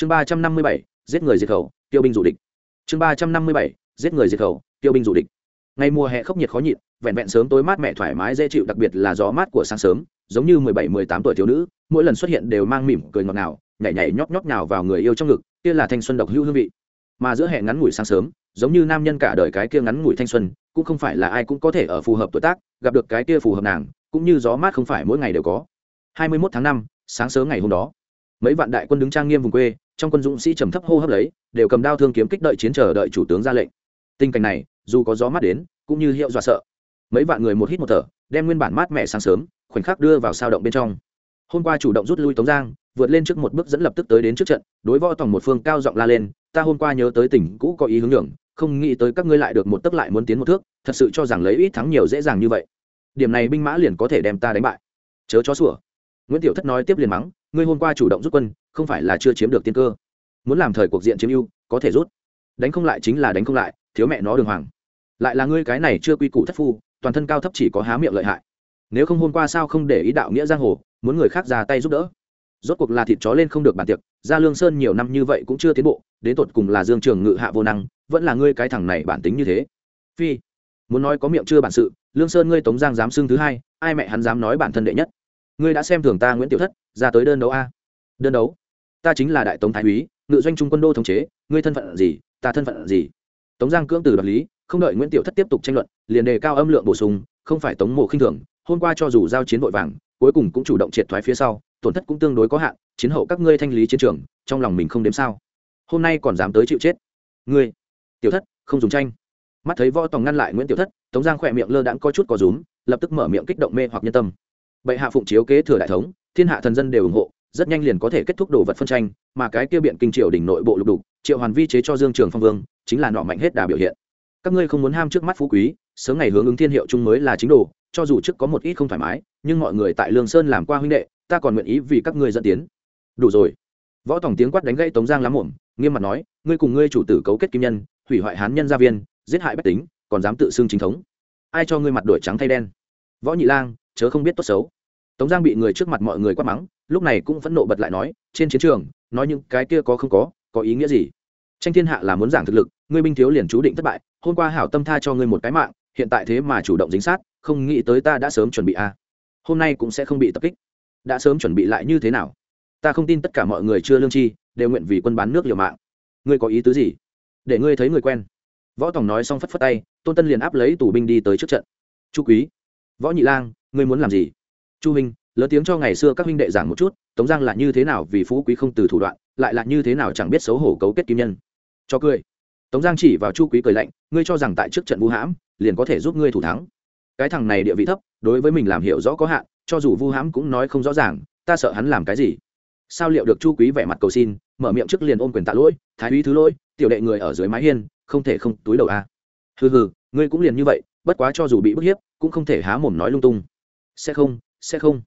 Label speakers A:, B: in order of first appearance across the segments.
A: chương ba trăm năm mươi bảy, giết người diệt khẩu, tiêu binh rủ địch. Chương ba trăm năm mươi bảy, giết người diệt khẩu, tiêu binh rủ địch. Ngày mùa hè khốc nhiệt khó nhịn, vẹn vẹn sớm tối mát mẻ thoải mái dễ chịu, đặc biệt là gió mát của sáng sớm, giống như mười bảy, mười tám tuổi thiếu nữ, mỗi lần xuất hiện đều mang mỉm cười ngọt ngào, nhảy nhảy nhóp nhóp nào vào người yêu trong ngực, kia là thanh xuân độc hữu hương vị. Mà giữa hè ngắn ngủi sáng sớm, giống như nam nhân cả đời cái kia ngắn ngủi thanh xuân, cũng không phải là ai cũng có thể ở phù hợp tuổi tác, gặp được cái kia phù hợp nàng, cũng như gió mát không phải mỗi ngày đều có. Hai mươi 21 tháng năm, sáng sớm ngày hôm đó, mấy vạn đại quân đứng trang nghiêm vùng quê trong quân dũng sĩ trầm thấp hô hấp lấy, đều cầm đao thương kiếm kích đợi chiến chờ đợi chủ tướng ra lệnh. Tình cảnh này, dù có gió mát đến, cũng như hiệu dọa sợ. Mấy vạn người một hít một thở, đem nguyên bản mát mẻ sáng sớm, khoảnh khắc đưa vào sao động bên trong. Hôm qua chủ động rút lui tống giang, vượt lên trước một bước dẫn lập tức tới đến trước trận, đối võ tòng một phương cao giọng la lên, ta hôm qua nhớ tới tỉnh cũ có ý hướng đường không nghĩ tới các ngươi lại được một tấc lại muốn tiến một thước, thật sự cho rằng lấy ít thắng nhiều dễ dàng như vậy. Điểm này binh mã liền có thể đem ta đánh bại. Chớ chó sủa nguyễn tiểu thất nói tiếp liền mắng, ngươi hôm qua chủ động rút quân, không phải là chưa chiếm được tiên cơ. Muốn làm thời cuộc diện chiếm ưu, có thể rút. Đánh không lại chính là đánh không lại, thiếu mẹ nó đường hoàng. Lại là ngươi cái này chưa quy củ thất phu, toàn thân cao thấp chỉ có há miệng lợi hại. Nếu không hôm qua sao không để ý đạo nghĩa giang hồ, muốn người khác ra tay giúp đỡ. Rốt cuộc là thịt chó lên không được bàn tiệc, ra lương sơn nhiều năm như vậy cũng chưa tiến bộ, đến tột cùng là dương trường ngự hạ vô năng, vẫn là ngươi cái thằng này bản tính như thế. Phi, muốn nói có miệng chưa bản sự, lương sơn ngươi tống giang dám xưng thứ hai, ai mẹ hắn dám nói bản thân đệ nhất? Ngươi đã xem thường ta nguyễn tiểu thất ra tới đơn đấu a đơn đấu ta chính là đại tống thái úy ngự doanh trung quân đô thống chế ngươi thân phận gì ta thân phận gì tống giang cưỡng từ đoạt lý không đợi nguyễn tiểu thất tiếp tục tranh luận liền đề cao âm lượng bổ sung không phải tống mộ khinh thường hôm qua cho dù giao chiến vội vàng cuối cùng cũng chủ động triệt thoái phía sau tổn thất cũng tương đối có hạn chiến hậu các ngươi thanh lý chiến trường trong lòng mình không đếm sao hôm nay còn dám tới chịu chết ngươi tiểu thất không dùng tranh mắt thấy võ tòng ngăn lại nguyễn tiểu thất tống giang khỏe miệng lơ đãng có chút có rúm lập tức mở miệng kích động mê hoặc nhân tâm bệ hạ phụng chiếu kế thừa đại thống, thiên hạ thần dân đều ủng hộ, rất nhanh liền có thể kết thúc đồ vật phân tranh, mà cái kia biện kinh triều đỉnh nội bộ lục đục, triệu hoàn vi chế cho dương trường phong vương, chính là nọ mạnh hết đà biểu hiện. Các ngươi không muốn ham trước mắt phú quý, sớm ngày hướng ứng thiên hiệu chung mới là chính đồ, cho dù trước có một ít không thoải mái, nhưng mọi người tại lương sơn làm qua huynh đệ, ta còn nguyện ý vì các ngươi dẫn tiến. Đủ rồi. Võ tổng tiếng quát đánh gãy tống giang lắm muộn, nghiêm mặt nói, ngươi cùng ngươi chủ tử cấu kết kim nhân, hủy hoại hán nhân gia viên, giết hại bách tính, còn dám tự xưng chính thống. Ai cho ngươi mặt đổi trắng thay đen? Võ nhị lang, chớ không biết tốt xấu tống giang bị người trước mặt mọi người quát mắng, lúc này cũng phẫn nộ bật lại nói, trên chiến trường, nói những cái kia có không có có ý nghĩa gì? Tranh thiên hạ là muốn giảng thực lực, ngươi binh thiếu liền chú định thất bại, hôm qua hảo tâm tha cho ngươi một cái mạng, hiện tại thế mà chủ động dính sát, không nghĩ tới ta đã sớm chuẩn bị a à. hôm nay cũng sẽ không bị tập kích. Đã sớm chuẩn bị lại như thế nào? Ta không tin tất cả mọi người chưa lương chi đều nguyện vì quân bán nước liều mạng. Ngươi có ý tứ gì? Để ngươi thấy người quen. Võ tòng nói xong phất phất tay, tôn tân liền áp lấy tù binh đi tới trước trận. Chu quý, võ nhị lang, ngươi muốn làm gì? Chu minh lớn tiếng cho ngày xưa các huynh đệ giảng một chút, tống giang là như thế nào vì phú quý không từ thủ đoạn, lại là như thế nào chẳng biết xấu hổ cấu kết kim nhân. Cho cười. Tống giang chỉ vào chu quý cười lạnh, ngươi cho rằng tại trước trận vũ hãm, liền có thể giúp ngươi thủ thắng. Cái thằng này địa vị thấp, đối với mình làm hiểu rõ có hạn, cho dù vu hãm cũng nói không rõ ràng, ta sợ hắn làm cái gì? Sao liệu được chu quý vẻ mặt cầu xin, mở miệng trước liền ôm quyền tạ lỗi, thái úy thứ lỗi, tiểu đệ người ở dưới mái hiên, không thể không túi đầu a. À. hừ hừ, ngươi cũng liền như vậy, bất quá cho dù bị bức hiếp, cũng không thể há mồm nói lung tung. Sẽ không sẽ không.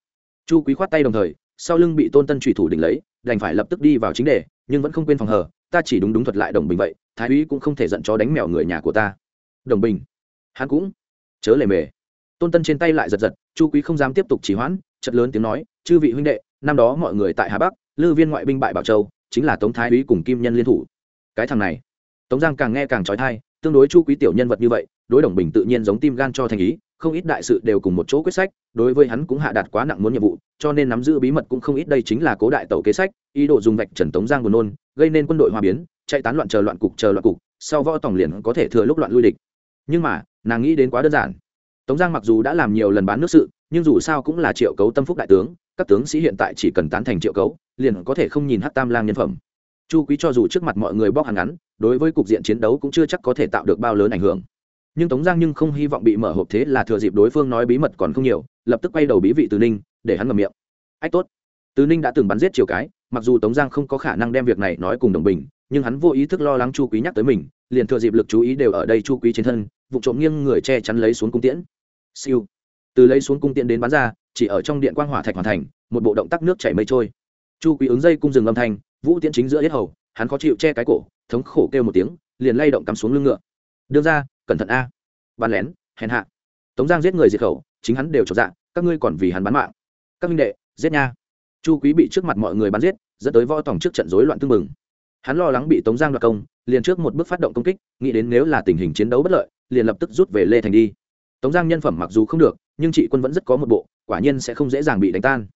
A: Chu quý khoát tay đồng thời, sau lưng bị tôn tân trùy thủ đỉnh lấy, đành phải lập tức đi vào chính đề, nhưng vẫn không quên phòng hờ, ta chỉ đúng đúng thuật lại đồng bình vậy, thái úy cũng không thể giận chó đánh mèo người nhà của ta. Đồng bình? Hắn cũng chớ lề mề. Tôn tân trên tay lại giật giật, chu quý không dám tiếp tục trì hoãn chật lớn tiếng nói, chư vị huynh đệ, năm đó mọi người tại hà bắc, lư viên ngoại binh bại bảo châu, chính là tống thái úy cùng kim nhân liên thủ. Cái thằng này, tống giang càng nghe càng trói thai, tương đối chu quý tiểu nhân vật như vậy, đối đồng bình tự nhiên giống tim gan cho thành ý không ít đại sự đều cùng một chỗ quyết sách, đối với hắn cũng hạ đạt quá nặng muốn nhiệm vụ, cho nên nắm giữ bí mật cũng không ít đây chính là cố đại tẩu kế sách, ý đồ dùng vạch trần tống giang buồn nôn, gây nên quân đội hòa biến, chạy tán loạn chờ loạn cục chờ loạn cục, sau võ tổng liền có thể thừa lúc loạn lui địch. Nhưng mà, nàng nghĩ đến quá đơn giản. Tống giang mặc dù đã làm nhiều lần bán nước sự, nhưng dù sao cũng là triệu cấu tâm phúc đại tướng, các tướng sĩ hiện tại chỉ cần tán thành triệu cấu, liền có thể không nhìn hát tam lang nhân phẩm. Chu quý cho dù trước mặt mọi người bóc hàng ngắn, đối với cục diện chiến đấu cũng chưa chắc có thể tạo được bao lớn ảnh hưởng nhưng tống giang nhưng không hy vọng bị mở hộp thế là thừa dịp đối phương nói bí mật còn không nhiều, lập tức quay đầu bí vị từ ninh, để hắn ngầm miệng. Ách, tốt. Từ ninh đã từng bắn giết chiều cái, mặc dù tống giang không có khả năng đem việc này nói cùng đồng bình, nhưng hắn vô ý thức lo lắng chu quý nhắc tới mình, liền thừa dịp lực chú ý đều ở đây chu quý trên thân, vụ trộm nghiêng người che chắn lấy xuống cung tiễn. Siêu. Từ lấy xuống cung tiễn đến bắn ra, chỉ ở trong điện quang hỏa thạch hoàn thành, một bộ động tác nước chảy mây trôi. Chu quý ứng dây cung rừng âm thanh, vũ tiễn chính giữa hết hầu, hắn khó chịu che cái cổ, thống khổ kêu một tiếng, liền lay động cắm xuống lưng ngựa. Đương ra cẩn thận a. Bắn lén, hèn hạ. Tống giang giết người diệt khẩu, chính hắn đều trọn dạng các ngươi còn vì hắn bán mạng. Các minh đệ, giết nha. Chu quý bị trước mặt mọi người bắn giết, dẫn tới võ tòng trước trận rối loạn tương mừng hắn lo lắng bị tống giang đoạt công, liền trước một bước phát động công kích, nghĩ đến nếu là tình hình chiến đấu bất lợi, liền lập tức rút về lê thành đi. Tống giang nhân phẩm mặc dù không được, nhưng trị quân vẫn rất có một bộ, quả nhiên sẽ không dễ dàng bị đánh tan.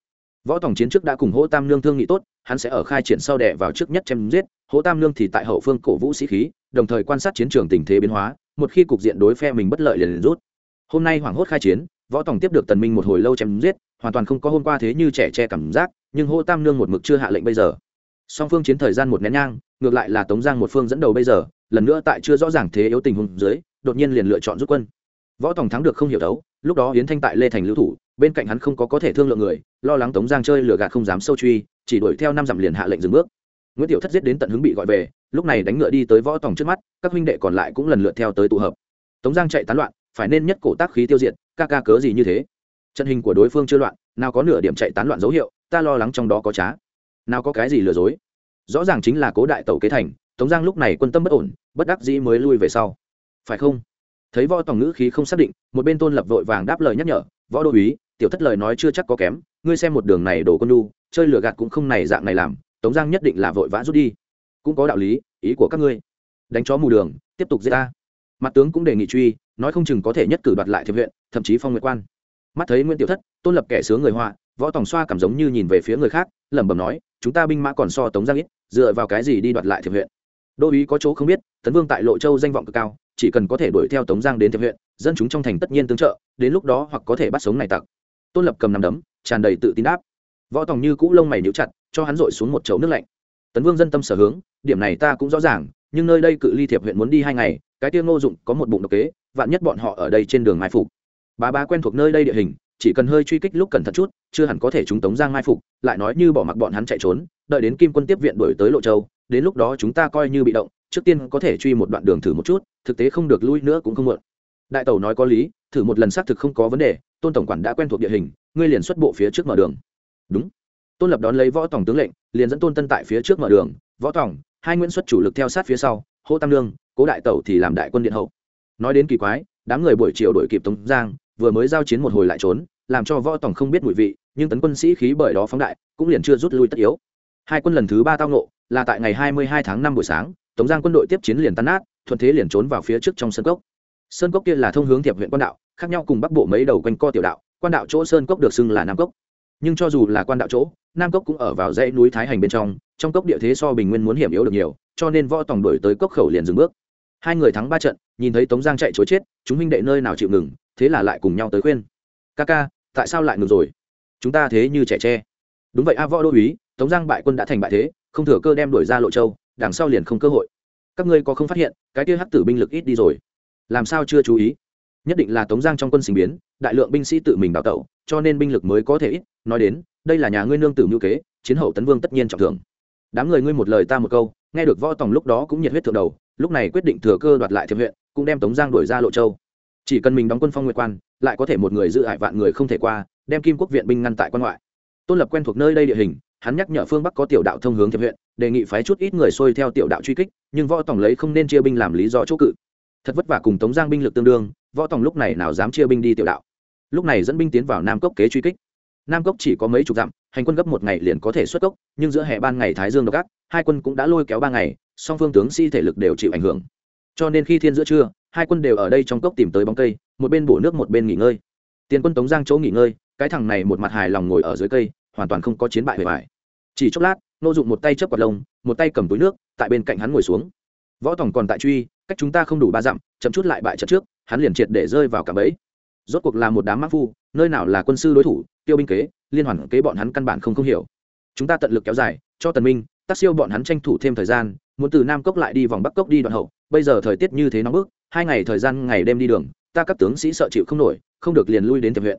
A: Võ tổng chiến trước đã cùng hỗ tam lương thương nghị tốt, hắn sẽ ở khai triển sau đẻ vào trước nhất chém giết, hỗ tam lương thì tại hậu phương cổ vũ sĩ khí đồng thời quan sát chiến trường tình thế biến hóa một khi cục diện đối phe mình bất lợi liền, liền rút. Hôm nay hoảng hốt khai chiến võ tổng tiếp được tần minh một hồi lâu chém giết hoàn toàn không có hôm qua thế như trẻ che cảm giác nhưng hỗ tam nương một mực chưa hạ lệnh bây giờ. Song phương chiến thời gian một nén nhang ngược lại là tống giang một phương dẫn đầu bây giờ lần nữa tại chưa rõ ràng thế yếu tình huống dưới đột nhiên liền lựa chọn rút quân. Võ tổng thắng được không hiểu đấu lúc đó yến thanh tại lê thành lưu thủ bên cạnh hắn không có có thể thương lượng người lo lắng tống giang chơi lừa gạt không dám sâu truy chỉ đuổi theo năm dặm liền hạ lệnh dừng bước nguyễn tiểu thất giết đến tận hứng bị gọi về, lúc này đánh ngựa đi tới võ tổng trước mắt, các huynh đệ còn lại cũng lần lượt theo tới tụ hợp. Tống giang chạy tán loạn, phải nên nhất cổ tác khí tiêu diệt, ca ca cớ gì như thế? Trận hình của đối phương chưa loạn, nào có nửa điểm chạy tán loạn dấu hiệu, ta lo lắng trong đó có trá. Nào có cái gì lừa dối? Rõ ràng chính là cố đại tẩu kế thành, tống giang lúc này quân tâm bất ổn, bất đắc dĩ mới lui về sau. Phải không? Thấy võ tổng ngữ khí không xác định, một bên tôn lập vội vàng đáp lời nhắc nhở, võ đô úy, tiểu thất lời nói chưa chắc có kém, ngươi xem một đường này đổ con đu chơi lừa gạt cũng không này dạng này làm tống giang nhất định là vội vã rút đi. Cũng có đạo lý, ý của các ngươi. Đánh chó mù đường, tiếp tục giết ta. Mặt tướng cũng đề nghị truy, nói không chừng có thể nhất cử đoạt lại thiệp huyện, thậm chí phong nguyệt quan. Mắt thấy nguyễn tiểu thất, tôn lập kẻ sướng người họa, võ tòng xoa cảm giống như nhìn về phía người khác, lẩm bẩm nói, chúng ta binh mã còn so tống giang ít, dựa vào cái gì đi đoạt lại thiệp huyện? Đô Ý có chỗ không biết, tấn vương tại lộ châu danh vọng cực cao, chỉ cần có thể đuổi theo tống giang đến thiệp huyện, dân chúng trong thành tất nhiên tương trợ, đến lúc đó hoặc có thể bắt sống này tặc. Tôn lập cầm nằm đấm, tràn đầy tự tin đáp võ tòng như cũ lông mày níu chặt, cho hắn dội xuống một chậu nước lạnh. Tấn vương dân tâm sở hướng, điểm này ta cũng rõ ràng, nhưng nơi đây cự ly thiệp huyện muốn đi hai ngày, cái tiêu ngô dụng có một bụng độc kế, vạn nhất bọn họ ở đây trên đường mai phục. Bà bá quen thuộc nơi đây địa hình, chỉ cần hơi truy kích lúc cẩn thận chút, chưa hẳn có thể chúng tống giang mai phục, lại nói như bỏ mặc bọn hắn chạy trốn, đợi đến kim quân tiếp viện đổi tới lộ châu, đến lúc đó chúng ta coi như bị động, trước tiên có thể truy một đoạn đường thử một chút, thực tế không được lui nữa cũng không muộn. Đại tẩu nói có lý, thử một lần xác thực không có vấn đề, tôn tổng quản đã quen thuộc địa hình, ngươi liền xuất bộ phía trước mở đường đúng. Tôn lập đón lấy võ tổng tướng lệnh, liền dẫn tôn tân tại phía trước mở đường. Võ tổng hai nguyễn xuất chủ lực theo sát phía sau, hô tam lương cố đại tẩu thì làm đại quân điện hậu. Nói đến kỳ quái, đám người buổi chiều đổi kịp tống giang, vừa mới giao chiến một hồi lại trốn, làm cho võ tổng không biết mùi vị, nhưng tấn quân sĩ khí bởi đó phóng đại, cũng liền chưa rút lui tất yếu. Hai quân lần thứ ba tao nộ là tại ngày hai mươi hai tháng năm buổi sáng, tống giang quân đội tiếp chiến liền tan nát, thuận thế liền trốn vào phía trước trong sân cốc. Sơn cốc kia là thông hướng thiệp huyện quan đạo, khác nhau cùng bắc bộ mấy đầu quanh co tiểu đạo, quan đạo chỗ sơn cốc được xưng là nam cốc nhưng cho dù là quan đạo chỗ, nam cốc cũng ở vào dãy núi thái hành bên trong trong cốc địa thế so bình nguyên muốn hiểm yếu được nhiều, cho nên võ tòng đổi tới cốc khẩu liền dừng bước. Hai người thắng ba trận, nhìn thấy tống giang chạy chối chết, chúng minh đệ nơi nào chịu ngừng, thế là lại cùng nhau tới khuyên. Ca ca, tại sao lại ngừng rồi? Chúng ta thế như trẻ tre. Đúng vậy a, võ đô uý tống giang bại quân đã thành bại thế, không thừa cơ đem đuổi ra lộ châu, đằng sau liền không cơ hội. Các ngươi có không phát hiện, cái kia hắc tử binh lực ít đi rồi. Làm sao chưa chú ý? Nhất định là tống giang trong quân sinh biến, đại lượng binh sĩ tự mình đào tẩu, cho nên binh lực mới có thể ít. Nói đến, đây là nhà ngươi nương tử ngữ kế, chiến hậu tấn vương tất nhiên trọng thưởng. Đám người ngươi một lời ta một câu, nghe được võ tòng lúc đó cũng nhiệt huyết thượng đầu, lúc này quyết định thừa cơ đoạt lại thiệp huyện, cũng đem tống giang đuổi ra lộ châu. Chỉ cần mình đóng quân phong nguyệt quan, lại có thể một người giữ hại vạn người không thể qua, đem kim quốc viện binh ngăn tại quan ngoại. Tôn lập quen thuộc nơi đây địa hình, hắn nhắc nhở phương bắc có tiểu đạo thông hướng thiệp huyện, đề nghị phái chút ít người xuôi theo tiểu đạo truy kích, nhưng võ tổng lấy không nên chia binh làm lý do chỗ cự. Thật vất vả cùng tống giang binh lực tương đương võ Tòng lúc này nào dám chia binh đi tiểu đạo. Lúc này dẫn binh tiến vào nam cốc kế truy kích. Nam cốc chỉ có mấy chục dặm, hành quân gấp một ngày liền có thể xuất cốc, nhưng giữa hè ban ngày thái dương độc ác, hai quân cũng đã lôi kéo ba ngày, song phương tướng si thể lực đều chịu ảnh hưởng. Cho nên khi thiên giữa trưa, hai quân đều ở đây trong cốc tìm tới bóng cây, một bên bổ nước một bên nghỉ ngơi. Tiền quân tống giang chỗ nghỉ ngơi, cái thằng này một mặt hài lòng ngồi ở dưới cây, hoàn toàn không có chiến bại hề bại. Chỉ chốc lát, nô dụng một tay chấp quạt lông, một tay cầm túi nước, tại bên cạnh hắn ngồi xuống. Võ tòng còn tại truy, cách chúng ta không đủ ba dặm, chậm chút lại bại trận trước hắn liền triệt để rơi vào cả bẫy. Rốt cuộc là một đám mắc phu, nơi nào là quân sư đối thủ, tiêu binh kế, liên hoàn kế bọn hắn căn bản không không hiểu. Chúng ta tận lực kéo dài, cho tần minh tác siêu bọn hắn tranh thủ thêm thời gian, muốn từ nam cốc lại đi vòng bắc cốc đi đoạn hậu, bây giờ thời tiết như thế nóng bức, hai ngày thời gian ngày đêm đi đường, ta các tướng sĩ sợ chịu không nổi, không được liền lui đến tiệm huyện.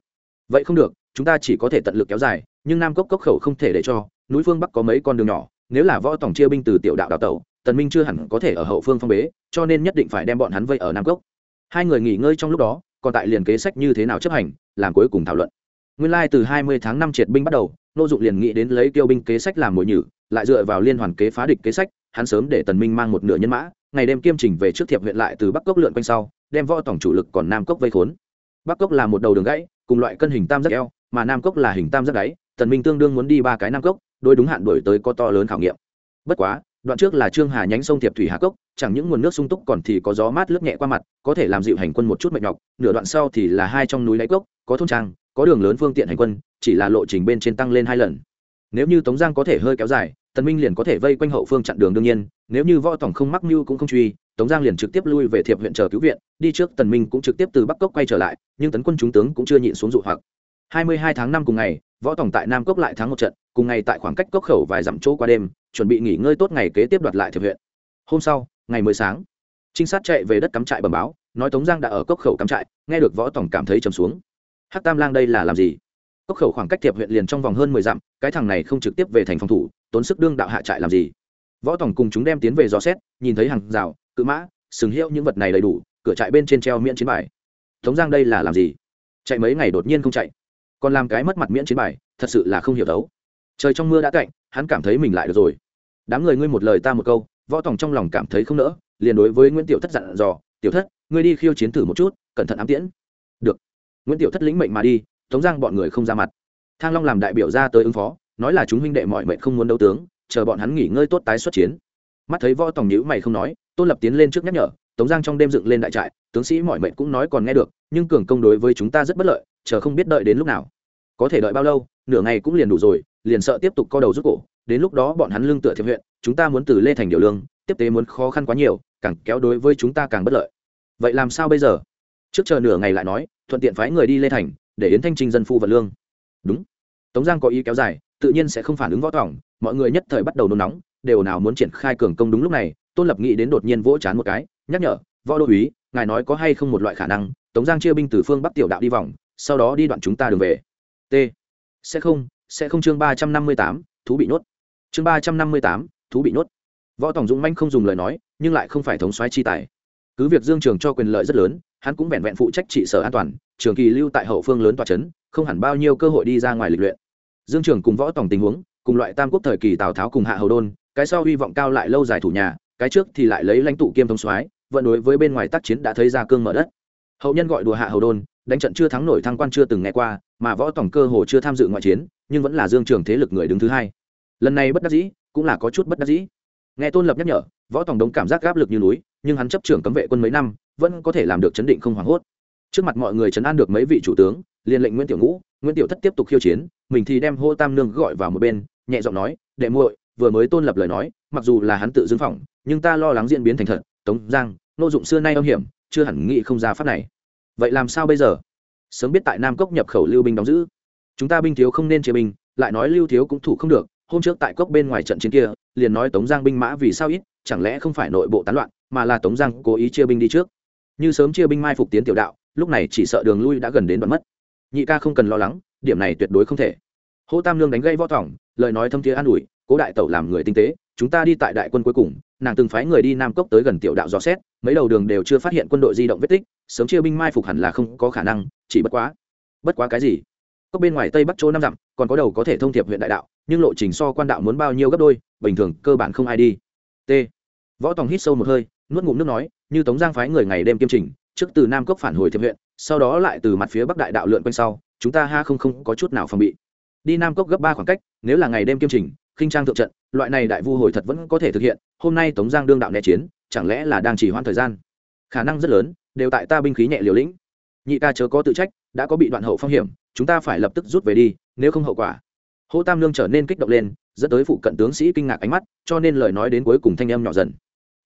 A: Vậy không được, chúng ta chỉ có thể tận lực kéo dài, nhưng nam cốc cốc khẩu không thể để cho, núi phương bắc có mấy con đường nhỏ, nếu là võ tổng chia binh từ tiểu đạo đào tẩu, tần minh chưa hẳn có thể ở hậu phương phong bế, cho nên nhất định phải đem bọn hắn vây ở nam cốc hai người nghỉ ngơi trong lúc đó, còn tại liền kế sách như thế nào chấp hành, làm cuối cùng thảo luận. Nguyên lai từ 20 tháng 5 triệt binh bắt đầu, nô dụng liền nghĩ đến lấy tiêu binh kế sách làm mồi nhử, lại dựa vào liên hoàn kế phá địch kế sách, hắn sớm để tần minh mang một nửa nhân mã, ngày đêm kiêm trình về trước thiệp huyện lại từ bắc cốc lượn quanh sau, đem võ tổng chủ lực còn nam cốc vây khốn. Bắc cốc là một đầu đường gãy, cùng loại cân hình tam giác eo, mà nam cốc là hình tam giác đáy, tần minh tương đương muốn đi ba cái nam cốc đôi đúng hạn đổi tới có to lớn khảo nghiệm. Bất quá đoạn trước là trương hà nhánh sông thiệp thủy hà cốc, chẳng những nguồn nước sung túc còn thì có gió mát lướt nhẹ qua mặt, có thể làm dịu hành quân một chút mệt nhọc, nửa đoạn sau thì là hai trong núi đáy cốc, có thôn trang, có đường lớn phương tiện hành quân, chỉ là lộ trình bên trên tăng lên hai lần. Nếu như tống giang có thể hơi kéo dài, tần minh liền có thể vây quanh hậu phương chặn đường đương nhiên, nếu như võ tổng không mắc mưu cũng không truy, tống giang liền trực tiếp lui về thiệp huyện chờ cứu viện, đi trước tần minh cũng trực tiếp từ bắc cốc quay trở lại, nhưng tấn quân chúng tướng cũng chưa nhịn xuống dụ hoặc. 22 tháng 5 cùng ngày, võ tổng tại nam cốc lại thắng một trận, cùng ngày tại khoảng cách cốc khẩu vài dặm chỗ qua đêm chuẩn bị nghỉ ngơi tốt ngày kế tiếp đoạt lại thiệp huyện. Hôm sau, ngày mới sáng, trinh sát chạy về đất cắm trại bẩm báo, nói tống giang đã ở cốc khẩu cắm trại, nghe được võ tổng cảm thấy trầm xuống. Hắc tam lang đây là làm gì? Cốc khẩu khoảng cách thiệp huyện liền trong vòng hơn mười dặm, cái thằng này không trực tiếp về thành phòng thủ, tốn sức đương đạo hạ trại làm gì? Võ tổng cùng chúng đem tiến về dò xét, nhìn thấy hàng rào, cự mã, sừng hiệu những vật này đầy đủ, cửa trại bên trên treo miễn chiến bài. Tống giang đây là làm gì? Chạy mấy ngày đột nhiên không chạy. Còn làm cái mất mặt miễn chiến bài, thật sự là không hiểu đấu. Trời trong mưa đã cạnh, hắn cảm thấy mình lại được rồi đám người ngươi một lời ta một câu, võ tổng trong lòng cảm thấy không nỡ, liền đối với nguyễn tiểu thất dặn dò, tiểu thất, ngươi đi khiêu chiến thử một chút, cẩn thận ám tiễn. Được. Nguyễn tiểu thất lĩnh mệnh mà đi, tống giang bọn người không ra mặt. Thang long làm đại biểu ra tới ứng phó, nói là chúng huynh đệ mọi mệnh không muốn đấu tướng, chờ bọn hắn nghỉ ngơi tốt tái xuất chiến. Mắt thấy võ tòng nhữ mày không nói, tôn lập tiến lên trước nhắc nhở, tống giang trong đêm dựng lên đại trại, tướng sĩ mọi mệnh cũng nói còn nghe được, nhưng cường công đối với chúng ta rất bất lợi, chờ không biết đợi đến lúc nào. Có thể đợi bao lâu, nửa ngày cũng liền đủ rồi, liền sợ tiếp tục co đầu rút cổ đến lúc đó bọn hắn lương tựa thiệp huyện, chúng ta muốn từ lê thành điều lương, tiếp tế muốn khó khăn quá nhiều, càng kéo đối với chúng ta càng bất lợi. Vậy làm sao bây giờ? Trước chờ nửa ngày lại nói, thuận tiện phái người đi lê thành, để yến thanh trinh dân phu vật lương. Đúng. Tống giang có ý kéo dài, tự nhiên sẽ không phản ứng võ tỏng, mọi người nhất thời bắt đầu nôn nóng, đều nào muốn triển khai cường công đúng lúc này, tôn lập nghĩ đến đột nhiên vỗ chán một cái, nhắc nhở, võ đô úy, ngài nói có hay không một loại khả năng, tống giang chia binh từ phương bắc tiểu đạo đi vòng, sau đó đi đoạn chúng ta đường về. T. Sẽ không sẽ không chương ba trăm năm mươi tám, thú bị nhốt chương ba trăm năm mươi tám, thú bị nhốt. Võ tổng dũng manh không dùng lời nói, nhưng lại không phải thống soái chi tài. Cứ việc dương trường cho quyền lợi rất lớn, hắn cũng vẹn vẹn phụ trách trị sở an toàn, trường kỳ lưu tại hậu phương lớn tòa trấn không hẳn bao nhiêu cơ hội đi ra ngoài lịch luyện. Dương trường cùng võ tổng tình huống, cùng loại tam quốc thời kỳ tào tháo cùng hạ hầu đôn, cái sau hy vọng cao lại lâu dài thủ nhà, cái trước thì lại lấy lãnh tụ kiêm thống soái, vận đối với bên ngoài tác chiến đã thấy ra cương mở đất. Hậu nhân gọi đùa hạ hầu đôn, đánh trận chưa thắng nổi thăng quan chưa từng nghe qua, mà võ tổng cơ hồ chưa tham dự ngoại chiến, nhưng vẫn là dương trường thế lực người đứng thứ hai lần này bất đắc dĩ, cũng là có chút bất đắc dĩ. Nghe tôn lập nhắc nhở, võ tòng đống cảm giác gáp lực như núi, nhưng hắn chấp trưởng cấm vệ quân mấy năm, vẫn có thể làm được chấn định không hoảng hốt. Trước mặt mọi người chấn an được mấy vị chủ tướng, liền lệnh nguyễn tiểu ngũ, nguyễn tiểu thất tiếp tục khiêu chiến, mình thì đem hô tam nương gọi vào một bên, nhẹ giọng nói, đệ muội, vừa mới tôn lập lời nói, mặc dù là hắn tự dưng phỏng, nhưng ta lo lắng diễn biến thành thật, tống giang, nô dụng xưa nay âm hiểm, chưa hẳn nghĩ không ra pháp này. Vậy làm sao bây giờ? Sớm biết tại nam cốc nhập khẩu lưu binh đóng giữ. Chúng ta binh thiếu không nên chế binh, lại nói lưu thiếu cũng thủ không được hôm trước tại cốc bên ngoài trận chiến kia, liền nói tống giang binh mã vì sao ít, chẳng lẽ không phải nội bộ tán loạn, mà là tống giang cố ý chia binh đi trước. Như sớm chia binh mai phục tiến tiểu đạo, lúc này chỉ sợ đường lui đã gần đến đoạn mất. Nhị ca không cần lo lắng, điểm này tuyệt đối không thể. Hô tam lương đánh gây võ thỏng, lời nói thâm thiế an ủi, cố đại tẩu làm người tinh tế, chúng ta đi tại đại quân cuối cùng, nàng từng phái người đi nam cốc tới gần tiểu đạo dò xét, mấy đầu đường đều chưa phát hiện quân đội di động vết tích, sớm chia binh mai phục hẳn là không có khả năng, chỉ bất quá. Bất quá cái gì? Cốc bên ngoài tây bắc chỗ năm dặm, còn có đầu có thể thông thiệp huyện đại đạo, nhưng lộ trình so quan đạo muốn bao nhiêu gấp đôi, bình thường cơ bản không ai đi. T. Võ tòng hít sâu một hơi, nuốt ngụm nước nói, như tống giang phái người ngày đêm kiêm trình trước từ nam cốc phản hồi thiệp huyện, sau đó lại từ mặt phía bắc đại đạo lượn quanh sau, chúng ta ha không không có chút nào phòng bị. Đi nam cốc gấp ba khoảng cách, nếu là ngày đêm kiêm trình khinh trang thượng trận, loại này đại vu hồi thật vẫn có thể thực hiện, hôm nay tống giang đương đạo né chiến, chẳng lẽ là đang chỉ hoãn thời gian? Khả năng rất lớn, đều tại ta binh khí nhẹ liều lĩnh. Nhị ca chớ có tự trách, đã có bị đoạn hậu phong hiểm chúng ta phải lập tức rút về đi, nếu không hậu quả. Hô tam lương trở nên kích động lên, dẫn tới phụ cận tướng sĩ kinh ngạc ánh mắt, cho nên lời nói đến cuối cùng thanh âm nhỏ dần.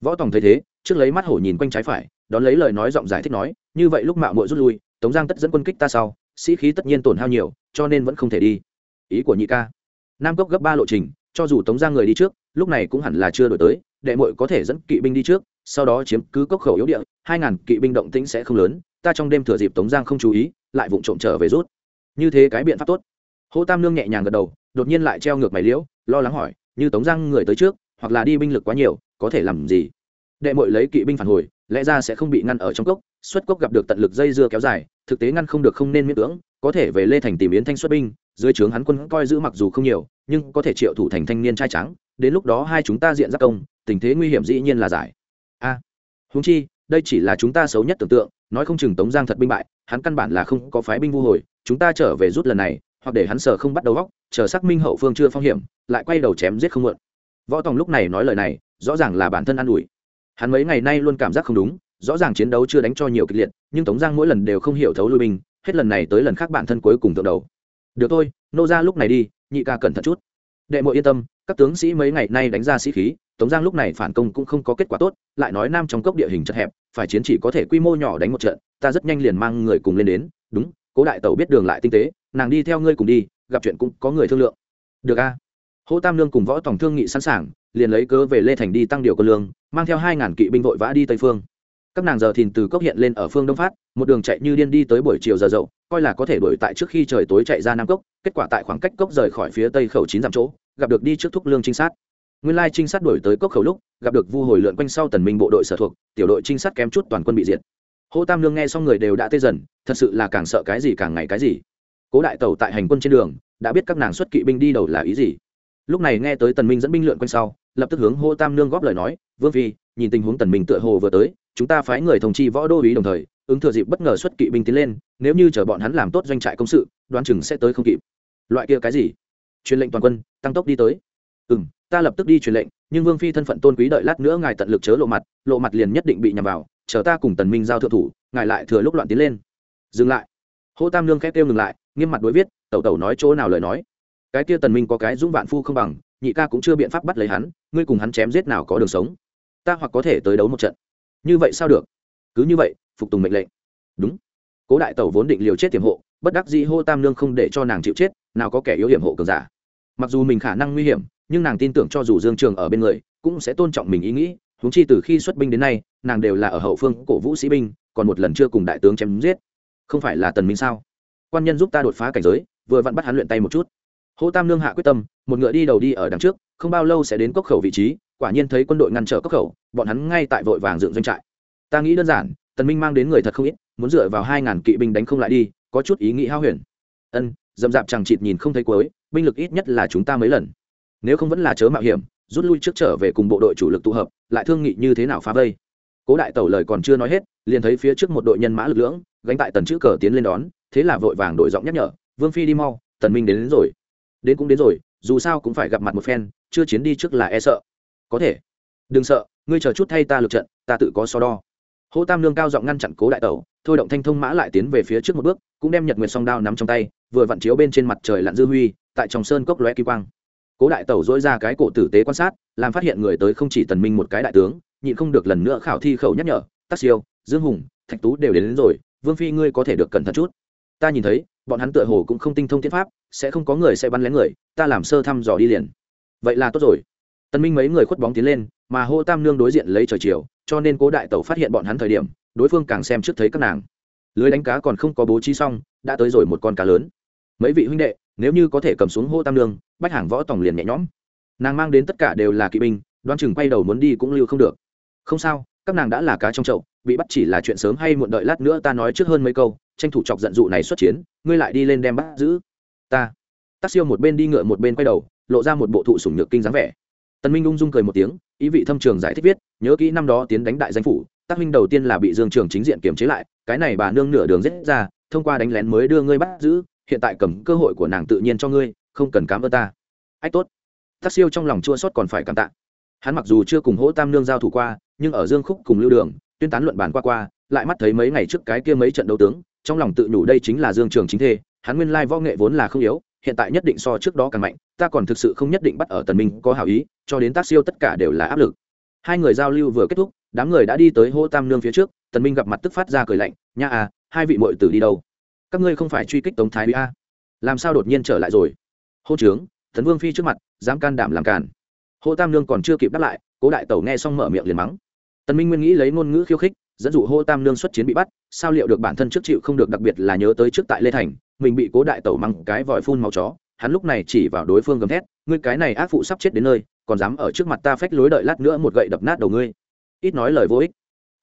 A: Võ tòng thấy thế, trước lấy mắt hổ nhìn quanh trái phải, đón lấy lời nói giọng giải thích nói, như vậy lúc mạo muội rút lui, tống giang tất dẫn quân kích ta sau, sĩ khí tất nhiên tổn hao nhiều, cho nên vẫn không thể đi. Ý của nhị ca. Nam cốc gấp ba lộ trình, cho dù tống giang người đi trước, lúc này cũng hẳn là chưa đổi tới, đệ muội có thể dẫn kỵ binh đi trước, sau đó chiếm cứ cốc khẩu yếu địa, hai ngàn kỵ binh động tĩnh sẽ không lớn, ta trong đêm thừa dịp tống giang không chú ý, lại vụng trộm trở về rút như thế cái biện pháp tốt. Hô tam nương nhẹ nhàng gật đầu đột nhiên lại treo ngược mày liễu lo lắng hỏi như tống giang người tới trước hoặc là đi binh lực quá nhiều có thể làm gì? Đệ mội lấy kỵ binh phản hồi lẽ ra sẽ không bị ngăn ở trong cốc xuất cốc gặp được tận lực dây dưa kéo dài thực tế ngăn không được không nên miễn cưỡng có thể về lê thành tìm yến thanh xuất binh dưới trướng hắn quân coi giữ mặc dù không nhiều nhưng có thể triệu thủ thành thanh niên trai trắng đến lúc đó hai chúng ta diện giáp công tình thế nguy hiểm dĩ nhiên là giải. A à, húng chi đây chỉ là chúng ta xấu nhất tưởng tượng nói không chừng tống giang thật binh bại, hắn căn bản là không có phái binh vô hồi, chúng ta trở về rút lần này, hoặc để hắn sợ không bắt đầu góc, chờ xác minh hậu phương chưa phong hiểm, lại quay đầu chém giết không muộn võ tòng lúc này nói lời này, rõ ràng là bản thân an ủi. Hắn mấy ngày nay luôn cảm giác không đúng, rõ ràng chiến đấu chưa đánh cho nhiều kịch liệt, nhưng tống giang mỗi lần đều không hiểu thấu lui binh, hết lần này tới lần khác bản thân cuối cùng thượng đầu. Được thôi, nô ra lúc này đi, nhị ca cẩn thận chút. Đệ mộ yên tâm, các tướng sĩ mấy ngày nay đánh ra sĩ khí tống giang lúc này phản công cũng không có kết quả tốt, lại nói nam trong cốc địa hình chật hẹp, phải chiến chỉ có thể quy mô nhỏ đánh một trận, ta rất nhanh liền mang người cùng lên đến. Đúng, cố đại tẩu biết đường lại tinh tế, nàng đi theo ngươi cùng đi, gặp chuyện cũng có người thương lượng. Được a. Hỗ tam lương cùng võ tổng thương nghị sẵn sàng, liền lấy cớ về lê thành đi tăng điều quân lương, mang theo hai ngàn kỵ binh vội vã đi tây phương. Các nàng giờ thìn từ cốc hiện lên ở phương đông phát, một đường chạy như điên đi tới buổi chiều giờ dậu, coi là có thể đuổi tại trước khi trời tối chạy ra nam cốc, kết quả tại khoảng cách cốc rời khỏi phía tây khẩu chín dặm chỗ, gặp được đi trước thúc lương trinh sát nguyên lai trinh sát đuổi tới cốc khẩu lúc, gặp được vu hồi lượn quanh sau tần minh bộ đội sở thuộc, tiểu đội trinh sát kém chút toàn quân bị diệt. Hô tam lương nghe xong người đều đã tê dần, thật sự là càng sợ cái gì càng ngày cái gì. Cố đại tẩu tại hành quân trên đường, đã biết các nàng xuất kỵ binh đi đầu là ý gì. Lúc này nghe tới tần minh dẫn binh lượn quanh sau, lập tức hướng hô tam lương góp lời nói, vương phi, nhìn tình huống tần minh tựa hồ vừa tới, chúng ta phái người thông chi võ đô ý đồng thời, ứng thừa dịp bất ngờ xuất kỵ binh tiến lên, nếu như chờ bọn hắn làm tốt doanh trại công sự, đoán chừng sẽ tới không kịp. Loại kia cái gì? Truyền lệnh toàn quân, tăng tốc đi tới. Ừ ta lập tức đi truyền lệnh, nhưng vương phi thân phận tôn quý đợi lát nữa ngài tận lực chớ lộ mặt lộ mặt liền nhất định bị nhằm vào, chờ ta cùng tần minh giao thượng thủ, ngài lại thừa lúc loạn tiến lên. Dừng lại. Hô tam lương khét kêu ngừng lại, nghiêm mặt đối viết, tẩu tẩu nói chỗ nào lời nói? Cái kia tần minh có cái dũng vạn phu không bằng, nhị ca cũng chưa biện pháp bắt lấy hắn, ngươi cùng hắn chém giết nào có đường sống? Ta hoặc có thể tới đấu một trận. Như vậy sao được? Cứ như vậy, phục tùng mệnh lệnh. Đúng. Cố đại tẩu vốn định liều chết tiềm hộ, bất đắc dĩ hô tam lương không để cho nàng chịu chết, nào có kẻ yếu hiểm hộ cường giả. Mặc dù mình khả năng nguy hiểm nhưng nàng tin tưởng cho dù dương trường ở bên người, cũng sẽ tôn trọng mình ý nghĩ húng chi từ khi xuất binh đến nay, nàng đều là ở hậu phương cổ vũ sĩ binh, còn một lần chưa cùng đại tướng chém giết. Không phải là tần minh sao? Quan nhân giúp ta đột phá cảnh giới, vừa vặn bắt hắn luyện tay một chút. Hô tam lương hạ quyết tâm, một ngựa đi đầu đi ở đằng trước, không bao lâu sẽ đến cốc khẩu vị trí, quả nhiên thấy quân đội ngăn trở cốc khẩu, bọn hắn ngay tại vội vàng dựng doanh trại. Ta nghĩ đơn giản, tần minh mang đến người thật không ít, muốn dựa vào hai ngàn kỵ binh đánh không lại đi, có chút ý nghĩ hao huyền. Ân dầm dạp chẳng chịt nhìn không thấy cuối, binh lực ít nhất là chúng ta mấy lần nếu không vẫn là chớ mạo hiểm rút lui trước trở về cùng bộ đội chủ lực tụ hợp lại thương nghị như thế nào phá vây. Cố đại tẩu lời còn chưa nói hết liền thấy phía trước một đội nhân mã lực lưỡng gánh tại tần chữ cờ tiến lên đón thế là vội vàng đội giọng nhắc nhở vương phi đi mau tần minh đến, đến rồi. Đến cũng đến rồi dù sao cũng phải gặp mặt một phen chưa chiến đi trước là e sợ. Có thể. Đừng sợ ngươi chờ chút thay ta lực trận ta tự có so đo. Hô tam lương cao giọng ngăn chặn cố đại tẩu thôi động thanh thông mã lại tiến về phía trước một bước cũng đem nhật nguyệt song đao nắm trong tay vừa vặn chiếu bên trên mặt trời lặn dư huy tại trong sơn cốc lóe kỳ quang cố đại tẩu dỗi ra cái cổ tử tế quan sát làm phát hiện người tới không chỉ tần minh một cái đại tướng nhịn không được lần nữa khảo thi khẩu nhắc nhở Tắc siêu dương hùng thạch tú đều đến, đến rồi vương phi ngươi có thể được cẩn thận chút. Ta nhìn thấy bọn hắn tựa hồ cũng không tinh thông tiến pháp sẽ không có người sẽ bắn lén người ta làm sơ thăm dò đi liền. Vậy là tốt rồi. Tần minh mấy người khuất bóng tiến lên mà hô tam nương đối diện lấy trời chiều cho nên cố đại tẩu phát hiện bọn hắn thời điểm đối phương càng xem trước thấy các nàng. Lưới đánh cá còn không có bố trí xong đã tới rồi một con cá lớn mấy vị huynh đệ, nếu như có thể cầm xuống hô tam lương bách hàng võ tòng liền nhẹ nhõm. Nàng mang đến tất cả đều là kỵ binh đoan chừng quay đầu muốn đi cũng lưu không được. Không sao, các nàng đã là cá trong chậu, bị bắt chỉ là chuyện sớm hay muộn đợi lát nữa ta nói trước hơn mấy câu, tranh thủ chọc giận dụ này xuất chiến, ngươi lại đi lên đem bắt giữ. Ta. Tác siêu một bên đi ngựa một bên quay đầu, lộ ra một bộ thụ sủng nhược kinh dáng vẻ. Tần minh ung dung cười một tiếng, ý vị thâm trường giải thích viết, nhớ kỹ năm đó tiến đánh đại danh phủ tác huynh đầu tiên là bị dương trường chính diện kiềm chế lại, cái này bà nương nửa đường giết ra, thông qua đánh lén mới đưa ngươi bắt giữ hiện tại cầm cơ hội của nàng tự nhiên cho ngươi, không cần cám ơn ta. Ách tốt. Tác siêu trong lòng chua sót còn phải cảm tạ. Hắn mặc dù chưa cùng hỗ tam nương giao thủ qua, nhưng ở dương khúc cùng lưu đường, tuyên tán luận bàn qua qua, lại mắt thấy mấy ngày trước cái kia mấy trận đấu tướng, trong lòng tự nhủ đây chính là dương trường chính thê, hắn nguyên lai võ nghệ vốn là không yếu, hiện tại nhất định so trước đó càng mạnh, ta còn thực sự không nhất định bắt ở tần minh có hảo ý, cho đến tác siêu tất cả đều là áp lực. Hai người giao lưu vừa kết thúc, đám người đã đi tới hô tam nương phía trước, tần minh gặp mặt tức phát ra cười lạnh, nha à hai vị muội tử đi đâu? Các ngươi không phải truy kích tống thái uy a? Làm sao đột nhiên trở lại rồi? Hô trướng, tấn vương phi trước mặt, dám can đảm làm càn. Hô tam nương còn chưa kịp đáp lại, cố đại tẩu nghe xong mở miệng liền mắng. Tần minh nguyên nghĩ lấy ngôn ngữ khiêu khích, dẫn dụ hô tam nương xuất chiến bị bắt, sao liệu được bản thân trước chịu không được đặc biệt là nhớ tới trước tại lê thành, mình bị cố đại tẩu mắng cái vòi phun màu chó, hắn lúc này chỉ vào đối phương gầm thét, ngươi cái này ác phụ sắp chết đến nơi, còn dám ở trước mặt ta phách lối đợi lát nữa một gậy đập nát đầu ngươi. Ít nói lời vô ích.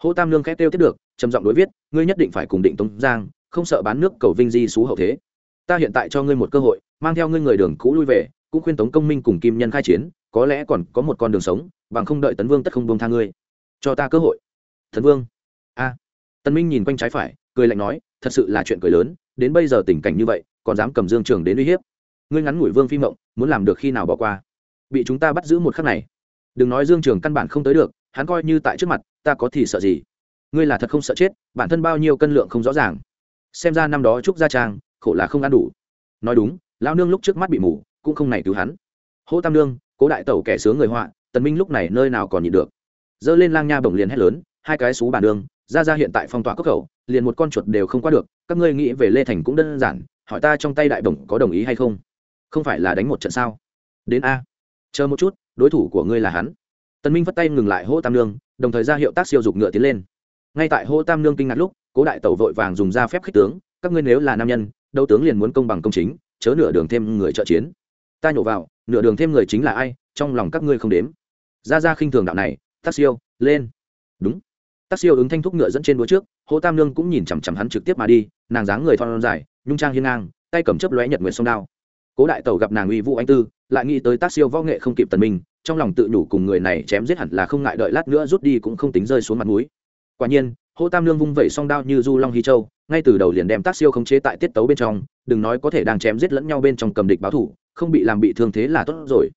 A: Hô tam nương khét kêu tiếp được, trầm giọng đối viết, ngươi nhất định phải cùng định tống giang không sợ bán nước cầu vinh di xú hậu thế. Ta hiện tại cho ngươi một cơ hội, mang theo ngươi người đường cũ lui về, cũng khuyên tống công minh cùng kim nhân khai chiến, có lẽ còn có một con đường sống, bằng không đợi tấn vương tất không buông tha ngươi. Cho ta cơ hội. Thần vương. A. Tân minh nhìn quanh trái phải, cười lạnh nói, thật sự là chuyện cười lớn, đến bây giờ tình cảnh như vậy, còn dám cầm dương trường đến uy hiếp. Ngươi ngắn ngủi vương phi mộng, muốn làm được khi nào bỏ qua? Bị chúng ta bắt giữ một khắc này. Đừng nói dương trường căn bản không tới được, hắn coi như tại trước mặt, ta có thì sợ gì? Ngươi là thật không sợ chết, bản thân bao nhiêu cân lượng không rõ ràng xem ra năm đó trúc gia trang, khổ là không ăn đủ. Nói đúng lao nương lúc trước mắt bị mù, cũng không này cứu hắn. Hô tam nương, cố đại tẩu kẻ sướng người họa, tần minh lúc này nơi nào còn nhịn được. Dơ lên lang nha bổng liền hét lớn, hai cái xú bàn đường ra ra hiện tại phong tỏa cốc khẩu, liền một con chuột đều không qua được, các ngươi nghĩ về lê thành cũng đơn giản, hỏi ta trong tay đại bổng có đồng ý hay không? Không phải là đánh một trận sao? Đến a. Chờ một chút, đối thủ của ngươi là hắn. Tần minh vất tay ngừng lại hô tam nương, đồng thời ra hiệu tác siêu dục ngựa tiến lên. Ngay tại hô tam nương kinh ngạc lúc cố đại tẩu vội vàng dùng ra phép khích tướng các ngươi nếu là nam nhân đấu tướng liền muốn công bằng công chính chớ nửa đường thêm người trợ chiến. Ta nhổ vào nửa đường thêm người chính là ai trong lòng các ngươi không đếm. Ra ra khinh thường đạo này tác siêu lên. Đúng. Tác siêu ứng thanh thúc ngựa dẫn trên đuôi trước hô tam nương cũng nhìn chằm chằm hắn trực tiếp mà đi nàng dáng người thon dài nhung trang hiên ngang tay cầm chấp lóe nhật nguyệt sông đao. Cố đại tẩu gặp nàng uy vũ anh tư lại nghĩ tới tác siêu võ nghệ không kịp tần mình, trong lòng tự nhủ cùng người này chém giết hẳn là không ngại đợi lát nữa rút đi cũng không tính rơi xuống mặt núi quả nhiên hô tam Lương vung vẩy song đao như du long hy châu, ngay từ đầu liền đem tác siêu khống chế tại tiết tấu bên trong, đừng nói có thể đang chém giết lẫn nhau bên trong cầm địch báo thủ, không bị làm bị thương thế là tốt rồi.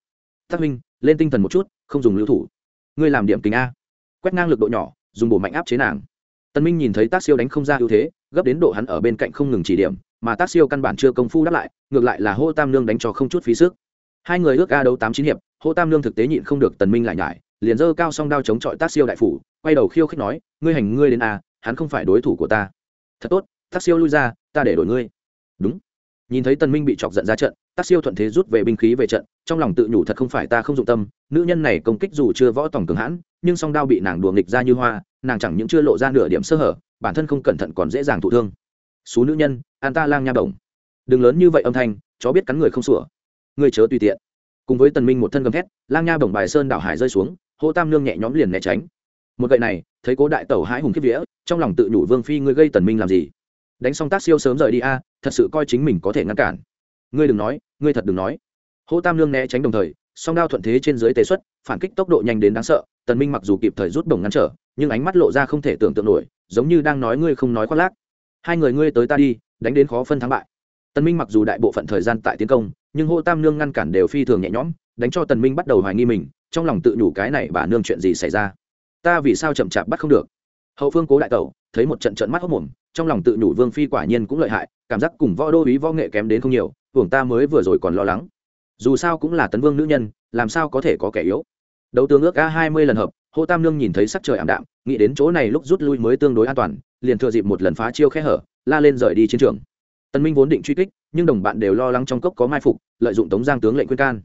A: Tác minh lên tinh thần một chút, không dùng lưu thủ. Ngươi làm điểm kính a. Quét ngang lực độ nhỏ, dùng bổ mạnh áp chế nàng. Tân minh nhìn thấy tác siêu đánh không ra ưu thế, gấp đến độ hắn ở bên cạnh không ngừng chỉ điểm, mà tác siêu căn bản chưa công phu đáp lại, ngược lại là hô tam Lương đánh cho không chút phí sức. Hai người ước a đấu tám chín hiệp, hô tam Lương thực tế nhịn không được tần minh lại nhải, liền giơ cao song đao chống chọi tác siêu đại phủ quay đầu khiêu khích nói, ngươi hành ngươi đến à? hắn không phải đối thủ của ta. Thật tốt tác siêu lui ra, ta để đổi ngươi. Đúng. Nhìn thấy tần minh bị chọc giận ra trận tác siêu thuận thế rút về binh khí về trận, trong lòng tự nhủ thật không phải ta không dụng tâm, nữ nhân này công kích dù chưa võ tổng cường hãn, nhưng song đao bị nàng đùa nghịch ra như hoa, nàng chẳng những chưa lộ ra nửa điểm sơ hở, bản thân không cẩn thận còn dễ dàng thụ thương. Số nữ nhân, an ta lang nha bổng. Đừng lớn như vậy âm thanh, chó biết cắn người không sủa. Người chớ tùy tiện. Cùng với tần minh một thân gầm thét, lang nha bổng bài sơn đảo hải rơi xuống, hô tam nương nhẹ nhõm liền né tránh một gậy này, thấy cố đại tẩu hãi hùng kiếp vía, trong lòng tự nhủ vương phi ngươi gây tần minh làm gì? Đánh xong tác siêu sớm rời đi a, thật sự coi chính mình có thể ngăn cản. Ngươi đừng nói, ngươi thật đừng nói. Hô tam nương né tránh đồng thời, song đao thuận thế trên dưới tế xuất, phản kích tốc độ nhanh đến đáng sợ, tần minh mặc dù kịp thời rút đồng ngăn trở, nhưng ánh mắt lộ ra không thể tưởng tượng nổi, giống như đang nói ngươi không nói khoác lác. Hai người ngươi tới ta đi, đánh đến khó phân thắng bại. Tần minh mặc dù đại bộ phận thời gian tại tiến công, nhưng hô tam nương ngăn cản đều phi thường nhẹ nhõm, đánh cho tần minh bắt đầu hoài nghi mình, trong lòng tự nhủ cái này bà nương chuyện gì xảy ra ta vì sao chậm chạp bắt không được? Hậu phương cố đại tẩu, thấy một trận trận mắt hốc mồm, trong lòng tự nhủ vương phi quả nhiên cũng lợi hại, cảm giác cùng võ đô ý võ nghệ kém đến không nhiều, hưởng ta mới vừa rồi còn lo lắng. Dù sao cũng là tấn vương nữ nhân, làm sao có thể có kẻ yếu? Đấu tướng ước a hai mươi lần hợp, hô tam nương nhìn thấy sắc trời ảm đạm, nghĩ đến chỗ này lúc rút lui mới tương đối an toàn, liền thừa dịp một lần phá chiêu khe hở, la lên rời đi chiến trường. Tân minh vốn định truy kích, nhưng đồng bạn đều lo lắng trong cốc có mai phục, lợi dụng tống giang tướng lệnh khuyên can.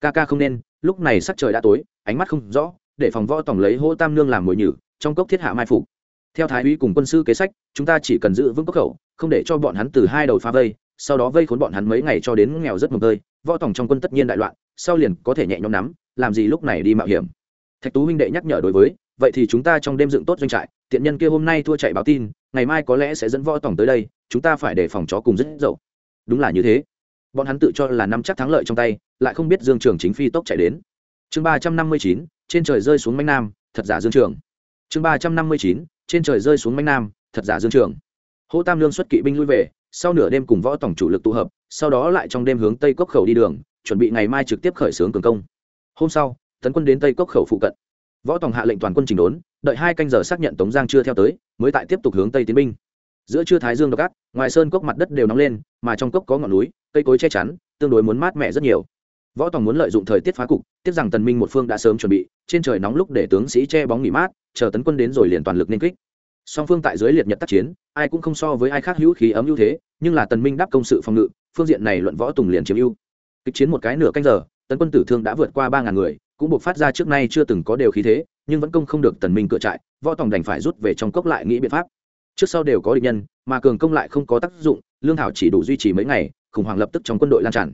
A: Ca ca không nên, lúc này sắc trời đã tối, ánh mắt không rõ để phòng võ tổng lấy hô tam nương làm mồi nhử, trong cốc thiết hạ mai phục. Theo thái úy cùng quân sư kế sách, chúng ta chỉ cần giữ vững cốc khẩu, không để cho bọn hắn từ hai đầu phá vây, sau đó vây khốn bọn hắn mấy ngày cho đến nghèo rất mồm tơi. Võ tổng trong quân tất nhiên đại loạn, sau liền có thể nhẹ nhõm nắm, làm gì lúc này đi mạo hiểm. Thạch tú huynh đệ nhắc nhở đối với, vậy thì chúng ta trong đêm dựng tốt doanh trại, tiện nhân kia hôm nay thua chạy báo tin, ngày mai có lẽ sẽ dẫn võ tổng tới đây, chúng ta phải đề phòng chó cùng rất dậu. Đúng là như thế. Bọn hắn tự cho là năm chắc thắng lợi trong tay, lại không biết dương trường chính phi tốc chạy đến. Chương ba trăm năm mươi chín trên trời rơi xuống manh nam, thật giả dương trường. Chương ba trăm năm mươi chín, trên trời rơi xuống manh nam, thật giả dương trường. Hỗ tam lương xuất kỵ binh lui về, sau nửa đêm cùng võ tổng chủ lực tụ hợp, sau đó lại trong đêm hướng tây cốc khẩu đi đường, chuẩn bị ngày mai trực tiếp khởi xướng cường công. Hôm sau, tấn quân đến tây cốc khẩu phụ cận. Võ tổng hạ lệnh toàn quân chỉnh đốn, đợi hai canh giờ xác nhận tống giang chưa theo tới, mới tại tiếp tục hướng tây tiến binh. Giữa trưa thái dương độc ác, ngoài sơn cốc mặt đất đều nóng lên, mà trong cốc có ngọn núi, cây cối che chắn, tương đối muốn mát mẻ rất nhiều võ tòng muốn lợi dụng thời tiết phá cục, tiếc rằng tần minh một phương đã sớm chuẩn bị, trên trời nóng lúc để tướng sĩ che bóng nghỉ mát, chờ tấn quân đến rồi liền toàn lực nên kích. Song phương tại dưới liệt nhật tác chiến, ai cũng không so với ai khác hữu khí ấm ưu thế, nhưng là tần minh đáp công sự phòng ngự, phương diện này luận võ tùng liền chiếm ưu. Kịch chiến một cái nửa canh giờ, tấn quân tử thương đã vượt qua ba ngàn người, cũng buộc phát ra trước nay chưa từng có đều khí thế, nhưng vẫn công không được tần minh cửa trại, võ tòng đành phải rút về trong cốc lại nghĩ biện pháp. Trước sau đều có địch nhân, mà cường công lại không có tác dụng, lương thảo chỉ đủ duy trì mấy ngày, khủng hoảng lập tức trong quân đội lan tràn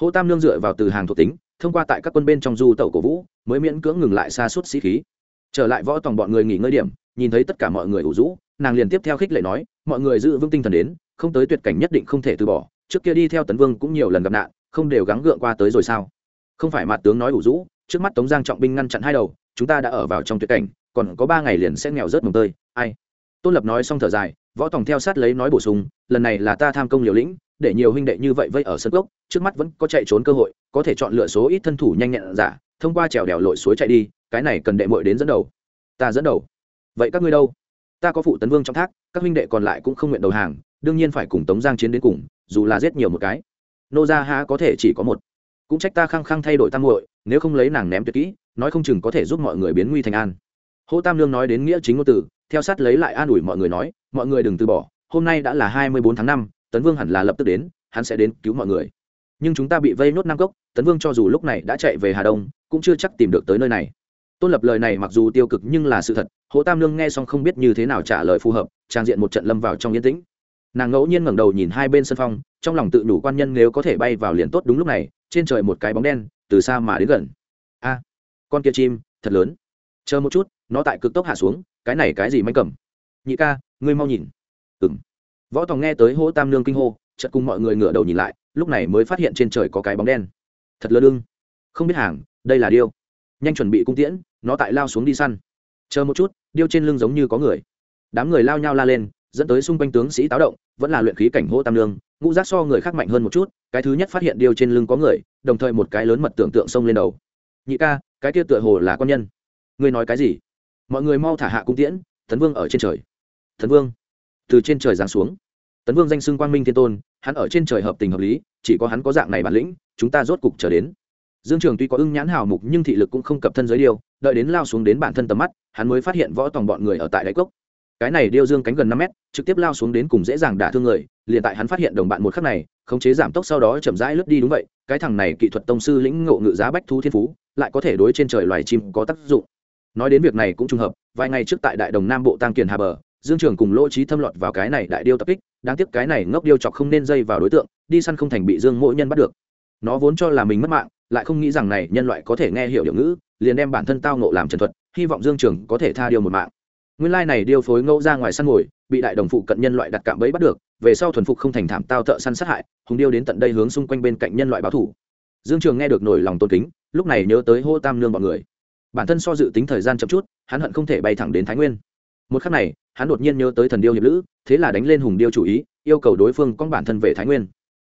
A: hô tam lương dựa vào từ hàng thuộc tính, thông qua tại các quân bên trong du tẩu cổ vũ, mới miễn cưỡng ngừng lại xa suốt sĩ khí. Trở lại võ tòng bọn người nghỉ ngơi điểm, nhìn thấy tất cả mọi người ủ rũ, nàng liền tiếp theo khích lệ nói, mọi người giữ vững tinh thần đến, không tới tuyệt cảnh nhất định không thể từ bỏ, trước kia đi theo tấn vương cũng nhiều lần gặp nạn, không đều gắng gượng qua tới rồi sao? Không phải mặt tướng nói ủ rũ, trước mắt tống giang trọng binh ngăn chặn hai đầu, chúng ta đã ở vào trong tuyệt cảnh, còn có ba ngày liền sẽ nghèo rớt mồng tơi, ai? Tôn lập nói xong thở dài, võ tòng theo sát lấy nói bổ sung, lần này là ta tham công liều lĩnh để nhiều huynh đệ như vậy vây ở sân cốc, trước mắt vẫn có chạy trốn cơ hội, có thể chọn lựa số ít thân thủ nhanh nhẹn giả, thông qua trèo đèo lội suối chạy đi, cái này cần đệ mội đến dẫn đầu. Ta dẫn đầu. Vậy các ngươi đâu? Ta có phụ tấn vương trong thác, các huynh đệ còn lại cũng không nguyện đầu hàng, đương nhiên phải cùng tống giang chiến đến cùng, dù là giết nhiều một cái. Nô gia há có thể chỉ có một. Cũng trách ta khăng khăng thay đổi tam muội, nếu không lấy nàng ném tuyệt kỹ, nói không chừng có thể giúp mọi người biến nguy thành an. Hô tam lương nói đến nghĩa chính ngôn từ, theo sát lấy lại an ủi mọi người nói, mọi người đừng từ bỏ, hôm nay đã là hai mươi bốn tháng năm tấn vương hẳn là lập tức đến, hắn sẽ đến cứu mọi người. Nhưng chúng ta bị vây nốt nam cốc, tấn vương cho dù lúc này đã chạy về hà đông, cũng chưa chắc tìm được tới nơi này. Tôn lập lời này mặc dù tiêu cực nhưng là sự thật hồ tam lương nghe xong không biết như thế nào trả lời phù hợp, trang diện một trận lâm vào trong yên tĩnh. Nàng ngẫu nhiên ngẩng đầu nhìn hai bên sân phong, trong lòng tự đủ quan nhân nếu có thể bay vào liền tốt đúng lúc này, trên trời một cái bóng đen, từ xa mà đến gần. A, con kia chim, thật lớn. Chờ một chút, nó tại cực tốc hạ xuống, cái này cái gì manh cầm? Nhị ca, ngươi mau nhìn. Ừng võ tòng nghe tới hỗ tam nương kinh hô chợt cùng mọi người ngửa đầu nhìn lại lúc này mới phát hiện trên trời có cái bóng đen. Thật lơ lưng. Không biết hàng đây là điêu. Nhanh chuẩn bị cung tiễn nó tại lao xuống đi săn. Chờ một chút điêu trên lưng giống như có người. Đám người lao nhau la lên dẫn tới xung quanh tướng sĩ táo động vẫn là luyện khí cảnh hô tam Nương, ngũ giác so người khác mạnh hơn một chút cái thứ nhất phát hiện điêu trên lưng có người đồng thời một cái lớn mật tưởng tượng xông lên đầu. Nhị ca cái kia tựa hồ là con nhân. Ngươi nói cái gì? Mọi người mau thả hạ cung tiễn tấn vương ở trên trời. Tấn vương từ trên trời giáng xuống. Tấn vương danh xưng quang minh thiên tôn, hắn ở trên trời hợp tình hợp lý, chỉ có hắn có dạng này bản lĩnh, chúng ta rốt cục trở đến. Dương trường tuy có ưng nhãn hào mục nhưng thị lực cũng không cập thân giới điêu đợi đến lao xuống đến bản thân tầm mắt, hắn mới phát hiện võ tòng bọn người ở tại đáy cốc. Cái này điêu dương cánh gần năm mét, trực tiếp lao xuống đến cùng dễ dàng đả thương người, liền tại hắn phát hiện đồng bạn một khắc này, khống chế giảm tốc sau đó chậm rãi lướt đi đúng vậy, cái thằng này kỹ thuật tông sư lĩnh ngộ ngự giá bách thú thiên phú, lại có thể đối trên trời loài chim có tác dụng. Nói đến việc này cũng trùng hợp, vài ngày trước tại đại đồng nam bộ tăng kiền hà bờ dương trường cùng lỗ trí thâm lọt vào cái này đại điêu tập kích, đáng tiếc cái này ngốc điêu chọc không nên dây vào đối tượng, đi săn không thành bị dương mỗi nhân bắt được. Nó vốn cho là mình mất mạng, lại không nghĩ rằng này nhân loại có thể nghe hiểu điệu ngữ, liền đem bản thân tao nộ làm trần thuật, hy vọng dương trường có thể tha điêu một mạng. Nguyên lai này điêu phối ngẫu ra ngoài săn ngồi bị đại đồng phụ cận nhân loại đặt cạm bẫy bắt được, về sau thuần phục không thành thảm tao thợ săn sát hại, hùng điêu đến tận đây hướng xung quanh bên cạnh nhân loại báo thủ. Dương trường nghe được nổi lòng tôn kính, lúc này nhớ tới hô tam nương bọn người. Bản thân so dự tính thời gian chậm chút, hắn hận không thể bay thẳng đến thái nguyên một khắc này, hắn đột nhiên nhớ tới thần điêu hiệp lữ, thế là đánh lên hùng điêu chủ ý, yêu cầu đối phương con bản thân về thái nguyên.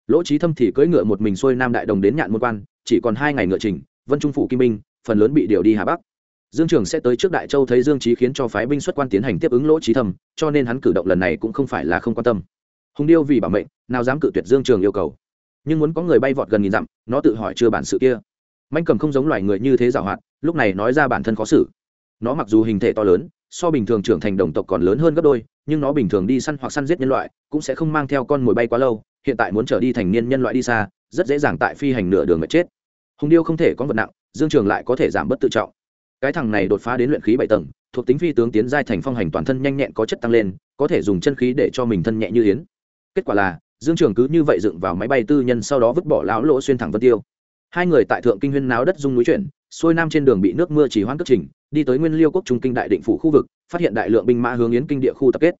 A: Lỗ trí thâm thì cưỡi ngựa một mình xuôi nam đại đồng đến nhạn môn quan, chỉ còn hai ngày ngựa trình, vân trung phủ kim minh phần lớn bị điều đi hà bắc. Dương trường sẽ tới trước đại châu thấy dương trí khiến cho phái binh xuất quan tiến hành tiếp ứng lỗ trí thâm, cho nên hắn cử động lần này cũng không phải là không quan tâm. Hùng điêu vì bảo mệnh, nào dám cự tuyệt dương trường yêu cầu. Nhưng muốn có người bay vọt gần nghìn dặm, nó tự hỏi chưa bản sự kia. Manh cầm không giống loài người như thế giảo hoạt, lúc này nói ra bản thân khó xử nó mặc dù hình thể to lớn, so bình thường trưởng thành đồng tộc còn lớn hơn gấp đôi, nhưng nó bình thường đi săn hoặc săn giết nhân loại cũng sẽ không mang theo con mồi bay quá lâu, hiện tại muốn trở đi thành niên nhân loại đi xa, rất dễ dàng tại phi hành nửa đường mà chết. Hùng điêu không thể có vật nặng, dương trường lại có thể giảm bớt tự trọng. Cái thằng này đột phá đến luyện khí bảy tầng, thuộc tính phi tướng tiến giai thành phong hành toàn thân nhanh nhẹn có chất tăng lên, có thể dùng chân khí để cho mình thân nhẹ như yến. Kết quả là, dương trường cứ như vậy dựng vào máy bay tư nhân sau đó vứt bỏ lão lỗ xuyên thẳng vân tiêu. Hai người tại thượng kinh huyên náo đất dung núi chuyển, xuôi nam trên đường bị nước mưa chỉ hoãn cất trình đi tới nguyên liêu quốc trung kinh đại định phủ khu vực, phát hiện đại lượng binh mã hướng yến kinh địa khu tập kết.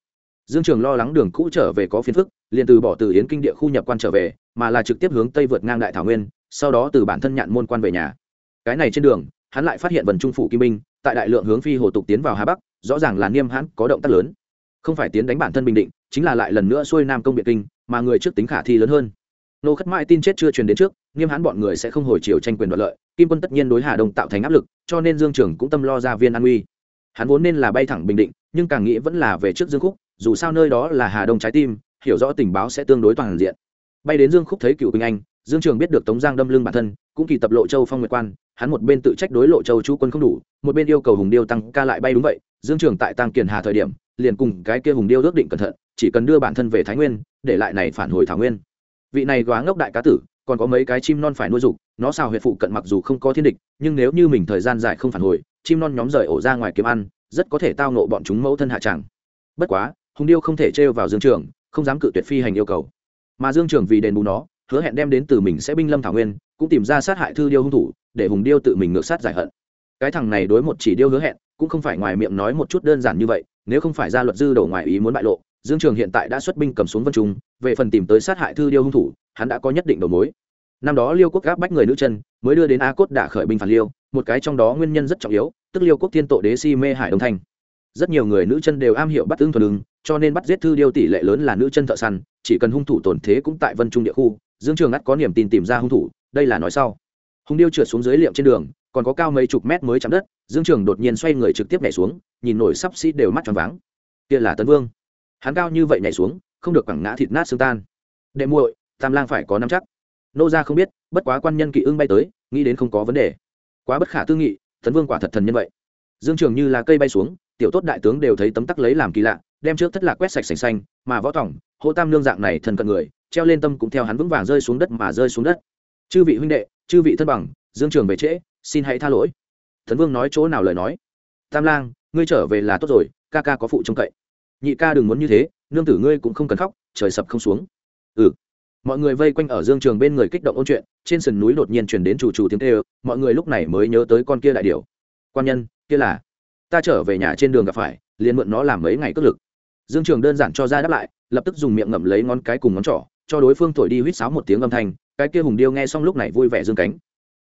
A: Dương trường lo lắng đường cũ trở về có phiền phức, liền từ bỏ từ yến kinh địa khu nhập quan trở về, mà là trực tiếp hướng tây vượt ngang đại thảo nguyên, sau đó từ bản thân nhạn môn quan về nhà. Cái này trên đường, hắn lại phát hiện vần trung phủ kim minh, tại đại lượng hướng phi hồ tục tiến vào hà bắc, rõ ràng là niêm hãn có động tác lớn. Không phải tiến đánh bản thân bình định, chính là lại lần nữa xuôi nam công biệt kinh, mà người trước tính khả thi lớn hơn nô khất mãi tin chết chưa truyền đến trước, nghiêm hãn bọn người sẽ không hồi chiều tranh quyền đoạt lợi, kim quân tất nhiên đối hà đông tạo thành áp lực, cho nên dương trường cũng tâm lo ra viên an uy hắn vốn nên là bay thẳng bình định, nhưng càng nghĩ vẫn là về trước dương khúc, dù sao nơi đó là hà đông trái tim, hiểu rõ tình báo sẽ tương đối toàn diện. Bay đến dương khúc thấy cựu quỳnh anh, dương trường biết được tống giang đâm lưng bản thân, cũng kỳ tập lộ châu phong nguyệt quan, hắn một bên tự trách đối lộ châu chú quân không đủ, một bên yêu cầu hùng điêu tăng ca lại bay đúng vậy, dương trường tại tăng kiền hà thời điểm, liền cùng cái kia hùng điêu ước định cẩn thận, chỉ cần đưa bản thân về thái nguyên, để lại này phản hồi thảo nguyên vị này góa ngốc đại cá tử, còn có mấy cái chim non phải nuôi dục, nó xào huyệt phụ cận mặc dù không có thiên địch, nhưng nếu như mình thời gian dài không phản hồi, chim non nhóm rời ổ ra ngoài kiếm ăn, rất có thể tao nộ bọn chúng mẫu thân hạ tràng bất quá, hùng điêu không thể trêu vào dương trường, không dám cự tuyệt phi hành yêu cầu. Mà dương trường vì đền bù nó, hứa hẹn đem đến từ mình sẽ binh lâm thảo nguyên, cũng tìm ra sát hại thư điêu hung thủ, để hùng điêu tự mình ngược sát giải hận. Cái thằng này đối một chỉ điêu hứa hẹn, cũng không phải ngoài miệng nói một chút đơn giản như vậy, nếu không phải ra luật dư đầu ngoài ý muốn bại lộ dương trường hiện tại đã xuất binh cầm xuống vân trung, về phần tìm tới sát hại thư điêu hung thủ, hắn đã có nhất định đầu mối. Năm đó liêu quốc gáp bách người nữ chân, mới đưa đến a cốt đả khởi binh phản liêu, một cái trong đó nguyên nhân rất trọng yếu, tức liêu quốc thiên tổ đế si mê hải đông thanh rất nhiều người nữ chân đều am hiểu bắt tương thuần ứng cho nên bắt giết thư điêu tỷ lệ lớn là nữ chân thợ săn, chỉ cần hung thủ tổn thế cũng tại vân trung địa khu, dương trường ngắt có niềm tin tìm ra hung thủ, đây là nói sau. Hùng điêu trượt xuống dưới liệm trên đường, còn có cao mấy chục mét mới chạm đất, dương trường đột nhiên xoay người trực tiếp nhảy xuống, nhìn nổi sắp xỉ đều mắt tròn váng. Kia là tấn vương hắn cao như vậy nhảy xuống, không được quẳng ngã thịt nát xương tan. Đệ muội, tam lang phải có năm chắc. Nô gia không biết, bất quá quan nhân kỵ ưng bay tới, nghĩ đến không có vấn đề. Quá bất khả tư nghị tấn vương quả thật thần nhân vậy. Dương trường như là cây bay xuống, tiểu tốt đại tướng đều thấy tấm tắc lấy làm kỳ lạ, đem trước thất lạc quét sạch sành xanh, mà võ tỏng hô tam lương dạng này thần cận người, treo lên tâm cũng theo hắn vững vàng rơi xuống đất mà rơi xuống đất. Chư vị huynh đệ, chư vị thân bằng, dương trường về trễ, xin hãy tha lỗi. Thần vương nói chỗ nào lời nói? Tam lang, ngươi trở về là tốt rồi, ca ca có phụ trông cậy nhị ca đừng muốn như thế, nương tử ngươi cũng không cần khóc, trời sập không xuống. Ừ. Mọi người vây quanh ở dương trường bên người kích động ôn chuyện, trên sườn núi đột nhiên chuyển đến chủ chủ tiếng tê mọi người lúc này mới nhớ tới con kia đại điều quan nhân, kia là? Ta trở về nhà trên đường gặp phải, liền mượn nó làm mấy ngày cất lực. Dương trường đơn giản cho ra đáp lại, lập tức dùng miệng ngậm lấy ngón cái cùng ngón trỏ, cho đối phương thổi đi huýt sáo một tiếng âm thanh, cái kia hùng điêu nghe xong lúc này vui vẻ dương cánh.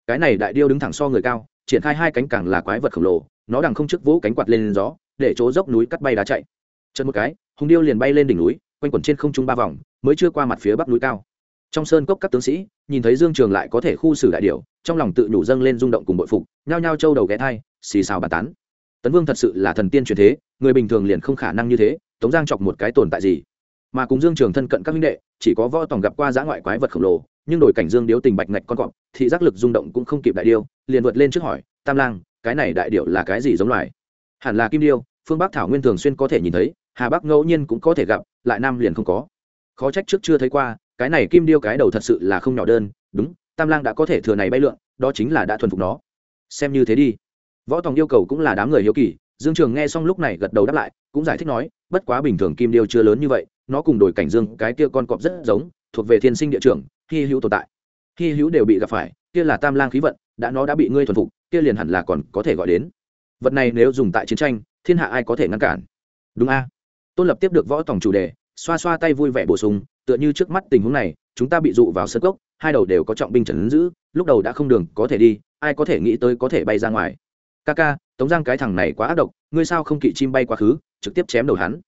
A: Cái này đại điêu đứng thẳng so người cao, triển khai hai cánh càng là quái vật khổng lồ, nó đằng không trước vỗ cánh quạt lên gió, để chỗ dốc núi cắt bay đá chạy chân một cái, hùng điêu liền bay lên đỉnh núi, quanh quẩn trên không trung ba vòng, mới chưa qua mặt phía bắc núi cao. Trong sơn cốc các tướng sĩ, nhìn thấy dương trường lại có thể khu xử đại điều trong lòng tự nhủ dâng lên rung động cùng bội phục, nhao nhao trâu đầu ghé thai, xì xào bàn tán. Tấn vương thật sự là thần tiên truyền thế, người bình thường liền không khả năng như thế, tống giang chọc một cái tồn tại gì? Mà cùng dương trường thân cận các minh đệ, chỉ có võ tòng gặp qua giã ngoại quái vật khổng lồ, nhưng đổi cảnh dương điếu tình bạch ngạch con cọp thì giác lực rung động cũng không kịp đại điêu, liền vượt lên trước hỏi, tam lang, cái này đại điệu là cái gì giống loài? Hẳn là kim điêu, phương bắc thảo nguyên thường xuyên có thể nhìn thấy hà bắc ngẫu nhiên cũng có thể gặp, lại nam liền không có. Khó trách trước chưa thấy qua, cái này kim điêu cái đầu thật sự là không nhỏ đơn, đúng, tam lang đã có thể thừa này bay lượn, đó chính là đã thuần phục nó. Xem như thế đi. Võ tòng yêu cầu cũng là đám người hiếu kỳ, dương trường nghe xong lúc này gật đầu đáp lại, cũng giải thích nói, bất quá bình thường kim điêu chưa lớn như vậy, nó cùng đổi cảnh dương cái kia con cọp rất giống, thuộc về thiên sinh địa trường hy hữu tồn tại. Hy hữu đều bị gặp phải, kia là tam lang khí vận, đã nó đã bị ngươi thuần phục, kia liền hẳn là còn có thể gọi đến. Vật này nếu dùng tại chiến tranh, thiên hạ ai có thể ngăn cản? Đúng a tôn lập tiếp được võ tòng chủ đề, xoa xoa tay vui vẻ bổ sung, tựa như trước mắt tình huống này, chúng ta bị dụ vào sân gốc hai đầu đều có trọng binh trần giữ, lúc đầu đã không đường, có thể đi, ai có thể nghĩ tới có thể bay ra ngoài. Ca ca, tống giang cái thằng này quá ác độc, ngươi sao không kỵ chim bay quá khứ, trực tiếp chém đầu hắn.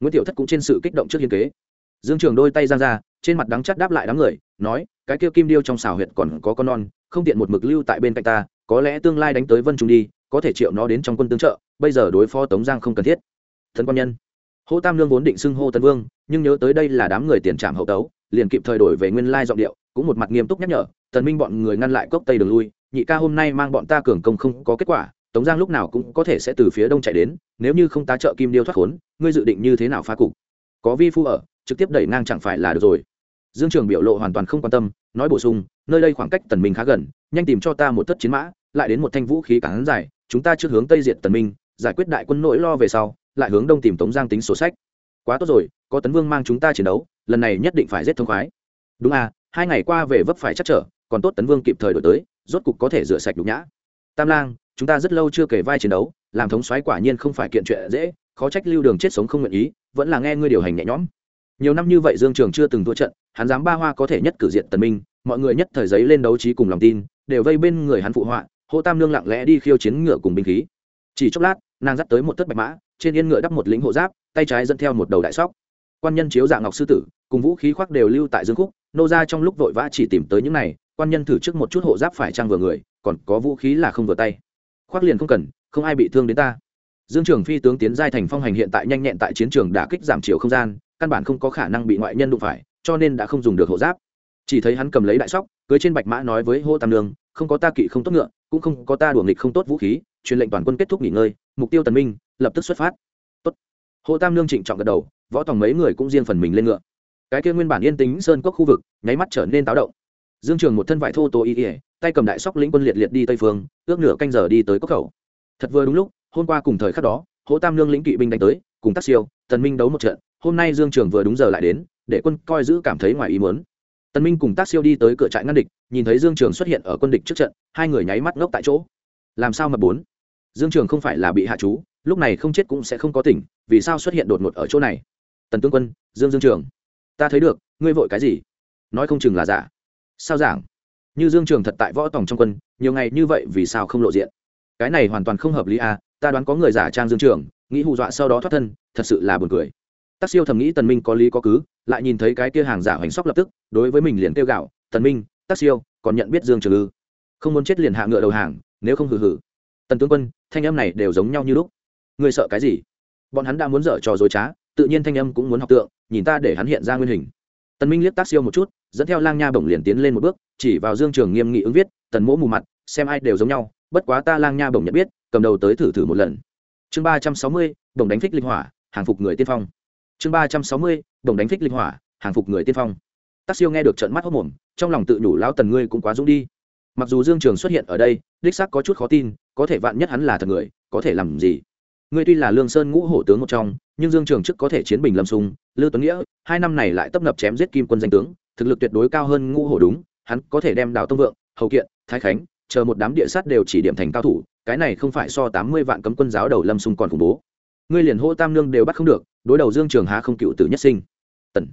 A: Nguyễn tiểu thất cũng trên sự kích động trước hiên kế. Dương trường đôi tay giang ra, trên mặt đắng chắt đáp lại đám người, nói, cái kia kim điêu trong xào huyệt còn có con non, không tiện một mực lưu tại bên cạnh ta, có lẽ tương lai đánh tới vân trung đi, có thể triệu nó đến trong quân tương trợ, bây giờ đối phó tống giang không cần thiết. Thân quan nhân hô tam lương vốn định xưng hô tân vương, nhưng nhớ tới đây là đám người tiền trảm hậu tấu, liền kịp thời đổi về nguyên lai giọng điệu, cũng một mặt nghiêm túc nhắc nhở, tần minh bọn người ngăn lại cốc tây đường lui, nhị ca hôm nay mang bọn ta cường công không có kết quả, tống giang lúc nào cũng có thể sẽ từ phía đông chạy đến, nếu như không tá trợ kim điêu thoát khốn, ngươi dự định như thế nào phá cục? Có vi phu ở, trực tiếp đẩy ngang chẳng phải là được rồi. Dương trường biểu lộ hoàn toàn không quan tâm, nói bổ sung, nơi đây khoảng cách tần minh khá gần, nhanh tìm cho ta một tất chiến mã, lại đến một thanh vũ khí cản dài, chúng ta trước hướng tây diệt tần minh, giải quyết đại quân nỗi lo về sau lại hướng đông tìm tống giang tính sổ sách. Quá tốt rồi, có tấn vương mang chúng ta chiến đấu, lần này nhất định phải giết thông khoái. Đúng à hai ngày qua về vấp phải chắc trở, còn tốt tấn vương kịp thời đổi tới, rốt cục có thể rửa sạch nhục nhã. Tam lang, chúng ta rất lâu chưa kể vai chiến đấu, làm thống soái quả nhiên không phải kiện chuyện dễ, khó trách lưu đường chết sống không nguyện ý, vẫn là nghe ngươi điều hành nhẹ nhõm. Nhiều năm như vậy dương trường chưa từng thua trận, hắn dám ba hoa có thể nhất cử diện tần minh, mọi người nhất thời giấy lên đấu trí cùng lòng tin, đều vây bên người hắn phụ họa hộ tam lương lặng lẽ đi khiêu chiến ngựa cùng binh khí. Chỉ chốc lát, nàng dắt tới một tất bạch mã trên yên ngựa đắp một lính hộ giáp, tay trái dẫn theo một đầu đại sóc. Quan nhân chiếu dạng ngọc sư tử, cùng vũ khí khoác đều lưu tại dương khúc, nô ra trong lúc vội vã chỉ tìm tới những này, quan nhân thử trước một chút hộ giáp phải trang vừa người, còn có vũ khí là không vừa tay. Khoác liền không cần, không ai bị thương đến ta. Dương trường phi tướng tiến giai thành phong hành hiện tại nhanh nhẹn tại chiến trường đã kích giảm chiều không gian, căn bản không có khả năng bị ngoại nhân đụng phải, cho nên đã không dùng được hộ giáp. Chỉ thấy hắn cầm lấy đại sóc, cưới trên bạch mã nói với hô tam lương không có ta kỵ không tốt ngựa, cũng không có ta đùa nghịch không tốt vũ khí, truyền lệnh toàn quân kết thúc nghỉ ngơi, mục tiêu tần minh lập tức xuất phát. Tốt. hồ tam lương trịnh trọng gật đầu, võ tòng mấy người cũng riêng phần mình lên ngựa. Cái kia nguyên bản yên tĩnh sơn cốc khu vực, nháy mắt trở nên táo động. Dương trường một thân vải thô tô y ỉa tay cầm đại sóc lĩnh quân liệt liệt đi tây phương, ước nửa canh giờ đi tới cốc khẩu. Thật vừa đúng lúc, hôm qua cùng thời khắc đó, hồ tam lương lĩnh kỵ binh đánh tới, cùng tác siêu, tần minh đấu một trận, hôm nay dương trường vừa đúng giờ lại đến, để quân coi giữ cảm thấy ngoài ý muốn. Tần minh cùng tác siêu đi tới cửa trại ngăn địch, nhìn thấy dương trường xuất hiện ở quân địch trước trận, hai người nháy mắt ngốc tại chỗ. Làm sao mà bốn? Dương trường không phải là bị hạ chú lúc này không chết cũng sẽ không có tỉnh, vì sao xuất hiện đột ngột ở chỗ này? Tần tướng quân, dương dương trường. Ta thấy được, ngươi vội cái gì? Nói không chừng là giả. Sao giảng? Như dương trường thật tại võ tòng trong quân, nhiều ngày như vậy vì sao không lộ diện? Cái này hoàn toàn không hợp lý à ta đoán có người giả trang dương trường, nghĩ hù dọa sau đó thoát thân, thật sự là buồn cười. Tác siêu thầm nghĩ tần minh có lý có cứ, lại nhìn thấy cái kia hàng giả hoành sóc lập tức, đối với mình liền kêu gạo, tần minh tác siêu, còn nhận biết dương trường ư? Không muốn chết liền hạ ngựa đầu hàng, nếu không hừ hừ. Tần tướng quân, thanh âm này đều giống nhau như lúc ngươi sợ cái gì? Bọn hắn đã muốn dở trò dối trá, tự nhiên thanh âm cũng muốn học tượng, nhìn ta để hắn hiện ra nguyên hình. Tần minh liếc tác siêu một chút, dẫn theo lang nha bổng liền tiến lên một bước, chỉ vào dương trường nghiêm nghị ứng viết, tần mỗ mù mặt, xem ai đều giống nhau, bất quá ta lang nha bổng nhận biết, cầm đầu tới thử thử một lần. Chương ba trăm sáu mươi, bổng đánh phích linh hỏa, hàng phục người tiên phong. Chương ba trăm sáu mươi, bổng đánh phích linh hỏa, hàng phục người tiên phong. Tác siêu nghe được trận mắt hốc mồm, trong lòng tự nhủ, lão tần ngươi cũng quá dũng đi. Mặc dù dương trường xuất hiện ở đây, đích xác có chút khó tin, có thể vạn nhất hắn là thật người, có thể làm gì? Ngươi tuy là lương sơn ngũ hổ tướng một trong, nhưng dương trường chức có thể chiến bình lâm sung. Lư tuấn nghĩa, hai năm này lại tấp nập chém giết kim quân danh tướng, thực lực tuyệt đối cao hơn ngũ hổ đúng, hắn có thể đem đào tông vượng, hầu kiện, thái khánh, chờ một đám địa sát đều chỉ điểm thành cao thủ, cái này không phải so tám mươi vạn cấm quân giáo đầu lâm sung còn khủng bố. Ngươi liền hô tam nương đều bắt không được, đối đầu dương trường há không cựu tử nhất sinh. Tần.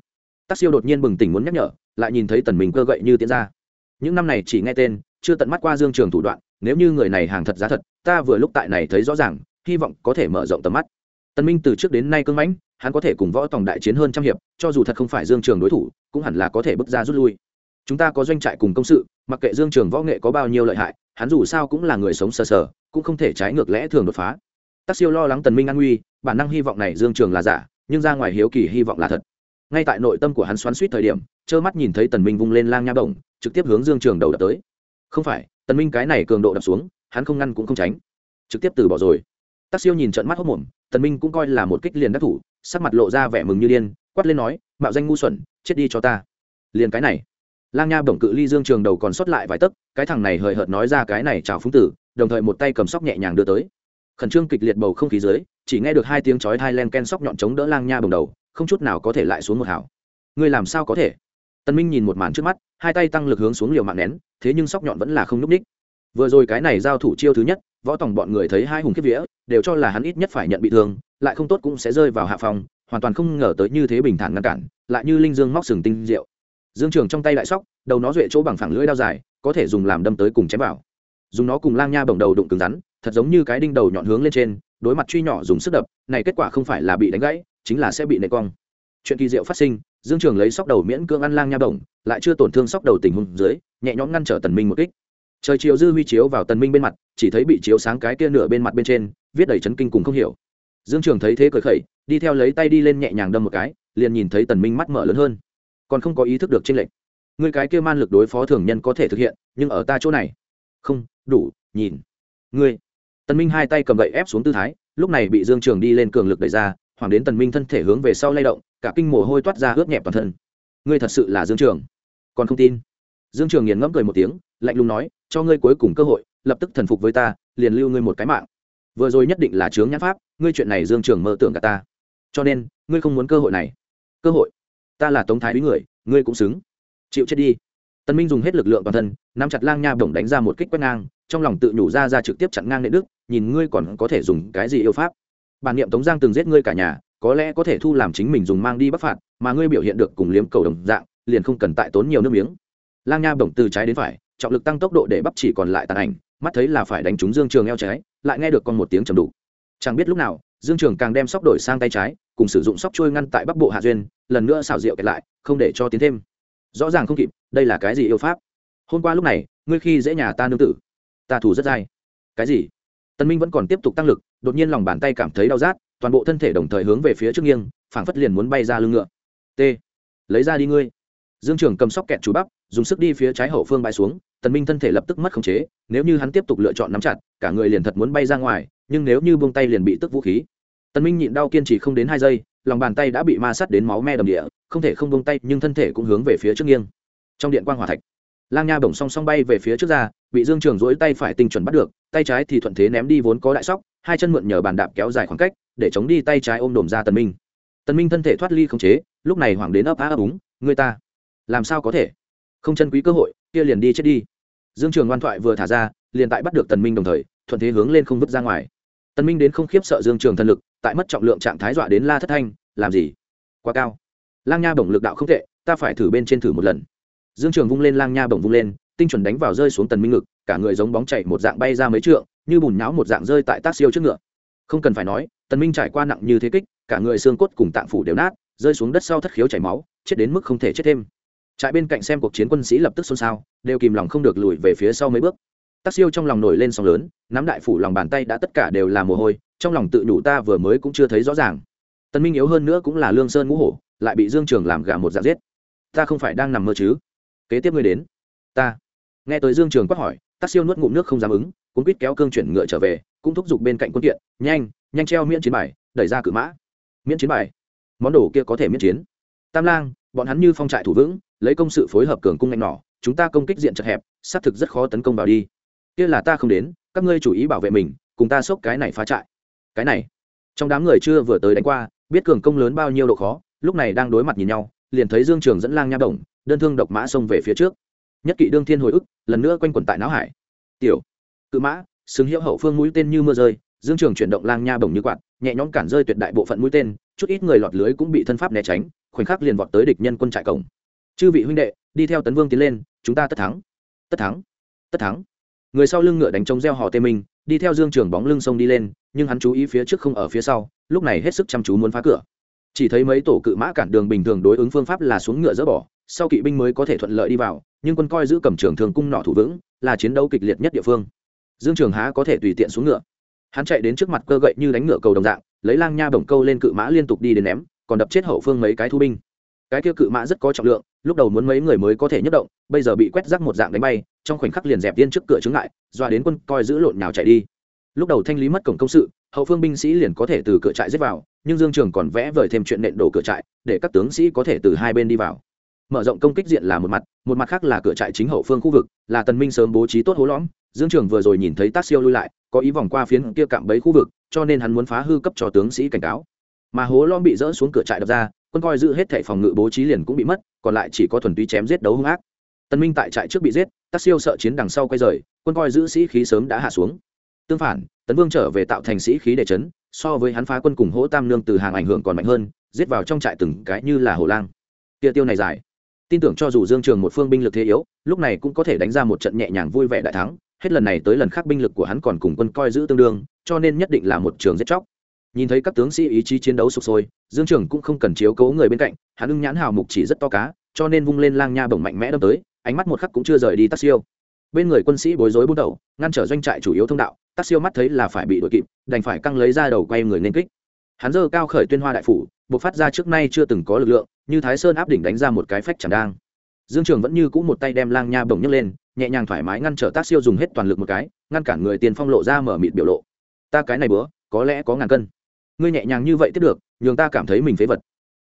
A: Tác siêu đột nhiên bừng tỉnh muốn nhắc nhở, lại nhìn thấy tần mình cơ gậy như tiến ra. Những năm này chỉ nghe tên, chưa tận mắt qua dương trường thủ đoạn, nếu như người này hàng thật giá thật, ta vừa lúc tại này thấy rõ ràng hy vọng có thể mở rộng tầm mắt. Tần minh từ trước đến nay cưng mãnh, hắn có thể cùng võ tòng đại chiến hơn trăm hiệp, cho dù thật không phải dương trường đối thủ, cũng hẳn là có thể bước ra rút lui. Chúng ta có doanh trại cùng công sự, mặc kệ dương trường võ nghệ có bao nhiêu lợi hại, hắn dù sao cũng là người sống sờ sờ, cũng không thể trái ngược lẽ thường đột phá. Tác siêu lo lắng tần minh an nguy, bản năng hy vọng này dương trường là giả, nhưng ra ngoài hiếu kỳ hy vọng là thật. Ngay tại nội tâm của hắn xoắn suýt thời điểm, trơ mắt nhìn thấy tần minh vung lên lang nha động trực tiếp hướng dương trường đầu đập tới. Không phải, tần minh cái này cường độ đập xuống, hắn không ngăn cũng không tránh. Trực tiếp từ bỏ rồi tác siêu nhìn trận mắt hốc mồm, tần minh cũng coi là một kích liền đắc thủ, sắc mặt lộ ra vẻ mừng như điên, quát lên nói, mạo danh ngu xuẩn, chết đi cho ta. Liền cái này, lang nha bổng cự ly dương trường đầu còn sót lại vài tấc, cái thằng này hời hợt nói ra cái này chào phúng tử, đồng thời một tay cầm sóc nhẹ nhàng đưa tới. Khẩn trương kịch liệt bầu không khí dưới, chỉ nghe được hai tiếng chói thai len ken sóc nhọn chống đỡ lang nha bồng đầu, không chút nào có thể lại xuống một hảo ngươi làm sao có thể? Tân minh nhìn một màn trước mắt, hai tay tăng lực hướng xuống liều mạng nén, thế nhưng sóc nhọn vẫn là không núp ních vừa rồi cái này giao thủ chiêu thứ nhất, võ tòng bọn người thấy hai hùng kiếp vía đều cho là hắn ít nhất phải nhận bị thương lại không tốt cũng sẽ rơi vào hạ phòng hoàn toàn không ngờ tới như thế bình thản ngăn cản lại như linh dương móc sừng tinh diệu, dương trường trong tay đại sóc đầu nó duệ chỗ bằng phẳng lưỡi đao dài có thể dùng làm đâm tới cùng chém vào. Dùng nó cùng lang nha bổng đầu đụng cứng rắn thật giống như cái đinh đầu nhọn hướng lên trên đối mặt truy nhỏ dùng sức đập này kết quả không phải là bị đánh gãy chính là sẽ bị nệ cong. Chuyện kỳ diệu phát sinh dương trường lấy sóc đầu miễn cưỡng ăn lang nha bổng lại chưa tổn thương sóc đầu tình huống dưới nhẹ nhõm ngăn trở tần minh một kích. Trời chiều dư huy chiếu vào tần minh bên mặt chỉ thấy bị chiếu sáng cái kia nửa bên mặt bên trên viết đầy chấn kinh cùng không hiểu. Dương trường thấy thế cười khẩy, đi theo lấy tay đi lên nhẹ nhàng đâm một cái, liền nhìn thấy tần minh mắt mở lớn hơn. Còn không có ý thức được trên lệnh người cái kia man lực đối phó thường nhân có thể thực hiện, nhưng ở ta chỗ này. Không, đủ, nhìn. Ngươi. Tần minh hai tay cầm gậy ép xuống tư thái, lúc này bị dương trường đi lên cường lực đẩy ra hoàng đến tần minh thân thể hướng về sau lay động, cả kinh mồ hôi toát ra ướt nhẹp toàn thân. Ngươi thật sự là dương trường. Còn không tin. Dương trường nghiền ngẫm cười một tiếng, lạnh lùng nói, cho ngươi cuối cùng cơ hội, lập tức thần phục với ta, liền lưu ngươi một cái mạng vừa rồi nhất định là chướng nhãn pháp, ngươi chuyện này dương trường mơ tưởng cả ta. Cho nên, ngươi không muốn cơ hội này. Cơ hội? Ta là tống thái úy người, ngươi cũng xứng. Chịu chết đi. Tân minh dùng hết lực lượng toàn thân, nắm chặt lang nha bổng đánh ra một kích quét ngang, trong lòng tự nhủ ra ra trực tiếp chặn ngang nệ đức, nhìn ngươi còn có thể dùng cái gì yêu pháp. Bản niệm tống giang từng giết ngươi cả nhà, có lẽ có thể thu làm chính mình dùng mang đi bắc phạt, mà ngươi biểu hiện được cùng liếm cầu đồng dạng, liền không cần tại tốn nhiều nước miếng. Lang nha bổng từ trái đến phải, trọng lực tăng tốc độ để bắp chỉ còn lại tàn ảnh mắt thấy là phải đánh trúng dương trường eo trái, lại nghe được con một tiếng trầm đủ chẳng biết lúc nào, dương trường càng đem sóc đổi sang tay trái, cùng sử dụng sóc trôi ngăn tại bắc bộ hạ duyên, lần nữa xào rượu kẹt lại, không để cho tiến thêm. Rõ ràng không kịp, đây là cái gì yêu pháp? Hôm qua lúc này, ngươi khi dễ nhà ta nương tử, ta thủ rất dai. Cái gì? Tân minh vẫn còn tiếp tục tăng lực, đột nhiên lòng bàn tay cảm thấy đau rát, toàn bộ thân thể đồng thời hướng về phía trước nghiêng, phảng phất liền muốn bay ra lưng ngựa. T. Lấy ra đi ngươi dương trường cầm sóc kẹt chú bắp, dùng sức đi phía trái hậu phương bay xuống, tần minh thân thể lập tức mất khống chế, nếu như hắn tiếp tục lựa chọn nắm chặt, cả người liền thật muốn bay ra ngoài, nhưng nếu như buông tay liền bị tức vũ khí. Tần minh nhịn đau kiên trì không đến hai giây, lòng bàn tay đã bị ma sát đến máu me đầm địa, không thể không buông tay, nhưng thân thể cũng hướng về phía trước nghiêng. Trong điện quang hỏa thạch, lang nha bổng song song bay về phía trước ra, bị dương trường duỗi tay phải tinh chuẩn bắt được, tay trái thì thuận thế ném đi vốn có đại sóc, hai chân mượn nhờ bàn đạp kéo dài khoảng cách, để chống đi tay trái ôm đồm ra tần minh. Tần minh thân thể thoát ly không chế, lúc này hoàng đến ấp á ấp úng, người ta làm sao có thể? Không chân quý cơ hội, kia liền đi chết đi. Dương trường ngoan thoại vừa thả ra, liền tại bắt được tần minh đồng thời, thuận thế hướng lên không vứt ra ngoài. Tần minh đến không khiếp sợ dương trường thân lực, tại mất trọng lượng trạng thái dọa đến la thất thanh, làm gì? Quá cao. Lang nha bổng lực đạo không tệ, ta phải thử bên trên thử một lần. Dương trường vung lên lang nha bổng vung lên, tinh chuẩn đánh vào rơi xuống tần minh ngực, cả người giống bóng chảy một dạng bay ra mấy trượng, như bùn nhão một dạng rơi tại tác siêu trước ngựa. Không cần phải nói, tần minh trải qua nặng như thế kích, cả người xương cốt cùng tạng phủ đều nát, rơi xuống đất sau thất khiếu chảy máu, chết đến mức không thể chết thêm trại bên cạnh xem cuộc chiến quân sĩ lập tức xôn xao, đều kìm lòng không được lùi về phía sau mấy bước. Tác siêu trong lòng nổi lên sóng lớn, nắm đại phủ lòng bàn tay đã tất cả đều là mồ hôi, trong lòng tự nhủ ta vừa mới cũng chưa thấy rõ ràng. Tân minh yếu hơn nữa cũng là lương sơn ngũ hổ, lại bị dương trường làm gà một dạng giết. Ta không phải đang nằm mơ chứ? Kế tiếp ngươi đến. Ta. Nghe tới dương trường quát hỏi tác siêu nuốt ngụm nước không dám ứng cũng quýt kéo cương chuyển ngựa trở về, cũng thúc giục bên cạnh quân kiện, nhanh nhanh treo miễn chiến bài, đẩy ra cự mã. Miễn chiến bài? Món đồ kia có thể miễn chiến. Tam lang, bọn hắn như phong trại thủ vững lấy công sự phối hợp cường cung ngạnh nỏ, chúng ta công kích diện chật hẹp, xác thực rất khó tấn công vào đi. Kia là ta không đến, các ngươi chủ ý bảo vệ mình, cùng ta xốc cái này phá trại. Cái này, trong đám người chưa vừa tới đánh qua, biết cường công lớn bao nhiêu độ khó, lúc này đang đối mặt nhìn nhau, liền thấy dương trường dẫn lang nha đồng, đơn thương độc mã xông về phía trước. Nhất kỵ đương thiên hồi ức, lần nữa quanh quẩn tại não hải. Tiểu, cự mã, xứng hiệu hậu phương mũi tên như mưa rơi, dương trường chuyển động lang nha bổng như quạt, nhẹ nhõm cản rơi tuyệt đại bộ phận mũi tên, chút ít người lọt lưới cũng bị thân pháp né tránh, khoảnh khắc liền vọt tới địch nhân quân trại cổng chư vị huynh đệ, đi theo tấn vương tiến lên, chúng ta tất thắng. Tất thắng? Tất thắng? Người sau lưng ngựa đánh trống reo hò tê minh, đi theo dương trường bóng lưng sông đi lên, nhưng hắn chú ý phía trước không ở phía sau, lúc này hết sức chăm chú muốn phá cửa. Chỉ thấy mấy tổ cự mã cản đường bình thường đối ứng phương pháp là xuống ngựa dỡ bỏ, sau kỵ binh mới có thể thuận lợi đi vào, nhưng quân coi giữ cầm trường thường cung nọ thủ vững, là chiến đấu kịch liệt nhất địa phương. Dương trường há có thể tùy tiện xuống ngựa. Hắn chạy đến trước mặt cơ gậy như đánh ngựa cầu đồng dạng, lấy lang nha bổng câu lên cự mã liên tục đi đến ném, còn đập chết hậu phương mấy cái thu binh cái kia cự mã rất có trọng lượng, lúc đầu muốn mấy người mới có thể nhất động, bây giờ bị quét rác một dạng đánh bay, trong khoảnh khắc liền dẹp tiên trước cửa chướng lại doa đến quân coi giữ lộn nhào chạy đi. Lúc đầu thanh lý mất cổng công sự, hậu phương binh sĩ liền có thể từ cửa trại giết vào, nhưng dương trường còn vẽ vời thêm chuyện nện đổ cửa trại, để các tướng sĩ có thể từ hai bên đi vào. Mở rộng công kích diện là một mặt một mặt khác là cửa trại chính hậu phương khu vực, là tần minh sớm bố trí tốt hố lõm. Dương trường vừa rồi nhìn thấy tác siêu lui lại, có ý vòng qua phiến kia cạm bấy khu vực, cho nên hắn muốn phá hư cấp cho tướng sĩ cảnh cáo. Mà hố lõm bị dỡ xuống cửa trại đập ra quân coi giữ hết thảy phòng ngự bố trí liền cũng bị mất, còn lại chỉ có thuần túy chém giết đấu hung ác. Tân minh tại trại trước bị giết, Tắc siêu sợ chiến đằng sau quay rời, quân coi giữ sĩ khí sớm đã hạ xuống. Tương phản, tấn vương trở về tạo thành sĩ khí để chấn, so với hắn phá quân cùng hỗ tam nương từ hàng ảnh hưởng còn mạnh hơn, giết vào trong trại từng cái như là hồ lang. Tiêu tiêu này dài. Tin tưởng cho dù dương trường một phương binh lực thế yếu, lúc này cũng có thể đánh ra một trận nhẹ nhàng vui vẻ đại thắng, hết lần này tới lần khác binh lực của hắn còn cùng quân coi giữ tương đương, cho nên nhất định là một trường giết chóc nhìn thấy các tướng sĩ ý chí chiến đấu sụp sôi, dương trường cũng không cần chiếu cố người bên cạnh, hắn ưng nhãn hào mục chỉ rất to cá, cho nên vung lên lang nha bổng mạnh mẽ đâm tới, ánh mắt một khắc cũng chưa rời đi tắc siêu. Bên người quân sĩ bối rối bút đầu, ngăn trở doanh trại chủ yếu thông đạo, tắc siêu mắt thấy là phải bị đuổi kịp, đành phải căng lấy ra đầu quay người nên kích. Hắn dơ cao khởi tuyên hoa đại phủ, buộc phát ra trước nay chưa từng có lực lượng, như thái sơn áp đỉnh đánh ra một cái phách chẳng đang. Dương trường vẫn như cũ một tay đem lang nha bổng nhấc lên, nhẹ nhàng thoải mái ngăn trở tác siêu dùng hết toàn lực một cái, ngăn cản người tiền phong lộ ra mở mịt biểu lộ. Ta cái này bữa, có lẽ có ngàn cân ngươi nhẹ nhàng như vậy tiếp được, nhường ta cảm thấy mình phế vật.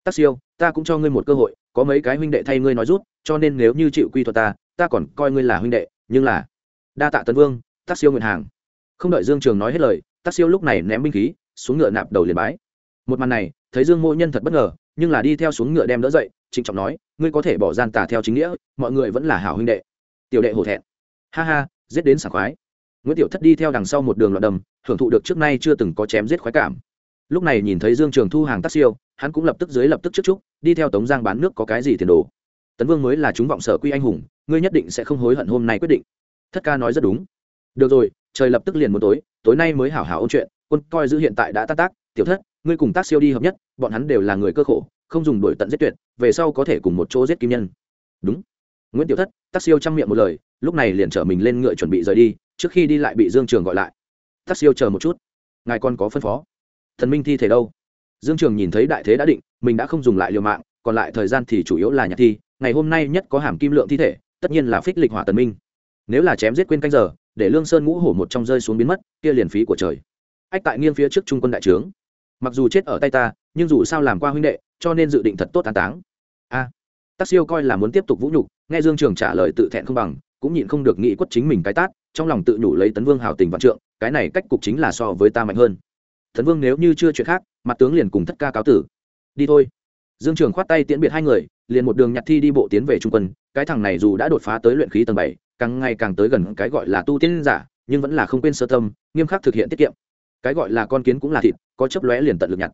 A: Tắc siêu, ta cũng cho ngươi một cơ hội, có mấy cái huynh đệ thay ngươi nói rút, cho nên nếu như chịu quy thuật ta ta còn coi ngươi là huynh đệ, nhưng là, đa tạ tấn vương, Tắc siêu nguyện hàng. Không đợi dương trường nói hết lời, Tắc siêu lúc này ném binh khí, xuống ngựa nạp đầu liền bái. Một màn này, thấy dương mô nhân thật bất ngờ, nhưng là đi theo xuống ngựa đem đỡ dậy, trịnh trọng nói, ngươi có thể bỏ gian tà theo chính nghĩa, mọi người vẫn là hảo huynh đệ. Tiểu đệ hổ thẹn. Ha ha, giết đến sảng khoái. Nguyễn tiểu thất đi theo đằng sau một đường loạn đầm, hưởng thụ được trước nay chưa từng có chém giết khoái cảm lúc này nhìn thấy dương trường thu hàng tác siêu, hắn cũng lập tức dưới lập tức trước trúc đi theo tống giang bán nước có cái gì tiền đồ. Tấn vương mới là chúng vọng sở quy anh hùng, ngươi nhất định sẽ không hối hận hôm nay quyết định. Thất ca nói rất đúng. Được rồi, trời lập tức liền muốn tối tối nay mới hảo hảo ôn chuyện, quân coi giữ hiện tại đã tác tác, tiểu thất, ngươi cùng tác siêu đi hợp nhất, bọn hắn đều là người cơ khổ, không dùng đổi tận giết tuyệt, về sau có thể cùng một chỗ giết kim nhân. Đúng. Nguyễn tiểu thất tác siêu chăm miệng một lời, lúc này liền chở mình lên ngựa chuẩn bị rời đi, trước khi đi lại bị dương trường gọi lại. Tác siêu chờ một chút. Ngài còn có phân phó thần minh thi thể đâu? Dương trường nhìn thấy đại thế đã định mình đã không dùng lại liều mạng còn lại thời gian thì chủ yếu là nhạc thi ngày hôm nay nhất có hàm kim lượng thi thể tất nhiên là phích lịch hỏa tần minh. Nếu là chém giết quên canh giờ để lương sơn ngũ hổ một trong rơi xuống biến mất kia liền phí của trời. Ách tại nghiêng phía trước trung quân đại trướng. Mặc dù chết ở tay ta nhưng dù sao làm qua huynh đệ cho nên dự định thật tốt an táng. A. À, tác siêu coi là muốn tiếp tục vũ nhục nghe dương trường trả lời tự thẹn không bằng cũng nhịn không được nghĩ quất chính mình cái tát trong lòng tự nhủ lấy tấn vương hào tình vạn trượng cái này cách cục chính là so với ta mạnh hơn. Thần vương nếu như chưa chuyện khác, mặt tướng liền cùng thất ca cáo tử. Đi thôi. Dương trường khoát tay tiễn biệt hai người, liền một đường nhặt thi đi bộ tiến về trung quân, cái thằng này dù đã đột phá tới luyện khí tầng bảy, càng ngày càng tới gần cái gọi là tu tiên giả, nhưng vẫn là không quên sơ tâm, nghiêm khắc thực hiện tiết kiệm. Cái gọi là con kiến cũng là thịt, có chấp lóe liền tận lực nhặt.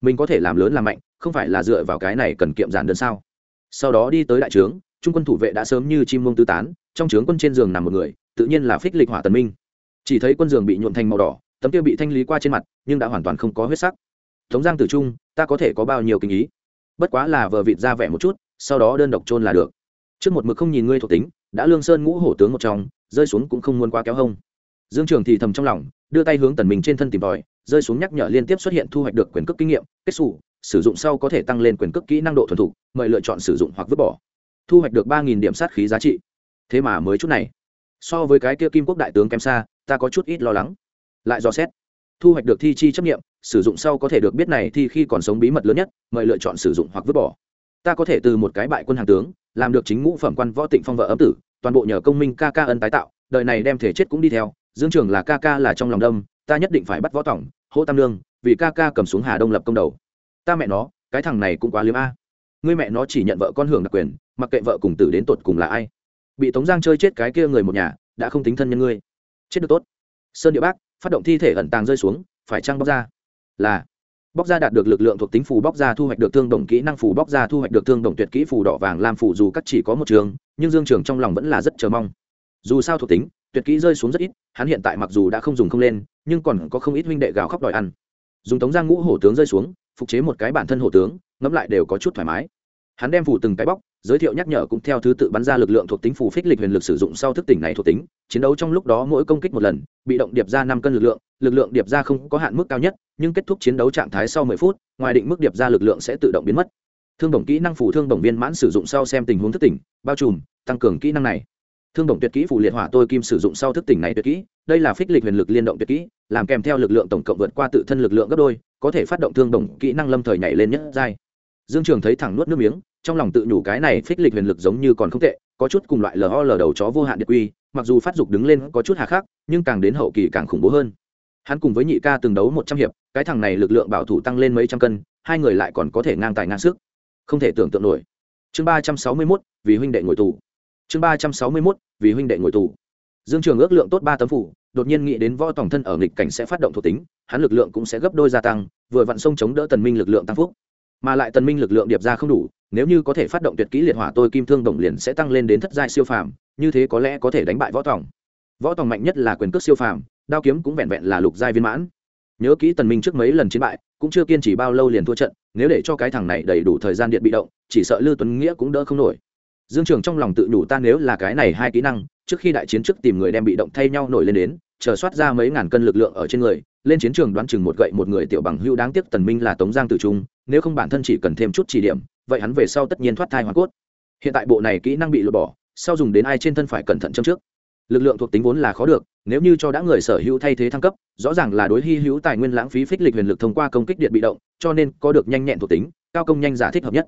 A: Mình có thể làm lớn làm mạnh, không phải là dựa vào cái này cần kiệm giản đơn sao? Sau đó đi tới đại trướng, trung quân thủ vệ đã sớm như chim mông tư tán, trong trướng quân trên giường nằm một người, tự nhiên là phích lịch hỏa tần minh. Chỉ thấy quân giường bị nhuộn thành màu đỏ tấm kia bị thanh lý qua trên mặt, nhưng đã hoàn toàn không có huyết sắc. Tống giang tử trung, ta có thể có bao nhiêu kinh ý? Bất quá là vờ vịt ra vẻ một chút, sau đó đơn độc trôn là được. Trước một mực không nhìn ngươi thuộc tính, đã lương sơn ngũ hổ tướng một trong, rơi xuống cũng không muốn quá kéo hông. Dương trường thì thầm trong lòng, đưa tay hướng tần mình trên thân tìm tòi, rơi xuống nhắc nhở liên tiếp xuất hiện thu hoạch được quyền cước kinh nghiệm, kết xù, sử dụng sau có thể tăng lên quyền cước kỹ năng độ thuần thục, mời lựa chọn sử dụng hoặc vứt bỏ. Thu hoạch được ba nghìn điểm sát khí giá trị. Thế mà mới chút này. So với cái kia kim quốc đại tướng kém xa, ta có chút ít lo lắng lại dò xét. Thu hoạch được thi chi chấp nghiệm, sử dụng sau có thể được biết này thì khi còn sống bí mật lớn nhất, mời lựa chọn sử dụng hoặc vứt bỏ. Ta có thể từ một cái bại quân hàng tướng, làm được chính ngũ phẩm quan võ tịnh phong vợ ấm tử, toàn bộ nhờ công minh ca ca ân tái tạo, đời này đem thể chết cũng đi theo, dương trường là ca ca là trong lòng đông ta nhất định phải bắt võ tổng, hỗ tam lương vì ca ca cầm xuống hà đông lập công đầu. Ta mẹ nó, cái thằng này cũng quá liếm a. Ngươi mẹ nó chỉ nhận vợ con hưởng đặc quyền, mặc kệ vợ cùng tử đến tột cùng là ai. Bị tống giang chơi chết cái kia người một nhà, đã không tính thân nhân ngươi. Chết được tốt. Sơn địa bác phát động thi thể ẩn tàng rơi xuống, phải trăng bóc ra? Là. Bóc ra đạt được lực lượng thuộc tính phù bóc ra thu hoạch được thương đồng kỹ năng phù bóc ra thu hoạch được thương đồng tuyệt kỹ phù đỏ vàng làm phù dù cắt chỉ có một trường, nhưng dương trường trong lòng vẫn là rất chờ mong. Dù sao thuộc tính, tuyệt kỹ rơi xuống rất ít, hắn hiện tại mặc dù đã không dùng không lên, nhưng còn có không ít huynh đệ gào khóc đòi ăn. Dùng tống giang ngũ hổ tướng rơi xuống, phục chế một cái bản thân hổ tướng, ngẫm lại đều có chút thoải mái. Hắn đem phủ từng cái bóc giới thiệu nhắc nhở cũng theo thứ tự bắn ra lực lượng thuộc tính phù phích lịch huyền lực sử dụng sau thức tỉnh này thuộc tính. Chiến đấu trong lúc đó mỗi công kích một lần, bị động điệp ra năm cân lực lượng lực lượng điệp ra không có hạn mức cao nhất, nhưng kết thúc chiến đấu trạng thái sau mười phút, ngoài định mức điệp ra lực lượng sẽ tự động biến mất. Thương đồng kỹ năng phù thương đồng viên mãn sử dụng sau xem tình huống thức tỉnh, bao trùm, tăng cường kỹ năng này. Thương đồng tuyệt kỹ phù liệt hỏa tôi kim sử dụng sau thức tỉnh này tuyệt kỹ, đây là phích lịch huyền lực liên động tuyệt kỹ, làm kèm theo lực lượng tổng cộng vượt qua tự thân lực lượng gấp đôi, có thể phát động thương đồng kỹ năng lâm thời nhảy lên nhất giai. Dương trường thấy thẳng nuốt nước miếng trong lòng tự nhủ cái này phích lịch huyền lực giống như còn không tệ, có chút cùng loại lo lờ đầu chó vô hạn điệp quy, mặc dù phát dục đứng lên có chút hà khắc, nhưng càng đến hậu kỳ càng khủng bố hơn. Hắn cùng với nhị ca từng đấu một trăm hiệp, cái thằng này lực lượng bảo thủ tăng lên mấy trăm cân, hai người lại còn có thể ngang tài ngang sức. Không thể tưởng tượng nổi. Chương ba trăm sáu mươi mốt, vì huynh đệ ngồi tù. Chương ba trăm sáu mươi mốt, vì huynh đệ ngồi tù. Dương trường ước lượng tốt ba tấm phủ, đột nhiên nghĩ đến võ tổng thân ở nghịch cảnh sẽ phát động thuộc tính, hắn lực lượng cũng sẽ gấp đôi gia tăng, vừa vặn sông chống đỡ tần minh lực lượng tăng phúc mà lại tần minh lực lượng điệp ra không đủ, nếu như có thể phát động tuyệt kỹ liệt hỏa tôi kim thương đồng liền sẽ tăng lên đến thất giai siêu phàm, như thế có lẽ có thể đánh bại võ tòng. Võ tòng mạnh nhất là quyền cước siêu phàm, đao kiếm cũng vẹn vẹn là lục giai viên mãn. Nhớ kỹ tần minh trước mấy lần chiến bại, cũng chưa kiên trì bao lâu liền thua trận, nếu để cho cái thằng này đầy đủ thời gian điện bị động, chỉ sợ lư tuấn nghĩa cũng đỡ không nổi. Dương trường trong lòng tự đủ ta nếu là cái này hai kỹ năng, trước khi đại chiến trước tìm người đem bị động thay nhau nổi lên đến, chờ soát ra mấy ngàn cân lực lượng ở trên người, lên chiến trường đoán chừng một gậy một người tiểu bằng hưu đáng tiếc tần minh là tống giang tử trung nếu không bản thân chỉ cần thêm chút chỉ điểm, vậy hắn về sau tất nhiên thoát thai hoàn cốt. Hiện tại bộ này kỹ năng bị lột bỏ, sau dùng đến ai trên thân phải cẩn thận châm trước. Lực lượng thuộc tính vốn là khó được, nếu như cho đã người sở hữu thay thế thăng cấp, rõ ràng là đối hy hữu tài nguyên lãng phí phích lịch huyền lực thông qua công kích điện bị động, cho nên có được nhanh nhẹn thuộc tính, cao công nhanh giả thích hợp nhất.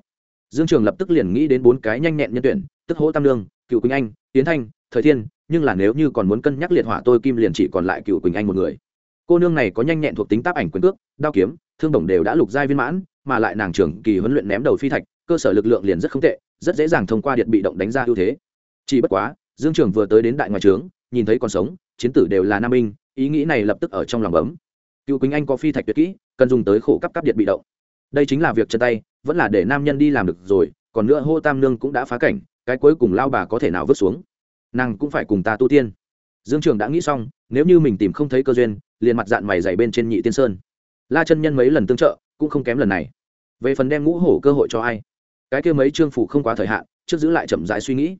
A: Dương trường lập tức liền nghĩ đến bốn cái nhanh nhẹn nhân tuyển, tức hỗ tam lương cựu quỳnh anh, tiến thanh, thời thiên, nhưng là nếu như còn muốn cân nhắc liệt hỏa tôi kim liền chỉ còn lại cựu quỳnh anh một người. Cô nương này có nhanh nhẹn thuộc tính tác ảnh quyền cước, đao kiếm, thương đồng đều đã lục giai viên mãn mà lại nàng trưởng kỳ huấn luyện ném đầu phi thạch, cơ sở lực lượng liền rất không tệ, rất dễ dàng thông qua điện bị động đánh ra ưu thế. Chỉ bất quá, dương trường vừa tới đến đại ngoài trướng, nhìn thấy còn sống, chiến tử đều là nam binh, ý nghĩ này lập tức ở trong lòng bấm cựu quỳnh anh có phi thạch tuyệt kỹ, cần dùng tới khổ cấp cấp điện bị động. Đây chính là việc chân tay, vẫn là để nam nhân đi làm được rồi, còn nữa hô tam nương cũng đã phá cảnh, cái cuối cùng lao bà có thể nào vứt xuống? Nàng cũng phải cùng ta tu tiên. Dương trường đã nghĩ xong, nếu như mình tìm không thấy cơ duyên, liền mặt dạng mày dày bên trên nhị tiên sơn. La chân nhân mấy lần tương trợ, cũng không kém lần này về phần đem ngũ hổ cơ hội cho ai? Cái kia mấy trương phủ không quá thời hạn, trước giữ lại chậm rãi suy nghĩ.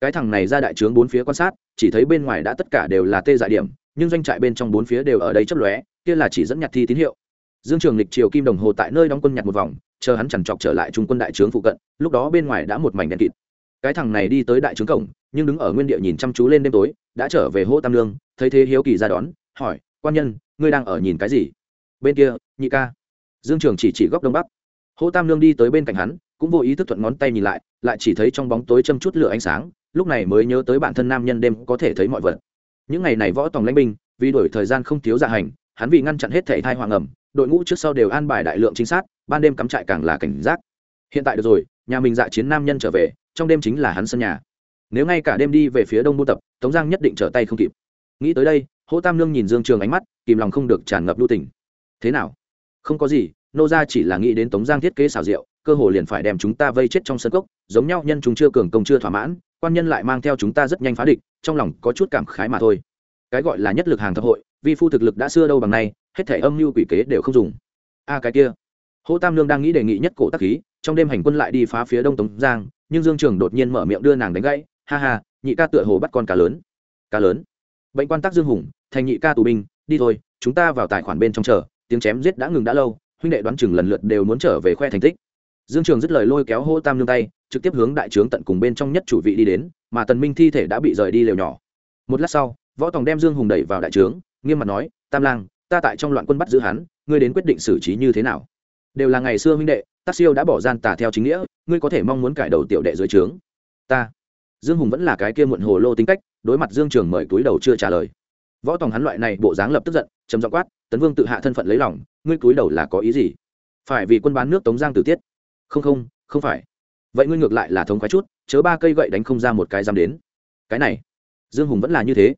A: Cái thằng này ra đại trướng bốn phía quan sát, chỉ thấy bên ngoài đã tất cả đều là tê dại điểm, nhưng doanh trại bên trong bốn phía đều ở đây chấp lóe, kia là chỉ dẫn nhặt thi tín hiệu. Dương trường lịch chiều kim đồng hồ tại nơi đóng quân nhặt một vòng, chờ hắn chẳng chọc trở lại trung quân đại trướng phụ cận, lúc đó bên ngoài đã một mảnh đèn kịt. Cái thằng này đi tới đại trướng cổng, nhưng đứng ở nguyên địa nhìn chăm chú lên đêm tối, đã trở về hô tam lương, thấy thế hiếu kỳ ra đón, hỏi, quan nhân, ngươi đang ở nhìn cái gì? Bên kia, nhị ca. Dương trường chỉ chỉ góc đông bắc hô tam lương đi tới bên cạnh hắn cũng vô ý thức thuận ngón tay nhìn lại lại chỉ thấy trong bóng tối châm chút lửa ánh sáng lúc này mới nhớ tới bản thân nam nhân đêm có thể thấy mọi vật. Những ngày này võ tòng lãnh binh vì đổi thời gian không thiếu dạ hành hắn vì ngăn chặn hết thể thai hoàng ẩm đội ngũ trước sau đều an bài đại lượng chính xác, ban đêm cắm trại càng là cảnh giác. Hiện tại được rồi nhà mình dạ chiến nam nhân trở về trong đêm chính là hắn sân nhà. Nếu ngay cả đêm đi về phía đông buôn tập tống giang nhất định trở tay không kịp. Nghĩ tới đây hỗ tam nương nhìn dương trường ánh mắt kìm lòng không được tràn ngập lưu tình. Thế nào? Không có gì nô gia chỉ là nghĩ đến tống giang thiết kế xảo diệu, cơ hồ liền phải đem chúng ta vây chết trong sân cốc, giống nhau, nhân chúng chưa cường công chưa thỏa mãn, quan nhân lại mang theo chúng ta rất nhanh phá địch, trong lòng có chút cảm khái mà thôi. Cái gọi là nhất lực hàng thập hội, vi phu thực lực đã xưa đâu bằng nay, hết thể âm mưu quỷ kế đều không dùng. A, cái kia. Hỗ tam lương đang nghĩ đề nghị nhất cổ tắc khí, trong đêm hành quân lại đi phá phía đông tống giang, nhưng dương trường đột nhiên mở miệng đưa nàng đánh gãy, ha ha, nhị ca tựa hồ bắt con cá lớn. Cá lớn? Bệnh quan tắc dương hùng, thành nhị ca tù binh, đi thôi, chúng ta vào tài khoản bên trong chờ, tiếng chém giết đã ngừng đã lâu huynh đệ đoán chừng lần lượt đều muốn trở về khoe thành tích. Dương trường dứt lời lôi kéo hô tam nương tay, trực tiếp hướng đại trướng tận cùng bên trong nhất chủ vị đi đến, mà tần minh thi thể đã bị rời đi lều nhỏ. Một lát sau, võ tòng đem dương hùng đẩy vào đại trướng, nghiêm mặt nói, tam lang, ta tại trong loạn quân bắt giữ hắn, ngươi đến quyết định xử trí như thế nào? Đều là ngày xưa huynh đệ tác siêu đã bỏ gian tà theo chính nghĩa, ngươi có thể mong muốn cải đầu tiểu đệ dưới trướng. Ta. Dương hùng vẫn là cái kia muộn hồ lô tính cách, đối mặt dương trường mời túi đầu chưa trả lời. Võ tòng hắn loại này bộ dáng lập tức giận chấm dọ quát tấn vương tự hạ thân phận lấy lòng, ngươi cúi đầu là có ý gì? Phải vì quân bán nước tống giang tử tiết. Không không không phải. Vậy ngươi ngược lại là thống khoái chút, chớ ba cây gậy đánh không ra một cái dám đến. Cái này, dương hùng vẫn là như thế.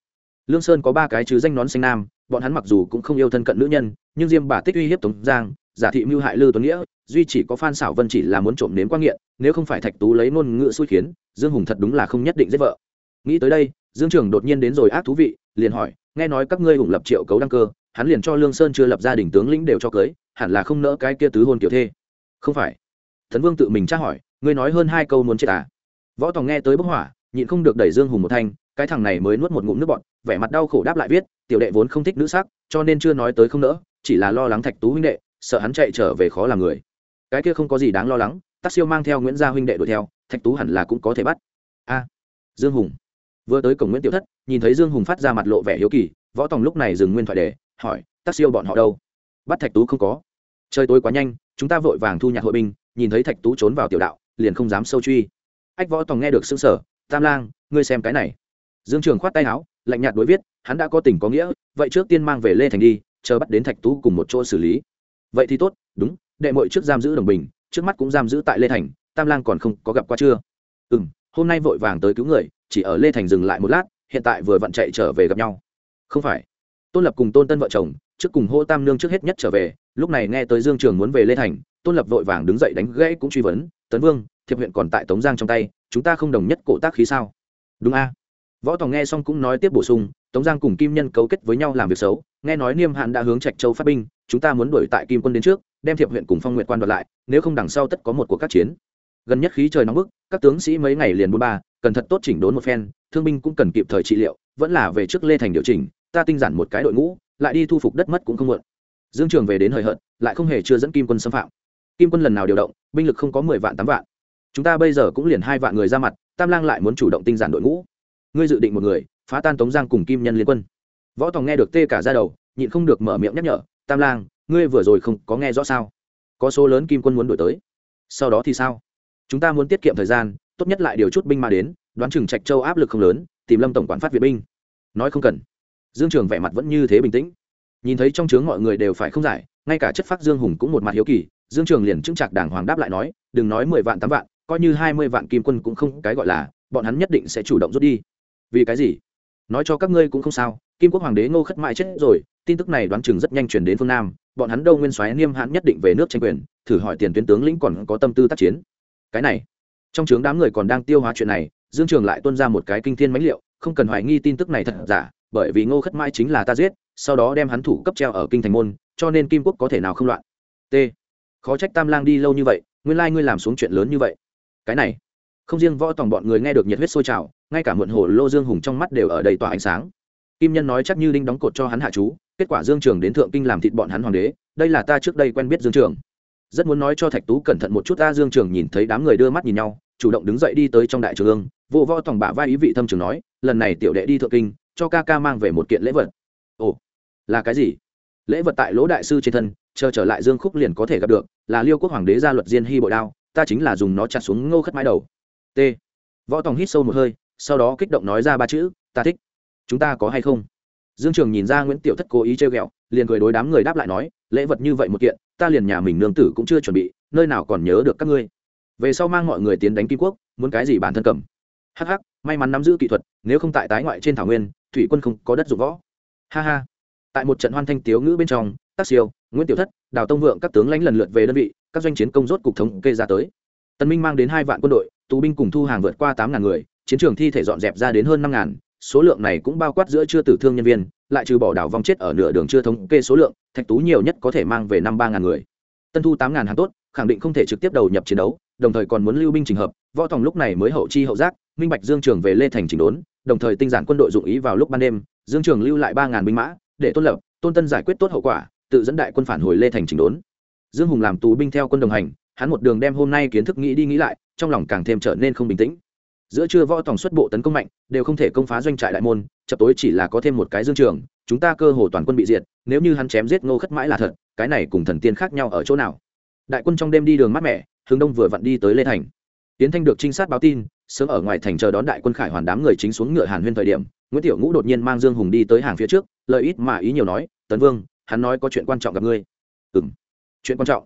A: Lương sơn có ba cái chứ danh nón xanh nam, bọn hắn mặc dù cũng không yêu thân cận nữ nhân, nhưng diêm bà tích uy hiếp tống giang, giả thị mưu hại lư tuấn nghĩa, duy chỉ có phan xảo vân chỉ là muốn trộm nếm quan nghiện, nếu không phải thạch tú lấy ngôn ngữ xui khiến, dương hùng thật đúng là không nhất định giết vợ. Nghĩ tới đây, dương trường đột nhiên đến rồi ác thú vị, liền hỏi, nghe nói các ngươi hùng lập triệu cấu đăng cơ hắn liền cho lương sơn chưa lập gia đình tướng lĩnh đều cho cưới, hẳn là không nỡ cái kia tứ hôn kiểu thê. Không phải. Thần vương tự mình tra hỏi, ngươi nói hơn hai câu muốn chết à? Võ tòng nghe tới bức hỏa nhịn không được đẩy dương hùng một thanh, cái thằng này mới nuốt một ngụm nước bọt, vẻ mặt đau khổ đáp lại viết, tiểu đệ vốn không thích nữ sắc, cho nên chưa nói tới không nỡ, chỉ là lo lắng thạch tú huynh đệ, sợ hắn chạy trở về khó làm người. Cái kia không có gì đáng lo lắng tác siêu mang theo nguyễn gia huynh đệ đuổi theo, thạch tú hẳn là cũng có thể bắt. A. Dương hùng. Vừa tới cổng nguyễn tiểu thất, nhìn thấy dương hùng phát ra mặt lộ vẻ hiếu kỳ, võ tòng lúc này dừng nguyên thoại để hỏi tác siêu bọn họ đâu? Bắt thạch tú không có. Trời tối quá nhanh, chúng ta vội vàng thu nhặt hội binh, nhìn thấy thạch tú trốn vào tiểu đạo, liền không dám sâu truy. Ách võ tòng nghe được xương sở tam lang, ngươi xem cái này. Dương trường khoát tay áo, lạnh nhạt đối viết, hắn đã có tình có nghĩa, vậy trước tiên mang về lê thành đi, chờ bắt đến thạch tú cùng một chỗ xử lý. Vậy thì tốt, đúng, đệ mội trước giam giữ đồng bình, trước mắt cũng giam giữ tại lê thành, tam lang còn không có gặp qua chưa? Ừ m hôm nay vội vàng tới cứu người, chỉ ở lê thành dừng lại một lát, hiện tại vừa vặn chạy trở về gặp nhau. Không phải tôn lập cùng tôn tân vợ chồng, trước cùng hô tam nương trước hết nhất trở về, lúc này nghe tới dương trường muốn về lê thành, tôn lập vội vàng đứng dậy đánh gãy cũng truy vấn, tấn vương, thiệp huyện còn tại tống giang trong tay, chúng ta không đồng nhất cổ tác khí sao? Đúng a. Võ tòng nghe xong cũng nói tiếp bổ sung, tống giang cùng kim nhân cấu kết với nhau làm việc xấu, nghe nói niêm hạn đã hướng trạch châu phát binh, chúng ta muốn đuổi tại kim quân đến trước, đem thiệp huyện cùng phong nguyện quan đoạt lại, nếu không đằng sau tất có một cuộc các chiến. Gần nhất khí trời nóng bức, các tướng sĩ mấy ngày liền buôn ba, cần thật tốt chỉnh đốn một phen, thương binh cũng cần kịp thời trị liệu, vẫn là về trước lê thành điều chỉnh ta tinh giản một cái đội ngũ, lại đi thu phục đất mất cũng không muộn. Dương trường về đến hời hợt, lại không hề chưa dẫn kim quân xâm phạm. Kim quân lần nào điều động, binh lực không có mười vạn tám vạn. Chúng ta bây giờ cũng liền hai vạn người ra mặt, tam lang lại muốn chủ động tinh giản đội ngũ. Ngươi dự định một người, phá tan tống giang cùng kim nhân liên quân. Võ tòng nghe được tê cả ra đầu, nhịn không được mở miệng nhắc nhở, tam lang, ngươi vừa rồi không có nghe rõ sao? Có số lớn kim quân muốn đổi tới. Sau đó thì sao? Chúng ta muốn tiết kiệm thời gian, tốt nhất lại điều chút binh mà đến, đoán chừng trạch châu áp lực không lớn, tìm lâm tổng quản phát viện binh. Nói không cần dương trường vẻ mặt vẫn như thế bình tĩnh. Nhìn thấy trong chướng mọi người đều phải không giải, ngay cả chất phác dương hùng cũng một mặt hiếu kỳ, dương trường liền chứng chặt đàng hoàng đáp lại nói, đừng nói mười vạn tám vạn, coi như hai mươi vạn kim quân cũng không cái gọi là, bọn hắn nhất định sẽ chủ động rút đi. Vì cái gì? Nói cho các ngươi cũng không sao, kim quốc hoàng đế ngô khất mãi chết rồi, tin tức này đoán chừng rất nhanh chuyển đến phương nam, bọn hắn đâu nguyên soái niêm hãn nhất định về nước tranh quyền, thử hỏi tiền tuyến tướng lĩnh còn có tâm tư tác chiến. Cái này. Trong trướng đám người còn đang tiêu hóa chuyện này, dương trường lại tuân ra một cái kinh thiên mãnh liệu không cần hoài nghi tin tức này thật giả bởi vì ngô khất mãi chính là ta giết, sau đó đem hắn thủ cấp treo ở kinh thành môn, cho nên kim quốc có thể nào không loạn. T. Khó trách tam lang đi lâu như vậy, nguyên lai ngươi làm xuống chuyện lớn như vậy. Cái này, không riêng võ tòng bọn người nghe được nhiệt huyết sôi trào, ngay cả muộn hồ lô dương hùng trong mắt đều ở đầy tỏa ánh sáng. Kim nhân nói chắc như đinh đóng cột cho hắn hạ chú, kết quả dương trường đến thượng kinh làm thịt bọn hắn hoàng đế, đây là ta trước đây quen biết dương trường. Rất muốn nói cho thạch tú cẩn thận một chút ta, dương trường nhìn thấy đám người đưa mắt nhìn nhau, chủ động đứng dậy đi tới trong đại trường ương vụ võ tòng bả vai ý vị thâm trường nói, lần này tiểu đệ đi thượng kinh cho ca ca mang về một kiện lễ vật. Ồ, là cái gì? Lễ vật tại lỗ đại sư trên thân, chờ trở lại dương khúc liền có thể gặp được, là liêu quốc hoàng đế gia luật diên hy bội đao, ta chính là dùng nó chặt xuống ngô khất mái đầu. T. Võ tòng hít sâu một hơi, sau đó kích động nói ra ba chữ, ta thích. Chúng ta có hay không? Dương trường nhìn ra nguyễn tiểu thất cố ý trêu ghẹo, liền cười đối đám người đáp lại nói, lễ vật như vậy một kiện, ta liền nhà mình nương tử cũng chưa chuẩn bị, nơi nào còn nhớ được các ngươi. Về sau mang mọi người tiến đánh kim quốc, muốn cái gì bản thân cầm. Hắc hắc may mắn nắm giữ kỹ thuật, nếu không tại tái ngoại trên thảo nguyên, thủy quân không có đất dụng võ. Ha ha. Tại một trận hoan thanh tiếu ngữ bên trong tác siêu, nguyễn tiểu thất, đào tông vượng các tướng lãnh lần lượt về đơn vị, các doanh chiến công rốt cục thống kê ra tới. Tân minh mang đến hai vạn quân đội, tù binh cùng thu hàng vượt qua tám ngàn người, chiến trường thi thể dọn dẹp ra đến hơn năm ngàn, số lượng này cũng bao quát giữa chưa tử thương nhân viên, lại trừ bỏ đảo vong chết ở nửa đường chưa thống kê số lượng, thạch tú nhiều nhất có thể mang về năm ba ngàn người. Tân thu tám ngàn hàng tốt, khẳng định không thể trực tiếp đầu nhập chiến đấu, đồng thời còn muốn lưu binh trình hợp, võ tòng lúc này mới hậu chi hậu giác minh bạch dương trường về lê thành chỉnh đốn, đồng thời tinh giản quân đội dụng ý vào lúc ban đêm, dương trường lưu lại ba ngàn binh mã, để tôn lập, tôn tân giải quyết tốt hậu quả, tự dẫn đại quân phản hồi lê thành chỉnh đốn. Dương hùng làm tù binh theo quân đồng hành, hắn một đường đem hôm nay kiến thức nghĩ đi nghĩ lại, trong lòng càng thêm trở nên không bình tĩnh. Giữa trưa võ tòng xuất bộ tấn công mạnh, đều không thể công phá doanh trại đại môn, chập tối chỉ là có thêm một cái dương trường, chúng ta cơ hồ toàn quân bị diệt, nếu như hắn chém giết ngô khất mãi là thật, cái này cùng thần tiên khác nhau ở chỗ nào? Đại quân trong đêm đi đường mát mẻ, hướng đông vừa vặn đi tới lê thành. Tiến thanh được trinh sát báo tin sớm ở ngoài thành chờ đón đại quân khải hoàn đám người chính xuống ngựa hàn huyên thời điểm, nguyễn tiểu ngũ đột nhiên mang dương hùng đi tới hàng phía trước, lời ít mà ý nhiều nói, tấn vương, hắn nói có chuyện quan trọng gặp ngươi. Ừ m chuyện quan trọng?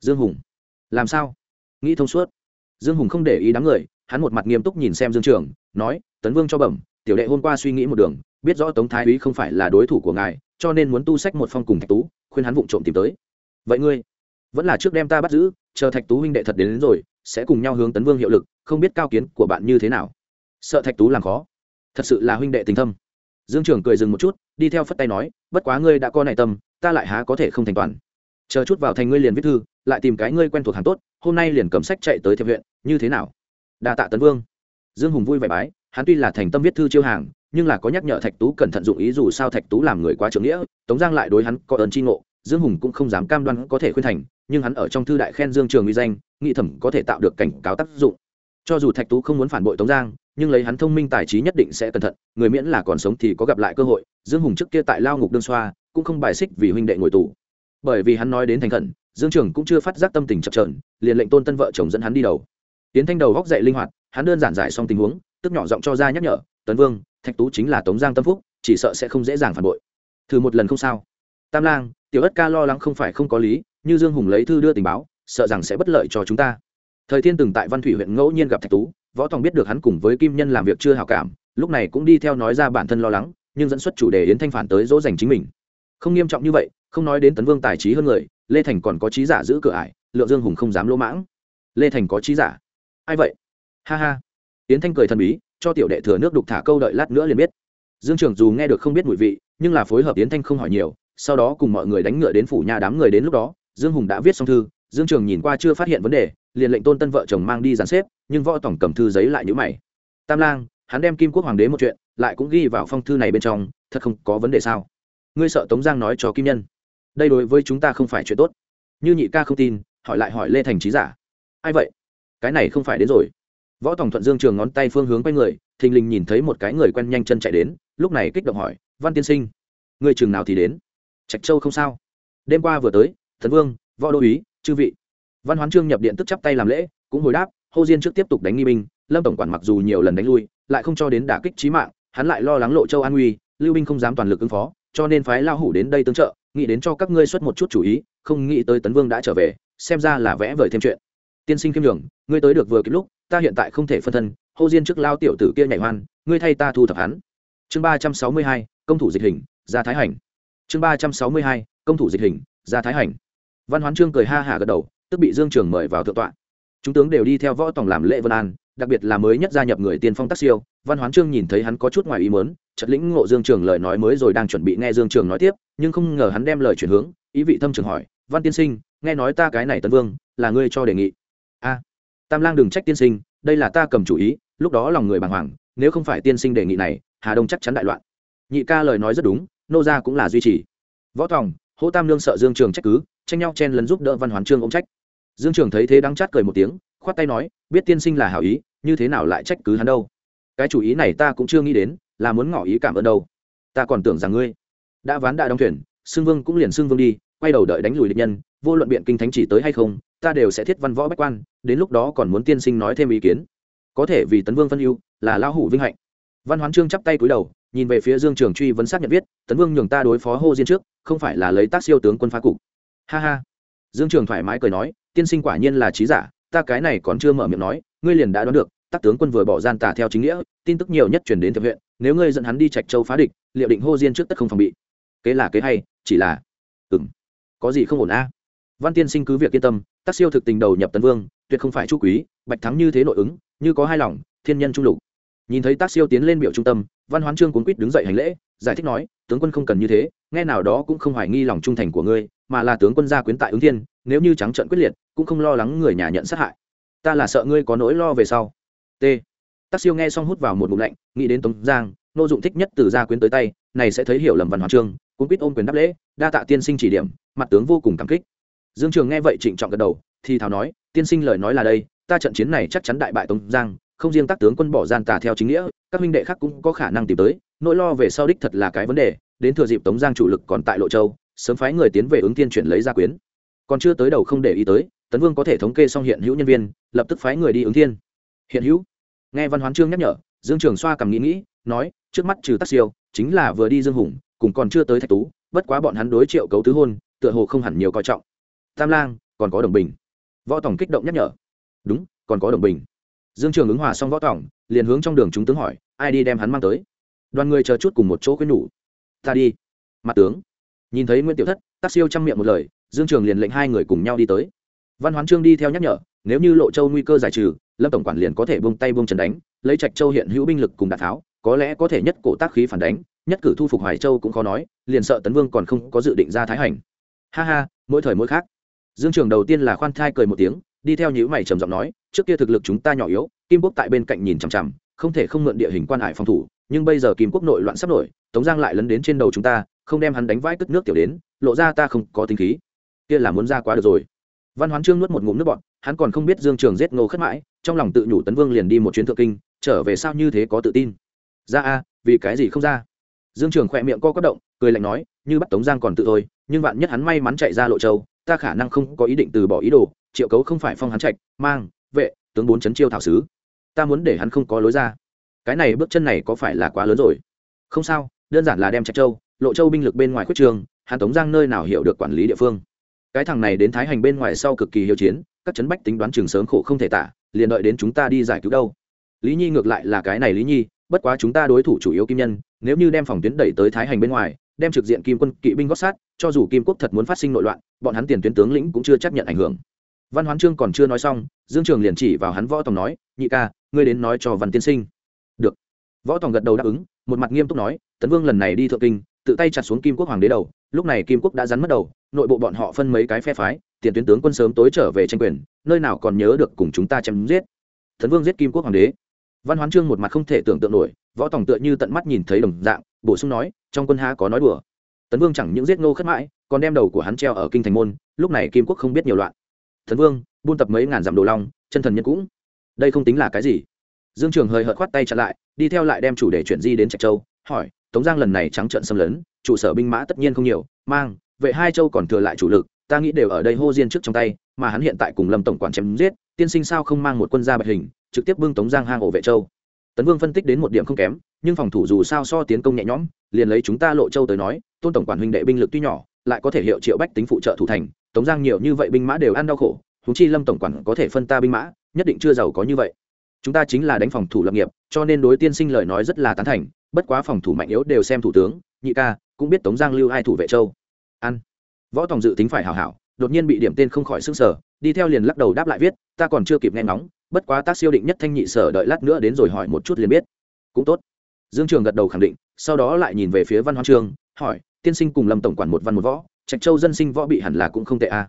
A: Dương hùng. Làm sao? Nghĩ thông suốt. Dương hùng không để ý đám người, hắn một mặt nghiêm túc nhìn xem dương trường, nói, tấn vương cho bẩm, tiểu đệ hôm qua suy nghĩ một đường, biết rõ tống thái úy không phải là đối thủ của ngài, cho nên muốn tu sách một phong cùng thạch tú, khuyên hắn vụng trộm tìm tới. Vậy ngươi? Vẫn là trước đem ta bắt giữ chờ thạch tú huynh đệ thật đến, đến rồi sẽ cùng nhau hướng tấn vương hiệu lực không biết cao kiến của bạn như thế nào. Sợ thạch tú làm khó. Thật sự là huynh đệ tình thâm. Dương trường cười dừng một chút đi theo phất tay nói bất quá ngươi đã có này tâm ta lại há có thể không thành toàn. Chờ chút vào thành ngươi liền viết thư lại tìm cái ngươi quen thuộc hàng tốt hôm nay liền cầm sách chạy tới thiệp huyện như thế nào? Đa tạ tấn vương. Dương hùng vui vẻ bái hắn tuy là thành tâm viết thư chiêu hàng nhưng là có nhắc nhở thạch tú cẩn thận dụng ý dù sao thạch tú làm người quá trưởng nghĩa tống giang lại đối hắn có ơn tri ngộ dương hùng cũng không dám cam đoan có thể khuyên thành, nhưng hắn ở trong thư đại khen dương trường uy danh nghị thẩm có thể tạo được cảnh cáo tác dụng. Cho dù thạch tú không muốn phản bội tống giang, nhưng lấy hắn thông minh tài trí nhất định sẽ cẩn thận, người miễn là còn sống thì có gặp lại cơ hội, dương hùng trước kia tại lao ngục đương xoa, cũng không bài xích vì huynh đệ ngồi tù. Bởi vì hắn nói đến thành khẩn, dương trường cũng chưa phát giác tâm tình chập trờn liền lệnh tôn tân vợ chồng dẫn hắn đi đầu. Tiến thanh đầu góc dậy linh hoạt, hắn đơn giản giải xong tình huống, tức nhỏ giọng cho ra nhắc nhở, tấn vương, thạch tú chính là tống giang tâm phúc, chỉ sợ sẽ không dễ dàng phản bội. Thử một lần không sao. Tam lang tiểu ất ca lo lắng không phải không có lý, như dương hùng lấy thư đưa tình báo, sợ rằng sẽ bất lợi cho chúng ta. Thời thiên từng tại văn thủy huyện ngẫu nhiên gặp thạch tú, võ tòng biết được hắn cùng với kim nhân làm việc chưa hào cảm, lúc này cũng đi theo nói ra bản thân lo lắng, nhưng dẫn xuất chủ đề yến thanh phản tới dỗ dành chính mình. Không nghiêm trọng như vậy, không nói đến tấn vương tài trí hơn người, lê thành còn có trí giả giữ cửa ải, lượng dương hùng không dám lỗ mãng. Lê thành có trí giả. Ai vậy? Ha ha. Yến thanh cười thần bí, cho tiểu đệ thừa nước đục thả câu đợi lát nữa liền biết. Dương trường dù nghe được không biết mùi vị, nhưng là phối hợp yến thanh không hỏi nhiều sau đó cùng mọi người đánh ngựa đến phủ nhà đám người đến lúc đó, dương hùng đã viết xong thư, dương trường nhìn qua chưa phát hiện vấn đề, liền lệnh tôn tân vợ chồng mang đi dàn xếp, nhưng võ tổng cầm thư giấy lại nhữ mày. Tam lang, hắn đem kim quốc hoàng đế một chuyện, lại cũng ghi vào phong thư này bên trong, thật không có vấn đề sao? Ngươi sợ tống giang nói cho kim nhân. Đây đối với chúng ta không phải chuyện tốt. Như nhị ca không tin, hỏi lại hỏi lê thành trí giả. Ai vậy? Cái này không phải đến rồi. Võ tổng thuận dương trường ngón tay phương hướng quay người, thình lình nhìn thấy một cái người quen nhanh chân chạy đến, lúc này kích động hỏi, văn tiên sinh, người chừng nào thì đến? Trạch châu không sao. Đêm qua vừa tới, thần vương, võ đô ý chư vị. Văn hoán trương nhập điện tức chắp tay làm lễ, cũng hồi đáp, hô diên trước tiếp tục đánh nghi binh, lâm tổng quản mặc dù nhiều lần đánh lui, lại không cho đến đả kích trí mạng, hắn lại lo lắng lộ châu an uy, lưu binh không dám toàn lực ứng phó, cho nên phái lao hủ đến đây tương trợ, nghĩ đến cho các ngươi xuất một chút chủ ý, không nghĩ tới tấn vương đã trở về, xem ra là vẽ vời thêm chuyện. Tiên sinh kim đường ngươi tới được vừa kịp lúc, ta hiện tại không thể phân thân, hô diên trước lao tiểu tử kia nhảy hoan, ngươi thay ta thu thập hắn. Chương ba trăm sáu mươi hai, công thủ dịch hình, ra thái hành chương ba trăm sáu mươi hai, công thủ dịch hình, ra thái hành. Văn hoán trương cười ha hả gật đầu, tức bị dương trường mời vào thượng tọa. Chúng tướng đều đi theo võ tòng làm lễ vân an, đặc biệt là mới nhất gia nhập người tiên phong tác siêu, văn hoán trương nhìn thấy hắn có chút ngoài ý mớn trật lĩnh ngộ dương trường lời nói mới rồi đang chuẩn bị nghe dương trường nói tiếp, nhưng không ngờ hắn đem lời chuyển hướng, ý vị thâm trường hỏi, văn tiên sinh, nghe nói ta cái này tân vương, là ngươi cho đề nghị? A, tam lang đừng trách tiên sinh, đây là ta cầm chủ ý, lúc đó lòng người bàng hoàng, nếu không phải tiên sinh đề nghị này, hà đông chắc chắn đại loạn. Nhị ca lời nói rất đúng nô gia cũng là duy trì. Võ tòng, hỗ tam lương sợ dương trường trách cứ, tranh nhau chen lấn giúp đỡ văn hoán trương ông trách. Dương trường thấy thế đắng chát cười một tiếng, khoát tay nói, biết tiên sinh là hảo ý, như thế nào lại trách cứ hắn đâu? Cái chủ ý này ta cũng chưa nghĩ đến, là muốn ngỏ ý cảm ơn đâu. Ta còn tưởng rằng ngươi đã ván đã đóng thuyền xưng vương cũng liền xưng vương đi, quay đầu đợi đánh lùi địch nhân, vô luận biện kinh thánh chỉ tới hay không, ta đều sẽ thiết văn võ bách quan, đến lúc đó còn muốn tiên sinh nói thêm ý kiến. Có thể vì tấn vương phân ưu, là lão hủ vinh hạnh. Văn hoán trương chắp tay cúi đầu nhìn về phía dương trường truy vấn xác nhận viết, tấn vương nhường ta đối phó hô diên trước, không phải là lấy tác siêu tướng quân phá cục. Ha ha. Dương trường thoải mái cười nói, tiên sinh quả nhiên là trí giả, ta cái này còn chưa mở miệng nói, ngươi liền đã đoán được, tác tướng quân vừa bỏ gian tả theo chính nghĩa, tin tức nhiều nhất chuyển đến thực huyện, nếu ngươi dẫn hắn đi trạch châu phá địch, liệu định hô diên trước tất không phòng bị? Kế là kế hay, chỉ là ừng có gì không ổn a văn tiên sinh cứ việc yên tâm, tác siêu thực tình đầu nhập tấn vương, tuyệt không phải chu quý, bạch thắng như thế nội ứng, như có hai lòng, thiên nhân trung lục nhìn thấy tác siêu tiến lên biểu trung tâm, văn hoán trương cuốn quýt đứng dậy hành lễ, giải thích nói, tướng quân không cần như thế, nghe nào đó cũng không hoài nghi lòng trung thành của ngươi, mà là tướng quân gia quyến tại ứng thiên, nếu như trắng trận quyết liệt, cũng không lo lắng người nhà nhận sát hại. Ta là sợ ngươi có nỗi lo về sau. T. Tác siêu nghe xong hút vào một mục lạnh, nghĩ đến tống giang, nô dụng thích nhất từ gia quyến tới tay, này sẽ thấy hiểu lầm văn Hoán trương cuốn quýt ôm quyền đáp lễ, đa tạ tiên sinh chỉ điểm, mặt tướng vô cùng cảm kích. Dương trường nghe vậy trịnh trọng gật đầu, thì thào nói, tiên sinh lời nói là đây, ta trận chiến này chắc chắn đại bại tống giang không riêng tác tướng quân bỏ gian tà theo chính nghĩa, các minh đệ khác cũng có khả năng tìm tới, nỗi lo về sau đích thật là cái vấn đề, đến thừa dịp tống giang chủ lực còn tại lộ châu, sớm phái người tiến về ứng tiên chuyển lấy gia quyến. Còn chưa tới đầu không để ý tới, tấn vương có thể thống kê xong hiện hữu nhân viên, lập tức phái người đi ứng thiên hiện hữu? Nghe văn hoán trương nhắc nhở, dương trường xoa cầm nghĩ nghĩ, nói, trước mắt trừ Tắc siêu, chính là vừa đi dương hùng, cùng còn chưa tới thạch tú, bất quá bọn hắn đối triệu cấu tứ hôn, tựa hồ không hẳn nhiều coi trọng. Tam lang, còn có đồng bình. Võ tổng kích động nhắc nhở. Đúng, còn có đồng bình dương trường ứng hòa xong võ tổng, liền hướng trong đường chúng tướng hỏi, ai đi đem hắn mang tới? Đoàn người chờ chút cùng một chỗ khuyên nhủ, ta đi. Mặt tướng, nhìn thấy nguyễn tiểu thất tác siêu chăm miệng một lời, dương trường liền lệnh hai người cùng nhau đi tới. Văn hoán trương đi theo nhắc nhở, nếu như lộ châu nguy cơ giải trừ, lâm tổng quản liền có thể buông tay buông trần đánh, lấy trạch châu hiện hữu binh lực cùng đạn tháo, có lẽ có thể nhất cổ tác khí phản đánh, nhất cử thu phục hoài châu cũng khó nói, liền sợ tấn vương còn không có dự định ra thái hành. Ha ha, mỗi thời mỗi khác. Dương trường đầu tiên là khoan thai cười một tiếng đi theo nhữ mày trầm giọng nói, trước kia thực lực chúng ta nhỏ yếu, kim quốc tại bên cạnh nhìn chằm chằm, không thể không mượn địa hình quan hải phòng thủ, nhưng bây giờ kim quốc nội loạn sắp nổi, tống giang lại lấn đến trên đầu chúng ta, không đem hắn đánh vãi cất nước tiểu đến, lộ ra ta không có tính khí. Kia là muốn ra quá được rồi. Văn hoán trương nuốt một ngụm nước bọn hắn còn không biết dương trường giết ngô khất mãi, trong lòng tự nhủ tấn vương liền đi một chuyến thượng kinh, trở về sao như thế có tự tin. Ra a, vì cái gì không ra? Dương trường khỏe miệng co quất động, cười lạnh nói, như bắt tống giang còn tự thôi, nhưng vạn nhất hắn may mắn chạy ra lộ châu, ta khả năng không có ý định từ bỏ ý đồ triệu cấu không phải phong hắn trạch, mang, vệ, tướng bốn chấn chiêu thảo sứ. Ta muốn để hắn không có lối ra. Cái này bước chân này có phải là quá lớn rồi? Không sao, đơn giản là đem trạch châu, lộ châu binh lực bên ngoài khuyết trường, hắn tống giang nơi nào hiểu được quản lý địa phương. Cái thằng này đến thái hành bên ngoài sau cực kỳ hiếu chiến, các chấn bách tính đoán trường sớm khổ không thể tả, liền đợi đến chúng ta đi giải cứu đâu. Lý nhi ngược lại là cái này lý nhi, bất quá chúng ta đối thủ chủ yếu kim nhân, nếu như đem phòng tuyến đẩy tới thái hành bên ngoài, đem trực diện kim quân kỵ binh gót sát, cho dù kim quốc thật muốn phát sinh nội loạn, bọn hắn tiền tuyến tướng lĩnh cũng chưa chấp nhận ảnh hưởng văn hoán trương còn chưa nói xong, dương trường liền chỉ vào hắn võ tòng nói, nhị ca, ngươi đến nói cho văn tiên sinh. Được. Võ tòng gật đầu đáp ứng, một mặt nghiêm túc nói, tấn vương lần này đi thượng kinh, tự tay chặt xuống kim quốc hoàng đế đầu, lúc này kim quốc đã rắn mất đầu, nội bộ bọn họ phân mấy cái phe phái, tiền tuyến tướng quân sớm tối trở về tranh quyền, nơi nào còn nhớ được cùng chúng ta chém giết. Tấn vương giết kim quốc hoàng đế. Văn hoán trương một mặt không thể tưởng tượng nổi, võ tòng tựa như tận mắt nhìn thấy đồng dạng, bổ sung nói, trong quân há có nói đùa. Tấn vương chẳng những giết ngô khất mãi, còn đem đầu của hắn treo ở kinh thành môn, lúc này kim quốc không biết nhiều loạn thần vương, buôn tập mấy ngàn dặm đồ long, chân thần nhân cũng. Đây không tính là cái gì. Dương trường hơi hợt khoát tay chặn lại, đi theo lại đem chủ đề chuyển di đến trạch châu, hỏi, tống giang lần này trắng trận xâm lấn, trụ sở binh mã tất nhiên không nhiều, mang, vệ hai châu còn thừa lại chủ lực, ta nghĩ đều ở đây hô diên trước trong tay, mà hắn hiện tại cùng lâm tổng quản chém giết, tiên sinh sao không mang một quân gia bạch hình, trực tiếp bưng tống giang hang ổ vệ châu. Tấn vương phân tích đến một điểm không kém, nhưng phòng thủ dù sao so tiến công nhẹ nhõm, liền lấy chúng ta lộ châu tới nói, tôn tổng quản huynh đệ binh lực tuy nhỏ lại có thể hiệu triệu bách tính phụ trợ thủ thành, tống giang nhiều như vậy binh mã đều ăn đau khổ thú chi lâm tổng quản có thể phân ta binh mã, nhất định chưa giàu có như vậy. Chúng ta chính là đánh phòng thủ lập nghiệp, cho nên đối tiên sinh lời nói rất là tán thành, bất quá phòng thủ mạnh yếu đều xem thủ tướng, nhị ca, cũng biết tống giang lưu ai thủ vệ châu. Ăn. Võ tòng dự tính phải hảo hảo, đột nhiên bị điểm tên không khỏi s ư n g sở đi theo liền lắc đầu đáp lại viết, ta còn chưa kịp nghe ngóng, bất quá tác siêu định nhất thanh nhị sở đợi lát nữa đến rồi hỏi một chút liền biết. Cũng tốt. Dương trường gật đầu khẳng định, sau đó lại nhìn về phía văn hoan trường, hỏi tiên sinh cùng lâm tổng quản một văn một võ, trạch châu dân sinh võ bị hẳn là cũng không tệ a. À.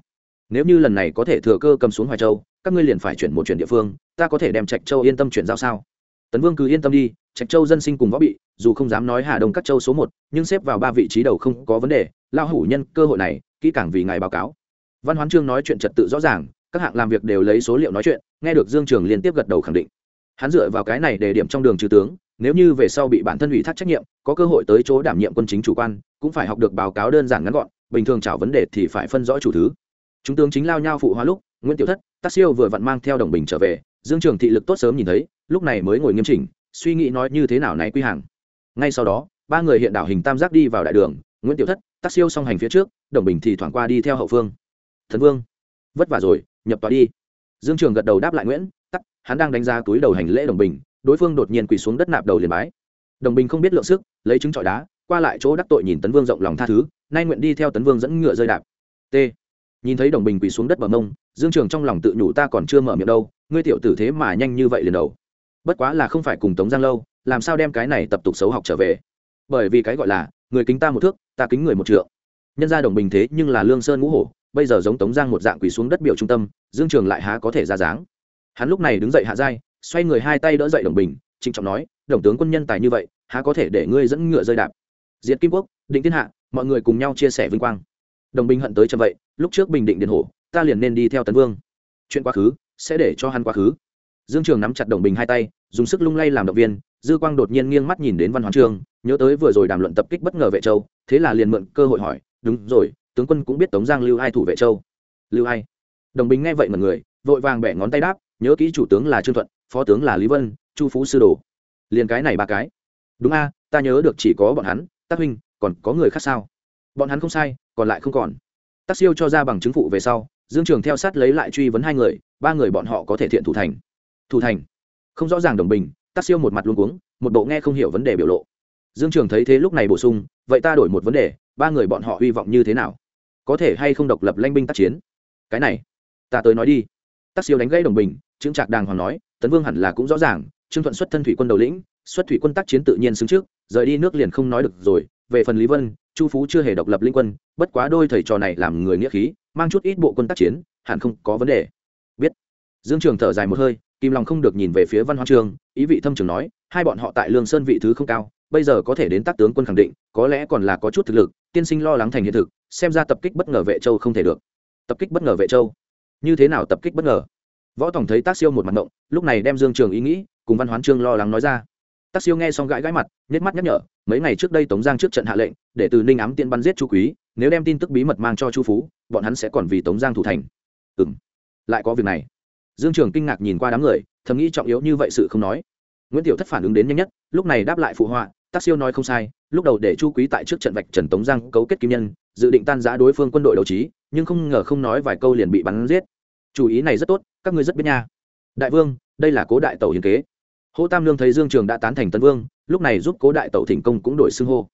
A: nếu như lần này có thể thừa cơ cầm xuống hoài châu, các ngươi liền phải chuyển một chuyển địa phương, ta có thể đem trạch châu yên tâm chuyển giao sao? Tấn vương cứ yên tâm đi, trạch châu dân sinh cùng võ bị, dù không dám nói hà đông các châu số một, nhưng xếp vào ba vị trí đầu không có vấn đề lao hủ nhân, cơ hội này, kỹ càng vì ngài báo cáo. Văn hoán trương nói chuyện trật tự rõ ràng, các hạng làm việc đều lấy số liệu nói chuyện, nghe được dương trường liên tiếp gật đầu khẳng định. Hắn dựa vào cái này để điểm trong đường trừ tướng nếu như về sau bị bản thân ủy thác trách nhiệm, có cơ hội tới chỗ đảm nhiệm quân chính chủ quan, cũng phải học được báo cáo đơn giản ngắn gọn, bình thường trả vấn đề thì phải phân rõ chủ thứ. Chúng tướng chính lao nhau phụ hóa lúc, nguyễn tiểu thất tác siêu vừa vặn mang theo đồng bình trở về, dương trường thị lực tốt sớm nhìn thấy, lúc này mới ngồi nghiêm chỉnh, suy nghĩ nói như thế nào này quy hàng. Ngay sau đó, ba người hiện đảo hình tam giác đi vào đại đường, nguyễn tiểu thất tác siêu song hành phía trước, đồng bình thì thoảng qua đi theo hậu phương. Thần vương, vất vả rồi, nhập tòa đi. Dương trường gật đầu đáp lại nguyễn, tắc, hắn đang đánh giá túi đầu hành lễ đồng bình đối phương đột nhiên quỳ xuống đất nạp đầu liền bái. Đồng bình không biết lượng sức, lấy trứng trọi đá, qua lại chỗ đắc tội nhìn tấn vương rộng lòng tha thứ, nay nguyện đi theo tấn vương dẫn ngựa rơi đạp. T. Nhìn thấy đồng bình quỳ xuống đất bờ mông, dương trường trong lòng tự nhủ ta còn chưa mở miệng đâu, ngươi tiểu tử thế mà nhanh như vậy liền đầu. Bất quá là không phải cùng tống giang lâu, làm sao đem cái này tập tục xấu học trở về? Bởi vì cái gọi là, người kính ta một thước, ta kính người một trượng. Nhân gia đồng bình thế nhưng là lương sơn ngũ hổ, bây giờ giống tống giang một dạng quỳ xuống đất biểu trung tâm, dương trường lại há có thể ra dáng. Hắn lúc này đứng dậy hạ giai xoay người hai tay đỡ dậy đồng bình, trịnh trọng nói, đồng tướng quân nhân tài như vậy, há có thể để ngươi dẫn ngựa rơi đạp? Diệt kim quốc, định thiên hạ, mọi người cùng nhau chia sẻ vinh quang. Đồng bình hận tới chậm vậy, lúc trước bình định điện hổ, ta liền nên đi theo tấn vương. Chuyện quá khứ, sẽ để cho hắn quá khứ. Dương trường nắm chặt đồng bình hai tay, dùng sức lung lay làm động viên, dư quang đột nhiên nghiêng mắt nhìn đến văn hoàng trương nhớ tới vừa rồi đàm luận tập kích bất ngờ vệ châu, thế là liền mượn cơ hội hỏi, đúng rồi, tướng quân cũng biết tống giang lưu hai thủ vệ châu? Lưu hai đồng bình nghe vậy mọi người vội vàng bẻ ngón tay đáp, nhớ kỹ chủ tướng là trương thuận phó tướng là lý vân, chu phú sư đồ. Liền cái này ba cái. Đúng a, ta nhớ được chỉ có bọn hắn tác huynh, còn có người khác sao? Bọn hắn không sai, còn lại không còn. Tác siêu cho ra bằng chứng phụ về sau, dương trường theo sát lấy lại truy vấn hai người, ba người bọn họ có thể thiện thủ thành. Thủ thành. Không rõ ràng đồng bình tác siêu một mặt luôn cuống, một bộ nghe không hiểu vấn đề biểu lộ. Dương trường thấy thế lúc này bổ sung, vậy ta đổi một vấn đề, ba người bọn họ hy vọng như thế nào? Có thể hay không độc lập lanh binh tác chiến? Cái này, ta tới nói đi. Tác siêu đánh gãy đồng bình, chững trạc đàng hoàng nói tấn vương hẳn là cũng rõ ràng, trương thuận xuất thân thủy quân đầu lĩnh, xuất thủy quân tác chiến tự nhiên xứng trước, rời đi nước liền không nói được rồi. Về phần lý vân, chu phú chưa hề độc lập linh quân, bất quá đôi thầy trò này làm người nghĩa khí, mang chút ít bộ quân tác chiến, hẳn không có vấn đề. Biết. Dương trường thở dài một hơi kim lòng không được nhìn về phía văn hoa trường, ý vị thâm trường nói, hai bọn họ tại lương sơn vị thứ không cao, bây giờ có thể đến tác tướng quân khẳng định, có lẽ còn là có chút thực lực, tiên sinh lo lắng thành hiện thực, xem ra tập kích bất ngờ vệ châu không thể được. Tập kích bất ngờ vệ châu? Như thế nào tập kích bất ngờ? Võ tổng thấy tác siêu một mặt động lúc này đem dương trường ý nghĩ cùng văn hoán trương lo lắng nói ra. Tác siêu nghe xong gãi gãi mặt nhét mắt nhắc nhở, mấy ngày trước đây tống giang trước trận hạ lệnh, để từ ninh ám tiện bắn giết chu quý, nếu đem tin tức bí mật mang cho chu phú, bọn hắn sẽ còn vì tống giang thủ thành. Ừ m lại có việc này. Dương trường kinh ngạc nhìn qua đám người, thầm nghĩ trọng yếu như vậy sự không nói. Nguyễn tiểu thất phản ứng đến nhanh nhất, lúc này đáp lại phụ họa, tác siêu nói không sai, lúc đầu để chu quý tại trước trận vạch trần tống giang cấu kết kim nhân, dự định tan giã đối phương quân đội đấu trí, nhưng không ngờ không nói vài câu liền bị bắn giết chủ ý này rất tốt, các ngươi rất biết nha. Đại vương, đây là cố đại tẩu hiền kế. Hô tam lương thấy dương trường đã tán thành tân vương, lúc này giúp cố đại tẩu thỉnh công cũng đổi xưng hô.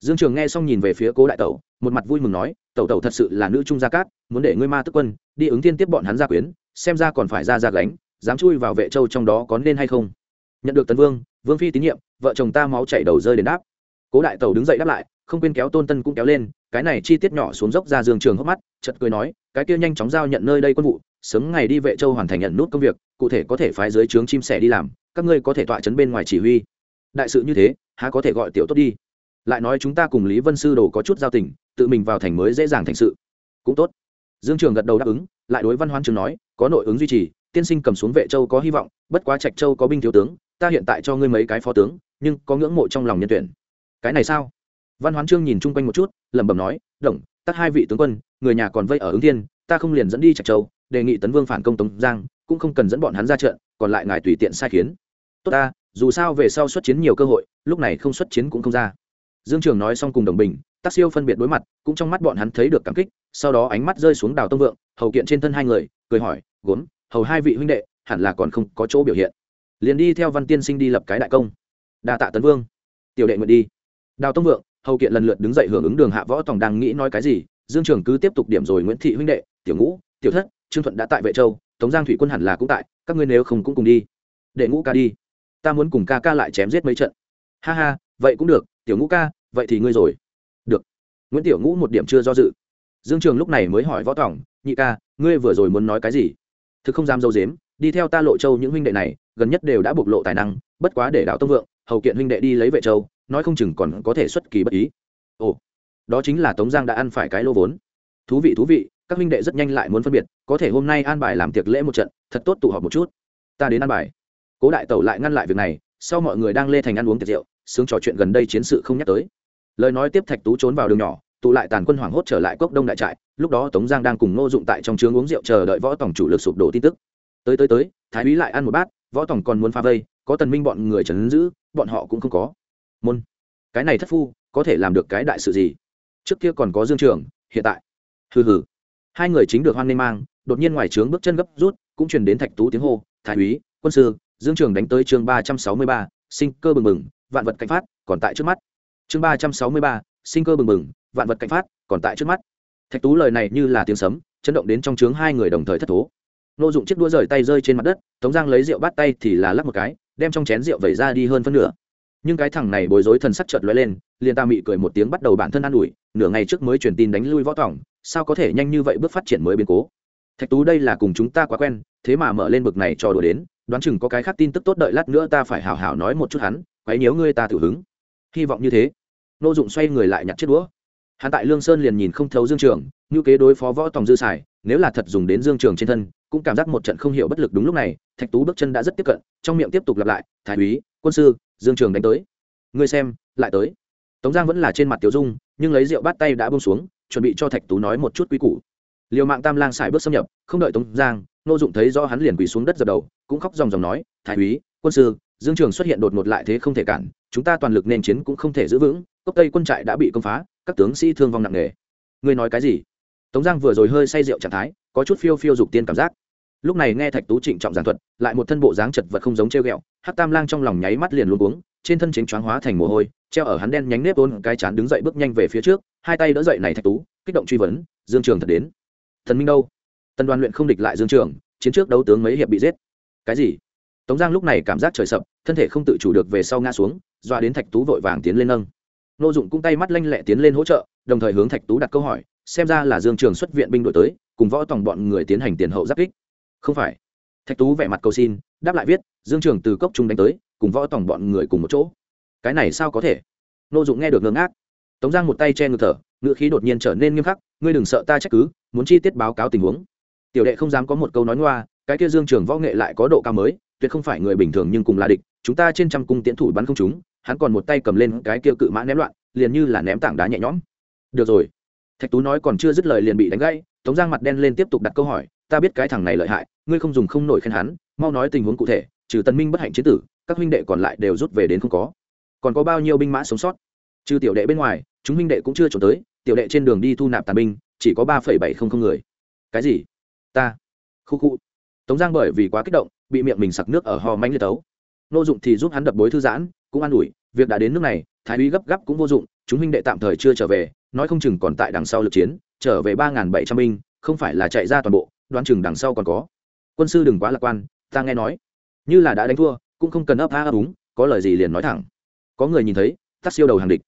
A: Dương trường nghe xong nhìn về phía cố đại tẩu, một mặt vui mừng nói, tẩu tẩu thật sự là nữ trung gia cát, muốn để ngươi ma tức quân, đi ứng thiên tiếp bọn hắn gia quyến, xem ra còn phải ra ra gánh, dám chui vào vệ châu trong đó có nên hay không? Nhận được tấn vương vương phi tín nhiệm, vợ chồng ta máu chảy đầu rơi đến đáp. Cố đại tẩu đứng dậy đáp lại, không quên kéo tôn tân cũng kéo lên, cái này chi tiết nhỏ xuống dốc ra dương trường hốc mắt chật cười nói, cái kia nhanh chóng giao nhận nơi đây quân vụ sớm ngày đi vệ châu hoàn thành nhận nút công việc, cụ thể có thể phái dưới trướng chim sẻ đi làm, các ngươi có thể tọa chấn bên ngoài chỉ huy. Đại sự như thế, há có thể gọi tiểu tốt đi. Lại nói chúng ta cùng lý vân sư đồ có chút giao tình, tự mình vào thành mới dễ dàng thành sự. Cũng tốt. Dương trường gật đầu đáp ứng, lại đối văn hoan trường nói, có nội ứng duy trì, tiên sinh cầm xuống vệ châu có hy vọng, bất quá trạch châu có binh thiếu tướng, ta hiện tại cho ngươi mấy cái phó tướng, nhưng có ngưỡng mộ trong lòng nhân tuyển. Cái này sao? Văn hoán trương nhìn chung quanh một chút, lẩm bẩm nói, đồng tắt hai vị tướng quân, người nhà còn vây ở ứng thiên, ta không liền dẫn đi trạch châu đề nghị tấn vương phản công tống giang, cũng không cần dẫn bọn hắn ra trận, còn lại ngài tùy tiện sai khiến. Tốt ta, dù sao về sau xuất chiến nhiều cơ hội, lúc này không xuất chiến cũng không ra. Dương trường nói xong cùng đồng bình tác siêu phân biệt đối mặt, cũng trong mắt bọn hắn thấy được cảm kích, sau đó ánh mắt rơi xuống đào tông vượng, hầu kiện trên thân hai người, cười hỏi, gốm, hầu hai vị huynh đệ, hẳn là còn không có chỗ biểu hiện. Liền đi theo văn tiên sinh đi lập cái đại công. Đa tạ tấn vương. Tiểu đệ nguyện đi. Đào tông vượng, hầu kiện lần lượt đứng dậy hưởng ứng đường hạ võ tòng đang nghĩ nói cái gì, dương trường cứ tiếp tục điểm rồi nguyễn thị huynh đệ, tiểu ngũ, tiểu thất trương thuận đã tại vệ châu, tống giang thủy quân hẳn là cũng tại, các ngươi nếu không cũng cùng đi. Để ngũ ca đi. Ta muốn cùng ca ca lại chém giết mấy trận. Ha ha, vậy cũng được, tiểu ngũ ca, vậy thì ngươi rồi. Được. Nguyễn tiểu ngũ một điểm chưa do dự. Dương trường lúc này mới hỏi võ tòng nhị ca, ngươi vừa rồi muốn nói cái gì? Thực không dám dâu dếm, đi theo ta lộ châu những huynh đệ này, gần nhất đều đã bộc lộ tài năng, bất quá để đạo tông vượng, hầu kiện huynh đệ đi lấy vệ châu, nói không chừng còn có thể xuất kỳ bất ý. Ồ, đó chính là tống giang đã ăn phải cái lô vốn. Thú vị thú vị các huynh đệ rất nhanh lại muốn phân biệt, có thể hôm nay an bài làm tiệc lễ một trận, thật tốt tụ họp một chút. Ta đến an bài. Cố đại tẩu lại ngăn lại việc này, sau mọi người đang lê thành ăn uống tiệc rượu, sướng trò chuyện gần đây chiến sự không nhắc tới. Lời nói tiếp thạch tú trốn vào đường nhỏ, tụ lại tàn quân hoảng hốt trở lại cốc đông đại trại, lúc đó tống giang đang cùng ngô dụng tại trong trướng uống rượu chờ đợi võ tổng chủ lực sụp đổ tin tức. Tới tới tới, thái úy lại ăn một bát, võ tổng còn muốn pha vây, có tần minh bọn người trấn giữ, bọn họ cũng không có. Môn. Cái này thất phu, có thể làm được cái đại sự gì? Trước kia còn có dương trường, hiện tại. Hừ hừ hai người chính được hoan nên mang, đột nhiên ngoài trướng bước chân gấp rút, cũng truyền đến thạch tú tiếng hô, thái úy, quân sư, dương trường đánh tới chương ba trăm sáu mươi ba, sinh cơ bừng bừng, vạn vật cảnh phát, còn tại trước mắt. Chương ba trăm sáu mươi ba, sinh cơ bừng bừng, vạn vật cảnh phát, còn tại trước mắt. Thạch tú lời này như là tiếng sấm, chấn động đến trong trướng hai người đồng thời thất thố. Nô dụng chiếc đũa rời tay rơi trên mặt đất, tống giang lấy rượu bắt tay thì là lắp một cái, đem trong chén rượu vẩy ra đi hơn phân nửa. Nhưng cái thằng này bối rối thần sắc chợt lóe lên, liền ta mị cười một tiếng bắt đầu bản thân an ủi, nửa ngày trước mới truyền tin đánh lui võ tỏng sao có thể nhanh như vậy bước phát triển mới biến cố? Thạch tú đây là cùng chúng ta quá quen, thế mà mở lên bực này cho đùa đến, đoán chừng có cái khác tin tức tốt đợi lát nữa ta phải hào hào nói một chút hắn, quấy nhớ ngươi ta tự hứng. Hy vọng như thế. Nô dụng xoay người lại nhặt chiếc đũa. Hắn tại lương sơn liền nhìn không thấu dương trường, như kế đối phó võ tòng dư xài, nếu là thật dùng đến dương trường trên thân, cũng cảm giác một trận không hiểu bất lực đúng lúc này, thạch tú bước chân đã rất tiếp cận, trong miệng tiếp tục lặp lại, thái úy, quân sư, dương trường đánh tới. Ngươi xem, lại tới tống giang vẫn là trên mặt tiểu dung, nhưng lấy rượu bát tay đã bông xuống, chuẩn bị cho thạch tú nói một chút quy củ. Liều mạng tam lang xài bước xâm nhập, không đợi tống giang nô dụng thấy do hắn liền quỳ xuống đất dập đầu, cũng khóc dòng dòng nói, thái úy, quân sư, dương trường xuất hiện đột ngột lại thế không thể cản, chúng ta toàn lực nên chiến cũng không thể giữ vững, cốc tây quân trại đã bị công phá, các tướng sĩ thương vong nặng nề. Ngươi nói cái gì? Tống giang vừa rồi hơi say rượu trạng thái, có chút phiêu phiêu dục tiên cảm giác. Lúc này nghe thạch tú trịnh trọng giảng thuật, lại một thân bộ dáng chật vật không giống treo ghẹo hát tam lang trong lòng nháy mắt liền luôn uống trên thân chính choáng hóa thành mồ hôi treo ở hắn đen nhánh nếp ôn cái chán đứng dậy bước nhanh về phía trước, hai tay đỡ dậy này thạch tú, kích động truy vấn, dương trường thật đến. Thần minh đâu? Tân đoàn luyện không địch lại dương trường, chiến trước đấu tướng mấy hiệp bị giết. Cái gì? Tống giang lúc này cảm giác trời sập, thân thể không tự chủ được về sau ngã xuống, doa đến thạch tú vội vàng tiến lên nâng. Nô dụng cung tay mắt lanh lẹ tiến lên hỗ trợ, đồng thời hướng thạch tú đặt câu hỏi, xem ra là dương trường xuất viện binh đội tới, cùng võ tòng bọn người tiến hành tiền hậu giáp kích. Không phải. Thạch tú vẻ mặt cầu xin, đáp lại viết, dương trường từ cốc trung đánh tới, cùng võ tòng bọn người cùng một chỗ cái này sao có thể? Nô dụng nghe được ngơ ngác. Tống giang một tay che ngực thở, ngữ khí đột nhiên trở nên nghiêm khắc, ngươi đừng sợ ta trách cứ, muốn chi tiết báo cáo tình huống. Tiểu đệ không dám có một câu nói ngoa, cái kia dương trường võ nghệ lại có độ cao mới, tuyệt không phải người bình thường nhưng cùng là địch, chúng ta trên trăm cung tiễn thủ bắn không chúng hắn còn một tay cầm lên cái kia cự mã ném loạn, liền như là ném tảng đá nhẹ nhõm. Được rồi. Thạch tú nói còn chưa dứt lời liền bị đánh gãy, tống giang mặt đen lên tiếp tục đặt câu hỏi, ta biết cái thằng này lợi hại, ngươi không dùng không nổi khen hắn, mau nói tình huống cụ thể, trừ tân minh bất hạnh chế tử, các huynh đệ còn lại đều rút về đến không có còn có bao nhiêu binh mã sống sót? Trừ tiểu đệ bên ngoài, chúng minh đệ cũng chưa trốn tới, tiểu đệ trên đường đi thu nạp tàn binh, chỉ có ba phẩy bảy không không người. Cái gì? Ta. Khu khu. Tống giang bởi vì quá kích động, bị miệng mình sặc nước ở ho mánh liệt tấu. Nô dụng thì giúp hắn đập bối thư giãn, cũng an ủi, việc đã đến nước này, thái úy gấp gáp cũng vô dụng, chúng minh đệ tạm thời chưa trở về, nói không chừng còn tại đằng sau lực chiến, trở về ba n g h n bảy trăm binh, không phải là chạy ra toàn bộ, đoán chừng đằng sau còn có. Quân sư đừng quá lạc quan, ta nghe nói. Như là đã đánh thua, cũng không cần ấp a ấp úng, có lời gì liền nói thẳng có người nhìn thấy, tắt siêu đầu hàng địch.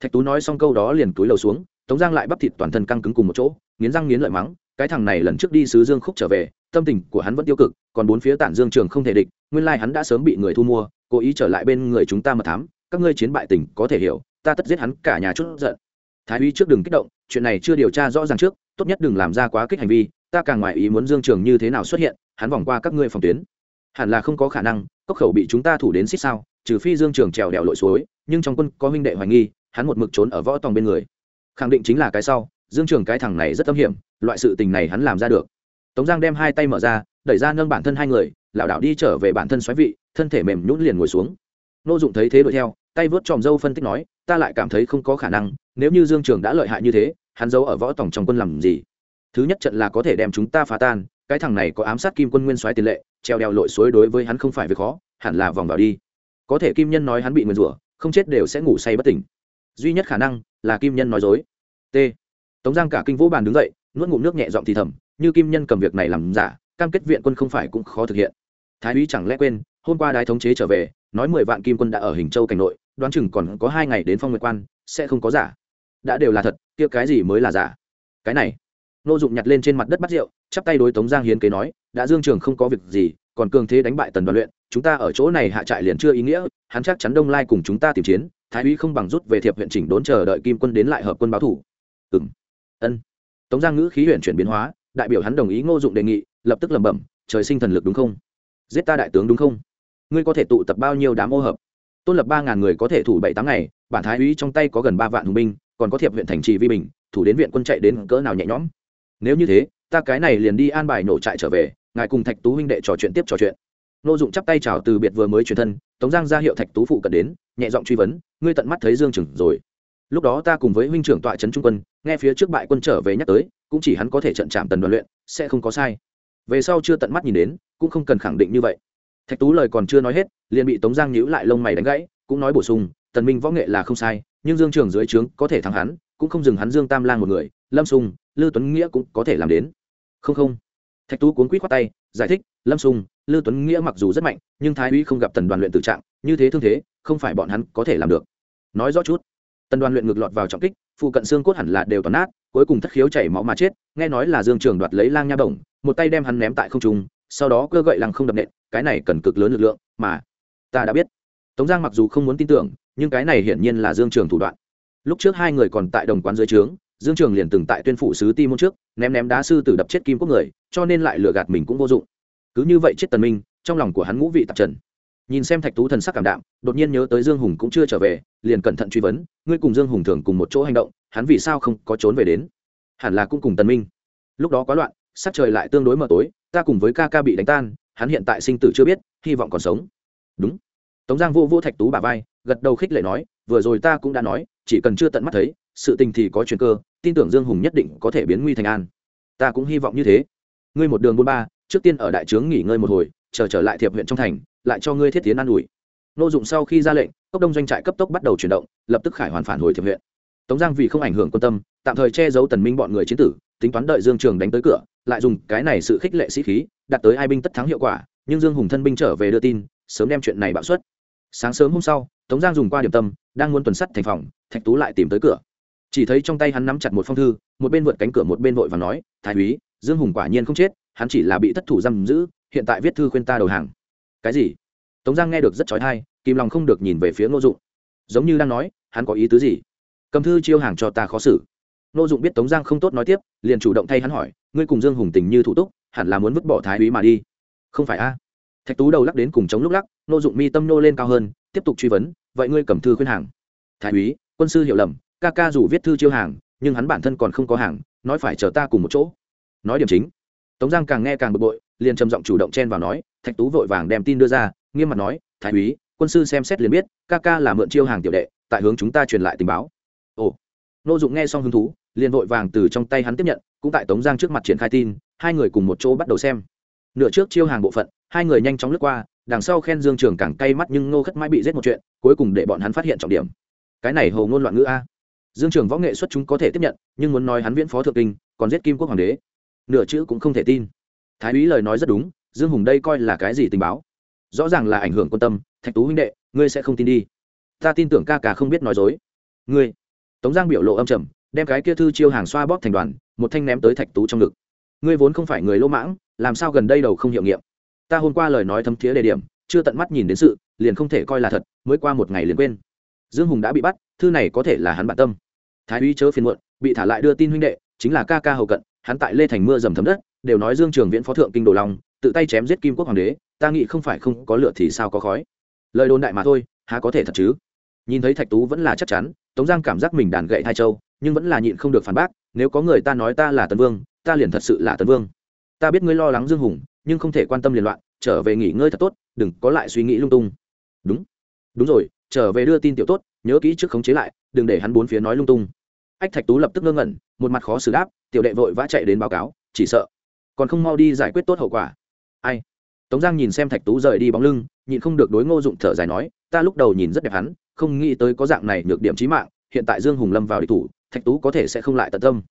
A: Thạch tú nói xong câu đó liền túi lầu xuống, tống giang lại bắp thịt toàn thân căng cứng cùng một chỗ, nghiến răng nghiến lợi mắng, cái thằng này lần trước đi sứ dương khúc trở về, tâm tình của hắn vẫn tiêu cực, còn bốn phía tản dương trường không thể địch, nguyên lai hắn đã sớm bị người thu mua, cố ý trở lại bên người chúng ta mà thám, các ngươi chiến bại tình có thể hiểu, ta tất giết hắn cả nhà chút giận. Thái uy trước đừng kích động, chuyện này chưa điều tra rõ ràng trước, tốt nhất đừng làm ra quá kích hành vi, ta càng ngoài ý muốn dương trường như thế nào xuất hiện, hắn vòng qua các ngươi phòng tuyến hẳn là không có khả năng, cốc khẩu bị chúng ta thủ đến xích sao, trừ phi dương trường trèo đèo lội suối, nhưng trong quân có huynh đệ hoài nghi, hắn một mực trốn ở võ tòng bên người. Khẳng định chính là cái sau, dương trường cái thằng này rất tâm hiểm, loại sự tình này hắn làm ra được. Tống giang đem hai tay mở ra, đẩy ra nâng bản thân hai người, lảo đảo đi trở về bản thân xoáy vị, thân thể mềm nhũn liền ngồi xuống. Nô dụng thấy thế đuổi theo, tay vớt tròm dâu phân tích nói, ta lại cảm thấy không có khả năng, nếu như dương trường đã lợi hại như thế, hắn giấu ở võ tổng trong quân làm gì? Thứ nhất trận là có thể đem chúng ta phá tan, cái thằng này có ám sát kim quân nguyên soái tiền lệ treo đèo lội suối đối với hắn không phải việc khó, hẳn là vòng vào đi. Có thể kim nhân nói hắn bị nguyền rủa, không chết đều sẽ ngủ say bất tỉnh. Duy nhất khả năng là kim nhân nói dối. T. Tống giang cả kinh vũ bàn đứng dậy, nuốt ngụm nước nhẹ giọng thì thầm, như kim nhân cầm việc này làm giả, cam kết viện quân không phải cũng khó thực hiện. Thái úy chẳng lẽ quên, hôm qua đái thống chế trở về, nói mười vạn kim quân đã ở hình châu cảnh nội, đoán chừng còn có hai ngày đến phong nguyệt quan, sẽ không có giả. Đã đều là thật, kia cái gì mới là giả? Cái này. Nô dụng nhặt lên trên mặt đất bắt rượu chắp tay đối tống giang hiến kế nói, đã dương trường không có việc gì, còn cường thế đánh bại tần đoàn luyện, chúng ta ở chỗ này hạ trại liền chưa ý nghĩa, hắn chắc chắn đông lai cùng chúng ta tìm chiến, thái úy không bằng rút về thiệp huyện chỉnh đốn chờ đợi kim quân đến lại hợp quân báo thủ. Ừng ân. Tống giang ngữ khí huyện chuyển biến hóa, đại biểu hắn đồng ý ngô dụng đề nghị, lập tức lẩm bẩm, trời sinh thần lực đúng không? Giết ta đại tướng đúng không? Ngươi có thể tụ tập bao nhiêu đám ô hợp? Tôn lập ba ngàn người có thể thủ bảy tám ngày, bản thái úy trong tay có gần ba vạn hùng binh, còn có thiệp huyện thành trì vi bình, thủ đến viện quân chạy đến cỡ nào nhẹ nhõm? Nếu như thế ta cái này liền đi an bài nổ trại trở về, ngài cùng thạch tú huynh đệ trò chuyện tiếp trò chuyện. Nô dụng chắp tay chào từ biệt vừa mới truyền thân, tống giang ra hiệu thạch tú phụ cận đến, nhẹ giọng truy vấn, ngươi tận mắt thấy dương trừng rồi. Lúc đó ta cùng với huynh trưởng tọa trấn trung quân, nghe phía trước bại quân trở về nhắc tới, cũng chỉ hắn có thể trận chạm tần đoàn luyện, sẽ không có sai. Về sau chưa tận mắt nhìn đến, cũng không cần khẳng định như vậy. Thạch tú lời còn chưa nói hết, liền bị tống giang nhíu lại lông mày đánh gãy, cũng nói bổ sung, tần minh võ nghệ là không sai, nhưng dương trường dưới trướng có thể thắng hắn, cũng không dừng hắn dương tam lang một người, lâm sung lư tuấn nghĩa cũng có thể làm đến không không. Thạch tú cuốn quýt khoát tay giải thích lâm Sùng, lư tuấn nghĩa mặc dù rất mạnh nhưng thái úy không gặp tần đoàn luyện tự trạng như thế thương thế không phải bọn hắn có thể làm được. Nói rõ chút. Tần đoàn luyện ngược lọt vào trọng kích phụ cận xương cốt hẳn là đều toàn nát cuối cùng thất khiếu chảy máu mà chết nghe nói là dương trường đoạt lấy lang nha bổng một tay đem hắn ném tại không trung sau đó cơ gậy lăng không đập nện cái này cần cực lớn lực lượng mà ta đã biết. Tống giang mặc dù không muốn tin tưởng nhưng cái này hiển nhiên là dương trường thủ đoạn. Lúc trước hai người còn tại đồng quán dưới trướng dương trường liền từng tại tuyên phủ sứ ti môn trước, ném ném đá sư tử đập chết kim quốc người, cho nên lại lừa gạt mình cũng vô dụng. Cứ như vậy chết tần minh, trong lòng của hắn ngũ vị tạp trần. Nhìn xem thạch tú thần sắc cảm đạm, đột nhiên nhớ tới dương hùng cũng chưa trở về, liền cẩn thận truy vấn, ngươi cùng dương hùng thường cùng một chỗ hành động, hắn vì sao không có trốn về đến? Hẳn là cũng cùng tần minh. Lúc đó quá loạn, sắc trời lại tương đối mờ tối, ta cùng với ca ca bị đánh tan, hắn hiện tại sinh tử chưa biết, hy vọng còn sống. Đúng. Tống giang vô vô thạch tú bà vai, gật đầu khích lệ nói, vừa rồi ta cũng đã nói, chỉ cần chưa tận mắt thấy, sự tình thì có chuyện cơ tin tưởng dương hùng nhất định có thể biến nguy thành an. Ta cũng hy vọng như thế. Ngươi một đường buôn ba, trước tiên ở đại trướng nghỉ ngơi một hồi, chờ trở lại thiệp huyện trong thành, lại cho ngươi thiết tiến an ủi. Nô dụng sau khi ra lệnh, cốc đông doanh trại cấp tốc bắt đầu chuyển động, lập tức khải hoàn phản hồi thiệp huyện. Tống giang vì không ảnh hưởng quan tâm, tạm thời che giấu tần minh bọn người chiến tử, tính toán đợi dương trường đánh tới cửa, lại dùng cái này sự khích lệ sĩ khí đạt tới ai binh tất thắng hiệu quả, nhưng dương hùng thân binh trở về đưa tin, sớm đem chuyện này bạo suất sáng sớm hôm sau, tống giang dùng qua điểm tâm, đang muốn tuần sắt thành phòng, thạch tú lại tìm tới cửa chỉ thấy trong tay hắn nắm chặt một phong thư, một bên vượt cánh cửa một bên vội và nói, thái úy, dương hùng quả nhiên không chết, hắn chỉ là bị thất thủ giam giữ, hiện tại viết thư khuyên ta đầu hàng. Cái gì? Tống giang nghe được rất trói thai kìm lòng không được nhìn về phía ngô dụng. Giống như đang nói, hắn có ý tứ gì? Cầm thư chiêu hàng cho ta khó xử. Ngô dụng biết tống giang không tốt nói tiếp, liền chủ động thay hắn hỏi, ngươi cùng dương hùng tình như thủ túc, hẳn là muốn vứt bỏ thái úy mà đi? Không phải a. Thạch tú đầu lắc đến cùng chống lúc lắc, ngô dụng mi tâm nô lên cao hơn, tiếp tục truy vấn, vậy ngươi cầm thư khuyên hàng? Thái úy, quân sư hiểu lầm ca ca dù viết thư chiêu hàng, nhưng hắn bản thân còn không có hàng, nói phải chờ ta cùng một chỗ. Nói điểm chính. Tống giang càng nghe càng bực bội, liền trầm giọng chủ động chen vào nói, thạch tú vội vàng đem tin đưa ra, nghiêm mặt nói, thái úy, quân sư xem xét liền biết, ca ca là mượn chiêu hàng tiểu đệ, tại hướng chúng ta truyền lại tình báo. Ồ. Nô dụng nghe xong hứng thú, liền vội vàng từ trong tay hắn tiếp nhận, cũng tại tống giang trước mặt triển khai tin, hai người cùng một chỗ bắt đầu xem. Nửa trước chiêu hàng bộ phận, hai người nhanh chóng lướt qua, đằng sau khen dương trường càng cay mắt nhưng ngô khất mãi bị giết một chuyện, cuối cùng để bọn hắn phát hiện trọng điểm. Cái này hầu ngôn loạn ngữ a dương trường võ nghệ xuất chúng có thể tiếp nhận, nhưng muốn nói hắn viễn phó thượng kinh, còn giết kim quốc hoàng đế. Nửa chữ cũng không thể tin. Thái úy lời nói rất đúng, dương hùng đây coi là cái gì tình báo? Rõ ràng là ảnh hưởng quan tâm, thạch tú huynh đệ, ngươi sẽ không tin đi. Ta tin tưởng ca ca không biết nói dối. Ngươi. Tống giang biểu lộ âm trầm, đem cái kia thư chiêu hàng xoa bóp thành đoàn, một thanh ném tới thạch tú trong ngực. Ngươi vốn không phải người lỗ mãng, làm sao gần đây đầu không hiệu nghiệm? Ta hôm qua lời nói thấm thiế đề điểm, chưa tận mắt nhìn đến sự, liền không thể coi là thật, mới qua một ngày liền quên. Dương hùng đã bị bắt thư này có thể là hắn bản tâm. Thái úy chớ phiền muộn, bị thả lại đưa tin huynh đệ, chính là ca ca hầu cận, hắn tại lê thành mưa dầm thấm đất, đều nói dương trường viễn phó thượng kinh đồ long tự tay chém giết kim quốc hoàng đế, ta nghĩ không phải không có lửa thì sao có khói. Lời đồn đại mà thôi, há có thể thật chứ? Nhìn thấy thạch tú vẫn là chắc chắn, tống giang cảm giác mình đàn gậy hai châu, nhưng vẫn là nhịn không được phản bác, nếu có người ta nói ta là tấn vương, ta liền thật sự là tấn vương. Ta biết ngươi lo lắng dương hùng, nhưng không thể quan tâm liền loạn, trở về nghỉ ngơi thật tốt, đừng có lại suy nghĩ lung tung. Đúng. Đúng rồi, trở về đưa tin tiểu tốt nhớ kỹ trước khống chế lại, đừng để hắn bốn phía nói lung tung. Ách thạch tú lập tức ngơ ngẩn, một mặt khó xử đáp, tiểu đệ vội vã chạy đến báo cáo, chỉ sợ còn không mau đi giải quyết tốt hậu quả. Ai? Tống giang nhìn xem thạch tú rời đi bóng lưng, nhịn không được đối ngô dụng thở dài nói, ta lúc đầu nhìn rất đẹp hắn, không nghĩ tới có dạng này nhược điểm trí mạng, hiện tại dương hùng lâm vào địch thủ, thạch tú có thể sẽ không lại tận tâm.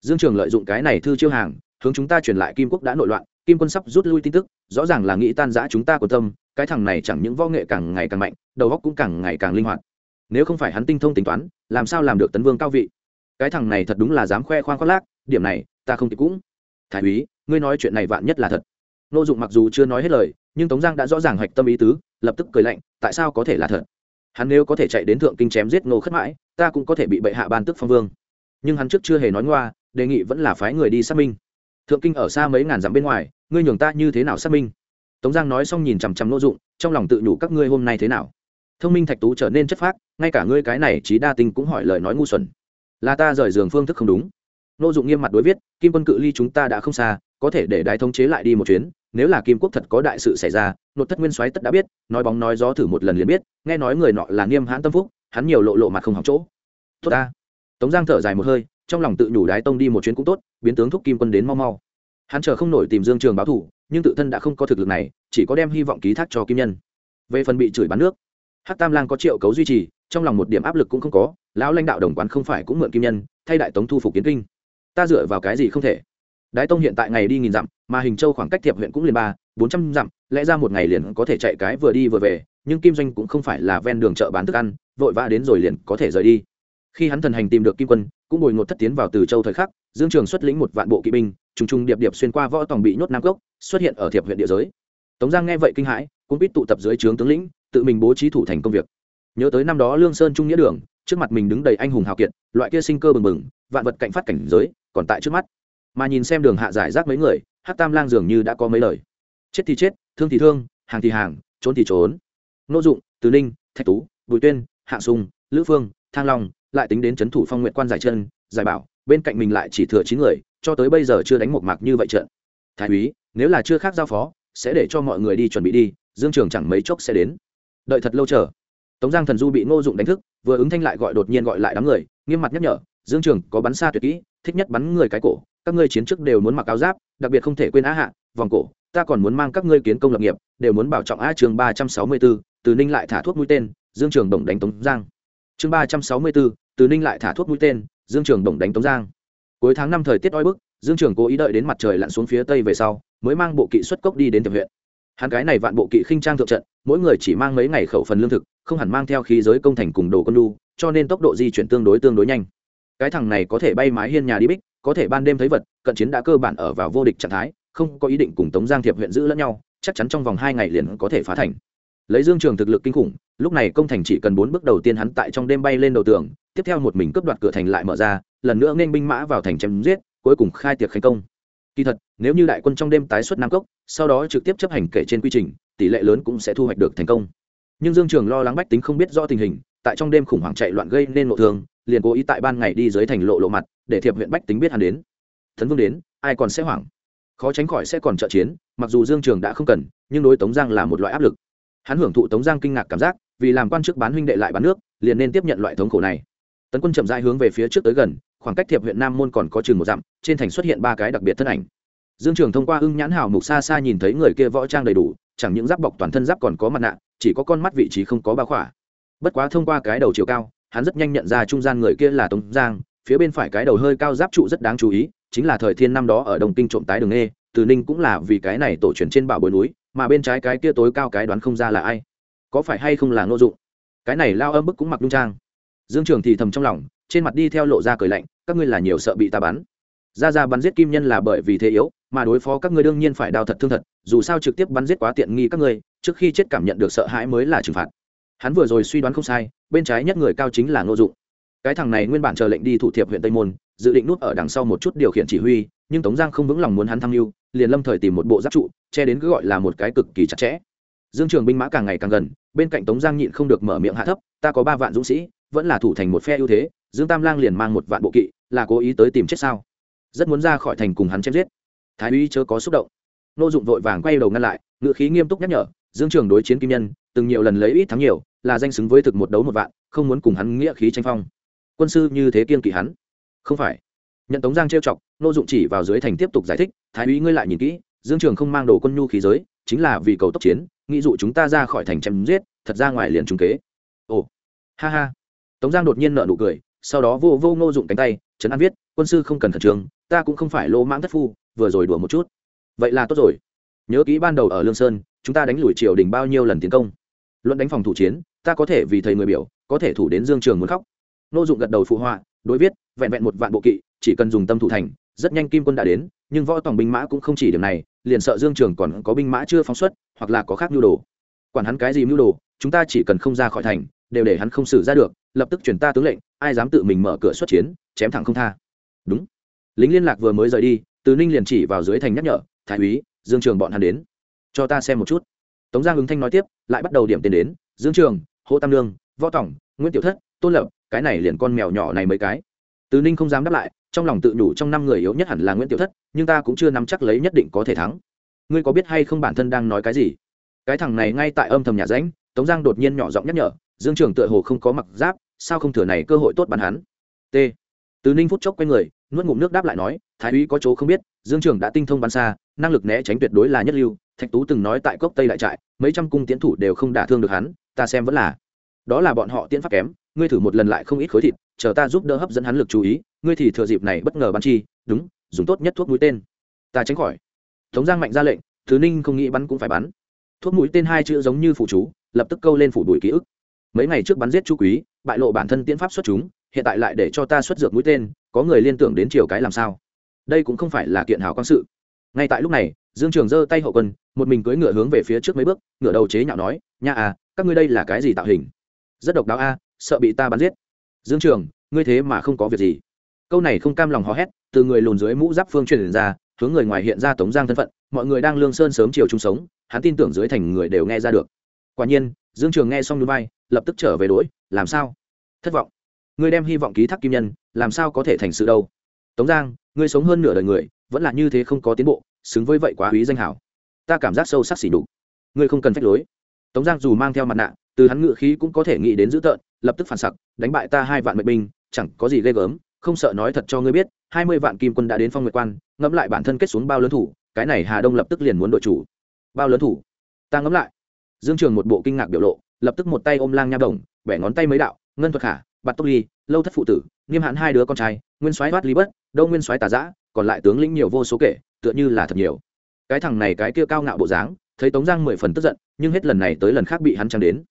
A: Dương trường lợi dụng cái này thư chiêu hàng, hướng chúng ta truyền lại kim quốc đã nội loạn, kim quân sắp rút lui tin tức, rõ ràng là nghĩ tan giã chúng ta của tâm, cái thằng này chẳng những võ nghệ càng ngày càng mạnh, đầu óc cũng càng ngày càng linh hoạt nếu không phải hắn tinh thông tính toán, làm sao làm được tấn vương cao vị? Cái thằng này thật đúng là dám khoe khoang khoác lác, điểm này, ta không kịp cũng. Thái úy, ngươi nói chuyện này vạn nhất là thật. N ô dụng mặc dù chưa nói hết lời, nhưng tống giang đã rõ ràng hạch tâm ý tứ, lập tức cười lạnh, tại sao có thể là thật? Hắn nếu có thể chạy đến thượng kinh chém giết ngô khất mãi, ta cũng có thể bị bệ hạ ban tức phong vương. Nhưng hắn trước chưa hề nói ngoa, đề nghị vẫn là phái người đi xác minh. Thượng kinh ở xa mấy ngàn dặm bên ngoài, ngươi nhường ta như thế nào xác minh? Tống giang nói xong nhìn chằm chằm n ô dụng, trong lòng tự nhủ các ngươi hôm nay thế nào? Thông minh thạch tú trở nên chất phác, ngay cả ngươi cái này trí đa tinh cũng hỏi lời nói ngu xuẩn. Là ta rời giường phương thức không đúng. N ô dụng nghiêm mặt đối viết, kim quân cự ly chúng ta đã không xa, có thể để đái thống chế lại đi một chuyến, nếu là kim quốc thật có đại sự xảy ra nội thất nguyên soái tất đã biết, nói bóng nói gió thử một lần liền biết, nghe nói người nọ là niêm hãn tâm phúc, hắn nhiều lộ lộ mặt không học chỗ. Tốt ta. Tống giang thở dài một hơi, trong lòng tự nhủ đái tông đi một chuyến cũng tốt, biến tướng thúc kim quân đến mau mau. Hắn chờ không nổi tìm dương trường báo thủ, nhưng tự thân đã không có thực lực này, chỉ có đem hy vọng ký thác cho kim nhân. Về phần bị chửi bắn nước hát tam lang có triệu cấu duy trì, trong lòng một điểm áp lực cũng không có, lão lãnh đạo đồng quán không phải cũng mượn kim nhân, thay đại tống thu phục kiến kinh. Ta dựa vào cái gì không thể? Đái tông hiện tại ngày đi nghìn dặm, mà hình châu khoảng cách thiệp huyện cũng liền ba, bốn trăm dặm, lẽ ra một ngày liền có thể chạy cái vừa đi vừa về, nhưng kim doanh cũng không phải là ven đường chợ bán thức ăn, vội vã đến rồi liền có thể rời đi. Khi hắn thần hành tìm được kim quân, cũng bồi ngột thất tiến vào từ châu thời khắc, dương trường xuất lĩnh một vạn bộ kỵ binh, trùng trùng điệp điệp xuyên qua võ tòng bị nhốt nam cốc, xuất hiện ở thiệp huyện địa giới. Tống giang nghe vậy kinh hãi, cũng biết tụ tập dưới trướng tướng lĩnh tự mình bố trí thủ thành công việc. Nhớ tới năm đó lương sơn trung nghĩa đường, trước mặt mình đứng đầy anh hùng hào kiệt, loại kia sinh cơ bừng bừng, vạn vật cạnh phát cảnh giới, còn tại trước mắt. Mà nhìn xem đường hạ giải rác mấy người hát tam lang dường như đã có mấy lời. Chết thì chết, thương thì thương, hàng thì hàng, trốn thì trốn. Nô dụng, từ ninh, thạch tú, bùi tuyên, hạ sùng lữ phương, thang long lại tính đến c h ấ n thủ phong nguyện quan giải chân, giải bảo, bên cạnh mình lại chỉ thừa chín người, cho tới bây giờ chưa đánh một mạc như vậy trận. Thái úy, nếu là chưa khác giao phó, sẽ để cho mọi người đi chuẩn bị đi, dương trường chẳng mấy chốc sẽ đến đợi thật lâu chờ. Tống giang thần du bị ngô dụng đánh thức, vừa ứng thanh lại gọi đột nhiên gọi lại đám người, nghiêm mặt nhắc nhở, dương trường, có bắn xa tuyệt kỹ, thích nhất bắn người cái cổ, các ngươi chiến trước đều muốn mặc áo giáp, đặc biệt không thể quên á hạ, vòng cổ, ta còn muốn mang các ngươi kiến công lập nghiệp, đều muốn bảo trọng a chương ba trăm sáu mươi bốn từ ninh lại thả thuốc mũi tên, dương trường đồng đánh tống giang. Chương ba trăm sáu mươi bốn từ ninh lại thả thuốc mũi tên, dương trường đồng đánh tống giang. Cuối tháng năm thời tiết oi bức, dương trường cố ý đợi đến mặt trời lặn xuống phía tây về sau, mới mang bộ kỵ xuất cốc đi đến tiệm huyện. Hắn cái này vạn bộ kỵ khinh trang thượng trận mỗi người chỉ mang mấy ngày khẩu phần lương thực, không hẳn mang theo khí giới công thành cùng đồ con đu cho nên tốc độ di chuyển tương đối tương đối nhanh. Cái thằng này có thể bay mái hiên nhà đi bích, có thể ban đêm thấy vật, cận chiến đã cơ bản ở vào vô địch trạng thái, không có ý định cùng tống giang thiệp huyện giữ lẫn nhau, chắc chắn trong vòng hai ngày liền có thể phá thành. Lấy dương trường thực lực kinh khủng, lúc này công thành chỉ cần bốn bước đầu tiên hắn tại trong đêm bay lên đầu tường, tiếp theo một mình cướp đoạt cửa thành lại mở ra, lần nữa nên binh mã vào thành chém giết, cuối cùng khai tiệc thành công. Kỳ thật, nếu như đại quân trong đêm tái xuất nam cốc, sau đó trực tiếp chấp hành kể trên quy trình tỷ lệ lớn cũng sẽ thu hoạch được thành công. Nhưng dương trường lo lắng bách tính không biết rõ tình hình, tại trong đêm khủng hoảng chạy loạn gây nên nội thương, liền cố ý tại ban ngày đi dưới thành lộ lộ mặt, để thiệp huyện bách tính biết hắn đến. Thần vương đến, ai còn sẽ hoảng? Khó tránh khỏi sẽ còn trợ chiến, mặc dù dương trường đã không cần, nhưng đối tống giang là một loại áp lực. Hắn hưởng thụ tống giang kinh ngạc cảm giác, vì làm quan chức bán huynh đệ lại bán nước, liền nên tiếp nhận loại thống khổ này. Tấn quân chậm rãi hướng về phía trước tới gần, khoảng cách thiệp huyện nam môn còn có chừng một dặm, trên thành xuất hiện ba cái đặc biệt thân ảnh. Dương trường thông qua ưng nhãn hào mục xa xa nhìn thấy người kia võ trang đầy đủ chẳng những giáp bọc toàn thân giáp còn có mặt nạ, chỉ có con mắt vị trí không có bao khỏa. Bất quá thông qua cái đầu chiều cao, hắn rất nhanh nhận ra trung gian người kia là tống giang, phía bên phải cái đầu hơi cao giáp trụ rất đáng chú ý, chính là thời thiên năm đó ở đồng kinh trộm tái đường nghê, từ ninh cũng là vì cái này tổ truyền trên bảo bồi núi, mà bên trái cái kia tối cao cái đoán không ra là ai. Có phải hay không là ngô dụng? Cái này lao âm bức cũng mặc nhung trang. Dương trường thì thầm trong lòng, trên mặt đi theo lộ ra cười lạnh, các ngươi là nhiều sợ bị ta bắn ra ra bắn giết kim nhân là bởi vì thế yếu, mà đối phó các ngươi đương nhiên phải đào thật thương thật, dù sao trực tiếp bắn giết quá tiện nghi các ngươi, trước khi chết cảm nhận được sợ hãi mới là trừng phạt. Hắn vừa rồi suy đoán không sai, bên trái nhất người cao chính là ngô dụng. Cái thằng này nguyên bản chờ lệnh đi thủ thiệp huyện tây môn, dự định nút ở đằng sau một chút điều khiển chỉ huy, nhưng tống giang không vững lòng muốn hắn tham mưu, liền lâm thời tìm một bộ giáp trụ, che đến cứ gọi là một cái cực kỳ chặt chẽ. Dương trường binh mã càng ngày càng gần, bên cạnh tống giang nhịn không được mở miệng hạ thấp, ta có ba vạn dũng sĩ, vẫn là thủ thành một phe ưu thế, dương tam lang liền mang một vạn bộ kỵ, là cố ý tới tìm chết sao? Rất muốn ra khỏi thành cùng hắn chém giết. Thái uy chớ có xúc động. Nô dụng vội vàng quay đầu ngăn lại ngự khí nghiêm túc nhắc nhở, dương trường đối chiến kim nhân, từng nhiều lần lấy ít thắng nhiều, là danh xứng với thực một đấu một vạn, không muốn cùng hắn nghĩa khí tranh phong. Quân sư như thế kiên kỵ hắn. Không phải. Nhận tống giang trêu chọc, nô dụng chỉ vào dưới thành tiếp tục giải thích, thái úy ngươi lại nhìn kỹ, dương trường không mang đồ quân nhu khí giới, chính là vì cầu tốc chiến, nghĩ dụ chúng ta ra khỏi thành chém giết, thật ra ngoài liền trúng kế. Ồ. Ha ha. Tống giang đột nhiên nợ nụ cười sau đó vô vô ngô dụng cánh tay, trấn an viết, quân sư không cần khẩn trương, ta cũng không phải lỗ mãng thất phu, vừa rồi đùa một chút. Vậy là tốt rồi. Nhớ kỹ ban đầu ở lương sơn, chúng ta đánh lùi triều đình bao nhiêu lần tiến công. Luận đánh phòng thủ chiến, ta có thể vì thầy người biểu, có thể thủ đến dương trường muốn khóc. Nô dụng gật đầu phụ họa, đối viết, vẹn vẹn một vạn bộ kỵ, chỉ cần dùng tâm thủ thành, rất nhanh kim quân đã đến, nhưng võ tổng binh mã cũng không chỉ điểm này, liền sợ dương trường còn có binh mã chưa phóng xuất, hoặc là có khác nhu đồ. Quản hắn cái gì mưu đồ, chúng ta chỉ cần không ra khỏi thành, đều để hắn không xử ra được, lập tức chuyển ta tướng lệnh ai dám tự mình mở cửa xuất chiến, chém thẳng không tha. Đúng. Lính liên lạc vừa mới rời đi, từ ninh liền chỉ vào dưới thành nhắc nhở, thái úy, dương trường bọn hắn đến. Cho ta xem một chút. Tống giang ứng thanh nói tiếp, lại bắt đầu điểm tiền đến, dương trường hồ tam lương võ tổng nguyễn tiểu thất, tôn lập, cái này liền con mèo nhỏ này mấy cái. Từ ninh không dám đáp lại, trong lòng tự đủ trong năm người yếu nhất hẳn là nguyễn tiểu thất, nhưng ta cũng chưa nắm chắc lấy nhất định có thể thắng. Ngươi có biết hay không bản thân đang nói cái gì? Cái thằng này ngay tại âm thầm nhà ránh tống giang đột nhiên nhỏ giọng nhắc nhở, dương trường tựa hồ không có mặc giáp sao không thừa này cơ hội tốt bắn hắn? T. Từ ninh phút chốc q u a y người, nuốt ngụm nước đáp lại nói, thái úy có chỗ không biết, dương trường đã tinh thông bắn xa, năng lực né tránh tuyệt đối là nhất lưu. Thạch tú từng nói tại cốc tây đại trại, mấy trăm cung tiến thủ đều không đả thương được hắn, ta xem vẫn là. Đó là bọn họ tiễn pháp kém, ngươi thử một lần lại không ít khối thịt, chờ ta giúp đỡ hấp dẫn hắn lực chú ý, ngươi thì thừa dịp này bất ngờ bắn chi, đúng, dùng tốt nhất thuốc mũi tên. Ta tránh khỏi. Tống giang mạnh ra lệnh thứ ninh không nghĩ bắn cũng phải bắn. Thuốc mũi tên hai chữ giống như phụ chú, lập tức câu lên phủ đuổi ký ức. Mấy ngày trước bắn giết chu quý bại lộ bản thân tiến pháp xuất chúng, hiện tại lại để cho ta xuất dược mũi tên, có người liên tưởng đến chiều cái làm sao? Đây cũng không phải là kiện hào quang sự. Ngay tại lúc này, dương trường giơ tay hậu quân, một mình cưỡi ngựa hướng về phía trước mấy bước, ngựa đầu chế nhạo nói, nha à các ngươi đây là cái gì tạo hình? Rất độc đáo a, sợ bị ta bắn giết. Dương trường, ngươi thế mà không có việc gì. Câu này không cam lòng hò hét, từ người lùn dưới mũ giáp phương truyền ra, hướng người ngoài hiện ra tống giang thân phận, mọi người đang lương sơn sớm chiều chung sống, hắn tin tưởng dưới thành người đều nghe ra được. Quả nhiên, dương trường nghe xong núi bay, lập tức trở về đuổi làm sao? Thất vọng. Ngươi đem hy vọng ký thác kim nhân, làm sao có thể thành sự đâu? Tống giang, ngươi sống hơn nửa đời người, vẫn là như thế không có tiến bộ, xứng với vậy quá quý danh hảo. Ta cảm giác sâu sắc xỉ đục ngươi không cần phách lối. Tống giang dù mang theo mặt nạ, từ hắn ngự khí cũng có thể nghĩ đến dữ tợn, lập tức phản sặc, đánh bại ta hai vạn mệnh binh, chẳng có gì ghê gớm, không sợ nói thật cho ngươi biết, hai mươi vạn kim quân đã đến phong nguyệt quan, ngẫm lại bản thân kết xuống bao lớn thủ, cái này hà đông lập tức liền muốn đội chủ. Bao lớn thủ? Ta ngẫm lại. Dương trường một bộ kinh ngạc biểu lộ, lập tức một tay ôm lang nha đồng bẻ ngón tay mấy đạo, ngân thuật khả, bạt tốc ly, lâu thất phụ tử, nghiêm hãn hai đứa con trai, nguyên soái thoát lý bất, đâu nguyên soái tà giã còn lại tướng lĩnh nhiều vô số kể, tựa như là thật nhiều. Cái thằng này cái kia cao ngạo bộ dáng, thấy tống giang mười phần tức giận, nhưng hết lần này tới lần khác bị hắn trăng đến.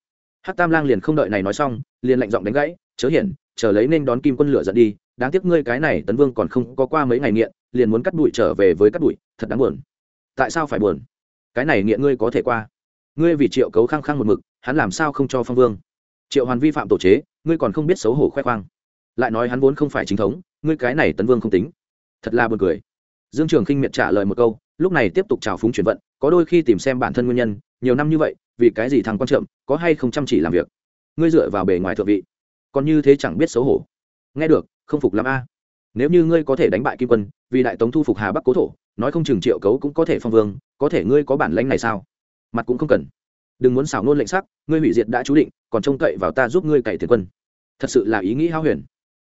A: Hát tam lang liền không đợi này nói xong, liền lạnh giọng đánh gãy, chớ hiển, chờ lấy nên đón kim quân lửa dẫn đi, đáng tiếc ngươi cái này tấn vương còn không có qua mấy ngày nghiện, liền muốn cắt đuổi trở về với cắt đuổi, thật đáng buồn. Tại sao phải buồn? Cái này nghiện ngươi có thể qua. Ngươi vì triệu cấu khăng khăng một mực, hắn làm sao không cho phong vương? Triệu hoàn vi phạm tổ chế ngươi còn không biết xấu hổ khoe khoang. Lại nói hắn vốn không phải chính thống ngươi cái này tấn vương không tính. Thật là buồn cười. Dương trường khinh miệt trả lời một câu lúc này tiếp tục trào phúng chuyển vận có đôi khi tìm xem bản thân nguyên nhân nhiều năm như vậy vì cái gì thằng quan trọng, có hay không chăm chỉ làm việc? Ngươi dựa vào bề ngoài thượng vị còn như thế chẳng biết xấu hổ. Nghe được không phục lắm a. Nếu như ngươi có thể đánh bại kim quân vì đại tống thu phục hà bắc cố thổ nói không chừng triệu cấu cũng có thể phong vương có thể ngươi có bản lãnh này sao? Mặt cũng không cần đừng muốn xảo ngôn lệnh sắc, ngươi hủy diệt đã chú định, còn trông cậy vào ta giúp ngươi cày tiền quân. Thật sự là ý nghĩ hao huyền.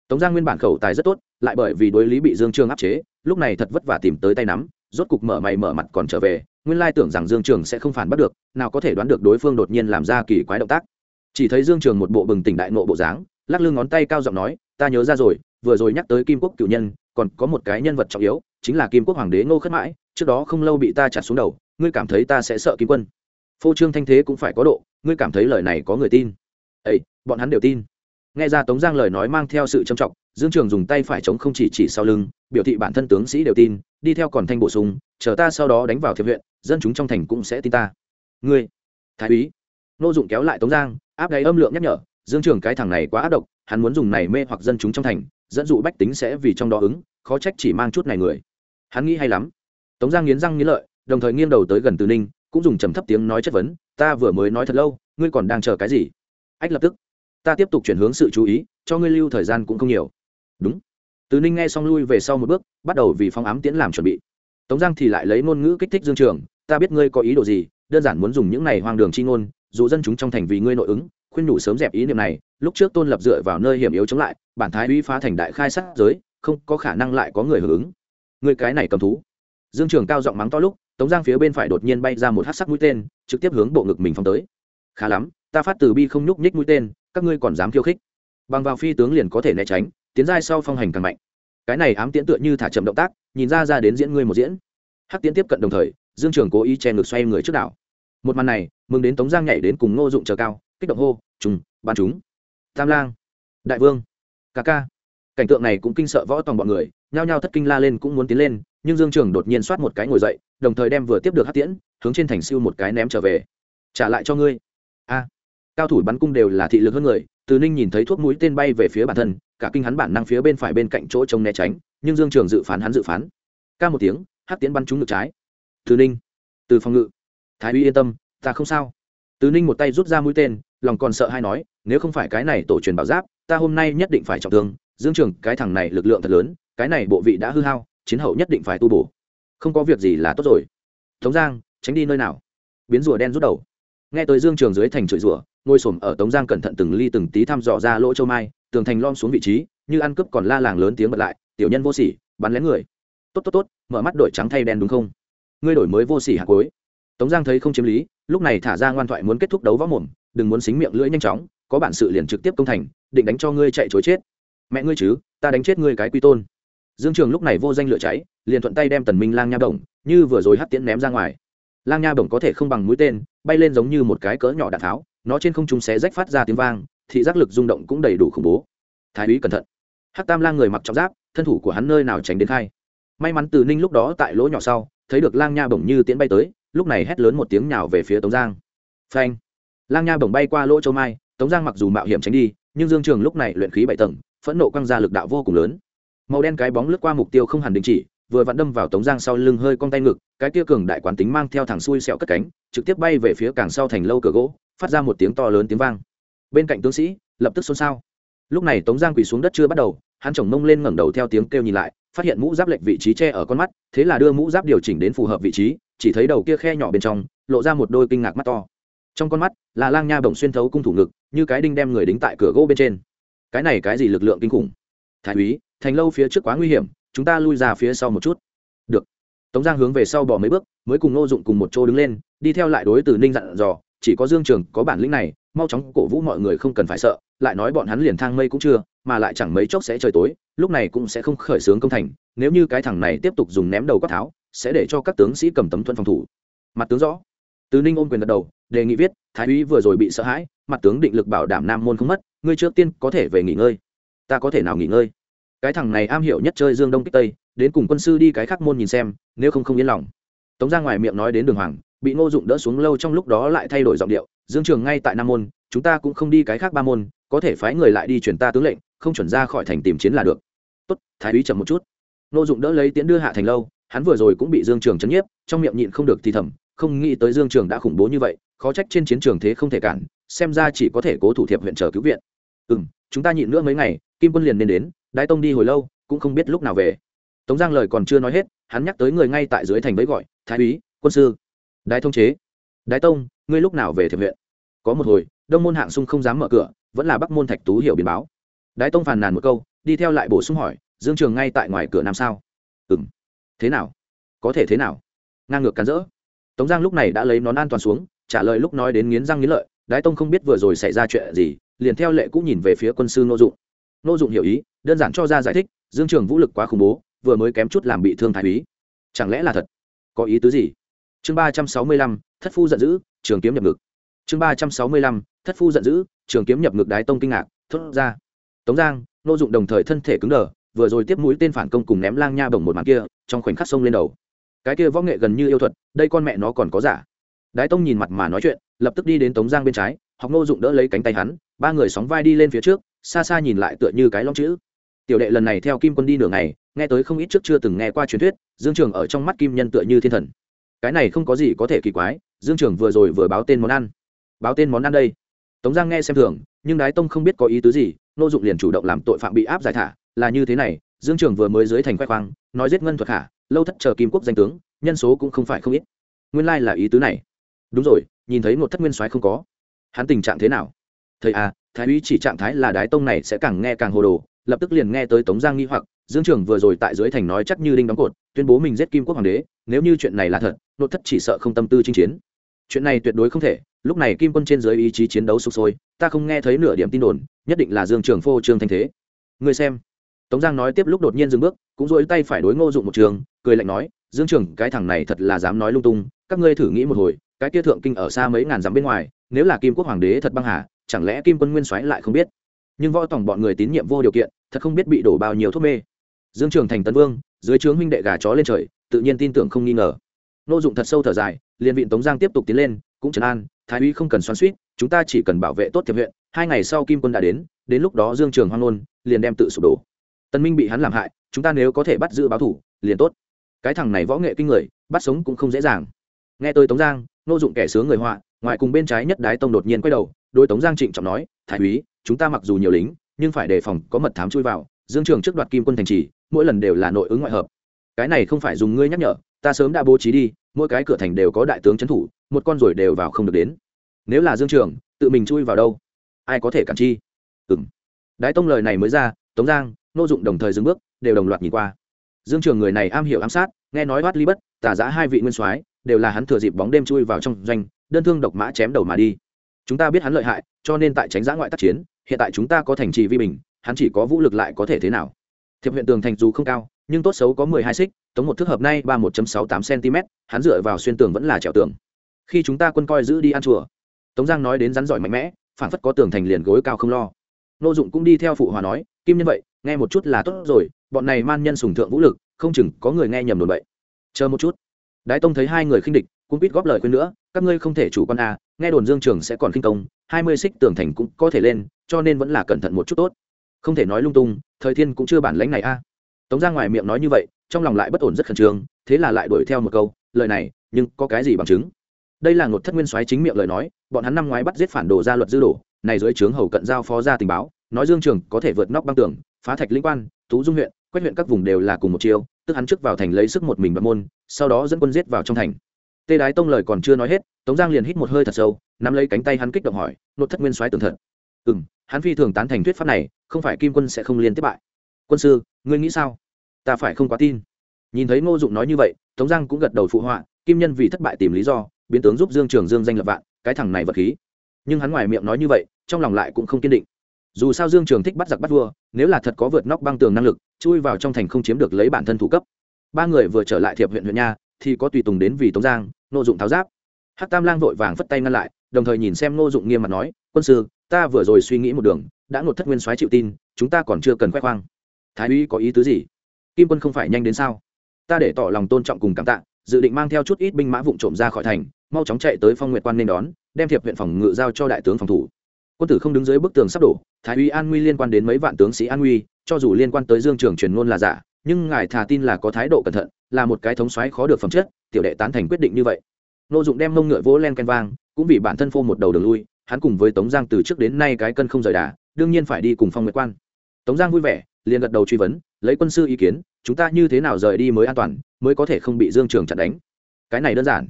A: Tống giang nguyên bản khẩu tài rất tốt, lại bởi vì đối lý bị dương trương áp chế, lúc này thật vất vả tìm tới tay nắm, rốt cục mở mày mở mặt còn trở về, nguyên lai tưởng rằng dương trường sẽ không phản bắt được, nào có thể đoán được đối phương đột nhiên làm ra kỳ quái động tác. Chỉ thấy dương trường một bộ bừng tỉnh đại nộ bộ dáng, lắc lưng ngón tay cao giọng nói, ta nhớ ra rồi, vừa rồi nhắc tới kim quốc cựu nhân, còn có một cái nhân vật trọng yếu, chính là kim quốc hoàng đế ngô khất mãi, trước đó không lâu bị ta chặt xuống đầu, ngươi cảm thấy ta sẽ sợ kim quân? Phô trương thanh thế cũng phải có độ, ngươi cảm thấy lời này có người tin? Ấy bọn hắn đều tin. Nghe ra tống giang lời nói mang theo sự trầm trọng, dương trường dùng tay phải chống không chỉ chỉ sau lưng, biểu thị bản thân tướng sĩ đều tin, đi theo còn thanh bổ sung, chờ ta sau đó đánh vào thiệp huyện dân chúng trong thành cũng sẽ tin ta. Ngươi, thái úy. Nô dụng kéo lại tống giang, áp đáy âm lượng nhắc nhở, dương trường cái thằng này quá ác độc, hắn muốn dùng này mê hoặc dân chúng trong thành, dẫn dụ bách tính sẽ vì trong đó ứng, khó trách chỉ mang chút này người. Hắn nghĩ hay lắm. Tống giang nghiến răng nghiến lợi, đồng thời nghiêng đầu tới gần từ ninh cũng dùng trầm thấp tiếng nói chất vấn, ta vừa mới nói thật lâu, ngươi còn đang chờ cái gì? Ách, lập tức, ta tiếp tục chuyển hướng sự chú ý, cho ngươi lưu thời gian cũng không nhiều. Đúng. Từ ninh nghe xong lui về sau một bước, bắt đầu vì phong ám tiễn làm chuẩn bị. Tống giang thì lại lấy ngôn ngữ kích thích dương trường, ta biết ngươi có ý đồ gì, đơn giản muốn dùng những này hoang đường chi ngôn dụ dân chúng trong thành vì ngươi nội ứng, khuyên nhủ sớm dẹp ý niệm này, lúc trước tôn lập dựa vào nơi hiểm yếu chống lại, bản thái uy phá thành đại khai sát giới, không có khả năng lại có người hưởng ứng. Người cái này cầm thú. Dương trường cao giọng mắng to lúc tống giang phía bên phải đột nhiên bay ra một hát sắc mũi tên, trực tiếp hướng bộ ngực mình phong tới. Khá lắm, ta phát từ bi không nhúc nhích mũi tên, các ngươi còn dám khiêu khích. Bằng vào phi tướng liền có thể né tránh, tiến ra sau phong hành càng mạnh. Cái này ám tiễn tựa như thả chậm động tác, nhìn ra ra đến diễn ngươi một diễn. Hát tiễn tiếp cận đồng thời, dương trường cố ý che ngực xoay người trước đảo. Một màn này, mừng đến tống giang nhảy đến cùng ngô dụng chờ cao, kích động hô, trùng ban chúng. Tam lang, đại vương ca ca. Cảnh tượng này cũng kinh sợ võ toàn bọn người, nhao nhao thất kinh la lên cũng muốn tiến lên nhưng dương trường đột nhiên soát một cái ngồi dậy, đồng thời đem vừa tiếp được hát tiễn, hướng trên thành siêu một cái ném trở về. Trả lại cho ngươi. A. Cao thủ bắn cung đều là thị lực hơn người, từ ninh nhìn thấy thuốc mũi tên bay về phía bản thân, cả kinh hắn bản năng phía bên phải bên cạnh chỗ trông né tránh, nhưng dương trường dự phán hắn dự phán. Ca một tiếng hát tiễn bắn trúng ngực trái. Từ ninh. Từ phòng ngự. Thái uy yên tâm, ta không sao. Từ ninh một tay rút ra mũi tên, lòng còn sợ hay nói, nếu không phải cái này tổ truyền bảo giáp, ta hôm nay nhất định phải trọng thương. Dương trường, cái thằng này lực lượng thật lớn, cái này bộ vị đã hư hao chiến hậu nhất định phải tu bổ. Không có việc gì là tốt rồi. Tống giang, tránh đi nơi nào? Biến rùa đen rút đầu. Nghe tới dương trường dưới thành chửi rùa ngồi xổm ở tống giang cẩn thận từng ly từng tí thăm dò ra lỗ châu mai, tường thành lom xuống vị trí, như ăn cướp còn la làng lớn tiếng bật lại, tiểu nhân vô sỉ, bắn lén người. Tốt tốt tốt, mở mắt đổi trắng thay đen đúng không? Ngươi đổi mới vô sỉ hạt cuối. Tống giang thấy không chiếm lý, lúc này thả ra ngoan thoại muốn kết thúc đấu võ mồm, đừng muốn xính miệng lưỡi nhanh chóng, có bản sự liền trực tiếp công thành, định đánh cho ngươi chạy chối chết. Mẹ ngươi chứ, ta đánh chết ngươi cái quy tôn dương trường lúc này vô danh lửa cháy, liền thuận tay đem tần minh lang nha bổng, như vừa rồi hất tiễn ném ra ngoài. Lang nha bổng có thể không bằng mũi tên, bay lên giống như một cái cỡ nhỏ đạn tháo, nó trên không trung xé rách phát ra tiếng vang, thị giác lực rung động cũng đầy đủ khủng bố. Thái úy cẩn thận. Hắc tam lang người mặc trọng giáp, thân thủ của hắn nơi nào tránh đến khai. May mắn từ ninh lúc đó tại lỗ nhỏ sau, thấy được lang nha bổng như tiễn bay tới, lúc này hét lớn một tiếng nhào về phía tống giang. Phanh. Lang nha bổng bay qua lỗ châu mai, tống giang mặc dù mạo hiểm tránh đi, nhưng dương trường lúc này luyện khí bảy tầng, phẫn nộ quăng ra lực đạo vô cùng lớn màu đen cái bóng lướt qua mục tiêu không hẳn đình chỉ, vừa vặn đâm vào tống giang sau lưng hơi cong tay ngực, cái kia cường đại quán tính mang theo thằng xui xẹo cất cánh, trực tiếp bay về phía càng sau thành lâu cửa gỗ, phát ra một tiếng to lớn tiếng vang. Bên cạnh tướng sĩ, lập tức xôn xao. Lúc này tống giang quỳ xuống đất chưa bắt đầu, hắn chồng mông lên ngẩng đầu theo tiếng kêu nhìn lại, phát hiện mũ giáp lệch vị trí che ở con mắt, thế là đưa mũ giáp điều chỉnh đến phù hợp vị trí, chỉ thấy đầu kia khe nhỏ bên trong, lộ ra một đôi kinh ngạc mắt to. Trong con mắt, là lang nha bổng xuyên thấu cung thủ ngực, như cái đinh đem người đính tại cửa gỗ bên trên. Cái này cái gì lực lượng kinh khủng? Thái úy, thành lâu phía trước quá nguy hiểm, chúng ta lui ra phía sau một chút. Được. Tống giang hướng về sau bỏ mấy bước, mới cùng ngô dụng cùng một chỗ đứng lên, đi theo lại đối từ ninh dặn dò, chỉ có dương trường có bản lĩnh này, mau chóng cổ vũ mọi người không cần phải sợ, lại nói bọn hắn liền thang mây cũng chưa, mà lại chẳng mấy chốc sẽ trời tối, lúc này cũng sẽ không khởi xướng công thành, nếu như cái thằng này tiếp tục dùng ném đầu quát tháo, sẽ để cho các tướng sĩ cầm tấm thuận phòng thủ. Mặt tướng rõ. Từ ninh ôm quyền gật đầu, đề nghị viết, thái úy vừa rồi bị sợ hãi, mặt tướng định lực bảo đảm nam môn không mất, ngươi trước tiên có thể về nghỉ ngơi ta có thể nào nghỉ ngơi? Cái thằng này am hiểu nhất chơi dương đông kích tây, đến cùng quân sư đi cái khác môn nhìn xem, nếu không không yên lòng. Tống ra ngoài miệng nói đến đường hoàng, bị ngô dụng đỡ xuống lâu trong lúc đó lại thay đổi giọng điệu, dương trường ngay tại nam môn, chúng ta cũng không đi cái khác ba môn, có thể phái người lại đi chuyển ta tướng lệnh, không chuẩn ra khỏi thành tìm chiến là được. Tốt, thái úy chậm một chút. Ngô dụng đỡ lấy tiễn đưa hạ thành lâu, hắn vừa rồi cũng bị dương trường chấn nhiếp, trong miệng nhịn không được thì thầm, không nghĩ tới dương trường đã khủng bố như vậy, khó trách trên chiến trường thế không thể cản, xem ra chỉ có thể cố thủ thiệp huyện chờ cứu viện. Ừ m chúng ta nhịn nữa mấy ngày, kim quân liền nên đến, đái tông đi hồi lâu, cũng không biết lúc nào về. Tống giang lời còn chưa nói hết, hắn nhắc tới người ngay tại dưới thành với gọi, thái úy, quân sư. Đái thông chế. Đái tông, ngươi lúc nào về thiệp huyện? Có một hồi, đông môn hạng sung không dám mở cửa, vẫn là bắc môn thạch tú hiểu biến báo. Đái tông phàn nàn một câu, đi theo lại bổ sung hỏi, dương trường ngay tại ngoài cửa nam sao? Ừ m thế nào? Có thể thế nào? Ngang ngược cắn rỡ. Tống giang lúc này đã lấy nón an toàn xuống, trả lời lúc nói đến nghiến răng nghiến lợi đái tông không biết vừa rồi xảy ra chuyện gì, liền theo lệ cũng nhìn về phía quân sư n ô dụng. N ô dụng hiểu ý, đơn giản cho ra giải thích, dương trường vũ lực quá khủng bố, vừa mới kém chút làm bị thương thái úy. Chẳng lẽ là thật? Có ý tứ gì? Chương ba trăm sáu mươi lăm, thất phu giận dữ, trường kiếm nhập ngực. Chương ba trăm sáu mươi lăm, thất phu giận dữ, trường kiếm nhập ngực đái tông kinh ngạc, thốt ra. Tống giang n ô dụng đồng thời thân thể cứng đờ, vừa rồi tiếp mũi tên phản công cùng ném lang nha bồng một màn kia, trong khoảnh khắc sông lên đầu. Cái kia võ nghệ gần như yêu thuật, đây con mẹ nó còn có giả đái tông nhìn mặt mà nói chuyện, lập tức đi đến tống giang bên trái, học nô dụng đỡ lấy cánh tay hắn, ba người sóng vai đi lên phía trước, xa xa nhìn lại tựa như cái long chữ. Tiểu đệ lần này theo kim quân đi nửa ngày, nghe tới không ít trước chưa từng nghe qua truyền thuyết, dương trường ở trong mắt kim nhân tựa như thiên thần. Cái này không có gì có thể kỳ quái, dương trường vừa rồi vừa báo tên món ăn. Báo tên món ăn đây. Tống giang nghe xem thường, nhưng đái tông không biết có ý tứ gì nô dụng liền chủ động làm tội phạm bị áp giải thả, là như thế này, dương trường vừa mới dưới thành khoe khoang, nói giết ngân thuật khả lâu thất chờ kim quốc danh tướng, nhân số cũng không phải không ít. Nguyên lai là ý tứ này đúng rồi, nhìn thấy một thất nguyên soái không có. Hắn tình trạng thế nào? Thầy à thái úy chỉ trạng thái là đái tông này sẽ càng nghe càng hồ đồ, lập tức liền nghe tới tống giang nghi hoặc, dương trường vừa rồi tại dưới thành nói chắc như đinh đóng cột, tuyên bố mình giết kim quốc hoàng đế, nếu như chuyện này là thật nội thất chỉ sợ không tâm tư chinh chiến. Chuyện này tuyệt đối không thể, lúc này kim quân trên dưới ý chí chiến đấu sục sôi, ta không nghe thấy nửa điểm tin đồn, nhất định là dương trường phô trương thanh thế. Người xem. Tống giang nói tiếp lúc đột nhiên dừng bước, cũng dỗi tay phải đối ngô dụng một trường, cười lạnh nói, dương trường, cái thằng này thật là dám nói lung tung, các ngươi thử nghĩ một hồi cái kia thượng kinh ở xa mấy ngàn dặm bên ngoài, nếu là kim quốc hoàng đế thật băng hà, chẳng lẽ kim quân nguyên soái lại không biết? Nhưng võ tổng bọn người tín nhiệm vô điều kiện, thật không biết bị đổ bao nhiêu thuốc mê. Dương trường thành tấn vương, dưới trướng huynh đệ gà chó lên trời, tự nhiên tin tưởng không nghi ngờ. Nô dụng thật sâu thở dài, liền viện tống giang tiếp tục tiến lên, cũng trấn an, thái úy không cần xoắn suýt chúng ta chỉ cần bảo vệ tốt thiệp huyện, hai ngày sau kim quân đã đến đến lúc đó dương trường hoan nôn liền đem tự sụp đổ. Tân minh bị hắn làm hại, chúng ta nếu có thể bắt giữ báo thủ, liền tốt. Cái thằng này võ nghệ kinh người, bắt sống cũng không dễ dàng. Nghe tôi tống giang nô dụng kẻ sướng người họa, ngoài cùng bên trái nhất đái tông đột nhiên quay đầu đôi tống giang trịnh trọng nói, thái úy, chúng ta mặc dù nhiều lính, nhưng phải đề phòng có mật thám chui vào. Dương trường trước đoạt kim quân thành trì, mỗi lần đều là nội ứng ngoại hợp. Cái này không phải dùng ngươi nhắc nhở, ta sớm đã bố trí đi, mỗi cái cửa thành đều có đại tướng trấn thủ, một con rồi đều vào không được đến. Nếu là dương trường, tự mình chui vào đâu? Ai có thể cản chi? Ừng đái tông lời này mới ra, tống giang nô dụng đồng thời dừng bước, đều đồng loạt nhìn qua. Dương trường người này am hiểu ám sát, nghe nói thoát ly bất tả giã hai vị nguyên soái đều là hắn thừa dịp bóng đêm chui vào trong doanh, đơn thương độc mã chém đầu mà đi. Chúng ta biết hắn lợi hại, cho nên tại tránh giã ngoại tác chiến, hiện tại chúng ta có thành trì vi bình, hắn chỉ có vũ lực lại có thể thế nào? Thiệp huyện tường thành dù không cao, nhưng tốt xấu có mười hai xích, tống một thước hợp nay ba một sáu tám cm, hắn dựa vào xuyên tường vẫn là trèo tường. Khi chúng ta quân coi giữ đi ăn chùa, tống giang nói đến rắn giỏi mạnh mẽ phản phất có tường thành liền gối cao không lo. Nô dụng cũng đi theo phụ hòa nói, kim nhân vậy, nghe một chút là tốt rồi, bọn này man nhân sùng thượng vũ lực, không chừng có người nghe nhầm đồn vậy. Chờ một chút đái tông thấy hai người khinh địch, cũng biết góp lời khuyên nữa, các ngươi không thể chủ quan à? nghe đồn dương trường sẽ còn kinh công, hai mươi xích tường thành cũng có thể lên, cho nên vẫn là cẩn thận một chút tốt không thể nói lung tung, thời thiên cũng chưa bản lãnh này a tống giang ngoài miệng nói như vậy, trong lòng lại bất ổn rất khẩn trương, thế là lại đuổi theo một câu, lời này, nhưng có cái gì bằng chứng đây là ngột thất nguyên soái chính miệng lời nói, bọn hắn năm ngoái bắt giết phản đồ ra luật dư đổ này dưới trướng hầu cận giao phó ra tình báo, nói dương trường có thể vượt nóc băng tường, phá thạch linh quan, tú dung huyện, quét huyện các vùng đều là cùng một chiều tức hắn trước vào thành lấy sức một mình bật môn, sau đó dẫn quân giết vào trong thành. Tê đái tông lời còn chưa nói hết, tống giang liền hít một hơi thật sâu, nắm lấy cánh tay hắn kích động hỏi nốt thất nguyên soái tường thật? Ừ m hắn phi thường tán thành thuyết pháp này, không phải kim quân sẽ không liên tiếp bại. Quân sư, ngươi nghĩ sao? Ta phải không quá tin. Nhìn thấy ngô dụng nói như vậy, tống giang cũng gật đầu phụ họa, kim nhân vì thất bại tìm lý do, biến tướng giúp dương trường dương danh lập vạn, cái thằng này vật khí. Nhưng hắn ngoài miệng nói như vậy, trong lòng lại cũng không kiên định. Dù sao dương trường thích bắt giặc bắt vua, nếu là thật có vượt nóc băng tường năng lực chui vào trong thành không chiếm được lấy bản thân thủ cấp. Ba người vừa trở lại thiệp huyện huyện nha, thì có tùy tùng đến vì tống giang nô dụng tháo giáp. Hát tam lang vội vàng phất tay ngăn lại, đồng thời nhìn xem nô dụng nghiêm mặt nói, quân sư, ta vừa rồi suy nghĩ một đường, đã ngột thất nguyên soái chịu tin, chúng ta còn chưa cần khoe khoang. Thái úy có ý tứ gì? Kim quân không phải nhanh đến sao? Ta để tỏ lòng tôn trọng cùng cảm tạ, dự định mang theo chút ít binh mã vụn trộm ra khỏi thành, mau chóng chạy tới phong nguyệt quan nên đón, đem thiệp huyện phòng ngự giao cho đại tướng phòng thủ. Quân tử không đứng dưới bức tường sắp đổ, thái úy an nguy liên quan đến mấy vạn tướng sĩ an nguy cho dù liên quan tới dương trường truyền ngôn là giả, nhưng ngài thà tin là có thái độ cẩn thận, là một cái thống xoáy khó được phẩm chất, tiểu đệ tán thành quyết định như vậy. Nô dụng đem mông ngựa vỗ len ken vang, cũng vì bản thân phô một đầu đường lui, hắn cùng với tống giang từ trước đến nay cái cân không rời đà, đương nhiên phải đi cùng phong nguyệt quan. Tống giang vui vẻ, liền gật đầu truy vấn, lấy quân sư ý kiến, chúng ta như thế nào rời đi mới an toàn, mới có thể không bị dương trường chặn đánh. Cái này đơn giản.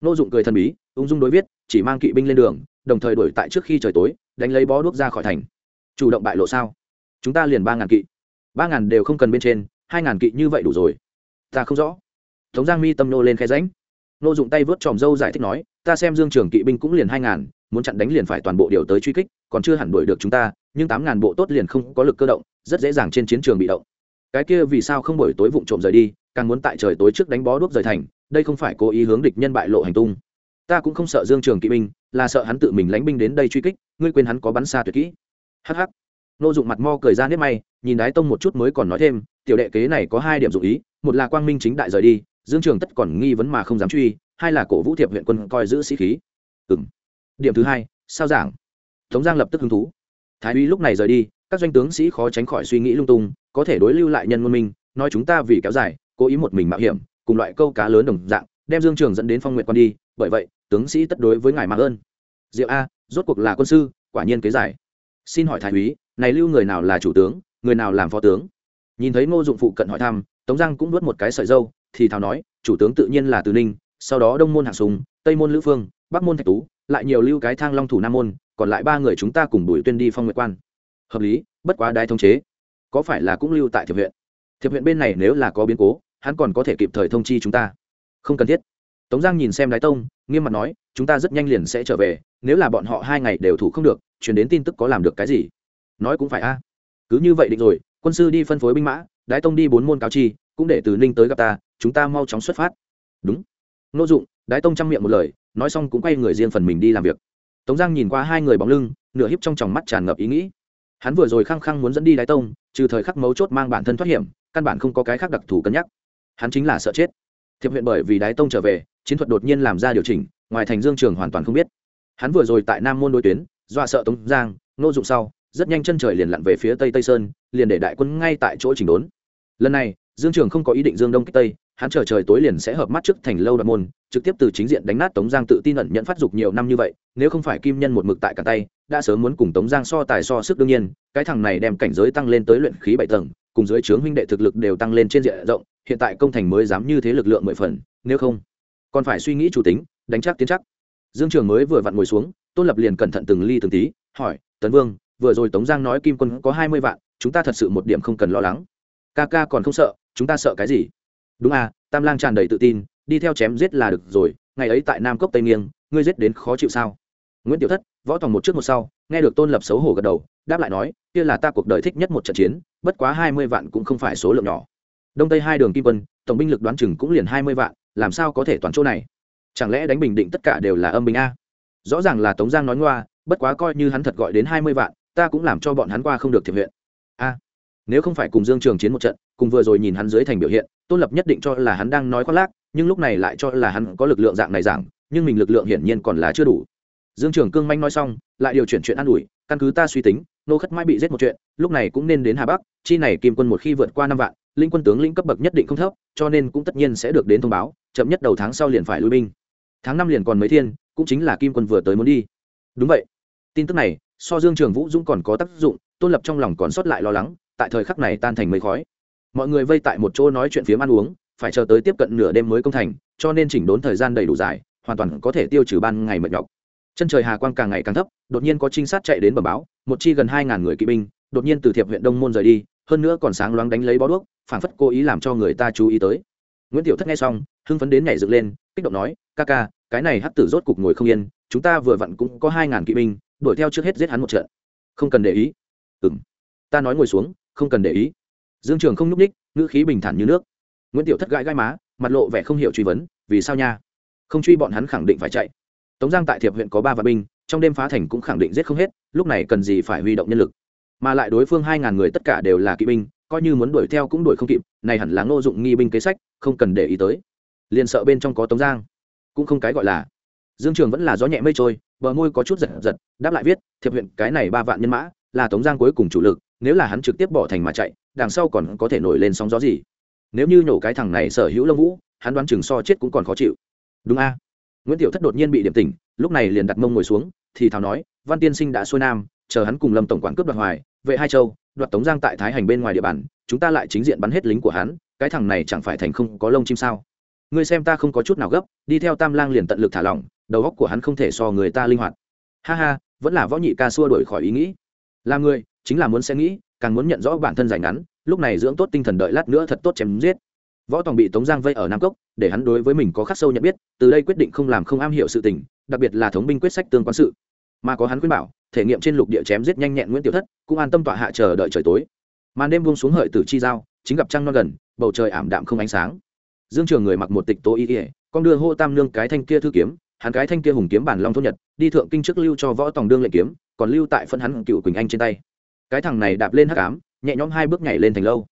A: Nô dụng cười thần bí, ung dung đối viết, chỉ mang kỵ binh lên đường, đồng thời đuổi tại trước khi trời tối, đánh lấy bó đuốc ra khỏi thành. Chủ động bại lộ sao? Chúng ta liền ba ngàn kỵ. Ba ngàn đều không cần bên trên, hai ngàn kỵ như vậy đủ rồi. Ta không rõ. Tống giang mi tâm nô lên khe ránh nô dụng tay vớt tròm dâu giải thích nói, ta xem dương trường kỵ binh cũng liền hai ngàn, muốn chặn đánh liền phải toàn bộ điều tới truy kích, còn chưa hẳn đuổi được chúng ta, nhưng tám ngàn bộ tốt liền không có lực cơ động, rất dễ dàng trên chiến trường bị động. Cái kia vì sao không buổi tối vụng trộm rời đi, càng muốn tại trời tối trước đánh bó đuốc rời thành, đây không phải cố ý hướng địch nhân bại lộ hành tung. Ta cũng không sợ dương trường kỵ binh, là sợ hắn tự mình lánh binh đến đây truy kích, ngươi quên hắn có bắn xa tuyệt kỹ. Hh nô dụng mặt mo cười ra nếp may, nhìn đái tông một chút mới còn nói thêm, tiểu đệ kế này có hai điểm dụng ý, một là quang minh chính đại rời đi, dương trường tất còn nghi vấn mà không dám truy, hai là cổ vũ thiệp huyện quân coi giữ sĩ khí. Ừ điểm thứ hai, sao giảng? Tống giang lập tức hứng thú. Thái úy lúc này rời đi, các doanh tướng sĩ khó tránh khỏi suy nghĩ lung tung, có thể đối lưu lại nhân ngôn minh, nói chúng ta vì kéo dài, cố ý một mình mạo hiểm, cùng loại câu cá lớn đồng dạng, đem dương trường dẫn đến phong nguyện quan đi, bởi vậy, tướng sĩ tất đối với ngài mà ơn diệu a, rốt cuộc là quân sư, quả nhiên kế giải xin hỏi thái úy này lưu người nào là chủ tướng, người nào làm phó tướng? Nhìn thấy ngô dụng phụ cận hỏi thăm, tống giang cũng nuốt một cái sợi dâu, thì thào nói, chủ tướng tự nhiên là từ ninh, sau đó đông môn hạng sùng, tây môn lữ phương, bắc môn thạch tú, lại nhiều lưu cái thang long thủ nam môn, còn lại ba người chúng ta cùng bùi tuyên đi phong nguyệt quan. Hợp lý, bất quá đái thống chế. Có phải là cũng lưu tại thiệp huyện? Thiệp huyện bên này nếu là có biến cố, hắn còn có thể kịp thời thông chi chúng ta. Không cần thiết. Tống giang nhìn xem đái tông, nghiêm mặt nói, chúng ta rất nhanh liền sẽ trở về, nếu là bọn họ hai ngày đều thủ không được, chuyển đến tin tức có làm được cái gì? Nói cũng phải a. Cứ như vậy định rồi, quân sư đi phân phối binh mã, đái tông đi bốn môn cáo chi, cũng để từ ninh tới gặp ta, chúng ta mau chóng xuất phát. Đúng. N ô dụng, đái tông chăm miệng một lời, nói xong cũng quay người riêng phần mình đi làm việc. Tống giang nhìn qua hai người bóng lưng, nửa hiếp trong tròng mắt tràn ngập ý nghĩ. Hắn vừa rồi khăng khăng muốn dẫn đi đái tông, trừ thời khắc mấu chốt mang bản thân thoát hiểm, căn bản không có cái khác đặc thù cân nhắc. Hắn chính là sợ chết. Thiệp huyện bởi vì đái tông trở về, chiến thuật đột nhiên làm ra điều chỉnh, ngoài thành dương trường hoàn toàn không biết. Hắn vừa rồi tại nam môn đối tuyến, dọa sợ tống giang, nô dụng sau rất nhanh chân trời liền lặn về phía tây tây sơn, liền để đại quân ngay tại chỗ chỉnh đốn. Lần này, dương trường không có ý định dương đông kích tây, hắn chờ trời tối liền sẽ hợp mắt trước thành lâu đoạn môn, trực tiếp từ chính diện đánh nát tống giang tự tin ẩn nhận phát dục nhiều năm như vậy, nếu không phải kim nhân một mực tại cả tay, đã sớm muốn cùng tống giang so tài so sức đương nhiên, cái thằng này đem cảnh giới tăng lên tới luyện khí bảy tầng, cùng dưới trướng huynh đệ thực lực đều tăng lên trên diện rộng, hiện tại công thành mới dám như thế lực lượng mười phần, nếu không, còn phải suy nghĩ chủ tính, đánh chắc tiến chắc. Dương trường mới vừa vặn ngồi xuống, tôn lập liền cẩn thận từng ly từng tí, hỏi, tấn vương vừa rồi tống giang nói kim quân có hai mươi vạn, chúng ta thật sự một điểm không cần lo lắng. Ca ca còn không sợ, chúng ta sợ cái gì? Đúng à tam lang tràn đầy tự tin, đi theo chém giết là được rồi, ngày ấy tại nam cốc tây nghiêng, ngươi giết đến khó chịu sao? Nguyễn tiểu thất, võ tòng một trước một sau, nghe được tôn lập xấu hổ gật đầu, đáp lại nói, kia là ta cuộc đời thích nhất một trận chiến, bất quá hai mươi vạn cũng không phải số lượng nhỏ. Đông tây hai đường kim quân, tổng binh lực đoán chừng cũng liền hai mươi vạn, làm sao có thể toàn chỗ này? Chẳng lẽ đánh bình định tất cả đều là âm binh a? Rõ ràng là tống giang nói ngoa, bất quá coi như hắn thật gọi đến hai mươi vạn ta cũng làm cho bọn hắn qua không được thiệp huyện. A, nếu không phải cùng dương trường chiến một trận, cùng vừa rồi nhìn hắn dưới thành biểu hiện, tôn lập nhất định cho là hắn đang nói khoác lác, nhưng lúc này lại cho là hắn có lực lượng dạng này dạng nhưng mình lực lượng hiển nhiên còn là chưa đủ. Dương trường cương manh nói xong, lại điều chuyển chuyện an ủi, căn cứ ta suy tính, nô khất mãi bị giết một chuyện, lúc này cũng nên đến hà bắc, chi này kim quân một khi vượt qua năm vạn, linh quân tướng lĩnh cấp bậc nhất định không thấp, cho nên cũng tất nhiên sẽ được đến thông báo, chậm nhất đầu tháng sau liền phải lui binh. Tháng năm liền còn mấy thiên, cũng chính là kim quân vừa tới muốn đi. Đúng vậy. Tin tức này so dương trường vũ dũng còn có tác dụng, tôn lập trong lòng còn sót lại lo lắng, tại thời khắc này tan thành mây khói. Mọi người vây tại một chỗ nói chuyện phiếm ăn uống, phải chờ tới tiếp cận nửa đêm mới công thành, cho nên chỉnh đốn thời gian đầy đủ dài, hoàn toàn có thể tiêu trừ ban ngày mệt nhọc. Chân trời hà quang càng ngày càng thấp, đột nhiên có trinh sát chạy đến bờ báo, một chi gần hai ngàn người kỵ binh, đột nhiên từ thiệp huyện đông môn rời đi, hơn nữa còn sáng loáng đánh lấy bó đuốc, phảng phất cố ý làm cho người ta chú ý tới. Nguyễn tiểu thất nghe xong, hưng phấn đến nhảy dựng lên, kích động nói, ca ca, cái này hắc tử rốt cục ngồi không yên, chúng ta vừa vặn cũng có hai ngàn kỵ binh đuổi theo trước hết giết hắn một trận. Không cần để ý. Ừng ta nói ngồi xuống, không cần để ý. Dương trường không n ú c ních ngữ khí bình thản như nước. Nguyễn tiểu thất gãi gai má, mặt lộ vẻ không hiểu truy vấn, vì sao nha? Không truy bọn hắn khẳng định phải chạy. Tống giang tại thiệp huyện có ba vạn binh, trong đêm phá thành cũng khẳng định giết không hết, lúc này cần gì phải huy động nhân lực. Mà lại đối phương hai ngàn người tất cả đều là kỵ binh, coi như muốn đuổi theo cũng đuổi không kịp, này hẳn là ngô dụng nghi binh kế sách, không cần để ý tới. Liền sợ bên trong có tống giang. Cũng không cái gọi là. Dương trường vẫn là gió nhẹ mây trôi bờ môi có chút giật giật, đáp lại viết, thiệp huyện, cái này ba vạn nhân mã, là tống giang cuối cùng chủ lực, nếu là hắn trực tiếp bỏ thành mà chạy, đằng sau còn có thể nổi lên sóng gió gì? Nếu như nhổ cái thằng này sở hữu lông vũ, hắn đoán chừng so chết cũng còn khó chịu. Đúng a. Nguyễn tiểu thất đột nhiên bị điểm tỉnh, lúc này liền đặt mông ngồi xuống, thì thào nói, văn tiên sinh đã xuôi nam, chờ hắn cùng lâm tổng quản cướp đoạt hoài, vệ hai châu, đoạt tống giang tại thái hành bên ngoài địa bàn, chúng ta lại chính diện bắn hết lính của hắn, cái thằng này chẳng phải thành không có lông chim sao? Ngươi xem ta không có chút nào gấp, đi theo tam lang liền tận lực thả lỏng đầu óc của hắn không thể so người ta linh hoạt. Ha ha, vẫn là võ nhị ca xua đổi khỏi ý nghĩ. Là người, chính là muốn sẽ nghĩ, càng muốn nhận rõ bản thân dài ngắn, lúc này dưỡng tốt tinh thần đợi lát nữa thật tốt chém giết. Võ tòng bị tống giang vây ở nam cốc, để hắn đối với mình có khắc sâu nhận biết, từ đây quyết định không làm không am hiểu sự tình, đặc biệt là thống binh quyết sách tương quan sự. Mà có hắn khuyên bảo, thể nghiệm trên lục địa chém giết nhanh nhẹn nguyễn tiểu thất, cũng an tâm tọa hạ chờ đợi trời tối. Màn đêm buông xuống hợi tử chi giao, chính gặp trăng non gần, bầu trời ảm đạm không ánh sáng. Dương trường người mặc một tịch tố y ỉa con đưa hô tam nương cái thanh kia thư kiếm hắn cái thanh kia hùng kiếm bản long thôn nhật, đi thượng kinh trước lưu cho võ tòng đương lệnh kiếm, còn lưu tại phân hắn cựu quỳnh anh trên tay. Cái thằng này đạp lên hắc ám, nhẹ nhõm hai bước nhảy lên thành lâu.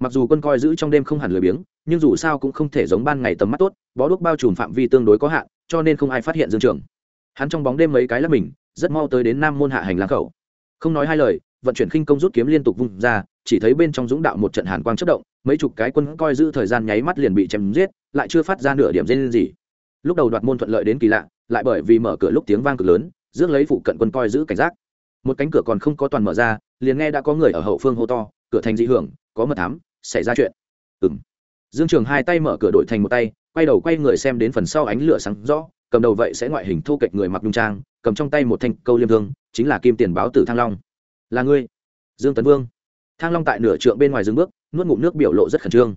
A: Mặc dù quân coi giữ trong đêm không hẳn lười biếng, nhưng dù sao cũng không thể giống ban ngày tầm mắt tốt, bó đuốc bao trùm phạm vi tương đối có hạn, cho nên không ai phát hiện dương trường. Hắn trong bóng đêm mấy cái là mình, rất mau tới đến nam môn hạ hành lang khẩu. Không nói hai lời, vận chuyển khinh công rút kiếm liên tục vung ra, chỉ thấy bên trong dũng đạo một trận hàn quang chất động, mấy chục cái quân coi giữ thời gian nháy mắt liền bị chém giết, lại chưa phát ra nửa điểm dây lên gì lúc đầu đoạt môn thuận lợi đến kỳ lạ, lại bởi vì mở cửa lúc tiếng vang cực lớn, rước lấy phụ cận quân coi giữ cảnh giác. Một cánh cửa còn không có toàn mở ra, liền nghe đã có người ở hậu phương hô to, cửa thành dị hưởng, có mật thám, xảy ra chuyện. Ừng dương trường hai tay mở cửa đổi thành một tay, quay đầu quay người xem đến phần sau ánh lửa sáng rõ, cầm đầu vậy sẽ ngoại hình thô kệch người mặc nhung trang, cầm trong tay một thanh câu liêm thương, chính là kim tiền báo tử thăng long. Là ngươi. Dương tấn vương. Thang long tại nửa trượng bên ngoài dừng bước, nuốt ngụm nước biểu lộ rất khẩn trương.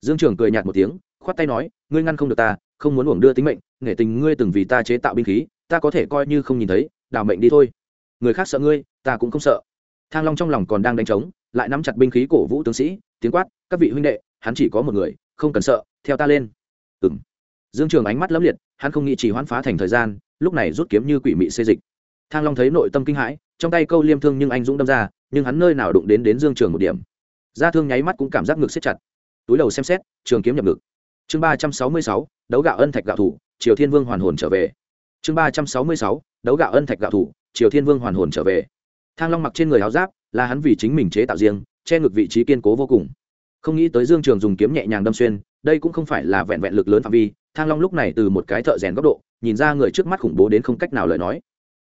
A: Dương trường cười nhạt một tiếng khoát tay nói, ngươi ngăn không được ta, không muốn uổng đưa tính mệnh nghệ tình ngươi từng vì ta chế tạo binh khí, ta có thể coi như không nhìn thấy đào mệnh đi thôi. Người khác sợ ngươi, ta cũng không sợ. Thang long trong lòng còn đang đánh trống, lại nắm chặt binh khí cổ vũ tướng sĩ, tiếng quát, các vị huynh đệ, hắn chỉ có một người, không cần sợ, theo ta lên. Ừ m dương trường ánh mắt lấp liệt, hắn không nghĩ chỉ hoãn phá thành thời gian, lúc này rút kiếm như quỷ mị xê dịch. Thang long thấy nội tâm kinh hãi, trong tay câu liêm thương nhưng anh dũng đâm ra, nhưng hắn nơi nào đụng đến đến dương trường một điểm. Da thương nháy mắt cũng cảm giác ngực siết chặt. Túi đầu xem xét, trường kiếm nhập ngực chương ba trăm sáu mươi sáu, đấu gạo ân thạch gạo thủ, triều thiên vương hoàn hồn trở về. Chương ba trăm sáu mươi sáu, đấu gạo ân thạch gạo thủ, triều thiên vương hoàn hồn trở về. Thang long mặc trên người áo giáp, là hắn vì chính mình chế tạo riêng, che ngực vị trí kiên cố vô cùng. Không nghĩ tới dương trường dùng kiếm nhẹ nhàng đâm xuyên, đây cũng không phải là vẹn vẹn lực lớn phạm vi, thang long lúc này từ một cái thợ rèn góc độ, nhìn ra người trước mắt khủng bố đến không cách nào lời nói.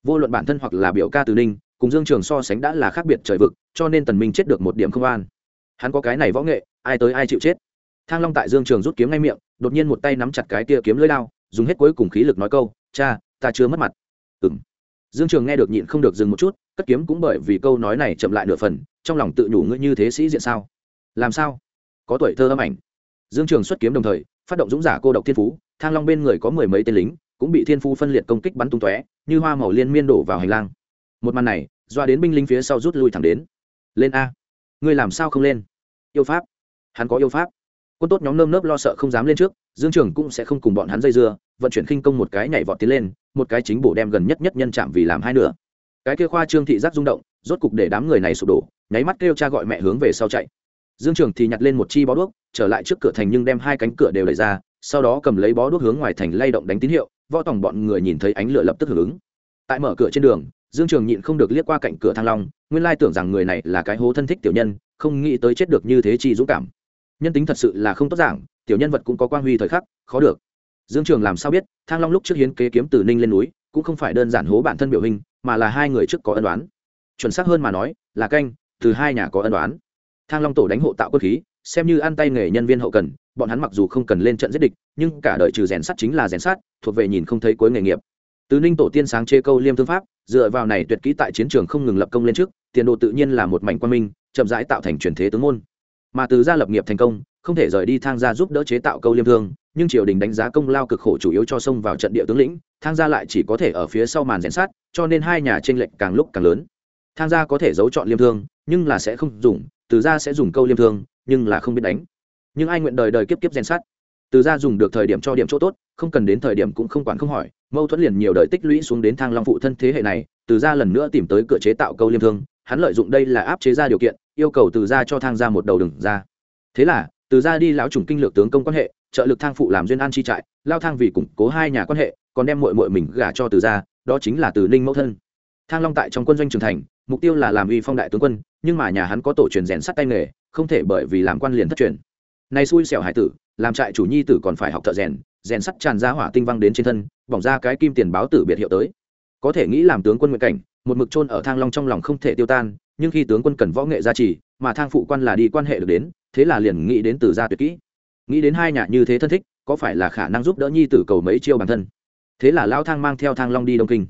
A: Vô luận bản thân hoặc là biểu ca từ ninh, cùng dương trường so sánh đã là khác biệt trời vực, cho nên tần minh chết được một điểm không an. Hắn có cái này võ nghệ, ai tới ai chịu chết? Thang long tại dương trường rút kiếm ngay miệng, đột nhiên một tay nắm chặt cái tia kiếm lưỡi lao dùng hết cuối cùng khí lực nói câu, cha, ta chưa mất mặt. Ừng dương trường nghe được nhịn không được dừng một chút, cất kiếm cũng bởi vì câu nói này chậm lại nửa phần, trong lòng tự nhủ ngươi như thế sĩ diện sao? Làm sao? Có tuổi thơ âm ảnh. Dương trường xuất kiếm đồng thời, phát động dũng giả cô độc thiên phú, thang long bên người có mười mấy tên lính, cũng bị thiên phú phân liệt công kích bắn tung tóe, như hoa màu liên miên đổ vào hành lang. Một màn này, doa đến binh lính phía sau rút lui thẳng đến. Lên a. Ngươi làm sao không lên? Yêu pháp. Hắn có yêu pháp quân tốt nhóm nơm nớp lo sợ không dám lên trước, dương trường cũng sẽ không cùng bọn hắn dây dưa, vận chuyển khinh công một cái nhảy vọt tiến lên, một cái chính bổ đem gần nhất nhất nhân chạm vì làm hai nửa. Cái kia khoa trương thị giác rung động, rốt cục để đám người này sụp đổ, nháy mắt kêu cha gọi mẹ hướng về sau chạy. Dương trường thì nhặt lên một chi bó đuốc, trở lại trước cửa thành nhưng đem hai cánh cửa đều đẩy ra, sau đó cầm lấy bó đuốc hướng ngoài thành lay động đánh tín hiệu, võ tòng bọn người nhìn thấy ánh lửa lập tức hưởng ứng. Tại mở cửa trên đường, dương trường nhịn không được liếc qua cạnh cửa thang long, nguyên lai tưởng rằng người này là cái hố thân thích tiểu nhân, không nghĩ tới chết được như thế chi dũng cảm nhân tính thật sự là không tốt giảng, tiểu nhân vật cũng có quan huy thời khắc, khó được. Dương trường làm sao biết, thang long lúc trước hiến kế kiếm từ ninh lên núi, cũng không phải đơn giản hố bản thân biểu hình, mà là hai người trước có ân đoán chuẩn xác hơn mà nói, là canh, từ hai nhà có ân đoán thang long tổ đánh hộ tạo quân khí, xem như ăn tay nghề nhân viên hậu cần, bọn hắn mặc dù không cần lên trận giết địch, nhưng cả đời trừ rèn sắt chính là rèn sắt, thuộc về nhìn không thấy cuối nghề nghiệp. Từ ninh tổ tiên sáng chê câu liêm thương pháp, dựa vào này tuyệt kỹ tại chiến trường không ngừng lập công lên trước, tiền đồ tự nhiên là một mảnh quan minh, chậm rãi tạo thành truyền thế tướng môn mà từ gia lập nghiệp thành công, không thể rời đi thang gia giúp đỡ chế tạo câu liêm thương, nhưng triều đình đánh giá công lao cực khổ chủ yếu cho sông vào trận địa tướng lĩnh, thang gia lại chỉ có thể ở phía sau màn rèn sát, cho nên hai nhà tranh lệch càng lúc càng lớn. Thang gia có thể giấu chọn liêm thương, nhưng là sẽ không dùng, từ gia sẽ dùng câu liêm thương, nhưng là không biết đánh. Nhưng ai nguyện đời đời kiếp kiếp rèn sát? Từ gia dùng được thời điểm cho điểm chỗ tốt, không cần đến thời điểm cũng không quản không hỏi, mâu thuẫn liền nhiều đời tích lũy xuống đến thang long phụ thân thế hệ này, từ gia lần nữa tìm tới cửa chế tạo câu liêm thương hắn lợi dụng đây là áp chế ra điều kiện, yêu cầu từ gia cho thang gia một đầu đừng ra. Thế là, từ gia đi lão trùng kinh lược tướng công quan hệ, trợ lực thang phụ làm duyên an chi trại, lao thang vì củng cố hai nhà quan hệ, còn đem mội mội mình gả cho từ gia, đó chính là từ ninh mẫu thân. Thang long tại trong quân doanh trưởng thành, mục tiêu là làm uy phong đại tướng quân, nhưng mà nhà hắn có tổ truyền rèn sắt tay nghề, không thể bởi vì làm quan liền thất truyền. Này xui xẻo hải tử, làm trại chủ nhi tử còn phải học thợ rèn rèn sắt tràn ra hỏa tinh văng đến trên thân, bỏng ra cái kim tiền báo tử biệt hiệu tới. Có thể nghĩ làm tướng quân nguyện cảnh một mực chôn ở thang long trong lòng không thể tiêu tan, nhưng khi tướng quân cần võ nghệ gia trì, mà thang phụ quan là đi quan hệ được đến, thế là liền nghĩ đến từ gia tuyệt kỹ. Nghĩ đến hai nhà như thế thân thích, có phải là khả năng giúp đỡ nhi tử cầu mấy chiêu bản thân? Thế là lão thang mang theo thang long đi đông kinh.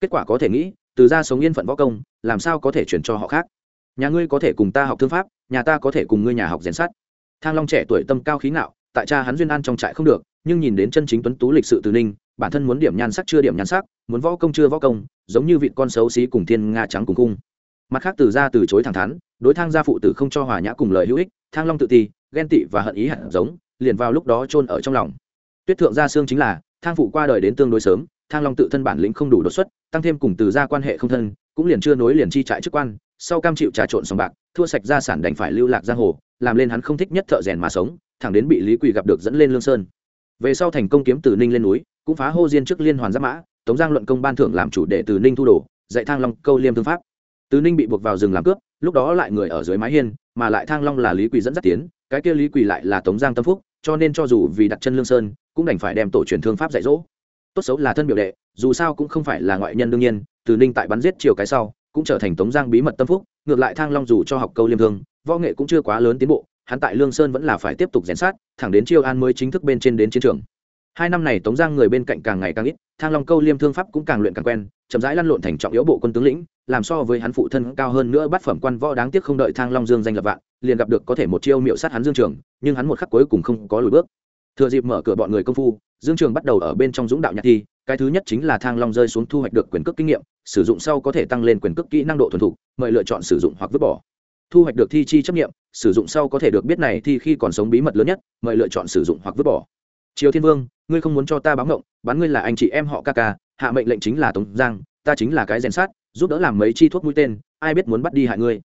A: Kết quả có thể nghĩ, từ gia sống yên phận võ công, làm sao có thể chuyển cho họ khác? Nhà ngươi có thể cùng ta học thương pháp, nhà ta có thể cùng ngươi nhà học rèn sát thang long trẻ tuổi tâm cao khí ngạo, tại cha hắn duyên an trong trại không được, nhưng nhìn đến chân chính tuấn tú lịch sự từ ninh bản thân muốn điểm nhan sắc chưa điểm nhan sắc, muốn võ công chưa võ công, giống như vị con xấu xí cùng thiên nga trắng cùng cung. Mặt khác từ ra từ chối thẳng thắn, đối thang gia phụ tử không cho hòa nhã cùng lời hữu ích, thang long tự ti, ghen tị và hận ý hẳn giống, liền vào lúc đó chôn ở trong lòng. Tuyết thượng gia xương chính là, thang phụ qua đời đến tương đối sớm, thang long tự thân bản lĩnh không đủ đột xuất, tăng thêm cùng từ gia quan hệ không thân, cũng liền chưa nối liền chi trại chức quan, sau cam chịu trà trộn sòng bạc, thua sạch gia sản đành phải lưu lạc giang hồ, làm lên hắn không thích nhất thợ rèn mà sống, thẳng đến bị lý quỳ gặp được dẫn lên lương sơn. Về sau thành công kiếm từ ninh lên núi cũng phá hô diên trước liên hoàn giáp mã, tống giang luận công ban thưởng làm chủ để từ ninh thu đồ, dạy thang long câu liêm thương pháp. Từ ninh bị buộc vào rừng làm cướp, lúc đó lại người ở dưới mái hiên, mà lại thang long là lý quỳ dẫn dắt tiến, cái kia lý quỳ lại là tống giang tâm phúc, cho nên cho dù vì đặt chân lương sơn, cũng đành phải đem tổ truyền thương pháp dạy dỗ. Tốt xấu là thân biểu đệ, dù sao cũng không phải là ngoại nhân đương nhiên, từ ninh tại bắn giết chiều cái sau, cũng trở thành tống giang bí mật tâm phúc, ngược lại thang long dù cho học câu liêm thương, võ nghệ cũng chưa quá lớn tiến bộ, hắn tại lương sơn vẫn là phải tiếp tục rèn sát, thẳng đến chiêu an mới chính thức bên trên đến chiến trường hai năm này tống giang người bên cạnh càng ngày càng ít, thang long câu liêm thương pháp cũng càng luyện càng quen, chậm rãi lăn lộn thành trọng yếu bộ quân tướng lĩnh, làm so với hắn phụ thân cao hơn nữa bắt phẩm quan võ đáng tiếc không đợi thang long dương danh lập vạn, liền gặp được có thể một chiêu miệu sát hắn dương trường, nhưng hắn một khắc cuối cùng không có lùi bước. Thừa dịp mở cửa bọn người công phu, dương trường bắt đầu ở bên trong dũng đạo nhạc thi, cái thứ nhất chính là thang long rơi xuống thu hoạch được quyền cước kinh nghiệm, sử dụng sau có thể tăng lên quyền cước kỹ năng độ thuần thục, mời lựa chọn sử dụng hoặc vứt bỏ. Thu hoạch được thi chi chấp nghiệm, sử dụng sau có thể được biết này thì khi còn sống bí mật lớn nhất, mời lựa chọn sử dụng hoặc vứt bỏ. Triều thiên vương ngươi không muốn cho ta báo ngộng, bắn ngươi là anh chị em họ ca ca, hạ mệnh lệnh chính là tống giang, ta chính là cái rèn sát, giúp đỡ làm mấy chi thuốc mũi tên, ai biết muốn bắt đi hại ngươi.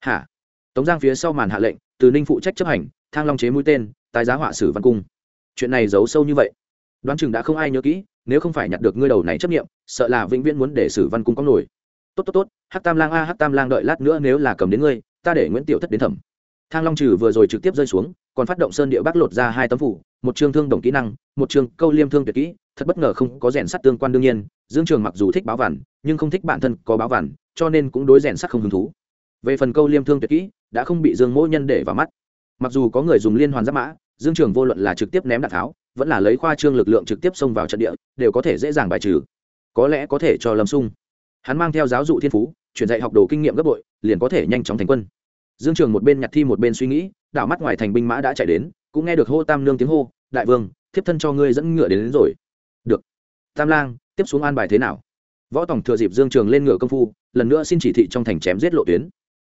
A: Hả? Tống giang phía sau màn hạ lệnh, từ ninh phụ trách chấp hành, thang long chế mũi tên, tái giá họa sử văn cung. Chuyện này giấu sâu như vậy. Đoán chừng đã không ai nhớ kỹ, nếu không phải nhặt được ngươi đầu này chấp nghiệm, sợ là vĩnh viễn muốn để sử văn cung có nổi. Tốt tốt tốt hát tam lang a hát tam lang đợi lát nữa nếu là cầm đến ngươi, ta để nguyễn tiểu thất đến thẩm. Thang long trừ vừa rồi trực tiếp rơi xuống, còn phát động sơn địa bắc lột ra hai tấm phủ một chương thương đồng kỹ năng, một chương câu liêm thương tuyệt kỹ, thật bất ngờ không có rèn sắt tương quan đương nhiên, dương trường mặc dù thích báo vằn, nhưng không thích bản thân có báo vằn, cho nên cũng đối rèn sắt không hứng thú. Về phần câu liêm thương tuyệt kỹ, đã không bị dương mỗi nhân để vào mắt. Mặc dù có người dùng liên hoàn giáp mã, dương trường vô luận là trực tiếp ném đạn tháo, vẫn là lấy khoa trương lực lượng trực tiếp xông vào trận địa, đều có thể dễ dàng bài trừ. Có lẽ có thể cho lâm sung. Hắn mang theo giáo dụ thiên phú, chuyển dạy học đồ kinh nghiệm gấp bội, liền có thể nhanh chóng thành quân. Dương trường một bên nhặt thi một bên suy nghĩ, đảo mắt ngoài thành binh mã đã chạy đến cũng nghe được hô tam nương tiếng hô đại vương thiếp thân cho ngươi dẫn ngựa đến, đến rồi. Được. Tam lang tiếp xuống an bài thế nào? Võ tổng thừa dịp dương trường lên ngựa công phu lần nữa xin chỉ thị trong thành chém giết lộ tuyến.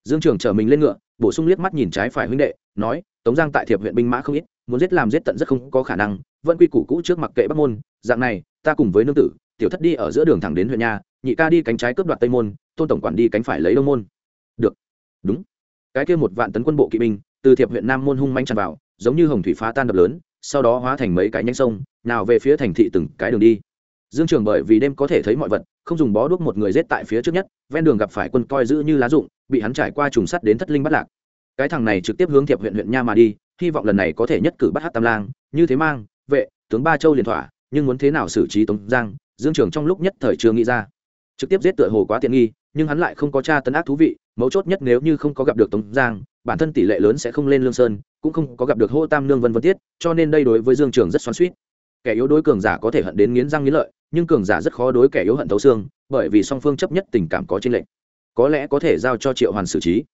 A: Dương trường chở mình lên ngựa bổ sung liếc mắt nhìn trái phải huynh đệ nói tống giang tại thiệp huyện binh mã không ít muốn giết làm giết tận rất không có khả năng vẫn quy củ cũ trước mặc kệ bắc môn dạng này ta cùng với nương tử tiểu thất đi ở giữa đường thẳng đến huyện nhà nhị ca đi cánh trái cướp đoạt tây môn tôn tổng quản đi cánh phải lấy đông môn. Được. Đúng. Cái kia một vạn tấn quân bộ kỵ binh từ thiệp huyện nam môn hung manh tràn vào giống như hồng thủy phá tan đập lớn, sau đó hóa thành mấy cái nhánh sông, nào về phía thành thị từng cái đường đi. Dương trường bởi vì đêm có thể thấy mọi vật, không dùng bó đuốc một người giết tại phía trước nhất, ven đường gặp phải quân coi giữ như lá dụng bị hắn trải qua trùng sắt đến thất linh bắt lạc. Cái thằng này trực tiếp hướng thiệp huyện huyện nha mà đi, hy vọng lần này có thể nhất cử bắt hát tam lang, như thế mang, vệ, tướng ba châu liền thỏa, nhưng muốn thế nào xử trí tống giang, dương trường trong lúc nhất thời chưa nghĩ ra. Trực tiếp giết tựa hồ quá tiện nghi, nhưng hắn lại không có tra tấn ác thú vị mấu chốt nhất nếu như không có gặp được tống giang, bản thân tỷ lệ lớn sẽ không lên lương sơn, cũng không có gặp được hô tam nương vân vân tiết, cho nên đây đối với dương trường rất xoắn suýt kẻ yếu đối cường giả có thể hận đến nghiến răng nghiến lợi, nhưng cường giả rất khó đối kẻ yếu hận thấu xương, bởi vì song phương chấp nhất tình cảm có trên lệnh có lẽ có thể giao cho triệu hoàn xử trí.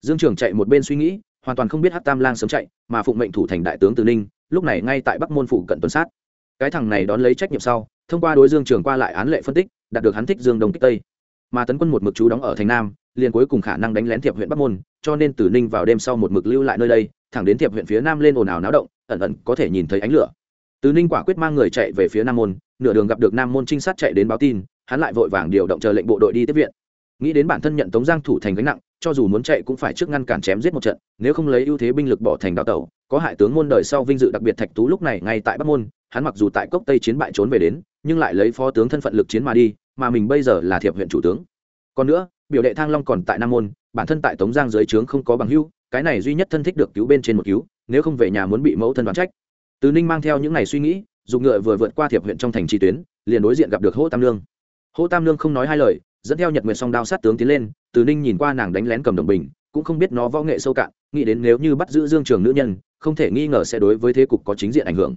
A: Dương trường chạy một bên suy nghĩ, hoàn toàn không biết hát tam lang sớm chạy, mà phụng mệnh thủ thành đại tướng từ ninh, lúc này ngay tại bắc môn phủ cận tuần sát. Cái thằng này đón lấy trách nhiệm sau, thông qua đối dương trường qua lại án lệ phân tích, đạt được hắn thích dương đông kích tây. Mà tấn quân một mực chú đóng ở thành nam liền cuối cùng khả năng đánh lén thiệp huyện bắc môn, cho nên từ ninh vào đêm sau một mực lưu lại nơi đây, thẳng đến thiệp huyện phía nam lên ồn ào náo động, ẩn ẩn có thể nhìn thấy ánh lửa. Từ ninh quả quyết mang người chạy về phía nam môn, nửa đường gặp được nam môn trinh sát chạy đến báo tin, hắn lại vội vàng điều động chờ lệnh bộ đội đi tiếp viện. Nghĩ đến bản thân nhận tống giang thủ thành gánh nặng, cho dù muốn chạy cũng phải trước ngăn cản chém giết một trận, nếu không lấy ưu thế binh lực bỏ thành đào tẩu, có hại tướng môn đời sau vinh dự đặc biệt thạch tú lúc này ngay tại bắc môn, hắn mặc dù tại cốc tây chiến bại trốn về đến, nhưng lại lấy phó tướng thân phận lực chiến mà đi, mà mình bây giờ là thiệp huyện chủ tướng. Còn nữa biểu đệ thang long còn tại nam môn, bản thân tại tống giang dưới trướng không có bằng hưu cái này duy nhất thân thích được cứu bên trên một cứu, nếu không về nhà muốn bị mẫu thân đoán trách. Từ ninh mang theo những ngày suy nghĩ dùng ngựa vừa vượt qua thiệp huyện trong thành tri tuyến, liền đối diện gặp được hỗ tam lương hỗ tam lương không nói hai lời, dẫn theo nhật nguyệt song đao sát tướng tiến lên, từ ninh nhìn qua nàng đánh lén cầm đồng bình, cũng không biết nó võ nghệ sâu cạn, nghĩ đến nếu như bắt giữ dương trường nữ nhân, không thể nghi ngờ sẽ đối với thế cục có chính diện ảnh hưởng.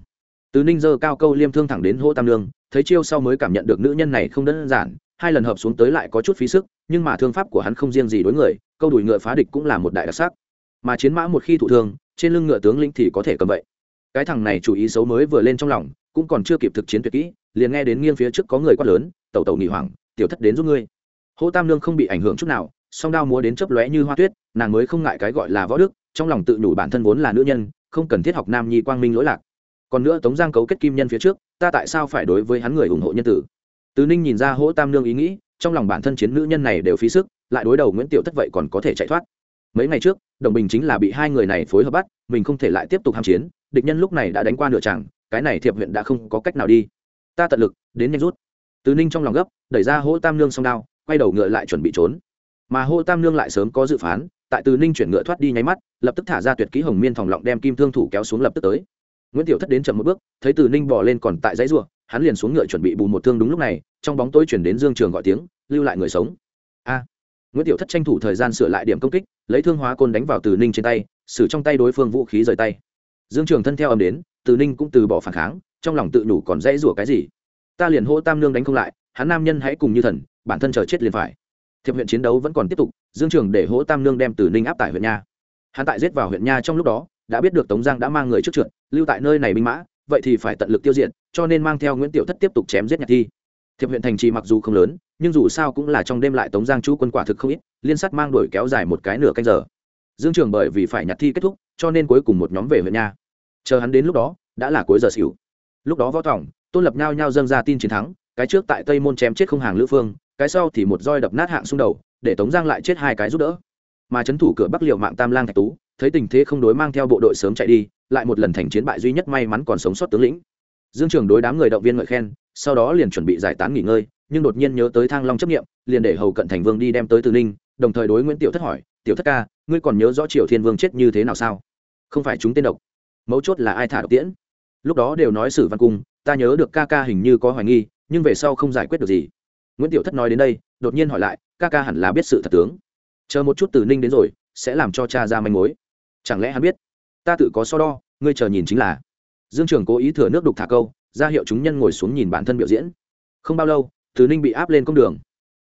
A: Từ ninh dơ cao câu liêm thương thẳng đến hỗ tam lương thấy chiêu sau mới cảm nhận được nữ nhân này không đơn giản hai lần hợp xuống tới lại có chút phí sức, nhưng mà thương pháp của hắn không riêng gì đối người, câu đùi ngựa phá địch cũng là một đại đặc sắc. Mà chiến mã một khi thụ thương, trên lưng ngựa tướng lĩnh thì có thể cầm vậy. Cái thằng này chủ ý xấu mới vừa lên trong lòng, cũng còn chưa kịp thực chiến tuyệt kỹ, liền nghe đến nghiêng phía trước có người quát lớn, tẩu tẩu nghỉ hoảng, tiểu thất đến giúp ngươi. Hô tam lương không bị ảnh hưởng chút nào, song đao múa đến chớp lóe như hoa tuyết, nàng mới không ngại cái gọi là võ đức, trong lòng tự nhủ bản thân vốn là nữ nhân, không cần thiết học nam nhi quang minh lỗi lạc. Còn nữa tống giang cấu kết kim nhân phía trước, ta tại sao phải đối với hắn người ủng hộ nhân tử? Tứ ninh nhìn ra hỗ tam nương ý nghĩ, trong lòng bản thân chiến nữ nhân này đều phí sức, lại đối đầu nguyễn tiểu thất vậy còn có thể chạy thoát. Mấy ngày trước, đồng bình chính là bị hai người này phối hợp bắt, mình không thể lại tiếp tục ham chiến, địch nhân lúc này đã đánh qua nửa chẳng cái này thiệp huyện đã không có cách nào đi. Ta tận lực, đến nhanh rút. Tứ ninh trong lòng gấp, đẩy ra hỗ tam nương song đao, quay đầu ngựa lại chuẩn bị trốn. Mà Hỗ tam nương lại sớm có dự phán, tại từ ninh chuyển ngựa thoát đi nháy mắt, lập tức thả ra tuyệt kỹ hồng miên phòng lọng đem kim thương thủ kéo xuống lập tức tới. Nguyễn tiểu thất đến chậm một bước, thấy từ ninh bỏ lên còn tại dãy ruộng hắn liền xuống ngựa chuẩn bị bù một thương đúng lúc này, trong bóng tối chuyển đến dương trường gọi tiếng, lưu lại người sống. A. Nguyễn tiểu thất tranh thủ thời gian sửa lại điểm công kích, lấy thương hóa côn đánh vào từ ninh trên tay xử trong tay đối phương vũ khí rời tay. Dương trường thân theo ầm đến, từ ninh cũng từ bỏ phản kháng, trong lòng tự nhủ còn dãy rủa cái gì. Ta liền hô tam nương đánh không lại, hắn nam nhân hãy cùng như thần, bản thân chờ chết liền phải. Thiệp huyện chiến đấu vẫn còn tiếp tục, dương trường để hỗ tam nương đem từ ninh áp tại huyện nha. Hắn tại giết vào huyện nha trong lúc đó, đã biết được tống giang đã mang người trước trượt, lưu tại nơi này binh mã vậy thì phải tận lực tiêu diệt, cho nên mang theo nguyễn tiểu thất tiếp tục chém giết nhạc thi. Thiệp huyện thành trì mặc dù không lớn, nhưng dù sao cũng là trong đêm lại tống giang chú quân quả thực không ít, liên sát mang đuổi kéo dài một cái nửa canh giờ. Dương trường bởi vì phải nhặt thi kết thúc, cho nên cuối cùng một nhóm về huyện nha. Chờ hắn đến lúc đó, đã là cuối giờ xỉu. Lúc đó võ tòng tôn lập nhao nhau dâng ra tin chiến thắng, cái trước tại tây môn chém chết không hàng lữ phương, cái sau thì một roi đập nát hạng xung đầu, để tống giang lại chết hai cái giúp đỡ. Mà trấn thủ cửa bắc liệu mạng tam lang thạch tú, thấy tình thế không đối mang theo bộ đội sớm chạy đi lại một lần thành chiến bại duy nhất may mắn còn sống sót tướng lĩnh. Dương trường đối đám người động viên ngợi khen, sau đó liền chuẩn bị giải tán nghỉ ngơi, nhưng đột nhiên nhớ tới thang long chấp nghiệm liền để hầu cận thành vương đi đem tới từ ninh, đồng thời đối nguyễn tiểu thất hỏi, tiểu thất ca, ngươi còn nhớ rõ triều thiên vương chết như thế nào sao? Không phải chúng tên độc. Mấu chốt là ai thả độc tiễn? Lúc đó đều nói sử văn cung, ta nhớ được ca ca hình như có hoài nghi, nhưng về sau không giải quyết được gì. Nguyễn tiểu thất nói đến đây, đột nhiên hỏi lại, ca ca hẳn là biết sự thật tướng. Chờ một chút từ ninh đến rồi, sẽ làm cho cha ra manh mối. Chẳng lẽ hắn biết? Ta tự có so đo ngươi chờ nhìn chính là. Dương trường cố ý thừa nước đục thả câu, ra hiệu chúng nhân ngồi xuống nhìn bản thân biểu diễn. Không bao lâu, từ ninh bị áp lên công đường.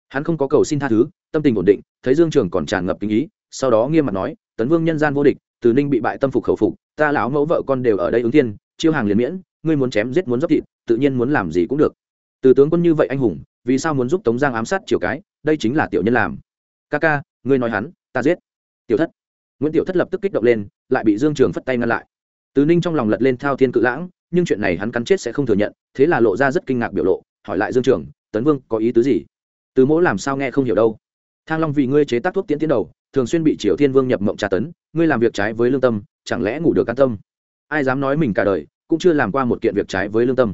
A: Hắn không có cầu xin tha thứ, tâm tình ổn định, thấy dương trường còn tràn ngập kinh ý, sau đó nghiêm mặt nói, tấn vương nhân gian vô địch, từ ninh bị bại tâm phục khẩu phục, ta lão mẫu vợ con đều ở đây ứng tiên chiêu hàng liền miễn, ngươi muốn chém giết muốn dốc thịt, tự nhiên muốn làm gì cũng được. Từ tướng quân như vậy anh hùng, vì sao muốn giúp tống giang ám sát triều cái, đây chính là tiểu nhân làm. Ca ca, ngươi nói hắn, ta giết. Tiểu thất. Nguyễn tiểu thất lập tức kích động lên, lại bị dương trường phất tay ngăn lại từ ninh trong lòng lật lên thao thiên cự lãng, nhưng chuyện này hắn cắn chết sẽ không thừa nhận, thế là lộ ra rất kinh ngạc biểu lộ, hỏi lại dương trường, tấn vương, có ý tứ gì? Từ mỗ làm sao nghe không hiểu đâu. Thang long vì ngươi chế tác thuốc tiến tiến đầu, thường xuyên bị triều thiên vương nhập mộng tra tấn, ngươi làm việc trái với lương tâm, chẳng lẽ ngủ được an tâm? Ai dám nói mình cả đời, cũng chưa làm qua một kiện việc trái với lương tâm.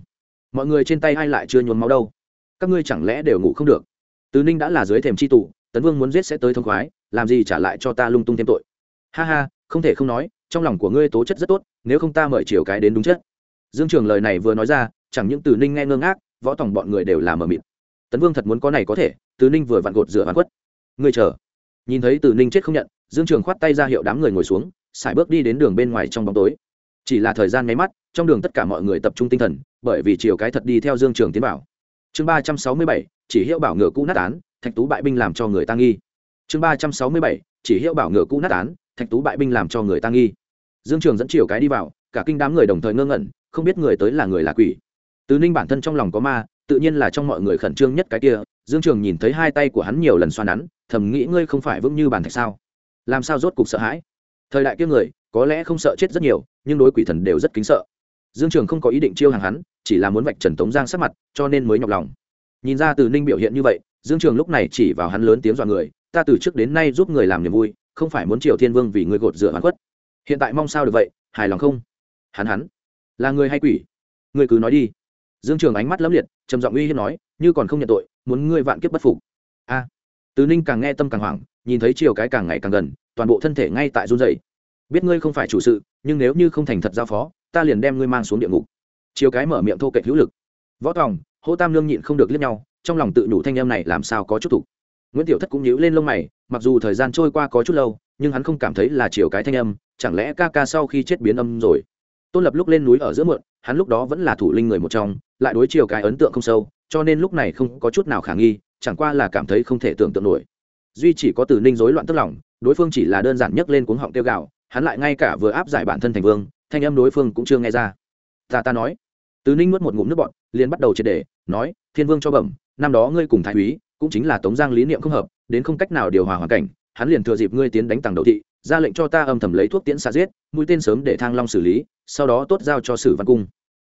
A: Mọi người trên tay ai lại chưa nhuốm máu đâu? Các ngươi chẳng lẽ đều ngủ không được? Tứ ninh đã là dưới thềm c h i tủ tấn vương muốn giết sẽ tới thông khoái, làm gì trả lại cho ta lung tung thêm tội? Ha ha, không thể không nói trong lòng của ngươi tố chất rất tốt, nếu không ta mời chiều cái đến đúng chất. Dương trường lời này vừa nói ra, chẳng những từ ninh nghe ngơ ngác, võ tòng bọn người đều làm mờ mịt. Tấn vương thật muốn có này có thể, từ ninh vừa vặn gột rửa vạn quất. Ngươi chờ. Nhìn thấy từ ninh chết không nhận, dương trường khoát tay ra hiệu đám người ngồi xuống, xài bước đi đến đường bên ngoài trong bóng tối. Chỉ là thời gian nháy mắt, trong đường tất cả mọi người tập trung tinh thần, bởi vì chiều cái thật đi theo dương trường tiến bảo chương ba trăm sáu mươi bảy, chỉ hiệu bảo ngựa cũ nát án, thạch tú bại binh làm cho người ta nghi. Chương ba trăm sáu mươi bảy, chỉ hiệu bảo ngựa cũ nát án thạch tú bại binh làm cho người ta nghi. Dương trường dẫn chiều cái đi vào, cả kinh đám người đồng thời ngơ ngẩn, không biết người tới là người là quỷ. Tứ ninh bản thân trong lòng có ma, tự nhiên là trong mọi người khẩn trương nhất cái kia, dương trường nhìn thấy hai tay của hắn nhiều lần xoa nắn, thầm nghĩ ngươi không phải vững như bàn thạch sao? Làm sao rốt cục sợ hãi? Thời đại kia người, có lẽ không sợ chết rất nhiều, nhưng đối quỷ thần đều rất kính sợ. Dương trường không có ý định chiêu hàng hắn, chỉ là muốn vạch trần tống giang sắc mặt, cho nên mới nhọc lòng. Nhìn ra từ ninh biểu hiện như vậy, dương trường lúc này chỉ vào hắn lớn tiếng dọa người, ta từ trước đến nay giúp người làm niềm vui không phải muốn triều thiên vương vì ngươi gột rửa hoàn khuất. Hiện tại mong sao được vậy hài lòng không? Hắn hắn là người hay quỷ? Ngươi cứ nói đi. Dương trường ánh mắt lấm liệt trầm giọng uy hiếp nói như còn không nhận tội muốn ngươi vạn kiếp bất phục. A. À, tứ ninh càng nghe tâm càng hoảng nhìn thấy chiều cái càng ngày càng gần toàn bộ thân thể ngay tại run dày biết ngươi không phải chủ sự nhưng nếu như không thành thật giao phó ta liền đem ngươi mang xuống địa ngục. Chiều cái mở miệng thô kệch hữu lực. Võ tòng hô tam lương nhịn không được liếc nhau trong lòng tự nhủ thanh em này làm sao có chút thủ nguyễn tiểu thất cũng nhíu lên lông mày mặc dù thời gian trôi qua có chút lâu, nhưng hắn không cảm thấy là chiều cái thanh âm, chẳng lẽ ca ca sau khi chết biến âm rồi? Tôn lập lúc lên núi ở giữa mượn, hắn lúc đó vẫn là thủ linh người một trong, lại đối chiều cái ấn tượng không sâu, cho nên lúc này không có chút nào khả nghi, chẳng qua là cảm thấy không thể tưởng tượng nổi. Duy chỉ có từ ninh rối loạn tức lòng, đối phương chỉ là đơn giản nhấc lên cuống họng tiêu gạo hắn lại ngay cả vừa áp giải bản thân thành vương, thanh âm đối phương cũng chưa nghe ra. Ta ta nói. Từ ninh nuốt một ngụm nước bọn liền bắt đầu triệt đề nói, thiên vương cho bẩm, năm đó ngươi cùng thái úy, cũng chính là tống giang lý niệm không hợp đến không cách nào điều hòa hoàn cảnh, hắn liền thừa dịp ngươi tiến đánh tàng đầu thị, ra lệnh cho ta âm thầm lấy thuốc tiễn xạ giết, mũi tên sớm để thang long xử lý, sau đó tốt giao cho sử văn cung.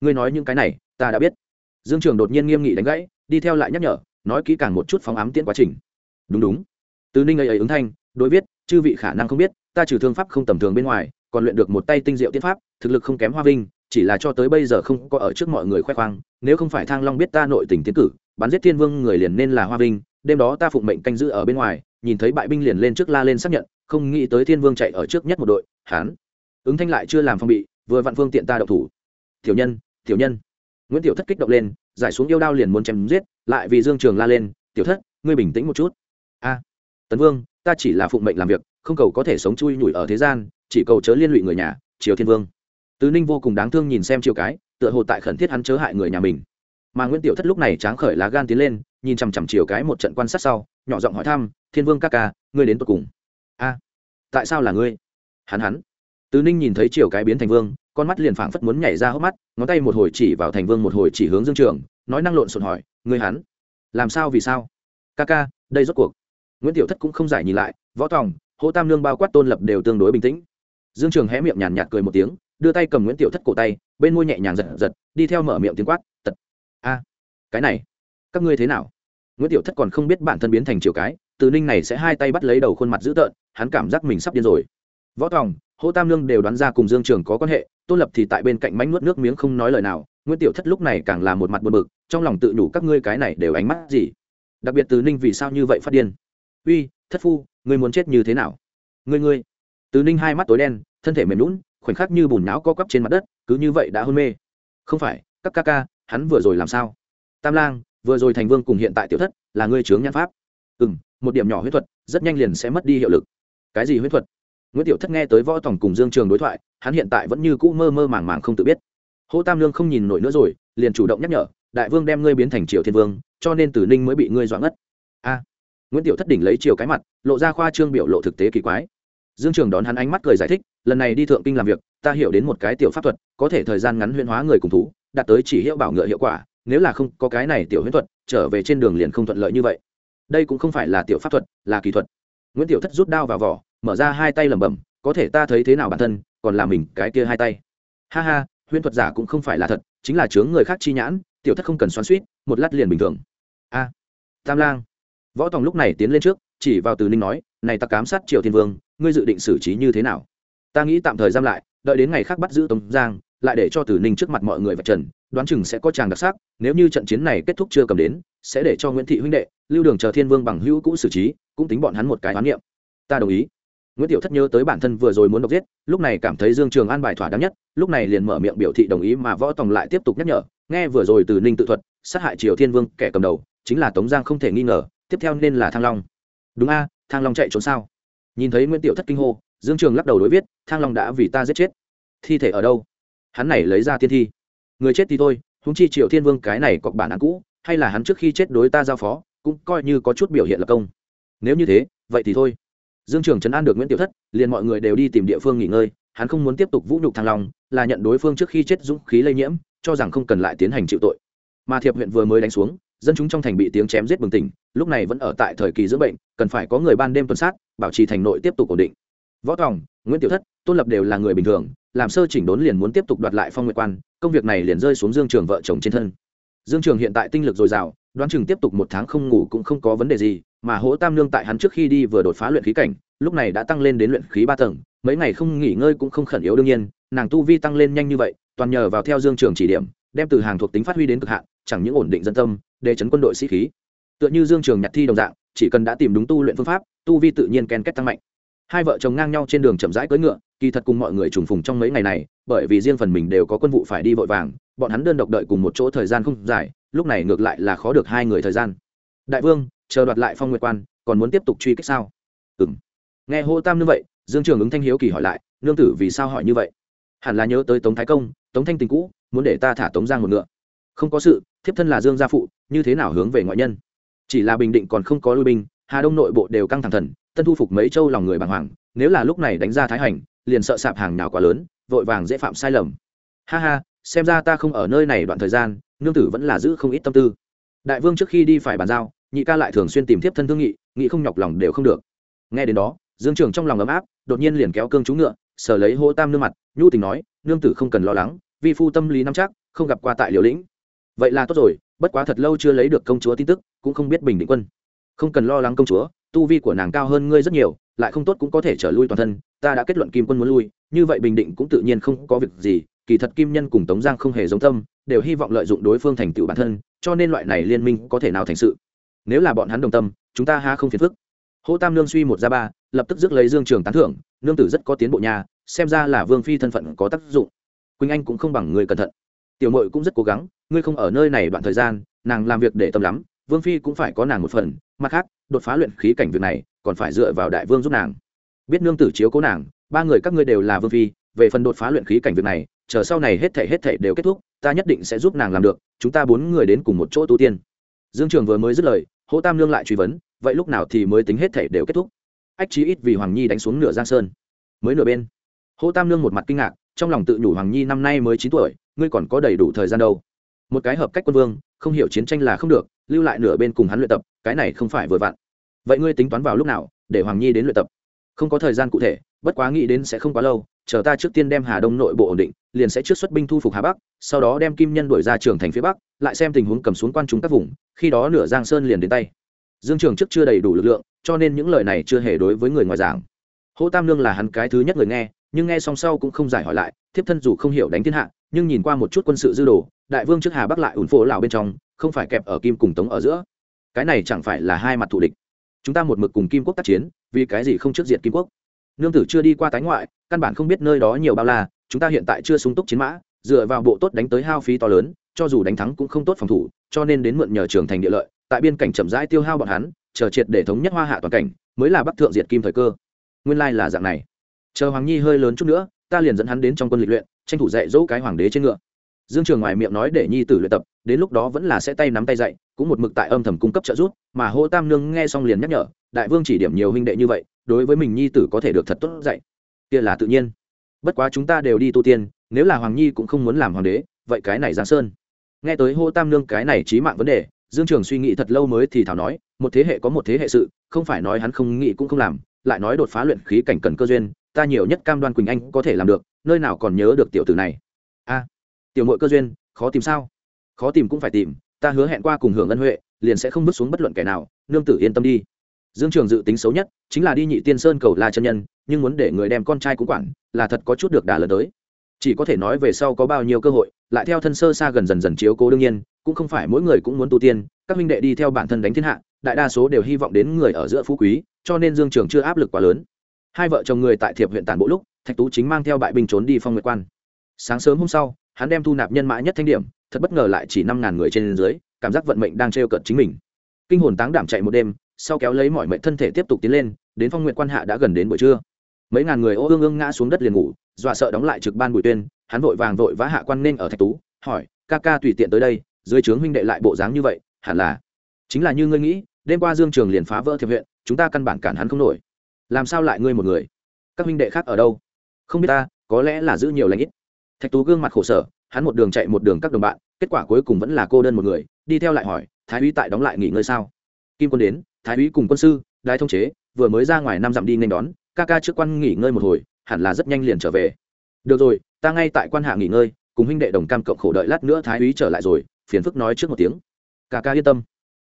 A: Ngươi nói những cái này, ta đã biết. Dương trường đột nhiên nghiêm nghị đánh gãy, đi theo lại nhắc nhở, nói kỹ càng một chút phóng ám tiễn quá trình. Đúng đúng. Từ ninh ấy ấy ứng thanh, đối viết, chư vị khả năng không biết, ta trừ thương pháp không tầm thường bên ngoài, còn luyện được một tay tinh diệu tiên pháp, thực lực không kém hoa vinh, chỉ là cho tới bây giờ không có ở trước mọi người khoe khoang, nếu không phải thang long biết ta nội tình tiến cử, bắn giết thiên vương người liền nên là hoa vinh đêm đó ta phụng mệnh canh giữ ở bên ngoài, nhìn thấy bại binh liền lên trước la lên xác nhận, không nghĩ tới thiên vương chạy ở trước nhất một đội, hán. Ứng thanh lại chưa làm phong bị, vừa vạn phương tiện ta đậu thủ. Tiểu nhân tiểu nhân. Nguyễn tiểu thất kích động lên, giải xuống yêu đao liền muốn chém giết, lại vì dương trường la lên, tiểu thất, ngươi bình tĩnh một chút. A, tấn vương, ta chỉ là phụng mệnh làm việc, không cầu có thể sống chui nhủi ở thế gian, chỉ cầu chớ liên lụy người nhà, triều thiên vương. Tứ ninh vô cùng đáng thương nhìn xem triều cái, tựa hồ tại khẩn thiết hắn chớ hại người nhà mình mà nguyễn tiểu thất lúc này tráng khởi lá gan tiến lên, nhìn chằm chằm chiều cái một trận quan sát sau, nhỏ giọng hỏi thăm, thiên vương ca ca, ngươi đến tột cùng? A, tại sao là ngươi? Hắn hắn. Tứ ninh nhìn thấy chiều cái biến thành vương, con mắt liền phảng phất muốn nhảy ra hốc mắt, ngón tay một hồi chỉ vào thành vương một hồi chỉ hướng dương trường, nói năng lộn xộn hỏi, ngươi hắn? Làm sao vì sao? Ca ca, đây rốt cuộc. Nguyễn tiểu thất cũng không giải nhìn lại, võ tòng hỗ tam lương bao quát tôn lập đều tương đối bình tĩnh. Dương trường hé miệng nhàn nhạt cười một tiếng, đưa tay cầm nguyễn tiểu thất cổ tay, bên môi nhẹ nhàng giật giật, đi theo mở miệng tiếng quát a, cái này, các ngươi thế nào? Nguyễn tiểu thất còn không biết bản thân biến thành chiều cái, từ ninh này sẽ hai tay bắt lấy đầu khuôn mặt dữ tợn, hắn cảm giác mình sắp điên rồi. Võ tòng, hô tam lương đều đoán ra cùng dương trường có quan hệ tôn lập thì tại bên cạnh mánh nuốt nước miếng không nói lời nào, nguyễn tiểu thất lúc này càng là một mặt buồn bực, trong lòng tự nhủ các ngươi cái này đều ánh mắt gì? Đặc biệt từ ninh vì sao như vậy phát điên? Uy, thất phu, ngươi muốn chết như thế nào? Ngươi ngươi. Từ ninh hai mắt tối đen, thân thể mềm lún khoảnh khắc như bùn não co quắp trên mặt đất, cứ như vậy đã hôn mê. Không phải, các ca ca hắn vừa rồi làm sao? Tam lang, vừa rồi thành vương cùng hiện tại tiểu thất, là ngươi chướng nhãn pháp. Ừ m một điểm nhỏ huyết thuật, rất nhanh liền sẽ mất đi hiệu lực. Cái gì huyết thuật? Nguyễn tiểu thất nghe tới võ tòng cùng dương trường đối thoại, hắn hiện tại vẫn như cũ mơ mơ màng màng không tự biết. Hô tam lương không nhìn nổi nữa rồi, liền chủ động nhắc nhở, đại vương đem ngươi biến thành triều thiên vương, cho nên tử ninh mới bị ngươi doãn ngất. A. Nguyễn tiểu thất đỉnh lấy chiều cái mặt, lộ ra khoa trương biểu lộ thực tế kỳ quái. Dương trường đón hắn ánh mắt cười giải thích, lần này đi thượng kinh làm việc, ta hiểu đến một cái tiểu pháp thuật, có thể thời gian ngắn huyên hóa người cùng thú đạt tới chỉ hiệu bảo ngựa hiệu quả, nếu là không có cái này tiểu huyễn thuật, trở về trên đường liền không thuận lợi như vậy. Đây cũng không phải là tiểu pháp thuật, là kỳ thuật. Nguyễn tiểu thất rút đao vào vỏ, mở ra hai tay lẩm bẩm, có thể ta thấy thế nào bản thân, còn là mình, cái kia hai tay. Ha ha, huyễn thuật giả cũng không phải là thật, chính là chướng người khác chi nhãn, tiểu thất không cần xoắn suýt một lát liền bình thường. A, tam lang. Võ tòng lúc này tiến lên trước, chỉ vào từ ninh nói, này ta cám sát triều thiên vương, ngươi dự định xử trí như thế nào? Ta nghĩ tạm thời giam lại, đợi đến ngày khác bắt giữ tống giang lại để cho tử ninh trước mặt mọi người vạch trần, đoán chừng sẽ có chàng đặc sắc, nếu như trận chiến này kết thúc chưa cầm đến, sẽ để cho nguyễn thị huynh đệ, lưu đường chờ thiên vương bằng hữu cũ xử trí, cũng tính bọn hắn một cái oán niệm. Ta đồng ý. Nguyễn tiểu thất nhớ tới bản thân vừa rồi muốn độc giết, lúc này cảm thấy dương trường an bài thỏa đáng nhất, lúc này liền mở miệng biểu thị đồng ý mà võ tòng lại tiếp tục nhắc nhở, nghe vừa rồi từ ninh tự thuật, sát hại triều thiên vương kẻ cầm đầu, chính là tống giang không thể nghi ngờ, tiếp theo nên là thăng long. Đúng a, thăng long chạy trốn sao? Nhìn thấy nguyễn tiểu thất kinh hô, dương trường lắc đầu đối viết, thăng long đã vì ta giết chết. Thi thể ở đâu? Hắn này lấy ra tiên thi. Người chết thì thôi húng chi triệu thiên vương cái này cọc bản án cũ, hay là hắn trước khi chết đối ta giao phó, cũng coi như có chút biểu hiện là công. Nếu như thế, vậy thì thôi. Dương trường trấn an được nguyễn tiểu thất, liền mọi người đều đi tìm địa phương nghỉ ngơi, hắn không muốn tiếp tục vũ nhục thăng long, là nhận đối phương trước khi chết dũng khí lây nhiễm, cho rằng không cần lại tiến hành chịu tội. Mà thiệp huyện vừa mới đánh xuống, dân chúng trong thành bị tiếng chém giết bừng tỉnh, lúc này vẫn ở tại thời kỳ dưỡng bệnh, cần phải có người ban đêm tuần sát, bảo trì thành nội tiếp tục ổn định. Võ tòng, nguyễn tiểu thất, tôn lập đều là người bình thường làm sơ chỉnh đốn liền muốn tiếp tục đoạt lại phong nguyệt quan, công việc này liền rơi xuống dương trường vợ chồng trên thân. Dương trường hiện tại tinh lực dồi dào, đoán chừng tiếp tục một tháng không ngủ cũng không có vấn đề gì, mà hỗ tam lương tại hắn trước khi đi vừa đột phá luyện khí cảnh, lúc này đã tăng lên đến luyện khí ba tầng, mấy ngày không nghỉ ngơi cũng không khẩn yếu đương nhiên, nàng tu vi tăng lên nhanh như vậy, toàn nhờ vào theo dương trường chỉ điểm, đem từ hàng thuộc tính phát huy đến cực hạn, chẳng những ổn định dân tâm, để chấn quân đội sĩ khí. Tựa như dương trường nhặt thi đồng dạng, chỉ cần đã tìm đúng tu luyện phương pháp, tu vi tự nhiên ken kết tăng mạnh hai vợ chồng ngang nhau trên đường chậm rãi cưỡi ngựa, kỳ thật cùng mọi người trùng phùng trong mấy ngày này, bởi vì riêng phần mình đều có quân vụ phải đi vội vàng, bọn hắn đơn độc đợi cùng một chỗ thời gian không dài, lúc này ngược lại là khó được hai người thời gian. Đại vương, chờ đoạt lại phong nguyệt quan, còn muốn tiếp tục truy kích sao? Ừ m nghe hô tam như vậy, dương trường ứng thanh hiếu kỳ hỏi lại, nương tử vì sao hỏi như vậy? Hẳn là nhớ tới tống thái công, tống thanh tình cũ, muốn để ta thả tống giang một ngựa. Không có sự, thiếp thân là dương gia phụ, như thế nào hướng về ngoại nhân? Chỉ là bình định còn không có lui binh, hà đông nội bộ đều căng thẳng thần tân thu phục mấy châu lòng người bàng hoàng, nếu là lúc này đánh ra thái hành, liền sợ sạp hàng nào quá lớn, vội vàng dễ phạm sai lầm. Ha ha, xem ra ta không ở nơi này đoạn thời gian, nương tử vẫn là giữ không ít tâm tư. Đại vương trước khi đi phải bàn giao, nhị ca lại thường xuyên tìm tiếp thân thương nghị nghị không nhọc lòng đều không được. Nghe đến đó, dương trường trong lòng ấm áp, đột nhiên liền kéo cương chú ngựa sở lấy hô tam nương mặt, nhu tình nói, nương tử không cần lo lắng, vi phu tâm lý nắm chắc, không gặp qua tại liều lĩnh. Vậy là tốt rồi, bất quá thật lâu chưa lấy được công chúa tin tức, cũng không biết bình định quân. Không cần lo lắng công chúa tu vi của nàng cao hơn ngươi rất nhiều, lại không tốt cũng có thể trở lui toàn thân, ta đã kết luận kim quân muốn lui, như vậy bình định cũng tự nhiên không có việc gì, kỳ thật kim nhân cùng tống giang không hề giống tâm, đều hy vọng lợi dụng đối phương thành tựu bản thân, cho nên loại này liên minh có thể nào thành sự. Nếu là bọn hắn đồng tâm, chúng ta ha không phiền phức. Hô tam nương suy một ra ba, lập tức rước lấy dương trường tán thưởng, nương tử rất có tiến bộ nhà xem ra là vương phi thân phận có tác dụng. Quỳnh anh cũng không bằng người cẩn thận. Tiểu mội cũng rất cố gắng, ngươi không ở nơi này đoạn thời gian, nàng làm việc để tâm lắm, vương phi cũng phải có nàng một phần mặt khác, đột phá luyện khí cảnh việc này, còn phải dựa vào đại vương giúp nàng. Biết nương tử chiếu cố nàng, ba người các ngươi đều là vương phi, về phần đột phá luyện khí cảnh việc này, chờ sau này hết thể hết thể đều kết thúc, ta nhất định sẽ giúp nàng làm được, chúng ta bốn người đến cùng một chỗ tu tiên. Dương trường vừa mới dứt lời, hỗ tam nương lại truy vấn, vậy lúc nào thì mới tính hết thể đều kết thúc? Ách chí ít vì hoàng nhi đánh xuống nửa giang sơn. Mới nửa bên. Hỗ tam nương một mặt kinh ngạc, trong lòng tự nhủ hoàng nhi năm nay mới chín tuổi, ngươi còn có đầy đủ thời gian đâu. Một cái hợp cách quân vương, không hiểu chiến tranh là không được, lưu lại nửa bên cùng hắn luyện tập cái này không phải vừa vặn. Vậy ngươi tính toán vào lúc nào, để hoàng nhi đến luyện tập? Không có thời gian cụ thể, bất quá nghĩ đến sẽ không quá lâu, chờ ta trước tiên đem hà đông nội bộ ổn định, liền sẽ trước xuất binh thu phục hà bắc, sau đó đem kim nhân đuổi ra trường thành phía bắc, lại xem tình huống cầm xuống quan chúng các vùng, khi đó nửa giang sơn liền đến tay. Dương trường trước chưa đầy đủ lực lượng, cho nên những lời này chưa hề đối với người ngoài giảng. Hỗ tam lương là hắn cái thứ nhất người nghe, nhưng nghe xong sau cũng không giải hỏi lại, thiếp thân dù không hiểu đánh thiên hạ, nhưng nhìn qua một chút quân sự dư đồ, đại vương trước hà bắc lại ủn phố lào bên trong, không phải kẹp ở kim cùng tống ở giữa cái này chẳng phải là hai mặt thù địch. Chúng ta một mực cùng kim quốc tác chiến, vì cái gì không trước diện kim quốc? Nương tử chưa đi qua tái ngoại, căn bản không biết nơi đó nhiều bao la, chúng ta hiện tại chưa sung túc chiến mã, dựa vào bộ tốt đánh tới hao phí to lớn, cho dù đánh thắng cũng không tốt phòng thủ, cho nên đến mượn nhờ trường thành địa lợi, tại biên cảnh chậm rãi tiêu hao bọn hắn, chờ triệt để thống nhất hoa hạ toàn cảnh, mới là bắc thượng diệt kim thời cơ. Nguyên lai là dạng này. Chờ hoàng nhi hơi lớn chút nữa, ta liền dẫn hắn đến trong quân lịch luyện, tranh thủ dạy dỗ cái hoàng đế trên ngựa dương trường ngoài miệng nói để nhi tử luyện tập, đến lúc đó vẫn là sẽ tay nắm tay dạy, cũng một mực tại âm thầm cung cấp trợ giúp, mà hô tam nương nghe xong liền nhắc nhở, đại vương chỉ điểm nhiều huynh đệ như vậy, đối với mình nhi tử có thể được thật tốt dạy. Kia là tự nhiên. Bất quá chúng ta đều đi tu tiên, nếu là hoàng nhi cũng không muốn làm hoàng đế, vậy cái này giang sơn. Nghe tới hô tam nương cái này trí mạng vấn đề, dương trường suy nghĩ thật lâu mới thì thảo nói, một thế hệ có một thế hệ sự, không phải nói hắn không nghĩ cũng không làm, lại nói đột phá luyện khí cảnh cần cơ duyên, ta nhiều nhất cam đoan quỳnh anh có thể làm được, nơi nào còn nhớ được tiểu tử này tiểu mội cơ duyên, khó tìm sao? Khó tìm cũng phải tìm, ta hứa hẹn qua cùng hưởng ân huệ, liền sẽ không bước xuống bất luận kẻ nào, nương tử yên tâm đi. Dương trường dự tính xấu nhất, chính là đi nhị tiên sơn cầu la chân nhân, nhưng muốn để người đem con trai cũng quản, là thật có chút được đà lớn tới. Chỉ có thể nói về sau có bao nhiêu cơ hội, lại theo thân sơ xa gần dần dần chiếu cố đương nhiên, cũng không phải mỗi người cũng muốn tu tiên, các minh đệ đi theo bản thân đánh thiên hạ, đại đa số đều hy vọng đến người ở giữa phú quý, cho nên dương trường chưa áp lực quá lớn. Hai vợ chồng người tại thiệp huyện tản bộ lúc, thạch tú chính mang theo bại binh trốn đi phong nguyệt quan. Sáng sớm hôm sau hắn đem thu nạp nhân mã nhất thanh điểm, thật bất ngờ lại chỉ năm ngàn người trên dưới, cảm giác vận mệnh đang trêu cợt chính mình. Kinh hồn táng đảm chạy một đêm, sau kéo lấy mọi mệnh thân thể tiếp tục tiến lên, đến phong nguyện quan hạ đã gần đến buổi trưa. Mấy ngàn người ô ương ương ngã xuống đất liền ngủ, dọa sợ đóng lại trực ban bùi tuyên, hắn vội vàng vội vã hạ quan nên ở thạch tú, hỏi, ca ca tùy tiện tới đây, dưới trướng huynh đệ lại bộ dáng như vậy, hẳn là chính là như ngươi nghĩ, đêm qua dương trường liền phá vỡ thiệp huyện, chúng ta căn bản cản hắn không nổi. Làm sao lại ngươi một người? Các huynh đệ khác ở đâu? Không biết ta, có lẽ là giữ nhiều lãnh ít thạch tú gương mặt khổ sở, hắn một đường chạy một đường các đồng bạn, kết quả cuối cùng vẫn là cô đơn một người, đi theo lại hỏi, thái úy tại đóng lại nghỉ ngơi sao? Kim quân đến, thái úy cùng quân sư đai thông chế, vừa mới ra ngoài năm dặm đi nên đón, ca ca trước quan nghỉ ngơi một hồi, hẳn là rất nhanh liền trở về. Được rồi, ta ngay tại quan hạ nghỉ ngơi, cùng huynh đệ đồng cam cộng khổ đợi lát nữa thái úy trở lại rồi, phiền phức nói trước một tiếng. Ca ca yên tâm.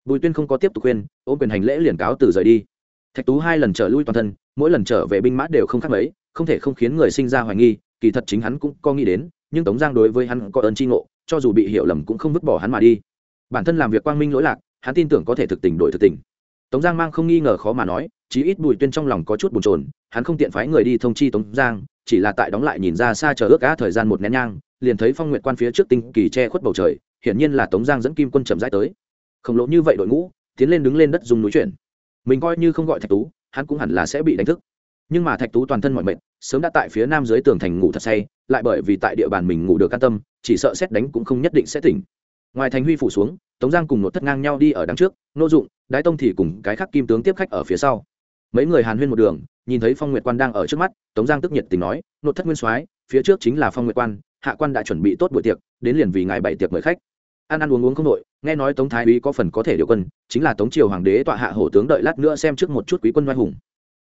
A: Bùi tuyên không có tiếp tục khuyên, ôm quyền hành lễ liền cáo từ rời đi. Thạch tú hai lần trở lui toàn thân, mỗi lần trở về binh mã đều không khác mấy không thể không khiến người sinh ra hoài nghi, kỳ thật chính hắn cũng có nghĩ đến, nhưng tống giang đối với hắn có ơn tri ngộ, cho dù bị hiểu lầm cũng không vứt bỏ hắn mà đi. Bản thân làm việc quang minh lỗi lạc, hắn tin tưởng có thể thực tình đổi thực tình. Tống giang mang không nghi ngờ khó mà nói, chí ít bùi tuyên trong lòng có chút bồn chồn, hắn không tiện phái người đi thông chi tống giang, chỉ là tại đóng lại nhìn ra xa chờ ước á thời gian một nén nhang, liền thấy phong nguyện quan phía trước tinh kỳ che khuất bầu trời, hiển nhiên là tống giang dẫn kim quân chậm rãi tới. Khổng lồ như vậy đội ngũ, tiến lên đứng lên đất dùng núi chuyển. Mình coi như không gọi thạch tú, hắn cũng hẳn là sẽ bị đánh thức nhưng mà thạch tú toàn thân mọi mệnh sớm đã tại phía nam dưới tường thành ngủ thật say, lại bởi vì tại địa bàn mình ngủ được an tâm, chỉ sợ xét đánh cũng không nhất định sẽ tỉnh. Ngoài thành huy phủ xuống, tống giang cùng nội thất ngang nhau đi ở đằng trước, nô dụng, đái tông thì cùng cái khác kim tướng tiếp khách ở phía sau. Mấy người hàn huyên một đường, nhìn thấy phong nguyệt quan đang ở trước mắt, tống giang tức nhiệt tình nói nội thất nguyên soái, phía trước chính là phong nguyệt quan, hạ quan đã chuẩn bị tốt buổi tiệc, đến liền vì ngài bảy tiệc mời khách. Ăn ăn uống uống không nội, nghe nói tống thái úy có phần có thể điều quân, chính là tống triều hoàng đế tọa hạ hổ tướng đợi lát nữa xem trước một chút quý quân oai hùng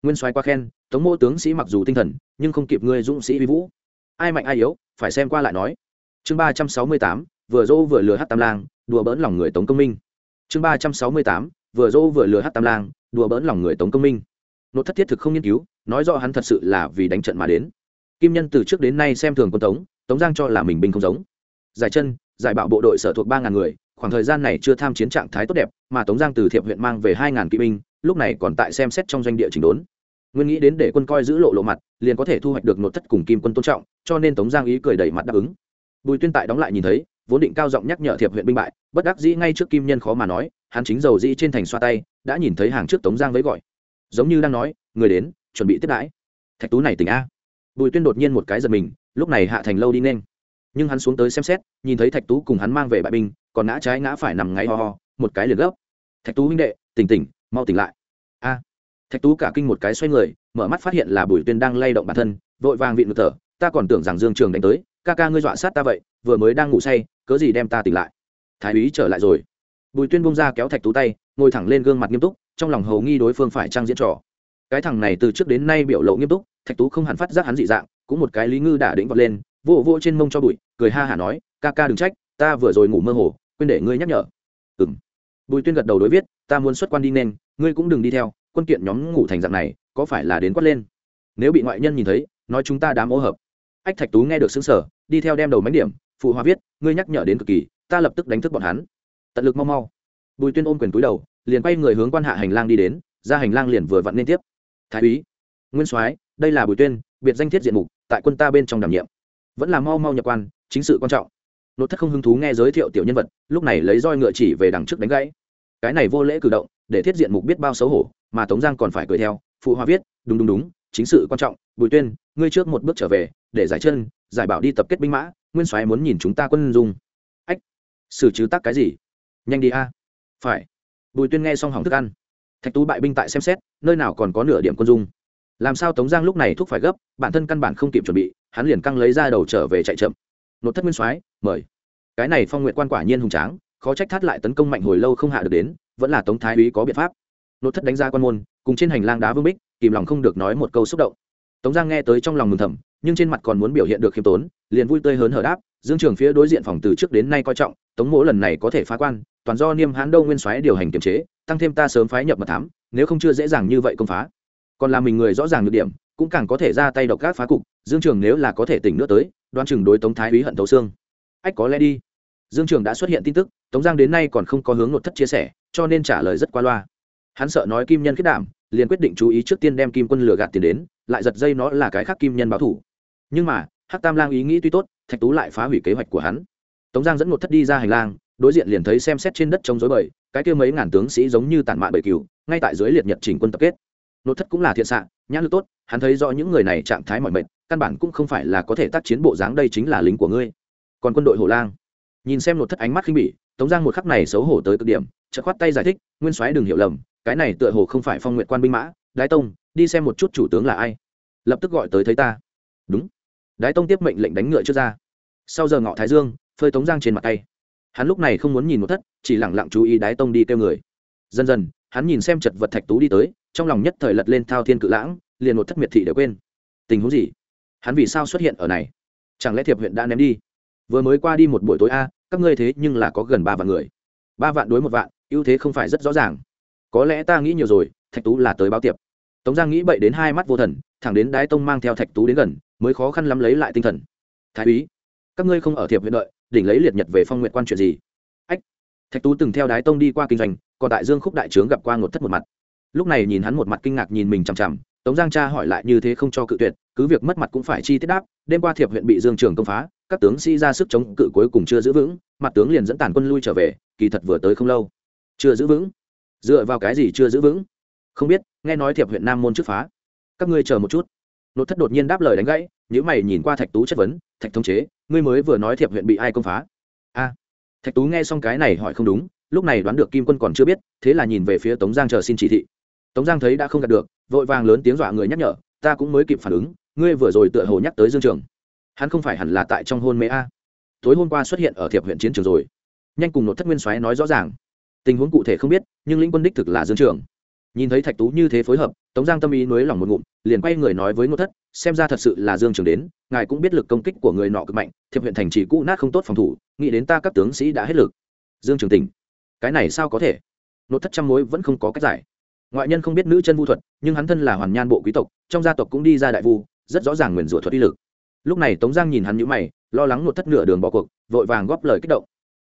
A: nguyên soái qua khen, tống mô tướng sĩ mặc dù tinh thần, nhưng không kịp ngươi dũng sĩ vi vũ. Ai mạnh ai yếu, phải xem qua lại nói. Chương ba trăm sáu mươi tám, vừa dỗ vừa lừa hát tam lang, đùa bỡn lòng người tống công minh. Chương ba trăm sáu mươi tám, vừa dỗ vừa lừa hát tam lang, đùa bỡn lòng người tống công minh. Nốt thất thiết thực không nghiên cứu, nói rõ hắn thật sự là vì đánh trận mà đến. Kim nhân từ trước đến nay xem thường quân tống tống giang cho là mình binh không giống. Giải chân, giải bạo bộ đội sở thuộc ba ngàn người, khoảng thời gian này chưa tham chiến trạng thái tốt đẹp, mà tống giang từ thiệp huyện mang về hai ngàn kỵ binh, lúc này còn tại xem xét trong doanh địa chỉnh đốn nguyên nghĩ đến để quân coi giữ lộ lộ mặt, liền có thể thu hoạch được nội thất cùng kim quân tôn trọng, cho nên tống giang ý cười đẩy mặt đáp ứng. Bùi tuyên tại đóng lại nhìn thấy, vốn định cao giọng nhắc nhở thiệp huyện binh bại, bất đắc dĩ ngay trước kim nhân khó mà nói, hắn chính dầu dĩ trên thành xoa tay, đã nhìn thấy hàng trước tống giang với gọi. Giống như đang nói, người đến, chuẩn bị tiếp đãi. Thạch tú này tỉnh a. Bùi tuyên đột nhiên một cái giật mình, lúc này hạ thành lâu đi nên. Nhưng hắn xuống tới xem xét, nhìn thấy thạch tú cùng hắn mang về bại binh, còn ngã trái ngã phải nằm ngáy ho ho, một cái liền gấp. Thạch tú huynh đệ, tỉnh tỉnh, mau tỉnh lại thạch tú cả kinh một cái xoay người, mở mắt phát hiện là bùi tuyên đang lay động bản thân, vội vàng vịn ngực thở, ta còn tưởng rằng dương trường đánh tới, ca ca ngươi dọa sát ta vậy, vừa mới đang ngủ say, cớ gì đem ta tỉnh lại? Thái úy trở lại rồi. Bùi tuyên bông ra kéo thạch tú tay, ngồi thẳng lên gương mặt nghiêm túc, trong lòng hầu nghi đối phương phải trang diễn trò. Cái thằng này từ trước đến nay biểu lộ nghiêm túc, thạch tú không hẳn phát giác hắn dị dạng, cũng một cái lý ngư đả đĩnh vọt lên vỗ vỗ trên mông cho bụi cười ha hả nói, ca ca đừng trách, ta vừa rồi ngủ mơ hồ, quên để ngươi nhắc nhở. Ừ m bùi tuyên gật đầu đối viết, ta muốn xuất quan đi nên, ngươi cũng đừng đi theo quân kiện nhóm ngủ thành dạng này, có phải là đến quát lên? Nếu bị ngoại nhân nhìn thấy, nói chúng ta đám ô hợp. Ách thạch tú nghe được xứng sở đi theo đem đầu mánh điểm, phụ hoa viết, ngươi nhắc nhở đến cực kỳ, ta lập tức đánh thức bọn hắn. Tận lực mau mau. Bùi tuyên ôm quyền túi đầu, liền quay người hướng quan hạ hành lang đi đến, ra hành lang liền vừa vặn liên tiếp. Thái úy, nguyên soái, đây là bùi tuyên, biệt danh thiết diện mục, tại quân ta bên trong đảm nhiệm. Vẫn là mau mau nhập quan, chính sự quan trọng. Nội thất không hứng thú nghe giới thiệu tiểu nhân vật, lúc này lấy roi ngựa chỉ về đằng trước đánh gãy. Cái này vô lễ cử động để thiết diện mục biết bao xấu hổ, mà tống giang còn phải cười theo, phụ hoa viết, đúng đúng đúng, chính sự quan trọng, bùi tuyên, ngươi trước một bước trở về, để giải chân, giải bảo đi tập kết binh mã, nguyên soái muốn nhìn chúng ta quân dung. Ách, xử chứ tác cái gì? Nhanh đi a. Phải. Bùi tuyên nghe xong hỏng thức ăn. Thạch tú bại binh tại xem xét, nơi nào còn có nửa điểm quân dung. Làm sao tống giang lúc này thúc phải gấp, bản thân căn bản không kịp chuẩn bị, hắn liền căng lấy ra đầu trở về chạy chậm. Nốt thất nguyên soái, mời. Cái này phong nguyện quan quả nhiên hùng tráng, khó trách thắt lại tấn công mạnh hồi lâu không hạ được đến vẫn là tống thái úy có biện pháp. Nốt thất đánh ra quan môn, cùng trên hành lang đá vương bích, kìm lòng không được nói một câu xúc động. Tống giang nghe tới trong lòng mừng thầm, nhưng trên mặt còn muốn biểu hiện được khiêm tốn, liền vui tươi hớn hở đáp, dương trường phía đối diện phòng từ trước đến nay coi trọng, tống mỗ lần này có thể phá quan, toàn do niêm hán đâu nguyên soái điều hành kiềm chế, tăng thêm ta sớm phái nhập mật thám, nếu không chưa dễ dàng như vậy công phá. Còn là mình người rõ ràng nhược điểm, cũng càng có thể ra tay độc gác phá cục, dương trường nếu là có thể tỉnh nữa tới đoan chừng đối tống thái úy hận thấu xương. Ách, có lẽ đi dương trường đã xuất hiện tin tức, tống giang đến nay còn không có hướng nội thất chia sẻ, cho nên trả lời rất qua loa. Hắn sợ nói kim nhân kết đảm, liền quyết định chú ý trước tiên đem kim quân lừa gạt tiền đến, lại giật dây nó là cái khác kim nhân báo thủ. Nhưng mà, hắc tam lang ý nghĩ tuy tốt, thạch tú lại phá hủy kế hoạch của hắn. Tống giang dẫn một thất đi ra hành lang, đối diện liền thấy xem xét trên đất trống rối bời, cái kia mấy ngàn tướng sĩ giống như tản mạn bầy cừu, ngay tại dưới liệt nhật chỉnh quân tập kết. Nốt thất cũng là thiện xạ, nhãn lực tốt, hắn thấy rõ những người này trạng thái mọi mệt, căn bản cũng không phải là có thể tác chiến bộ dáng đây chính là lính của ngươi. Còn quân đội hổ lang? Nhìn xem nột thất ánh mắt khinh bỉ, tống giang một khắc này xấu hổ tới cực điểm, chợt khoát tay giải thích, nguyên soái đừng hiểu lầm, cái này tựa hồ không phải phong nguyện quan binh mã, đái tông, đi xem một chút chủ tướng là ai. Lập tức gọi tới thấy ta. Đúng. Đái tông tiếp mệnh lệnh đánh ngựa trước ra. Sau giờ ngọ thái dương, phơi tống giang trên mặt tay. Hắn lúc này không muốn nhìn một thất, chỉ lẳng lặng chú ý đái tông đi kêu người. Dần dần, hắn nhìn xem chật vật thạch tú đi tới, trong lòng nhất thời lật lên thao thiên cự lãng, liền một thất miệt thị để quên. Tình huống gì? Hắn vì sao xuất hiện ở này? Chẳng lẽ thiệp huyện đã ném đi? Vừa mới qua đi một buổi tối a các ngươi thế nhưng là có gần ba vạn người. Ba vạn đối một vạn, ưu thế không phải rất rõ ràng. Có lẽ ta nghĩ nhiều rồi, thạch tú là tới báo tiệp. Tống giang nghĩ bậy đến hai mắt vô thần, thẳng đến đái tông mang theo thạch tú đến gần, mới khó khăn lắm lấy lại tinh thần. Thái úy, các ngươi không ở thiệp huyện đợi, đỉnh lấy liệt nhật về phong nguyện quan chuyện gì? Ách, thạch tú từng theo đái tông đi qua kinh doanh, còn tại dương khúc đại trướng gặp qua ngột thất một mặt. Lúc này nhìn hắn một mặt kinh ngạc nhìn mình chằm chằm, tống giang cha hỏi lại như thế không cho cự tuyệt, cứ việc mất mặt cũng phải chi tiết đáp, đêm qua thiệp huyện bị dương trường công phá các tướng sĩ ra sức chống cự cuối cùng chưa giữ vững, mặt tướng liền dẫn tàn quân lui trở về, kỳ thật vừa tới không lâu. Chưa giữ vững? Dựa vào cái gì chưa giữ vững? Không biết, nghe nói thiệp huyện nam môn trước phá. Các ngươi chờ một chút. Nốt thất đột nhiên đáp lời đánh gãy nếu mày nhìn qua thạch tú chất vấn, thạch thống chế, ngươi mới vừa nói thiệp huyện bị ai công phá? A. Thạch tú nghe xong cái này hỏi không đúng, lúc này đoán được kim quân còn chưa biết, thế là nhìn về phía tống giang chờ xin chỉ thị. Tống giang thấy đã không gạt được, vội vàng lớn tiếng dọa người nhắc nhở, ta cũng mới kịp phản ứng, ngươi vừa rồi tựa hồ nhắc tới dương trường hắn không phải hẳn là tại trong hôn mê a? Tối hôm qua xuất hiện ở thiệp huyện chiến trường rồi. Nhanh cùng nội thất nguyên soái nói rõ ràng. Tình huống cụ thể không biết, nhưng lĩnh quân đích thực là dương trường. Nhìn thấy thạch tú như thế phối hợp, tống giang tâm ý nới lòng một ngụm, liền quay người nói với ngô thất, xem ra thật sự là dương trường đến, ngài cũng biết lực công kích của người nọ cực mạnh, thiệp huyện thành trì cũ nát không tốt phòng thủ, nghĩ đến ta các tướng sĩ đã hết lực. Dương trường tỉnh. Cái này sao có thể? Nốt thất trăm mối vẫn không có cách giải. Ngoại nhân không biết nữ chân vu thuật, nhưng hắn thân là hoàn nhan bộ quý tộc, trong gia tộc cũng đi ra đại vu, rất rõ ràng nguyền rủa thuật uy lực lúc này tống giang nhìn hắn nhữ mày, lo lắng một thất nửa đường bỏ cuộc, vội vàng góp lời kích động.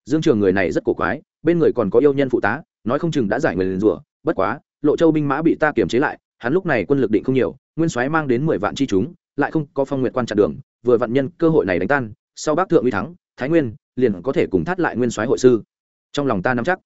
A: Dương trường người này rất cổ quái, bên người còn có yêu nhân phụ tá, nói không chừng đã giải nguyền rủa, bất quá, lộ châu binh mã bị ta kiềm chế lại, hắn lúc này quân lực định không nhiều, nguyên soái mang đến mười vạn chi chúng, lại không có phong nguyện quan chặn đường, vừa vạn nhân cơ hội này đánh tan, sau bác thượng uy thắng, thái nguyên liền có thể cùng thắt lại nguyên soái hội sư. Trong lòng ta nắm chắc.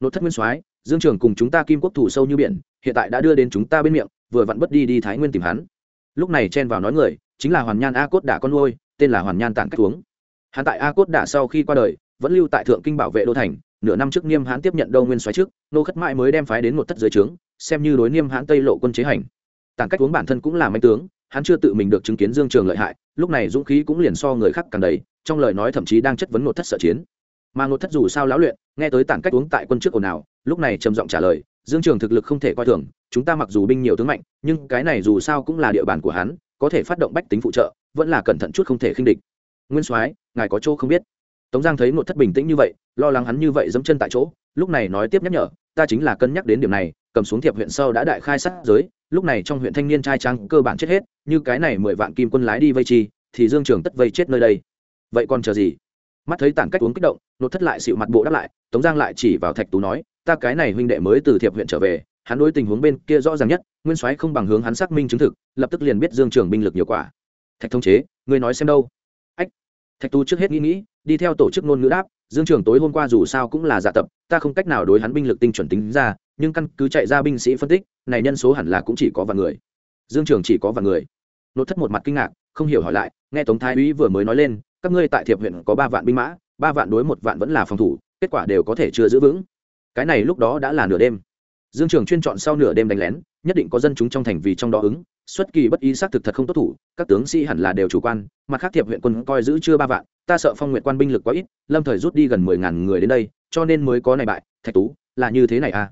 A: Nội thất nguyên soái, dương trường cùng chúng ta kim quốc thủ sâu như biển, hiện tại đã đưa đến chúng ta bên miệng, vừa vặn bất đi đi thái nguyên tìm hắn. Lúc này chen vào nói người chính là hoàn nhan a cốt đả con nuôi, tên là hoàn nhan tản cách uống hắn tại a cốt đả sau khi qua đời, vẫn lưu tại thượng kinh bảo vệ đô thành, nửa năm trước niêm hãn tiếp nhận đâu nguyên xoáy trước, nô khất mãi mới đem phái đến một thất dưới trướng, xem như đối niêm hãn tây lộ quân chế hành. Tản cách uống bản thân cũng là mạnh tướng, hắn chưa tự mình được chứng kiến dương trường lợi hại, lúc này dũng khí cũng liền so người khác càng đầy, trong lời nói thậm chí đang chất vấn một thất sợ chiến. Mà ngột thất dù sao lão luyện, nghe tới tản cách uống tại quân trước ồn ào, lúc này trầm giọng trả lời, dương trường thực lực không thể coi thường, chúng ta mặc dù binh nhiều tướng mạnh, nhưng cái này dù sao cũng là địa bàn của hắn có thể phát động bách tính phụ trợ, vẫn là cẩn thận chút không thể khinh địch. Nguyên soái, ngài có chỗ không biết. Tống giang thấy nội thất bình tĩnh như vậy, lo lắng hắn như vậy dẫm chân tại chỗ, lúc này nói tiếp nhắc nhở, ta chính là cân nhắc đến điểm này, cầm xuống thiệp huyện sau đã đại khai sát giới, lúc này trong huyện thanh niên trai trắng cơ bản chết hết, như cái này mười vạn kim quân lái đi vây chi, thì dương trường tất vây chết nơi đây. Vậy còn chờ gì? Mắt thấy tản cách uống kích động nốt thất lại xịu mặt bộ đáp lại, tống giang lại chỉ vào thạch tú nói, ta cái này huynh đệ mới từ thiệp huyện trở về hắn đối tình huống bên kia rõ ràng nhất, nguyên soái không bằng hướng hắn xác minh chứng thực, lập tức liền biết dương trường binh lực nhiều quả. Thạch thông chế, ngươi nói xem đâu? Ách, thạch tu trước hết nghĩ nghĩ, đi theo tổ chức ngôn ngữ đáp, dương trường tối hôm qua dù sao cũng là giả tập, ta không cách nào đối hắn binh lực tinh chuẩn tính ra, nhưng căn cứ chạy ra binh sĩ phân tích, này nhân số hẳn là cũng chỉ có vài người. Dương trường chỉ có vài người. Nốt thất một mặt kinh ngạc, không hiểu hỏi lại, nghe tống thái úy vừa mới nói lên, các ngươi tại thiệp huyện có ba vạn binh mã, ba vạn đối một vạn vẫn là phòng thủ, kết quả đều có thể chưa giữ vững. Cái này lúc đó đã là nửa đêm dương trường chuyên chọn sau nửa đêm đánh lén, nhất định có dân chúng trong thành vì trong đó ứng. Xuất kỳ bất ý xác thực thật không tốt thủ, các tướng sĩ hẳn là đều chủ quan, mặt khác thiệp huyện quân coi giữ chưa ba vạn, ta sợ phong nguyện quan binh lực quá ít, lâm thời rút đi gần mười ngàn người đến đây, cho nên mới có này bại, thạch tú, là như thế này à?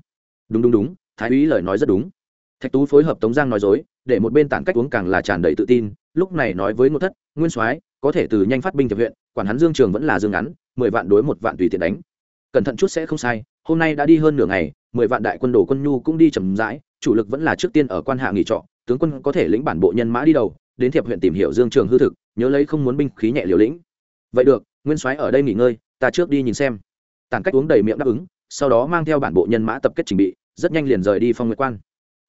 A: Đúng đúng đúng, thái úy lời nói rất đúng. Thạch tú phối hợp tống giang nói dối, để một bên tản cách uống càng là tràn đầy tự tin, lúc này nói với ngô thất, nguyên soái, có thể từ nhanh phát binh thiệp huyện, quản hắn dương trường vẫn là dương ngắn, mười vạn đối một vạn tùy tiện đánh. Cẩn thận chút sẽ không sai, hôm nay đã đi hơn nửa ngày mười vạn đại quân đồ quân nhu cũng đi chầm rãi, chủ lực vẫn là trước tiên ở quan hạ nghỉ trọ, tướng quân có thể lĩnh bản bộ nhân mã đi đầu, đến thiệp huyện tìm hiểu dương trường hư thực, nhớ lấy không muốn binh khí nhẹ liều lĩnh. Vậy được, nguyên soái ở đây nghỉ ngơi, ta trước đi nhìn xem. Tản cách uống đầy miệng đáp ứng, sau đó mang theo bản bộ nhân mã tập kết trình bị, rất nhanh liền rời đi phong nguyệt quan.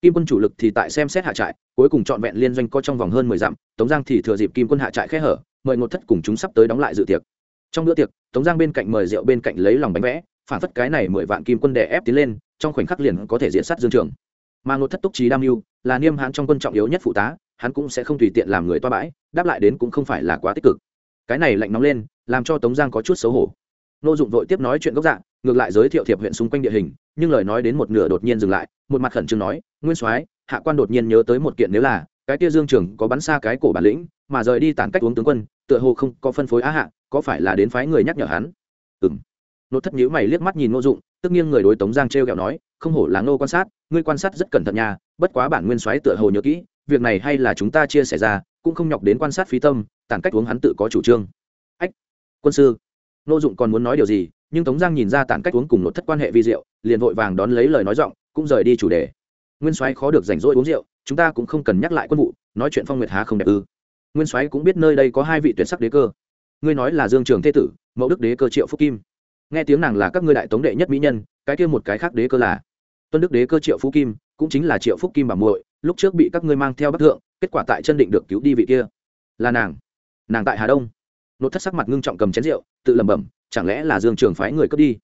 A: Kim quân chủ lực thì tại xem xét hạ trại, cuối cùng trọn vẹn liên doanh có trong vòng hơn mười dặm, tống giang thì thừa dịp kim quân hạ trại khẽ hở, mời ngột thất cùng chúng sắp tới đóng lại dự tiệc. Trong bữa tiệc, tống giang bên cạnh mời rượu bên cạnh lấy lòng bánh vẽ, phản phất cái này mười vạn kim quân đè ép tiến lên trong khoảnh khắc liền có thể diện sát dương trường. Mà ngột thất túc trí đam mưu, là niêm hãn trong quân trọng yếu nhất phụ tá, hắn cũng sẽ không tùy tiện làm người toa bãi, đáp lại đến cũng không phải là quá tích cực. Cái này lạnh nóng lên, làm cho tống giang có chút xấu hổ. Nô dụng vội tiếp nói chuyện gốc dạng, ngược lại giới thiệu thiệp huyện xung quanh địa hình, nhưng lời nói đến một nửa đột nhiên dừng lại, một mặt khẩn trương nói, nguyên soái, hạ quan đột nhiên nhớ tới một kiện nếu là, cái kia dương trường có bắn xa cái cổ bản lĩnh, mà rời đi tàn cách uống tướng quân, tựa hồ không có phân phối á hạ, có phải là đến phái người nhắc nhở hắn? Ừ m nô thất nhíu mày liếc mắt nhìn ngô dụng, tức nhiên người đối tống giang t r kẹo nói, không hổ là ngô quan sát, ngươi quan sát rất cẩn thận nha, bất quá bản nguyên soái tựa hồ nhớ kỹ, việc này hay là chúng ta chia sẻ ra, cũng không nhọc đến quan sát phí tâm, tản cách uống hắn tự có chủ trương. Ách, quân sư. Ngô dụng còn muốn nói điều gì, nhưng tống giang nhìn ra tản cách uống cùng nốt thất quan hệ vi diệu, liền vội vàng đón lấy lời nói giọng, cũng rời đi chủ đề. Nguyên soái khó được rảnh rỗi uống rượu, chúng ta cũng không cần nhắc lại quân vụ, nói chuyện phong nguyệt há không đẹp ư? Nguyên soái cũng biết nơi đây có hai vị tuyệt sắc đế cơ. Ngươi nói là dương trường thế tử, mẫu đức đế cơ triệu phúc kim nghe tiếng nàng là các ngươi đại tống đệ nhất mỹ nhân, cái kia một cái khác đế cơ là. Tuân đức đế cơ triệu phú kim, cũng chính là triệu phúc kim bà muội, lúc trước bị các ngươi mang theo bắc thượng, kết quả tại chân định được cứu đi vị kia. Là nàng. Nàng tại hà đông. Nốt thất sắc mặt ngưng trọng cầm chén rượu, tự lẩm bẩm, chẳng lẽ là dương trường phái người cướp đi?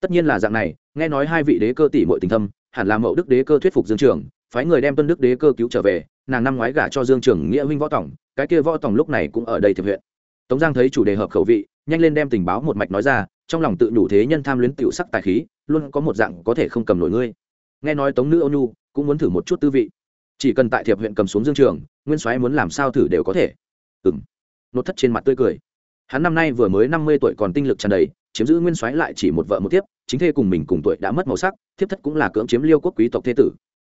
A: Tất nhiên là dạng này, nghe nói hai vị đế cơ tỷ muội tình thâm, hẳn là mậu đức đế cơ thuyết phục dương trường, phái người đem tuân đức đế cơ cứu trở về, nàng năm ngoái gả cho dương trường nghĩa huynh võ tổng, cái kia võ tổng lúc này cũng ở đây thực huyện. Tống giang thấy chủ đề hợp khẩu vị, nhanh lên đem tình báo một mạch nói ra trong lòng tự nhủ thế nhân tham luyến tiểu sắc tài khí, luôn có một dạng có thể không cầm nổi ngươi. Nghe nói tống nữ ô nhu cũng muốn thử một chút tư vị. Chỉ cần tại thiệp huyện cầm xuống dương trường, nguyên soái muốn làm sao thử đều có thể. Ừm. Nốt thất trên mặt tươi cười. Hắn năm nay vừa mới năm mươi tuổi còn tinh lực tràn đầy, chiếm giữ nguyên soái lại chỉ một vợ một tiếp chính thê cùng mình cùng tuổi đã mất màu sắc, thiếp thất cũng là cưỡng chiếm liêu quốc quý tộc thế tử.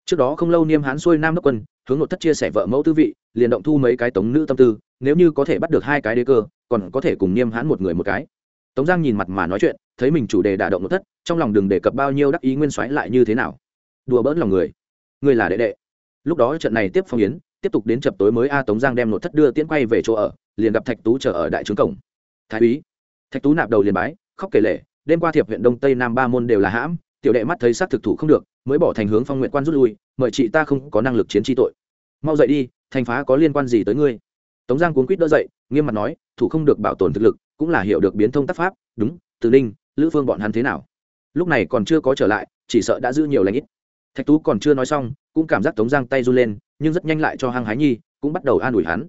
A: Trước đó không lâu niêm hán xuôi nam đốc quân, hướng nội thất chia sẻ vợ mẫu tư vị, liền động thu mấy cái tống nữ tâm tư, nếu như có thể bắt được hai cái đế cơ, còn có thể cùng niêm hán một người một cái tống giang nhìn mặt mà nói chuyện, thấy mình chủ đề đả động nội thất, trong lòng đừng đề cập bao nhiêu đắc ý nguyên soái lại như thế nào. Đùa bỡn lòng người. Người là đệ đệ. Lúc đó trận này tiếp phong yến, tiếp tục đến chập tối mới a tống giang đem nội thất đưa tiễn quay về chỗ ở, liền gặp thạch tú chờ ở đại trướng cổng. Thái úy. Thạch tú nạp đầu liền bái, khóc kể lệ đêm qua thiệp huyện đông tây nam ba môn đều là hãm, tiểu đệ mắt thấy sát thực thủ không được, mới bỏ thành hướng phong nguyện quan rút lui, mời chị ta không có năng lực chiến tri tội. Mau dậy đi, thành phá có liên quan gì tới ngươi? Tống giang cuốn quýt đỡ dậy, nghiêm mặt nói, thủ không được bảo tồn thực lực cũng là hiểu được biến thông tác pháp đúng từ ninh lữ phương bọn hắn thế nào? Lúc này còn chưa có trở lại chỉ sợ đã giữ nhiều lãnh ít. Thạch tú còn chưa nói xong cũng cảm giác tống giang tay run lên nhưng rất nhanh lại cho hăng hái nhi cũng bắt đầu an ủi hắn.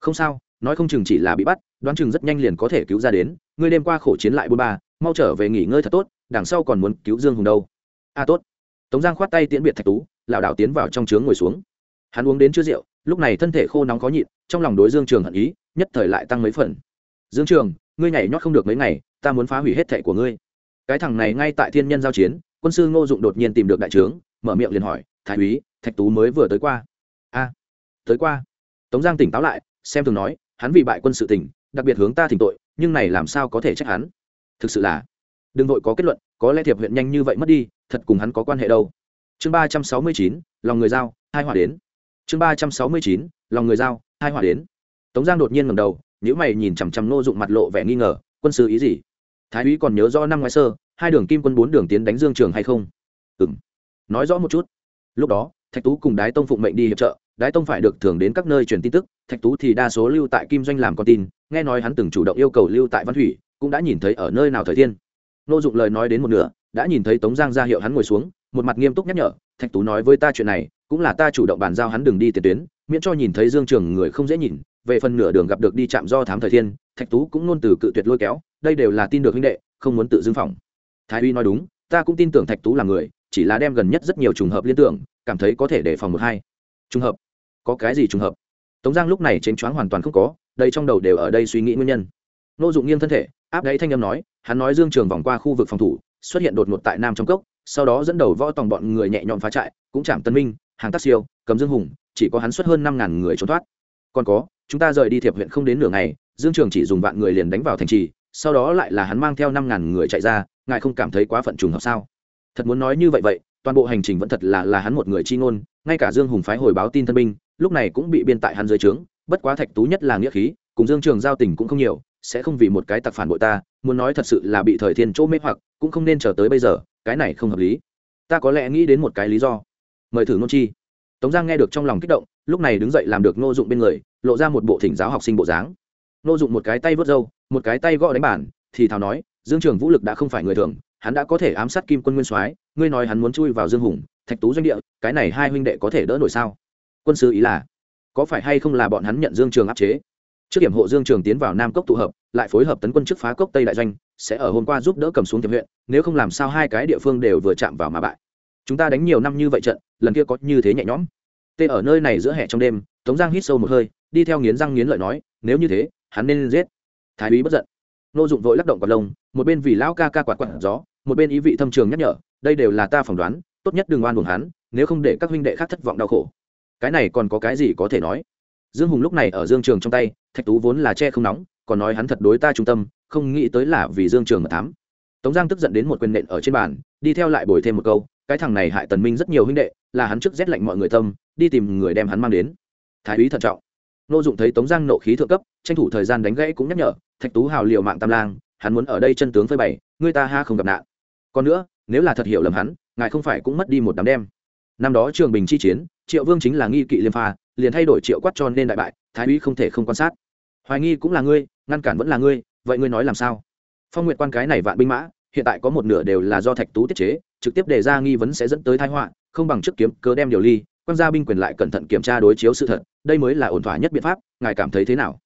A: Không sao nói không chừng chỉ là bị bắt đoán chừng rất nhanh liền có thể cứu ra đến ngươi đêm qua khổ chiến lại bôn ba mau trở về nghỉ ngơi thật tốt đằng sau còn muốn cứu dương hùng đâu. A à, tốt. Tống giang khoát tay tiễn biệt thạch tú lảo đảo tiến vào trong trướng ngồi xuống. Hắn uống đến chưa rượu lúc này thân thể khô nóng khó nhịn trong lòng đối dương trường hận ý nhất thời lại tăng mấy phần. Dương trường ngươi nhảy nhót không được mấy ngày, ta muốn phá hủy hết thệ của ngươi. Cái thằng này ngay tại thiên nhân giao chiến, quân sư ngô dụng đột nhiên tìm được đại trướng, mở miệng liền hỏi, thái úy, thạch tú mới vừa tới qua? A, tới qua. Tống giang tỉnh táo lại, xem thường nói, hắn vì bại quân sự tỉnh đặc biệt hướng ta thỉnh tội, nhưng này làm sao có thể trách hắn? Thực sự là, đừng vội có kết luận, có lẽ thiệp huyện nhanh như vậy mất đi, thật cùng hắn có quan hệ đâu. Chương ba trăm sáu mươi chín, lòng người giao, hai hỏa đến. Chương ba trăm sáu mươi chín, lòng người giao, hai hỏa đến. Tống giang đột nhiên ngầm đầu nếu mày nhìn chằm chằm nô dụng mặt lộ vẻ nghi ngờ, quân sư ý gì? Thái úy còn nhớ rõ năm ngoái sơ, hai đường kim quân bốn đường tiến đánh dương trường hay không? Ừ m nói rõ một chút. Lúc đó, thạch tú cùng đái tông phụng mệnh đi hiệp trợ, đái tông phải được thường đến các nơi truyền tin tức, thạch tú thì đa số lưu tại kim doanh làm con tin, nghe nói hắn từng chủ động yêu cầu lưu tại văn thủy, cũng đã nhìn thấy ở nơi nào thời thiên. Nô dụng lời nói đến một nửa, đã nhìn thấy tống giang ra hiệu hắn ngồi xuống, một mặt nghiêm túc nhắc nhở, thạch tú nói với ta chuyện này, cũng là ta chủ động bàn giao hắn đường đi tiền tuyến, miễn cho nhìn thấy dương trường người không dễ nhìn về phần nửa đường gặp được đi chạm do thám thời thiên, thạch tú cũng nôn từ cự tuyệt lôi kéo, đây đều là tin được huynh đệ, không muốn tự dưng phòng thái uy nói đúng, ta cũng tin tưởng thạch tú là người, chỉ là đem gần nhất rất nhiều trùng hợp liên tưởng, cảm thấy có thể đề phòng một hai. Trùng hợp? Có cái gì trùng hợp? Tống giang lúc này chênh choáng hoàn toàn không có, đây trong đầu đều ở đây suy nghĩ nguyên nhân. Nô dụng nghiêng thân thể, áp đáy thanh âm nói, hắn nói dương trường vòng qua khu vực phòng thủ, xuất hiện đột ngột tại nam trong cốc, sau đó dẫn đầu võ tòng bọn người nhẹ nhõm phá trại, cũng chạm tân minh, hàng tác siêu, cầm dương hùng, chỉ có hắn xuất hơn năm ngàn người trốn thoát. Còn có chúng ta rời đi thiệp huyện không đến nửa ngày, dương trường chỉ dùng vạn người liền đánh vào thành trì, sau đó lại là hắn mang theo năm ngàn người chạy ra, ngài không cảm thấy quá phận trùng hợp sao? Thật muốn nói như vậy vậy, toàn bộ hành trình vẫn thật là là hắn một người chi ngôn, ngay cả dương hùng phái hồi báo tin thân binh, lúc này cũng bị biên tại hắn dưới trướng, bất quá thạch tú nhất là nghĩa khí, cùng dương trường giao tình cũng không nhiều, sẽ không vì một cái tặc phản bội ta, muốn nói thật sự là bị thời thiên chỗ mê hoặc, cũng không nên chờ tới bây giờ, cái này không hợp lý. Ta có lẽ nghĩ đến một cái lý do. Mời thử nôn chi tống giang nghe được trong lòng kích động, lúc này đứng dậy làm được ngô dụng bên người, lộ ra một bộ thỉnh giáo học sinh bộ dáng. Ngô dụng một cái tay vớt râu, một cái tay gõ đánh bản thì thào nói, dương trường vũ lực đã không phải người thường, hắn đã có thể ám sát kim quân nguyên soái, ngươi nói hắn muốn chui vào dương hùng, thạch tú doanh địa, cái này hai huynh đệ có thể đỡ nổi sao? Quân sư ý là, có phải hay không là bọn hắn nhận dương trường áp chế? Trước điểm hộ dương trường tiến vào nam cốc tụ hợp, lại phối hợp tấn quân trước phá cốc tây đại doanh, sẽ ở hôm qua giúp đỡ cầm xuống tiệm huyện, nếu không làm sao hai cái địa phương đều vừa chạm vào mà bại. Chúng ta đánh nhiều năm như vậy trận lần kia có như thế nhẹ nhõm. Tê ở nơi này giữa hè trong đêm, tống giang hít sâu một hơi, đi theo nghiến răng nghiến lợi nói, nếu như thế, hắn nên giết. Thái úy bất giận. Nô dụng vội lắc động quạt lông, một bên vì lão ca ca quạt quạt gió, một bên ý vị thâm trường nhắc nhở, đây đều là ta phỏng đoán, tốt nhất đừng oan buồn hắn, nếu không để các huynh đệ khác thất vọng đau khổ. Cái này còn có cái gì có thể nói? Dương hùng lúc này ở dương trường trong tay, thạch tú vốn là che không nóng, còn nói hắn thật đối ta trung tâm, không nghĩ tới là vì dương trường mà thám. Tống giang tức giận đến một quyền nện ở trên bàn, đi theo lại bồi thêm một câu cái thằng này hại tần minh rất nhiều huynh đệ, là hắn trước rét lạnh mọi người tâm, đi tìm người đem hắn mang đến. Thái úy thận trọng. Nô dụng thấy tống giang nộ khí thượng cấp, tranh thủ thời gian đánh gãy cũng nhắc nhở, thạch tú hào liều mạng tam lang, hắn muốn ở đây chân tướng phơi bày, người ta ha không gặp nạn. Còn nữa, nếu là thật hiểu lầm hắn, ngài không phải cũng mất đi một đám đem. Năm đó trường bình chi chiến, triệu vương chính là nghi kỵ liêm pha, liền thay đổi triệu quát cho nên đại bại, thái úy không thể không quan sát. Hoài nghi cũng là ngươi, ngăn cản vẫn là ngươi, vậy ngươi nói làm sao? Phong nguyện quan cái này vạn binh mã, hiện tại có một nửa đều là do thạch tú tiết chế trực tiếp đề ra nghi vấn sẽ dẫn tới thái họa, không bằng trước kiếm cớ đem điều ly quan gia binh quyền lại cẩn thận kiểm tra đối chiếu sự thật, đây mới là ổn thỏa nhất biện pháp, ngài cảm thấy thế nào?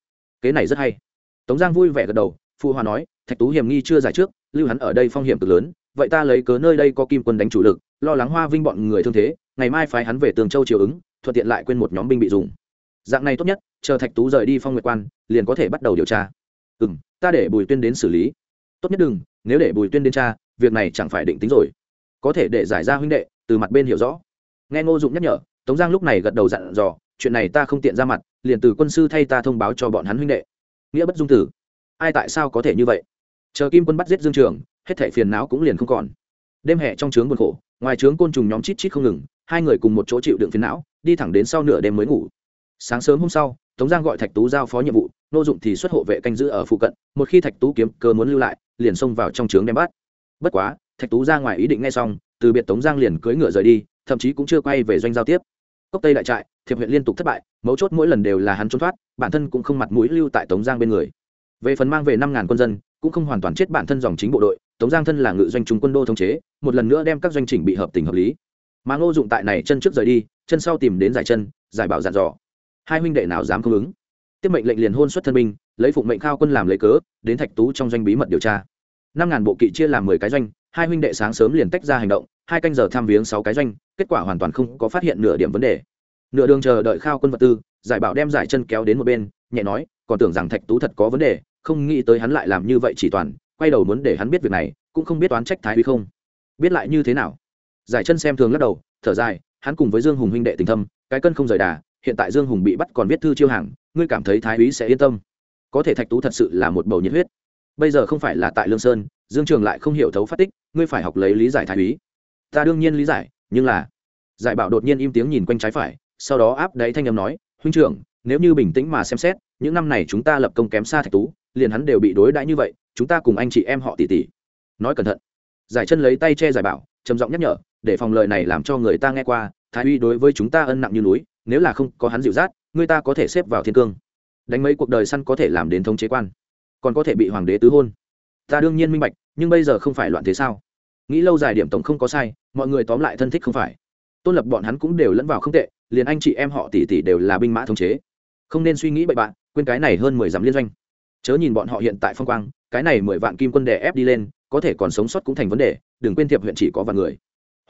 A: Kế này rất hay. Tống giang vui vẻ gật đầu, phụ hòa nói, thạch tú hiểm nghi chưa giải trước, lưu hắn ở đây phong hiểm cực lớn, vậy ta lấy cớ nơi đây có kim quân đánh chủ lực, lo lắng hoa vinh bọn người thương thế, ngày mai phái hắn về tường châu chiều ứng, thuận tiện lại quên một nhóm binh bị dùng. Dạng này tốt nhất, chờ thạch tú rời đi phong nguyệt quan, liền có thể bắt đầu điều tra. Ừ m ta để bùi tuyên đến xử lý. Tốt nhất đừng, nếu để bùi tuyên đến tra, việc này chẳng phải định tính rồi có thể để giải ra huynh đệ, từ mặt bên hiểu rõ. Nghe ngô dụng nhắc nhở, tống giang lúc này gật đầu dặn dò, chuyện này ta không tiện ra mặt, liền từ quân sư thay ta thông báo cho bọn hắn huynh đệ. Nghĩa bất dung tử. Ai tại sao có thể như vậy? Chờ kim quân bắt giết dương trường, hết thảy phiền não cũng liền không còn. Đêm hè trong trướng buồn khổ, ngoài trướng côn trùng nhóm chít chít không ngừng, hai người cùng một chỗ chịu đựng phiền não, đi thẳng đến sau nửa đêm mới ngủ. Sáng sớm hôm sau, tống giang gọi thạch tú giao phó nhiệm vụ nô dụng thì xuất hộ vệ canh giữ ở phụ cận, một khi thạch tú kiếm cơ muốn lưu lại, liền xông vào trong trướng đem bắt. Bất quá thạch tú ra ngoài ý định ngay xong, từ biệt tống giang liền cưỡi ngựa rời đi, thậm chí cũng chưa quay về doanh giao tiếp. Cốc tây đại trại, thiệp huyện liên tục thất bại, mấu chốt mỗi lần đều là hắn trốn thoát, bản thân cũng không mặt mũi lưu tại tống giang bên người. Về phần mang về năm ngàn quân dân, cũng không hoàn toàn chết bản thân dòng chính bộ đội, tống giang thân là ngự doanh trung quân đô thống chế, một lần nữa đem các doanh chỉnh bị hợp tình hợp lý. Mà ngô dụng tại này chân trước rời đi, chân sau tìm đến giải chân, giải bảo dặn dò. Hai huynh đệ nào dám không ứng? Tiếp mệnh lệnh liền hôn xuất thân binh, lấy phụng mệnh khao quân làm lấy cớ, đến thạch tú trong doanh bí mật điều tra. Năm ngàn bộ kỵ chia làm mười cái doanh hai huynh đệ sáng sớm liền tách ra hành động, hai canh giờ tham viếng sáu cái doanh, kết quả hoàn toàn không có phát hiện nửa điểm vấn đề. Nửa đường chờ đợi khao quân vật tư, giải bảo đem giải chân kéo đến một bên, nhẹ nói, còn tưởng rằng thạch tú thật có vấn đề, không nghĩ tới hắn lại làm như vậy chỉ toàn, quay đầu muốn để hắn biết việc này, cũng không biết oán trách thái uy không. Biết lại như thế nào? Giải chân xem thường lắc đầu, thở dài, hắn cùng với dương hùng huynh đệ tình thâm, cái cân không rời đà, hiện tại dương hùng bị bắt còn viết thư chiêu hàng, ngươi cảm thấy thái úy sẽ yên tâm. Có thể thạch tú thật sự là một bầu nhiệt huyết. Bây giờ không phải là tại lương sơn, dương trường lại không hiểu thấu phát tích ngươi phải học lấy lý giải thái úy. Ta đương nhiên lý giải, nhưng là, giải bảo đột nhiên im tiếng nhìn quanh trái phải, sau đó áp đáy thanh âm nói, huynh trưởng, nếu như bình tĩnh mà xem xét, những năm này chúng ta lập công kém xa thạch tú, liền hắn đều bị đối đãi như vậy, chúng ta cùng anh chị em họ tỷ tỷ. Nói cẩn thận. Giải chân lấy tay che giải bảo, trầm giọng nhắc nhở, để phòng lời này làm cho người ta nghe qua, thái uy đối với chúng ta ân nặng như núi, nếu là không có hắn dịu dắt, người ta có thể xếp vào thiên cương. Đánh mấy cuộc đời săn có thể làm đến thống chế quan, còn có thể bị hoàng đế tứ hôn. Ta đương nhiên minh bạch, nhưng bây giờ không phải loạn thế sao? Nghĩ lâu dài điểm tổng không có sai, mọi người tóm lại thân thích không phải. Tôn lập bọn hắn cũng đều lẫn vào không tệ, liền anh chị em họ tỷ tỷ đều là binh mã thống chế. Không nên suy nghĩ bậy bạn, quên cái này hơn mười dặm liên doanh. Chớ nhìn bọn họ hiện tại phong quang, cái này mười vạn kim quân đè ép đi lên, có thể còn sống sót cũng thành vấn đề, đừng quên thiệp huyện chỉ có vài người.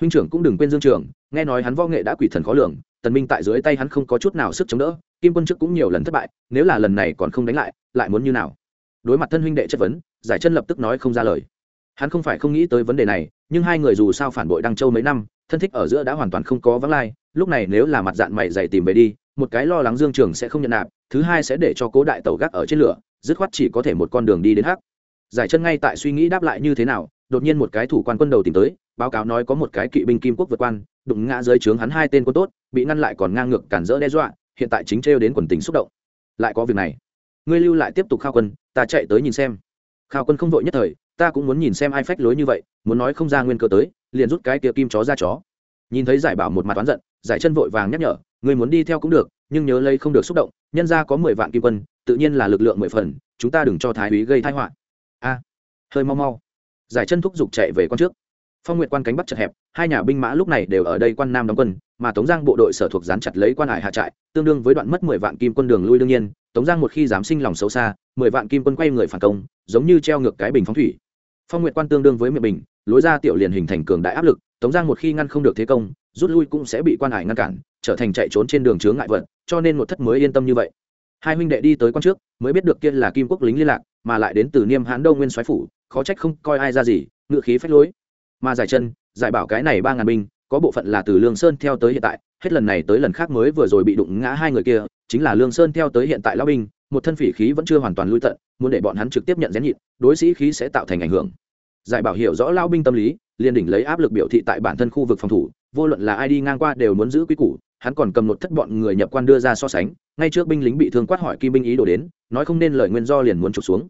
A: Huynh trưởng cũng đừng quên dương trường, nghe nói hắn võ nghệ đã quỷ thần khó lường, tần minh tại dưới tay hắn không có chút nào sức chống đỡ, kim quân trước cũng nhiều lần thất bại, nếu là lần này còn không đánh lại lại muốn như nào? Đối mặt thân huynh đệ chất vấn, giải chân lập tức nói không ra lời hắn không phải không nghĩ tới vấn đề này, nhưng hai người dù sao phản bội đăng châu mấy năm, thân thích ở giữa đã hoàn toàn không có vắng lai, lúc này nếu là mặt dạng mày dày tìm về đi, một cái lo lắng dương trường sẽ không nhận nạp, thứ hai sẽ để cho cố đại Tẩu gác ở trên lửa, dứt khoát chỉ có thể một con đường đi đến hắc. Giải chân ngay tại suy nghĩ đáp lại như thế nào, đột nhiên một cái thủ quan quân đầu tìm tới, báo cáo nói có một cái kỵ binh kim quốc vượt quan, đụng ngã dưới trướng hắn hai tên quân tốt, bị ngăn lại còn ngang ngược cản rỡ đe dọa, hiện tại chính trêu đến quần tình xúc động. Lại có việc này. Ngươi lưu lại tiếp tục khao quân, ta chạy tới nhìn xem. Khao quân không vội nhất thời ta cũng muốn nhìn xem ai phách lối như vậy, muốn nói không ra nguyên cơ tới, liền rút cái kia kim chó ra chó. Nhìn thấy giải bảo một mặt oán giận, giải chân vội vàng nhắc nhở người muốn đi theo cũng được, nhưng nhớ lấy không được xúc động, nhân ra có mười vạn kim quân, tự nhiên là lực lượng mười phần, chúng ta đừng cho thái úy gây thái họa. A, hơi mau mau. Giải chân thúc giục chạy về quan trước. Phong nguyện quan cánh bắc chật hẹp, hai nhà binh mã lúc này đều ở đây quan nam đóng quân, mà tống giang bộ đội sở thuộc dán chặt lấy quan hải hạ trại, tương đương với đoạn mất mười vạn kim quân đường lui đương nhiên, tống giang một khi dám sinh lòng xấu xa, mười vạn kim quân quay người phản công, giống như treo ngược cái bình phóng thủy phong nguyện quan tương đương với miệng bình lối ra tiểu liền hình thành cường đại áp lực, tống giang một khi ngăn không được thế công, rút lui cũng sẽ bị quan hải ngăn cản, trở thành chạy trốn trên đường chướng ngại vật, cho nên một thất mới yên tâm như vậy. Hai huynh đệ đi tới quan trước, mới biết được kia là kim quốc lính liên lạc, mà lại đến từ niêm hãn đông nguyên soái phủ, khó trách không coi ai ra gì, ngựa khí phách lối. Mà giải chân, giải bảo cái này ba ngàn binh, có bộ phận là từ lương sơn theo tới hiện tại, hết lần này tới lần khác mới vừa rồi bị đụng ngã hai người kia, chính là lương sơn theo tới hiện tại lão binh một thân phỉ khí vẫn chưa hoàn toàn lui tận, muốn để bọn hắn trực tiếp nhận rén nhịn, đối sĩ khí sẽ tạo thành ảnh hưởng. Giải bảo hiểu rõ lao binh tâm lý, liền đỉnh lấy áp lực biểu thị tại bản thân khu vực phòng thủ, vô luận là ai đi ngang qua đều muốn giữ quy củ, hắn còn cầm một thất bọn người nhập quan đưa ra so sánh, ngay trước binh lính bị thương quát hỏi kim binh ý đồ đến, nói không nên lời nguyên do liền muốn trục xuống.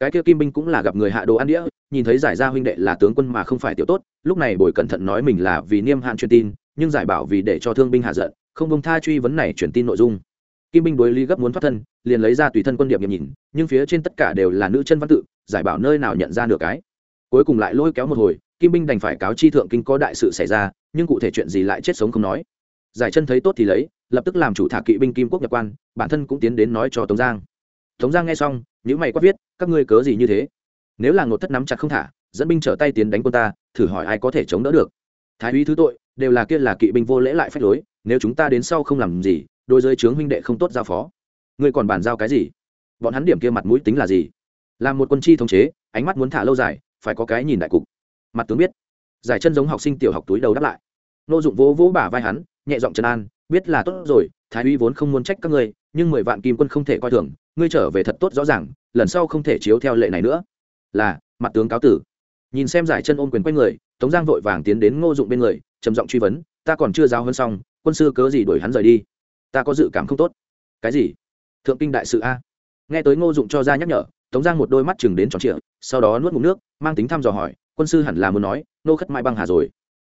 A: Cái kia kim binh cũng là gặp người hạ đồ ăn đĩa, nhìn thấy giải gia huynh đệ là tướng quân mà không phải tiểu tốt, lúc này bồi cẩn thận nói mình là vì niêm hạn truyền tin, nhưng giải bảo vì để cho thương binh hạ giận, không công tha truy vấn này truyền tin nội dung kim binh đối lý gấp muốn thoát thân, liền lấy ra tùy thân quân điệp nghiệm nhìn, nhưng phía trên tất cả đều là nữ chân văn tự, giải bảo nơi nào nhận ra được cái. Cuối cùng lại lôi kéo một hồi, kim binh đành phải cáo chi thượng kinh có đại sự xảy ra, nhưng cụ thể chuyện gì lại chết sống không nói. Giải chân thấy tốt thì lấy, lập tức làm chủ thả kỵ binh kim quốc nhập quan, bản thân cũng tiến đến nói cho tống giang. Tống giang nghe xong những mày quát viết, các ngươi cớ gì như thế? Nếu là ngột thất nắm chặt không thả, dẫn binh trở tay tiến đánh quân ta, thử hỏi ai có thể chống đỡ được? Thái úy thứ tội, đều là kia là kỵ binh vô lễ lại phách lối, nếu chúng ta đến sau không làm gì đôi giới trướng huynh đệ không tốt giao phó. Ngươi còn bàn giao cái gì? Bọn hắn điểm kia mặt mũi tính là gì? Làm một quân chi thống chế, ánh mắt muốn thả lâu dài, phải có cái nhìn đại cục. Mặt tướng biết. Giải chân giống học sinh tiểu học túi đầu đáp lại. Nô dụng vỗ vỗ bả vai hắn, nhẹ giọng trấn an, biết là tốt rồi, thái úy vốn không muốn trách các ngươi, nhưng mười vạn kim quân không thể coi thường, ngươi trở về thật tốt rõ ràng, lần sau không thể chiếu theo lệ này nữa. Là, mặt tướng cáo tử. Nhìn xem giải chân ôm quyền quay người, tống giang vội vàng tiến đến ngô dụng bên người, trầm giọng truy vấn, ta còn chưa giao hơn xong, quân sư cớ gì đuổi hắn rời đi? Ta có dự cảm không tốt. Cái gì? Thượng kinh đại sự a? Nghe tới ngô dụng cho ra nhắc nhở, tống giang một đôi mắt chừng đến tròn trịa, sau đó nuốt ngụm nước, mang tính thăm dò hỏi, quân sư hẳn là muốn nói, nô khất mãi băng hà rồi.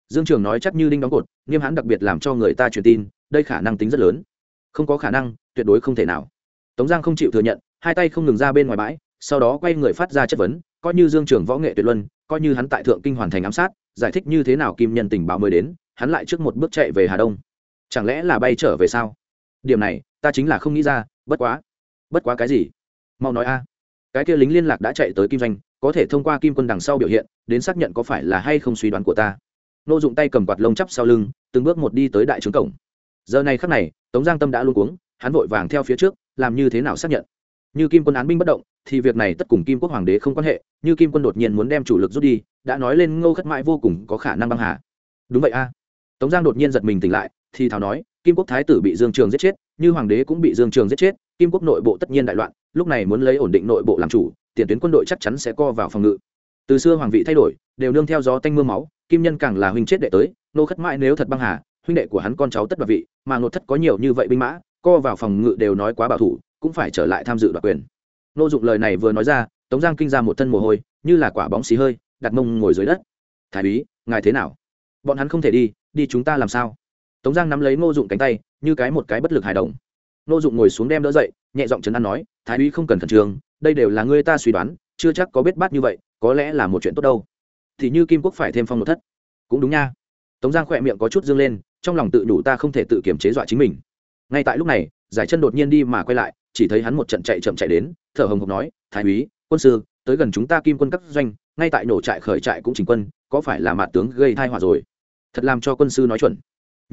A: Dương trường nói chắc như đinh đóng cột, nghiêm hãn đặc biệt làm cho người ta truyền tin, đây khả năng tính rất lớn. Không có khả năng, tuyệt đối không thể nào. Tống giang không chịu thừa nhận, hai tay không ngừng ra bên ngoài bãi, sau đó quay người phát ra chất vấn, coi như dương trường võ nghệ tuyệt luân, coi như hắn tại thượng kinh hoàn thành ám sát, giải thích như thế nào kim nhân tình báo mới đến, hắn lại trước một bước chạy về hà đông. Chẳng lẽ là bay trở về sao? Điểm này, ta chính là không nghĩ ra, bất quá bất quá cái gì? Mau nói a. Cái kia lính liên lạc đã chạy tới kim doanh, có thể thông qua kim quân đằng sau biểu hiện, đến xác nhận có phải là hay không suy đoán của ta. Nô dụng tay cầm quạt lông chắp sau lưng, từng bước một đi tới đại trướng cổng. Giờ này khắc này, tống giang tâm đã luôn cuống, hắn vội vàng theo phía trước, làm như thế nào xác nhận? Như kim quân án binh bất động, thì việc này tất cùng kim quốc hoàng đế không quan hệ, như kim quân đột nhiên muốn đem chủ lực rút đi, đã nói lên ngô khất mãi vô cùng có khả năng băng hà. Đúng vậy a. Tống giang đột nhiên giật mình tỉnh lại, thì thảo nói kim quốc thái tử bị dương trường giết chết, như hoàng đế cũng bị dương trường giết chết, kim quốc nội bộ tất nhiên đại loạn, lúc này muốn lấy ổn định nội bộ làm chủ, tiền tuyến quân đội chắc chắn sẽ co vào phòng ngự. Từ xưa hoàng vị thay đổi, đều nương theo gió tanh mưa máu, kim nhân càng là huynh chết đệ tới, nô khất mãi nếu thật băng hà, huynh đệ của hắn con cháu tất đoạt vị, mà ngột thất có nhiều như vậy binh mã, co vào phòng ngự đều nói quá bảo thủ, cũng phải trở lại tham dự đoạt quyền. Nô dụng lời này vừa nói ra, tống giang kinh ra một thân mồ hôi, như là quả bóng xì hơi, đặt mông ngồi dưới đất. Thái úy, ngài thế nào? Bọn hắn không thể đi đi chúng ta làm sao? Tống giang nắm lấy ngô dụng cánh tay, như cái một cái bất lực hài đồng. Ngô dụng ngồi xuống đem đỡ dậy, nhẹ giọng trấn an nói, thái úy không cần khẩn trương, đây đều là người ta suy đoán, chưa chắc có biết bát như vậy, có lẽ là một chuyện tốt đâu. Thì như kim quốc phải thêm phong một thất. Cũng đúng nha. Tống giang khỏe miệng có chút dương lên, trong lòng tự đủ ta không thể tự kiểm chế dọa chính mình. Ngay tại lúc này, giải chân đột nhiên đi mà quay lại, chỉ thấy hắn một trận chạy chậm chạy đến, thở hồng hộc nói, thái úy, quân sư, tới gần chúng ta kim quân các doanh, ngay tại nổ trại khởi trại cũng chỉnh quân, có phải là mạt tướng gây thai họa rồi? Thật làm cho quân sư nói chuẩn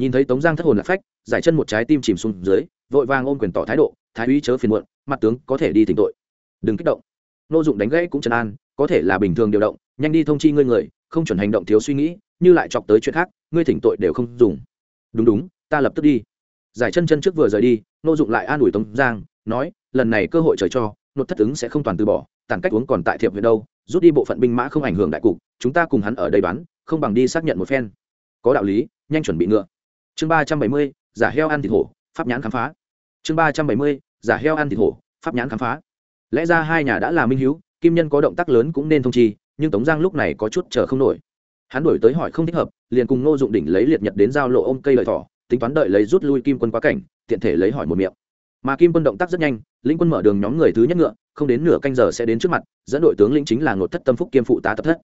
A: nhìn thấy tống giang thất hồn lạc phách, giải chân một trái tim chìm xuống dưới, vội vàng ôm quyền tỏ thái độ, thái úy chớ phiền muộn, mặt tướng có thể đi thỉnh tội. Đừng kích động. Nô dụng đánh gãy cũng trấn an, có thể là bình thường điều động, nhanh đi thông chi ngươi người, không chuẩn hành động thiếu suy nghĩ, như lại chọc tới chuyện khác, ngươi thỉnh tội đều không dùng. Đúng đúng, ta lập tức đi. Giải chân chân trước vừa rời đi, nô dụng lại an ủi tống giang, nói, lần này cơ hội trời cho, nột thất ứng sẽ không toàn từ bỏ tàn cách uống còn tại thiệp huyện đâu, rút đi bộ phận binh mã không ảnh hưởng đại cục, chúng ta cùng hắn ở đây đoán, không bằng đi xác nhận một phen. Có đạo lý, nhanh chuẩn bị ngựa chương ba trăm bảy mươi, giả heo ăn thịt hổ, pháp nhãn khám phá. Chương ba trăm bảy mươi, giả heo ăn thịt hổ, pháp nhãn khám phá. Lẽ ra hai nhà đã là minh hữu kim nhân có động tác lớn cũng nên thông chi, nhưng tống giang lúc này có chút chờ không nổi. Hắn đổi tới hỏi không thích hợp, liền cùng ngô dụng đỉnh lấy liệt nhật đến giao lộ ôm cây lợi thỏ, tính toán đợi lấy rút lui kim quân quá cảnh, tiện thể lấy hỏi một miệng. Mà kim quân động tác rất nhanh lĩnh quân mở đường nhóm người thứ nhất ngựa, không đến nửa canh giờ sẽ đến trước mặt, dẫn đội tướng lĩnh chính là ngột thất tâm phúc kiêm phụ tá tập thất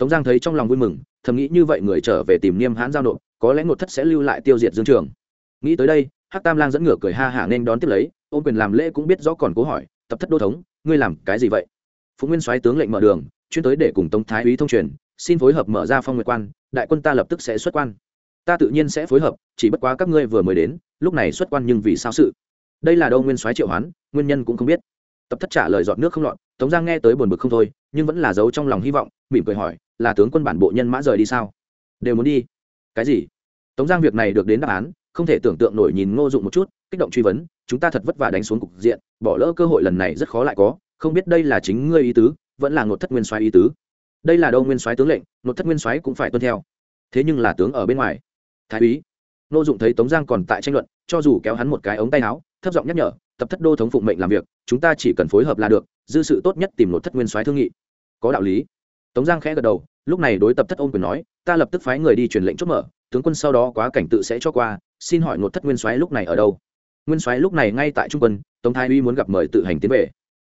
A: tống giang thấy trong lòng vui mừng, thầm nghĩ như vậy người trở về tìm niêm hãn giao nộp, có lẽ ngột thất sẽ lưu lại tiêu diệt dương trường. Nghĩ tới đây, hắc tam lang dẫn ngựa cười ha hả nên đón tiếp lấy, ôm quyền làm lễ cũng biết rõ còn cố hỏi, tập thất đô thống, ngươi làm cái gì vậy? Phụ nguyên soái tướng lệnh mở đường, chuyên tới để cùng tống thái úy thông truyền, xin phối hợp mở ra phong nguyệt quan, đại quân ta lập tức sẽ xuất quan. Ta tự nhiên sẽ phối hợp, chỉ bất quá các ngươi vừa mới đến, lúc này xuất quan nhưng vì sao sự? Đây là đâu nguyên soái triệu hoán, nguyên nhân cũng không biết tập thất trả lời dọn nước không lọt, tống giang nghe tới buồn bực không thôi, nhưng vẫn là giấu trong lòng hy vọng, mỉm cười hỏi, là tướng quân bản bộ nhân mã rời đi sao? Đều muốn đi. Cái gì? Tống giang việc này được đến đáp án, không thể tưởng tượng nổi nhìn ngô dụng một chút, kích động truy vấn, chúng ta thật vất vả đánh xuống cục diện, bỏ lỡ cơ hội lần này rất khó lại có, không biết đây là chính ngươi ý tứ, vẫn là ngột thất nguyên soái ý tứ. Đây là đâu nguyên soái tướng lệnh, ngột thất nguyên soái cũng phải tuân theo. Thế nhưng là tướng ở bên ngoài. Thái úy. Ngô dụng thấy tống giang còn tại tranh luận, cho dù kéo hắn một cái ống tay áo thấp giọng nhắc nhở, tập thất đô thống phụng mệnh làm việc, chúng ta chỉ cần phối hợp là được, dư sự tốt nhất tìm một thất nguyên soái thương nghị. Có đạo lý. Tống giang khẽ gật đầu, lúc này đối tập thất ôn quyền nói, ta lập tức phái người đi truyền lệnh chốt mở, tướng quân sau đó quá cảnh tự sẽ cho qua, xin hỏi một thất nguyên soái lúc này ở đâu? Nguyên soái lúc này ngay tại trung quân, tống thái uy muốn gặp mời tự hành tiến về.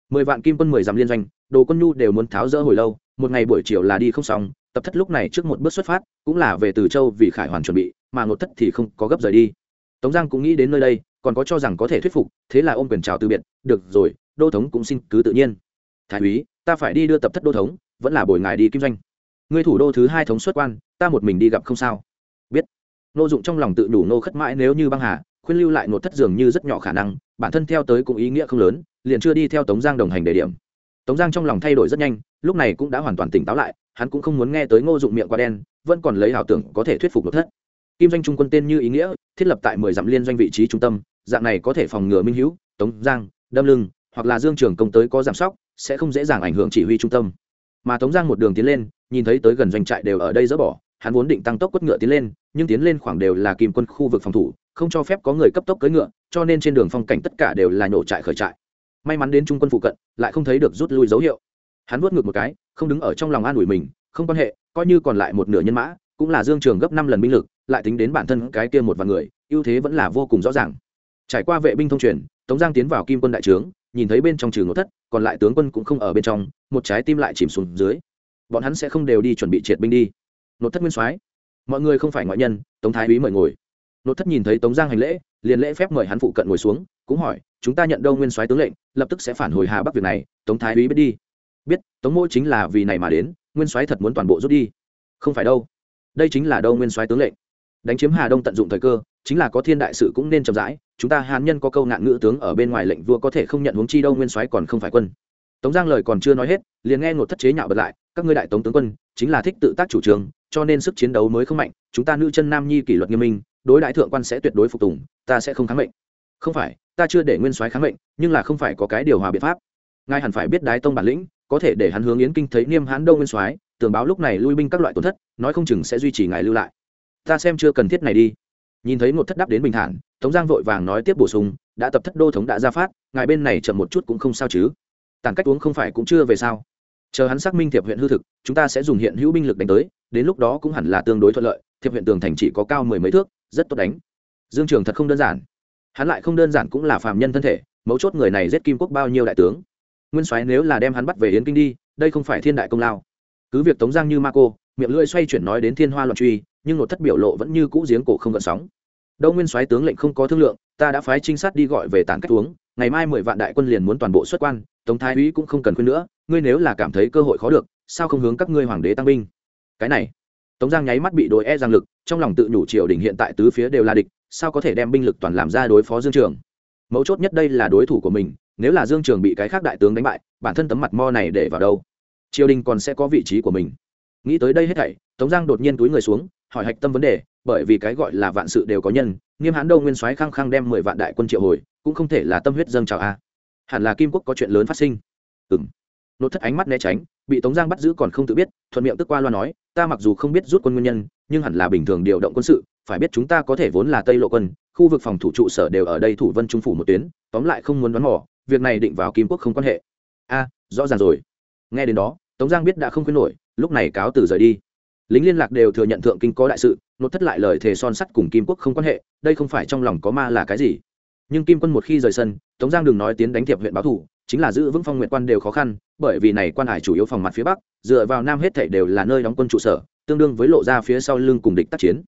A: Mười vạn kim quân mười dặm liên doanh, đồ quân nhu đều muốn tháo rỡ hồi lâu, một ngày buổi chiều là đi không xong, tập thất lúc này trước một bước xuất phát, cũng là về từ châu vì khải hoàn chuẩn bị, mà ngột thất thì không có gấp rời đi. Tống giang cũng nghĩ đến nơi đây còn có cho rằng có thể thuyết phục, thế là ôm quyền chào từ biệt, được rồi, đô thống cũng xin cứ tự nhiên. Thái úy, ta phải đi đưa tập thất đô thống, vẫn là bồi ngài đi kinh doanh. Ngươi thủ đô thứ hai thống xuất quan, ta một mình đi gặp không sao. Biết. Nô dụng trong lòng tự đủ nô khất mãi nếu như băng hà, khuyên lưu lại nột thất dường như rất nhỏ khả năng, bản thân theo tới cũng ý nghĩa không lớn, liền chưa đi theo tống giang đồng hành đề điểm. Tống giang trong lòng thay đổi rất nhanh, lúc này cũng đã hoàn toàn tỉnh táo lại, hắn cũng không muốn nghe tới ngô dụng miệng quá đen, vẫn còn lấy ảo tưởng có thể thuyết phục nột thất kim doanh trung quân tên như ý nghĩa, thiết lập tại mười dặm liên doanh vị trí trung tâm, dạng này có thể phòng ngừa minh hữu tống giang, đâm lưng, hoặc là dương trường công tới có giảm sóc, sẽ không dễ dàng ảnh hưởng chỉ huy trung tâm. Mà tống giang một đường tiến lên, nhìn thấy tới gần doanh trại đều ở đây dỡ bỏ, hắn vốn định tăng tốc quất ngựa tiến lên, nhưng tiến lên khoảng đều là kim quân khu vực phòng thủ, không cho phép có người cấp tốc cưỡi ngựa, cho nên trên đường phong cảnh tất cả đều là nhổ trại khởi trại. May mắn đến trung quân phụ cận, lại không thấy được rút lui dấu hiệu. Hắn vuốt ngược một cái, không đứng ở trong lòng an ủi mình, không quan hệ, coi như còn lại một nửa nhân mã, cũng là dương trường gấp năm lần binh lực lại tính đến bản thân cái kia một vài người, ưu thế vẫn là vô cùng rõ ràng. Trải qua vệ binh thông truyền, tống giang tiến vào kim quân đại trướng, nhìn thấy bên trong trừ ngộ thất, còn lại tướng quân cũng không ở bên trong, một trái tim lại chìm xuống dưới. Bọn hắn sẽ không đều đi chuẩn bị triệt binh đi. Nốt thất nguyên soái, mọi người không phải ngoại nhân, tống thái úy mời ngồi. Nốt thất nhìn thấy tống giang hành lễ, liền lễ phép mời hắn phụ cận ngồi xuống, cũng hỏi, chúng ta nhận đâu nguyên soái tướng lệnh, lập tức sẽ phản hồi hà bắc việc này, tống thái úy biết đi. Biết, tống mỗi chính là vì này mà đến, nguyên soái thật muốn toàn bộ rút đi. Không phải đâu, đây chính là đâu nguyên soái tướng lệnh đánh chiếm hà đông tận dụng thời cơ, chính là có thiên đại sự cũng nên chậm rãi, chúng ta hàn nhân có câu nạn ngữ tướng ở bên ngoài lệnh vua có thể không nhận huống chi đâu, nguyên soái còn không phải quân. Tống giang lời còn chưa nói hết, liền nghe ngột thất chế nhạo bật lại, các ngươi đại tống tướng quân, chính là thích tự tác chủ trương, cho nên sức chiến đấu mới không mạnh, chúng ta nữ chân nam nhi kỷ luật nghiêm minh, đối đại thượng quan sẽ tuyệt đối phục tùng, ta sẽ không kháng mệnh. Không phải, ta chưa để nguyên soái kháng mệnh, nhưng là không phải có cái điều hòa biện pháp. Ngài hẳn phải biết đái tông bản lĩnh, có thể để hắn hướng yến kinh thấy niêm hán đông nguyên soái, tường báo lúc này lui binh các loại tổn thất, nói không chừng sẽ duy trì ngài lưu lại ta xem chưa cần thiết này đi. Nhìn thấy một thất đáp đến bình thản, tống giang vội vàng nói tiếp bổ sung, đã tập thất đô thống đã ra phát, ngài bên này chậm một chút cũng không sao chứ. Tàn cách uống không phải cũng chưa về sao. Chờ hắn xác minh thiệp huyện hư thực, chúng ta sẽ dùng hiện hữu binh lực đánh tới, đến lúc đó cũng hẳn là tương đối thuận lợi, thiệp huyện tường thành chỉ có cao mười mấy thước, rất tốt đánh. Dương trường thật không đơn giản. Hắn lại không đơn giản cũng là phàm nhân thân thể, mấu chốt người này giết kim quốc bao nhiêu đại tướng. Nguyên soái nếu là đem hắn bắt về yến kinh đi, đây không phải thiên đại công lao. Cứ việc tống giang như ma cô, miệng lưỡi xoay chuyển nói đến thiên hoa loạn truy nhưng nội thất biểu lộ vẫn như cũ giếng cổ không gợn sóng. Đâu nguyên soái tướng lệnh không có thương lượng, ta đã phái trinh sát đi gọi về tản cách uống, ngày mai mười vạn đại quân liền muốn toàn bộ xuất quan, tống thái úy cũng không cần khuyên nữa, ngươi nếu là cảm thấy cơ hội khó được, sao không hướng các ngươi hoàng đế tăng binh? Cái này, tống giang nháy mắt bị đội e giang lực, trong lòng tự nhủ triều đình hiện tại tứ phía đều là địch, sao có thể đem binh lực toàn làm ra đối phó dương trường? Mấu chốt nhất đây là đối thủ của mình, nếu là dương trường bị cái khác đại tướng đánh bại, bản thân tấm mặt mo này để vào đâu? Triều đình còn sẽ có vị trí của mình. Nghĩ tới đây hết thảy, tống giang đột nhiên túi người xuống hỏi hạch tâm vấn đề, bởi vì cái gọi là vạn sự đều có nhân, nghiêm hãn đâu nguyên soái khăng khăng đem mười vạn đại quân triệu hồi, cũng không thể là tâm huyết dâng trào a. Hẳn là kim quốc có chuyện lớn phát sinh. Ừng nốt thất ánh mắt né tránh, bị tống giang bắt giữ còn không tự biết, thuận miệng tức qua loa nói, ta mặc dù không biết rút quân nguyên nhân, nhưng hẳn là bình thường điều động quân sự, phải biết chúng ta có thể vốn là tây lộ quân, khu vực phòng thủ trụ sở đều ở đây thủ vân trung phủ một tuyến, tóm lại không muốn đoán mò, việc này định vào kim quốc không quan hệ. A, rõ ràng rồi. Nghe đến đó, tống giang biết đã không khuyên nổi, lúc này cáo từ rời đi lính liên lạc đều thừa nhận thượng kinh có đại sự nốt thất lại lời thề son sắt cùng kim quốc không quan hệ, đây không phải trong lòng có ma là cái gì. Nhưng kim quân một khi rời sân, tống giang đừng nói tiến đánh thiệp huyện báo thủ, chính là giữ vững phong nguyện quan đều khó khăn, bởi vì này quan hải chủ yếu phòng mặt phía bắc, dựa vào nam hết thảy đều là nơi đóng quân trụ sở, tương đương với lộ ra phía sau lưng cùng địch tác chiến.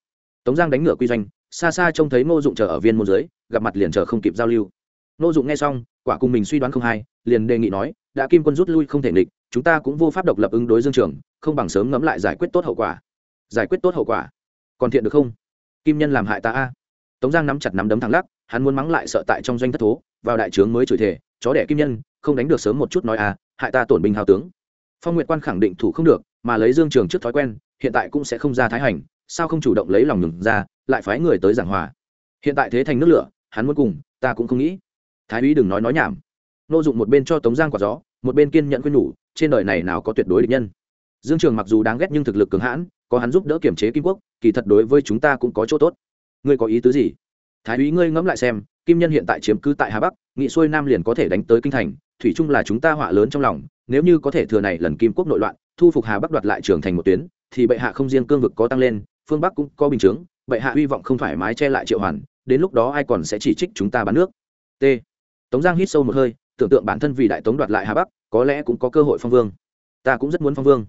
A: Tống giang đánh ngựa quy doanh, xa xa trông thấy ngô dụng chờ ở viên môn giới gặp mặt liền chờ không kịp giao lưu. Ngô dụng nghe xong, quả cùng mình suy đoán không hay, liền đề nghị nói, đã kim quân rút lui không thể nghịch chúng ta cũng vô pháp độc lập ứng đối dương trường, không bằng sớm ngẫm lại giải quyết tốt hậu quả. Giải quyết tốt hậu quả. Còn thiện được không? Kim nhân làm hại ta a. Tống giang nắm chặt nắm đấm thẳng lắc, hắn muốn mắng lại sợ tại trong doanh thất thố, vào đại trướng mới chửi thề, chó đẻ kim nhân, không đánh được sớm một chút nói a hại ta tổn binh hào tướng. Phong nguyệt quan khẳng định thủ không được, mà lấy dương trường trước thói quen, hiện tại cũng sẽ không ra thái hành, sao không chủ động lấy lòng nhường ra, lại phái người tới giảng hòa. Hiện tại thế thành nước lửa, hắn muốn cùng, ta cũng không nghĩ. Thái úy đừng nói nói nhảm. Nô dụng một bên cho tống giang quả gió, một bên kiên nhận khuyên nhủ trên đời này nào có tuyệt đối địch nhân. Dương trường mặc dù đáng ghét nhưng thực lực cường hãn, có hắn giúp đỡ kiểm chế kim quốc, kỳ thật đối với chúng ta cũng có chỗ tốt. Ngươi có ý tứ gì? Thái úy ngươi ngẫm lại xem, kim nhân hiện tại chiếm cứ tại hà bắc, nghị xuôi nam liền có thể đánh tới kinh thành, thủy chung là chúng ta họa lớn trong lòng, nếu như có thể thừa này lần kim quốc nội loạn, thu phục hà bắc đoạt lại trưởng thành một tuyến, thì bệ hạ không riêng cương vực có tăng lên, phương bắc cũng có bình chướng, bệ hạ hy vọng không thoải mái che lại triệu hoàn, đến lúc đó ai còn sẽ chỉ trích chúng ta bán nước? T. Tống giang hít sâu một hơi, tưởng tượng bản thân vì đại tống đoạt lại hà bắc có lẽ cũng có cơ hội phong vương. Ta cũng rất muốn phong vương.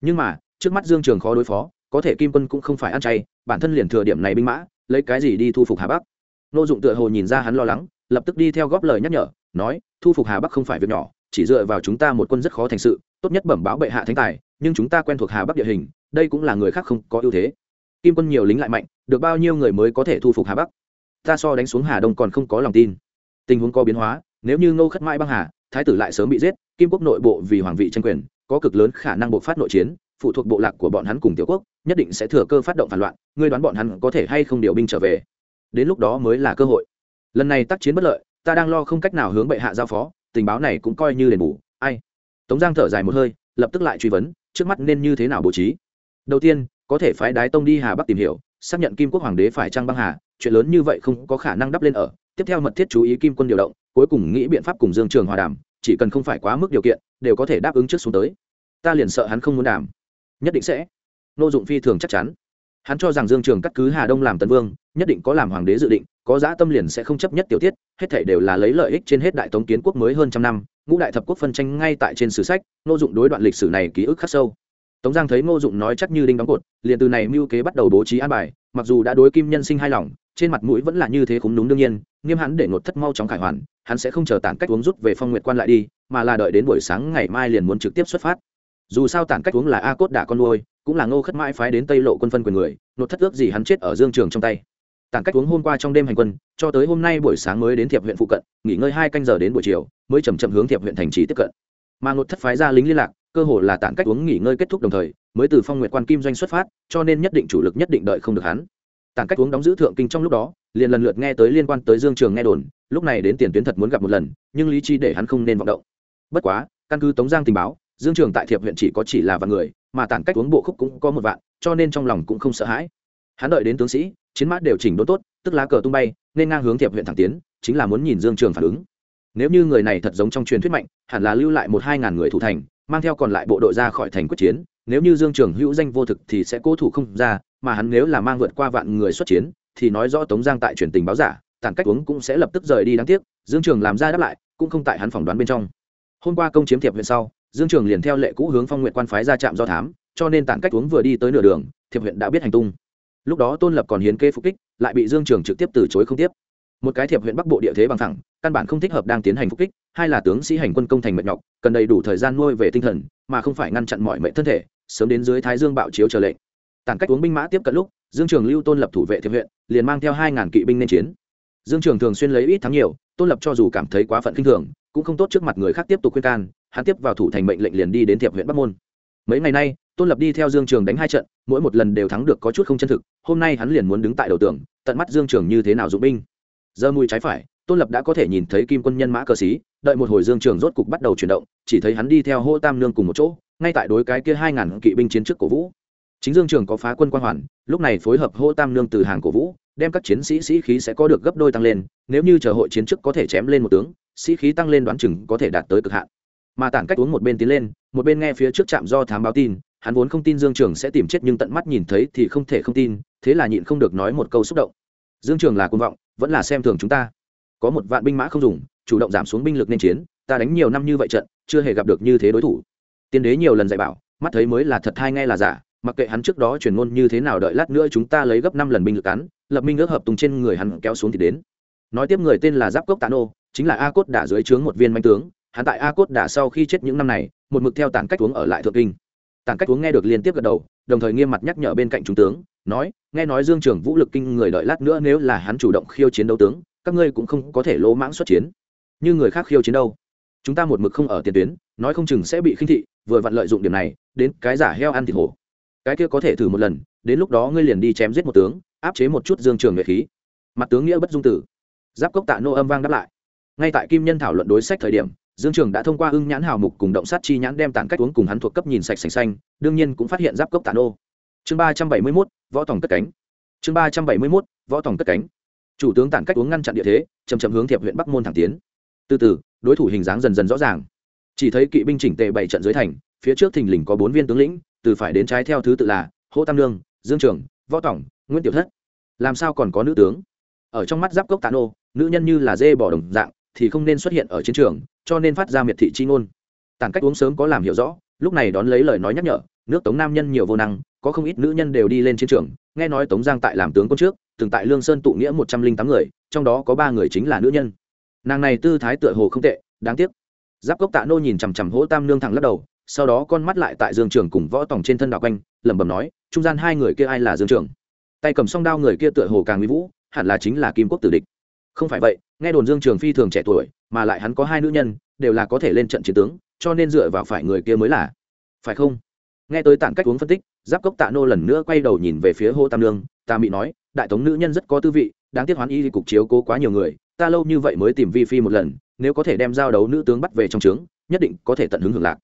A: Nhưng mà, trước mắt dương trường khó đối phó, có thể kim quân cũng không phải ăn chay, bản thân liền thừa điểm này binh mã, lấy cái gì đi thu phục hà bắc? Nô dụng tựa hồ nhìn ra hắn lo lắng, lập tức đi theo góp lời nhắc nhở, nói, thu phục hà bắc không phải việc nhỏ, chỉ dựa vào chúng ta một quân rất khó thành sự, tốt nhất bẩm báo bệ hạ thánh tài, nhưng chúng ta quen thuộc hà bắc địa hình, đây cũng là người khác không có ưu thế. Kim quân nhiều lính lại mạnh, được bao nhiêu người mới có thể thu phục hà bắc? Ta so đánh xuống hà đông còn không có lòng tin. Tình huống có biến hóa, nếu như ngô khất mãi băng hà thái tử lại sớm bị giết, kim quốc nội bộ vì hoàng vị tranh quyền, có cực lớn khả năng bộ phát nội chiến, phụ thuộc bộ lạc của bọn hắn cùng tiểu quốc, nhất định sẽ thừa cơ phát động phản loạn, ngươi đoán bọn hắn có thể hay không điều binh trở về? Đến lúc đó mới là cơ hội. Lần này tác chiến bất lợi, ta đang lo không cách nào hướng bệ hạ giao phó, tình báo này cũng coi như đền bù, ai? Tống giang thở dài một hơi, lập tức lại truy vấn, trước mắt nên như thế nào bố trí? Đầu tiên, có thể phái đái tông đi hà bắc tìm hiểu, xác nhận kim quốc hoàng đế phải trang băng hà, chuyện lớn như vậy không có khả năng đắp lên ở tiếp theo mật thiết chú ý kim quân điều động, cuối cùng nghĩ biện pháp cùng dương trường hòa đàm, chỉ cần không phải quá mức điều kiện, đều có thể đáp ứng trước xuống tới. Ta liền sợ hắn không muốn đàm. Nhất định sẽ. Nô dụng phi thường chắc chắn. Hắn cho rằng dương trường cắt cứ hà đông làm tân vương, nhất định có làm hoàng đế dự định, có giã tâm liền sẽ không chấp nhất tiểu tiết, hết thể đều là lấy lợi ích trên hết đại tống kiến quốc mới hơn trăm năm, ngũ đại thập quốc phân tranh ngay tại trên sử sách, nô dụng đối đoạn lịch sử này ký ức khắc sâu. Tống giang thấy ngô dụng nói chắc như đinh đóng cột, liền từ này mưu kế bắt đầu bố trí an bài, mặc dù đã đối kim nhân sinh hai lòng trên mặt mũi vẫn là như thế khúng đúng đương nhiên, nghiêm hắn để ngột thất mau chóng khải hoàn, hắn sẽ không chờ tản cách uống rút về phong nguyệt quan lại đi, mà là đợi đến buổi sáng ngày mai liền muốn trực tiếp xuất phát. Dù sao tản cách uống là a cốt đả con nuôi, cũng là ngô khất mãi phái đến tây lộ quân phân quyền người nột thất ước gì hắn chết ở dương trường trong tay. Tản cách uống hôm qua trong đêm hành quân, cho tới hôm nay buổi sáng mới đến thiệp huyện phụ cận, nghỉ ngơi hai canh giờ đến buổi chiều, mới chầm chậm hướng thiệp huyện thành trì tiếp cận. Mà ngột thất phái ra lính liên lạc, cơ hồ là tản cách uống nghỉ ngơi kết thúc đồng thời, mới từ phong nguyệt quan kim doanh xuất phát, cho nên nhất định chủ lực nhất định đợi không được hắn tản cách uống đóng giữ thượng kinh trong lúc đó, liền lần lượt nghe tới liên quan tới dương trường nghe đồn, lúc này đến tiền tuyến thật muốn gặp một lần, nhưng lý trí để hắn không nên vọng động. Bất quá, căn cứ tống giang tình báo, dương trường tại thiệp huyện chỉ có chỉ là vạn người, mà tản cách uống bộ khúc cũng có một vạn, cho nên trong lòng cũng không sợ hãi. Hắn đợi đến tướng sĩ, chiến mã đều chỉnh đốn tốt, tức lá cờ tung bay, nên ngang hướng thiệp huyện thẳng tiến, chính là muốn nhìn dương trường phản ứng. Nếu như người này thật giống trong truyền thuyết mạnh, hẳn là lưu lại một hai ngàn người thủ thành, mang theo còn lại bộ đội ra khỏi thành quyết chiến, nếu như dương trường hữu danh vô thực thì sẽ cố thủ không ra mà hắn nếu là mang vượt qua vạn người xuất chiến, thì nói rõ tống giang tại truyền tình báo giả, tàn cách uống cũng sẽ lập tức rời đi đáng tiếc, dương trường làm ra đáp lại, cũng không tại hắn phỏng đoán bên trong. Hôm qua công chiếm thiệp huyện sau, dương trường liền theo lệ cũ hướng phong nguyện quan phái ra trạm do thám, cho nên tàn cách uống vừa đi tới nửa đường, thiệp huyện đã biết hành tung. Lúc đó tôn lập còn hiến kê phục kích, lại bị dương trường trực tiếp từ chối không tiếp. Một cái thiệp huyện bắc bộ địa thế bằng thẳng căn bản không thích hợp đang tiến hành phục kích, hai là tướng sĩ hành quân công thành mệt nhọc, cần đầy đủ thời gian nuôi về tinh thần, mà không phải ngăn chặn mọi mệnh thân thể, sớm đến dưới thái dương bạo chiếu trở lệnh tản cách uống binh mã tiếp cận lúc, dương trường lưu tôn lập thủ vệ thiệp huyện, liền mang theo hai ngàn kỵ binh nên chiến. Dương trường thường xuyên lấy ít thắng nhiều, tôn lập cho dù cảm thấy quá phận kinh thường, cũng không tốt trước mặt người khác tiếp tục khuyên can, hắn tiếp vào thủ thành mệnh lệnh liền đi đến thiệp huyện bắc môn. Mấy ngày nay, tôn lập đi theo dương trường đánh hai trận, mỗi một lần đều thắng được có chút không chân thực, hôm nay hắn liền muốn đứng tại đầu tường, tận mắt dương trường như thế nào dụng binh. Giờ mùi trái phải, tôn lập đã có thể nhìn thấy kim quân nhân mã cờ xí đợi một hồi dương trường rốt cục bắt đầu chuyển động, chỉ thấy hắn đi theo hô tam nương cùng một chỗ, ngay tại đối cái kia hai ngàn kỵ binh chiến trước cổ vũ chính dương trường có phá quân quan hoàn, lúc này phối hợp hô tam nương từ hàng cổ vũ, đem các chiến sĩ sĩ khí sẽ có được gấp đôi tăng lên, nếu như chờ hội chiến trước có thể chém lên một tướng, sĩ khí tăng lên đoán chừng có thể đạt tới cực hạn. Mà tản cách uống một bên tiến lên, một bên nghe phía trước trạm do thám báo tin, hắn vốn không tin dương trường sẽ tìm chết nhưng tận mắt nhìn thấy thì không thể không tin, thế là nhịn không được nói một câu xúc động. Dương trường là côn vọng, vẫn là xem thường chúng ta. Có một vạn binh mã không dùng, chủ động giảm xuống binh lực nên chiến, ta đánh nhiều năm như vậy trận, chưa hề gặp được như thế đối thủ. Tiên đế nhiều lần dạy bảo, mắt thấy mới là thật hay nghe là giả mặc kệ hắn trước đó truyền ngôn như thế nào đợi lát nữa chúng ta lấy gấp năm lần binh lực cắn, lập minh ước hợp tùng trên người hắn kéo xuống thì đến. Nói tiếp người tên là giáp cốc tán ô chính là a cốt đả dưới trướng một viên manh tướng, hắn tại a cốt đả sau khi chết những năm này, một mực theo tản cách uống ở lại thượng kinh. Tản cách uống nghe được liên tiếp gật đầu, đồng thời nghiêm mặt nhắc nhở bên cạnh trung tướng, nói, nghe nói dương trường vũ lực kinh người đợi lát nữa nếu là hắn chủ động khiêu chiến đấu tướng, các ngươi cũng không có thể lỗ mãng xuất chiến. Như người khác khiêu chiến đâu? Chúng ta một mực không ở tiền tuyến, nói không chừng sẽ bị khinh thị, vừa vặn lợi dụng điểm này, đến cái giả heo ăn thịt hổ cái kia có thể thử một lần, đến lúc đó ngươi liền đi chém giết một tướng, áp chế một chút dương trường nhuệ khí. Mặt tướng nghĩa bất dung tử. Giáp cốc tạ nô âm vang đáp lại. Ngay tại kim nhân thảo luận đối sách thời điểm, dương trường đã thông qua ưng nhãn hào mục cùng động sát chi nhãn đem tản cách uống cùng hắn thuộc cấp nhìn sạch sành xanh, đương nhiên cũng phát hiện giáp cốc tạ nô. Chương ba trăm bảy mươi mốt, võ tòng cất cánh. Chương ba trăm bảy mươi mốt, võ tòng cất cánh. Chủ tướng tản cách uống ngăn chặn địa thế chầm chậm hướng thiệp huyện bắc môn thẳng tiến. Từ từ, đối thủ hình dáng dần dần rõ ràng. Chỉ thấy kỵ binh chỉnh tề bảy trận dưới thành, phía trước thình lình có bốn viên tướng lĩnh từ phải đến trái theo thứ tự là hỗ tam lương dương trường, võ tổng nguyễn tiểu thất. Làm sao còn có nữ tướng? Ở trong mắt giáp cốc tạ nô, nữ nhân như là dê bỏ đồng dạng, thì không nên xuất hiện ở chiến trường, cho nên phát ra miệt thị chi ngôn. Tàn cách uống sớm có làm hiểu rõ, lúc này đón lấy lời nói nhắc nhở, nước tống nam nhân nhiều vô năng, có không ít nữ nhân đều đi lên chiến trường, nghe nói tống giang tại làm tướng quân trước, từng tại lương sơn tụ nghĩa một trăm linh tám người, trong đó có ba người chính là nữ nhân. Nàng này tư thái tựa hồ không tệ, đáng tiếc. Giáp cốc tạ nô nhìn chằm chằm hỗ tam nương thẳng lắc đầu sau đó con mắt lại tại dương trường cùng võ tòng trên thân đạo quanh, lẩm bẩm nói, trung gian hai người kia ai là dương trường? Tay cầm song đao người kia tựa hồ càng nguy vũ, hẳn là chính là kim quốc tử địch. Không phải vậy, nghe đồn dương trường phi thường trẻ tuổi, mà lại hắn có hai nữ nhân, đều là có thể lên trận chiến tướng, cho nên dựa vào phải người kia mới là. Phải không? Nghe tới tản cách uống phân tích, giáp cốc tạ nô lần nữa quay đầu nhìn về phía hô tam lương ta mị nói, đại tống nữ nhân rất có tư vị, đáng tiếc hoán y cục chiếu cố quá nhiều người, ta lâu như vậy mới tìm vi phi một lần, nếu có thể đem giao đấu nữ tướng bắt về trong trướng, nhất định có thể tận hứng hưởng lạc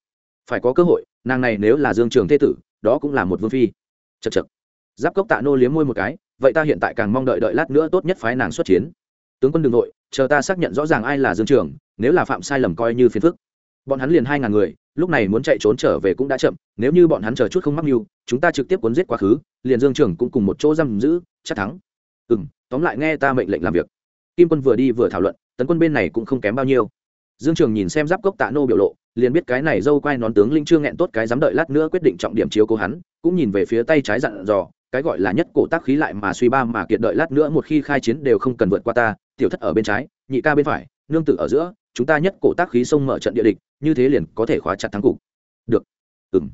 A: phải có cơ hội, nàng này nếu là dương trường thế tử, đó cũng là một vương phi. Chật chật giáp cốc tạ nô liếm môi một cái, vậy ta hiện tại càng mong đợi đợi lát nữa tốt nhất phái nàng xuất chiến. Tướng quân đường nội, chờ ta xác nhận rõ ràng ai là dương trường, nếu là phạm sai lầm coi như phiền phức. Bọn hắn liền hai ngàn người, lúc này muốn chạy trốn trở về cũng đã chậm, nếu như bọn hắn chờ chút không mắc mưu, chúng ta trực tiếp cuốn giết quá khứ, liền dương trường cũng cùng một chỗ giam giữ, chắc thắng. Ừ m tóm lại nghe ta mệnh lệnh làm việc. Kim quân vừa đi vừa thảo luận, tấn quân bên này cũng không kém bao nhiêu dương trường nhìn xem giáp cốc tạ nô biểu lộ, liền biết cái này dâu quai nón tướng linh chưa nghẹn tốt cái dám đợi lát nữa quyết định trọng điểm chiếu cố hắn, cũng nhìn về phía tay trái dặn dò, cái gọi là nhất cổ tác khí lại mà suy ba mà kiệt đợi lát nữa một khi khai chiến đều không cần vượt qua ta, tiểu thất ở bên trái, nhị ca bên phải, nương tử ở giữa, chúng ta nhất cổ tác khí xông mở trận địa địch, như thế liền có thể khóa chặt thắng cục. Được. Ừng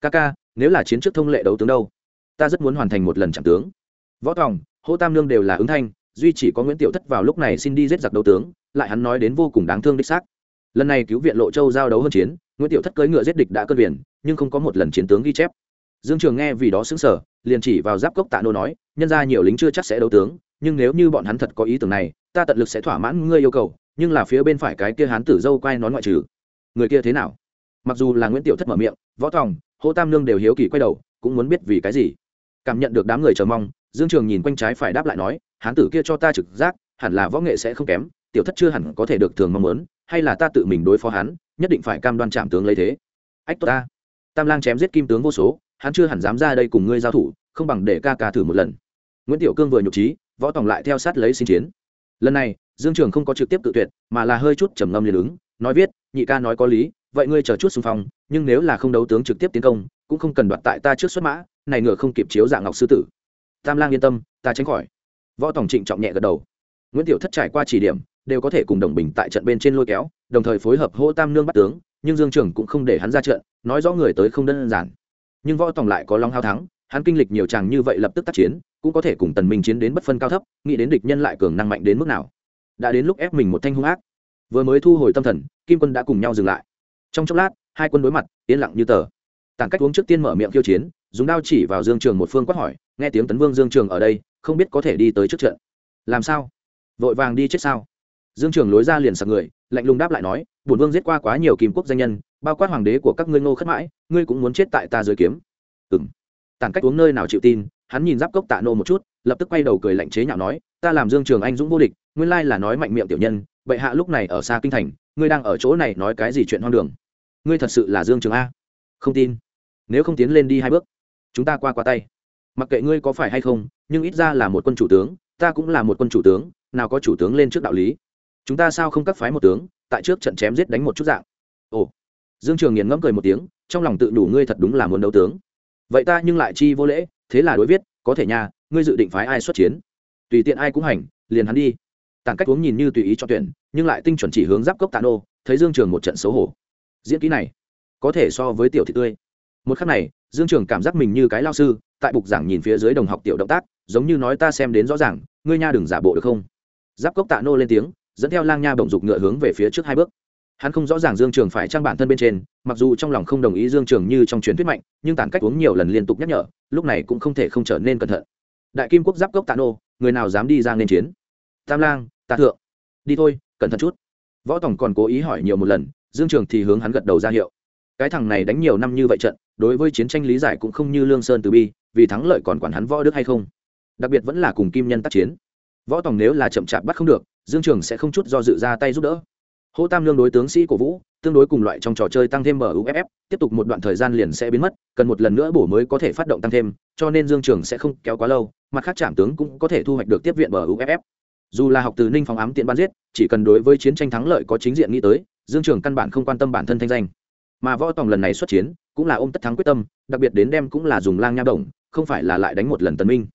A: ca ca, nếu là chiến trước thông lệ đấu tướng đâu? Ta rất muốn hoàn thành một lần chạm tướng. Võ tòng, hô tam nương đều là ứng thanh duy chỉ có nguyễn tiểu thất vào lúc này xin đi giết giặc đấu tướng lại hắn nói đến vô cùng đáng thương đích xác lần này cứu viện lộ châu giao đấu hơn chiến nguyễn tiểu thất cưỡi ngựa giết địch đã cơn biển, nhưng không có một lần chiến tướng ghi chép dương trường nghe vì đó xứng sở liền chỉ vào giáp cốc tạ nô nói nhân ra nhiều lính chưa chắc sẽ đấu tướng nhưng nếu như bọn hắn thật có ý tưởng này ta tận lực sẽ thỏa mãn ngươi yêu cầu nhưng là phía bên phải cái kia hán tử dâu quay nón ngoại trừ người kia thế nào mặc dù là nguyễn tiểu thất mở miệng võ tòng hô tam lương đều hiếu kỳ quay đầu cũng muốn biết vì cái gì cảm nhận được đám người chờ mong dương trường nhìn quanh trái phải đáp lại nói, hán tử kia cho ta trực giác, hẳn là võ nghệ sẽ không kém, tiểu thất chưa hẳn có thể được thường mong muốn, hay là ta tự mình đối phó hắn, nhất định phải cam đoan chạm tướng lấy thế. Ách, tốt ta. Tam lang chém giết kim tướng vô số, hắn chưa hẳn dám ra đây cùng ngươi giao thủ, không bằng để ca ca thử một lần. Nguyễn tiểu cương vừa nhục trí, võ tòng lại theo sát lấy xin chiến. Lần này, dương trường không có trực tiếp tự tuyệt, mà là hơi chút trầm ngâm liền ứng, nói viết, nhị ca nói có lý, vậy ngươi chờ chút xung phong, nhưng nếu là không đấu tướng trực tiếp tiến công, cũng không cần đoạt tại ta trước xuất mã, này ngựa không kịp chiếu dạng ngọc sư tử tam lang yên tâm, ta tránh khỏi. Võ tòng trịnh trọng nhẹ gật đầu. Nguyễn tiểu thất trải qua chỉ điểm, đều có thể cùng đồng bình tại trận bên trên lôi kéo, đồng thời phối hợp hô tam nương bắt tướng, nhưng dương trường cũng không để hắn ra trận, nói rõ người tới không đơn giản. Nhưng võ tòng lại có long hao thắng, hắn kinh lịch nhiều chàng như vậy lập tức tác chiến, cũng có thể cùng tần minh chiến đến bất phân cao thấp, nghĩ đến địch nhân lại cường năng mạnh đến mức nào. Đã đến lúc ép mình một thanh hung ác. Vừa mới thu hồi tâm thần, kim quân đã cùng nhau dừng lại. Trong chốc lát, hai quân đối mặt, yên lặng như tờ. Tản cách uống trước tiên mở miệng khiêu chiến, dùng đao chỉ vào dương trường một phương quát hỏi nghe tiếng tấn vương dương trường ở đây, không biết có thể đi tới trước trận. Làm sao? Vội vàng đi chết sao? Dương trường lối ra liền sạc người, lạnh lùng đáp lại nói, bổn vương giết qua quá nhiều kim quốc danh nhân, bao quát hoàng đế của các ngươi ngô khất mãi, ngươi cũng muốn chết tại ta dưới kiếm. Ừng tàn cách uống nơi nào chịu tin, hắn nhìn giáp cốc tạ nô một chút, lập tức quay đầu cười lạnh chế nhạo nói, ta làm dương trường anh dũng vô địch, nguyên lai là nói mạnh miệng tiểu nhân, bệ hạ lúc này ở xa kinh thành, ngươi đang ở chỗ này nói cái gì chuyện hoang đường? Ngươi thật sự là dương trường a? Không tin. Nếu không tiến lên đi hai bước, chúng ta qua qua tay mặc kệ ngươi có phải hay không, nhưng ít ra là một quân chủ tướng, ta cũng là một quân chủ tướng, nào có chủ tướng lên trước đạo lý. Chúng ta sao không cắt phái một tướng, tại trước trận chém giết đánh một chút dạng? Ồ. Dương trường nghiền ngẫm cười một tiếng, trong lòng tự đủ ngươi thật đúng là muốn đấu tướng. Vậy ta nhưng lại chi vô lễ, thế là đối viết, có thể nha, ngươi dự định phái ai xuất chiến? Tùy tiện ai cũng hành, liền hắn đi. Tàng cách uống nhìn như tùy ý cho tuyển, nhưng lại tinh chuẩn chỉ hướng giáp cốc tạ nô, thấy dương trường một trận xấu hổ. Diễn kỹ này, có thể so với tiểu thị tươi. Một khắc này dương trường cảm giác mình như cái lao sư, tại bục giảng nhìn phía dưới đồng học tiểu động tác, giống như nói ta xem đến rõ ràng, ngươi nha đừng giả bộ được không? Giáp cốc tạ nô lên tiếng, dẫn theo lang nha bỗng dục ngựa hướng về phía trước hai bước. Hắn không rõ ràng dương trường phải trang bản thân bên trên, mặc dù trong lòng không đồng ý dương trường như trong truyền thuyết mạnh, nhưng tản cách uống nhiều lần liên tục nhắc nhở, lúc này cũng không thể không trở nên cẩn thận. Đại kim quốc giáp cốc tạ nô, người nào dám đi ra nên chiến? Tam lang, tạ thượng. Đi thôi, cẩn thận chút. Võ tổng còn cố ý hỏi nhiều một lần, dương trường thì hướng hắn gật đầu ra hiệu. Cái thằng này đánh nhiều năm như vậy trận đối với chiến tranh lý giải cũng không như lương sơn từ bi, vì thắng lợi còn quản hắn võ đức hay không. Đặc biệt vẫn là cùng kim nhân tác chiến. Võ tổng nếu là chậm chạp bắt không được, dương trường sẽ không chút do dự ra tay giúp đỡ. Hô tam lương đối tướng sĩ cổ vũ, tương đối cùng loại trong trò chơi tăng thêm muff tiếp tục một đoạn thời gian liền sẽ biến mất, cần một lần nữa bổ mới có thể phát động tăng thêm, cho nên dương trường sẽ không kéo quá lâu, mặt khác trạm tướng cũng có thể thu hoạch được tiếp viện muff dù là học từ ninh phòng ám tiện ban giết, chỉ cần đối với chiến tranh thắng lợi có chính diện nghĩ tới, dương trường căn bản không quan tâm bản thân thanh danh mà võ tòng lần này xuất chiến cũng là ôm tất thắng quyết tâm, đặc biệt đến đem cũng là dùng lang nha đồng, không phải là lại đánh một lần tần minh.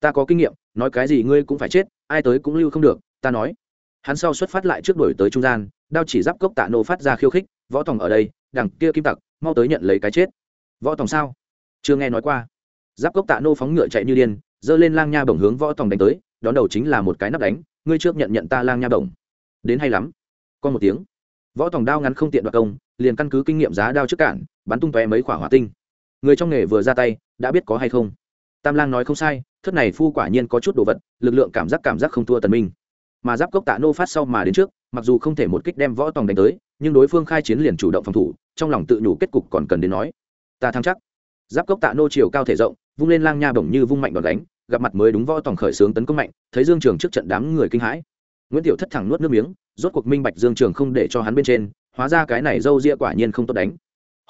A: Ta có kinh nghiệm, nói cái gì ngươi cũng phải chết, ai tới cũng lưu không được, ta nói. Hắn sau xuất phát lại trước đổi tới trung gian, đao chỉ giáp cốc tạ nô phát ra khiêu khích, võ tòng ở đây, đằng kia kim tặc, mau tới nhận lấy cái chết. Võ tòng sao? Chưa nghe nói qua. Giáp cốc tạ nô phóng ngựa chạy như điên dơ lên lang nha bổng hướng võ tòng đánh tới, đón đầu chính là một cái nắp đánh, ngươi trước nhận nhận ta lang nha bổng. Đến hay lắm. Con một tiếng võ tòng đao ngắn không tiện đoạt công, liền căn cứ kinh nghiệm giá đao trước cản, bắn tung tóe mấy quả hỏa tinh. Người trong nghề vừa ra tay, đã biết có hay không. Tam lang nói không sai, thất này phu quả nhiên có chút đồ vật, lực lượng cảm giác cảm giác không thua tần minh. Mà giáp cốc tạ nô phát sau mà đến trước, mặc dù không thể một kích đem võ tòng đánh tới, nhưng đối phương khai chiến liền chủ động phòng thủ, trong lòng tự nhủ kết cục còn cần đến nói. Ta thắng chắc. Giáp cốc tạ nô chiều cao thể rộng, vung lên lang nha bổng như vung mạnh đòn đánh, gặp mặt mới đúng võ tòng khởi sướng tấn công mạnh, thấy dương trường trước trận đám người kinh hãi nguyễn tiểu thất thẳng nuốt nước miếng, rốt cuộc minh bạch dương trường không để cho hắn bên trên, hóa ra cái này dâu ria quả nhiên không tốt đánh.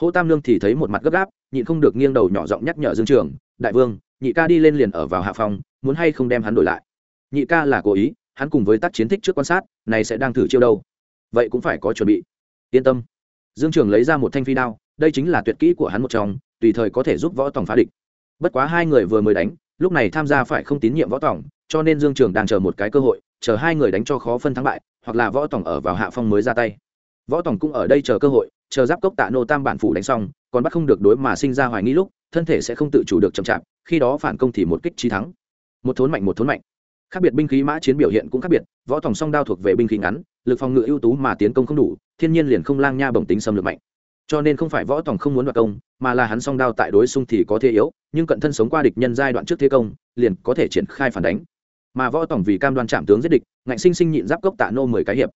A: Hô tam lương thì thấy một mặt gấp gáp, nhịn không được nghiêng đầu nhỏ giọng nhắc nhở dương trường, đại vương, nhị ca đi lên liền ở vào hạ phòng, muốn hay không đem hắn đổi lại? Nhị ca là cố ý, hắn cùng với tác chiến thích trước quan sát, này sẽ đang thử chiêu đâu. Vậy cũng phải có chuẩn bị. Yên tâm. Dương trường lấy ra một thanh phi đao, đây chính là tuyệt kỹ của hắn một trong, tùy thời có thể giúp võ tòng phá địch. Bất quá hai người vừa mới đánh, lúc này tham gia phải không tín nhiệm võ tòng cho nên dương trường đang chờ một cái cơ hội, chờ hai người đánh cho khó phân thắng bại, hoặc là võ tổng ở vào hạ phong mới ra tay. Võ tổng cũng ở đây chờ cơ hội, chờ giáp cốc tạ nô tam bản phủ đánh xong, còn bắt không được đối mà sinh ra hoài nghi lúc, thân thể sẽ không tự chủ được chậm chạp, khi đó phản công thì một kích trí thắng. Một thốn mạnh, một thốn mạnh. Khác biệt binh khí mã chiến biểu hiện cũng khác biệt, võ tòng song đao thuộc về binh khí ngắn, lực phòng ngự ưu tú mà tiến công không đủ, thiên nhiên liền không lang nha bổng tính xâm lược mạnh. Cho nên không phải võ tòng không muốn đoạt công, mà là hắn song đao tại đối xung thì có thế yếu, nhưng cận thân sống qua địch nhân giai đoạn trước thế công, liền có thể triển khai phản đánh mà võ tổng vì cam đoan chạm tướng giết địch, ngạnh sinh sinh nhịn giáp cốc tạ nô mười cái hiệp.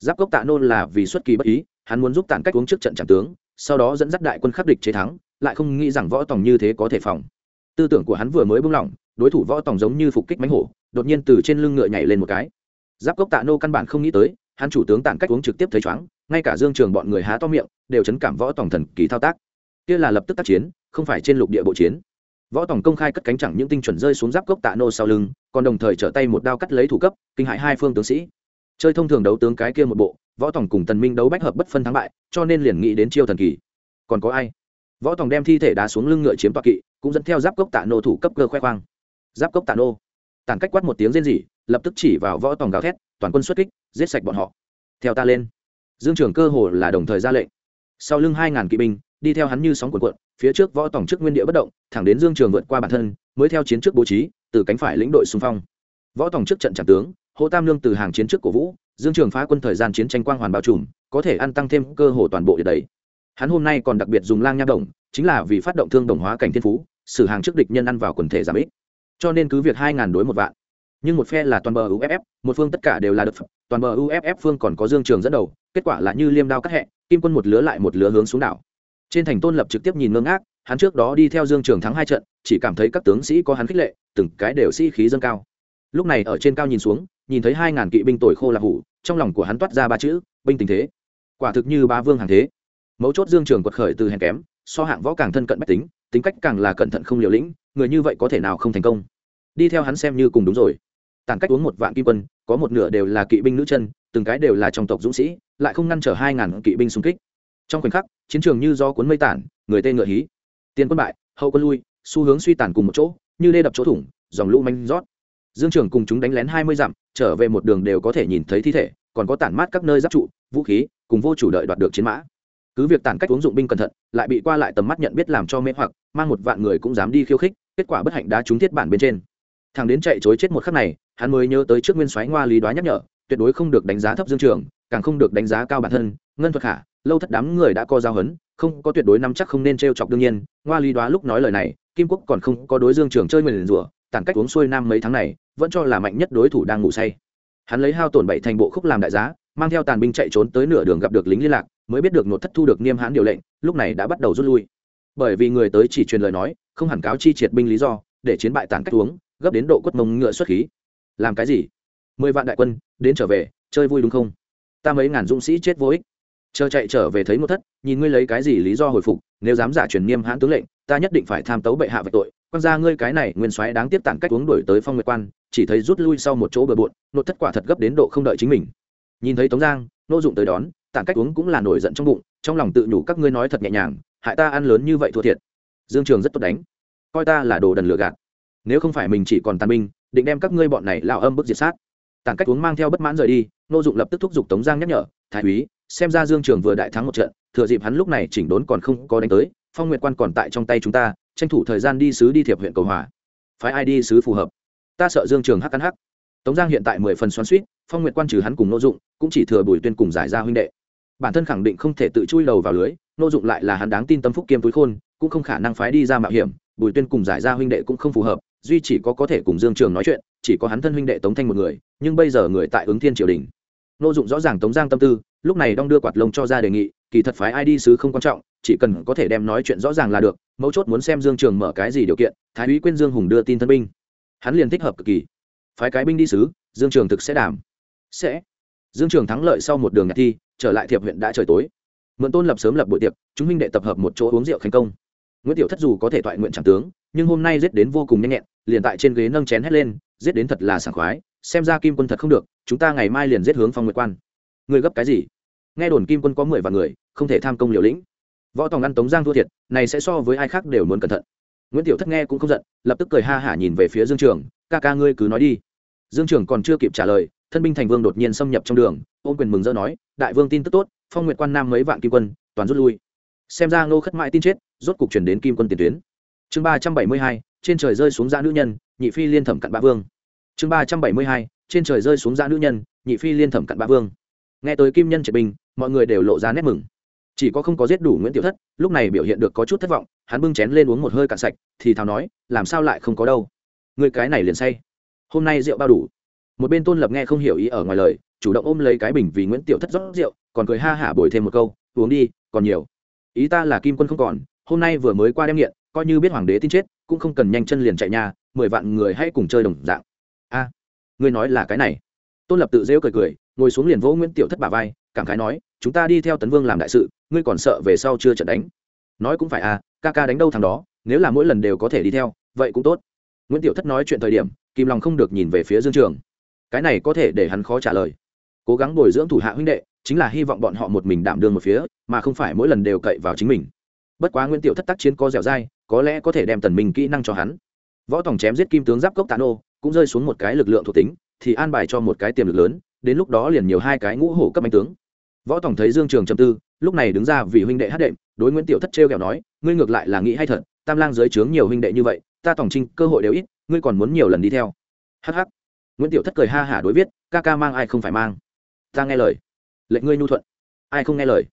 A: Giáp cốc tạ nô là vì xuất kỳ bất ý, hắn muốn giúp tản cách uống trước trận chạm tướng, sau đó dẫn dắt đại quân khắc địch chế thắng, lại không nghĩ rằng võ tổng như thế có thể phòng. Tư tưởng của hắn vừa mới buông lỏng, đối thủ võ tổng giống như phục kích mánh hổ, đột nhiên từ trên lưng ngựa nhảy lên một cái. Giáp cốc tạ nô căn bản không nghĩ tới, hắn chủ tướng tản cách uống trực tiếp thấy chóng ngay cả dương trường bọn người há to miệng, đều chấn cảm võ tổng thần kỳ thao tác. Kia là lập tức tác chiến, không phải trên lục địa bộ chiến võ tòng công khai cất cánh chẳng những tinh chuẩn rơi xuống giáp cốc tạ nô sau lưng, còn đồng thời trở tay một đao cắt lấy thủ cấp, kinh hại hai phương tướng sĩ. Chơi thông thường đấu tướng cái kia một bộ, võ tòng cùng tần minh đấu bách hợp bất phân thắng bại, cho nên liền nghĩ đến chiêu thần kỳ. Còn có ai? Võ tòng đem thi thể đá xuống lưng ngựa chiếm toa kỵ, cũng dẫn theo giáp cốc tạ nô thủ cấp cơ khoe khoang. Giáp cốc tạ nô. Tàn cách quát một tiếng rên rỉ, lập tức chỉ vào võ tòng gào thét, toàn quân xuất kích, giết sạch bọn họ. Theo ta lên. Dương trường cơ hồ là đồng thời ra lệnh. Sau lưng hai ngàn kỵ binh đi theo hắn như sóng cuộn cuộn, phía trước võ tổng trước nguyên địa bất động, thẳng đến dương trường vượt qua bản thân, mới theo chiến trước bố trí, từ cánh phải lĩnh đội xung phong. Võ tổng trước trận trạm tướng hô tam lương từ hàng chiến trước của vũ, dương trường phá quân thời gian chiến tranh quang hoàn bao trùm, có thể ăn tăng thêm cơ hồ toàn bộ địa đấy. hắn hôm nay còn đặc biệt dùng lang nha đồng, chính là vì phát động thương đồng hóa cảnh thiên phú xử hàng trước địch nhân ăn vào quần thể giảm ít. Cho nên cứ việc hai ngàn đối một vạn, nhưng một phe là toàn bờ uff một phương tất cả đều là đợt toàn bờ uff phương còn có dương trường dẫn đầu, kết quả là như liêm đao cắt hẹ, kim quân một lứa lại một lứa hướng xuống đảo trên thành tôn lập trực tiếp nhìn ngưng ác hắn trước đó đi theo dương trường thắng hai trận, chỉ cảm thấy các tướng sĩ có hắn khích lệ, từng cái đều sĩ khí dâng cao. Lúc này ở trên cao nhìn xuống, nhìn thấy hai ngàn kỵ binh tồi khô là hủ, trong lòng của hắn toát ra ba chữ, binh tình thế. Quả thực như ba vương hàng thế. Mấu chốt dương trường quật khởi từ hèn kém, so hạng võ càng thân cận bách tính tính cách càng là cẩn thận không liều lĩnh, người như vậy có thể nào không thành công? Đi theo hắn xem như cùng đúng rồi. Tàn cách uống một vạn kim quân, có một nửa đều là kỵ binh nữ chân, từng cái đều là trong tộc dũng sĩ, lại không ngăn trở hai ngàn kỵ binh xung kích trong khoảnh khắc, chiến trường như do cuốn mây tản, người tên ngựa hí. Tiền quân bại, hậu quân lui, xu hướng suy tàn cùng một chỗ, như đê đập chỗ thủng, dòng lũ manh rót. Dương trường cùng chúng đánh lén hai mươi dặm, trở về một đường đều có thể nhìn thấy thi thể, còn có tản mát các nơi giáp trụ, vũ khí, cùng vô chủ đợi đoạt được chiến mã. Cứ việc tản cách uống dụng binh cẩn thận, lại bị qua lại tầm mắt nhận biết làm cho mê hoặc, mang một vạn người cũng dám đi khiêu khích, kết quả bất hạnh đá trúng thiết bản bên trên. Thằng đến chạy chối chết một khắc này, hắn mới nhớ tới trước nguyên soái ngoa lý đoá nhắc nhở, tuyệt đối không được đánh giá thấp dương trường, càng không được đánh giá cao bản thân, ngân thuật khả lâu thất đám người đã co giao hấn, không có tuyệt đối nắm chắc không nên t chọc đương nhiên, ngoa lý đoá lúc nói lời này, kim quốc còn không có đối dương trường chơi nguyền rủa, tản cách uống xuôi nam mấy tháng này, vẫn cho là mạnh nhất đối thủ đang ngủ say. Hắn lấy hao tổn bảy thành bộ khúc làm đại giá, mang theo tàn binh chạy trốn tới nửa đường gặp được lính liên lạc, mới biết được nội thất thu được niêm hãn điều lệnh, lúc này đã bắt đầu rút lui. Bởi vì người tới chỉ truyền lời nói, không hẳn cáo chi triệt binh lý do, để chiến bại tàn cách uống, gấp đến độ quất mông ngựa xuất khí. Làm cái gì? Mười vạn đại quân, đến trở về, chơi vui đúng không? Ta mấy ngàn dũng sĩ chết vô ích chờ chạy trở về thấy một thất, nhìn ngươi lấy cái gì lý do hồi phục, nếu dám giả truyền niêm hãn tướng lệnh, ta nhất định phải tham tấu bệ hạ về tội. Quan gia ngươi cái này nguyên soái đáng tiếc tản cách uống đuổi tới phong nguyệt quan, chỉ thấy rút lui sau một chỗ bờ bộn nội thất quả thật gấp đến độ không đợi chính mình. Nhìn thấy tống giang, nô dụng tới đón tản cách uống cũng là nổi giận trong bụng, trong lòng tự nhủ các ngươi nói thật nhẹ nhàng, hại ta ăn lớn như vậy thua thiệt. Dương trường rất tốt đánh. Coi ta là đồ đần lừa gạt. Nếu không phải mình chỉ còn tàn binh, định đem các ngươi bọn này lao âm bức diệt sát. Tản cách uống mang theo bất mãn rời đi, nô dụng lập tức thúc giục tống giang nhắc nhở, thái úy xem ra dương trường vừa đại thắng một trận, thừa dịp hắn lúc này chỉnh đốn còn không có đánh tới, phong nguyệt quan còn tại trong tay chúng ta, tranh thủ thời gian đi sứ đi thiệp huyện cầu hòa. Phái ai đi sứ phù hợp? Ta sợ dương trường hắc cắn hắc. Tống giang hiện tại mười phần xoắn suýt phong nguyệt quan trừ hắn cùng nô dụng, cũng chỉ thừa bùi tuyên cùng giải ra huynh đệ. Bản thân khẳng định không thể tự chui đầu vào lưới, nô dụng lại là hắn đáng tin tâm phúc kiêm túi khôn, cũng không khả năng phái đi ra mạo hiểm, bùi tuyên cùng giải ra huynh đệ cũng không phù hợp, duy chỉ có có thể cùng dương trường nói chuyện, chỉ có hắn thân huynh đệ tống thanh một người, nhưng bây giờ người tại ứng thiên triều đình nô dụng rõ ràng tống giang tâm tư, lúc này đong đưa quạt lông cho ra đề nghị, kỳ thật phái ai đi sứ không quan trọng, chỉ cần có thể đem nói chuyện rõ ràng là được, mấu chốt muốn xem dương trường mở cái gì điều kiện, thái úy quyên dương hùng đưa tin thân binh. Hắn liền thích hợp cực kỳ. Phái cái binh đi sứ, dương trường thực sẽ đảm. Sẽ. Dương trường thắng lợi sau một đường nhạc thi, trở lại thiệp huyện đã trời tối. Mượn tôn lập sớm lập buổi tiệc, chúng minh đệ tập hợp một chỗ uống rượu thành công. Nguyễn tiểu thất dù có thể thoại nguyện chẳng tướng, nhưng hôm nay giết đến vô cùng nhanh nhẹn, liền tại trên ghế nâng chén hét lên, giết đến thật là sảng khoái xem ra kim quân thật không được, chúng ta ngày mai liền giết hướng phong nguyệt quan. Người gấp cái gì? Nghe đồn kim quân có mười vạn người, không thể tham công liều lĩnh. Võ tòng ăn tống giang thua thiệt, này sẽ so với ai khác đều muốn cẩn thận. Nguyễn tiểu thất nghe cũng không giận, lập tức cười ha hả nhìn về phía dương trường, ca ca ngươi cứ nói đi. Dương trường còn chưa kịp trả lời, thân binh thành vương đột nhiên xâm nhập trong đường, ôm quyền mừng rỡ nói, đại vương tin tức tốt, phong nguyệt quan nam mấy vạn kim quân, toàn rút lui. Xem ra ngô khất mãi tin chết, rốt cục chuyển đến kim quân tiền tuyến. Chương ba trăm bảy mươi hai, trên trời rơi xuống ra nữ nhân, nhị phi liên thẩm cặn bạ vương chương ba trăm bảy mươi hai, trên trời rơi xuống ra nữ nhân, nhị phi liên thẩm cặn bạ vương. Nghe tới kim nhân triệt binh mọi người đều lộ ra nét mừng. Chỉ có không có giết đủ nguyễn tiểu thất, lúc này biểu hiện được có chút thất vọng, hắn bưng chén lên uống một hơi cạn sạch, thì thào nói, làm sao lại không có đâu? Người cái này liền say. Hôm nay rượu bao đủ. Một bên tôn lập nghe không hiểu ý ở ngoài lời, chủ động ôm lấy cái bình vì nguyễn tiểu thất rót rượu, còn cười ha hả bồi thêm một câu, uống đi, còn nhiều. Ý ta là kim quân không còn, hôm nay vừa mới qua đem nghiện, coi như biết hoàng đế tin chết, cũng không cần nhanh chân liền chạy nhà, mười vạn người hãy cùng chơi đồng dạng a, ngươi nói là cái này. Tôn lập tự rêu cười cười, ngồi xuống liền vỗ nguyễn tiểu thất bà vai, cảm khái nói, chúng ta đi theo tấn vương làm đại sự, ngươi còn sợ về sau chưa trận đánh? Nói cũng phải à ca ca đánh đâu thằng đó, nếu là mỗi lần đều có thể đi theo, vậy cũng tốt. Nguyễn tiểu thất nói chuyện thời điểm kim lòng không được nhìn về phía dương trường. Cái này có thể để hắn khó trả lời. Cố gắng bồi dưỡng thủ hạ huynh đệ, chính là hy vọng bọn họ một mình đảm đương một phía, mà không phải mỗi lần đều cậy vào chính mình. Bất quá nguyễn tiểu thất tác chiến có dẻo dai, có lẽ có thể đem tần minh kỹ năng cho hắn. Võ tòng chém giết kim tướng giáp cốc tạ ô cũng rơi xuống một cái lực lượng thuộc tính, thì an bài cho một cái tiềm lực lớn, đến lúc đó liền nhiều hai cái ngũ hổ cấp anh tướng. Võ tổng thấy dương trường trầm tư, lúc này đứng ra vì huynh đệ hát đệm, đối nguyễn tiểu thất trêu kẹo nói, ngươi ngược lại là nghĩ hay thật, tam lang dưới trướng nhiều huynh đệ như vậy, ta tổng trinh cơ hội đều ít, ngươi còn muốn nhiều lần đi theo. Hh nguyễn tiểu thất cười ha hả đối viết, ca ca mang ai không phải mang? Ta nghe lời. Lệnh ngươi nhu thuận. Ai không nghe lời?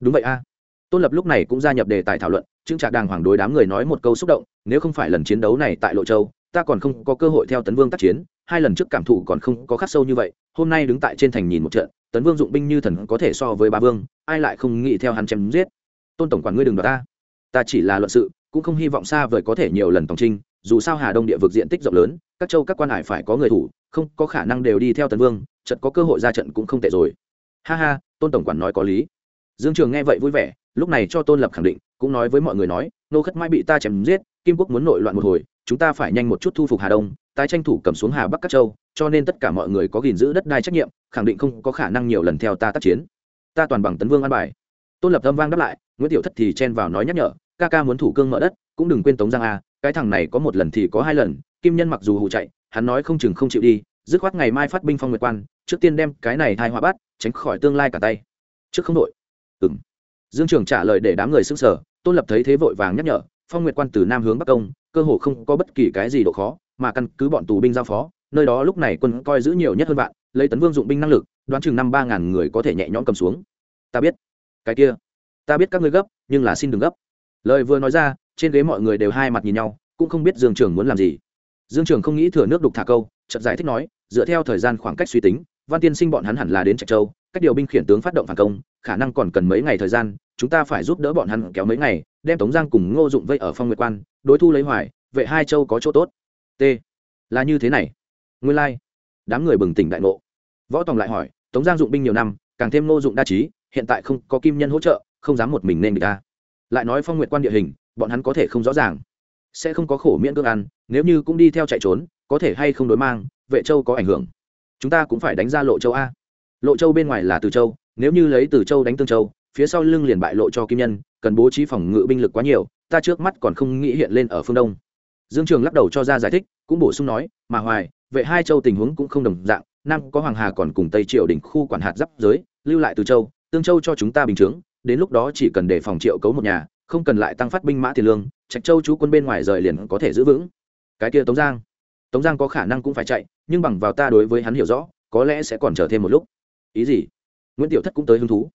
A: Đúng vậy a. Tôn lập lúc này cũng gia nhập đề tài thảo luận trưng trạc đàng hoàng đối đám người nói một câu xúc động, nếu không phải lần chiến đấu này tại lộ châu ta còn không có cơ hội theo tấn vương tác chiến, hai lần trước cảm thụ còn không có khắc sâu như vậy, hôm nay đứng tại trên thành nhìn một trận, tấn vương dụng binh như thần có thể so với ba vương, ai lại không nghĩ theo hắn chém giết. Tôn tổng quản ngươi đừng đoạt ta. Ta chỉ là luận sự, cũng không hy vọng xa vời có thể nhiều lần tổng trinh, dù sao hà đông địa vực diện tích rộng lớn, các châu các quan hải phải có người thủ, không có khả năng đều đi theo tấn vương trận có cơ hội ra trận cũng không tệ rồi. Ha ha, tôn tổng quản nói có lý. Dương trường nghe vậy vui vẻ, lúc này cho tôn lập khẳng định, cũng nói với mọi người nói, nô khất mãi bị ta chém giết, kim quốc muốn nội loạn một hồi chúng ta phải nhanh một chút thu phục hà đông, tái tranh thủ cầm xuống hà bắc các châu, cho nên tất cả mọi người có gìn giữ đất đai trách nhiệm, khẳng định không có khả năng nhiều lần theo ta tác chiến. Ta toàn bằng tấn vương an bài. Tôn lập âm vang đáp lại, nguyễn tiểu thất thì chen vào nói nhắc nhở, ca ca muốn thủ cương mở đất, cũng đừng quên tống giang a, cái thằng này có một lần thì có hai lần, kim nhân mặc dù hụ chạy, hắn nói không chừng không chịu đi, dứt khoát ngày mai phát binh phong nguyệt quan, trước tiên đem cái này thai hoa bắt, tránh khỏi tương lai cả tay. Trước không đội. Ừng dương trường trả lời để đám người xưng sở tôn lập thấy thế vội vàng nhắc nhở, phong nguyệt quan từ nam hướng bắc công cơ hồ không có bất kỳ cái gì độ khó, mà căn cứ bọn tù binh giao phó, nơi đó lúc này quân coi giữ nhiều nhất hơn bạn lấy tấn vương dụng binh năng lực, đoán chừng năm ba ngàn người có thể nhẹ nhõm cầm xuống. Ta biết. Cái kia. Ta biết các ngươi gấp, nhưng là xin đừng gấp. Lời vừa nói ra, trên ghế mọi người đều hai mặt nhìn nhau, cũng không biết dương trường muốn làm gì. Dương trường không nghĩ thừa nước đục thả câu, chợt giải thích nói, dựa theo thời gian khoảng cách suy tính, văn tiên sinh bọn hắn hẳn là đến trạch châu, cách điều binh khiển tướng phát động phản công, khả năng còn cần mấy ngày thời gian chúng ta phải giúp đỡ bọn hắn kéo mấy ngày, đem tống giang cùng ngô dụng vây ở phong nguyệt quan, đối thu lấy hoài, vệ hai châu có chỗ tốt. T. Là như thế này. Nguyên lai、like. đám người bừng tỉnh đại ngộ. Võ tòng lại hỏi, tống giang dụng binh nhiều năm, càng thêm ngô dụng đa trí, hiện tại không có kim nhân hỗ trợ, không dám một mình nên người ta lại nói phong nguyệt quan địa hình, bọn hắn có thể không rõ ràng. Sẽ không có khổ miễn cưỡng ăn, nếu như cũng đi theo chạy trốn, có thể hay không đối mang, vệ châu có ảnh hưởng. Chúng ta cũng phải đánh ra lộ châu a. Lộ châu bên ngoài là từ châu, nếu như lấy từ châu đánh tương châu phía sau lưng liền bại lộ cho kim nhân, cần bố trí phòng ngự binh lực quá nhiều, ta trước mắt còn không nghĩ hiện lên ở phương đông. Dương trường lắc đầu cho ra giải thích, cũng bổ sung nói, mà hoài, vệ hai châu tình huống cũng không đồng dạng, nam có hoàng hà còn cùng tây triều đỉnh khu quản hạt giáp giới, lưu lại từ châu, tương châu cho chúng ta bình chướng, đến lúc đó chỉ cần để phòng triệu cấu một nhà, không cần lại tăng phát binh mã tiền lương, trạch châu chú quân bên ngoài rời liền có thể giữ vững. Cái kia tống giang. Tống giang có khả năng cũng phải chạy, nhưng bằng vào ta đối với hắn hiểu rõ, có lẽ sẽ còn chờ thêm một lúc. Ý gì? Nguyễn tiểu thất cũng tới hứng thú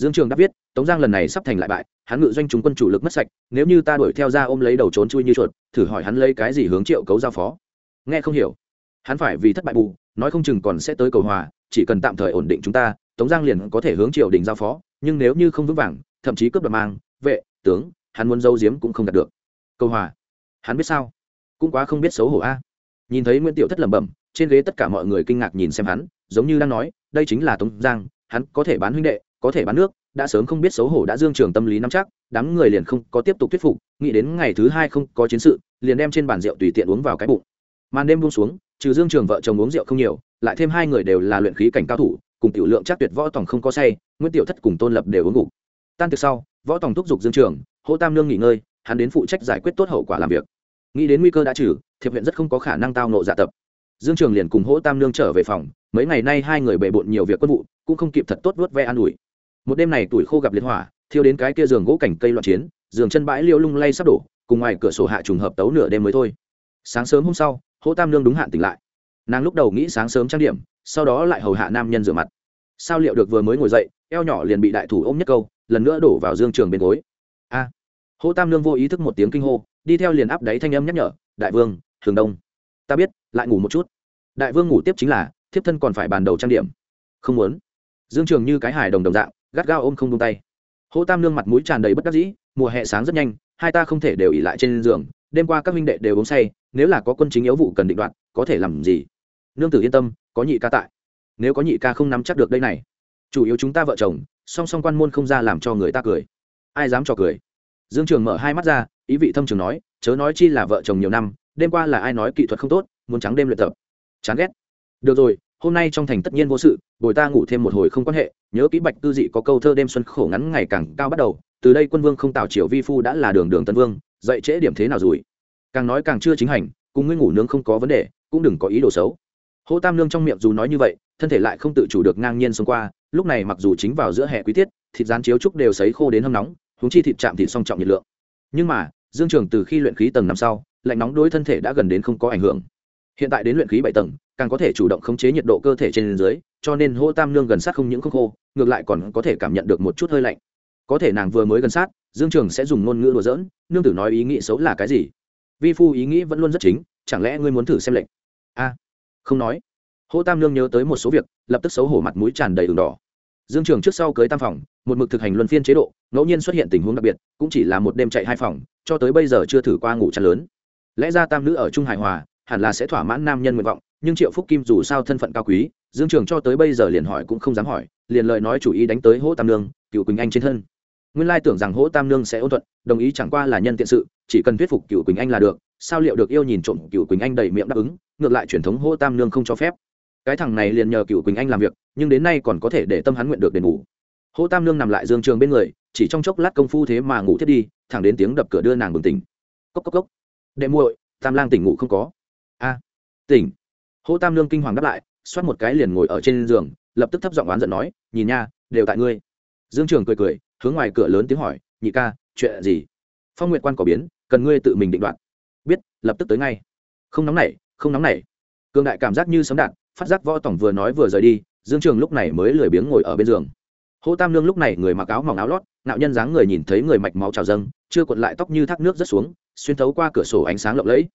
A: dương trường đáp viết, tống giang lần này sắp thành lại bại, hắn ngự doanh chúng quân chủ lực mất sạch, nếu như ta đuổi theo ra ôm lấy đầu trốn chui như chuột, thử hỏi hắn lấy cái gì hướng triệu cấu giao phó. Nghe không hiểu. Hắn phải vì thất bại bù, nói không chừng còn sẽ tới cầu hòa, chỉ cần tạm thời ổn định chúng ta, tống giang liền có thể hướng triều đình giao phó, nhưng nếu như không vững vàng, thậm chí cướp đoạt mang, vệ, tướng, hắn muốn giấu giếm cũng không đạt được. Cầu hòa. Hắn biết sao? Cũng quá không biết xấu hổ a. Nhìn thấy nguyễn tiểu thất lẩm bẩm, trên ghế tất cả mọi người kinh ngạc nhìn xem hắn, giống như đang nói, đây chính là tống giang, hắn có thể bán huynh đệ có thể bán nước, đã sớm không biết xấu hổ đã dương trường tâm lý nắm chắc, đám người liền không có tiếp tục thuyết phục, nghĩ đến ngày thứ hai không có chiến sự, liền đem trên bàn rượu tùy tiện uống vào cái bụng. Màn đêm buông xuống, trừ dương trường vợ chồng uống rượu không nhiều, lại thêm hai người đều là luyện khí cảnh cao thủ, cùng tiểu lượng chắc tuyệt võ tòng không có say, nguyễn tiểu thất cùng tôn lập đều uống ngủ. Tan từ sau, võ tòng thúc giục dương trường hỗ tam lương nghỉ ngơi, hắn đến phụ trách giải quyết tốt hậu quả làm việc. Nghĩ đến nguy cơ đã trừ, thiệp huyện rất không có khả năng tao nộ dạ tập. Dương trường liền cùng hỗ tam lương trở về phòng, mấy ngày nay hai người bề bộn nhiều việc quân vụ, cũng không kịp thật tốt vớt ve an ủi một đêm này tuổi khô gặp liệt hỏa thiêu đến cái kia giường gỗ cảnh cây loạn chiến giường chân bãi liêu lung lay sắp đổ cùng ngoài cửa sổ hạ trùng hợp tấu nửa đêm mới thôi. Sáng sớm hôm sau hỗ tam nương đúng hạn tỉnh lại. Nàng lúc đầu nghĩ sáng sớm trang điểm sau đó lại hầu hạ nam nhân rửa mặt. Sao liệu được vừa mới ngồi dậy eo nhỏ liền bị đại thủ ôm nhất câu lần nữa đổ vào dương trường bên gối. A. À, hỗ tam nương vô ý thức một tiếng kinh hô đi theo liền áp đáy thanh âm nhắc nhở đại vương thường đông ta biết lại ngủ một chút. Đại vương ngủ tiếp chính là thiếp thân còn phải bàn đầu trang điểm. Không muốn. Dương trường như cái hài đồng đồng dạng gắt gao ôm không tung tay. Hỗ tam nương mặt mũi tràn đầy bất đắc dĩ, mùa hè sáng rất nhanh, hai ta không thể đều ỉ lại trên giường, đêm qua các minh đệ đều uống say, nếu là có quân chính yếu vụ cần định đoạt, có thể làm gì? Nương tử yên tâm, có nhị ca tại. Nếu có nhị ca không nắm chắc được đây này. Chủ yếu chúng ta vợ chồng, song song quan môn không ra làm cho người ta cười. Ai dám cho cười? Dương trường mở hai mắt ra, ý vị thâm trường nói, chớ nói chi là vợ chồng nhiều năm, đêm qua là ai nói kỹ thuật không tốt, muốn trắng đêm luyện tập. Chán ghét. Được rồi hôm nay trong thành tất nhiên vô sự, bồi ta ngủ thêm một hồi không quan hệ, nhớ kỹ bạch tư dị có câu thơ đêm xuân khổ ngắn ngày càng cao bắt đầu, từ đây quân vương không tạo triều vi phu đã là đường đường tân vương dậy trễ điểm thế nào rồi? Càng nói càng chưa chính hành, cùng ngươi ngủ nướng không có vấn đề, cũng đừng có ý đồ xấu. Hô tam nương trong miệng dù nói như vậy, thân thể lại không tự chủ được ngang nhiên xông qua, lúc này mặc dù chính vào giữa hè quý tiết, thịt rán chiếu trúc đều sấy khô đến hâm nóng húng chi thịt chạm thịt song trọng nhiệt lượng. Nhưng mà, dương trường từ khi luyện khí tầng năm sau, lạnh nóng đối thân thể đã gần đến không có ảnh hưởng. Hiện tại đến luyện khí bảy tầng càng có thể chủ động khống chế nhiệt độ cơ thể trên dưới, cho nên hô tam nương gần sát không những không khô, ngược lại còn có thể cảm nhận được một chút hơi lạnh. Có thể nàng vừa mới gần sát, dương trường sẽ dùng ngôn ngữ đùa dỡn nương tử nói ý nghĩ xấu là cái gì? Vi phu ý nghĩ vẫn luôn rất chính, chẳng lẽ ngươi muốn thử xem lệnh? A, không nói. Hô tam nương nhớ tới một số việc, lập tức xấu hổ mặt mũi tràn đầy đường đỏ. Dương trường trước sau cưới tam phòng, một mực thực hành luân phiên chế độ, ngẫu nhiên xuất hiện tình huống đặc biệt, cũng chỉ là một đêm chạy hai phòng, cho tới bây giờ chưa thử qua ngủ chăn lớn. Lẽ ra tam nữ ở trung hài hòa, hẳn là sẽ thỏa mãn nam nhân nguyện vọng nhưng triệu phúc kim dù sao thân phận cao quý, dương trường cho tới bây giờ liền hỏi cũng không dám hỏi, liền lời nói chủ ý đánh tới hỗ tam nương cựu quỳnh anh trên thân. Nguyên lai tưởng rằng hỗ tam nương sẽ ôn thuận, đồng ý chẳng qua là nhân tiện sự, chỉ cần thuyết phục cựu quỳnh anh là được, sao liệu được yêu nhìn trộm cựu quỳnh anh đầy miệng đáp ứng, ngược lại truyền thống hỗ tam nương không cho phép. Cái thằng này liền nhờ cựu quỳnh anh làm việc, nhưng đến nay còn có thể để tâm hắn nguyện được đền bù. Hỗ tam nương nằm lại dương trường bên người, chỉ trong chốc lát công phu thế mà ngủ thiết đi, thẳng đến tiếng đập cửa đưa nàng bừng tỉnh. Cốc cốc cốc. Đệ muội, tam lang tỉnh ngủ không có. A, tỉnh hỗ tam nương kinh hoàng đáp lại, xoát một cái liền ngồi ở trên giường, lập tức thấp giọng oán giận nói, nhìn nha, đều tại ngươi. Dương trường cười cười, hướng ngoài cửa lớn tiếng hỏi, nhị ca, chuyện gì? Phong nguyện quan có biến, cần ngươi tự mình định đoạt. Biết, lập tức tới ngay. Không nóng nảy, không nóng nảy. Cương đại cảm giác như sấm đạn, phát giác võ tổng vừa nói vừa rời đi, dương trường lúc này mới lười biếng ngồi ở bên giường. Hô tam lương lúc này người mặc áo mỏng áo lót, nạo nhân dáng người nhìn thấy người mạch máu trào dâng, chưa cuộn lại tóc như thác nước rất xuống, xuyên thấu qua cửa sổ ánh sáng lộng lẫy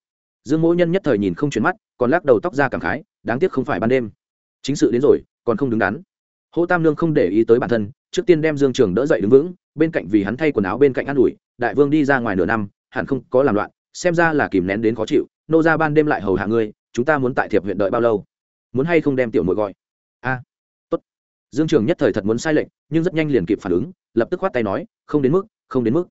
A: dương mỗi nhân nhất thời nhìn không chuyển mắt, còn lắc đầu tóc ra cảm khái, đáng tiếc không phải ban đêm. Chính sự đến rồi, còn không đứng đắn. Hô tam lương không để ý tới bản thân, trước tiên đem dương trường đỡ dậy đứng vững, bên cạnh vì hắn thay quần áo bên cạnh an ủi, đại vương đi ra ngoài nửa năm, hẳn không có làm loạn, xem ra là kìm nén đến khó chịu, nô ra ban đêm lại hầu hạ ngươi, chúng ta muốn tại thiệp huyện đợi bao lâu? Muốn hay không đem tiểu muội gọi? A, tốt. Dương trường nhất thời thật muốn sai lệnh, nhưng rất nhanh liền kịp phản ứng, lập tức khoát tay nói, không đến mức, không đến mức.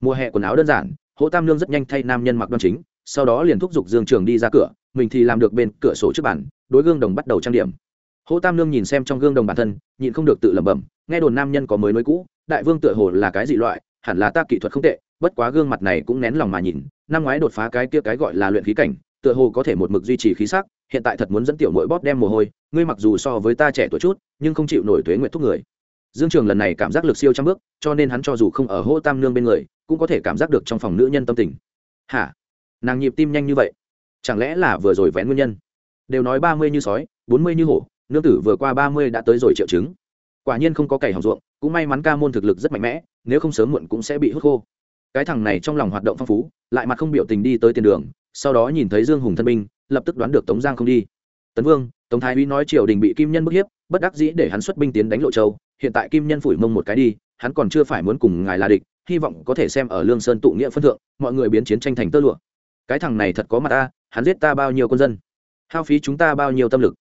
A: Mùa hè quần áo đơn giản hỗ tam lương rất nhanh thay nam nhân mặc đoan chính sau đó liền thúc giục dương trường đi ra cửa, mình thì làm được bên cửa sổ trước bàn, đối gương đồng bắt đầu trang điểm. Hỗ tam lương nhìn xem trong gương đồng bản thân, nhịn không được tự lẩm bẩm, nghe đồn nam nhân có mới nối cũ, đại vương tựa hồ là cái dị loại, hẳn là ta kỹ thuật không tệ, bất quá gương mặt này cũng nén lòng mà nhìn, năm ngoái đột phá cái kia cái gọi là luyện khí cảnh, tựa hồ có thể một mực duy trì khí sắc, hiện tại thật muốn dẫn tiểu mỗi bóp đem mồ hôi, ngươi mặc dù so với ta trẻ tuổi chút, nhưng không chịu nổi tuế nguyện thúc người. Dương trường lần này cảm giác lực siêu trăm bước, cho nên hắn cho dù không ở hô tam nương bên người, cũng có thể cảm giác được trong phòng nữ nhân tâm tình. Hả? Nàng nhịp tim nhanh như vậy. Chẳng lẽ là vừa rồi vén nguyên nhân? Đều nói ba mươi như sói, bốn mươi như hổ, nương tử vừa qua ba mươi đã tới rồi triệu chứng. Quả nhiên không có cày hỏng ruộng, cũng may mắn ca môn thực lực rất mạnh mẽ, nếu không sớm muộn cũng sẽ bị hút khô. Cái thằng này trong lòng hoạt động phong phú, lại mặt không biểu tình đi tới tiền đường, sau đó nhìn thấy dương hùng thân binh, lập tức đoán được tống giang không đi. Tấn vương, tống thái uy nói triều đình bị kim nhân bức hiếp, bất đắc dĩ để hắn xuất binh tiến đánh lộ châu, hiện tại kim nhân phủi mông một cái đi, hắn còn chưa phải muốn cùng ngài là địch, hy vọng có thể xem ở lương sơn tụ nghĩa phân thượng, mọi người biến chiến tranh thành tơ lụa cái thằng này thật có mặt ta, hắn giết ta bao nhiêu quân dân? Hao phí chúng ta bao nhiêu tâm lực?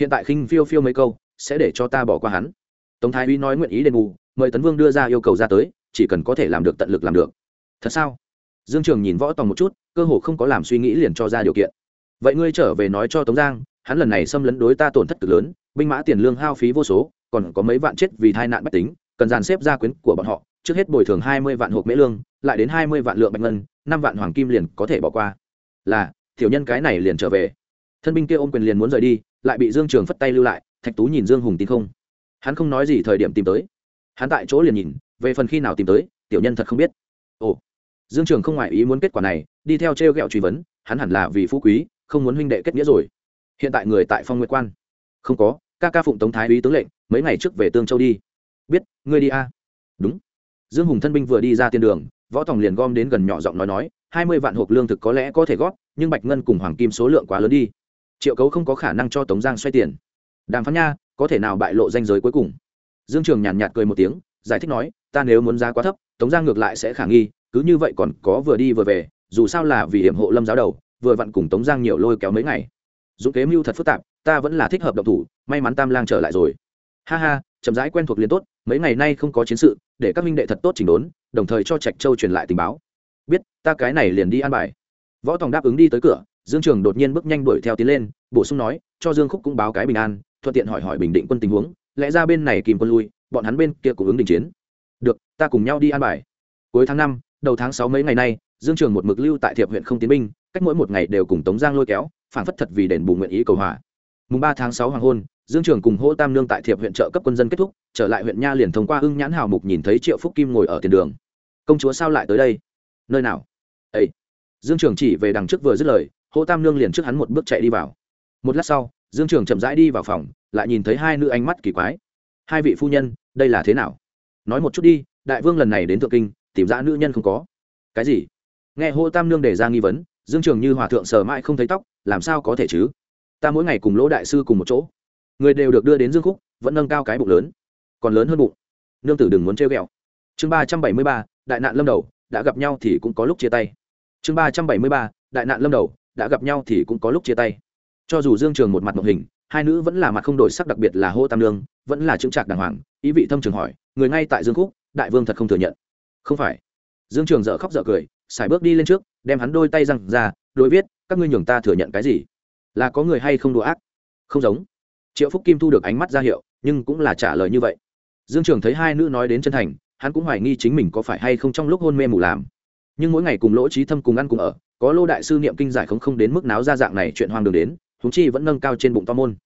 A: Hiện tại khinh phiêu phiêu mấy câu, sẽ để cho ta bỏ qua hắn. Tống thái uy nói nguyện ý đền bù, mời tấn vương đưa ra yêu cầu ra tới, chỉ cần có thể làm được tận lực làm được. Thật sao? Dương trường nhìn võ tòng một chút, cơ hồ không có làm suy nghĩ liền cho ra điều kiện. Vậy ngươi trở về nói cho tống giang, hắn lần này xâm lấn đối ta tổn thất cực lớn, binh mã tiền lương hao phí vô số, còn có mấy vạn chết vì tai nạn bất tính, cần dàn xếp gia quyến của bọn họ, trước hết bồi thường hai mươi vạn hộp mễ lương, lại đến hai mươi vạn lượng bạch ngân năm vạn hoàng kim liền có thể bỏ qua. Là, tiểu nhân cái này liền trở về. Thân binh kia ôm quyền liền muốn rời đi, lại bị dương trường phất tay lưu lại, thạch tú nhìn dương hùng tin không. Hắn không nói gì thời điểm tìm tới. Hắn tại chỗ liền nhìn, về phần khi nào tìm tới, tiểu nhân thật không biết. Ồ, dương trường không ngoại ý muốn kết quả này, đi theo t r e o g ẹ o truy vấn, hắn hẳn là vì phú quý, không muốn huynh đệ kết nghĩa rồi. Hiện tại người tại phong nguyệt quan. Không có, ca ca phụng tống thái úy tướng lệnh, mấy ngày trước về tương châu đi. Biết, ngươi đi a. À? đúng. Dương hùng thân binh vừa đi ra tiên đường võ tòng liền gom đến gần nhỏ giọng nói nói, hai mươi vạn hộp lương thực có lẽ có thể góp, nhưng bạch ngân cùng hoàng kim số lượng quá lớn đi. Triệu cấu không có khả năng cho tống giang xoay tiền. Đàm phán nha, có thể nào bại lộ danh giới cuối cùng? Dương trường nhàn nhạt cười một tiếng, giải thích nói, ta nếu muốn giá quá thấp, tống giang ngược lại sẽ khả nghi, cứ như vậy còn có vừa đi vừa về, dù sao là vì hiểm hộ lâm giáo đầu, vừa vặn cùng tống giang nhiều lôi kéo mấy ngày. Dũng kế mưu thật phức tạp, ta vẫn là thích hợp độc thủ, may mắn tam lang trở lại rồi. Ha ha, chậm rãi quen thuộc liền tốt, mấy ngày nay không có chiến sự, để các minh đệ thật tốt chỉnh đốn đồng thời cho trạch châu truyền lại tình báo. Biết, ta cái này liền đi an bài. Võ tòng đáp ứng đi tới cửa, dương trường đột nhiên bước nhanh đuổi theo tiến lên, bổ sung nói, cho dương khúc cũng báo cái bình an, thuận tiện hỏi hỏi bình định quân tình huống, lẽ ra bên này kìm quân lui, bọn hắn bên kia cũng ứng đình chiến. Được, ta cùng nhau đi an bài. Cuối tháng năm, đầu tháng sáu mấy ngày nay, dương trường một mực lưu tại thiệp huyện không tiến binh, cách mỗi một ngày đều cùng tống giang lôi kéo phản phất thật vì đền bù nguyện ý cầu hòa. Mùng ba tháng sáu hoàng hôn dương trường cùng hô tam nương tại thiệp huyện trợ cấp quân dân kết thúc, trở lại huyện nha liền thông qua hưng nhãn hào mục nhìn thấy triệu phúc kim ngồi ở tiền đường. Công chúa sao lại tới đây? Nơi nào? Ây dương trường chỉ về đằng trước vừa dứt lời, hô tam nương liền trước hắn một bước chạy đi vào. Một lát sau, dương trường chậm rãi đi vào phòng, lại nhìn thấy hai nữ ánh mắt kỳ quái. Hai vị phu nhân, đây là thế nào? Nói một chút đi, đại vương lần này đến thượng kinh, tìm ra nữ nhân không có. Cái gì? Nghe hô tam nương đề ra nghi vấn, dương trường như hòa thượng sờ mãi không thấy tóc, làm sao có thể chứ? Ta mỗi ngày cùng lỗ đại sư cùng một chỗ người đều được đưa đến dương khúc, vẫn nâng cao cái bụng lớn. Còn lớn hơn bụng. Nương tử đừng muốn trêu ghẹo. Chương ba trăm bảy mươi ba, đại nạn lâm đầu, đã gặp nhau thì cũng có lúc chia tay. Chương ba trăm bảy mươi ba, đại nạn lâm đầu, đã gặp nhau thì cũng có lúc chia tay. Cho dù dương trường một mặt mộng hình, hai nữ vẫn là mặt không đổi sắc đặc biệt là hô tam lương vẫn là chững chạc đàng hoàng, ý vị thâm trường hỏi, người ngay tại dương khúc, đại vương thật không thừa nhận. Không phải. Dương trường dở khóc dở cười, xài bước đi lên trước, đem hắn đôi tay răng ra, đối viết, các ngươi nhường ta thừa nhận cái gì? Là có người hay không đùa ác? Không giống triệu phúc kim thu được ánh mắt ra hiệu, nhưng cũng là trả lời như vậy. Dương trường thấy hai nữ nói đến chân thành, hắn cũng hoài nghi chính mình có phải hay không trong lúc hôn mê mù làm. Nhưng mỗi ngày cùng lỗ trí thâm cùng ăn cùng ở, có lô đại sư niệm kinh giải không không đến mức náo ra dạng này chuyện hoang đường đến thúng chi vẫn nâng cao trên bụng to môn.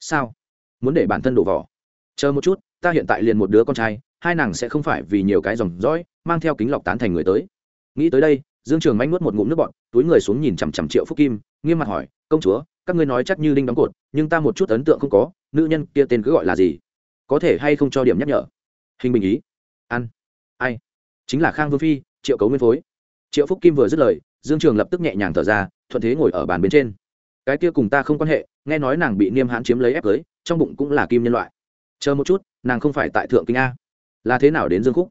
A: Sao? Muốn để bản thân đổ vỏ. Chờ một chút, ta hiện tại liền một đứa con trai, hai nàng sẽ không phải vì nhiều cái dòng dõi, mang theo kính lọc tán thành người tới. Nghĩ tới đây, dương trường manh nuốt một ngụm nước bọn túi người xuống nhìn chằm chằm triệu phúc kim, nghiêm mặt hỏi, công chúa các ngươi nói chắc như đinh đóng cột, nhưng ta một chút ấn tượng không có, nữ nhân kia tên cứ gọi là gì? Có thể hay không cho điểm nhắc nhở? Hình bình ý. Ăn ai? Chính là khang vương phi, triệu cấu nguyên phối. Triệu phúc kim vừa dứt lời, dương trường lập tức nhẹ nhàng thở ra, thuận thế ngồi ở bàn bên trên. Cái kia cùng ta không quan hệ, nghe nói nàng bị niêm hãn chiếm lấy ép cưới, trong bụng cũng là kim nhân loại. Chờ một chút, nàng không phải tại thượng kinh a. Là thế nào đến dương khúc?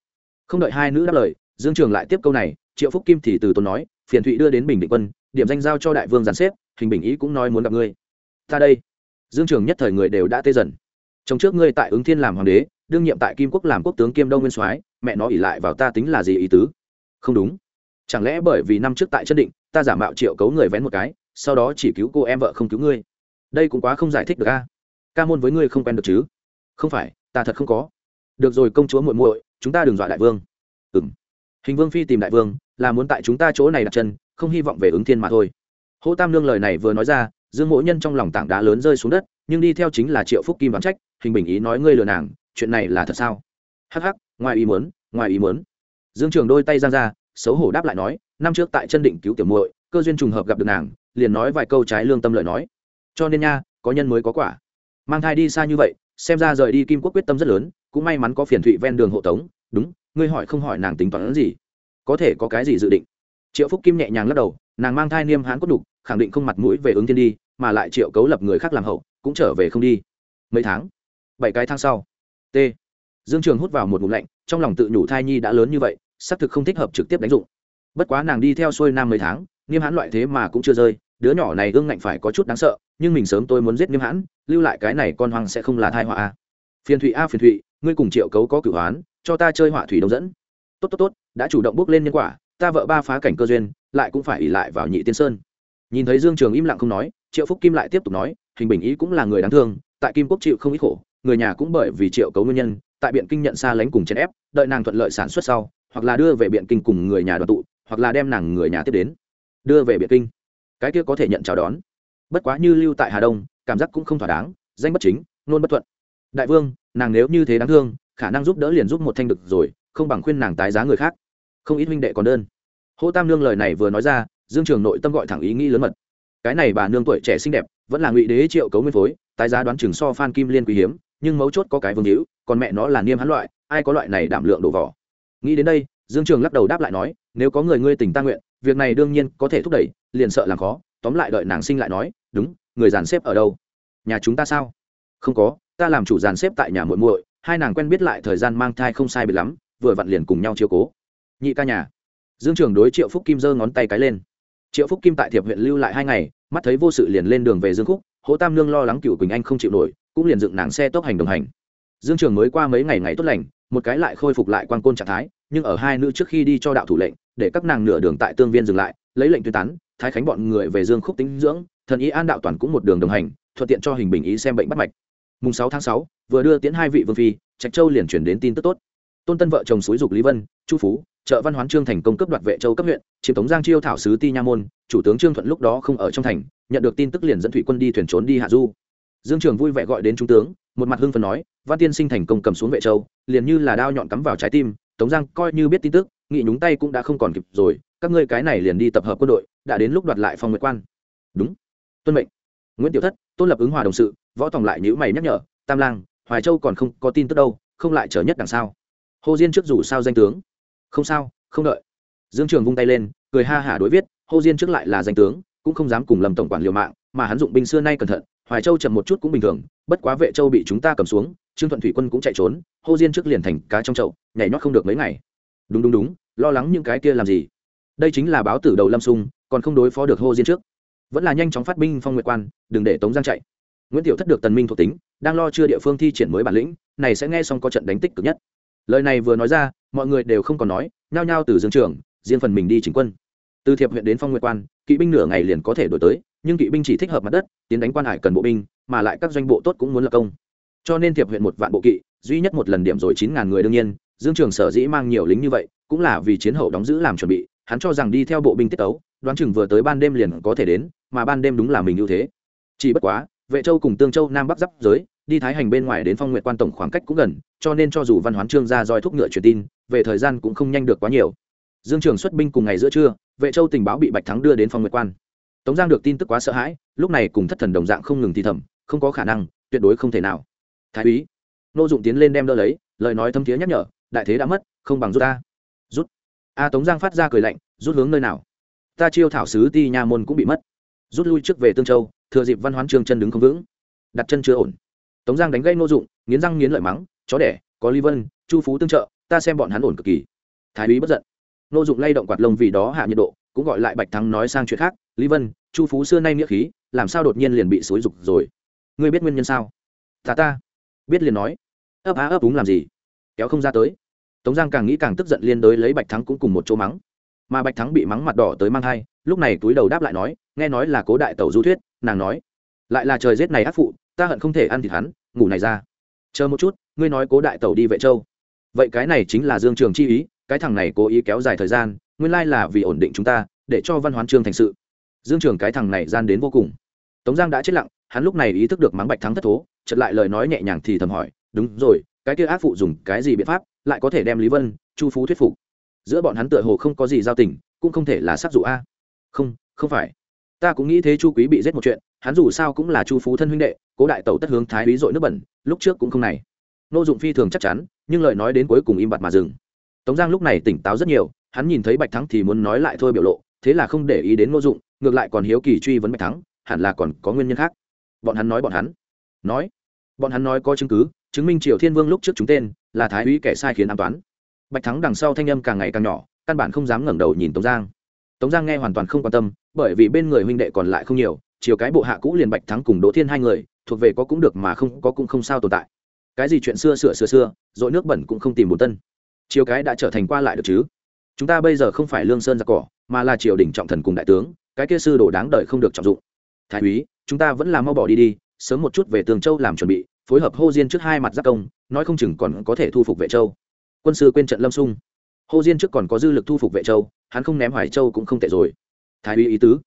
A: Không đợi hai nữ đáp lời, dương trường lại tiếp câu này, triệu phúc kim thì từ tốn nói, phiền thụy đưa đến bình định quân, điểm danh giao cho đại vương giàn xếp hình bình ý cũng nói muốn gặp ngươi. Ta đây. Dương trường nhất thời người đều đã tê dần. Trong trước ngươi tại ứng thiên làm hoàng đế, đương nhiệm tại kim quốc làm quốc tướng kiêm đông nguyên soái, mẹ nó ỉ lại vào ta tính là gì ý tứ? Không đúng. Chẳng lẽ bởi vì năm trước tại chân định, ta giả mạo triệu cấu người vén một cái, sau đó chỉ cứu cô em vợ không cứu ngươi? Đây cũng quá không giải thích được a. Ca môn với ngươi không quen được chứ? Không phải, ta thật không có. Được rồi công chúa muội muội, chúng ta đừng dọa đại vương. Ừng hình vương phi tìm đại vương, là muốn tại chúng ta chỗ này đặt chân, không hy vọng về ứng thiên mà thôi hỗ tam lương lời này vừa nói ra, dương mỗ nhân trong lòng tảng đá lớn rơi xuống đất, nhưng đi theo chính là triệu phúc kim đoán trách, hình bình ý nói ngươi lừa nàng, chuyện này là thật sao? Hắc hắc, ngoài ý muốn, ngoài ý muốn. Dương trường đôi tay giang ra, xấu hổ đáp lại nói, năm trước tại chân định cứu tiểu muội, cơ duyên trùng hợp gặp được nàng, liền nói vài câu trái lương tâm lời nói. Cho nên nha, có nhân mới có quả. Mang thai đi xa như vậy, xem ra rời đi kim quốc quyết tâm rất lớn, cũng may mắn có phiền thụy ven đường hộ tống, đúng, ngươi hỏi không hỏi nàng tính toán gì. Có thể có cái gì dự định? Triệu phúc kim nhẹ nhàng lắc đầu, nàng mang thai niêm hán cốt đục khẳng định không mặt mũi về ứng thiên đi, mà lại triệu cấu lập người khác làm hậu, cũng trở về không đi. Mấy tháng? Bảy cái tháng sau. T. Dương trường hút vào một ngụm lạnh, trong lòng tự nhủ thai nhi đã lớn như vậy, xác thực không thích hợp trực tiếp đánh dụng. Bất quá nàng đi theo xuôi nam mấy tháng, nghiêm hãn loại thế mà cũng chưa rơi, đứa nhỏ này ương ngạnh phải có chút đáng sợ, nhưng mình sớm tôi muốn giết nghiêm hãn, lưu lại cái này con hoàng sẽ không là thai họa a phiền thụy a, phiền thụy, ngươi cùng triệu cấu có cửu hoán cho ta chơi họa thủy đông dẫn. Tốt tốt tốt, đã chủ động bước lên nhân quả, ta vợ ba phá cảnh cơ duyên, lại cũng phải ỉ lại vào nhị tiên sơn nhìn thấy dương trường im lặng không nói, triệu phúc kim lại tiếp tục nói, hình bình ý cũng là người đáng thương, tại kim quốc chịu không ít khổ, người nhà cũng bởi vì triệu cấu nguyên nhân, tại biện kinh nhận xa lánh cùng chèn ép, đợi nàng thuận lợi sản xuất sau, hoặc là đưa về biện kinh cùng người nhà đoàn tụ, hoặc là đem nàng người nhà tiếp đến, đưa về biện kinh. Cái kia có thể nhận chào đón. Bất quá như lưu tại hà đông, cảm giác cũng không thỏa đáng, danh bất chính, nôn bất thuận. Đại vương, nàng nếu như thế đáng thương, khả năng giúp đỡ liền giúp một thanh được rồi, không bằng khuyên nàng tái giá người khác. Không ít huynh đệ còn đơn. Hô tam nương lời này vừa nói ra dương trường nội tâm gọi thẳng ý nghĩ lớn mật. Cái này bà nương tuổi trẻ xinh đẹp, vẫn là ngụy đế triệu cấu nguyên phối, tái giá đoán chừng so phan kim liên quý hiếm, nhưng mấu chốt có cái vương hữu, còn mẹ nó là niêm hắn loại, ai có loại này đảm lượng đổ vỏ. Nghĩ đến đây, dương trường lắc đầu đáp lại nói, nếu có người ngươi tình ta nguyện, việc này đương nhiên có thể thúc đẩy, liền sợ làm khó, tóm lại đợi nàng sinh lại nói, đúng, người dàn xếp ở đâu? Nhà chúng ta sao? Không có, ta làm chủ dàn xếp tại nhà muội muội, hai nàng quen biết lại thời gian mang thai không sai biệt lắm, vừa vặn liền cùng nhau chiếu cố. Nhị ca nhà. Dương trường đối triệu phúc kim giơ ngón tay cái lên triệu phúc kim tại thiệp huyện lưu lại hai ngày mắt thấy vô sự liền lên đường về dương khúc hỗ tam nương lo lắng cựu quỳnh anh không chịu nổi cũng liền dựng nàng xe tốc hành đồng hành dương trường mới qua mấy ngày ngày tốt lành một cái lại khôi phục lại quan côn trạng thái nhưng ở hai nữ trước khi đi cho đạo thủ lệnh để các nàng nửa đường tại tương viên dừng lại lấy lệnh tuyên tán thái khánh bọn người về dương khúc tính dưỡng thần ý an đạo toàn cũng một đường đồng hành thuận tiện cho hình bình ý xem bệnh bắt mạch mùng sáu tháng sáu vừa đưa tiến hai vị vương phi trạch châu liền chuyển đến tin tức tốt tôn tân vợ chồng suối dục lý vân, chu phú Trợ văn hoán trương thành công cấp đoạt vệ châu cấp huyện, chiếm tống giang chiêu thảo sứ ti nha môn, chủ tướng trương thuận lúc đó không ở trong thành, nhận được tin tức liền dẫn thủy quân đi thuyền trốn đi hạ du. Dương trường vui vẻ gọi đến trung tướng, một mặt hưng phần nói, văn tiên sinh thành công cầm xuống vệ châu, liền như là đao nhọn cắm vào trái tim, tống giang coi như biết tin tức, nghị nhúng tay cũng đã không còn kịp rồi, các ngươi cái này liền đi tập hợp quân đội, đã đến lúc đoạt lại phòng nguyệt quan. Đúng, tuân mệnh. Nguyễn tiểu thất, tôn lập ứng hòa đồng sự, võ tòng lại nhữ mày nhắc nhở, tam lang, hoài châu còn không có tin tức đâu, không lại chờ nhất đằng sau hồ diên trước dù sao danh tướng. Không sao, không đợi. Dương trường vung tay lên, cười ha hả đối viết, hồ diên trước lại là danh tướng, cũng không dám cùng lầm tổng quản liều mạng, mà hắn dụng binh xưa nay cẩn thận, hoài châu chậm một chút cũng bình thường, bất quá vệ châu bị chúng ta cầm xuống, trương thuận thủy quân cũng chạy trốn hô diên trước liền thành cá trong chậu, nhảy nhót không được mấy ngày. Đúng đúng đúng, lo lắng những cái kia làm gì. Đây chính là báo tử đầu lâm sung, còn không đối phó được hô diên trước. Vẫn là nhanh chóng phát binh phong nguyệt quan, đừng để tống giang chạy. Nguyễn tiểu thất được tần minh thuộc tính, đang lo chưa địa phương thi triển mới bản lĩnh, này sẽ nghe xong có trận đánh tích cực nhất lời này vừa nói ra, mọi người đều không còn nói, nhao nhao từ dương trường, riêng phần mình đi chỉnh quân. Từ thiệp huyện đến phong nguyệt quan, kỵ binh nửa ngày liền có thể đổi tới, nhưng kỵ binh chỉ thích hợp mặt đất, tiến đánh quan hải cần bộ binh, mà lại các doanh bộ tốt cũng muốn lập công. Cho nên thiệp huyện một vạn bộ kỵ, duy nhất một lần điểm rồi chín ngàn người đương nhiên, dương trường sở dĩ mang nhiều lính như vậy, cũng là vì chiến hậu đóng giữ làm chuẩn bị, hắn cho rằng đi theo bộ binh tiết tấu, đoán chừng vừa tới ban đêm liền có thể đến, mà ban đêm đúng là mình ưu thế. Chỉ bất quá vệ châu cùng tương châu nam bắc giáp giới, đi thái hành bên ngoài đến phong nguyện quan tổng khoảng cách cũng gần, cho nên cho dù văn hoán trương ra roi thúc ngựa truyền tin, về thời gian cũng không nhanh được quá nhiều. Dương trường xuất binh cùng ngày giữa trưa, vệ châu tình báo bị bạch thắng đưa đến phong nguyệt quan. Tống giang được tin tức quá sợ hãi, lúc này cùng thất thần đồng dạng không ngừng thì thầm, không có khả năng, tuyệt đối không thể nào. Thái úy, nô dụng tiến lên đem đỡ lấy, lời nói thâm thiế nhắc nhở, đại thế đã mất, không bằng rút ta. Rút. A tống giang phát ra cười lạnh, rút hướng nơi nào? Ta chiêu thảo sứ ti nha môn cũng bị mất. Rút lui trước về tương châu thừa dịp văn hoán trương chân đứng không vững. Đặt chân chưa ổn. Tống giang đánh gây nô dụng, nghiến răng nghiến lợi mắng, chó đẻ, có ly vân, chu phú tương trợ, ta xem bọn hắn ổn cực kỳ. Thái úy bất giận. Nô dụng lay động quạt lông vì đó hạ nhiệt độ, cũng gọi lại bạch thắng nói sang chuyện khác, lý vân, chu phú xưa nay nghĩa khí, làm sao đột nhiên liền bị xối rục rồi? Ngươi biết nguyên nhân sao? Ta ta. Biết liền nói. Ấp á, ấp đúng làm gì? Kéo không ra tới. Tống giang càng nghĩ càng tức giận liên đối lấy bạch thắng cũng cùng một chỗ mắng. Mà bạch thắng bị mắng mặt đỏ tới mang hai, lúc này túi đầu đáp lại nói, nghe nói là cố đại tẩu du thuyết nàng nói, lại là trời rét này ác phụ, ta hận không thể ăn thịt hắn, ngủ này ra. Chờ một chút, ngươi nói cố đại tẩu đi vệ châu. Vậy cái này chính là dương trường chi ý, cái thằng này cố ý kéo dài thời gian, nguyên lai là vì ổn định chúng ta, để cho văn hoán trương thành sự. Dương trường cái thằng này gian đến vô cùng. Tống giang đã chết lặng, hắn lúc này ý thức được mắng bạch thắng thất thố chật lại lời nói nhẹ nhàng thì thầm hỏi, đúng rồi, cái kia ác phụ dùng cái gì biện pháp, lại có thể đem lý vân, chu phú thuyết phục? Giữa bọn hắn tựa hồ không có gì giao tình, cũng không thể là sát dụ a. Không không phải ta cũng nghĩ thế chu quý bị giết một chuyện, hắn dù sao cũng là chu phú thân huynh đệ, cố đại tẩu tất hướng thái úy dội nước bẩn, lúc trước cũng không này. Nô dụng phi thường chắc chắn, nhưng lời nói đến cuối cùng im bặt mà dừng. Tống giang lúc này tỉnh táo rất nhiều, hắn nhìn thấy bạch thắng thì muốn nói lại thôi biểu lộ, thế là không để ý đến nô dụng, ngược lại còn hiếu kỳ truy vấn bạch thắng, hẳn là còn có nguyên nhân khác. Bọn hắn nói bọn hắn. Nói. Bọn hắn nói có chứng cứ, chứng minh triều thiên vương lúc trước chúng tên, là thái úy kẻ sai khiến an toán. Bạch thắng đằng sau thanh âm càng ngày càng nhỏ, căn bản không dám ngẩng đầu nhìn tống giang. Tống giang nghe hoàn toàn không quan tâm bởi vì bên người huynh đệ còn lại không nhiều, chiều cái bộ hạ cũ liền bạch thắng cùng đỗ thiên hai người, thuộc về có cũng được mà không có cũng không sao tồn tại. Cái gì chuyện xưa sửa sửa xưa rồi nước bẩn cũng không tìm bùn tân. Chiều cái đã trở thành qua lại được chứ? Chúng ta bây giờ không phải lương sơn giặc cỏ, mà là triều đình trọng thần cùng đại tướng, cái kia sư đồ đáng đời không được trọng dụng. Thái úy, chúng ta vẫn là mau bỏ đi đi, sớm một chút về tường châu làm chuẩn bị, phối hợp hô diên trước hai mặt giác công, nói không chừng còn có thể thu phục vệ châu. Quân sư quên trận lâm sung. Hô diên trước còn có dư lực thu phục vệ châu, hắn không ném hoài châu cũng không tệ rồi thái úy ý tứ.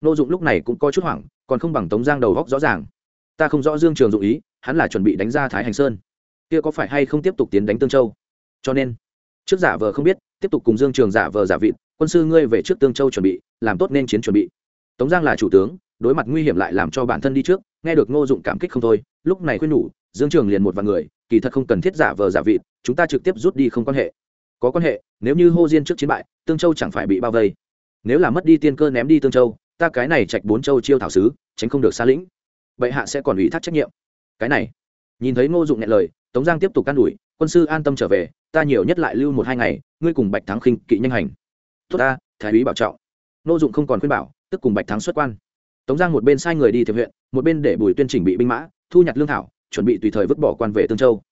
A: Nô dụng lúc này cũng có chút hoảng, còn không bằng tống giang đầu góc rõ ràng. Ta không rõ dương trường dụng ý, hắn là chuẩn bị đánh ra thái hành sơn. Kia có phải hay không tiếp tục tiến đánh tương châu? Cho nên, trước giả vờ không biết, tiếp tục cùng dương trường giả vờ giả vịt, quân sư ngươi về trước tương châu chuẩn bị, làm tốt nên chiến chuẩn bị. Tống giang là chủ tướng, đối mặt nguy hiểm lại làm cho bản thân đi trước, nghe được ngô dụng cảm kích không thôi, lúc này khuyên nhủ, dương trường liền một vài người, kỳ thật không cần thiết giả vờ giả vịt, chúng ta trực tiếp rút đi không quan hệ. Có quan hệ, nếu như hô diên trước chiến bại, tương châu chẳng phải bị bao vây nếu là mất đi tiên cơ ném đi tương châu, ta cái này trạch bốn châu chiêu thảo sứ, tránh không được xa lĩnh. Bệ hạ sẽ còn ủy thác trách nhiệm. Cái này, nhìn thấy ngô dụng nhẹ lời, tống giang tiếp tục can đuổi quân sư an tâm trở về, ta nhiều nhất lại lưu một hai ngày, ngươi cùng bạch thắng khinh kỵ nhanh hành. Tốt ta, thái úy bảo trọng. Ngô dụng không còn khuyên bảo, tức cùng bạch thắng xuất quan. Tống giang một bên sai người đi thiệp huyện, một bên để bùi tuyên chỉnh bị binh mã, thu nhặt lương thảo, chuẩn bị tùy thời vứt bỏ quan về tương châu.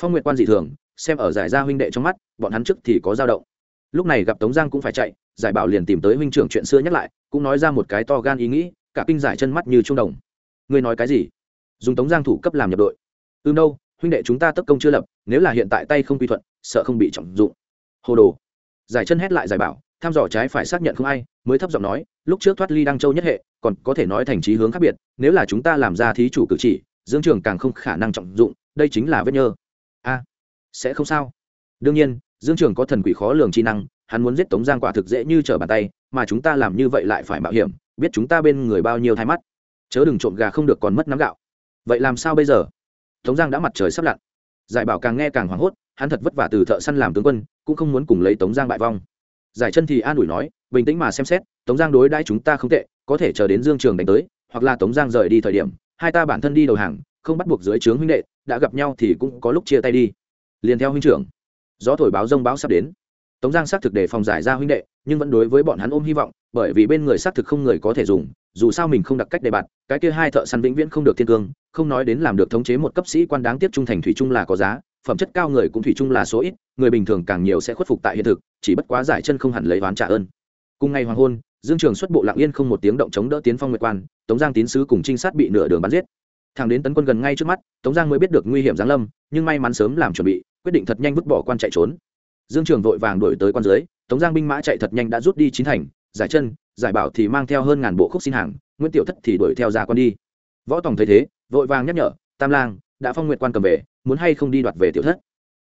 A: Phong nguyện quan dị thường, xem ở giải gia huynh đệ trong mắt, bọn hắn trước thì có dao động. Lúc này gặp tống giang cũng phải chạy giải bảo liền tìm tới huynh trưởng chuyện xưa nhắc lại, cũng nói ra một cái to gan ý nghĩ, cả kinh giải chân mắt như trung đồng. Ngươi nói cái gì? Dùng tống giang thủ cấp làm nhập đội. Ư đâu, huynh đệ chúng ta tất công chưa lập, nếu là hiện tại tay không quy thuận, sợ không bị trọng dụng. Hồ đồ. Giải chân hét lại giải bảo, tham dò trái phải xác nhận không ai, mới thấp giọng nói, lúc trước thoát ly đăng châu nhất hệ, còn có thể nói thành trí hướng khác biệt, nếu là chúng ta làm ra thí chủ cử chỉ, dương trường càng không khả năng trọng dụng, đây chính là vết nhơ. A, sẽ không sao. Đương nhiên, dương trường có thần quỷ khó lường chi năng hắn muốn giết tống giang quả thực dễ như trở bàn tay, mà chúng ta làm như vậy lại phải mạo hiểm, biết chúng ta bên người bao nhiêu thay mắt. Chớ đừng trộm gà không được còn mất nắm gạo. Vậy làm sao bây giờ? Tống giang đã mặt trời sắp lặn. Giải bảo càng nghe càng hoảng hốt, hắn thật vất vả từ thợ săn làm tướng quân, cũng không muốn cùng lấy tống giang bại vong. Giải chân thì an ủi nói, bình tĩnh mà xem xét, tống giang đối đãi chúng ta không tệ, có thể chờ đến dương trường đánh tới, hoặc là tống giang rời đi thời điểm, hai ta bản thân đi đầu hàng, không bắt buộc dưới trướng huynh đệ, đã gặp nhau thì cũng có lúc chia tay đi. Liền theo huynh trưởng. Gió thổi báo rông báo sắp đến tống giang xác thực để phòng giải ra huynh đệ, nhưng vẫn đối với bọn hắn ôm hy vọng, bởi vì bên người xác thực không người có thể dùng, dù sao mình không đặt cách đề bạt cái kia hai thợ săn vĩnh viễn không được thiên cương, không nói đến làm được thống chế một cấp sĩ quan đáng tiếp trung thành thủy chung là có giá, phẩm chất cao người cũng thủy chung là số ít, người bình thường càng nhiều sẽ khuất phục tại hiện thực, chỉ bất quá giải chân không hẳn lấy oán trả ơn. Cùng ngày hoàng hôn, dương trường xuất bộ lặng yên không một tiếng động chống đỡ tiến phong nguyệt quan, tống giang tín sứ cùng trinh sát bị nửa đường bắn giết. Thằng đến tấn quân gần ngay trước mắt, tống giang mới biết được nguy hiểm giáng lâm, nhưng may mắn sớm làm chuẩn bị, quyết định thật nhanh vứt bỏ quan chạy trốn dương trường vội vàng đuổi tới quan dưới, tống giang binh mã chạy thật nhanh đã rút đi chín thành, giải chân, giải bảo thì mang theo hơn ngàn bộ khúc xin hàng, nguyễn tiểu thất thì đuổi theo ra quan đi. Võ tòng thấy thế, vội vàng nhắc nhở, tam lang, đã phong nguyện quan cầm về, muốn hay không đi đoạt về tiểu thất?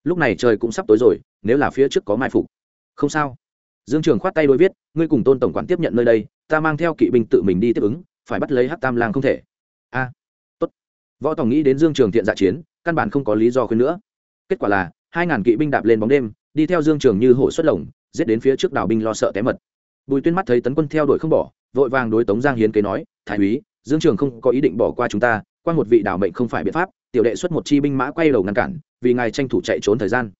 A: Lúc này trời cũng sắp tối rồi, nếu là phía trước có mai phục. Không sao. Dương trường khoát tay đối viết, ngươi cùng tôn tổng quản tiếp nhận nơi đây, ta mang theo kỵ binh tự mình đi tiếp ứng, phải bắt lấy hát tam lang không thể. A, tốt. Võ tòng nghĩ đến dương trường thiện dạ chiến, căn bản không có lý do khuyên nữa. Kết quả là, hai ngàn kỵ binh đạp lên bóng đêm đi theo dương trường như hổ xuất lồng, giết đến phía trước đảo binh lo sợ té mật. Bùi tuyên mắt thấy tấn quân theo đuổi không bỏ, vội vàng đối tống giang hiến kế nói, thái úy, dương trường không có ý định bỏ qua chúng ta, qua một vị đảo mệnh không phải biện pháp, tiểu đệ xuất một chi binh mã quay đầu ngăn cản, vì ngài tranh thủ chạy trốn thời gian.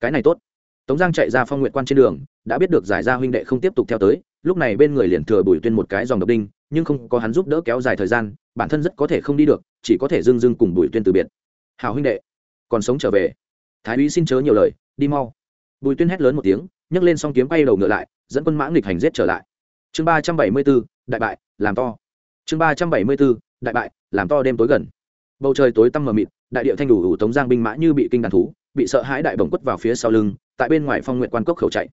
A: Cái này tốt. Tống giang chạy ra phong nguyện quan trên đường, đã biết được giải gia huynh đệ không tiếp tục theo tới, lúc này bên người liền thừa bùi tuyên một cái dòng độc đinh, nhưng không có hắn giúp đỡ kéo dài thời gian, bản thân rất có thể không đi được, chỉ có thể dưng dưng cùng bùi tuyên từ biệt. Hào huynh đệ, còn sống trở về. Thái úy xin chớ nhiều lời, đi mau bùi tuyên hét lớn một tiếng, nhấc lên song kiếm bay đầu ngựa lại, dẫn quân mã nghịch hành giết trở lại. Chương ba trăm bảy mươi bốn, đại bại, làm to. Chương ba trăm bảy mươi bốn, đại bại, làm to đêm tối gần. Bầu trời tối tăm mờ mịt, đại địa thanh đủ ủ tống giang binh mã như bị kinh đàn thú, bị sợ hãi đại bồng quất vào phía sau lưng, tại bên ngoài phong nguyện quan cốc khẩu chạy.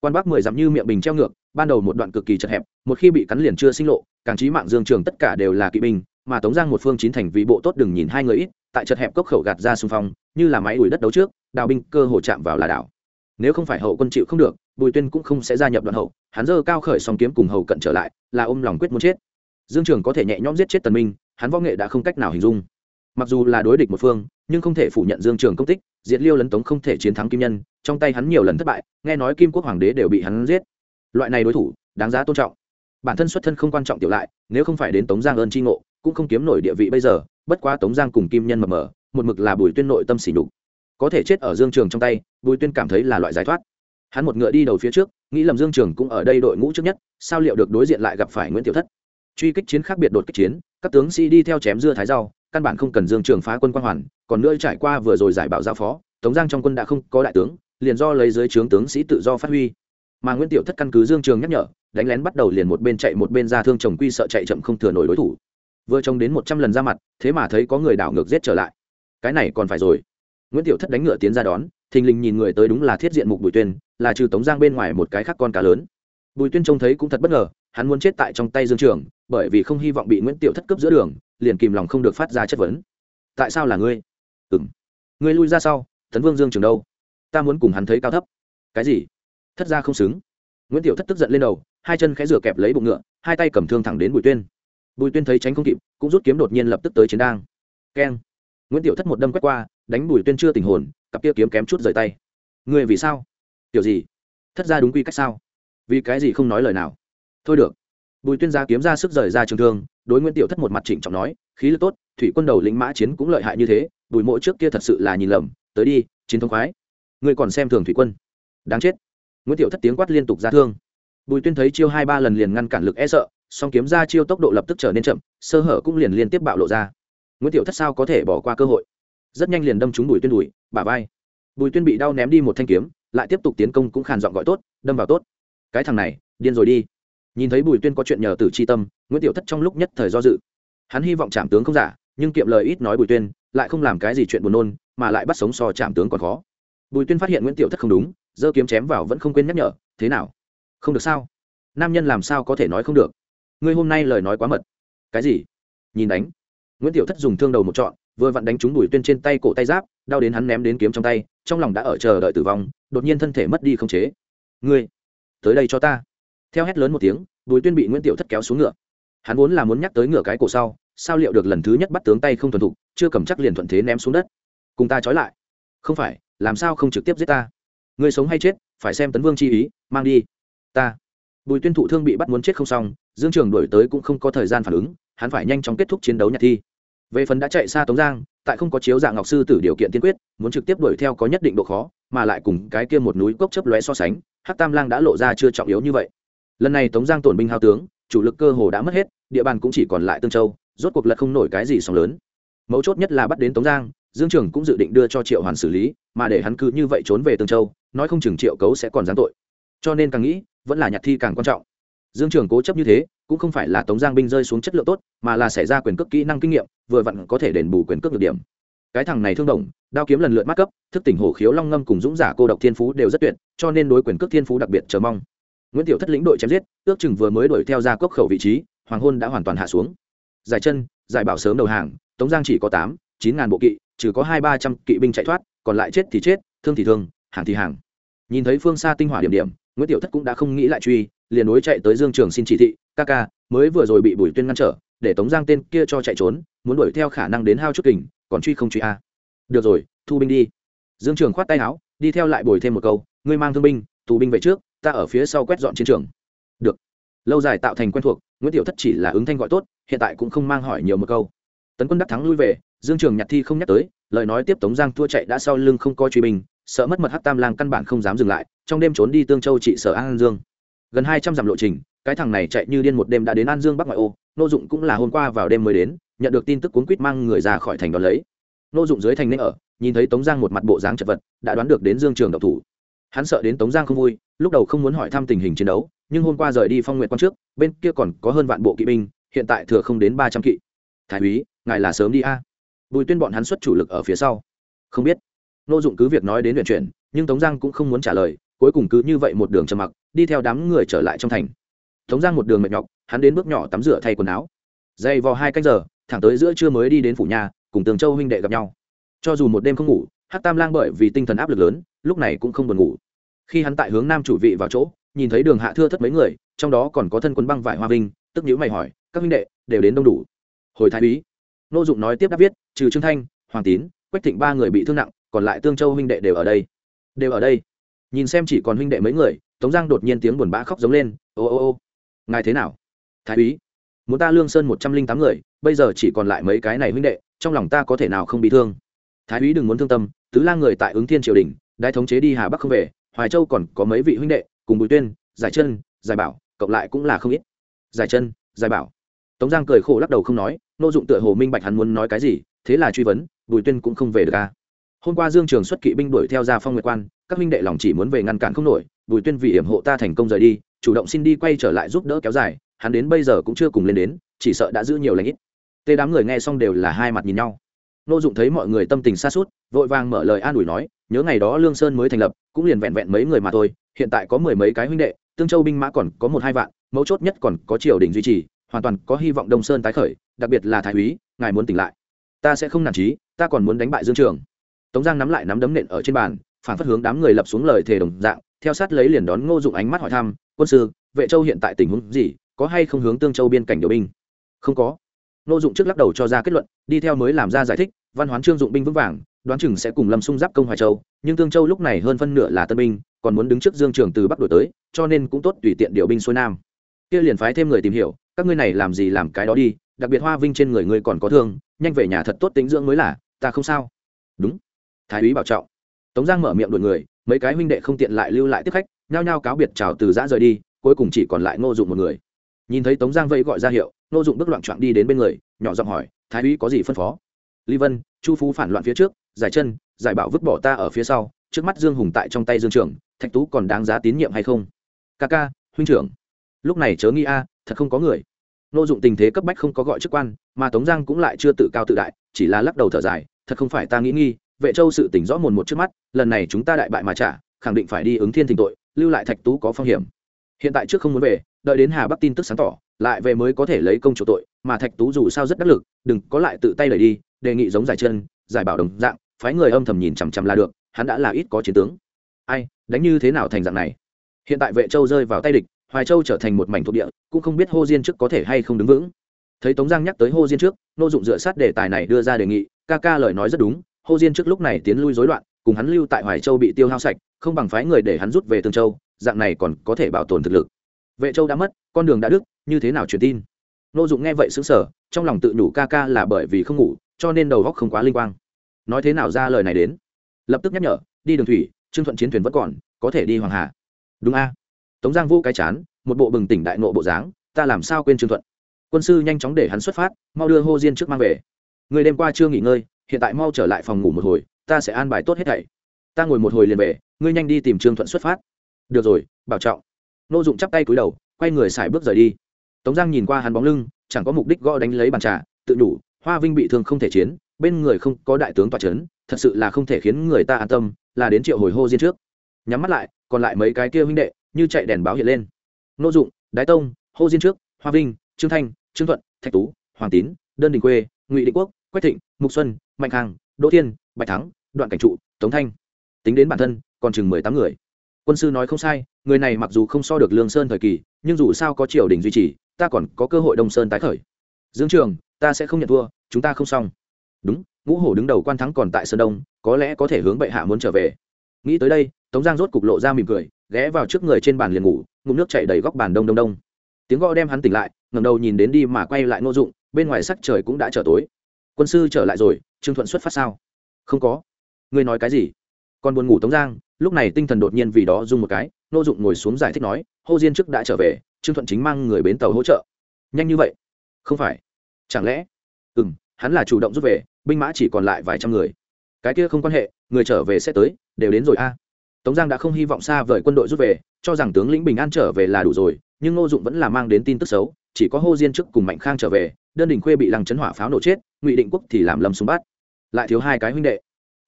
A: Quan bắc mười dặm như miệng bình treo ngược, ban đầu một đoạn cực kỳ chật hẹp, một khi bị cắn liền chưa sinh lộ, càng trí mạng dương trường tất cả đều là kỵ binh, mà tống giang một phương chín thành vì bộ tốt đừng nhìn hai người ít, tại chật hẹp cốc khẩu gạt ra xung phong, như là máy đuổi đất đấu trước, đào binh cơ hồ chạm vào là đảo nếu không phải hậu quân chịu không được, bùi tuyên cũng không sẽ gia nhập đoạn hậu. Hắn dơ cao khởi song kiếm cùng hầu cận trở lại, là ôm lòng quyết muốn chết. Dương trường có thể nhẹ nhõm giết chết tần minh, hắn võ nghệ đã không cách nào hình dung. Mặc dù là đối địch một phương, nhưng không thể phủ nhận dương trường công tích, diệt liêu lấn tống không thể chiến thắng kim nhân, trong tay hắn nhiều lần thất bại, nghe nói kim quốc hoàng đế đều bị hắn giết. Loại này đối thủ, đáng giá tôn trọng. Bản thân xuất thân không quan trọng tiểu lại, nếu không phải đến tống giang ơn tri ngộ, cũng không kiếm nổi địa vị bây giờ, bất quá tống giang cùng kim nhân mờ mờ, một mực là bùi tuyên nội tâm xỉ nhục có thể chết ở dương trường trong tay, bùi tuyên cảm thấy là loại giải thoát. Hắn một ngựa đi đầu phía trước, nghĩ lầm dương trường cũng ở đây đội ngũ trước nhất, sao liệu được đối diện lại gặp phải nguyễn tiểu thất? Truy kích chiến khác biệt đột kích chiến, các tướng sĩ đi theo chém dưa thái rau, căn bản không cần dương trường phá quân quan hoàn, còn nữa trải qua vừa rồi giải bảo giao phó, tống giang trong quân đã không có đại tướng, liền do lấy dưới trướng tướng sĩ tự do phát huy. Mà nguyễn tiểu thất căn cứ dương trường nhắc nhở, đánh lén bắt đầu liền một bên chạy một bên ra thương chồng quy sợ chạy chậm không thừa nổi đối thủ. Vừa trông đến một trăm lần ra mặt, thế mà thấy có người đảo ngược giết trở lại. Cái này còn phải rồi nguyễn tiểu thất đánh ngựa tiến ra đón, thình lình nhìn người tới đúng là thiết diện mục bùi tuyên, là trừ tống giang bên ngoài một cái khác con cá lớn. Bùi tuyên trông thấy cũng thật bất ngờ, hắn muốn chết tại trong tay dương trường, bởi vì không hy vọng bị nguyễn tiểu thất cướp giữa đường, liền kìm lòng không được phát ra chất vấn. Tại sao là ngươi? Ừng ngươi lui ra sau, tấn vương dương trường đâu? Ta muốn cùng hắn thấy cao thấp. Cái gì? Thất ra không xứng. Nguyễn tiểu thất tức giận lên đầu, hai chân khẽ rửa kẹp lấy bụng ngựa, hai tay cầm thương thẳng đến bùi tuyên. Bùi tuyên thấy tránh không kịp, cũng rút kiếm đột nhiên lập tức tới chiến đang keng nguyễn tiểu thất một đâm quét qua, đánh bùi tuyên chưa tình hồn, cặp kia kiếm kém chút rời tay. Ngươi vì sao? Kiểu gì? Thất ra đúng quy cách sao? Vì cái gì không nói lời nào? Thôi được. Bùi tuyên ra kiếm ra sức rời ra trường thương, đối nguyễn tiểu thất một mặt chỉnh trọng nói, khí lực tốt, thủy quân đầu lĩnh mã chiến cũng lợi hại như thế, bùi mộ trước kia thật sự là nhìn lầm, tới đi, chiến thống khoái. Ngươi còn xem thường thủy quân. Đáng chết. Nguyễn tiểu thất tiếng quát liên tục ra thương. Bùi tuyên thấy chiêu hai ba lần liền ngăn cản lực e sợ, song kiếm ra chiêu tốc độ lập tức trở nên chậm, sơ hở cũng liền liên tiếp bạo lộ ra nguyễn tiểu thất sao có thể bỏ qua cơ hội? Rất nhanh liền đâm trúng bùi tuyên đùi bả vai. Bùi tuyên bị đau ném đi một thanh kiếm, lại tiếp tục tiến công cũng khàn giọng gọi tốt, đâm vào tốt. Cái thằng này, điên rồi đi. Nhìn thấy bùi tuyên có chuyện nhờ từ c tâm, nguyễn tiểu thất trong lúc nhất thời do dự. Hắn hy vọng trảm tướng không giả, nhưng kiệm lời ít nói bùi tuyên, lại không làm cái gì chuyện buồn nôn, mà lại bắt sống so trảm tướng còn khó. Bùi tuyên phát hiện nguyễn tiểu thất không đúng, giơ kiếm chém vào vẫn không quên nhắc nhở, thế nào? Không được sao? Nam nhân làm sao có thể nói không được? Ngươi hôm nay lời nói quá mật. Cái gì? Nhìn đánh nguyễn tiểu thất dùng thương đầu một trọn, vừa vặn đánh trúng bùi tuyên trên tay cổ tay giáp, đau đến hắn ném đến kiếm trong tay, trong lòng đã ở chờ đợi tử vong, đột nhiên thân thể mất đi không chế. Ngươi, tới đây cho ta. Theo hét lớn một tiếng, bùi tuyên bị nguyễn tiểu thất kéo xuống ngựa. Hắn vốn là muốn nhắc tới ngựa cái cổ sau, sao liệu được lần thứ nhất bắt tướng tay không thuần thục, chưa cầm chắc liền thuận thế ném xuống đất. Cùng ta trói lại. Không phải, làm sao không trực tiếp giết ta? Người sống hay chết, phải xem tấn vương chi ý, mang đi. Ta. Bùi tuyên thụ thương bị bắt muốn chết không xong, dương trường đổi tới cũng không có thời gian phản ứng, hắn phải nhanh chóng kết thúc chiến đấu nhạc thi về phần đã chạy xa tống giang, tại không có chiếu dạng ngọc sư tử điều kiện tiên quyết, muốn trực tiếp đuổi theo có nhất định độ khó, mà lại cùng cái kia một núi cốc chấp lóe so sánh, hắc tam lang đã lộ ra chưa trọng yếu như vậy. Lần này tống giang tổn binh hao tướng, chủ lực cơ hồ đã mất hết, địa bàn cũng chỉ còn lại tương châu, rốt cuộc lật không nổi cái gì sóng lớn. Mấu chốt nhất là bắt đến tống giang, dương trường cũng dự định đưa cho triệu hoàn xử lý, mà để hắn cứ như vậy trốn về tương châu, nói không chừng triệu cấu sẽ còn giáng tội. Cho nên càng nghĩ, vẫn là Nhạc thi càng quan trọng dương trường cố chấp như thế, cũng không phải là tống giang binh rơi xuống chất lượng tốt, mà là xảy ra quyền cước kỹ năng kinh nghiệm, vừa vặn có thể đền bù quyền cước được điểm. Cái thằng này thương đồng, đao kiếm lần lượt mắc cấp, thức tỉnh hổ khiếu long ngâm cùng dũng giả cô độc thiên phú đều rất tuyệt, cho nên đối quyền cước thiên phú đặc biệt chờ mong. Nguyễn tiểu thất lĩnh đội chém giết, ước chừng vừa mới đuổi theo ra cốc khẩu vị trí, hoàng hôn đã hoàn toàn hạ xuống. Giải chân, giải bảo sớm đầu hàng, tống giang chỉ có tám, chín ngàn bộ kỵ, trừ có hai, ba trăm kỵ binh chạy thoát, còn lại chết thì chết, thương thì thương, hàng thì hàng. Nhìn thấy phương xa tinh hỏa điểm điểm, nguyễn tiểu thất cũng đã không nghĩ lại truy liền đối chạy tới dương trường xin chỉ thị, ca ca, mới vừa rồi bị bùi tuyên ngăn trở, để tống giang tên kia cho chạy trốn, muốn đuổi theo khả năng đến hao chút kình, còn truy không truy a? Được rồi, thu binh đi. Dương trường khoát tay áo, đi theo lại bồi thêm một câu, ngươi mang thương binh, tù binh về trước, ta ở phía sau quét dọn chiến trường. Được. Lâu dài tạo thành quen thuộc, nguyễn tiểu thất chỉ là ứng thanh gọi tốt, hiện tại cũng không mang hỏi nhiều một câu. Tấn quân đắc thắng lui về, dương trường nhặt thi không nhắc tới, lời nói tiếp tống giang thua chạy đã sau lưng không coi truy binh, sợ mất mật hát tam lang căn bản không dám dừng lại, trong đêm trốn đi tương châu trị sở an dương gần hai trăm dặm lộ trình, cái thằng này chạy như điên một đêm đã đến an dương bắc ngoại ô, nô dụng cũng là hôm qua vào đêm mới đến, nhận được tin tức cuốn quýt mang người ra khỏi thành đón lấy. Nô dụng dưới thành nên ở, nhìn thấy tống giang một mặt bộ dáng chật vật, đã đoán được đến dương trường độc thủ. Hắn sợ đến tống giang không vui, lúc đầu không muốn hỏi thăm tình hình chiến đấu, nhưng hôm qua rời đi phong nguyện quan trước, bên kia còn có hơn vạn bộ kỵ binh, hiện tại thừa không đến ba trăm kỵ. Thái úy, ngài là sớm đi a. Bùi tuyên bọn hắn xuất chủ lực ở phía sau. Không biết. Nô dụng cứ việc nói đến luyện chuyển, nhưng tống giang cũng không muốn trả lời cuối cùng cứ như vậy một đường trầm mặc, đi theo đám người trở lại trong thành. Tống giang một đường mệt nhọc, hắn đến bước nhỏ tắm rửa thay quần áo. Dày vò hai canh giờ, thẳng tới giữa trưa mới đi đến phủ nhà, cùng tường châu huynh đệ gặp nhau. Cho dù một đêm không ngủ hát tam lang bởi vì tinh thần áp lực lớn, lúc này cũng không buồn ngủ. Khi hắn tại hướng nam chủ vị vào chỗ, nhìn thấy đường hạ thưa thất mấy người, trong đó còn có thân quân băng vải hoa vinh, tức nhữ mày hỏi, các huynh đệ, đều đến đông đủ? Hồi thái úy, nô dụng nói tiếp đáp viết, trừ trương thanh, hoàng tín, quách thịnh ba người bị thương nặng, còn lại tương châu huynh đệ đều ở đây. Đều ở đây? Nhìn xem chỉ còn huynh đệ mấy người, tống giang đột nhiên tiếng buồn bã khóc giống lên, ô ô ô, ngài thế nào? Thái úy, muốn ta lương sơn một trăm linh tám người, bây giờ chỉ còn lại mấy cái này huynh đệ, trong lòng ta có thể nào không bị thương? Thái úy đừng muốn thương tâm, tứ lang người tại ứng thiên triều đình đại thống chế đi hà bắc không về, hoài châu còn có mấy vị huynh đệ, cùng bùi tuyên, giải chân, giải bảo, cộng lại cũng là không ít. Giải chân, giải bảo. Tống giang cười khổ lắc đầu không nói, nô dụng tựa hồ minh bạch hắn muốn nói cái gì, thế là truy vấn, bùi tuyên cũng không về được à hôm qua dương trường xuất kỵ binh đuổi theo ra phong nguyệt quan, các huynh đệ lòng chỉ muốn về ngăn cản không nổi, bùi tuyên vì hiểm hộ ta thành công rời đi, chủ động xin đi quay trở lại giúp đỡ kéo dài, hắn đến bây giờ cũng chưa cùng lên đến, chỉ sợ đã giữ nhiều lãnh ít. Tê đám người nghe xong đều là hai mặt nhìn nhau. Nô dụng thấy mọi người tâm tình xa suốt, vội vàng mở lời an ủi nói, nhớ ngày đó lương sơn mới thành lập, cũng liền vẹn vẹn mấy người mà thôi, hiện tại có mười mấy cái huynh đệ, tương châu binh mã còn có một hai vạn, mấu chốt nhất còn có triều đình duy trì, hoàn toàn có hy vọng đông sơn tái khởi, đặc biệt là thái úy, ngài muốn tỉnh lại. Ta sẽ không nản trí ta còn muốn đánh bại dương trường tống giang nắm lại nắm đấm nện ở trên bàn, phản phất hướng đám người lập xuống lời thề đồng dạng, theo sát lấy liền đón ngô dụng ánh mắt hỏi thăm, quân sư, vệ châu hiện tại tình huống gì? Có hay không hướng tương châu biên cảnh điều binh? Không có. Ngô dụng trước lắc đầu cho ra kết luận, đi theo mới làm ra giải thích, văn hoán trương dụng binh vững vàng, đoán chừng sẽ cùng lâm xung giáp công hoài châu, nhưng tương châu lúc này hơn phân nửa là tân binh, còn muốn đứng trước dương trường từ bắc đổi tới, cho nên cũng tốt tùy tiện điều binh xuôi nam. Kia liền phái thêm người tìm hiểu, các ngươi này làm gì làm cái đó đi, đặc biệt hoa vinh trên người ngươi còn có thương, nhanh về nhà thật tốt tính dưỡng mới là, ta không sao. Đúng thái úy bảo trọng. Tống giang mở miệng đuổi người, mấy cái huynh đệ không tiện lại lưu lại tiếp khách, nhao nhao cáo biệt chào từ giã rời đi, cuối cùng chỉ còn lại ngô dụng một người. Nhìn thấy tống giang vây gọi ra hiệu, ngô dụng bước loạn trọn đi đến bên người, nhỏ giọng hỏi, thái úy có gì phân phó? Lý vân, chu phú phản loạn phía trước, giải chân, giải bảo vứt bỏ ta ở phía sau, trước mắt dương hùng tại trong tay dương trưởng thạch tú còn đáng giá tín nhiệm hay không? Ca ca, huynh trưởng. Lúc này chớ nghi a, thật không có người. Nô dụng tình thế cấp bách không có gọi chức quan, mà tống giang cũng lại chưa tự cao tự đại, chỉ là lắc đầu thở dài, thật không phải ta nghĩ nghi vệ châu sự tỉnh rõ mồn một trước mắt, lần này chúng ta đại bại mà trả, khẳng định phải đi ứng thiên thình tội, lưu lại thạch tú có phong hiểm. Hiện tại trước không muốn về, đợi đến hà bắc tin tức sáng tỏ, lại về mới có thể lấy công chủ tội, mà thạch tú dù sao rất đắc lực, đừng có lại tự tay đẩy đi, đề nghị giống giải chân, giải bảo đồng dạng, phái người âm thầm nhìn chằm chằm là được, hắn đã là ít có chiến tướng. Ai, đánh như thế nào thành dạng này? Hiện tại vệ châu rơi vào tay địch, hoài châu trở thành một mảnh thuộc địa, cũng không biết hô diên trước có thể hay không đứng vững. Thấy tống giang nhắc tới hô diên trước, nô dụng dựa sát đề tài này đưa ra đề nghị, ca ca lời nói rất đúng hô diên trước lúc này tiến lui rối loạn, cùng hắn lưu tại hoài châu bị tiêu hao sạch, không bằng phái người để hắn rút về tương châu, dạng này còn có thể bảo tồn thực lực. Vệ châu đã mất, con đường đã đứt, như thế nào truyền tin? Nô dụng nghe vậy xứng sở trong lòng tự nhủ ca ca là bởi vì không ngủ, cho nên đầu góc không quá linh quang. Nói thế nào ra lời này đến? Lập tức nhắc nhở, đi đường thủy, trương thuận chiến thuyền vẫn còn, có thể đi hoàng hà. Đúng a. Tống giang vũ cái chán, một bộ bừng tỉnh đại nộ bộ dáng, ta làm sao quên trương thuận? Quân sư nhanh chóng để hắn xuất phát, mau đưa hô diên trước mang về. Người đêm qua chưa nghỉ ngơi hiện tại mau trở lại phòng ngủ một hồi, ta sẽ an bài tốt hết thảy. Ta ngồi một hồi liền về, ngươi nhanh đi tìm trương thuận xuất phát. Được rồi, bảo trọng. Nô dụng chắp tay cúi đầu, quay người xài bước rời đi. Tống giang nhìn qua hắn bóng lưng, chẳng có mục đích gõ đánh lấy bàn trà, tự nhủ, hoa vinh bị thương không thể chiến, bên người không có đại tướng tọa c h ấ n thật sự là không thể khiến người ta an tâm, là đến triệu hồi hô diên trước. Nhắm mắt lại, còn lại mấy cái kia huynh đệ, như chạy đèn báo hiện lên. Nô dụng, đái tông, hô diên trước, hoa vinh, trương thanh, trương thuận, thạch tú, hoàng tín, đơn đình quê, ngụy định quốc, quách thịnh, mục xuân mạnh khang, đỗ thiên, bạch thắng, đoạn cảnh trụ, tống thanh. Tính đến bản thân, còn chừng mười tám người. Quân sư nói không sai, người này mặc dù không so được lương sơn thời kỳ, nhưng dù sao có triều đình duy trì, ta còn có cơ hội đông sơn tái khởi. Dương trường, ta sẽ không nhận thua, chúng ta không xong. Đúng, ngũ hổ đứng đầu quan thắng còn tại sơn đông, có lẽ có thể hướng bệ hạ muốn trở về. Nghĩ tới đây, tống giang rốt cục lộ ra mỉm cười, ghé vào trước người trên bàn liền ngủ, ngụm nước chảy đầy góc bàn đông đông đông. Tiếng gõ đem hắn tỉnh lại ngầm đầu nhìn đến đi mà quay lại ngô dụng, bên ngoài sắc trời cũng đã trở tối quân sư trở lại rồi, trương thuận xuất phát sao? Không có. Ngươi nói cái gì? Còn buồn ngủ tống giang, lúc này tinh thần đột nhiên vì đó rung một cái, nô dụng ngồi xuống giải thích nói, hô diên trước đã trở về, trương thuận chính mang người bến tàu hỗ trợ. Nhanh như vậy? Không phải. Chẳng lẽ? Ừ m hắn là chủ động rút về, binh mã chỉ còn lại vài trăm người. Cái kia không quan hệ, người trở về sẽ tới, đều đến rồi a. Tống giang đã không hy vọng xa vời quân đội rút về, cho rằng tướng lĩnh bình an trở về là đủ rồi, nhưng ngô dụng vẫn là mang đến tin tức xấu, chỉ có hô diên trước cùng mạnh khang trở về, đơn đình khuê bị lăng chấn hỏa pháo nổ chết ngụy định quốc thì làm lầm súng bắt lại thiếu hai cái huynh đệ.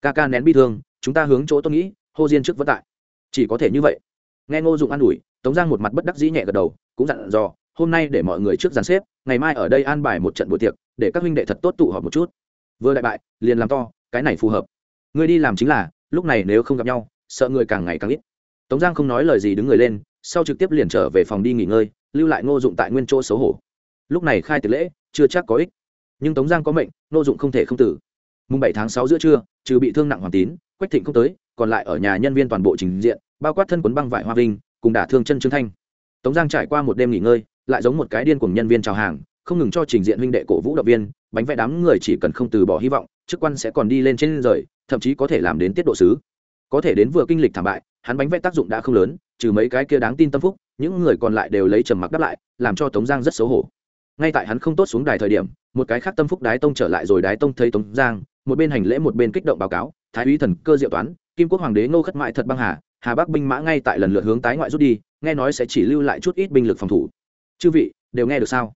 A: Ca ca nén bi thương, chúng ta hướng chỗ tôi nghĩ, hô diên trước vất tại. Chỉ có thể như vậy. Nghe ngô dụng an ủi, tống giang một mặt bất đắc dĩ nhẹ gật đầu, cũng dặn dò, hôm nay để mọi người trước dàn xếp, ngày mai ở đây an bài một trận buổi tiệc, để các huynh đệ thật tốt tụ họp một chút. Vừa đại bại, liền làm to, cái này phù hợp. Người đi làm chính là, lúc này nếu không gặp nhau, sợ người càng ngày càng ít. Tống giang không nói lời gì đứng người lên, sau trực tiếp liền trở về phòng đi nghỉ ngơi, lưu lại ngô dụng tại nguyên chỗ xấu hổ. Lúc này khai tiệc lễ, chưa chắc có ích nhưng tống giang có mệnh, nô dụng không thể không tử. Mùng bảy tháng sáu giữa trưa, trừ bị thương nặng hoàng tín, quách thịnh không tới, còn lại ở nhà nhân viên toàn bộ trình diện, bao quát thân quấn băng vải hoa vinh, cùng đả thương chân trương thanh. Tống giang trải qua một đêm nghỉ ngơi, lại giống một cái điên cùng nhân viên chào hàng, không ngừng cho trình diện huynh đệ cổ vũ động viên, bánh vẽ đám người chỉ cần không từ bỏ hy vọng, chức quan sẽ còn đi lên trên rời, thậm chí có thể làm đến tiết độ sứ. Có thể đến vừa kinh lịch thảm bại, hắn bánh vẽ tác dụng đã không lớn, trừ mấy cái kia đáng tin tâm phúc, những người còn lại đều lấy trầm mặc đáp lại, làm cho tống giang rất xấu hổ. Ngay tại hắn không tốt xuống đài thời điểm một cái khác tâm phúc đái tông trở lại rồi đái tông thấy tống giang, một bên hành lễ một bên kích động báo cáo, thái úy thần cơ diệu toán, kim quốc hoàng đế ngô khất mại thật băng hà hà bắc binh mã ngay tại lần lượt hướng tái ngoại rút đi, nghe nói sẽ chỉ lưu lại chút ít binh lực phòng thủ. Chư vị, đều nghe được sao?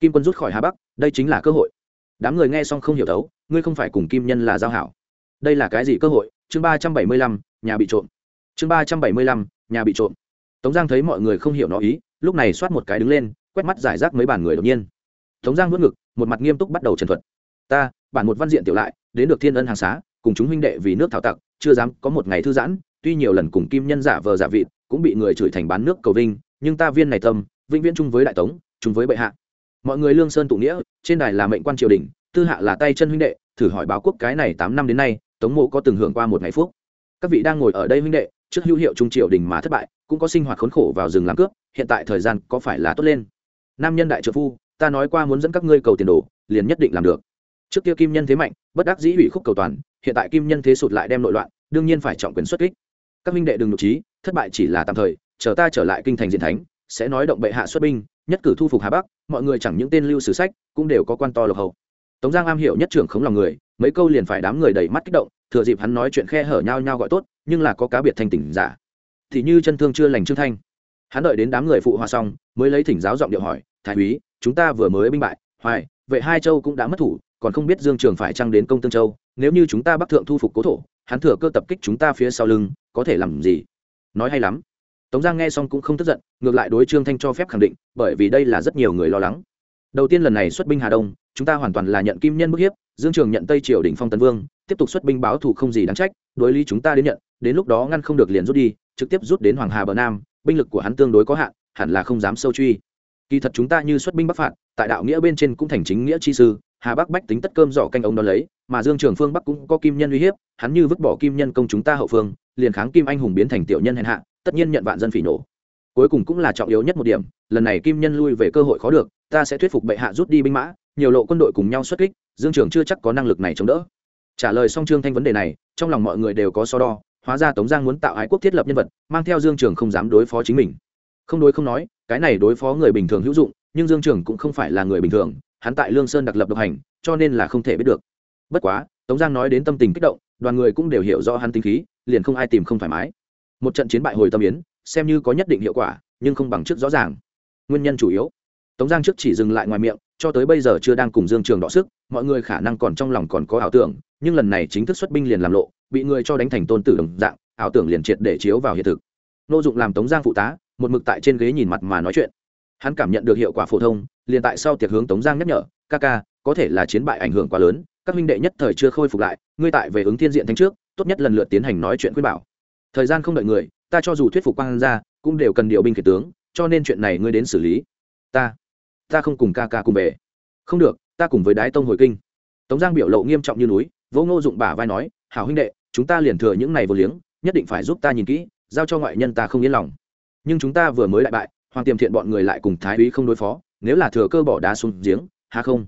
A: Kim quân rút khỏi hà bắc, đây chính là cơ hội. Đám người nghe xong không hiểu thấu, ngươi không phải cùng kim nhân là giao hảo. Đây là cái gì cơ hội? Chương ba trăm bảy mươi lăm, nhà bị trộm. Chương ba trăm bảy mươi lăm, nhà bị trộm. Tống giang thấy mọi người không hiểu nó ý, lúc này xoát một cái đứng lên, quét mắt giải rác mấy bản người đột nhiên. Tống giang vớt ngực một mặt nghiêm túc bắt đầu trần thuật. Ta, bản một văn diện tiểu lại, đến được thiên ân hàng xá, cùng chúng huynh đệ vì nước thảo tặc, chưa dám có một ngày thư giãn, tuy nhiều lần cùng kim nhân giả vờ giả vịt, cũng bị người chửi thành bán nước cầu vinh, nhưng ta viên này tâm vĩnh viễn chung với đại tống, chung với bệ hạ. Mọi người lương sơn tụ nghĩa, trên đài là mệnh quan triều đình, tư hạ là tay chân huynh đệ, thử hỏi báo quốc cái này tám năm đến nay, tống mộ có từng hưởng qua một ngày phúc? Các vị đang ngồi ở đây huynh đệ, trước hữu hiệu trung triều đình mà thất bại, cũng có sinh hoạt khốn khổ vào rừng làm cướp, hiện tại thời gian có phải là tốt lên? Nam nhân đại trợ phu ta nói qua muốn dẫn các ngươi cầu tiền đồ, liền nhất định làm được. Trước kia kim nhân thế mạnh, bất đắc dĩ hủy khúc cầu toàn, hiện tại kim nhân thế sụt lại đem nội loạn, đương nhiên phải trọng quyền xuất kích. Các minh đệ đừng nhục trí, thất bại chỉ là tạm thời, chờ ta trở lại kinh thành diện thánh, sẽ nói động bệ hạ xuất binh, nhất cử thu phục hà bắc, mọi người chẳng những tên lưu sử sách, cũng đều có quan to lộc hậu tống giang am hiểu nhất trưởng khống lòng người, mấy câu liền phải đám người đầy mắt kích động, thừa dịp hắn nói chuyện khe hở nhau nhau gọi tốt, nhưng là có cá biệt thành tỉnh giả. Thì như chân thương chưa lành trương thanh hắn đợi đến đám người phụ hòa xong, mới lấy thỉnh giáo giọng điệu hỏi, thái úy, chúng ta vừa mới binh bại, hoài vậy hai châu cũng đã mất thủ, còn không biết dương trường phải trăng đến công tương châu, nếu như chúng ta bắc thượng thu phục cố thổ, hắn thừa cơ tập kích chúng ta phía sau lưng, có thể làm gì? Nói hay lắm. Tống giang nghe xong cũng không tức giận, ngược lại đối trương thanh cho phép khẳng định, bởi vì đây là rất nhiều người lo lắng. Đầu tiên lần này xuất binh hà đông, chúng ta hoàn toàn là nhận kim nhân bức hiếp, dương trường nhận tây triều đỉnh phong tấn vương, tiếp tục xuất binh báo thù không gì đáng trách, đối lý chúng ta đến nhận, đến lúc đó ngăn không được liền rút đi, trực tiếp rút đến hoàng hà bờ nam binh lực của hắn tương đối có hạn, hẳn là không dám sâu truy. Kỳ thật chúng ta như xuất binh bắc phạt, tại đạo nghĩa bên trên cũng thành chính nghĩa chi sư, hà bắc bách tính tất cơm giỏ canh ông đón lấy, mà dương trường phương bắc cũng có kim nhân uy hiếp, hắn như vứt bỏ kim nhân công chúng ta hậu phương, liền kháng kim anh hùng biến thành tiểu nhân hèn hạ, tất nhiên nhận vạn dân phỉ nổ. Cuối cùng cũng là trọng yếu nhất một điểm, lần này kim nhân lui về cơ hội khó được, ta sẽ thuyết phục bệ hạ rút đi binh mã, nhiều lộ quân đội cùng nhau xuất kích, dương trường chưa chắc có năng lực này chống đỡ. Trả lời xong trương thanh vấn đề này, trong lòng mọi người đều có so đo hóa ra tống giang muốn tạo ái quốc thiết lập nhân vật, mang theo dương trường không dám đối phó chính mình. Không đối không nói, cái này đối phó người bình thường hữu dụng, nhưng dương trường cũng không phải là người bình thường, hắn tại lương sơn đặc lập độc hành, cho nên là không thể biết được. Bất quá, tống giang nói đến tâm tình kích động, đoàn người cũng đều hiểu rõ hắn tính khí, liền không ai tìm không thoải mái. Một trận chiến bại hồi tâm yến, xem như có nhất định hiệu quả, nhưng không bằng trước rõ ràng. Nguyên nhân chủ yếu. Tống giang trước chỉ dừng lại ngoài miệng, cho tới bây giờ chưa đang cùng dương trường đọ sức, mọi người khả năng còn trong lòng còn có ảo tưởng, nhưng lần này chính thức xuất binh liền làm lộ bị người cho đánh thành tôn tử đồng dạng, ảo tưởng liền triệt để chiếu vào hiện thực. Nô dụng làm tống giang phụ tá, một mực tại trên ghế nhìn mặt mà nói chuyện. Hắn cảm nhận được hiệu quả phổ thông, liền tại sau tiệc hướng tống giang nhắc nhở, ca ca, có thể là chiến bại ảnh hưởng quá lớn, các minh đệ nhất thời chưa khôi phục lại, ngươi tại về ứng thiên diện thánh trước, tốt nhất lần lượt tiến hành nói chuyện khuyên bảo. Thời gian không đợi người, ta cho dù thuyết phục quan ra, cũng đều cần điều binh kể tướng, cho nên chuyện này ngươi đến xử lý. Ta ta không cùng ca ca cùng về. Không được, ta cùng với đái tông hồi kinh. Tống giang biểu lộ nghiêm trọng như núi, vỗ ngô dụng bả vai nói, hảo huynh đệ chúng ta liền thừa những này vô liếng, nhất định phải giúp ta nhìn kỹ, giao cho ngoại nhân ta không yên lòng. Nhưng chúng ta vừa mới lại bại, hoàng tiềm thiện bọn người lại cùng thái úy không đối phó, nếu là thừa cơ bỏ đá xuống giếng, há không?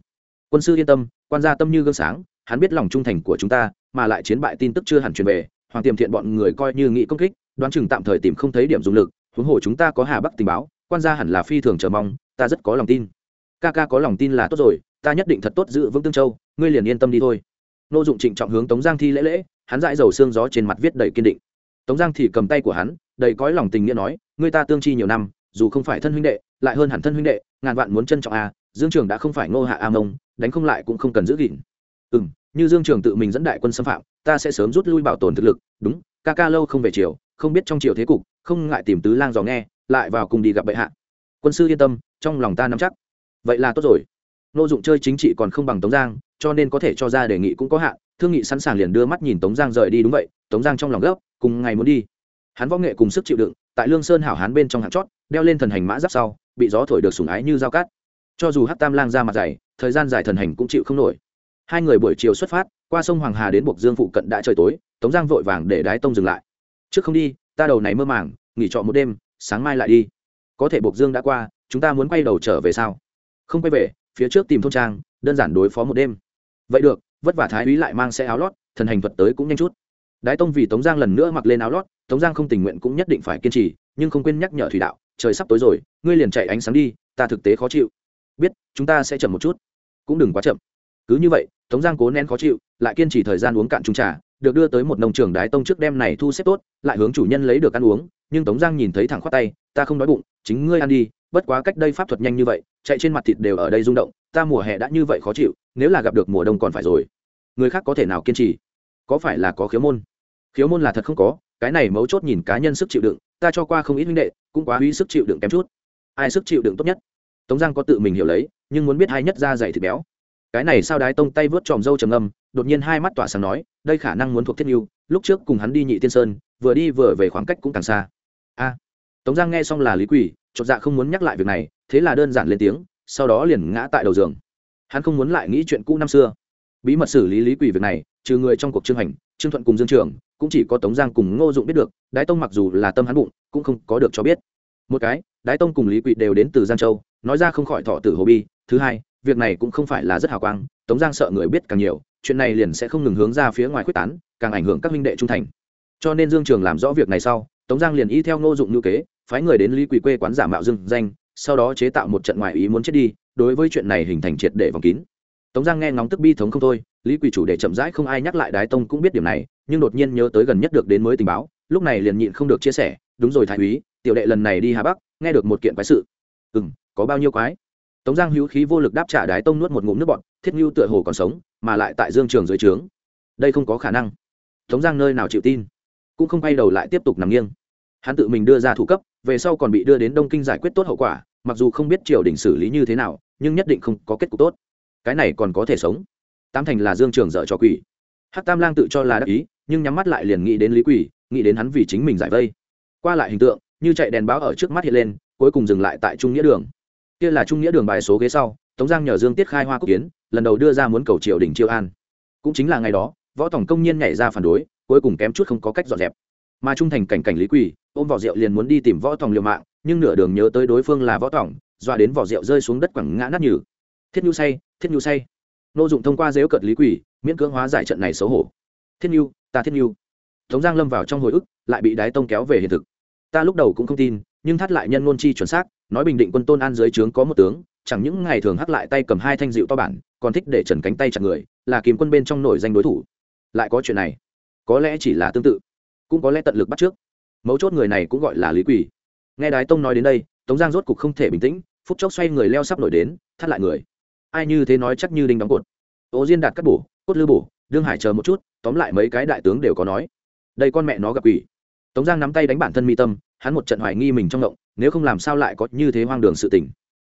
A: Quân sư yên tâm, quan gia tâm như gương sáng, hắn biết lòng trung thành của chúng ta, mà lại chiến bại tin tức chưa hẳn truyền về, hoàng tiềm thiện bọn người coi như nghị công kích, đoán chừng tạm thời tìm không thấy điểm dùng lực, huống hồ chúng ta có hà bắc tình báo, quan gia hẳn là phi thường chờ mong, ta rất có lòng tin. Ca ca có lòng tin là tốt rồi, ta nhất định thật tốt giữ vững tương châu, ngươi liền yên tâm đi thôi. Nô dụng trịnh trọng hướng tống giang thi lễ lễ hắn dãi dầu xương gió trên mặt viết đầy kiên định. Tống giang thì cầm tay của hắn đầy cõi lòng tình nghĩa nói ngươi ta tương chi nhiều năm dù không phải thân huynh đệ lại hơn hẳn thân huynh đệ ngàn vạn muốn trân trọng a dương trường đã không phải ngô hạ a mông đánh không lại cũng không cần giữ gìn. Ừ m như dương trường tự mình dẫn đại quân xâm phạm ta sẽ sớm rút lui bảo tồn thực lực đúng ca ca lâu không về triều, không biết trong triều thế cục không ngại tìm tứ lang dò nghe lại vào cùng đi gặp bệ hạ. Quân sư yên tâm trong lòng ta nắm chắc. Vậy là tốt rồi. Nô dụng chơi chính trị còn không bằng tống giang cho nên có thể cho ra đề nghị cũng có hạn thương nghị sẵn sàng liền đưa mắt nhìn tống giang rời đi, đúng vậy, tống giang trong lòng gấp, cùng ngày muốn đi. Hắn võ nghệ cùng sức chịu đựng, tại lương sơn hảo hán bên trong hạt chót, đeo lên thần hành mã giáp sau, bị gió thổi được sủng ái như dao cát. Cho dù hát tam lang ra mặt dày, thời gian dài thần hành cũng chịu không nổi. Hai người buổi chiều xuất phát, qua sông hoàng hà đến buộc dương phụ cận đã trời tối, tống giang vội vàng để đái tông dừng lại. Trước không đi, ta đầu này mơ màng, nghỉ trọ một đêm, sáng mai lại đi. Có thể buộc dương đã qua, chúng ta muốn quay đầu trở về sao? Không quay về, phía trước tìm thôn trang, đơn giản đối phó một đêm. Vậy được vất vả thái úy lại mang xe áo lót, thần hành thuật tới cũng nhanh chút. Đái tông vì tống giang lần nữa mặc lên áo lót, tống giang không tình nguyện cũng nhất định phải kiên trì, nhưng không quên nhắc nhở thủy đạo, trời sắp tối rồi, ngươi liền chạy ánh sáng đi, ta thực tế khó chịu. Biết, chúng ta sẽ chậm một chút. Cũng đừng quá chậm. Cứ như vậy, tống giang cố nén khó chịu, lại kiên trì thời gian uống cạn trung trà, được đưa tới một nông trường đái tông trước đêm này thu xếp tốt, lại hướng chủ nhân lấy được ăn uống, nhưng tống giang nhìn thấy thẳng khoát tay, ta không đói bụng, chính ngươi ăn đi, bất quá cách đây pháp thuật nhanh như vậy, chạy trên mặt thịt đều ở đây rung động, ta mùa hè đã như vậy khó chịu, nếu là gặp được mùa đông còn phải rồi người khác có thể nào kiên trì? Có phải là có khiếu môn? Khiếu môn là thật không có, cái này mấu chốt nhìn cá nhân sức chịu đựng, ta cho qua không ít huynh đệ, cũng quá uy sức chịu đựng kém chút. Ai sức chịu đựng tốt nhất? Tống giang có tự mình hiểu lấy, nhưng muốn biết hai nhất ra dày thịt béo. Cái này sao đái tông tay vớt tròm râu trầm âm đột nhiên hai mắt tỏa sáng nói, đây khả năng muốn thuộc thiết mưu lúc trước cùng hắn đi nhị tiên sơn, vừa đi vừa về khoảng cách cũng càng xa. A. Tống giang nghe xong là lý quỷ, chột dạ không muốn nhắc lại việc này, thế là đơn giản lên tiếng, sau đó liền ngã tại đầu giường. Hắn không muốn lại nghĩ chuyện cũ năm xưa bí mật xử lý lý quỷ việc này, trừ người trong cuộc trương hành, trương thuận cùng dương trường, cũng chỉ có tống giang cùng ngô dụng biết được, đái tông mặc dù là tâm hắn bụng, cũng không có được cho biết. Một cái, đái tông cùng lý quỷ đều đến từ giang châu, nói ra không khỏi thọ tử hồ bi. Thứ hai, việc này cũng không phải là rất hào quang, tống giang sợ người biết càng nhiều, chuyện này liền sẽ không ngừng hướng ra phía ngoài quyết tán, càng ảnh hưởng các minh đệ trung thành. Cho nên dương trường làm rõ việc này sau, tống giang liền y theo ngô dụng ngữ kế, phái người đến lý quỷ quê quán giả mạo dương danh, sau đó chế tạo một trận ngoại ý muốn chết đi, đối với chuyện này hình thành triệt để vòng kín tống giang nghe ngóng tức bi thống không thôi, lý quỷ chủ để chậm rãi không ai nhắc lại đái tông cũng biết điểm này, nhưng đột nhiên nhớ tới gần nhất được đến mới tình báo, lúc này liền nhịn không được chia sẻ, đúng rồi thái úy, tiểu đệ lần này đi hà bắc, nghe được một kiện quái sự. Ừ m có bao nhiêu quái? Tống giang hữu khí vô lực đáp trả đái tông nuốt một ngụm nước bọt, thiết ngưu tựa hồ còn sống, mà lại tại dương trường dưới trướng. Đây không có khả năng. Tống giang nơi nào chịu tin, cũng không quay đầu lại tiếp tục nằm nghiêng. Hắn tự mình đưa ra thủ cấp, về sau còn bị đưa đến đông kinh giải quyết tốt hậu quả, mặc dù không biết triều đình xử lý như thế nào, nhưng nhất định không có kết cục tốt cái này còn có thể sống. Tam thành là dương trường dở cho quỷ. Hát tam lang tự cho là đắc ý, nhưng nhắm mắt lại liền nghĩ đến lý quỷ, nghĩ đến hắn vì chính mình giải vây. Qua lại hình tượng, như chạy đèn báo ở trước mắt hiện lên, cuối cùng dừng lại tại trung nghĩa đường. Kia là trung nghĩa đường bài số ghế sau, tống giang nhờ dương tiết khai hoa quốc kiến, lần đầu đưa ra muốn cầu triều đình chiêu an. Cũng chính là ngày đó, võ tổng công nhiên nhảy ra phản đối, cuối cùng kém chút không có cách dọn dẹp. Mà trung thành cảnh cảnh lý quỷ, ôm vỏ rượu liền muốn đi tìm võ tổng liều mạng, nhưng nửa đường nhớ tới đối phương là võ tổng, dọa đến vỏ rượu rơi xuống đất quẳng ngã nát nhừ. Thiết nhu say thiết nhu say. Nô dụng thông qua dếu cợt lý quỷ, miễn cưỡng hóa giải trận này xấu hổ. Thiết nhu, ta thiết nhu. Tống giang lâm vào trong hồi ức, lại bị đái tông kéo về hiện thực. Ta lúc đầu cũng không tin, nhưng thắt lại nhân ngôn chi chuẩn xác, nói bình định quân tôn an dưới trướng có một tướng, chẳng những ngày thường hắc lại tay cầm hai thanh dịu to bản, còn thích để trần cánh tay chặt người, là kìm quân bên trong nổi danh đối thủ. Lại có chuyện này, có lẽ chỉ là tương tự, cũng có lẽ tận lực bắt trước. Mấu chốt người này cũng gọi là lý quỷ. Nghe đái tông nói đến đây, tống giang rốt cục không thể bình tĩnh, phút chốc xoay người leo sắp nổi đến, thắt lại người ai như thế nói chắc như đinh đóng cột. Ô diên đạt cắt bổ, cốt lư bổ, đương hải chờ một chút, tóm lại mấy cái đại tướng đều có nói. Đây con mẹ nó gặp quỷ. Tống giang nắm tay đánh bản thân mi tâm, hắn một trận hoài nghi mình trong động, nếu không làm sao lại có như thế hoang đường sự tình.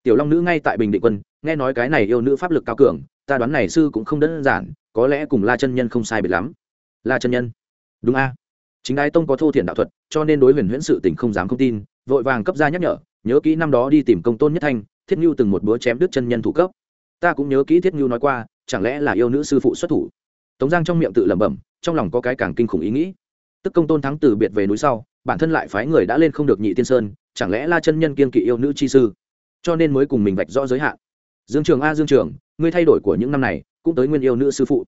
A: Tiểu long nữ ngay tại bình định quân, nghe nói cái này yêu nữ pháp lực cao cường, ta đoán này sư cũng không đơn giản, có lẽ cùng la chân nhân không sai biệt lắm. La chân nhân? Đúng a. Chính ai tông có thô thiển đạo thuật, cho nên đối huyền huyễn sự tình không dám không tin, vội vàng cấp ra nhắc nhở, nhớ kỹ năm đó đi tìm công tôn nhất thanh, thiết nhu từng một búa chém đứt chân nhân thủ cấp ta cũng nhớ kỹ thiết nhu nói qua, chẳng lẽ là yêu nữ sư phụ xuất thủ? Tống giang trong miệng tự lẩm bẩm, trong lòng có cái càng kinh khủng ý nghĩ. Tức công tôn thắng từ biệt về núi sau, bản thân lại phái người đã lên không được nhị tiên sơn, chẳng lẽ la chân nhân kiên kỵ yêu nữ chi sư? Cho nên mới cùng mình vạch rõ giới hạn. Dương trường a, dương trường, ngươi thay đổi của những năm này, cũng tới nguyên yêu nữ sư phụ.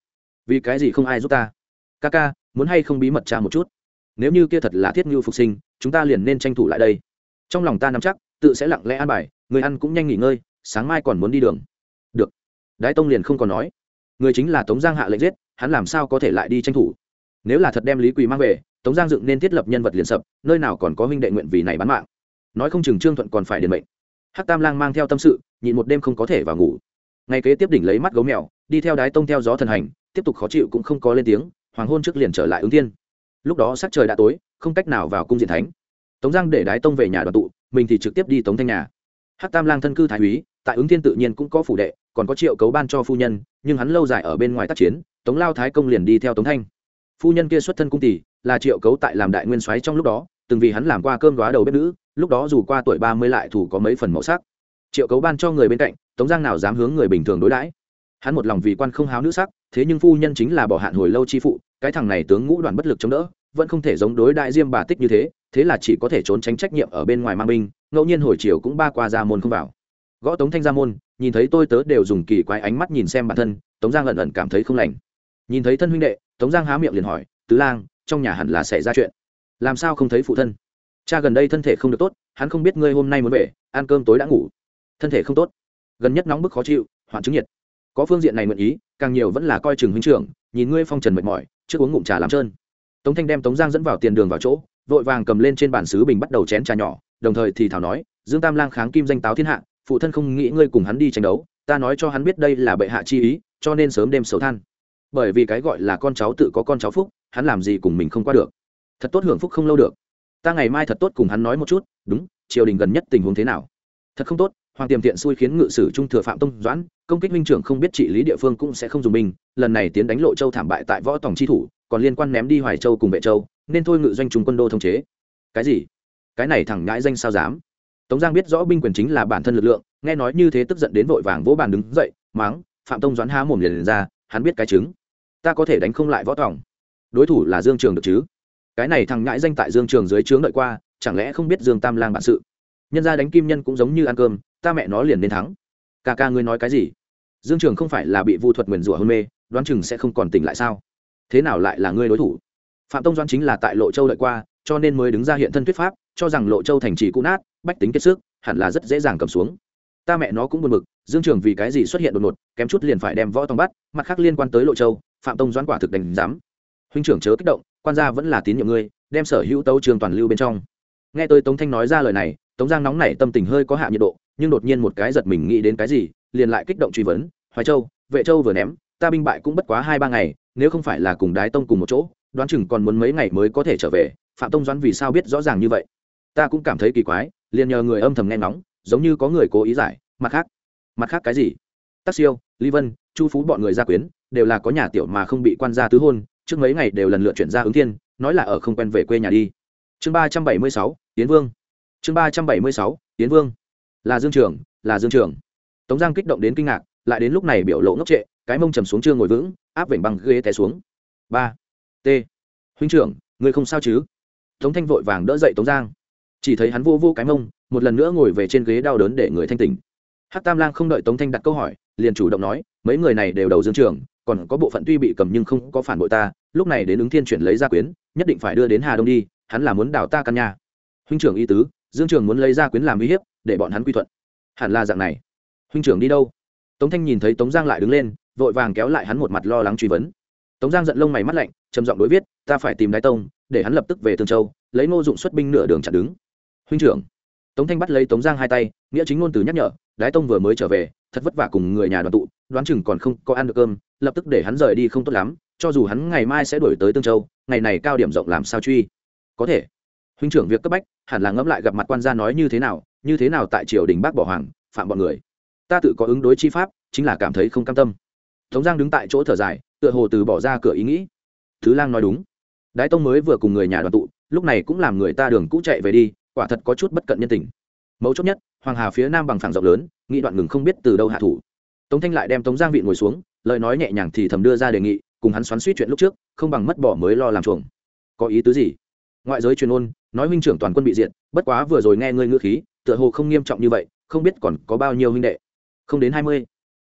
A: Vì cái gì không ai giúp ta? Ca ca, muốn hay không bí mật cha một chút? Nếu như kia thật là thiết như phục sinh, chúng ta liền nên tranh thủ lại đây. Trong lòng ta nắm chắc, tự sẽ lặng lẽ ăn bài, người ăn cũng nhanh nghỉ ngơi, sáng mai còn muốn đi đường đái tông liền không còn nói. Người chính là tống giang hạ lệnh giết, hắn làm sao có thể lại đi tranh thủ? Nếu là thật đem lý quỳ mang về, tống giang dựng nên thiết lập nhân vật liền sập, nơi nào còn có huynh đệ nguyện vì này bán mạng? Nói không chừng trương thuận còn phải điền mệnh. Hắc tam lang mang theo tâm sự, nhịn một đêm không có thể vào ngủ. Ngày kế tiếp đỉnh lấy mắt gấu mèo, đi theo đái tông theo gió thần hành, tiếp tục khó chịu cũng không có lên tiếng, hoàng hôn trước liền trở lại ứng thiên. Lúc đó sắc trời đã tối, không cách nào vào cung diện thánh. Tống giang để đái tông về nhà đoàn tụ, mình thì trực tiếp đi tống thanh nhà. Hắc tam lang thân cư thái úy, tại ứng thiên tự nhiên cũng có phủ đệ còn có triệu cấu ban cho phu nhân, nhưng hắn lâu dài ở bên ngoài tác chiến, tống lao thái công liền đi theo tống thanh. Phu nhân kia xuất thân cung tỷ, là triệu cấu tại làm đại nguyên soái trong lúc đó, từng vì hắn làm qua cơm đoá đầu bếp nữ, lúc đó dù qua tuổi ba mươi lại thủ có mấy phần màu sắc. Triệu cấu ban cho người bên cạnh, tống giang nào dám hướng người bình thường đối đãi. Hắn một lòng vì quan không háo nữ sắc, thế nhưng phu nhân chính là bỏ hạn hồi lâu chi phụ, cái thằng này tướng ngũ đoàn bất lực chống đỡ, vẫn không thể giống đối đại diêm bà tích như thế thế là chỉ có thể trốn tránh trách nhiệm ở bên ngoài mang binh, ngẫu nhiên hồi chiều cũng ba qua ra môn không vào. Gõ tống thanh ra môn nhìn thấy tôi tớ đều dùng kỳ quái ánh mắt nhìn xem bản thân, tống giang ẩn ẩn cảm thấy không lành. Nhìn thấy thân huynh đệ, tống giang há miệng liền hỏi, tứ lang, trong nhà hẳn là xảy ra chuyện? Làm sao không thấy phụ thân? Cha gần đây thân thể không được tốt, hắn không biết ngươi hôm nay muốn về, ăn cơm tối đã ngủ. Thân thể không tốt? Gần nhất nóng bức khó chịu, hoạn chứng nhiệt. Có phương diện này nguyện ý, càng nhiều vẫn là coi chừng huynh trưởng, nhìn ngươi phong trần mệt mỏi, trước uống ngụm trà làm trơn. Tống thanh đem tống giang dẫn vào tiền đường vào chỗ, vội vàng cầm lên trên bàn sứ bình bắt đầu chén trà nhỏ, đồng thời thì thảo nói, dương tam lang kháng kim danh táo thiên hạ phụ thân không nghĩ ngươi cùng hắn đi tranh đấu, ta nói cho hắn biết đây là bệ hạ chi ý, cho nên sớm đêm xấu than. Bởi vì cái gọi là con cháu tự có con cháu phúc, hắn làm gì cùng mình không qua được. Thật tốt hưởng phúc không lâu được. Ta ngày mai thật tốt cùng hắn nói một chút, đúng, triều đình gần nhất tình huống thế nào? Thật không tốt, hoàng tiềm tiện xui khiến ngự sử trung thừa phạm tông doãn, công kích minh trưởng không biết trị lý địa phương cũng sẽ không dùng mình, lần này tiến đánh lộ châu thảm bại tại võ tòng chi thủ, còn liên quan ném đi hoài châu cùng vệ châu, nên thôi ngự doanh trung quân đô thông chế. Cái gì? Cái này thẳng ngãi danh sao dám? Tống giang biết rõ binh quyền chính là bản thân lực lượng nghe nói như thế tức giận đến vội vàng vỗ bàn đứng dậy máng phạm tông doãn há mồm liền, liền ra hắn biết cái chứng. Ta có thể đánh không lại võ tòng. Đối thủ là dương trường được chứ? Cái này thằng ngãi danh tại dương trường dưới trướng đợi qua chẳng lẽ không biết dương tam lang bản sự? Nhân ra đánh kim nhân cũng giống như ăn cơm ta mẹ nó liền nên thắng. Ca ca ngươi nói cái gì? Dương trường không phải là bị vu thuật nguyền rủa hôn mê đoán chừng sẽ không còn tỉnh lại sao? Thế nào lại là ngươi đối thủ? Phạm tông doan chính là tại lộ châu đợi qua cho nên mới đứng ra hiện thân thuyết pháp, cho rằng lộ châu thành trì cũ nát, bách tính kết sức, hẳn là rất dễ dàng cầm xuống. Ta mẹ nó cũng buồn bực, dương trường vì cái gì xuất hiện đột ngột, kém chút liền phải đem võ tòng bắt, mặt khác liên quan tới lộ châu, phạm tông doãn quả thực đành giám huynh trưởng chớ kích động, quan gia vẫn là tín nhiệm ngươi, đem sở hữu tấu trường toàn lưu bên trong. Nghe tôi tống thanh nói ra lời này, tống giang nóng nảy tâm tình hơi có hạ nhiệt độ, nhưng đột nhiên một cái giật mình nghĩ đến cái gì, liền lại kích động truy vấn, hoài châu, vệ châu vừa ném, ta binh bại cũng bất quá hai ba ngày, nếu không phải là cùng đái tông cùng một chỗ, đoán chừng còn muốn mấy ngày mới có thể trở về phạm tông doãn vì sao biết rõ ràng như vậy? Ta cũng cảm thấy kỳ quái, liền nhờ người âm thầm nghe ngóng, giống như có người cố ý giải. Mặt khác mặt khác cái gì? Tắc siêu, lý vân, chu phú bọn người gia quyến, đều là có nhà tiểu mà không bị quan gia tứ hôn, trước mấy ngày đều lần lượt chuyển ra ứng thiên, nói là ở không quen về quê nhà đi. Chương ba trăm bảy mươi sáu tiến vương. Chương ba trăm bảy mươi sáu tiến vương. Là dương trường, là dương trường. Tống giang kích động đến kinh ngạc, lại đến lúc này biểu lộ ngốc trệ, cái mông trầm xuống chưa ngồi vững, áp vểnh bằng ghế té xuống. Ba. T. Huynh trưởng, người không sao chứ? Tống thanh vội vàng đỡ dậy tống giang. Chỉ thấy hắn vô vô cái mông, một lần nữa ngồi về trên ghế đau đớn để người thanh tỉnh. Hát tam lang không đợi tống thanh đặt câu hỏi, liền chủ động nói, mấy người này đều đầu dương trường, còn có bộ phận tuy bị cầm nhưng không có phản bội ta, lúc này đến ứng thiên chuyển lấy gia quyến, nhất định phải đưa đến hà đông đi, hắn là muốn đào ta căn nhà. Huynh trưởng y tứ, dương trường muốn lấy gia quyến làm uy hiếp, để bọn hắn quy thuận. Hẳn là dạng này. Huynh trưởng đi đâu? Tống thanh nhìn thấy tống giang lại đứng lên, vội vàng kéo lại hắn một mặt lo lắng truy vấn. Tống giang giận lông mày mắt lạnh, trầm giọng đối viết, ta phải tìm đái tông để hắn lập tức về tương châu, lấy ngô dụng xuất binh nửa đường chặn đứng. Huynh trưởng, tống thanh bắt lấy tống giang hai tay, nghĩa chính ngôn từ nhắc nhở, đái tông vừa mới trở về, thật vất vả cùng người nhà đoàn tụ, đoán chừng còn không có ăn được cơm, lập tức để hắn rời đi không tốt lắm, cho dù hắn ngày mai sẽ đổi tới tương châu, ngày này cao điểm rộng làm sao truy? Có thể. Huynh trưởng việc cấp bách, hẳn là ngẫm lại gặp mặt quan gia nói như thế nào, như thế nào tại triều đình bác bỏ hoàng, phạm bọn người. Ta tự có ứng đối chi pháp, chính là cảm thấy không cam tâm. Tống giang đứng tại chỗ thở dài, tựa hồ từ bỏ ra cửa ý nghĩ. Thứ lang nói đúng đái tông mới vừa cùng người nhà đoàn tụ, lúc này cũng làm người ta đường cũ chạy về đi, quả thật có chút bất cận nhân tình. Mấu chốt nhất, hoàng hà phía nam bằng phẳng rộng lớn nghị đoạn ngừng không biết từ đâu hạ thủ. Tống thanh lại đem tống giang vị ngồi xuống, lời nói nhẹ nhàng thì thầm đưa ra đề nghị, cùng hắn xoắn suýt chuyện lúc trước, không bằng mất bỏ mới lo làm chuồng. Có ý tứ gì? Ngoại giới truyền ôn, nói huynh trưởng toàn quân bị diệt, bất quá vừa rồi nghe ngươi ngữ khí, tựa hồ không nghiêm trọng như vậy, không biết còn có bao nhiêu huynh đệ. Không đến hai mươi.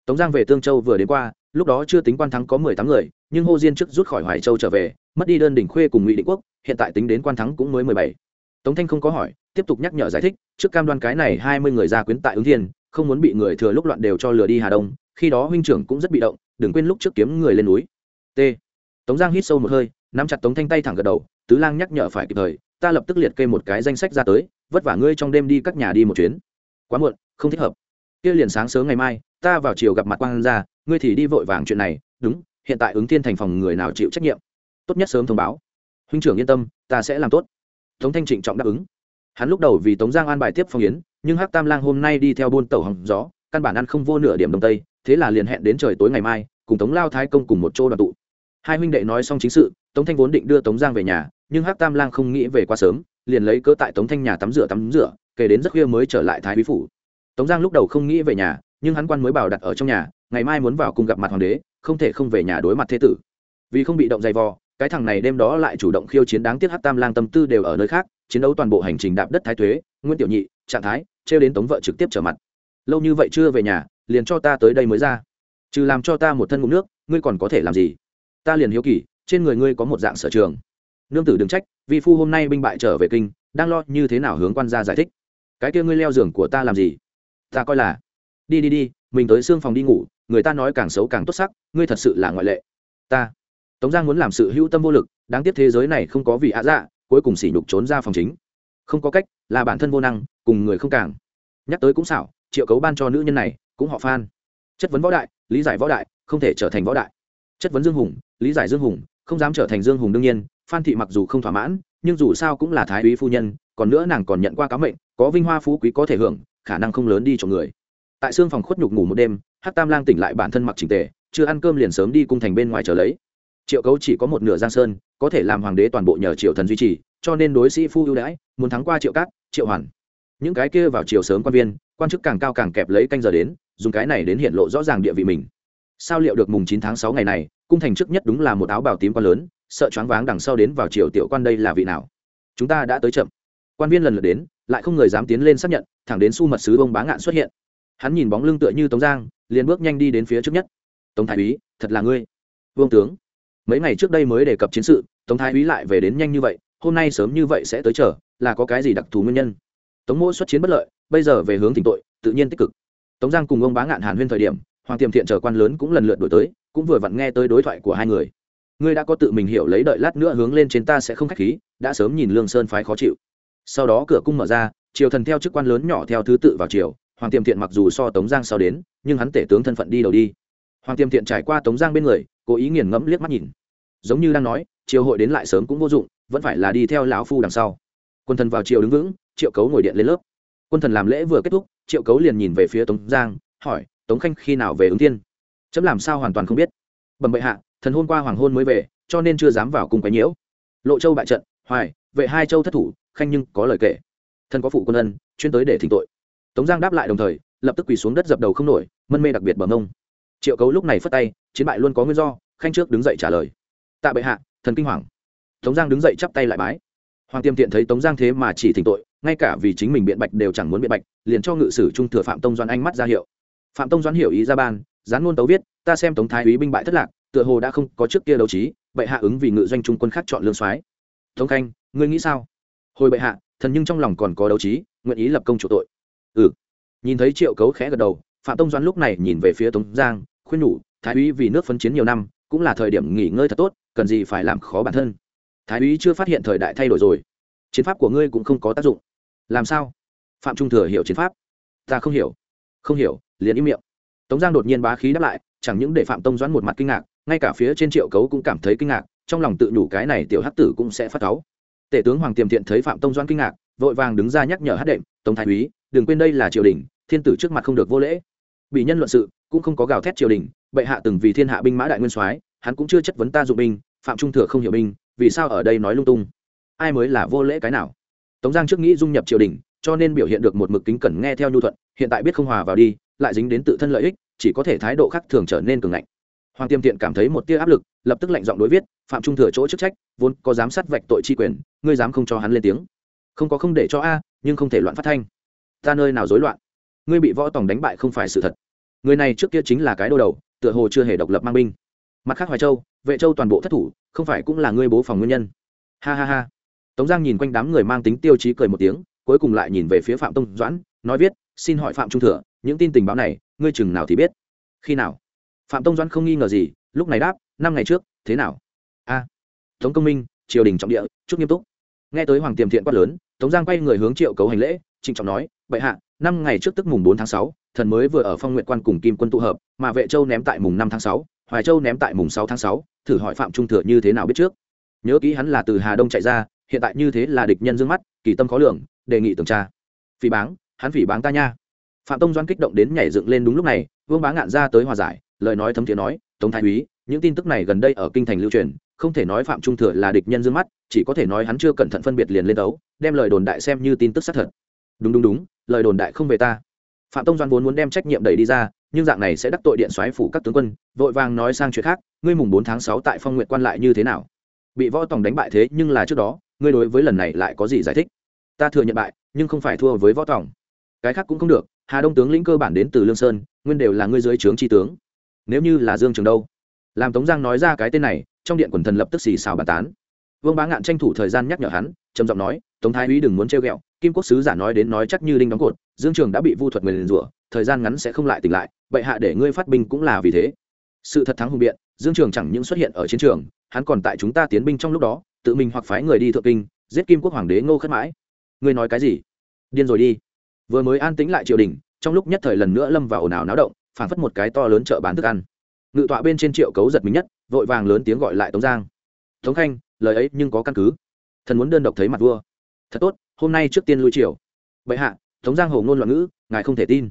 A: Tống giang về tương châu vừa đến qua, lúc đó chưa tính quan thắng có mười tám người, nhưng hô diên trước rút khỏi hoài châu trở về mất đi đơn đỉnh khuê cùng ngụy định quốc, hiện tại tính đến quan thắng cũng mới mười bảy. Tống thanh không có hỏi, tiếp tục nhắc nhở giải thích, trước cam đoan cái này hai mươi người ra quyến tại ứng thiên, không muốn bị người thừa lúc loạn đều cho lừa đi hà đông, khi đó huynh trưởng cũng rất bị động, đừng quên lúc trước kiếm người lên núi. T. Tống giang hít sâu một hơi, nắm chặt tống thanh tay thẳng gật đầu, tứ lang nhắc nhở phải kịp thời, ta lập tức liệt kê một cái danh sách ra tới, vất vả ngươi trong đêm đi các nhà đi một chuyến. Quá muộn, không thích hợp. Kia liền sáng sớm ngày mai, ta vào chiều gặp mặt quan ra ngươi thì đi vội vàng chuyện này, đúng, hiện tại ứng thiên thành phòng người nào chịu trách nhiệm? Tốt nhất sớm thông báo. Huynh trưởng yên tâm, ta sẽ làm tốt. Tống thanh trịnh trọng đáp ứng. Hắn lúc đầu vì tống giang an bài tiếp phong yến, nhưng hắc tam lang hôm nay đi theo buôn tàu hòng gió, căn bản ăn không vô nửa điểm đông tây, thế là liền hẹn đến trời tối ngày mai, cùng tống lao thái công cùng một chỗ đoàn tụ. Hai huynh đệ nói xong chính sự, tống thanh vốn định đưa tống giang về nhà, nhưng hắc tam lang không nghĩ về quá sớm, liền lấy cớ tại tống thanh nhà tắm rửa tắm rửa, kể đến rất khuya mới trở lại thái bí phủ. Tống giang lúc đầu không nghĩ về nhà, nhưng hắn quan mới bảo đặt ở trong nhà, ngày mai muốn vào cùng gặp mặt hoàng đế, không thể không về nhà đối mặt thế tử. Vì không bị động dày vò cái thằng này đêm đó lại chủ động khiêu chiến đáng tiếc hát tam lang tâm tư đều ở nơi khác, chiến đấu toàn bộ hành trình đạp đất thái thuế, nguyễn tiểu nhị, trạng thái, trêu đến tống vợ trực tiếp trở mặt. Lâu như vậy chưa về nhà, liền cho ta tới đây mới ra. Trừ làm cho ta một thân ngụm nước, ngươi còn có thể làm gì? Ta liền hiếu kỳ, trên người ngươi có một dạng sở trường. Nương tử đừng trách, vi phu hôm nay binh bại trở về kinh, đang lo như thế nào hướng quan gia giải thích. Cái kia ngươi leo giường của ta làm gì? Ta coi là, đi đi đi, mình tới xương phòng đi ngủ, người ta nói càng xấu càng tốt sắc, ngươi thật sự là ngoại lệ. Ta tống giang muốn làm sự hữu tâm vô lực, đáng tiếc thế giới này không có vị ạ dạ cuối cùng sỉ nhục trốn ra phòng chính. Không có cách, là bản thân vô năng, cùng người không càng. Nhắc tới cũng xảo, triệu cấu ban cho nữ nhân này, cũng họ phan. Chất vấn võ đại, lý giải võ đại, không thể trở thành võ đại. Chất vấn dương hùng, lý giải dương hùng, không dám trở thành dương hùng đương nhiên, phan thị mặc dù không thỏa mãn, nhưng dù sao cũng là thái úy phu nhân, còn nữa nàng còn nhận qua cáo mệnh, có vinh hoa phú quý có thể hưởng, khả năng không lớn đi cho người. Tại xương phòng khuất nhục ngủ một đêm hát tam lang tỉnh lại bản thân mặc trình tề, chưa ăn cơm liền sớm đi cung thành bên ngoài chờ lấy triệu cấu chỉ có một nửa giang sơn, có thể làm hoàng đế toàn bộ nhờ triệu thần duy trì, cho nên đối sĩ phu ưu đãi, muốn thắng qua triệu cát, triệu hoàn. Những cái kia vào chiều sớm quan viên, quan chức càng cao càng kẹp lấy canh giờ đến, dùng cái này đến hiện lộ rõ ràng địa vị mình. Sao liệu được mùng chín tháng sáu ngày này, cung thành trước nhất đúng là một áo bào tím quan lớn, sợ choáng váng đằng sau đến vào triều tiểu quan đây là vị nào? Chúng ta đã tới chậm. Quan viên lần lượt đến, lại không người dám tiến lên xác nhận, thẳng đến su mật sứ bông bá ngạn xuất hiện. Hắn nhìn bóng lưng tựa như tống giang, liền bước nhanh đi đến phía trước nhất. Tống thái úy, thật là ngươi. Vương tướng mấy ngày trước đây mới đề cập chiến sự, tống thái úy lại về đến nhanh như vậy, hôm nay sớm như vậy sẽ tới chờ, là có cái gì đặc thù nguyên nhân? Tống mỗ xuất chiến bất lợi, bây giờ về hướng thỉnh tội, tự nhiên tích cực. Tống giang cùng ông bá ngạn hàn huyên thời điểm, hoàng tiềm thiện chờ quan lớn cũng lần lượt đổi tới, cũng vừa vặn nghe tới đối thoại của hai người. Ngươi đã có tự mình hiểu lấy đợi lát nữa hướng lên trên ta sẽ không khách khí, đã sớm nhìn lương sơn phái khó chịu. Sau đó cửa cung mở ra, triều thần theo chức quan lớn nhỏ theo thứ tự vào triều, hoàng tiềm thiện mặc dù so tống giang sau đến, nhưng hắn tể tướng thân phận đi đầu đi. Hoàng tiềm thiện trải qua tống giang bên người, cố ý nghiền ngẫm liếc mắt nhìn giống như đang nói, triều hội đến lại sớm cũng vô dụng, vẫn phải là đi theo lão phu đằng sau. Quân thần vào triều đứng vững, triệu cấu ngồi điện lên lớp. Quân thần làm lễ vừa kết thúc, triệu cấu liền nhìn về phía tống giang, hỏi, tống khanh khi nào về ứng tiên chấm làm sao hoàn toàn không biết. Bẩm bệ hạ, thần hôm qua hoàng hôn mới về, cho nên chưa dám vào cùng cái nhiễu. Lộ châu bại trận, hoài, vệ hai châu thất thủ, khanh nhưng có lời kể. Thần có phụ quân ân, chuyên tới để thỉnh tội. Tống giang đáp lại đồng thời, lập tức quỳ xuống đất dập đầu không nổi, mân mê đặc biệt bẩm ông triệu cấu lúc này phất tay, chiến bại luôn có nguyên do, khanh trước đứng dậy trả lời tạ bệ hạ, thần kinh hoàng. Tống giang đứng dậy chắp tay lại bái. Hoàng tiêm tiện thấy tống giang thế mà chỉ thỉnh tội, ngay cả vì chính mình biện bạch đều chẳng muốn biện bạch, liền cho ngự sử trung thừa phạm tông doan anh mắt ra hiệu. Phạm tông doan hiểu ý ra ban, dán ngôn tấu viết, ta xem tống thái úy binh bại thất lạc, tựa hồ đã không có trước kia đấu trí, bệ hạ ứng vì ngự doanh trung quân khác chọn lương soái. Tống khanh, ngươi nghĩ sao? Hồi bệ hạ, thần nhưng trong lòng còn có đấu trí, nguyện ý lập công chủ tội. Ừ. Nhìn thấy triệu cấu khẽ gật đầu, phạm tông doan lúc này nhìn về phía tống giang, khuyên nhủ, thái úy vì nước phấn chiến nhiều năm, cũng là thời điểm nghỉ ngơi thật tốt cần gì phải làm khó bản thân. Thái úy chưa phát hiện thời đại thay đổi rồi. Chiến pháp của ngươi cũng không có tác dụng. Làm sao? Phạm trung thừa hiểu chiến pháp. Ta không hiểu. Không hiểu, liền im miệng. Tống giang đột nhiên bá khí đáp lại, chẳng những để phạm tông doãn một mặt kinh ngạc, ngay cả phía trên triệu cấu cũng cảm thấy kinh ngạc, trong lòng tự nhủ cái này tiểu hắc tử cũng sẽ phát cáu. Tể tướng hoàng tiềm thiện thấy phạm tông doãn kinh ngạc, vội vàng đứng ra nhắc nhở hát đệm, tống thái úy, đừng quên đây là triều đình, thiên tử trước mặt không được vô lễ. Bị nhân luận sự, cũng không có gào thét triều đình, bệ hạ từng vì thiên hạ binh mã đại nguyên soái, hắn cũng chưa chất vấn ta dụng binh phạm trung thừa không hiểu binh vì sao ở đây nói lung tung? Ai mới là vô lễ cái nào? Tống giang trước nghĩ dung nhập triều đình, cho nên biểu hiện được một mực kính cẩn nghe theo nhu thuận, hiện tại biết không hòa vào đi, lại dính đến tự thân lợi ích, chỉ có thể thái độ khác thường trở nên cường ngạnh. Hoàng tiêm tiện cảm thấy một tia áp lực, lập tức lệnh giọng đối viết, phạm trung thừa chỗ chức trách, vốn có giám sát vạch tội tri quyền, ngươi dám không cho hắn lên tiếng. Không có không để cho a, nhưng không thể loạn phát thanh. Ta nơi nào rối loạn? Ngươi bị võ tòng đánh bại không phải sự thật. Người này trước kia chính là cái đô đầu, tựa hồ chưa hề độc lập mang binh. Mặt khác hoài châu vệ châu toàn bộ thất thủ, không phải cũng là ngươi bố phòng nguyên nhân? Ha ha ha. Tống giang nhìn quanh đám người mang tính tiêu chí cười một tiếng, cuối cùng lại nhìn về phía phạm tông doãn, nói viết, xin hỏi phạm trung thừa, những tin tình báo này, ngươi chừng nào thì biết? Khi nào? Phạm tông doãn không nghi ngờ gì, lúc này đáp, năm ngày trước, thế nào? A, tống công minh, triều đình trọng địa chút nghiêm túc. Nghe tới hoàng tiềm thiện quát lớn, tống giang quay người hướng triệu cấu hành lễ, trịnh trọng nói, bệ hạ, năm ngày trước tức mùng bốn tháng sáu, thần mới vừa ở phong nguyện quan cùng kim quân tụ hợp, mà vệ châu ném tại mùng năm tháng sáu hoài châu ném tại mùng sáu tháng sáu, thử hỏi phạm trung thừa như thế nào biết trước. Nhớ kỹ hắn là từ hà đông chạy ra, hiện tại như thế là địch nhân d mắt, kỳ tâm khó lường, đề nghị tường tra. Phỉ báng, hắn phỉ báng ta nha. Phạm tông doan kích động đến nhảy dựng lên đúng lúc này, vương bá ngạn ra tới hòa giải, lời nói thấm thiế nói, tống thái úy, những tin tức này gần đây ở kinh thành lưu truyền, không thể nói phạm trung thừa là địch nhân d mắt, chỉ có thể nói hắn chưa cẩn thận phân biệt liền lên đấu, đem lời đồn đại xem như tin tức xác thật. Đúng đúng đúng, lời đồn đại không về ta phạm tông doan vốn muốn đem trách nhiệm đẩy đi ra, nhưng dạng này sẽ đắc tội điện xoáy phủ các tướng quân, vội vàng nói sang chuyện khác, ngươi mùng bốn tháng sáu tại phong nguyện quan lại như thế nào? Bị võ tòng đánh bại thế, nhưng là trước đó, ngươi đối với lần này lại có gì giải thích? Ta thừa nhận bại, nhưng không phải thua với võ tòng. Cái khác cũng không được, hà đông tướng lĩnh cơ bản đến từ lương sơn, nguyên đều là ngươi dưới trướng tri tướng. Nếu như là dương trường đâu? Làm tống giang nói ra cái tên này, trong điện quần thần lập tức xì xào bàn tán. Vương bá ngạn tranh thủ thời gian nhắc nhở hắn, trầm giọng nói tống thái úy đừng muốn treo ghẹo, kim quốc sứ giả nói đến nói chắc như đinh đóng cột, dương trường đã bị vu thuật người liền rủa, thời gian ngắn sẽ không lại tỉnh lại, bệ hạ để ngươi phát binh cũng là vì thế. Sự thật thắng hùng biện, dương trường chẳng những xuất hiện ở chiến trường, hắn còn tại chúng ta tiến binh trong lúc đó, tự mình hoặc phái người đi thượng kinh, giết kim quốc hoàng đế ngô khất mãi. Ngươi nói cái gì? Điên rồi đi. Vừa mới an tĩnh lại triều đình, trong lúc nhất thời lần nữa lâm vào ồn ào náo động phản phất một cái to lớn chợ bán thức ăn. Ngự tọa bên trên triệu cấu giật mình nhất, vội vàng lớn tiếng gọi lại tống giang. Tống khanh, lời ấy nhưng có căn cứ. Thần muốn đơn độc thấy mặt vua thật tốt, hôm nay trước tiên lui triều. Bệ hạ, tống giang hồ ngôn loạn ngữ, ngài không thể tin.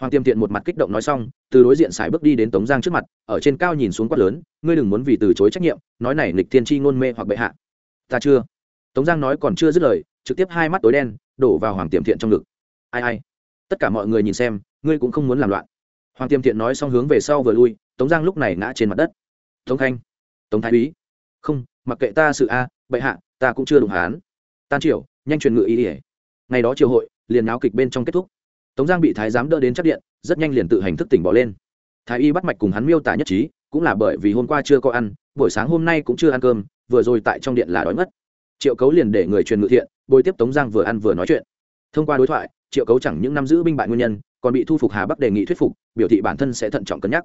A: Hoàng tiêm thiện một mặt kích động nói xong, từ đối diện sải bước đi đến tống giang trước mặt, ở trên cao nhìn xuống quát lớn, ngươi đừng muốn vì từ chối trách nhiệm, nói này nghịch tiên tri ngôn mê hoặc bệ hạ. Ta chưa. Tống giang nói còn chưa dứt lời, trực tiếp hai mắt tối đen, đổ vào hoàng tiêm thiện trong ngực. Ai ai. Tất cả mọi người nhìn xem, ngươi cũng không muốn làm loạn. Hoàng tiêm thiện nói xong hướng về sau vừa lui, tống giang lúc này ngã trên mặt đất. Tống khanh. Tống thái úy. Không, mặc kệ ta sự a, bệ hạ, ta cũng chưa đụng hán tan triều nhanh truyền ngự ý ỉa ngày đó triều hội, liền náo kịch bên trong kết thúc. Tống giang bị thái giám đỡ đến chắc điện, rất nhanh liền tự hành thức tỉnh bỏ lên. Thái y bắt mạch cùng hắn miêu tả nhất trí, cũng là bởi vì hôm qua chưa có ăn, buổi sáng hôm nay cũng chưa ăn cơm, vừa rồi tại trong điện là đói mất. Triệu cấu liền để người truyền ngự thiện, bồi tiếp tống giang vừa ăn vừa nói chuyện. Thông qua đối thoại, triệu cấu chẳng những năm giữ binh bại nguyên nhân, còn bị thu phục hà bắc đề nghị thuyết phục, biểu thị bản thân sẽ thận trọng cân nhắc.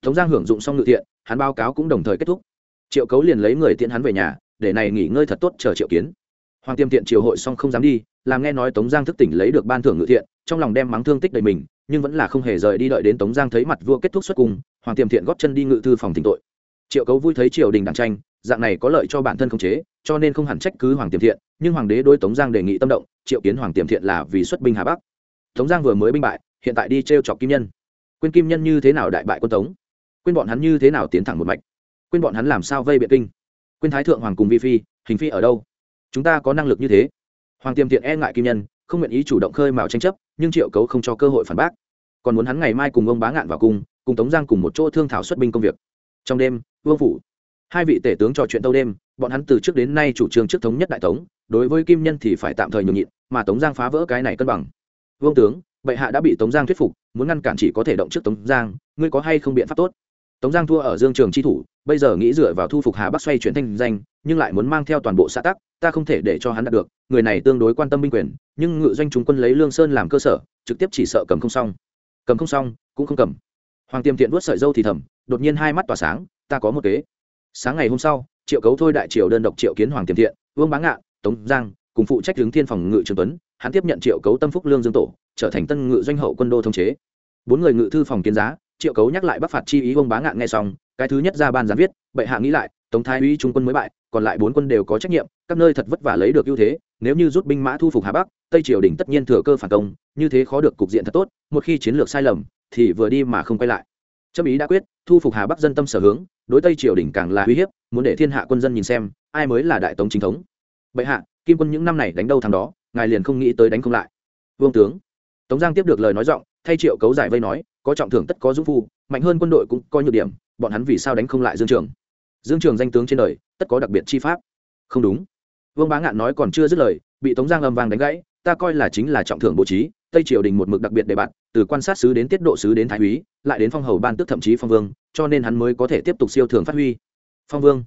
A: Tống giang hưởng dụng xong ngự thiện, hắn báo cáo cũng đồng thời kết thúc. Triệu cấu liền lấy người tiễn hắn về nhà, để này nghỉ ngơi thật tốt, chờ triệu kiến hoàng tiêm tiện triều hội xong không dám đi, làm nghe nói tống giang thức tỉnh lấy được ban thưởng ngự thiện, trong lòng đem mắng thương tích đầy mình, nhưng vẫn là không hề rời đi đợi đến tống giang thấy mặt vua kết thúc xuất cùng, hoàng tiêm thiện góp chân đi ngự thư phòng tỉnh tội. Triệu cấu vui thấy triều đình đảng tranh, dạng này có lợi cho bản thân khống chế, cho nên không hẳn trách cứ hoàng tiềm thiện, nhưng hoàng đế đôi tống giang đề nghị tâm động, triệu kiến hoàng tiềm thiện là vì xuất binh hà bắc. Tống giang vừa mới binh bại, hiện tại đi t r e o chọc kim nhân. Quên kim nhân như thế nào đại bại quân tống? Quên bọn hắn như thế nào tiến thẳng một mạch? Quên bọn hắn làm sao vây biện kinh? Quên thái thượng hoàng cùng vi phi, hình phi ở đâu? Chúng ta có năng lực như thế. Hoàng tiềm thiện e ngại kim nhân, không nguyện ý chủ động khơi mào tranh chấp, nhưng triệu cấu không cho cơ hội phản bác. Còn muốn hắn ngày mai cùng ông bá ngạn vào cung, cùng tống giang cùng một chỗ thương thảo xuất binh công việc. Trong đêm, vương phủ, hai vị tể tướng trò chuyện tâu đêm, bọn hắn từ trước đến nay chủ trương trước thống nhất đại tống, đối với kim nhân thì phải tạm thời nhường nhịn, mà tống giang phá vỡ cái này cân bằng. Vương tướng, bệ hạ đã bị tống giang thuyết phục, muốn ngăn cản chỉ có thể động trước tống giang, ngươi có hay không biện pháp tốt? Tống giang thua ở dương trường tri thủ, bây giờ nghĩ dựa vào thu phục hà bắc xoay chuyển thanh danh, nhưng lại muốn mang theo toàn bộ xã tắc, ta không thể để cho hắn đạt được, người này tương đối quan tâm binh quyền, nhưng ngự doanh chúng quân lấy lương sơn làm cơ sở, trực tiếp chỉ sợ cầm không xong. Cầm không xong, cũng không cầm. Hoàng tiêm tiện vuốt sợi dâu thì thầm, đột nhiên hai mắt tỏa sáng, ta có một kế. Sáng ngày hôm sau, triệu cấu thôi đại triều đơn độc triệu kiến hoàng tiêm thiện, vương bá ngạn tống giang, cùng phụ trách hướng thiên phòng ngự trường tuấn, hắn tiếp nhận triệu cấu tâm phúc lương dương tổ, trở thành tân ngự doanh hậu quân đô thống chế. Bốn người ngự thư phòng kiến giá triệu cấu nhắc lại bắc phạt chi ý ông bá ngạn nghe xong, cái thứ nhất ra ban gián viết, bệ hạ nghĩ lại, tống thái uy trung quân mới bại, còn lại bốn quân đều có trách nhiệm, các nơi thật vất vả lấy được ưu thế, nếu như rút binh mã thu phục hà bắc, tây triều đình tất nhiên thừa cơ phản công, như thế khó được cục diện thật tốt, một khi chiến lược sai lầm, thì vừa đi mà không quay lại. Trâm ý đã quyết, thu phục hà bắc dân tâm sở hướng, đối tây triều đình càng là uy hiếp, muốn để thiên hạ quân dân nhìn xem, ai mới là đại tống chính thống. Bệ hạ, kim quân những năm này đánh đâu thằng đó, ngài liền không nghĩ tới đánh không lại. Vương tướng. Tống giang tiếp được lời nói giọng, thay triệu cấu giải vây nói có trọng thưởng tất có dũng phu, mạnh hơn quân đội cũng có nhược điểm, bọn hắn vì sao đánh không lại dương trường? Dương trường danh tướng trên đời, tất có đặc biệt chi pháp. Không đúng. Vương bá ngạn nói còn chưa dứt lời, bị tống giang âm vang đánh gãy, ta coi là chính là trọng thưởng bố trí, tây triều đình một mực đặc biệt đề bạt từ quan sát sứ đến tiết độ sứ đến thái úy, lại đến phong hầu ban tước thậm chí phong vương, cho nên hắn mới có thể tiếp tục siêu thường phát huy. Phong vương.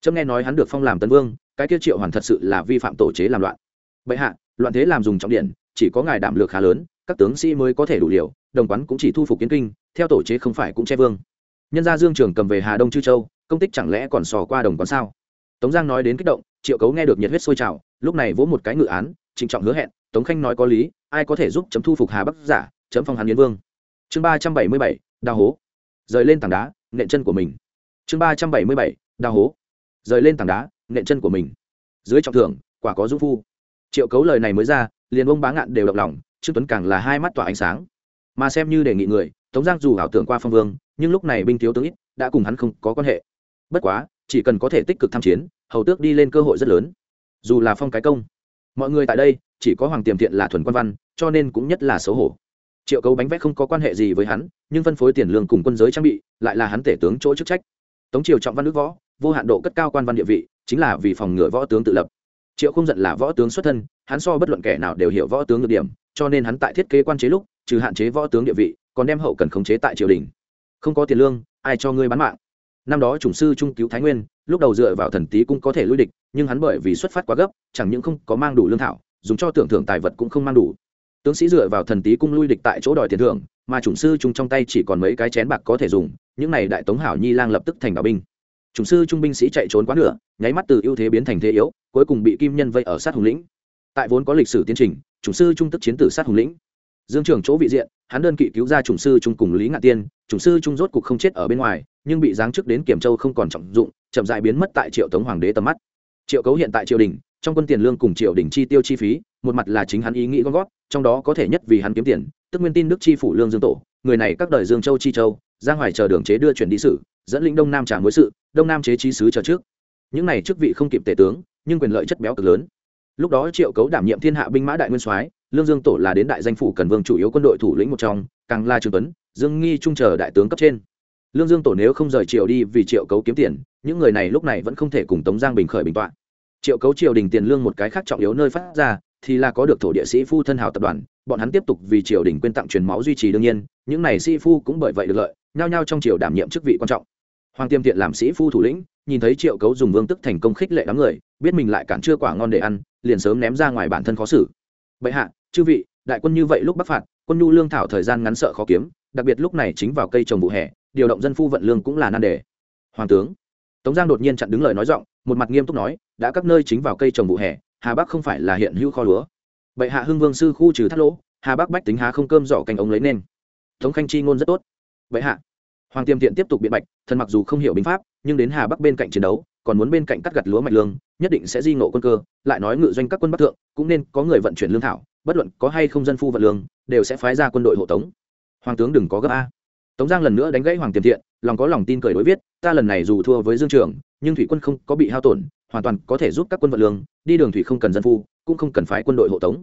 A: Trâm nghe nói hắn được phong làm tấn vương, cái kia triệu hoàn thật sự là vi phạm tổ chế làm loạn. Bệ hạ, loạn thế làm dùng trọng điện, chỉ có ngài đảm lược khá lớn, các tướng sĩ mới có thể đủ liều đồng quán cũng chỉ thu phục kiến kinh, theo tổ chế không phải cũng che vương. Nhân gia dương trường cầm về hà đông chư châu, công tích chẳng lẽ còn sò qua đồng quán sao? Tống giang nói đến kích động, triệu cấu nghe được nhiệt huyết sôi trào, lúc này vỗ một cái ngự án, trịnh trọng hứa hẹn, tống khanh nói có lý, ai có thể giúp chấm thu phục hà bắc giả, chấm phong hàn yến vương. Chương ba trăm bảy mươi bảy, đào hố. Rời lên tảng đá, nện chân của mình. Chương ba trăm bảy mươi bảy, đào hố. Rời lên tảng đá, nện chân của mình. Dưới trọng thưởng, quả có dũng phu. Triệu cấu lời này mới ra, liền ông bá ngạn đều động lòng, trương tuấn càng là hai mắt tỏa ánh sáng mà xem như đề nghị người, tống giang dù ảo tưởng qua phong vương, nhưng lúc này binh thiếu tướng ít, đã cùng hắn không có quan hệ. Bất quá, chỉ cần có thể tích cực tham chiến, hầu tước đi lên cơ hội rất lớn. Dù là phong cái công, mọi người tại đây, chỉ có hoàng tiềm thiện là thuần quan văn, cho nên cũng nhất là xấu hổ. Triệu cấu bánh vẽ không có quan hệ gì với hắn, nhưng phân phối tiền lương cùng quân giới trang bị, lại là hắn tể tướng chỗ chức trách. Tống triều trọng văn nước võ, vô hạn độ cất cao quan văn địa vị, chính là vì phòng ngừa võ tướng tự lập. Triệu không giận là võ tướng xuất thân, hắn so bất luận kẻ nào đều hiểu võ tướng được điểm, cho nên hắn tại thiết kế quan chế lúc trừ hạn chế võ tướng địa vị, còn đem hậu cần khống chế tại triều đình. Không có tiền lương, ai cho ngươi bán mạng? Năm đó chủng sư trung cứu thái nguyên, lúc đầu dựa vào thần tý cũng có thể lui địch, nhưng hắn bởi vì xuất phát quá gấp, chẳng những không có mang đủ lương thảo, dùng cho tưởng thưởng tài vật cũng không mang đủ. Tướng sĩ dựa vào thần tý cung lui địch tại chỗ đòi tiền thưởng, mà chủng sư trung trong tay chỉ còn mấy cái chén bạc có thể dùng, những này đại tống hảo nhi lang lập tức thành đạo binh. Chủng sư trung binh sĩ chạy trốn quá nửa, nháy mắt từ ưu thế biến thành thế yếu, cuối cùng bị kim nhân vây ở sát hùng lĩnh. Tại vốn có lịch sử tiến trình, chủng sư trung tức chiến tử sát hùng lĩnh dương trường chỗ vị diện, hắn đơn kỵ cứu ra chủng sư trung cùng lý ngạn tiên. Chủng sư trung rốt cục không chết ở bên ngoài, nhưng bị giáng chức đến kiểm châu không còn trọng dụng, chậm dại biến mất tại triệu tống hoàng đế tầm mắt. Triệu cấu hiện tại triều đình, trong quân tiền lương cùng triệu đình chi tiêu chi phí, một mặt là chính hắn ý nghĩ gom gót trong đó có thể nhất vì hắn kiếm tiền, tức nguyên tin đức chi phủ lương dương tổ, người này các đời dương châu chi châu giang hoài chờ đường chế đưa chuyển đi sự, dẫn lĩnh đông nam trả mối sự, đông nam chế trí sứ chờ trước. Những này chức vị không kịp tể tướng, nhưng quyền lợi chất béo cực lớn. Lúc đó triệu cấu đảm nhiệm thiên hạ binh mã đại nguyên soái lương dương tổ là đến đại danh phủ cần vương chủ yếu quân đội thủ lĩnh một trong, càng la trường tuấn, dương nghi trung chờ đại tướng cấp trên. Lương dương tổ nếu không rời triệu đi vì triệu cấu kiếm tiền, những người này lúc này vẫn không thể cùng tống giang bình khởi bình tọa. Triệu cấu triều đình tiền lương một cái khác trọng yếu nơi phát ra, thì là có được thổ địa sĩ phu thân hào tập đoàn, bọn hắn tiếp tục vì triều đình quyên tặng truyền máu duy trì đương nhiên, những này sĩ phu cũng bởi vậy được lợi, nhao nhao trong triều đảm nhiệm chức vị quan trọng. Hoàng tiêm tiện làm sĩ phu thủ lĩnh, nhìn thấy triệu cấu dùng vương tức thành công khích lệ đám người, biết mình lại cản chưa quả ngon để ăn, liền sớm ném ra ngoài bản thân khó xử. Bệ hạ chư vị, đại quân như vậy lúc bắc phạt, quân nhu lương thảo thời gian ngắn sợ khó kiếm, đặc biệt lúc này chính vào cây trồng vụ hè, điều động dân phu vận lương cũng là nan đề. Hoàng tướng, tống giang đột nhiên chặn đứng lời nói giọng, một mặt nghiêm túc nói, đã các nơi chính vào cây trồng vụ hè, hà bắc không phải là hiện hữu kho lúa. Bệ hạ hưng vương sư khu trừ thắt lỗ, hà bắc bách tính há không cơm giỏ cành ống lấy nên tống khanh chi ngôn rất tốt. Bệ hạ. Hoàng tiêm thiện tiếp tục biện bạch, thần mặc dù không hiểu binh pháp, nhưng đến hà bắc bên cạnh chiến đấu, còn muốn bên cạnh cắt gặt lúa mạch lương, nhất định sẽ di ngộ quân cơ, lại nói ngự doanh các quân bắc thượng, cũng nên có người vận chuyển lương thảo bất luận có hay không dân phu vận lương, đều sẽ phái ra quân đội hộ tống. Hoàng tướng đừng có gấp a. Tống giang lần nữa đánh gãy hoàng tiềm thiện, lòng có lòng tin cười đối viết, ta lần này dù thua với dương trường, nhưng thủy quân không có bị hao tổn, hoàn toàn có thể giúp các quân vận lương, đi đường thủy không cần dân phu, cũng không cần phái quân đội hộ tống.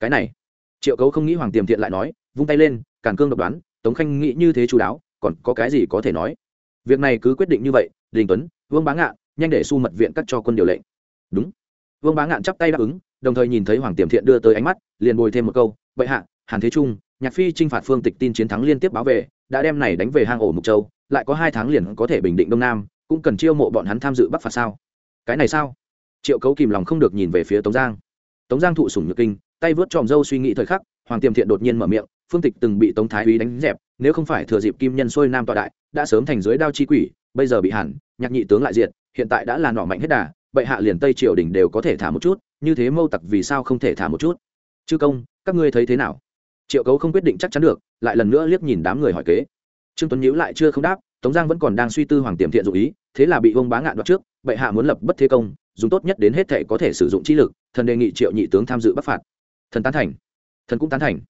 A: Cái này, triệu cấu không nghĩ hoàng tiềm thiện lại nói, vung tay lên, càn cương độc đoán, tống khanh nghĩ như thế chú đáo, còn có cái gì có thể nói? Việc này cứ quyết định như vậy, đình tuấn, vương bá ngạn, nhanh để su mật viện cắt cho quân điều lệnh. Đúng. Vương bá ngạn chắp tay đáp ứng đồng thời nhìn thấy hoàng tiềm thiện đưa tới ánh mắt, liền bồi thêm một câu vậy hạ, hàn thế trung, nhạc phi t r i n h phạt phương tịch tin chiến thắng liên tiếp báo về, đã đem này đánh về hang ổ mục châu, lại có hai tháng liền có thể bình định đông nam, cũng cần chiêu mộ bọn hắn tham dự bắc phạt sao? Cái này sao? Triệu cấu kìm lòng không được nhìn về phía tống giang. Tống giang thụ sủng nhược kinh, tay vớt tròm dâu suy nghĩ thời khắc, hoàng tiềm thiện đột nhiên mở miệng, phương tịch từng bị tống thái úy đánh dẹp, nếu không phải thừa dịp kim nhân xuôi nam tọa đại, đã sớm thành dưới đao chi quỷ, bây giờ bị hẳn nhạc nhị tướng lại diệt, hiện tại đã là nọ mạnh hết đà, bệ hạ liền tây triều đình đều có thể thả một chút như thế mâu tặc vì sao không thể thả một chút? Chư công, các ngươi thấy thế nào? Triệu cấu không quyết định chắc chắn được, lại lần nữa liếc nhìn đám người hỏi kế. Trương tuấn nhíu lại chưa không đáp, tống giang vẫn còn đang suy tư hoàng tiềm thiện dụ ý, thế là bị ông bá ngạn đoạt trước, bệ hạ muốn lập bất thế công, dùng tốt nhất đến hết thể có thể sử dụng chi lực, thần đề nghị triệu nhị tướng tham dự bắc phạt. Thần tán thành. Thần cũng tán thành.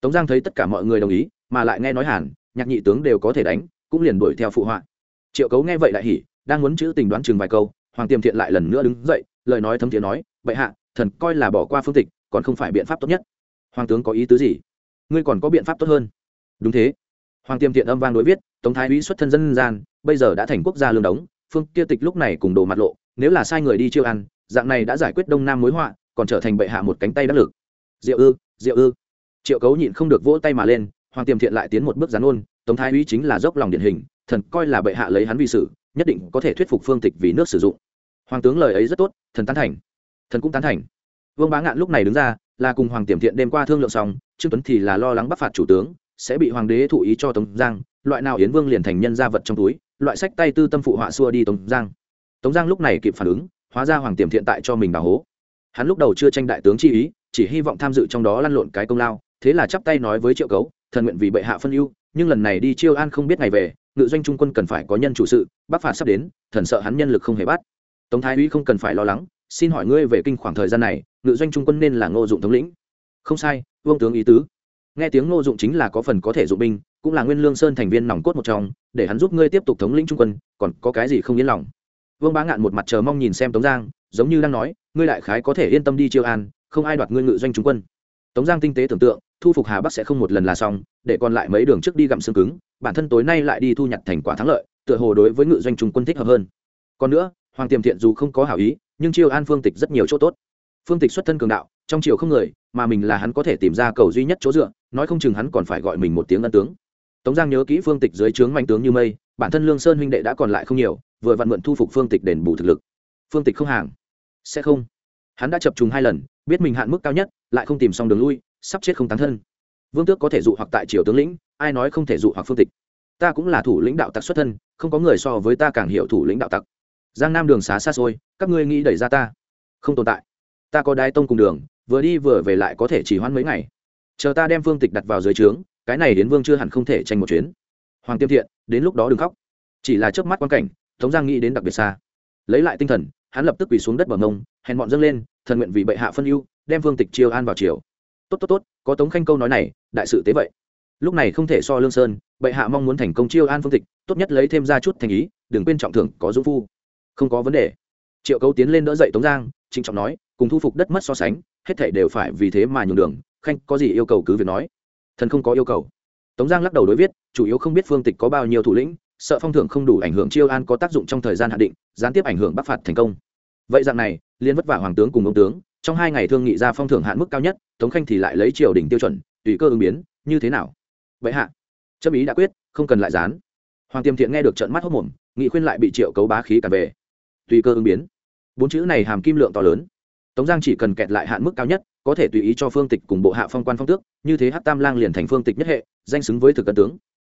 A: Tống giang thấy tất cả mọi người đồng ý, mà lại nghe nói hàn, nhạc nhị tướng đều có thể đánh, cũng liền đuổi theo phụ họa. Triệu cấu nghe vậy lại hỉ, đang muốn chữ tình đoán chừng vài câu, hoàng tiềm thiện lại lần nữa đứng dậy lời nói thấm thiế nói, bệ hạ, thần coi là bỏ qua phương tịch, còn không phải biện pháp tốt nhất. Hoàng tướng có ý tứ gì? Ngươi còn có biện pháp tốt hơn. Đúng thế. Hoàng tiêm thiện âm vang đối viết, tống thái úy xuất thân dân gian, bây giờ đã thành quốc gia lương đống, phương kia tịch lúc này cùng đồ mặt lộ, nếu là sai người đi chiêu ăn, dạng này đã giải quyết đông nam mối họa, còn trở thành bệ hạ một cánh tay đắc lực. Diệu ư diệu ư. Triệu cấu nhịn không được vỗ tay mà lên, hoàng tiềm thiện lại tiến một bước gián ôn, tống thái úy chính là dốc lòng điển hình, thần coi là bệ hạ lấy hắn vì sử nhất định có thể thuyết phục phương tịch vì nước sử dụng hoàng tướng lời ấy rất tốt, thần tán thành. Thần cũng tán thành. Vương bá ngạn lúc này đứng ra, là cùng hoàng tiềm thiện đêm qua thương lượng xong, trương tuấn thì là lo lắng bắc phạt chủ tướng, sẽ bị hoàng đế thụ ý cho tống giang, loại nào yến vương liền thành nhân gia vật trong túi, loại sách tay tư tâm phụ họa xua đi tống giang. Tống giang lúc này kịp phản ứng, hóa ra hoàng tiềm thiện tại cho mình bà hố. Hắn lúc đầu chưa tranh đại tướng chi ý, chỉ hy vọng tham dự trong đó lăn lộn cái công lao, thế là chắp tay nói với triệu cấu, thần nguyện vì bệ hạ phân ưu, nhưng lần này đi chiêu an không biết ngày về, ngự doanh trung quân cần phải có nhân chủ sự, bắc phạt sắp đến, thần sợ hắn nhân lực không hề bắt tống thái úy không cần phải lo lắng, xin hỏi ngươi về kinh khoảng thời gian này, ngự doanh trung quân nên là ngô dụng thống lĩnh. Không sai, vương tướng ý tứ. Nghe tiếng ngô dụng chính là có phần có thể dụng binh, cũng là nguyên lương sơn thành viên nòng cốt một trong, để hắn giúp ngươi tiếp tục thống lĩnh trung quân, còn có cái gì không yên lòng? Vương bá ngạn một mặt chờ mong nhìn xem tống giang, giống như đang nói, ngươi đại khái có thể yên tâm đi chiêu an, không ai đoạt ngươi ngự doanh trung quân. Tống giang tinh tế tưởng tượng, thu phục hà bắc sẽ không một lần là xong, để còn lại mấy đường trước đi gặm xương cứng, bản thân tối nay lại đi thu nhặt thành quả thắng lợi, tựa hồ đối với ngự doanh trung quân thích hợp hơn. Còn nữa hoàng tiềm thiện dù không có hảo ý, nhưng chiêu an phương tịch rất nhiều chỗ tốt. Phương tịch xuất thân cường đạo, trong triều không người, mà mình là hắn có thể tìm ra cầu duy nhất chỗ dựa, nói không chừng hắn còn phải gọi mình một tiếng ân tướng. Tống giang nhớ kỹ phương tịch dưới trướng mạnh tướng như mây, bản thân lương sơn huynh đệ đã còn lại không nhiều, vừa vặn mượn thu phục phương tịch đền bù thực lực. Phương tịch không hàng. Sẽ không. Hắn đã chập trùng hai lần, biết mình hạn mức cao nhất, lại không tìm xong đường lui, sắp chết không tán thân. Vương tước có thể dụ hoặc tại triều tướng lĩnh, ai nói không thể dụ hoặc phương tịch. Ta cũng là thủ lĩnh đạo tặc xuất thân, không có người so với ta càng hiểu thủ lĩnh đạo tặc giang nam đường xá xa xôi, các ngươi nghĩ đẩy ra ta? Không tồn tại. Ta có đai tông cùng đường, vừa đi vừa về lại có thể chỉ hoãn mấy ngày. Chờ ta đem phương tịch đặt vào dưới trướng, cái này đến vương chưa hẳn không thể tranh một chuyến. Hoàng tiêm thiện, đến lúc đó đừng khóc. Chỉ là trước mắt quan cảnh, tống giang nghĩ đến đặc biệt xa. Lấy lại tinh thần, hắn lập tức quỳ xuống đất bờ mông hèn bọn dâng lên, thần nguyện vì bệ hạ phân ưu, đem phương tịch chiêu an vào chiều tốt tốt tốt, có tống khanh câu nói này, đại sự tế vậy. Lúc này không thể so lương sơn, bệ hạ mong muốn thành công chiêu an phương tịch, tốt nhất lấy thêm ra chút thành ý, đừng quên trọng thưởng có dũng phu không có vấn đề. Triệu cấu tiến lên đỡ dậy tống giang, trịnh trọng nói, cùng thu phục đất mất so sánh, hết thể đều phải vì thế mà nhường đường, khanh có gì yêu cầu cứ việc nói. Thần không có yêu cầu. Tống giang lắc đầu đối viết, chủ yếu không biết phương tịch có bao nhiêu thủ lĩnh, sợ phong thưởng không đủ ảnh hưởng chiêu an có tác dụng trong thời gian hạn định, gián tiếp ảnh hưởng bắc phạt thành công. Vậy dạng này, liên vất vả hoàng tướng cùng ông tướng, trong hai ngày thương nghị ra phong thưởng hạn mức cao nhất, tống khanh thì lại lấy triều đỉnh tiêu chuẩn, tùy cơ ứng biến, như thế nào? Vậy hạ chấp ý đã quyết, không cần lại dán hoàng Tiêm thiện nghe được trận mắt hốc mồm, nghị khuyên lại bị triệu cấu bá khí cả về tùy cơ ứng biến. Bốn chữ này hàm kim lượng to lớn. Tống giang chỉ cần kẹt lại hạn mức cao nhất, có thể tùy ý cho phương tịch cùng bộ hạ phong quan phong tước, như thế hát tam lang liền thành phương tịch nhất hệ, danh xứng với thực cân tướng.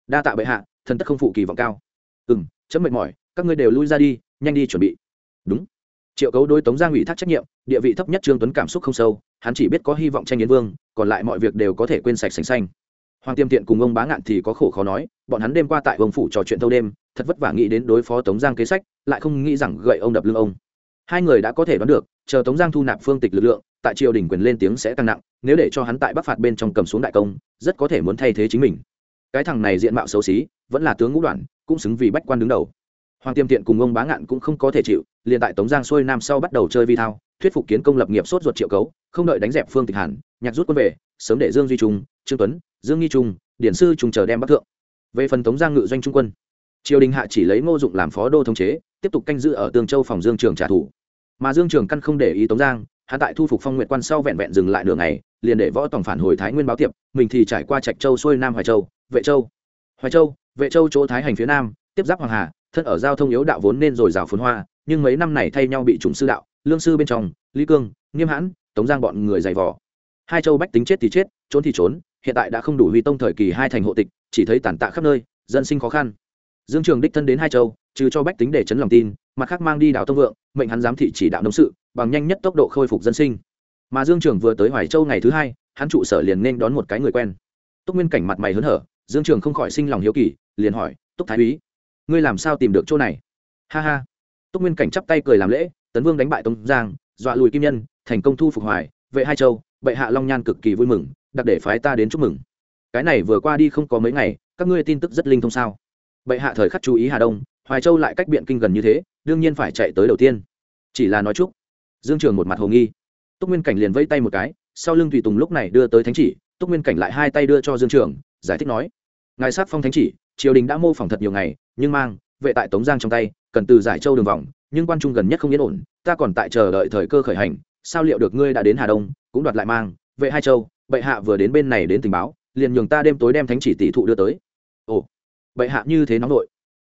A: Đa tạ bệ hạ, thần tất không phụ kỳ vọng cao. Ừ m chấm mệt mỏi, các ngươi đều lui ra đi, nhanh đi chuẩn bị. Đúng. Triệu cấu đối tống giang ủy thác trách nhiệm, địa vị thấp nhất trương tuấn cảm xúc không sâu, hắn chỉ biết có hy vọng tranh yến vương, còn lại mọi việc đều có thể quên sạch sành xanh. Hoàng tiêm tiện cùng ông bá ngạn thì có khổ khó nói, bọn hắn đêm qua tại Vương phủ trò chuyện thâu đêm thật vất vả nghĩ đến đối phó tống giang kế sách, lại không nghĩ rằng gậy ông đập lưng ông. Hai người đã có thể đoán được, chờ tống giang thu nạp phương tịch lực lượng, tại triều đình quyền lên tiếng sẽ tăng nặng, nếu để cho hắn tại bắc phạt bên trong cầm xuống đại công, rất có thể muốn thay thế chính mình. Cái thằng này diện mạo xấu xí, vẫn là tướng ngũ đoạn cũng xứng vì bách quan đứng đầu. Hoàng tiêm tiện cùng ông bá ngạn cũng không có thể chịu, liền tại tống giang xuôi nam sau bắt đầu chơi vi thao, thuyết phục kiến công lập nghiệp sốt ruột triệu cấu, không đợi đánh dẹp phương tịch hàn, nhạc rút quân về, sớm để dương duy trung, trương tuấn, dương nghi trung, điển sư trung chờ đem bắc thượng. Về phần tống giang ngự doanh trung quân triều đình hạ chỉ lấy ngô dụng làm phó đô thống chế, tiếp tục canh giữ ở tương châu phòng dương trường trả thù. Mà dương trường căn không để ý tống giang hạ tại thu phục phong nguyện quan sau vẹn vẹn dừng lại nửa ngày, liền để võ tòng phản hồi thái nguyên báo tiệp, mình thì trải qua trạch châu xuôi nam hoài châu, vệ châu. Hoài châu, vệ châu chỗ thái hành phía nam, tiếp giáp hoàng hà, thân ở giao thông yếu đạo vốn nên rồi rào phun hoa, nhưng mấy năm này thay nhau bị trùng sư đạo, lương sư bên trong, lý cương, nghiêm hãn, tống giang bọn người dày vò. Hai châu bách tính chết thì chết, trốn thì trốn, hiện tại đã không đủ huy tông thời kỳ hai thành hộ tịch, chỉ thấy tàn tạ khắp nơi, dân sinh khó khăn dương trường đích thân đến hai châu, trừ cho bách tính để chấn lòng tin mặt khác mang đi đảo tông vượng, mệnh hắn giám thị chỉ đạo nông sự, bằng nhanh nhất tốc độ khôi phục dân sinh. Mà dương trường vừa tới hoài châu ngày thứ hai, hắn trụ sở liền nên đón một cái người quen. Túc nguyên cảnh mặt mày hớn hở, dương trường không khỏi sinh lòng hiếu kỳ, liền hỏi, túc thái úy, ngươi làm sao tìm được chỗ này? Ha ha. Túc nguyên cảnh chắp tay cười làm lễ, tấn vương đánh bại tống giang, dọa lùi kim nhân, thành công thu phục hoài, vệ hai châu, bệ hạ long nhan cực kỳ vui mừng, đặc để phái ta đến chúc mừng. Cái này vừa qua đi không có mấy ngày, các ngươi tin tức rất linh thông sao? Bệ hạ thời khắc chú ý hà đông, hoài châu lại cách biện kinh gần như thế, đương nhiên phải chạy tới đầu tiên. Chỉ là nói chúc, dương trường một mặt hồ nghi. Túc nguyên cảnh liền vây tay một cái, sau lưng tùy tùng lúc này đưa tới thánh chỉ, túc nguyên cảnh lại hai tay đưa cho dương trường, giải thích nói, ngài sát phong thánh chỉ, triều đình đã mô phỏng thật nhiều ngày, nhưng mang vệ tại tống giang trong tay, cần từ giải châu đường vòng, nhưng quan trung gần nhất không yên ổn, ta còn tại chờ đợi thời cơ khởi hành, sao liệu được ngươi đã đến hà đông, cũng đoạt lại mang vệ hai châu, bệ hạ vừa đến bên này đến tình báo, liền nhường ta đêm tối đem thánh chỉ tỷ thụ đưa tới. Ồ bệ hạ như thế nóng nội.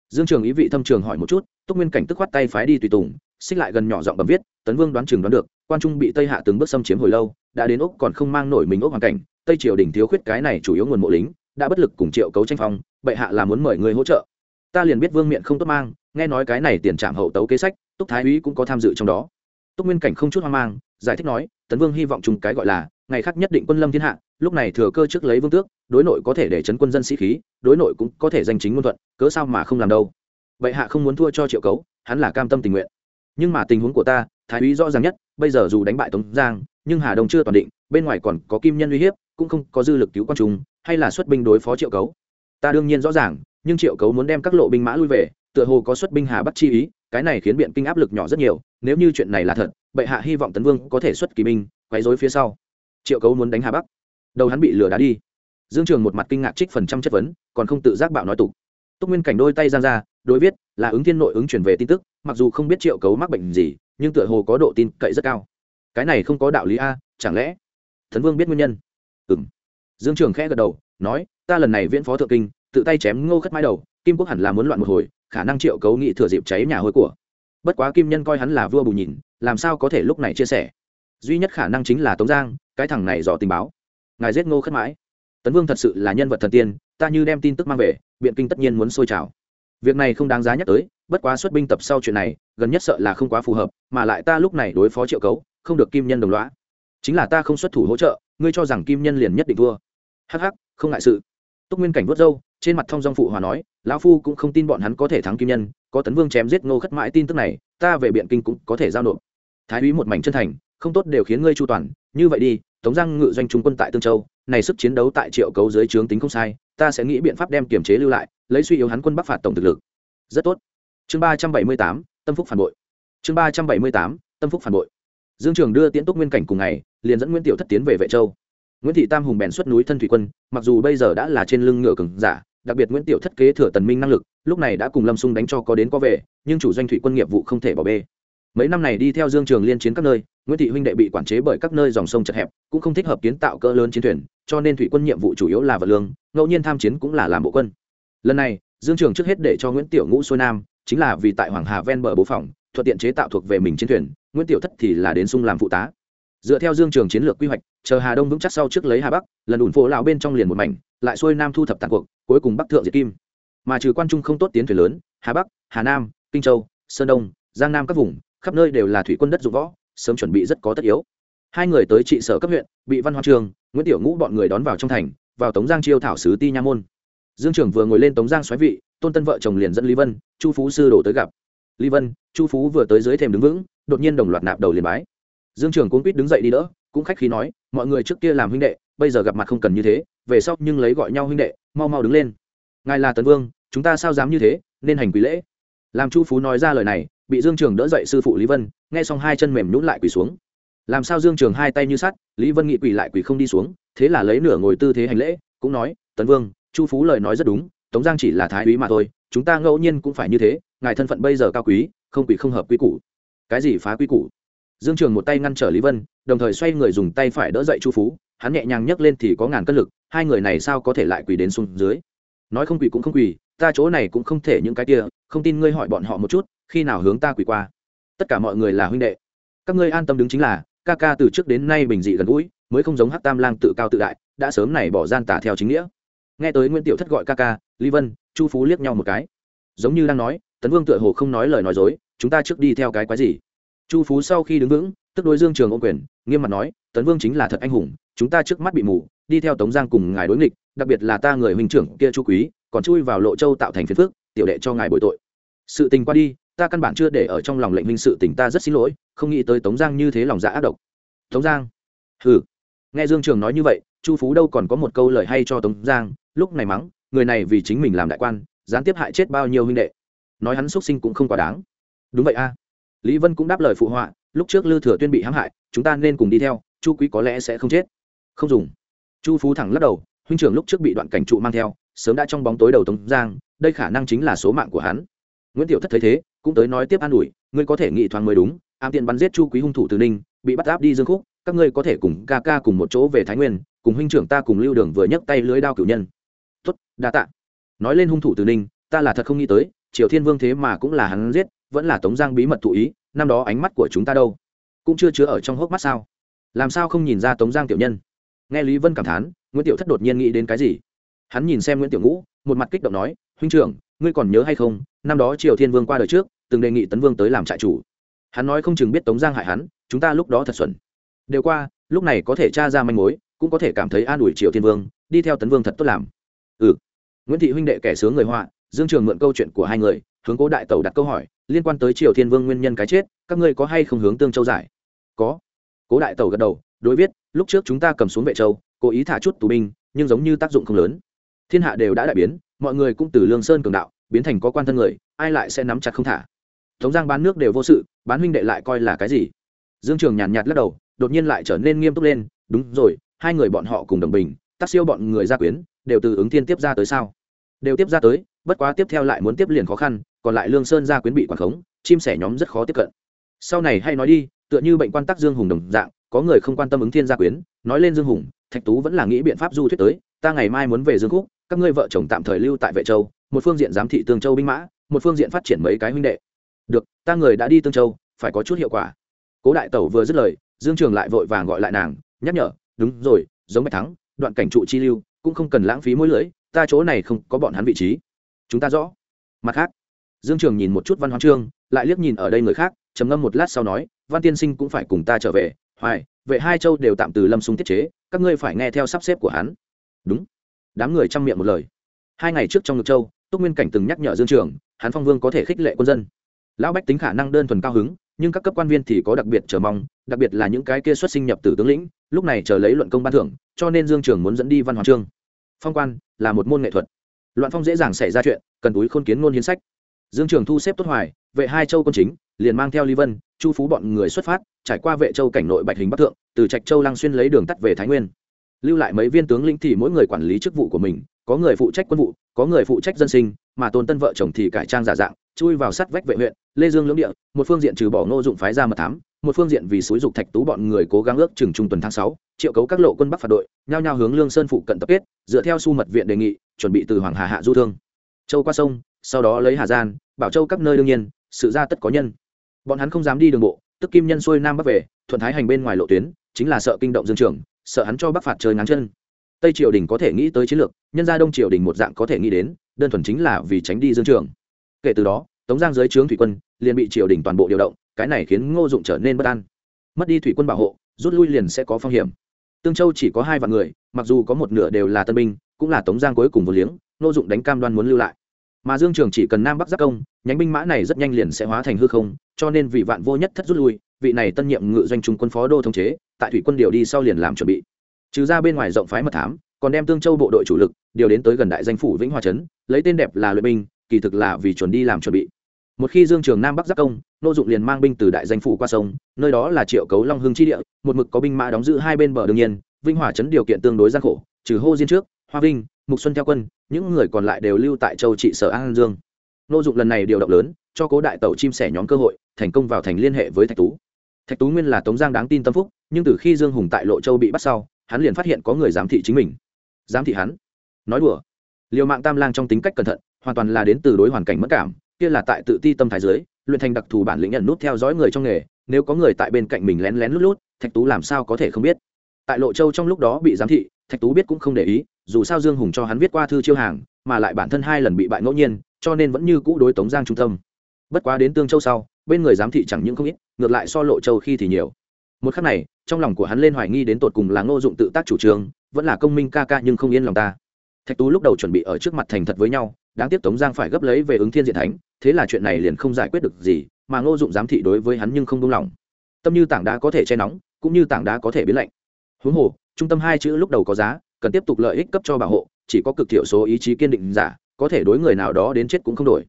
A: Dương trường ý vị thâm trường hỏi một chút, túc nguyên cảnh tức khoát tay phái đi tùy tùng, xích lại gần nhỏ giọng bầm viết, tấn vương đoán chừng đoán được, quan trung bị tây hạ từng bước xâm chiếm hồi lâu, đã đến úc còn không mang nổi mình úc hoàn cảnh, tây triều đình thiếu khuyết cái này chủ yếu nguồn mộ lính, đã bất lực cùng triệu cấu tranh phong, bệ hạ là muốn mời người hỗ trợ. Ta liền biết vương miện không tốt mang, nghe nói cái này tiền trạm hậu tấu kế sách, túc thái úy cũng có tham dự trong đó. Túc nguyên cảnh không chút hoang mang, giải thích nói, tấn vương hy vọng chung cái gọi là ngày khác nhất định quân lâm thiên hạ, lúc này thừa cơ trước lấy vương tước, đối nội có thể để chấn quân dân sĩ khí, đối nội cũng có thể danh chính ngôn thuận, cớ sao mà không làm đâu. Vậy hạ không muốn thua cho triệu cấu, hắn là cam tâm tình nguyện. Nhưng mà tình huống của ta, thái úy rõ ràng nhất, bây giờ dù đánh bại tống giang, nhưng hà đông chưa toàn định, bên ngoài còn có kim nhân uy hiếp, cũng không có dư lực cứu quan trung, hay là xuất binh đối phó triệu cấu. Ta đương nhiên rõ ràng, nhưng triệu cấu muốn đem các lộ binh mã lui về, tựa hồ có xuất binh hà bắc chi ý, cái này khiến biện kinh áp lực nhỏ rất nhiều, nếu như chuyện này là thật, bệ hạ hy vọng tấn vương có thể xuất kỳ binh, quấy rối phía sau triệu cấu muốn đánh hà bắc. Đầu hắn bị lừa đá đi. Dương trường một mặt kinh ngạc trích phần trăm chất vấn, còn không tự giác bạo nói tục. Túc nguyên cảnh đôi tay giang ra, đối viết, là ứng thiên nội ứng chuyển về tin tức, mặc dù không biết triệu cấu mắc bệnh gì, nhưng tựa hồ có độ tin cậy rất cao. Cái này không có đạo lý a, chẳng lẽ? Thần vương biết nguyên nhân. Ừ m dương trường khẽ gật đầu, nói, ta lần này viễn phó thượng kinh, tự tay chém ngô khất mái đầu, kim quốc hẳn là muốn loạn một hồi, khả năng triệu cấu nghị thừa dịp cháy nhà hôi của. Bất quá kim nhân coi hắn là vua bù nhìn, làm sao có thể lúc này chia sẻ? Duy nhất khả năng chính là tống giang cái thằng này dò tình báo. Ngài giết ngô khất mãi. Tấn vương thật sự là nhân vật thần tiên, ta như đem tin tức mang về, biện kinh tất nhiên muốn sôi trào. Việc này không đáng giá nhắc tới, bất quá xuất binh tập sau chuyện này, gần nhất sợ là không quá phù hợp, mà lại ta lúc này đối phó triệu cấu, không được kim nhân đồng loã chính là ta không xuất thủ hỗ trợ, ngươi cho rằng kim nhân liền nhất định thua. Hh không ngại sự. Túc nguyên cảnh vớt râu, trên mặt thông dong phụ hòa nói, lão phu cũng không tin bọn hắn có thể thắng kim nhân, có tấn vương chém giết ngô khất mãi tin tức này, ta về biện kinh cũng có thể giao nộp. Thái úy một mảnh chân thành, không tốt đều khiến ngươi chu toàn, như vậy đi tống giang ngự doanh trung quân tại tương châu, này sức chiến đấu tại triệu cấu dưới trướng tính không sai, ta sẽ nghĩ biện pháp đem kiềm chế lưu lại, lấy suy yếu hắn quân bắc phạt tổng thực lực. Rất tốt. Chương ba trăm bảy mươi tám, tâm phúc phản bội. Chương ba trăm bảy mươi tám, tâm phúc phản bội. Dương trường đưa tiễn túc nguyên cảnh cùng ngày, liền dẫn nguyễn tiểu thất tiến về vệ châu. Nguyễn thị tam hùng bèn xuất núi thân thủy quân, mặc dù bây giờ đã là trên lưng ngựa cứng giả, đặc biệt nguyễn tiểu thất kế thừa tần minh năng lực, lúc này đã cùng lâm sung đánh cho có đến có về, nhưng chủ doanh thủy quân nghiệp vụ không thể bỏ bê mấy năm này đi theo dương trường liên chiến các nơi, nguyễn thị huynh đệ bị quản chế bởi các nơi dòng sông chật hẹp, cũng không thích hợp kiến tạo cỡ lớn chiến thuyền, cho nên thủy quân nhiệm vụ chủ yếu là vật lương, ngẫu nhiên tham chiến cũng là làm bộ quân. Lần này, dương trường trước hết để cho nguyễn tiểu ngũ xuôi nam, chính là vì tại hoàng hà ven bờ bố phòng, thuận tiện chế tạo thuộc về mình chiến thuyền, nguyễn tiểu thất thì là đến sung làm phụ tá. Dựa theo dương trường chiến lược quy hoạch, chờ hà đông vững chắc sau trước lấy hà bắc, lần ủn phố lão bên trong liền một mảnh, lại xuôi nam thu thập tàn cuộc, cuối cùng bắc thượng diệt kim. Mà trừ quan trung không tốt tiến thuyền lớn, hà bắc, hà nam, kinh châu, sơn đông, giang nam các vùng khắp nơi đều là thủy quân đất dụng võ, sớm chuẩn bị rất có tất yếu. Hai người tới trị sở cấp huyện, bị văn hoa trường, nguyễn tiểu ngũ bọn người đón vào trong thành, vào tống giang chiêu thảo sứ ti nha môn. Dương trưởng vừa ngồi lên tống giang xoáy vị, tôn tân vợ chồng liền dẫn lý vân, chu phú sư đổ tới gặp. Lý vân, chu phú vừa tới dưới thềm đứng vững, đột nhiên đồng loạt nạp đầu liền bái. Dương trưởng cũng quýt đứng dậy đi đỡ, cũng khách khí nói, mọi người trước kia làm huynh đệ, bây giờ gặp mặt không cần như thế, về sau nhưng lấy gọi nhau huynh đệ, mau mau đứng lên. Ngài là tấn vương, chúng ta sao dám như thế, nên hành quý lễ. Làm chu phú nói ra lời này bị dương trường đỡ dậy sư phụ lý vân, nghe xong hai chân mềm nhũn lại quỳ xuống. Làm sao dương trường hai tay như sắt, lý vân nghị quỳ lại quỳ không đi xuống, thế là lấy nửa ngồi tư thế hành lễ, cũng nói, tấn vương, chu phú lời nói rất đúng, tống giang chỉ là thái úy mà thôi, chúng ta ngẫu nhiên cũng phải như thế, ngài thân phận bây giờ cao quý, không quỳ không hợp quy củ. Cái gì phá quy củ? Dương trường một tay ngăn trở lý vân, đồng thời xoay người dùng tay phải đỡ dậy chu phú, hắn nhẹ nhàng nhấc lên thì có ngàn cân lực, hai người này sao có thể lại quỳ đến xuống dưới? Nói không quỳ cũng không quỳ ta chỗ này cũng không thể những cái kia, không tin ngươi hỏi bọn họ một chút, khi nào hướng ta quỳ qua. Tất cả mọi người là huynh đệ. Các ngươi an tâm đứng chính là, ca ca từ trước đến nay bình dị gần gũi, mới không giống hát tam lang tự cao tự đại, đã sớm này bỏ gian tả theo chính nghĩa. Nghe tới nguyễn tiểu thất gọi ca ca, lý vân, chu phú liếc nhau một cái. Giống như đang nói, tấn vương tựa hồ không nói lời nói dối, chúng ta trước đi theo cái quái gì? Chu phú sau khi đứng vững, tức đối dương trường ô quyền, nghiêm mặt nói, tấn vương chính là thật anh hùng, chúng ta trước mắt bị mù, đi theo tống giang cùng ngài đối nghịch, đặc biệt là ta người huynh trưởng kia chu quý còn chui vào lộ châu tạo thành phiền phước tiểu đệ cho ngài bồi tội. Sự tình qua đi, ta căn bản chưa để ở trong lòng lệnh minh sự tình ta rất xin lỗi, không nghĩ tới tống giang như thế lòng dạ ác độc. Tống giang? Hừ. Nghe dương trường nói như vậy, chu phú đâu còn có một câu lời hay cho tống giang, lúc này mắng, người này vì chính mình làm đại quan, gián tiếp hại chết bao nhiêu huynh đệ. Nói hắn xuất sinh cũng không quá đáng. Đúng vậy a. Lý vân cũng đáp lời phụ họa, lúc trước lư thừa tuyên bị hãm hại, chúng ta nên cùng đi theo, chu quý có lẽ sẽ không chết. Không dùng. Chu phú thẳng lắc đầu, huynh trưởng lúc trước bị đoạn cảnh trụ mang theo sớm đã trong bóng tối đầu tống giang, đây khả năng chính là số mạng của hắn. Nguyễn tiểu thất thấy thế, cũng tới nói tiếp an ủi, ngươi có thể nghị thoáng mới đúng, ám tiện bắn giết chu quý hung thủ từ ninh, bị bắt áp đi dương khúc, các ngươi có thể cùng ca ca cùng một chỗ về thái nguyên, cùng huynh trưởng ta cùng lưu đường vừa nhấc tay lưới đao cửu nhân. Tuất đa tạ. Nói lên hung thủ từ ninh, ta là thật không nghĩ tới, triều thiên vương thế mà cũng là hắn giết, vẫn là tống giang bí mật thụ ý, năm đó ánh mắt của chúng ta đâu? Cũng chưa chứa ở trong hốc mắt sao? Làm sao không nhìn ra tống giang tiểu nhân? Nghe lý vân cảm thán, nguyễn tiểu thất đột nhiên nghĩ đến cái gì? Hắn nhìn xem nguyễn tiểu ngũ, một mặt kích động nói, huynh trưởng, ngươi còn nhớ hay không, năm đó triều thiên vương qua đời trước, từng đề nghị tấn vương tới làm trại chủ. Hắn nói không chừng biết tống giang hại hắn, chúng ta lúc đó thật xuẩn. Đều qua, lúc này có thể tra ra manh mối, cũng có thể cảm thấy an ủi triều thiên vương, đi theo tấn vương thật tốt làm. Ừ. Nguyễn thị huynh đệ kẻ sướng người họa, dương trường mượn câu chuyện của hai người, hướng cố đại tẩu đặt câu hỏi, liên quan tới triều thiên vương nguyên nhân cái chết, các ngươi có hay không hướng tương châu giải? Có. Cố đại tẩu gật đầu, đối viết, lúc trước chúng ta cầm xuống vệ châu, cố ý thả chút tù binh, nhưng giống như tác dụng không lớn thiên hạ đều đã đại biến, mọi người cũng từ lương sơn cường đạo, biến thành có quan thân người, ai lại sẽ nắm chặt không thả? Tống giang bán nước đều vô sự, bán huynh đệ lại coi là cái gì? Dương trường nhàn nhạt lắc đầu, đột nhiên lại trở nên nghiêm túc lên, đúng rồi, hai người bọn họ cùng đồng bình tác siêu bọn người gia quyến, đều từ ứng thiên tiếp ra tới sao? Đều tiếp ra tới, bất quá tiếp theo lại muốn tiếp liền khó khăn, còn lại lương sơn gia quyến bị quản khống, chim sẻ nhóm rất khó tiếp cận. Sau này hay nói đi, tựa như bệnh quan tắc dương hùng đồng dạng, có người không quan tâm ứng thiên gia quyến, nói lên dương hùng, thạch tú vẫn là nghĩ biện pháp du thuyết tới, ta ngày mai muốn về dương khúc các ngươi vợ chồng tạm thời lưu tại vệ châu, một phương diện giám thị tương châu binh mã, một phương diện phát triển mấy cái huynh đệ. Được, ta người đã đi tương châu, phải có chút hiệu quả. Cố đại tẩu vừa dứt lời, dương trường lại vội vàng gọi lại nàng, nhắc nhở, đúng rồi, giống bạch thắng, đoạn cảnh trụ chi lưu, cũng không cần lãng phí mỗi lưỡi ta chỗ này không có bọn hắn vị trí. Chúng ta rõ. Mặt khác, dương trường nhìn một chút văn hoán trương, lại liếc nhìn ở đây người khác, trầm ngâm một lát sau nói, văn tiên sinh cũng phải cùng ta trở về, hoài, vệ hai châu đều tạm từ lâm sung tiết chế, các ngươi phải nghe theo sắp xếp của hắn. Đúng đám người chăm miệng một lời. Hai ngày trước trong ngực châu, túc nguyên cảnh từng nhắc nhở dương trường hắn phong vương có thể khích lệ quân dân. Lão bách tính khả năng đơn thuần cao hứng, nhưng các cấp quan viên thì có đặc biệt chờ mong, đặc biệt là những cái kia xuất sinh nhập tử tướng lĩnh, lúc này chờ lấy luận công ban thưởng, cho nên dương trường muốn dẫn đi văn hóa trương. Phong quan là một môn nghệ thuật. Loạn phong dễ dàng xảy ra chuyện, cần túi khôn kiến ngôn hiến sách. Dương trường thu xếp tốt hoài, vệ hai châu quân chính, liền mang theo ly vân, chu phú bọn người xuất phát, trải qua vệ châu cảnh nội bạch hình bắc thượng, từ trạch châu lăng xuyên lấy đường tắt về thái nguyên lưu lại mấy viên tướng lĩnh thì mỗi người quản lý chức vụ của mình, có người phụ trách quân vụ, có người phụ trách dân sinh, mà tôn tân vợ chồng thì cải trang giả dạng, chui vào sắt vách vệ huyện, lê dương lưỡng địa, một phương diện trừ bỏ ngô dụng phái ra mật thám, một phương diện vì xúi dục thạch tú bọn người cố gắng ước chừng trung tuần tháng sáu, triệu cấu các lộ quân bắc phạt đội, nhao nhao hướng lương sơn phụ cận tập kết, dựa theo su mật viện đề nghị, chuẩn bị từ hoàng hà hạ du thương. Châu qua sông, sau đó lấy hà gian, bảo châu các nơi đương nhiên, sự ra tất có nhân. Bọn hắn không dám đi đường bộ, tức kim nhân xuôi nam bắc về, thuận thái hành bên ngoài lộ tuyến, chính là sợ kinh động dương trường sợ hắn cho bắc phạt chơi ngắn chân. Tây triều đình có thể nghĩ tới chiến lược, nhân gia đông triều đình một dạng có thể nghĩ đến, đơn thuần chính là vì tránh đi dương trường. Kể từ đó, tống giang dưới trướng thủy quân liền bị triều đình toàn bộ điều động, cái này khiến ngô dụng trở nên bất an. Mất đi thủy quân bảo hộ, rút lui liền sẽ có phong hiểm. Tương châu chỉ có hai vạn người, mặc dù có một nửa đều là tân binh, cũng là tống giang cuối cùng vô liếng, ngô dụng đánh cam đoan muốn lưu lại. Mà dương trường chỉ cần nam bắc giáp công, nhánh binh mã này rất nhanh liền sẽ hóa thành hư không, cho nên vì vạn vô nhất thất rút lui vị này tân nhiệm ngự doanh trung quân phó đô thống chế, tại thủy quân điều đi sau liền làm chuẩn bị. Trừ ra bên ngoài rộng phái mật thám, còn đem tương châu bộ đội chủ lực, điều đến tới gần đại danh phủ vĩnh hòa trấn, lấy tên đẹp là luyện binh, kỳ thực là vì chuẩn đi làm chuẩn bị. Một khi dương trường nam bắc giác công, nô dụng liền mang binh từ đại danh phủ qua sông, nơi đó là triệu cấu long hưng chi địa, một mực có binh mã đóng giữ hai bên bờ đương nhiên vinh hòa trấn điều kiện tương đối gian khổ, trừ hô diên trước, hoa vinh, mục xuân theo quân, những người còn lại đều lưu tại châu trị sở an dương. Nô dụng lần này điều động lớn, cho cố đại tàu chim sẻ nhóm cơ hội, thành công vào thành liên hệ với thạch tú thạch tú nguyên là tống giang đáng tin tâm phúc, nhưng từ khi dương hùng tại lộ châu bị bắt sau, hắn liền phát hiện có người giám thị chính mình. Giám thị hắn? Nói đùa. Liều mạng tam lang trong tính cách cẩn thận, hoàn toàn là đến từ đối hoàn cảnh mất cảm, kia là tại tự ti tâm thái giới luyện thành đặc thù bản lĩnh nhận nút theo dõi người trong nghề, nếu có người tại bên cạnh mình lén lén lút lút, thạch tú làm sao có thể không biết? Tại lộ châu trong lúc đó bị giám thị, thạch tú biết cũng không để ý, dù sao dương hùng cho hắn viết qua thư chiêu hàng, mà lại bản thân hai lần bị bại ngẫu nhiên, cho nên vẫn như cũ đối tống giang trung tâm. Bất quá đến tương châu sau bên người giám thị chẳng những không ít, ngược lại so lộ châu khi thì nhiều. Một khắc này, trong lòng của hắn lên hoài nghi đến tột cùng là ngô dụng tự tác chủ trương, vẫn là công minh ca ca nhưng không yên lòng ta. Thạch tú lúc đầu chuẩn bị ở trước mặt thành thật với nhau, đáng tiếc tống giang phải gấp lấy về ứng thiên diện thánh, thế là chuyện này liền không giải quyết được gì, mà ngô dụng giám thị đối với hắn nhưng không đông lòng tâm như tảng đá có thể che nóng, cũng như tảng đá có thể biến lạnh. Huống hồ, trung tâm hai chữ lúc đầu có giá, cần tiếp tục lợi ích cấp cho bảo hộ, chỉ có cực thiểu số ý chí kiên định giả, có thể đối người nào đó đến chết cũng không đổi.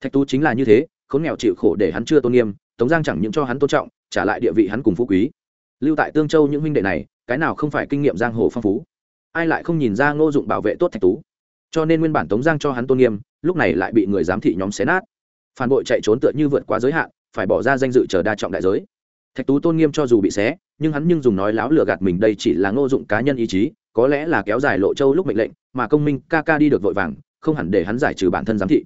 A: Thạch tú chính là như thế khốn nghèo chịu khổ để hắn chưa tôn nghiêm, tống giang chẳng những cho hắn tôn trọng, trả lại địa vị hắn cùng phú quý. Lưu tại tương châu những huynh đệ này, cái nào không phải kinh nghiệm giang hồ phong phú? Ai lại không nhìn ra ngô dụng bảo vệ tốt thạch tú? Cho nên nguyên bản tống giang cho hắn tôn nghiêm, lúc này lại bị người giám thị nhóm xé nát. Phản bội chạy trốn tựa như vượt quá giới hạn, phải bỏ ra danh dự chờ đa trọng đại giới. Thạch tú tôn nghiêm cho dù bị xé, nhưng hắn nhưng dùng nói láo lừa gạt mình đây chỉ là ngô dụng cá nhân ý chí, có lẽ là kéo dài lộ châu lúc mệnh lệnh, mà công minh ca ca đi được vội vàng, không hẳn để hắn giải trừ bản thân giám thị.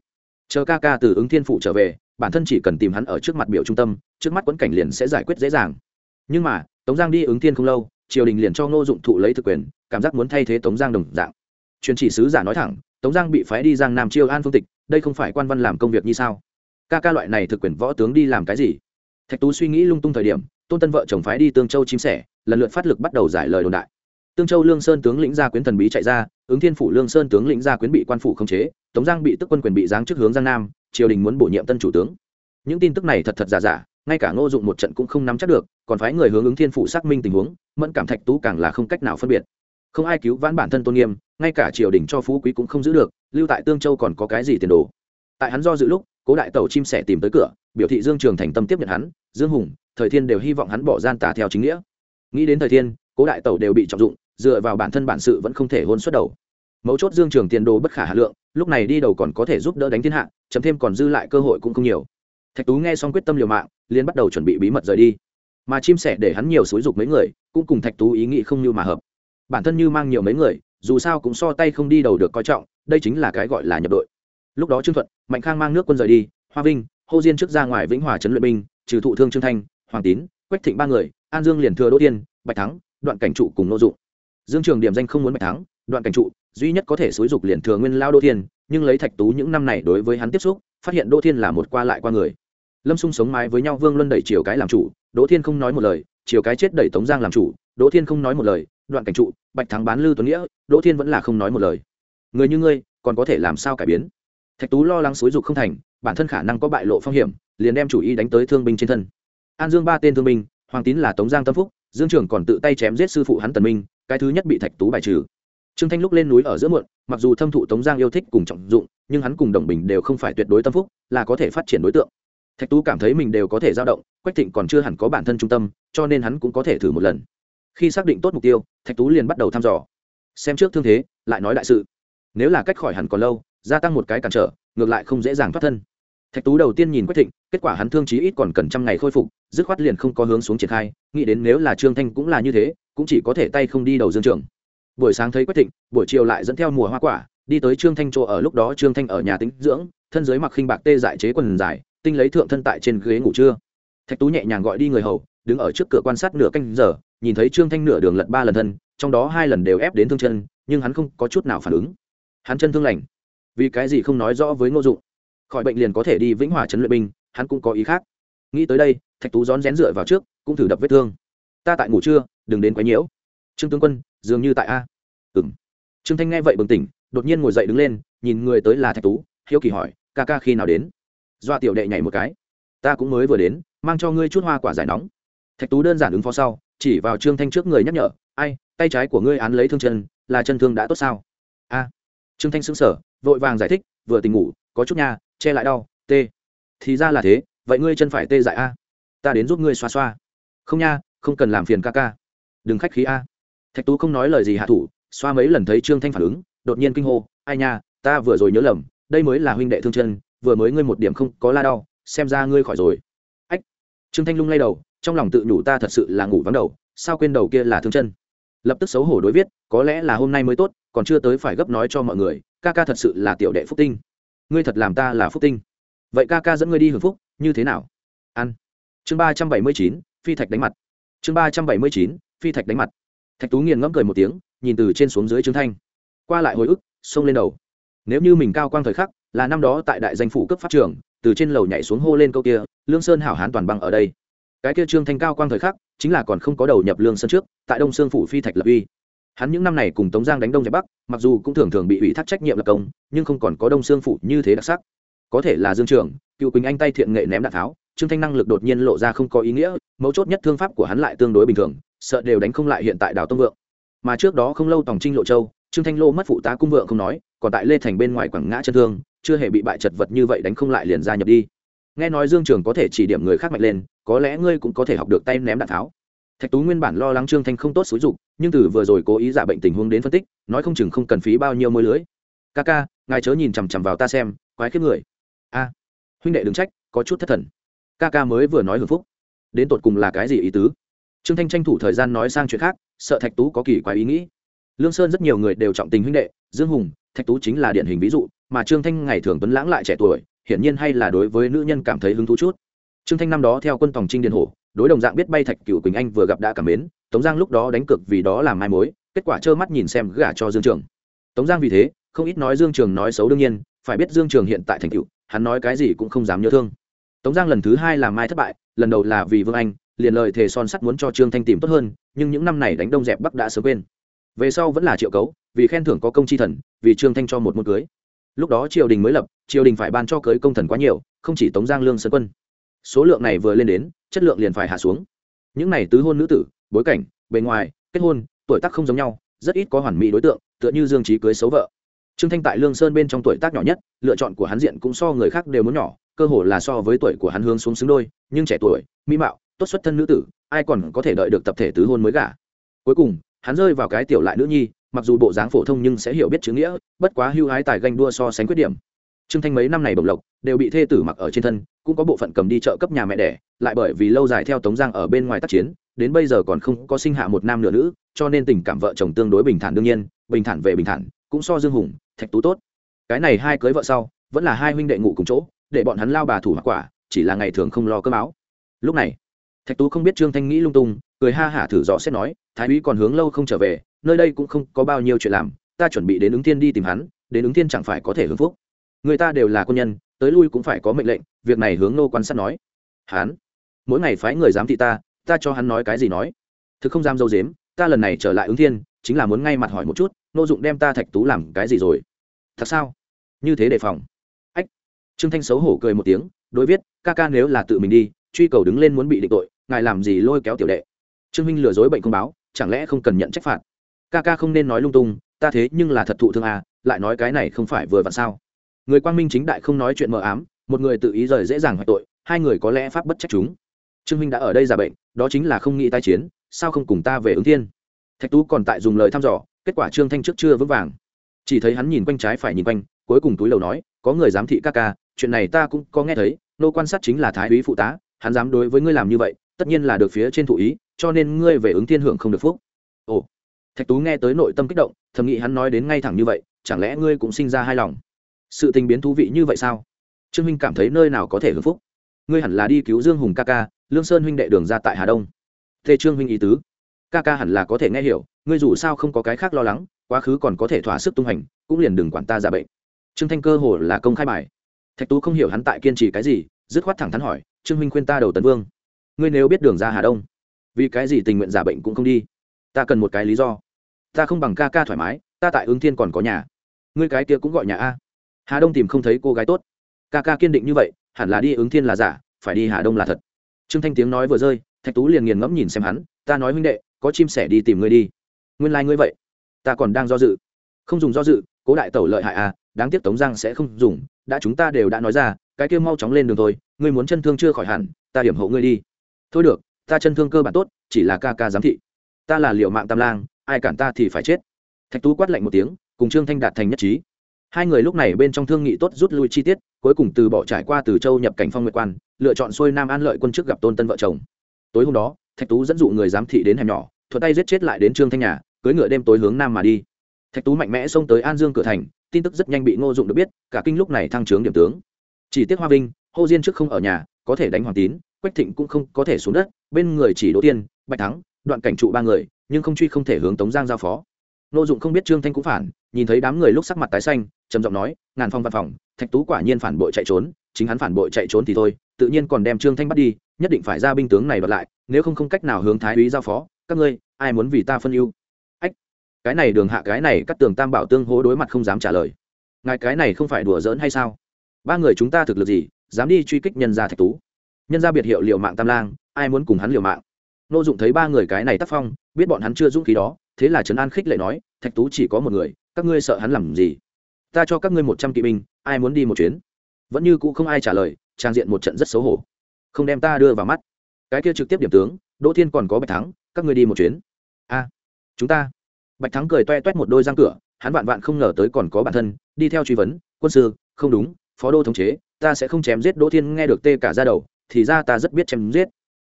A: Chờ ca ca từ ứng thiên phụ trở về bản thân chỉ cần tìm hắn ở trước mặt biểu trung tâm, trước mắt quẫn cảnh liền sẽ giải quyết dễ dàng. Nhưng mà, tống giang đi ứng thiên không lâu, triều đình liền cho ngô dụng thụ lấy thực quyền, cảm giác muốn thay thế tống giang đồng dạng. Truyền chỉ sứ giả nói thẳng, tống giang bị phái đi giang nam chiêu an phương tịch, đây không phải quan văn làm công việc như sao? Ca ca loại này thực quyền võ tướng đi làm cái gì? Thạch tú suy nghĩ lung tung thời điểm, tôn tân vợ chồng phái đi tương châu chim sẻ, lần lượt phát lực bắt đầu giải lời đồn đại. Tương châu lương sơn tướng lĩnh gia quyến thần bí chạy ra, ứng thiên phủ lương sơn tướng lĩnh gia quyến bị quan phủ khống chế, tống giang bị tức quân quyền bị giáng trước hướng giang nam triều đình muốn bổ nhiệm tân chủ tướng. Những tin tức này thật thật giả giả, ngay cả ngô dụng một trận cũng không nắm chắc được, còn phái người hướng ứng thiên Phụ xác minh tình huống, mẫn cảm thạch tú càng là không cách nào phân biệt. Không ai cứu vãn bản thân tôn nghiêm, ngay cả triều đình cho phú quý cũng không giữ được, lưu tại tương châu còn có cái gì tiền đồ? Tại hắn do dự lúc, cố đại tàu chim sẻ tìm tới cửa, biểu thị dương trường thành tâm tiếp nhận hắn, dương hùng, thời thiên đều hy vọng hắn bỏ gian tả theo chính nghĩa. Nghĩ đến thời thiên, cố đại tàu đều bị trọng dụng, dựa vào bản thân bản sự vẫn không thể hôn xuất đầu mấu chốt dương trường tiền đồ bất khả hà lượng, lúc này đi đầu còn có thể giúp đỡ đánh thiên hạ, chấm thêm còn dư lại cơ hội cũng không nhiều. Thạch tú nghe xong quyết tâm liều mạng liên bắt đầu chuẩn bị bí mật rời đi. Mà chim sẻ để hắn nhiều xúi dục mấy người, cũng cùng thạch tú ý nghĩ không như mà hợp. Bản thân như mang nhiều mấy người, dù sao cũng so tay không đi đầu được coi trọng, đây chính là cái gọi là nhập đội. Lúc đó trương thuận, mạnh khang mang nước quân rời đi, hoa vinh, hô diên trước ra ngoài vĩnh hòa trấn luyện binh, trừ thụ thương trương thanh, hoàng tín, quách thịnh ba người, an dương liền thừa đỗ tiên, bạch thắng, đoạn cảnh trụ cùng nô dụng. Dương trường điểm danh không muốn bạch thắng đoạn cảnh trụ, duy nhất có thể xúi dục liền thừa nguyên lao đỗ thiên, nhưng lấy thạch tú những năm này đối với hắn tiếp xúc, phát hiện đỗ thiên là một qua lại qua người. Lâm xung sống mái với nhau, vương luân đẩy chiều cái làm chủ, đỗ thiên không nói một lời chiều cái chết đẩy tống giang làm chủ, đỗ thiên không nói một lời, đoạn cảnh trụ, bạch thắng bán lư tuấn nghĩa, đỗ thiên vẫn là không nói một lời. Người như ngươi, còn có thể làm sao cải biến? Thạch tú lo lắng xúi dục không thành, bản thân khả năng có bại lộ phong hiểm, liền đem chủ ý đánh tới thương binh trên thân. An dương ba tên thương binh, hoàng tín là tống giang tâm phúc, dương trưởng còn tự tay chém giết sư phụ hắn tần minh, cái thứ nhất bị thạch tú bài trừ trương thanh lúc lên núi ở giữa muộn, mặc dù thâm thụ tống giang yêu thích cùng trọng dụng, nhưng hắn cùng đồng bình đều không phải tuyệt đối tâm phúc, là có thể phát triển đối tượng. Thạch tú cảm thấy mình đều có thể dao động, quách thịnh còn chưa hẳn có bản thân trung tâm, cho nên hắn cũng có thể thử một lần. Khi xác định tốt mục tiêu, thạch tú liền bắt đầu thăm dò. Xem trước thương thế, lại nói đại sự. Nếu là cách khỏi hẳn còn lâu, gia tăng một cái cản trở, ngược lại không dễ dàng thoát thân. Thạch tú đầu tiên nhìn quách thịnh, kết quả hắn thương chí ít còn cần trăm ngày khôi phục, dứt khoát liền không có hướng xuống triển khai, nghĩ đến nếu là trương thanh cũng là như thế, cũng chỉ có thể tay không đi đầu dương trường buổi sáng thấy quách thịnh, buổi chiều lại dẫn theo mùa hoa quả, đi tới trương thanh chỗ ở lúc đó trương thanh ở nhà tính dưỡng, thân dưới mặc khinh bạc tê dại chế quần dài, tinh lấy thượng thân tại trên ghế ngủ trưa. Thạch tú nhẹ nhàng gọi đi người hầu, đứng ở trước cửa quan sát nửa canh giờ, nhìn thấy trương thanh nửa đường lật ba lần thân, trong đó hai lần đều ép đến thương chân, nhưng hắn không có chút nào phản ứng. Hắn chân thương lành, vì cái gì không nói rõ với ngô dụng? Khỏi bệnh liền có thể đi vĩnh hòa trấn luyện binh, hắn cũng có ý khác. Nghĩ tới đây, thạch tú rón rén dựa vào trước, cũng thử đập vết thương. Ta tại ngủ trưa, đừng đến quấy nhiễu trương tướng quân, dường như tại a. Ừ m trương thanh nghe vậy bừng tỉnh, đột nhiên ngồi dậy đứng lên, nhìn người tới là thạch tú, hiếu kỳ hỏi, ca ca khi nào đến? Doa tiểu đệ nhảy một cái, ta cũng mới vừa đến, mang cho ngươi chút hoa quả giải nóng. Thạch tú đơn giản ứng phó sau, chỉ vào trương thanh trước người nhắc nhở, ai, tay trái của ngươi án lấy thương chân, là chân thương đã tốt sao? A. Trương thanh xứng sở vội vàng giải thích, vừa tỉnh ngủ, có chút nha, che lại đau, tê. Thì ra là thế, vậy ngươi chân phải tê dại a. Ta đến giúp ngươi xoa xoa. Không nha, không cần làm phiền ca ca. Đừng khách khí a thạch tú không nói lời gì hạ thủ, xoa mấy lần thấy trương thanh phản ứng, đột nhiên kinh hô, ai nha, ta vừa rồi nhớ lầm, đây mới là huynh đệ thương chân, vừa mới ngươi một điểm không có la đau, xem ra ngươi khỏi rồi. Ách! Trương thanh lung lay đầu, trong lòng tự nhủ ta thật sự là ngủ vắng đầu, sao quên đầu kia là thương chân? Lập tức xấu hổ đối viết, có lẽ là hôm nay mới tốt, còn chưa tới phải gấp nói cho mọi người, ca ca thật sự là tiểu đệ phúc tinh. Ngươi thật làm ta là phúc tinh. Vậy ca ca dẫn ngươi đi hưởng phúc, như thế nào? Ăn. Chương ba trăm bảy mươi chín, phi thạch đánh mặt. Chương ba trăm bảy mươi chín, phi thạch đánh mặt thạch tú nghiền ngẫm cười một tiếng, nhìn từ trên xuống dưới trương thanh. Qua lại hồi ức, xông lên đầu. Nếu như mình cao quang thời khắc, là năm đó tại đại danh phủ cấp pháp trường từ trên lầu nhảy xuống hô lên câu kia, lương sơn hảo hán toàn băng ở đây. Cái kia trương thanh cao quang thời khắc, chính là còn không có đầu nhập lương sơn trước, tại đông sương phủ phi thạch lập uy. Hắn những năm này cùng tống giang đánh đông giải bắc, mặc dù cũng thường thường bị ủy thác trách nhiệm lập công, nhưng không còn có đông sương phủ như thế đặc sắc. Có thể là dương trường, cựu quỳnh anh tay thiện nghệ ném đạn tháo, trương thanh năng lực đột nhiên lộ ra không có ý nghĩa, mấu chốt nhất thương pháp của hắn lại tương đối bình thường sợ đều đánh không lại hiện tại đào tông vượng. Mà trước đó không lâu tòng trinh lộ châu, trương thanh lô mất phụ tá cung vượng không nói, còn tại lê thành bên ngoài quảng ngã chân thương, chưa hề bị bại chật vật như vậy đánh không lại liền gia nhập đi. Nghe nói dương trường có thể chỉ điểm người khác mạnh lên, có lẽ ngươi cũng có thể học được tay ném đạn tháo. Thạch tú nguyên bản lo lắng trương thanh không tốt xúi dục, nhưng từ vừa rồi cố ý giả bệnh tình huống đến phân tích, nói không chừng không cần phí bao nhiêu môi lưới. Ca ca, ngài chớ nhìn chằm chằm vào ta xem, quái khiếp người. A, huynh đệ đừng trách, có chút thất thần. Ca ca mới vừa nói hưởng phúc. Đến tột cùng là cái gì ý tứ? Trương thanh tranh thủ thời gian nói sang chuyện khác, sợ thạch tú có kỳ quái ý nghĩ. Lương sơn rất nhiều người đều trọng tình huynh đệ, dương hùng, thạch tú chính là điển hình ví dụ, mà trương thanh ngày thường tuấn lãng lại trẻ tuổi, hiển nhiên hay là đối với nữ nhân cảm thấy hứng thú chút. Trương thanh năm đó theo quân tòng trinh điền hổ, đối đồng dạng biết bay thạch cựu quỳnh anh vừa gặp đã cảm mến, tống giang lúc đó đánh cược vì đó làm mai mối, kết quả trơ mắt nhìn xem gả cho dương trường. Tống giang vì thế, không ít nói dương trường nói xấu đương nhiên, phải biết dương trường hiện tại thành cựu hắn nói cái gì cũng không dám nhớ thương. Tống giang lần thứ hai làm mai thất bại, lần đầu là vì vương anh liền lời thề son sắt muốn cho trương thanh tìm tốt hơn, nhưng những năm này đánh đông dẹp bắc đã sớm quên. Về sau vẫn là triệu cấu, vì khen thưởng có công chi thần, vì trương thanh cho một môn cưới. Lúc đó triều đình mới lập, triều đình phải ban cho cưới công thần quá nhiều, không chỉ tống giang lương sơn quân. Số lượng này vừa lên đến, chất lượng liền phải hạ xuống. Những này tứ hôn nữ tử, bối cảnh, bề ngoài, kết hôn, tuổi tác không giống nhau, rất ít có hoàn mỹ đối tượng, tựa như dương trí cưới xấu vợ. Trương thanh tại lương sơn bên trong tuổi tác nhỏ nhất, lựa chọn của hắn diện cũng so người khác đều muốn nhỏ, cơ hồ là so với tuổi của hắn hướng xuống xứng đôi, nhưng trẻ tuổi, mỹ mạo tốt xuất thân nữ tử, ai còn có thể đợi được tập thể tứ hôn mới gả. Cuối cùng, hắn rơi vào cái tiểu lại nữ nhi, mặc dù bộ dáng phổ thông nhưng sẽ hiểu biết chữ nghĩa, bất quá hưu hái tài ganh đua so sánh khuyết điểm. Trương thanh mấy năm này bộc lộc, đều bị thê tử mặc ở trên thân, cũng có bộ phận cầm đi chợ cấp nhà mẹ đẻ, lại bởi vì lâu dài theo tống giang ở bên ngoài tác chiến, đến bây giờ còn không có sinh hạ một nam nửa nữ, cho nên tình cảm vợ chồng tương đối bình thản đương nhiên, bình thản về bình thản, cũng so dương hùng, thạch tú tốt. Cái này hai cưới vợ sau, vẫn là hai huynh đệ ngủ cùng chỗ, để bọn hắn lao bà thủ mặc quả, chỉ là ngày thường không lo cơm áo. Lúc này thạch tú không biết trương thanh nghĩ lung tung, cười ha hả thử dò xét nói, thái úy còn hướng lâu không trở về, nơi đây cũng không có bao nhiêu chuyện làm, ta chuẩn bị đến ứng thiên đi tìm hắn, đến ứng thiên chẳng phải có thể hưng phúc. Người ta đều là quân nhân, tới lui cũng phải có mệnh lệnh, việc này hướng nô quan sát nói. Hắn? Mỗi ngày phái người giám thị ta ta cho hắn nói cái gì nói? Thực không dám dâu dếm, ta lần này trở lại ứng thiên, chính là muốn ngay mặt hỏi một chút nô dụng đem ta thạch tú làm cái gì rồi? Thật sao? Như thế đề phòng. Ách. Trương thanh xấu hổ cười một tiếng, đối viết, ca ca nếu là tự mình đi, truy cầu đứng lên muốn bị định tội ngài làm gì lôi kéo tiểu đệ? Trương minh lừa dối bệnh không báo, chẳng lẽ không cần nhận trách phạt? Ca ca không nên nói lung tung, ta thế nhưng là thật thụ thương à lại nói cái này không phải vừa vặn sao? Người quang minh chính đại không nói chuyện mờ ám, một người tự ý rời dễ dàng hoại tội, hai người có lẽ pháp bất trách chúng. Trương minh đã ở đây giả bệnh, đó chính là không nghĩ tai chiến, sao không cùng ta về ứng thiên? Thạch tú còn tại dùng lời thăm dò, kết quả trương thanh trước chưa vững vàng. Chỉ thấy hắn nhìn quanh trái phải nhìn quanh, cuối cùng túi lầu nói, có người giám thị ca ca, chuyện này ta cũng có nghe thấy, nô quan sát chính là thái úy phụ tá, hắn dám đối với ngươi làm như vậy tất nhiên là được phía trên thụ ý, cho nên ngươi về ứng thiên hưởng không được phúc. Ồ, thạch tú nghe tới nội tâm kích động, thầm nghĩ hắn nói đến ngay thẳng như vậy, chẳng lẽ ngươi cũng sinh ra hai lòng? Sự tình biến thú vị như vậy sao? Trương minh cảm thấy nơi nào có thể hưởng phúc. Ngươi hẳn là đi cứu dương hùng ca ca, lương sơn huynh đệ đường ra tại hà đông. Thế trương huynh ý tứ. Ca ca hẳn là có thể nghe hiểu, ngươi dù sao không có cái khác lo lắng, quá khứ còn có thể thỏa sức tung hành, cũng liền đừng quản ta ra bệnh. Trương thanh cơ hồ là công khai bài. Thạch tú không hiểu hắn tại kiên trì cái gì, dứt khoát thẳng thắn hỏi, trương huynh khuyên ta đầu tấn vương ngươi nếu biết đường ra hà đông, vì cái gì tình nguyện giả bệnh cũng không đi? Ta cần một cái lý do. Ta không bằng ca ca thoải mái, ta tại ứng thiên còn có nhà. Ngươi cái kia cũng gọi nhà a. Hà đông tìm không thấy cô gái tốt. Ca ca kiên định như vậy, hẳn là đi ứng thiên là giả, phải đi hà đông là thật. Trương thanh tiếng nói vừa rơi, thạch tú liền nghiền ngẫm nhìn xem hắn, ta nói huynh đệ, có chim sẻ đi tìm ngươi đi. Nguyên lai、like、ngươi vậy. Ta còn đang do dự. Không dùng do dự, cố đại tẩu lợi hại à đáng tiếc tống giang sẽ không dùng, đã chúng ta đều đã nói ra, cái kia mau chóng lên đường thôi, ngươi muốn chân thương chưa khỏi hẳn, ta điểm hộ ngươi đi thôi được, ta chân thương cơ bản tốt, chỉ là ca ca giám thị. Ta là liệu mạng tam lang, ai cản ta thì phải chết. Thạch tú quát lạnh một tiếng, cùng trương thanh đạt thành nhất trí. Hai người lúc này bên trong thương nghị tốt rút lui chi tiết, cuối cùng từ bỏ trải qua từ châu nhập cảnh phong nguyệt quan, lựa chọn xuôi nam an lợi quân chức gặp tôn tân vợ chồng. Tối hôm đó, thạch tú dẫn dụ người giám thị đến hẻm nhỏ, thuận tay giết chết lại đến trương thanh nhà cưới ngựa đêm tối hướng nam mà đi. Thạch tú mạnh mẽ xông tới an dương cửa thành, tin tức rất nhanh bị ngô dụng được biết, cả kinh lúc này thăng trướng điểm tướng. Chỉ tiếc hoa vinh, hô diên trước không ở nhà, có thể đánh hoàng tín quách thịnh cũng không có thể xuống đất, bên người chỉ đỗ tiên, bạch thắng, đoạn cảnh trụ ba người, nhưng không truy không thể hướng tống giang giao phó. Nô dụng không biết trương thanh cũng phản, nhìn thấy đám người lúc sắc mặt tái xanh, trầm giọng nói, ngàn phong văn phòng, thạch tú quả nhiên phản bội chạy trốn, chính hắn phản bội chạy trốn thì thôi, tự nhiên còn đem trương thanh bắt đi, nhất định phải ra binh tướng này đoạt lại, nếu không không cách nào hướng thái úy giao phó, các ngươi, ai muốn vì ta phân ưu? Ách, cái này đường hạ, cái này cắt tường tam bảo tương hố đối mặt không dám trả lời. Ngài cái này không phải đùa giỡn hay sao? Ba người chúng ta thực lực gì, dám đi truy kích nhân gia thạch tú? Nhân gia biệt hiệu liệu mạng tam lang, ai muốn cùng hắn liều mạng? Nô dụng thấy ba người cái này tác phong, biết bọn hắn chưa dũng khí đó, thế là trấn an khích lệ nói, thạch tú chỉ có một người, các ngươi sợ hắn làm gì? Ta cho các ngươi một trăm kỵ binh, ai muốn đi một chuyến? Vẫn như cũ không ai trả lời, trang diện một trận rất xấu hổ. Không đem ta đưa vào mắt. Cái kia trực tiếp điểm tướng, đỗ thiên còn có bạch thắng, các ngươi đi một chuyến. A, chúng ta. Bạch thắng cười toe toét một đôi răng cửa, hắn vạn vạn không ngờ tới còn có bản thân, đi theo truy vấn, quân sư, không đúng, phó đô thống chế, ta sẽ không chém giết đỗ thiên nghe được tê cả ra đầu thì ra ta rất biết chém giết.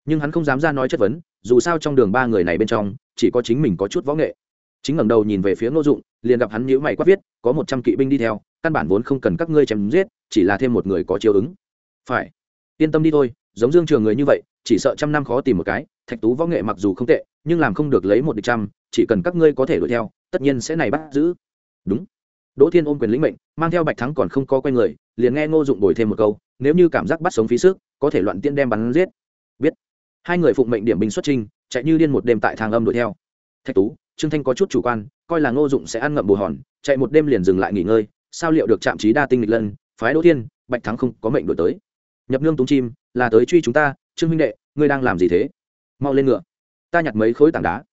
A: Nhưng hắn không dám ra nói chất vấn, dù sao trong đường ba người này bên trong, chỉ có chính mình có chút võ nghệ. Chính ngẩng đầu nhìn về phía ngô dụng, liền gặp hắn nhíu mày quát viết, có một trăm kỵ binh đi theo, căn bản vốn không cần các ngươi chém giết, chỉ là thêm một người có chiếu ứng. Phải, yên tâm đi thôi, giống dương trường người như vậy, chỉ sợ trăm năm khó tìm một cái, thạch tú võ nghệ mặc dù không tệ, nhưng làm không được lấy một địch trăm, chỉ cần các ngươi có thể đuổi theo, tất nhiên sẽ này bắt giữ. Đúng. Đỗ thiên ôm quyền lĩnh mệnh, mang theo bạch thắng còn không có quen người, liền nghe ngô dụng bồi thêm một câu, nếu như cảm giác bắt sống phí sức có thể loạn tiên đem bắn giết. Biết. Hai người phụng mệnh điểm binh xuất trinh chạy như điên một đêm tại thang âm đuổi theo. Thạch tú, trương thanh có chút chủ quan, coi là ngô dụng sẽ ăn ngậm bù hòn, chạy một đêm liền dừng lại nghỉ ngơi, sao liệu được chạm trí đa tinh lịch lân, phái đỗ thiên, bạch thắng không có mệnh đổi tới. Nhập nương túng chim, là tới truy chúng ta, trương huynh đệ, ngươi đang làm gì thế? Mau lên ngựa. Ta nhặt mấy khối tảng đá.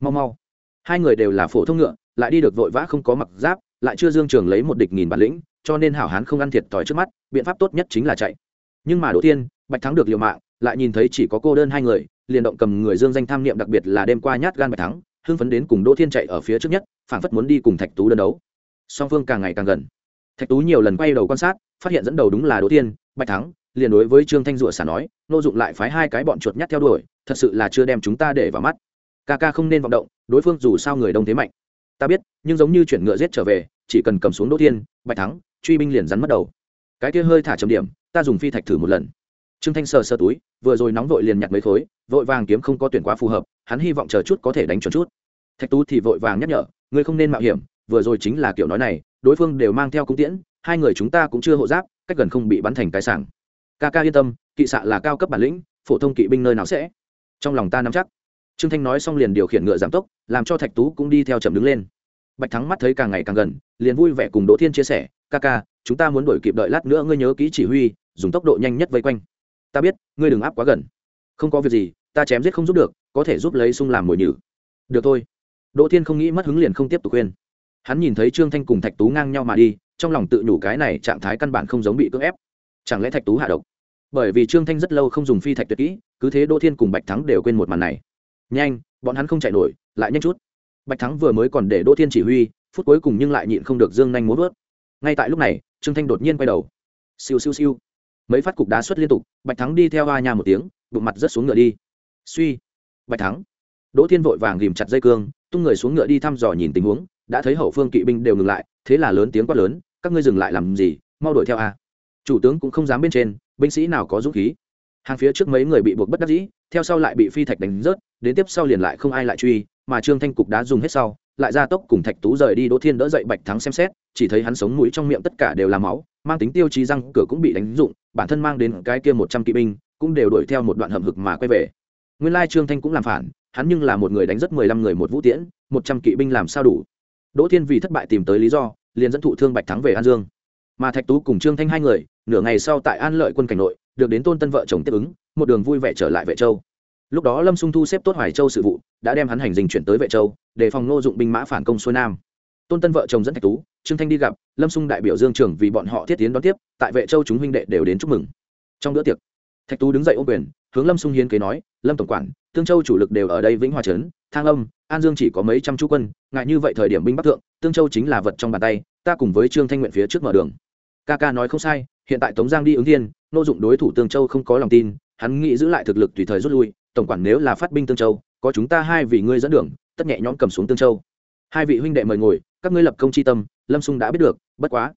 A: Mau mau. Hai người đều là phổ thông ngựa, lại đi được vội vã không có mặc giáp, lại chưa dương trường lấy một địch nghìn bản lĩnh, cho nên hảo hán không ăn thiệt thòi trước mắt, biện pháp tốt nhất chính là chạy nhưng mà đỗ tiên bạch thắng được liều mạng, lại nhìn thấy chỉ có cô đơn hai người, liền động cầm người dương danh tham niệm đặc biệt là đêm qua nhát gan bạch thắng, hưng phấn đến cùng đỗ thiên chạy ở phía trước nhất phản phất muốn đi cùng thạch tú đơn đấu. Song phương càng ngày càng gần. Thạch tú nhiều lần quay đầu quan sát, phát hiện dẫn đầu đúng là đỗ tiên bạch thắng, liền đối với trương thanh rủa xả nói, nô dụng lại phái hai cái bọn chuột nhát theo đuổi, thật sự là chưa đem chúng ta để vào mắt. Ca ca không nên vọng động, đối phương dù sao người đông thế mạnh. Ta biết, nhưng giống như chuyển ngựa giết trở về, chỉ cần cầm xuống đỗ thiên, bạch thắng, truy binh liền rắn mất đầu. Cái kia hơi thả trầm điểm ta dùng phi thạch thử một lần. Trương thanh sờ sơ túi, vừa rồi nóng vội liền nhặt mấy khối, vội vàng kiếm không có tuyển quá phù hợp, hắn hy vọng chờ chút có thể đánh chuẩn chút. Thạch tú thì vội vàng nhắc nhở, ngươi không nên mạo hiểm, vừa rồi chính là kiểu nói này, đối phương đều mang theo cung tiễn, hai người chúng ta cũng chưa hộ giáp, cách gần không bị bắn thành cái sảng. Ca ca yên tâm, kỵ xạ là cao cấp bản lĩnh, phổ thông kỵ binh nơi nào sẽ? Trong lòng ta nắm chắc. Trương thanh nói xong liền điều khiển ngựa giảm tốc, làm cho thạch tú cũng đi theo chậm đứng lên. Bạch thắng mắt thấy càng ngày càng gần, liền vui vẻ cùng đỗ thiên chia sẻ, ca ca, chúng ta muốn đổi kịp đợi lát nữa ngươi nhớ ký chỉ huy dùng tốc độ nhanh nhất vây quanh. Ta biết, ngươi đừng áp quá gần. Không có việc gì, ta chém giết không giúp được, có thể giúp lấy sung làm mồi nhử. Được thôi. Đỗ thiên không nghĩ mất hứng liền không tiếp tục khuyên. Hắn nhìn thấy trương thanh cùng thạch tú ngang nhau mà đi, trong lòng tự nhủ cái này trạng thái căn bản không giống bị cưỡng ép. Chẳng lẽ thạch tú hạ độc? Bởi vì trương thanh rất lâu không dùng phi thạch tuyệt kỹ, cứ thế đỗ thiên cùng bạch thắng đều quên một màn này. Nhanh, bọn hắn không chạy nổi, lại nhanh chút. Bạch thắng vừa mới còn để đỗ thiên chỉ huy, phút cuối cùng nhưng lại nhịn không được dương nhanh muốn vớt. Ngay tại lúc này, trương thanh đột nhiên quay đầu. Siêu siêu siêu mấy phát cục đá xuất liên tục, bạch thắng đi theo ba nhà một tiếng, bụng mặt rất xuống ngựa đi. Suy, bạch thắng. Đỗ thiên vội vàng ghìm chặt dây cương, tung người xuống ngựa đi thăm dò nhìn tình huống, đã thấy hậu phương kỵ binh đều ngừng lại, thế là lớn tiếng quát lớn, các ngươi dừng lại làm gì? Mau đuổi theo a. Chủ tướng cũng không dám bên trên, binh sĩ nào có dũng khí. Hàng phía trước mấy người bị buộc bất đắc dĩ, theo sau lại bị phi thạch đánh rớt, đến tiếp sau liền lại không ai lại truy, mà trương thanh cục đã dùng hết sau, lại ra tốc cùng thạch tú rời đi, đỗ thiên đỡ dậy bạch thắng xem xét, chỉ thấy hắn sống mũi trong miệng tất cả đều là máu, mang tính tiêu chí răng, cửa cũng bị đánh rụng bản thân mang đến cái kia một trăm kỵ binh, cũng đều đuổi theo một đoạn hầm hực mà quay về. Nguyên lai trương thanh cũng làm phản, hắn nhưng là một người đánh rất mười lăm người một vũ tiễn, một trăm kỵ binh làm sao đủ? Đỗ thiên vì thất bại tìm tới lý do, liền dẫn thụ thương bạch thắng về an dương. Mà thạch tú cùng trương thanh hai người, nửa ngày sau tại an lợi quân cảnh nội, được đến tôn tân vợ chồng tiếp ứng, một đường vui vẻ trở lại vệ châu. Lúc đó lâm sung thu xếp tốt hoài châu sự vụ, đã đem hắn hành trình chuyển tới vệ châu, để phòng nô dụng binh mã phản công xuôi nam. Tôn tân vợ chồng dẫn thạch tú trương thanh đi gặp, lâm xung đại biểu dương trường vì bọn họ thiết tiến đón tiếp, tại vệ châu chúng huynh đệ đều đến chúc mừng. Trong bữa tiệc, thạch tú đứng dậy ô quyền, hướng lâm xung hiến kế nói, lâm tổng quản tương châu chủ lực đều ở đây vĩnh hòa trấn, thang âm an dương chỉ có mấy trăm chú quân, ngại như vậy thời điểm binh bắc thượng tương châu chính là vật trong bàn tay, ta cùng với trương thanh nguyện phía trước mở đường. Ca ca nói không sai, hiện tại tống giang đi ứng thiên, nô dụng đối thủ tương châu không có lòng tin, hắn nghĩ giữ lại thực lực tùy thời rút lui, tổng quản nếu là phát binh tương châu, có chúng ta hai vị ngươi dẫn đường, tất nhẹ nhõm cầm xuống tương châu hai vị huynh đệ mời ngồi, các ngươi lập công chi tâm, lâm xung đã biết được, bất quá.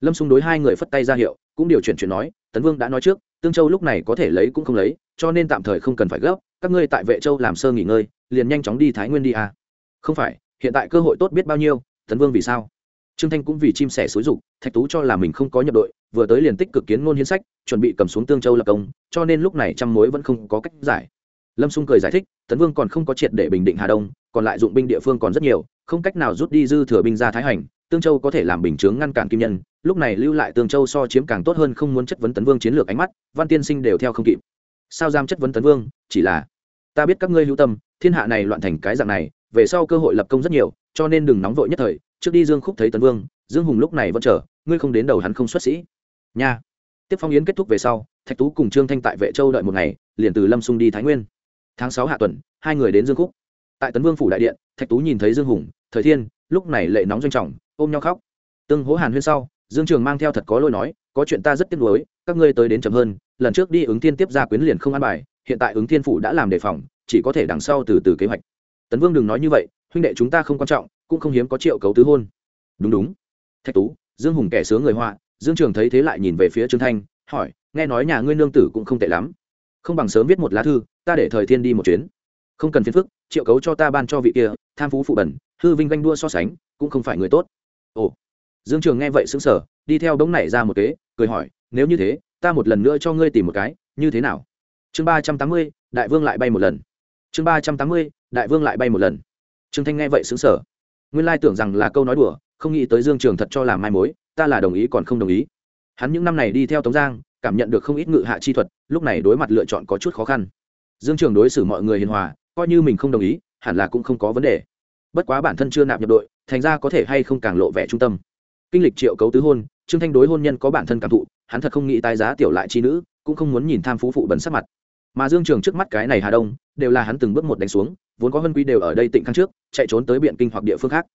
A: Lâm xung đối hai người phất tay ra hiệu, cũng điều chuyển chuyển nói, tấn vương đã nói trước, tương châu lúc này có thể lấy cũng không lấy, cho nên tạm thời không cần phải gấp, các ngươi tại vệ châu làm sơ nghỉ ngơi, liền nhanh chóng đi thái nguyên đi à. không phải, hiện tại cơ hội tốt biết bao nhiêu, tấn vương vì sao? Trương thanh cũng vì chim sẻ xối rục thạch tú cho là mình không có nhập đội, vừa tới liền tích cực kiến ngôn hiến sách, chuẩn bị cầm xuống tương châu lập công, cho nên lúc này trăm mối vẫn không có cách giải lâm xung cười giải thích, tấn vương còn không có triệt để bình định hà đông, còn lại dụng binh địa phương còn rất nhiều, không cách nào rút đi dư thừa binh ra thái hành, tương châu có thể làm bình chướng ngăn cản kim nhân, lúc này lưu lại tương châu so chiếm càng tốt hơn không muốn chất vấn tấn vương chiến lược ánh mắt, văn tiên sinh đều theo không kịp. Sao giam chất vấn tấn vương, chỉ là ta biết các ngươi hữu tâm, thiên hạ này loạn thành cái dạng này, về sau cơ hội lập công rất nhiều, cho nên đừng nóng vội nhất thời, trước đi dương khúc thấy tấn vương, dương hùng lúc này vẫn chờ, ngươi không đến đầu hắn không xuất sĩ. Nha. Tiếp phong yến kết thúc về sau, thạch tú cùng trương thanh tại vệ châu đợi một ngày, liền từ lâm xung đi thái nguyên tháng sáu hạ tuần, hai người đến dương khúc. Tại tấn vương phủ đại điện, thạch tú nhìn thấy dương hùng, thời thiên, lúc này lệ nóng doanh trọng, ôm nhau khóc. Tương hố hàn huyên sau, dương trường mang theo thật có lôi nói, có chuyện ta rất tiếc nuối, các ngươi tới đến chậm hơn, lần trước đi ứng thiên tiếp ra quyến liền không ăn bài, hiện tại ứng thiên phủ đã làm đề phòng, chỉ có thể đằng sau từ từ kế hoạch. Tấn vương đừng nói như vậy, huynh đệ chúng ta không quan trọng, cũng không hiếm có triệu cấu tứ hôn. Đúng đúng. Thạch tú, dương hùng kẻ sướng người họa, dương trường thấy thế lại nhìn về phía trương thanh, hỏi, nghe nói nhà ngươi nương tử cũng không tệ lắm, không bằng sớm viết một lá thư ta để thời thiên đi một chuyến. Không cần phiền phức, triệu cấu cho ta ban cho vị kia, tham phú phụ bẩn, hư vinh ganh đua so sánh, cũng không phải người tốt. Ồ. Dương trường nghe vậy xứng sở đi theo đống này ra một kế, cười hỏi, nếu như thế, ta một lần nữa cho ngươi tìm một cái, như thế nào? Chương ba trăm tám mươi, đại vương lại bay một lần. Chương ba trăm tám mươi, đại vương lại bay một lần. Trương thanh nghe vậy xứng sở nguyên lai tưởng rằng là câu nói đùa, không nghĩ tới dương trường thật cho làm mai mối, ta là đồng ý còn không đồng ý. Hắn những năm này đi theo tống giang, cảm nhận được không ít ngự hạ chi thuật, lúc này đối mặt lựa chọn có chút khó khăn dương trường đối xử mọi người hiền hòa coi như mình không đồng ý hẳn là cũng không có vấn đề. Bất quá bản thân chưa nạp nhập đội thành ra có thể hay không càng lộ vẻ trung tâm. Kinh lịch triệu cấu tứ hôn trương thanh đối hôn nhân có bản thân cảm thụ hắn thật không nghĩ tái giá tiểu lại chi nữ cũng không muốn nhìn tham phú phụ bẩn sắc mặt. Mà dương trường trước mắt cái này hà đông đều là hắn từng bước một đánh xuống vốn có vân quy đều ở đây tịnh khang trước chạy trốn tới biện kinh hoặc địa phương khác.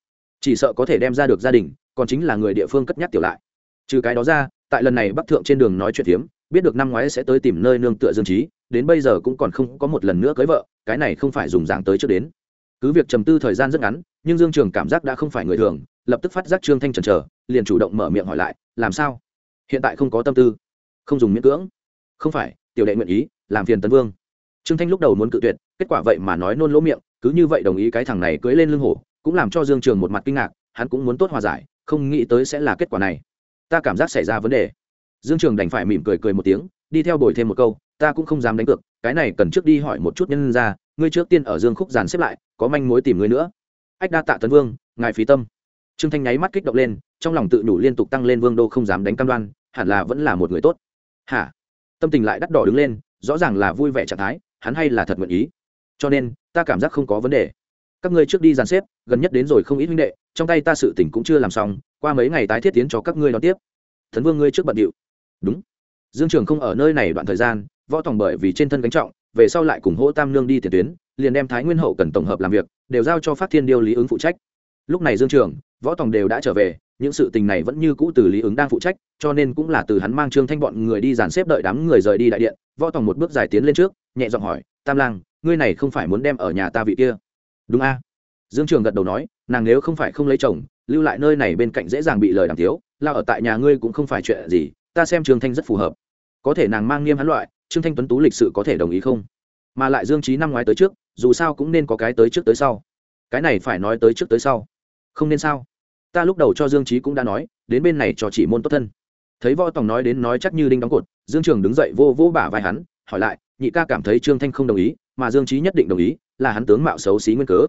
A: Chỉ sợ có thể đem ra được gia đình còn chính là người địa phương cất nhắc tiểu lại. Trừ cái đó ra tại lần này bắc thượng trên đường nói chuyện hiếm, biết được năm ngoái sẽ tới tìm nơi nương tựa dương trí đến bây giờ cũng còn không có một lần nữa cưới vợ, cái này không phải dùng dạng tới trước đến. Cứ việc trầm tư thời gian rất ngắn, nhưng dương trường cảm giác đã không phải người thường, lập tức phát giác trương thanh trần trờ liền chủ động mở miệng hỏi lại, làm sao? Hiện tại không có tâm tư, không dùng miễn cưỡng? Không phải, tiểu đệ nguyện ý, làm phiền tấn vương. Trương thanh lúc đầu muốn cự tuyệt, kết quả vậy mà nói nôn lỗ miệng, cứ như vậy đồng ý cái thằng này cưới lên lưng hổ, cũng làm cho dương trường một mặt kinh ngạc, hắn cũng muốn tốt hòa giải, không nghĩ tới sẽ là kết quả này. Ta cảm giác xảy ra vấn đề. Dương trường đành phải mỉm cười cười một tiếng, đi theo bồi thêm một câu ta cũng không dám đánh cược, cái này cần trước đi hỏi một chút nhân ra ngươi trước tiên ở dương khúc giàn xếp lại, có manh mối tìm ngươi nữa. Ách đa tạ tấn vương, ngài phí tâm. Trương thanh nháy mắt kích động lên, trong lòng tự đủ liên tục tăng lên vương đô không dám đánh cam đoan, hẳn là vẫn là một người tốt. Hả? Tâm tình lại đắt đỏ đứng lên, rõ ràng là vui vẻ trạng thái, hắn hay là thật nguyện ý. Cho nên, ta cảm giác không có vấn đề. Các ngươi trước đi dàn xếp, gần nhất đến rồi không ít huynh đệ, trong tay ta sự tỉnh cũng chưa làm xong, qua mấy ngày tái thiết tiến cho các ngươi đón tiếp. Thần vương ngươi trước bận điệu. Đúng. Dương trường không ở nơi này đoạn thời gian võ tòng bởi vì trên thân gánh trọng, về sau lại cùng hỗ tam lương đi tiền tuyến, liền đem thái nguyên hậu cần tổng hợp làm việc, đều giao cho phát thiên điêu lý ứng phụ trách. Lúc này dương trường, võ tòng đều đã trở về, những sự tình này vẫn như cũ từ lý ứng đang phụ trách, cho nên cũng là từ hắn mang trương thanh bọn người đi dàn xếp đợi đám người rời đi đại điện, võ tòng một bước dài tiến lên trước, nhẹ giọng hỏi, tam lang, ngươi này không phải muốn đem ở nhà ta vị kia? Đúng a. Dương trường gật đầu nói, nàng nếu không phải không lấy chồng, lưu lại nơi này bên cạnh dễ dàng bị lời đàm tiếu là ở tại nhà ngươi cũng không phải chuyện gì, ta xem trương thanh rất phù hợp. Có thể nàng mang nghiêm hắn loại trương thanh tuấn tú lịch sự có thể đồng ý không? Mà lại dương trí năm ngoái tới trước, dù sao cũng nên có cái tới trước tới sau. Cái này phải nói tới trước tới sau. Không nên sao? Ta lúc đầu cho dương trí cũng đã nói, đến bên này cho chỉ môn tốt thân. Thấy võ tòng nói đến nói chắc như đinh đóng cột, dương trường đứng dậy vô vô bả vai hắn, hỏi lại, nhị ca cảm thấy trương thanh không đồng ý, mà dương trí nhất định đồng ý, là hắn tướng mạo xấu xí nguyên cớ.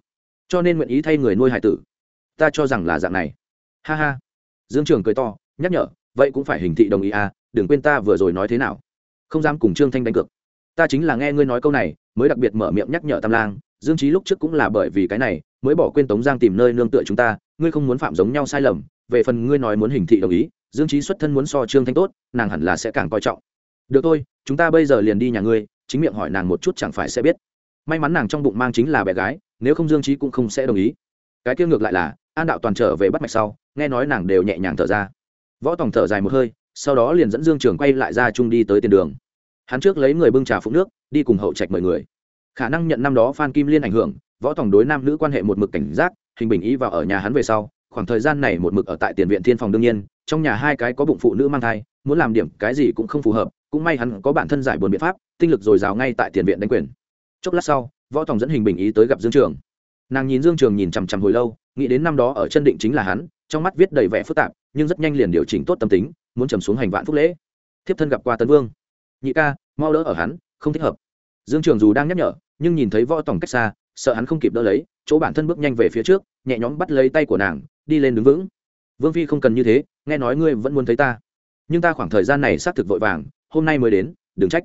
A: Cho nên nguyện ý thay người nuôi hải tử. Ta cho rằng là dạng này. Ha ha. Dương trường cười to, nhắc nhở, vậy cũng phải hình thị đồng ý à đừng quên ta vừa rồi nói thế nào không dám cùng trương thanh đánh cược. Ta chính là nghe ngươi nói câu này, mới đặc biệt mở miệng nhắc nhở tam lang, dương trí lúc trước cũng là bởi vì cái này, mới bỏ quên tống giang tìm nơi nương tựa chúng ta, ngươi không muốn phạm giống nhau sai lầm, về phần ngươi nói muốn hình thị đồng ý, dương trí xuất thân muốn so trương thanh tốt, nàng hẳn là sẽ càng coi trọng. Được thôi, chúng ta bây giờ liền đi nhà ngươi, chính miệng hỏi nàng một chút chẳng phải sẽ biết. May mắn nàng trong bụng mang chính là bé gái, nếu không dương trí cũng không sẽ đồng ý. Cái kia ngược lại là, an đạo toàn trở về bắt mạch sau, nghe nói nàng đều nhẹ nhàng thở ra. Võ tòng thở dài một hơi sau đó liền dẫn dương trường quay lại ra chung đi tới tiền đường. Hắn trước lấy người bưng trà phụ nước, đi cùng hậu trạch mời người. Khả năng nhận năm đó phan kim liên ảnh hưởng, võ tổng đối nam nữ quan hệ một mực cảnh giác, hình bình ý vào ở nhà hắn về sau, khoảng thời gian này một mực ở tại tiền viện thiên phòng đương nhiên, trong nhà hai cái có bụng phụ nữ mang thai, muốn làm điểm cái gì cũng không phù hợp, cũng may hắn có bản thân giải buồn biện pháp, tinh lực dồi dào ngay tại tiền viện đánh quyền. Chốc lát sau, võ tòng dẫn hình bình ý tới gặp dương trường. Nàng nhìn dương trường nhìn chằm chằm hồi lâu, nghĩ đến năm đó ở chân định chính là hắn, trong mắt viết đầy vẻ phức tạp, nhưng rất nhanh liền điều chỉnh tốt tâm tính muốn trầm xuống hành vạn phúc lễ. Thiếp thân gặp qua tấn vương. Nhị ca, mau đỡ ở hắn, không thích hợp. Dương trường dù đang nhắc nhở, nhưng nhìn thấy võ tòng cách xa, sợ hắn không kịp đỡ lấy, chỗ bản thân bước nhanh về phía trước, nhẹ nhõm bắt lấy tay của nàng, đi lên đứng vững. Vương phi không cần như thế, nghe nói ngươi vẫn muốn thấy ta. Nhưng ta khoảng thời gian này xác thực vội vàng, hôm nay mới đến, đừng trách.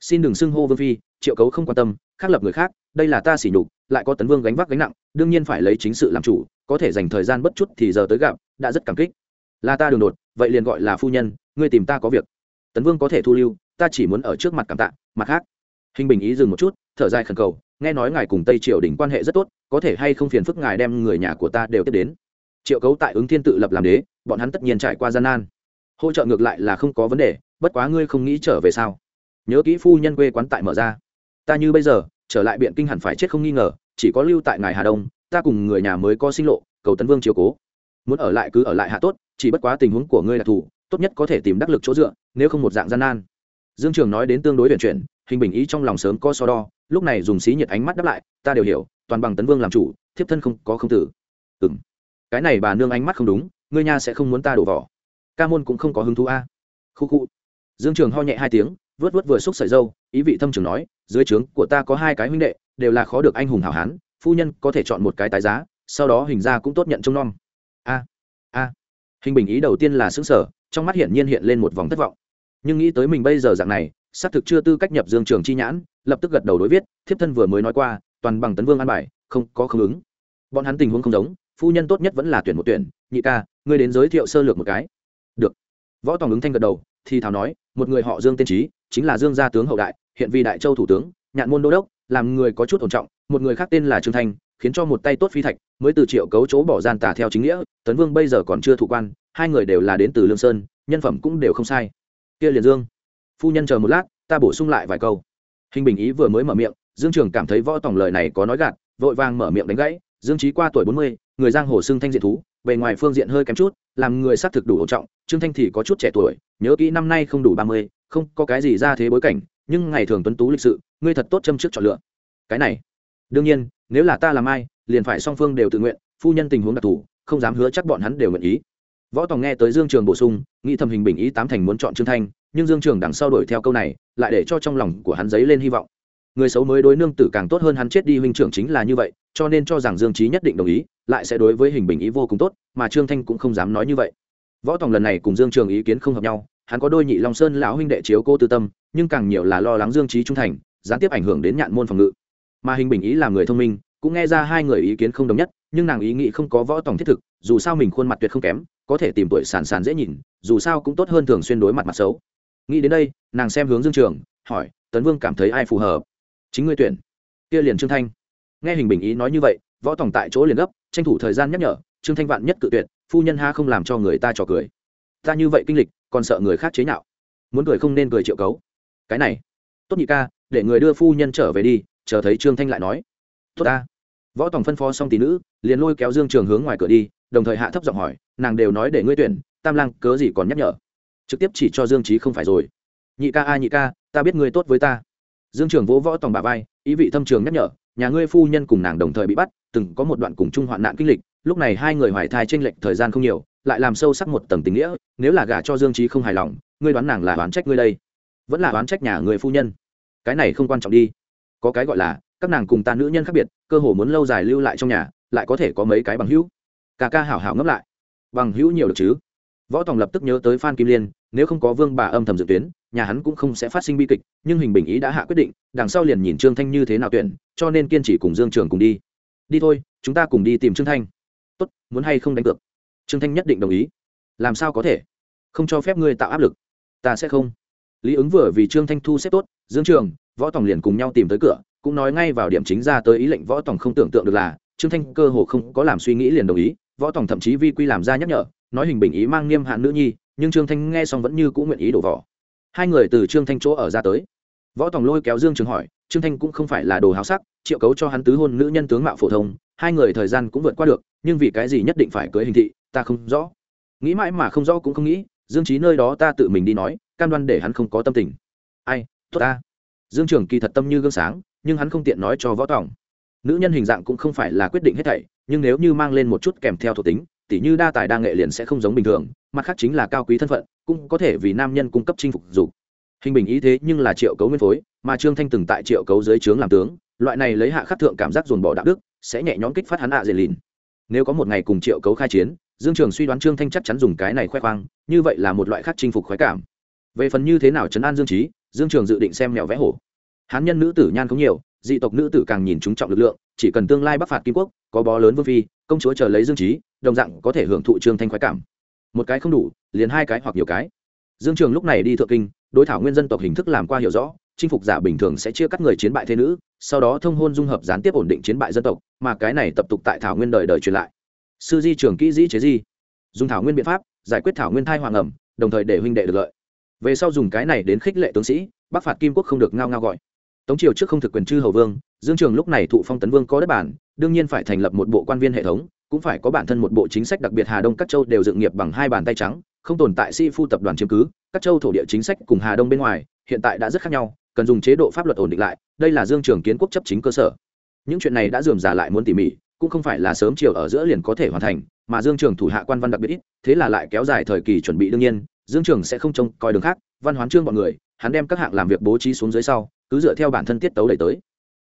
A: Xin đừng xưng hô vương phi, triệu cấu không quan tâm, khác lập người khác, đây là ta xỉ nhục, lại có tấn vương gánh vác gánh nặng, đương nhiên phải lấy chính sự làm chủ, có thể dành thời gian bất chút thì giờ tới gặp, đã rất cảm kích. Là ta đường đột vậy liền gọi là phu nhân, ngươi tìm ta có việc. Tấn vương có thể thu lưu, ta chỉ muốn ở trước mặt cảm tạ, mặt khác. Hình bình ý dừng một chút, thở dài khẩn cầu, nghe nói ngài cùng tây triều đình quan hệ rất tốt, có thể hay không phiền phức ngài đem người nhà của ta đều tiếp đến. Triệu cấu tại ứng thiên tự lập làm đế, bọn hắn tất nhiên trải qua gian nan. Hỗ trợ ngược lại là không có vấn đề, bất quá ngươi không nghĩ trở về sao? Nhớ kỹ phu nhân quê quán tại mở ra. Ta như bây giờ, trở lại biện kinh hẳn phải chết không nghi ngờ, chỉ có lưu tại ngài hà đông, ta cùng người nhà mới có sinh lộ, cầu tấn vương chiều cố. Muốn ở lại cứ ở lại hạ tốt chỉ bất quá tình huống của ngươi là thủ, tốt nhất có thể tìm đắc lực chỗ dựa, nếu không một dạng gian nan. Dương trường nói đến tương đối tuyển chuyển, hình bình ý trong lòng sớm có so đo, lúc này dùng xí nhiệt ánh mắt đáp lại, ta đều hiểu, toàn bằng tấn vương làm chủ, thiếp thân không có không tử. Ừng cái này bà nương ánh mắt không đúng, ngươi nha sẽ không muốn ta đổ vỏ. Ca môn cũng không có hứng thú a. Khu khu. Dương trường ho nhẹ hai tiếng, vớt vớt vừa xúc sợi dâu, ý vị thâm trường nói, dưới trướng của ta có hai cái huynh đệ, đều là khó được anh hùng hảo hán, phu nhân có thể chọn một cái tái giá, sau đó hình ra cũng tốt nhận trông nom. A a hình bình ý đầu tiên là xứng sở trong mắt hiển nhiên hiện lên một vòng thất vọng. Nhưng nghĩ tới mình bây giờ dạng này, xác thực chưa tư cách nhập dương trường chi nhãn, lập tức gật đầu đối viết, thiếp thân vừa mới nói qua, toàn bằng tấn vương an bài, không, có không ứng. Bọn hắn tình huống không giống, phu nhân tốt nhất vẫn là tuyển một tuyển, nhị ca, ngươi đến giới thiệu sơ lược một cái. Được. Võ tòng ứng thanh gật đầu, thì thảo nói, một người họ dương tiên trí chính là dương gia tướng hậu đại, hiện vì đại châu thủ tướng, nhạn môn đô đốc, làm người có chút ổn trọng, một người khác tên là trương thanh khiến cho một tay tốt phi thạch, mới từ triệu cấu chỗ bỏ gian tà theo chính nghĩa, tấn vương bây giờ còn chưa thụ quan, hai người đều là đến từ lương sơn, nhân phẩm cũng đều không sai. Kia liền dương, phu nhân chờ một lát, ta bổ sung lại vài câu. Hình bình ý vừa mới mở miệng, dương trường cảm thấy võ tòng lời này có nói gạt, vội vàng mở miệng đánh gãy, dương trí qua tuổi bốn mươi, người giang hồ xưng thanh diện thú, bề ngoài phương diện hơi kém chút, làm người xác thực đủ ổn trọng, trương thanh thì có chút trẻ tuổi, nhớ kỹ năm nay không đủ ba mươi, không có cái gì ra thế bối cảnh, nhưng ngày thường tuấn tú lịch sự, ngươi thật tốt châm trước chọn lựa. Cái này, đương nhiên nếu là ta làm ai, liền phải song phương đều tự nguyện, phu nhân tình huống đặc thù, không dám hứa chắc bọn hắn đều nguyện ý. Võ tòng nghe tới dương trường bổ sung, nghĩ thầm hình bình ý tám thành muốn chọn trương thanh, nhưng dương trường đằng sau đuổi theo câu này, lại để cho trong lòng của hắn dấy lên hy vọng. Người xấu mới đối nương tử càng tốt hơn hắn chết đi huynh trưởng chính là như vậy, cho nên cho rằng dương trí nhất định đồng ý, lại sẽ đối với hình bình ý vô cùng tốt, mà trương thanh cũng không dám nói như vậy. Võ tòng lần này cùng dương trường ý kiến không hợp nhau, hắn có đôi nhị long sơn lão huynh đệ chiếu cô tư tâm, nhưng càng nhiều là lo lắng dương trí trung thành, gián tiếp ảnh hưởng đến nhạn môn phòng ngự mà hình bình ý là người thông minh, cũng nghe ra hai người ý kiến không đồng nhất, nhưng nàng ý nghĩ không có võ tòng thiết thực, dù sao mình khuôn mặt tuyệt không kém, có thể tìm tuổi sàn sàn dễ nhìn, dù sao cũng tốt hơn thường xuyên đối mặt mặt xấu. Nghĩ đến đây, nàng xem hướng dương trường, hỏi, tấn vương cảm thấy ai phù hợp? Chính ngươi tuyển. Kia liền trương thanh. Nghe hình bình ý nói như vậy, võ tòng tại chỗ liền gấp, tranh thủ thời gian nhắc nhở, trương thanh vạn nhất cự tuyệt, phu nhân ha không làm cho người ta trò cười. Ta như vậy kinh lịch, còn sợ người khác chế nhạo. Muốn cười không nên cười triệu cấu. Cái này, tốt nhị ca, để người đưa phu nhân trở về đi chờ thấy trương thanh lại nói, tốt ta. Võ tòng phân phó xong tỷ nữ, liền lôi kéo dương trường hướng ngoài cửa đi, đồng thời hạ thấp giọng hỏi, nàng đều nói để ngươi tuyển, tam lang cớ gì còn nhắc nhở? Trực tiếp chỉ cho dương trí không phải rồi. Nhị ca a, nhị ca, ta biết ngươi tốt với ta. Dương trường vỗ võ tòng bà vai, ý vị thâm trường nhắc nhở, nhà ngươi phu nhân cùng nàng đồng thời bị bắt, từng có một đoạn cùng chung hoạn nạn kinh lịch, lúc này hai người hoài thai tranh lệch thời gian không nhiều, lại làm sâu sắc một tầng tình nghĩa, nếu là gả cho dương trí không hài lòng, ngươi đoán nàng là đoán trách ngươi đây? Vẫn là đoán trách nhà người phu nhân. Cái này không quan trọng đi có cái gọi là, các nàng cùng ta nữ nhân khác biệt, cơ hồ muốn lâu dài lưu lại trong nhà, lại có thể có mấy cái bằng hữu. Ca ca hảo hảo ngấp lại. Bằng hữu nhiều được chứ? Võ tòng lập tức nhớ tới phan kim liên, nếu không có vương bà âm thầm dự tuyến, nhà hắn cũng không sẽ phát sinh bi kịch, nhưng hình bình ý đã hạ quyết định, đằng sau liền nhìn trương thanh như thế nào tuyển, cho nên kiên trì cùng dương trường cùng đi. Đi thôi, chúng ta cùng đi tìm trương thanh. Tốt, muốn hay không đánh cược? Trương thanh nhất định đồng ý. Làm sao có thể? Không cho phép ngươi tạo áp lực. Ta sẽ không. Lý ứng vừa vì trương thanh thu xếp tốt, dương trường võ tòng liền cùng nhau tìm tới cửa, cũng nói ngay vào điểm chính ra tới ý lệnh võ tòng không tưởng tượng được là, trương thanh cơ hồ không có làm suy nghĩ liền đồng ý, võ tòng thậm chí vi quy làm ra nhắc nhở, nói hình bình ý mang niêm hạn nữ nhi, nhưng trương thanh nghe xong vẫn như cũng nguyện ý đổ vỏ. Hai người từ trương thanh chỗ ở ra tới. Võ tòng lôi kéo dương trường hỏi, trương thanh cũng không phải là đồ háo sắc, triệu cấu cho hắn tứ hôn nữ nhân tướng mạo phổ thông, hai người thời gian cũng vượt qua được, nhưng vì cái gì nhất định phải cưới hình thị, ta không rõ. Nghĩ mãi mà không rõ cũng không nghĩ, dương trí nơi đó ta tự mình đi nói, cam đoan để hắn không có tâm tình. Ai, tốt ta dương trường kỳ thật tâm như gương sáng, nhưng hắn không tiện nói cho võ tòng. Nữ nhân hình dạng cũng không phải là quyết định hết thảy, nhưng nếu như mang lên một chút kèm theo thuộc tính, tỉ như đa tài đa nghệ liền sẽ không giống bình thường, mặt khác chính là cao quý thân phận, cũng có thể vì nam nhân cung cấp chinh phục dục. Hình bình ý thế nhưng là triệu cấu nguyên phối, mà trương thanh từng tại triệu cấu dưới trướng làm tướng, loại này lấy hạ khắc thượng cảm giác dồn bỏ đạo đức, sẽ nhẹ nhõm kích phát hắn hạ à dệt lìn. Nếu có một ngày cùng triệu cấu khai chiến, dương trường suy đoán trương thanh chắc chắn dùng cái này khoe khoang, như vậy là một loại khác chinh phục khoái cảm. Về phần như thế nào chấn an dương trí dương trường dự định xem mèo vẽ hổ. Hán nhân nữ tử nhan không nhiều, dị tộc nữ tử càng nhìn chúng trọng lực lượng, chỉ cần tương lai bắc phạt kim quốc, có bó lớn vương phi, công chúa chờ lấy dương trí đồng dạng có thể hưởng thụ trương thanh khoái cảm. Một cái không đủ, liền hai cái hoặc nhiều cái. Dương trường lúc này đi thượng kinh, đối thảo nguyên dân tộc hình thức làm qua hiểu rõ, chinh phục giả bình thường sẽ chia cắt người chiến bại thế nữ, sau đó thông hôn dung hợp gián tiếp ổn định chiến bại dân tộc, mà cái này tập tục tại thảo nguyên đời đời truyền lại. Sư di trường kỹ dĩ chế di. Dùng thảo nguyên biện pháp, giải quyết thảo nguyên thai hoàng ẩm, đồng thời để huynh đệ được lợi về sau dùng cái này đến khích lệ tướng sĩ, bắc phạt kim quốc không được ngao ngao gọi. Tống triều trước không thực quyền chư hầu vương, dương trường lúc này thụ phong tấn vương có đất bản, đương nhiên phải thành lập một bộ quan viên hệ thống, cũng phải có bản thân một bộ chính sách đặc biệt hà đông các châu đều dựng nghiệp bằng hai bàn tay trắng, không tồn tại si phu tập đoàn chiếm cứ, các châu thổ địa chính sách cùng hà đông bên ngoài, hiện tại đã rất khác nhau, cần dùng chế độ pháp luật ổn định lại, đây là dương trường kiến quốc chấp chính cơ sở. Những chuyện này đã dườm giả lại muốn tỉ mỉ, cũng không phải là sớm chiều ở giữa liền có thể hoàn thành, mà dương trường thủ hạ quan văn đặc biệt ít, thế là lại kéo dài thời kỳ chuẩn bị đương nhiên dương trường sẽ không trông coi đường khác, văn hoán trương bọn người, hắn đem các hạng làm việc bố trí xuống dưới sau, cứ dựa theo bản thân tiết tấu đẩy tới.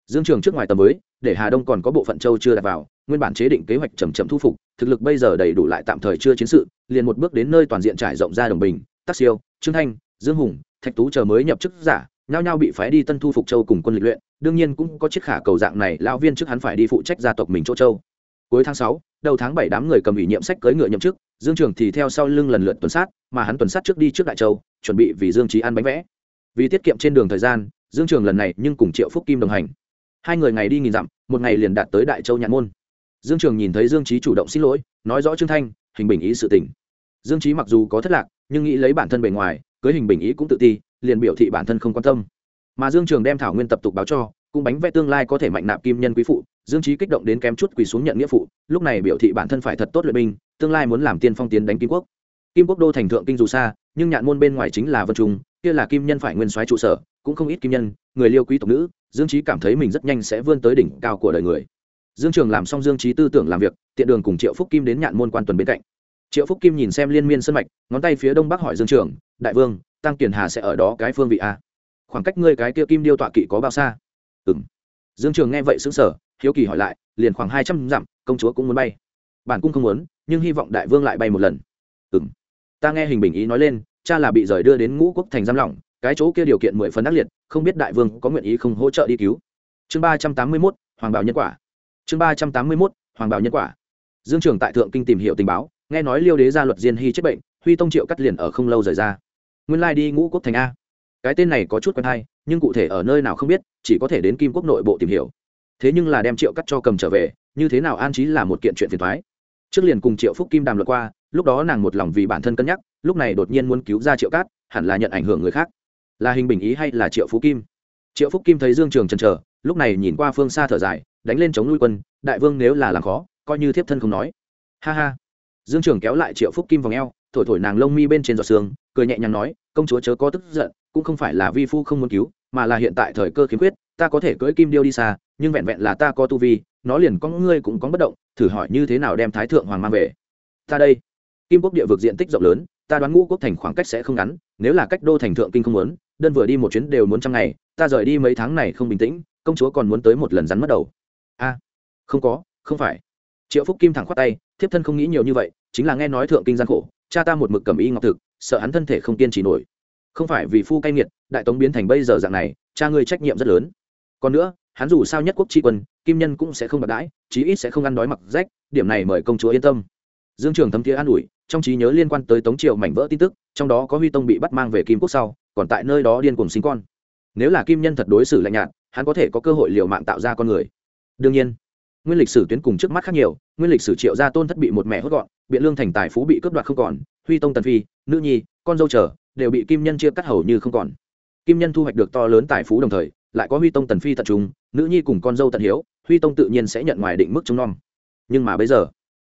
A: Dương trường trước ngoài tầm mới để hà đông còn có bộ phận châu chưa đặt vào, nguyên bản chế định kế hoạch chầm chậm thu phục, thực lực bây giờ đầy đủ lại tạm thời chưa chiến sự, liền một bước đến nơi toàn diện trải rộng ra đồng bình, tắc siêu, trương thanh, dương hùng, thạch tú chờ mới nhập chức giả, nhao nhao bị phái đi tân thu phục châu cùng quân lịch luyện, đương nhiên cũng có chiếc khả cầu dạng này, lão viên trước hắn phải đi phụ trách gia tộc mình chỗ châu. Cuối tháng sáu, đầu tháng bảy đám người cầm ủy nhiệm sách cưỡi ngựa nhậm chức dương trường thì theo sau lưng lần lượt tuần sát, mà hắn tuần sát trước đi trước đại châu, chuẩn bị vì dương trí ăn bánh vẽ. Vì tiết kiệm trên đường thời gian, dương trường lần này nhưng cùng triệu phúc kim đồng hành. Hai người ngày đi nghìn dặm, một ngày liền đạt tới đại châu nhạn môn. Dương trường nhìn thấy dương trí chủ động xin lỗi, nói rõ trương thanh, hình bình ý sự tình. Dương trí mặc dù có thất lạc, nhưng nghĩ lấy bản thân bề ngoài, cưới hình bình ý cũng tự ti, liền biểu thị bản thân không quan tâm. Mà dương trường đem thảo nguyên tập tục báo cho, cũng bánh vẽ tương lai có thể mạnh nạp kim nhân quý phụ. Dương trí kích động đến kém chút quỳ xuống nhận nghĩa phụ, lúc này biểu thị bản thân phải thật tốt luyện binh tương lai muốn làm tiên phong tiến đánh kim quốc. Kim quốc đô thành thượng kinh dù xa, nhưng nhạn môn bên ngoài chính là vân trung, kia là kim nhân phải nguyên soái trụ sở, cũng không ít kim nhân, người liêu quý tộc nữ, dương trí cảm thấy mình rất nhanh sẽ vươn tới đỉnh cao của đời người. Dương trường làm xong dương trí tư tưởng làm việc, tiện đường cùng triệu phúc kim đến nhạn môn quan tuần bên cạnh. Triệu phúc kim nhìn xem liên miên sân mạch, ngón tay phía đông bắc hỏi dương trường, đại vương, tăng kiền hà sẽ ở đó cái phương vị a? Khoảng cách ngươi cái kia kim điêu tọa kỵ có bao xa? Ừ m dương trường nghe vậy xứng sở hiếu kỳ hỏi lại, liền khoảng hai trăm dặm, công chúa cũng muốn bay. Bản cung không muốn nhưng hy vọng đại vương lại bay một lần. Ừ m ta nghe hình bình ý nói lên, cha là bị rời đưa đến ngũ quốc thành giam lỏng, cái chỗ kia điều kiện mười phần ác liệt, không biết đại vương có nguyện ý không hỗ trợ đi cứu. Chương ba trăm tám mươi mốt, hoàng bảo nhân quả. Chương ba trăm tám mươi mốt, hoàng bảo nhân quả. Dương trường tại thượng kinh tìm hiểu tình báo, nghe nói liêu đế gia luật diên hy chết bệnh, huy tông triệu cắt liền ở không lâu rời ra. Nguyên lai đi ngũ quốc thành a. Cái tên này có chút quen hay, nhưng cụ thể ở nơi nào không biết, chỉ có thể đến kim quốc nội bộ tìm hiểu. Thế nhưng là đem triệu cắt cho cầm trở về, như thế nào an trí là một kiện chuyện phiền thoái trước liền cùng triệu phúc kim đàm luận qua, lúc đó nàng một lòng vì bản thân cân nhắc, lúc này đột nhiên muốn cứu ra triệu cát, hẳn là nhận ảnh hưởng người khác. Là hình bình ý hay là triệu phú kim? Triệu phúc kim thấy dương trường chần chờ, lúc này nhìn qua phương xa thở dài, đánh lên chống nuôi quân, đại vương nếu là làm khó, coi như thiếp thân không nói. Ha ha. Dương trường kéo lại triệu phúc kim vòng eo, thổi thổi nàng lông mi bên trên giọt xương cười nhẹ nhàng nói, công chúa chớ có tức giận, cũng không phải là vi phu không muốn cứu, mà là hiện tại thời cơ khiếm khuyết ta có thể cưỡi kim điêu đi xa, nhưng vẹn vẹn là ta có tu vi, nó liền có ngươi cũng có bất động, thử hỏi như thế nào đem thái thượng hoàng mang về. Ta đây. Kim quốc địa vực diện tích rộng lớn, ta đoán ngũ quốc thành khoảng cách sẽ không ngắn, nếu là cách đô thành thượng kinh không muốn, đơn vừa đi một chuyến đều muốn trăm ngày, ta rời đi mấy tháng này không bình tĩnh, công chúa còn muốn tới một lần rắn mất đầu. A, không có, không phải. Triệu phúc kim thẳng khoát tay, thiếp thân không nghĩ nhiều như vậy, chính là nghe nói thượng kinh gian khổ, cha ta một mực cầm y ngọc thực, sợ hắn thân thể không kiên trì nổi. Không phải vì phu cay nghiệt, đại tống biến thành bây giờ dạng này, cha ngươi trách nhiệm rất lớn còn nữa, hắn dù sao nhất quốc tri quân, kim nhân cũng sẽ không bạc đãi, chí ít sẽ không ăn đói mặc rách, điểm này mời công chúa yên tâm. Dương trường thấm thiế an ủi, trong trí nhớ liên quan tới tống triều mảnh vỡ tin tức, trong đó có huy tông bị bắt mang về kim quốc sau, còn tại nơi đó điên cùng sinh con. Nếu là kim nhân thật đối xử lạnh nhạt, hắn có thể có cơ hội liều mạng tạo ra con người. Đương nhiên, nguyên lịch sử tuyến cùng trước mắt khác nhiều, nguyên lịch sử triệu gia tôn thất bị một mẹ hốt gọn, biện lương thành tài phú bị cướp đoạt không còn, huy tông tần phi, nữ nhi, con dâu trở đều bị kim nhân chia cắt hầu như không còn. Kim nhân thu hoạch được to lớn tài phú đồng thời lại có huy tông tần phi tận trung, nữ nhi cùng con dâu tận hiếu, huy tông tự nhiên sẽ nhận ngoài định mức chống nom. Nhưng mà bây giờ,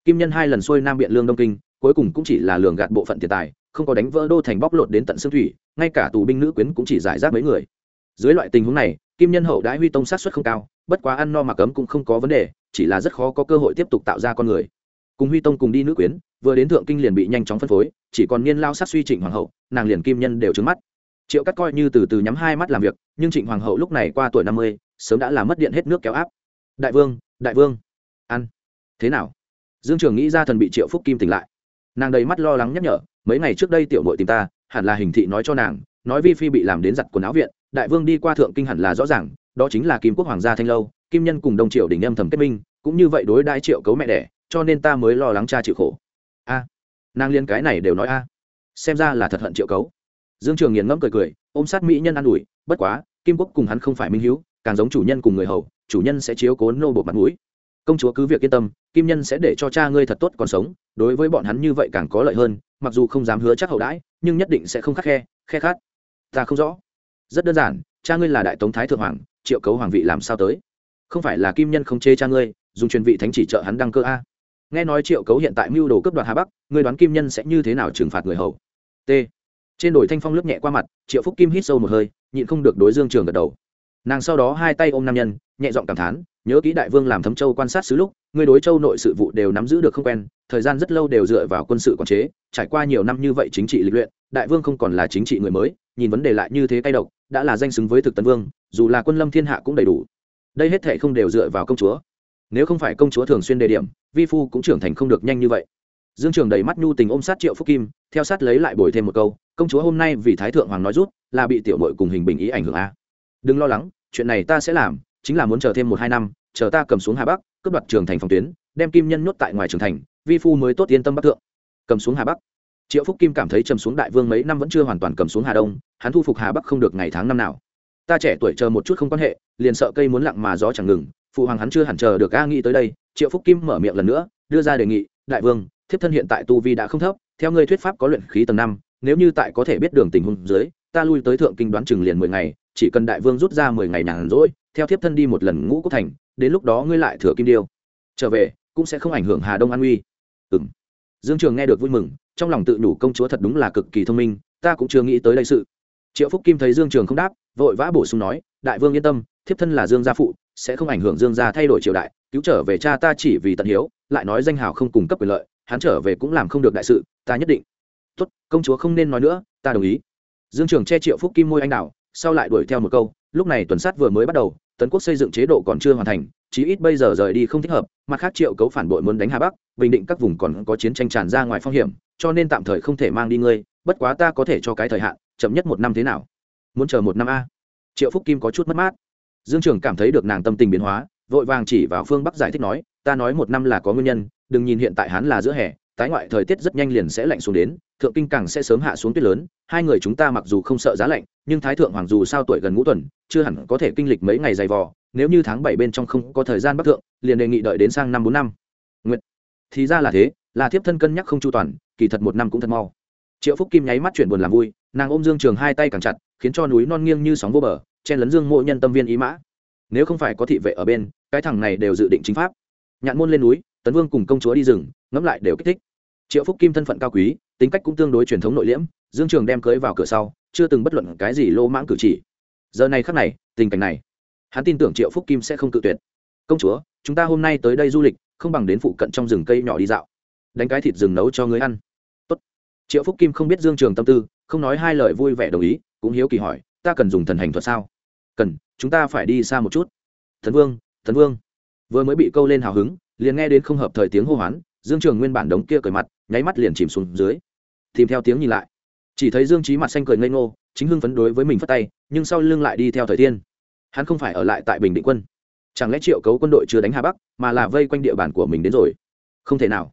A: kim nhân hai lần xuôi nam biện lương đông kinh, cuối cùng cũng chỉ là lường gạt bộ phận tiền tài, không có đánh vỡ đô thành bóc lột đến tận xương thủy, ngay cả tù binh nữ quyến cũng chỉ giải rác mấy người. Dưới loại tình huống này, kim nhân hậu đãi huy tông sát xuất không cao, bất quá ăn no mà cấm cũng không có vấn đề, chỉ là rất khó có cơ hội tiếp tục tạo ra con người. Cùng huy tông cùng đi nữ quyến, vừa đến thượng kinh liền bị nhanh chóng phân phối, chỉ còn niên lao sát suy trịnh hoàng hậu, nàng liền kim nhân đều trứng mắt triệu cắt coi như từ từ nhắm hai mắt làm việc, nhưng trịnh hoàng hậu lúc này qua tuổi năm mươi, sớm đã làm mất điện hết nước kéo áp. Đại vương đại vương, ăn. Thế nào? Dương trường nghĩ ra thần bị triệu phúc kim tỉnh lại. Nàng đầy mắt lo lắng nhắc nhở, mấy ngày trước đây tiểu nội tìm ta, hẳn là hình thị nói cho nàng, nói vi phi bị làm đến giặt quần áo viện, đại vương đi qua thượng kinh hẳn là rõ ràng, đó chính là kim quốc hoàng gia thanh lâu, kim nhân cùng đồng triệu đỉnh âm thầm kết minh, cũng như vậy đối đãi triệu cấu mẹ đẻ, cho nên ta mới lo lắng cha chịu khổ. A. Nàng liên cái này đều nói a. Xem ra là thật hận triệu cấu dương trường nghiền ngẫm cười cười, ôm sát mỹ nhân an ủi, bất quá, kim quốc cùng hắn không phải minh hữu càng giống chủ nhân cùng người hầu, chủ nhân sẽ chiếu cố nô bộ mặt mũi. Công chúa cứ việc yên tâm, kim nhân sẽ để cho cha ngươi thật tốt còn sống, đối với bọn hắn như vậy càng có lợi hơn, mặc dù không dám hứa chắc hậu đãi, nhưng nhất định sẽ không khắc khe khe khát. Ta không rõ. Rất đơn giản, cha ngươi là đại tống thái thượng hoàng, triệu cấu hoàng vị làm sao tới? Không phải là kim nhân không chê cha ngươi, dùng truyền vị thánh chỉ trợ hắn đăng cơ a? Nghe nói triệu cấu hiện tại mưu đồ cấp đoạt hà bắc, ngươi đoán kim nhân sẽ như thế nào trừng phạt người hầu? T trên đồi thanh phong lướt nhẹ qua mặt, triệu phúc kim hít sâu một hơi, nhịn không được đối dương trường gật đầu. Nàng sau đó hai tay ôm nam nhân, nhẹ giọng cảm thán, nhớ kỹ đại vương làm thấm châu quan sát xứ lúc người đối châu nội sự vụ đều nắm giữ được không quen, thời gian rất lâu đều dựa vào quân sự quản chế, trải qua nhiều năm như vậy chính trị lịch luyện, đại vương không còn là chính trị người mới, nhìn vấn đề lại như thế cay độc, đã là danh xứng với thực tấn vương, dù là quân lâm thiên hạ cũng đầy đủ. Đây hết thể không đều dựa vào công chúa. Nếu không phải công chúa thường xuyên đề điểm, vi phu cũng trưởng thành không được nhanh như vậy dương trường đầy mắt nhu tình ôm sát triệu phúc kim, theo sát lấy lại bồi thêm một câu, công chúa hôm nay vì thái thượng hoàng nói rút, là bị tiểu mội cùng hình bình ý ảnh hưởng a. Đừng lo lắng, chuyện này ta sẽ làm, chính là muốn chờ thêm một hai năm, chờ ta cầm xuống hà bắc, cướp đoạt trường thành phòng tuyến, đem kim nhân nhốt tại ngoài trường thành, vi phu mới tốt yên tâm bắc thượng. Cầm xuống hà bắc. Triệu phúc kim cảm thấy trầm xuống đại vương mấy năm vẫn chưa hoàn toàn cầm xuống hà đông, hắn thu phục hà bắc không được ngày tháng năm nào. Ta trẻ tuổi chờ một chút không quan hệ, liền sợ cây muốn lặng mà gió chẳng ngừng, phụ hoàng hắn chưa hẳn chờ được a nghĩ tới đây. Triệu phúc kim mở miệng lần nữa, đưa ra đề nghị, đại vương thiếp thân hiện tại tu vi đã không thấp, theo ngươi thuyết pháp có luyện khí tầng năm, nếu như tại có thể biết đường tình huống dưới, ta lui tới thượng kinh đoán chừng liền mười ngày, chỉ cần đại vương rút ra mười ngày nhàn rỗi, theo thiếp thân đi một lần ngũ quốc thành, đến lúc đó ngươi lại thừa kim điêu. Trở về, cũng sẽ không ảnh hưởng hà đông an uy. Ừng dương trường nghe được vui mừng, trong lòng tự nhủ công chúa thật đúng là cực kỳ thông minh, ta cũng chưa nghĩ tới đây sự. Triệu phúc kim thấy dương trường không đáp, vội vã bổ sung nói, đại vương yên tâm, thiếp thân là dương gia phụ, sẽ không ảnh hưởng dương gia thay đổi triều đại, cứu trở về cha ta chỉ vì tận hiếu, lại nói danh hào không cung cấp quyền lợi hắn trở về cũng làm không được đại sự, ta nhất định. Tốt, công chúa không nên nói nữa, ta đồng ý. Dương trường che triệu phúc kim môi anh đào, sau lại đuổi theo một câu, lúc này tuần sát vừa mới bắt đầu, tấn quốc xây dựng chế độ còn chưa hoàn thành, chí ít bây giờ rời đi không thích hợp, mặt khác triệu cấu phản bội muốn đánh hà bắc, bình định các vùng còn có chiến tranh tràn ra ngoài phong hiểm, cho nên tạm thời không thể mang đi ngươi, bất quá ta có thể cho cái thời hạn, chậm nhất một năm thế nào? Muốn chờ một năm a? Triệu phúc kim có chút mất mát. Dương trường cảm thấy được nàng tâm tình biến hóa, vội vàng chỉ vào phương bắc giải thích nói ta nói một năm là có nguyên nhân, đừng nhìn hiện tại hắn là giữa hè, tái ngoại thời tiết rất nhanh liền sẽ lạnh xuống đến, thượng kinh càng sẽ sớm hạ xuống tuyết lớn, hai người chúng ta mặc dù không sợ giá lạnh, nhưng thái thượng hoàng dù sao tuổi gần ngũ tuần, chưa hẳn có thể kinh lịch mấy ngày dày vò, nếu như tháng bảy bên trong không có thời gian bắc thượng, liền đề nghị đợi đến sang năm bốn năm. Nguyện thì ra là thế, là thiếp thân cân nhắc không chu toàn, kỳ thật một năm cũng thật mau. Triệu phúc kim nháy mắt chuyển buồn làm vui, nàng ôm dương trường hai tay càng chặt, khiến cho núi non nghiêng như sóng vô bờ, chen lấn dương mộ nhân tâm viên ý mã. Nếu không phải có thị vệ ở bên, cái thằng này đều dự định chính pháp nhạn môn lên núi, tấn vương cùng công chúa đi rừng, ngẫm lại đều kích thích. Triệu phúc kim thân phận cao quý, tính cách cũng tương đối truyền thống nội liễm, dương trường đem cưới vào cửa sau, chưa từng bất luận cái gì lô mãng cử chỉ. Giờ này khắc này, tình cảnh này, hắn tin tưởng triệu phúc kim sẽ không cự tuyệt. Công chúa, chúng ta hôm nay tới đây du lịch, không bằng đến phụ cận trong rừng cây nhỏ đi dạo. Đánh cái thịt rừng nấu cho người ăn. Tốt. triệu phúc kim không biết dương trường tâm tư, không nói hai lời vui vẻ đồng ý, cũng hiếu kỳ hỏi, ta cần dùng thần hành thuật sao? Cần, chúng ta phải đi xa một chút. Thần vương thần vương vừa mới bị câu lên hào hứng, liền nghe đến không hợp thời tiếng hô hoán, dương trường nguyên bản đống kia cười mặt, nháy mắt liền chìm xuống dưới. Tìm theo tiếng nhìn lại. Chỉ thấy dương trí mặt xanh cười ngây ngô, chính hưng phấn đối với mình phất tay, nhưng sau lưng lại đi theo thời thiên. Hắn không phải ở lại tại bình định quân. Chẳng lẽ triệu cấu quân đội chưa đánh hà bắc, mà là vây quanh địa bàn của mình đến rồi? Không thể nào.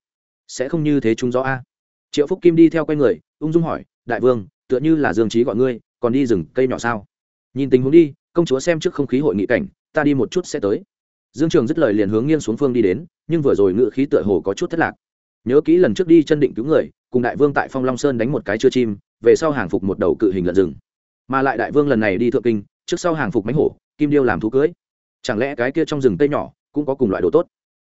A: Sẽ không như thế chúng rõ a. Triệu phúc kim đi theo quanh người, ung dung hỏi, đại vương, tựa như là dương trí gọi ngươi, còn đi rừng cây nhỏ sao? Nhìn tình huống đi, công chúa xem trước không khí hội nghị cảnh, ta đi một chút sẽ tới dương trường dứt lời liền hướng nghiêng xuống phương đi đến, nhưng vừa rồi ngự khí tựa hồ có chút thất lạc. Nhớ kỹ lần trước đi chân định cứu người, cùng đại vương tại phong long sơn đánh một cái chưa chim, về sau hàng phục một đầu cự hình lợn rừng. Mà lại đại vương lần này đi thượng kinh, trước sau hàng phục mánh hổ, kim điêu làm thú cưới. Chẳng lẽ cái kia trong rừng tây nhỏ cũng có cùng loại đồ tốt?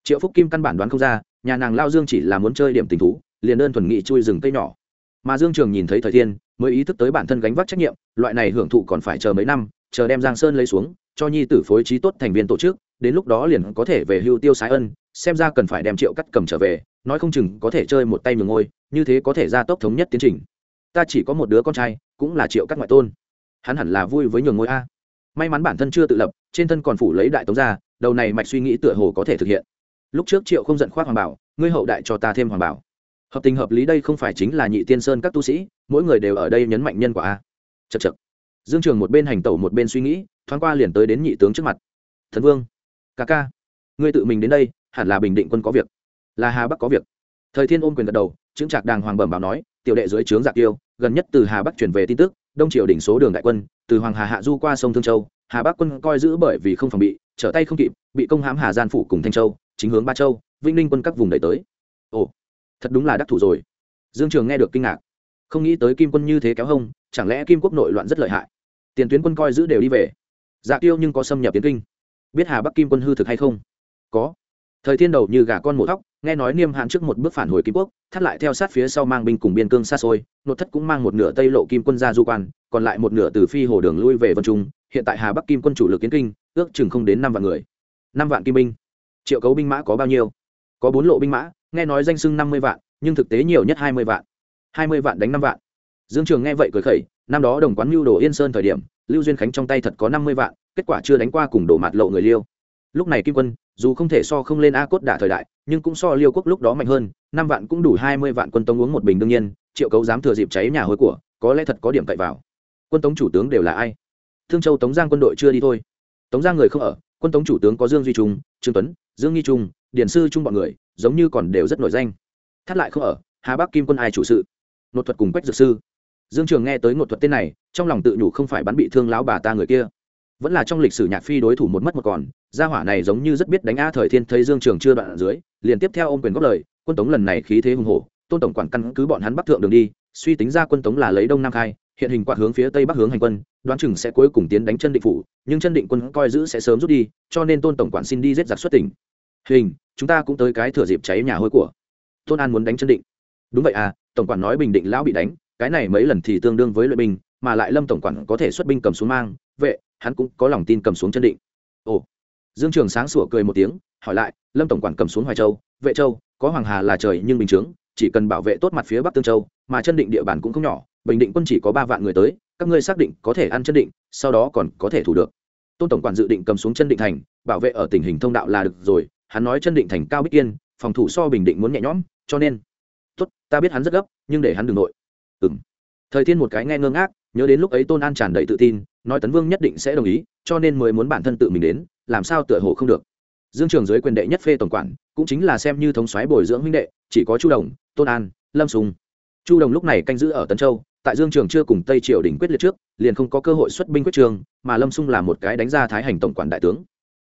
A: Triệu phúc kim căn bản đoán không ra, nhà nàng lao dương chỉ là muốn chơi điểm tình thú, liền đơn thuần nghị chui rừng tây nhỏ. Mà dương trường nhìn thấy thời thiên, mới ý thức tới bản thân gánh vác trách nhiệm, loại này hưởng thụ còn phải chờ mấy năm, chờ đem giang sơn lấy xuống cho nhi tử phối trí tốt thành viên tổ chức, đến lúc đó liền có thể về hưu tiêu sái ân, xem ra cần phải đem triệu cắt cầm trở về, nói không chừng có thể chơi một tay mường ngôi, như thế có thể ra tốc thống nhất tiến trình. Ta chỉ có một đứa con trai, cũng là triệu cắt ngoại tôn. Hắn hẳn là vui với nhường ngôi a. May mắn bản thân chưa tự lập, trên thân còn phủ lấy đại tống ra đầu này mạch suy nghĩ tựa hồ có thể thực hiện. Lúc trước triệu không giận khoác hoàng bảo, ngươi hậu đại cho ta thêm hoàng bảo. Hợp tình hợp lý đây không phải chính là nhị tiên sơn các tu sĩ, mỗi người đều ở đây nhấn mạnh nhân quả a. Chật chật dương trường một bên hành tẩu một bên suy nghĩ thoáng qua liền tới đến nhị tướng trước mặt. Thần vương, ca ca, ngươi tự mình đến đây, hẳn là bình định quân có việc. Là hà bắc có việc. Thời thiên ôm quyền gật đầu chứng trạc đàng hoàng bẩm báo nói, tiểu đệ dưới trướng dạ giặc tiêu gần nhất từ hà bắc chuyển về tin tức, đông triều đỉnh số đường đại quân, từ hoàng hà hạ du qua sông thương châu, hà bắc quân coi giữ bởi vì không phòng bị, trở tay không kịp, bị công hãm hà gian phủ cùng thanh châu, chính hướng ba châu vinh ninh quân các vùng đẩy tới. Ồ, thật đúng là đắc thủ rồi. Dương trường nghe được kinh ngạc. Không nghĩ tới kim quân như thế kéo hông, chẳng lẽ kim quốc nội loạn rất lợi hại? Tiền tuyến quân coi giữ đều đi về dạ tiêu nhưng có xâm nhập tiến kinh. Biết hà bắc kim quân hư thực hay không? Có. Thời thiên đầu như gà con mổ thóc, nghe nói niêm hạn trước một bước phản hồi kim quốc, thắt lại theo sát phía sau mang binh cùng biên cương xa xôi nội thất cũng mang một nửa tây lộ kim quân ra du quan, còn lại một nửa từ phi hồ đường lui về vân trung. Hiện tại hà bắc kim quân chủ lực kiến kinh, ước chừng không đến năm vạn người. Năm vạn kim binh. Triệu cấu binh mã có bao nhiêu? Có bốn lộ binh mã, nghe nói danh sưng năm mươi vạn, nhưng thực tế nhiều nhất hai mươi vạn. Hai mươi vạn đánh năm vạn. Dương trường nghe vậy cười khẩy năm đó đồng quán mưu đồ yên sơn thời điểm, lưu duyên khánh trong tay thật có năm mươi vạn, kết quả chưa đánh qua cùng đổ mặt lộ người liêu. Lúc này kim quân, dù không thể so không lên a cốt đả thời đại, nhưng cũng so liêu quốc lúc đó mạnh hơn, năm vạn cũng đủ hai mươi vạn quân tống uống một bình đương nhiên, triệu cấu dám thừa dịp cháy nhà hối của, có lẽ thật có điểm cậy vào. Quân tống chủ tướng đều là ai? Thương châu tống giang quân đội chưa đi thôi. Tống giang người không ở, quân tống chủ tướng có dương duy trung, trương tuấn, dương nghi trung điển sư trung bọn người, giống như còn đều rất nổi danh. Thắt lại không ở, hà bắc kim quân ai chủ sự? Nội thuật cùng quách dược sư dương trường nghe tới một thuật tên này, trong lòng tự nhủ không phải bắn bị thương lão bà ta người kia. Vẫn là trong lịch sử nhạc phi đối thủ một mất một còn, gia hỏa này giống như rất biết đánh a thời thiên thấy dương trường chưa đoạn ở dưới, liền tiếp theo ôm quyền góp lời, quân tống lần này khí thế hùng hổ, tôn tổng quản căn cứ bọn hắn bắc thượng đường đi, suy tính ra quân tống là lấy đông nam khai, hiện hình quạt hướng phía tây bắc hướng hành quân, đoán chừng sẽ cuối cùng tiến đánh chân định phủ, nhưng chân định quân coi giữ sẽ sớm rút đi, cho nên tôn tổng quản xin đi giết giặc xuất tỉnh. Hình, chúng ta cũng tới cái thừa dịp cháy nhà hôi của. Tôn an muốn đánh chân định. Đúng vậy à tổng quản nói bình định lão bị đánh cái này mấy lần thì tương đương với luyện binh mà lại lâm tổng quản có thể xuất binh cầm xuống mang vệ hắn cũng có lòng tin cầm xuống chân định. Ồ. Dương trường sáng sủa cười một tiếng hỏi lại lâm tổng quản cầm xuống hoài châu vệ châu có hoàng hà là trời nhưng bình chướng chỉ cần bảo vệ tốt mặt phía bắc tương châu mà chân định địa bàn cũng không nhỏ bình định quân chỉ có ba vạn người tới các ngươi xác định có thể ăn chân định sau đó còn có thể thủ được. Tôn tổng quản dự định cầm xuống chân định thành bảo vệ ở tình hình thông đạo là được rồi hắn nói chân định thành cao bích yên, phòng thủ so bình định muốn nhẹ nhõm cho nên tốt ta biết hắn rất gấp nhưng để hắn đ ừ n g nội ừ m thời thiên một cái nghe ngơ ngác, nhớ đến lúc ấy tôn an tràn đầy tự tin, nói tấn vương nhất định sẽ đồng ý, cho nên mới muốn bản thân tự mình đến, làm sao tựa hồ không được. Dương trường dưới quyền đệ nhất phê tổng quản, cũng chính là xem như thống soái bồi dưỡng huynh đệ, chỉ có chu đồng, tôn an, lâm sùng. Chu đồng lúc này canh giữ ở tấn châu, tại dương trường chưa cùng tây triều đình quyết liệt trước, liền không có cơ hội xuất binh quyết trường, mà lâm sung là một cái đánh ra thái hành tổng quản đại tướng.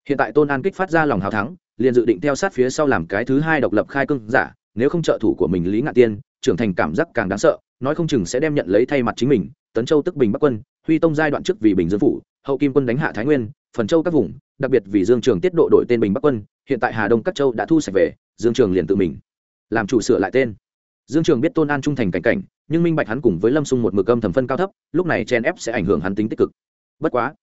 A: Hiện tại tôn an kích phát ra lòng hào thắng, liền dự định theo sát phía sau làm cái thứ hai độc lập khai cương giả, nếu không trợ thủ của mình lý ngạn tiên, trưởng thành cảm giác càng đáng sợ nói không chừng sẽ đem nhận lấy thay mặt chính mình, tấn châu tức bình bắc quân, huy tông giai đoạn trước vì bình dương phủ, hậu kim quân đánh hạ thái nguyên, phần châu các vùng, đặc biệt vì dương trường tiết độ đổi tên bình bắc quân, hiện tại hà đông các châu đã thu sạch về, dương trường liền tự mình làm chủ sửa lại tên. Dương trường biết tôn an trung thành cảnh cảnh, nhưng minh bạch hắn cùng với lâm sung một mực âm thầm phân cao thấp, lúc này chen ép sẽ ảnh hưởng hắn tính tích cực. Bất quá,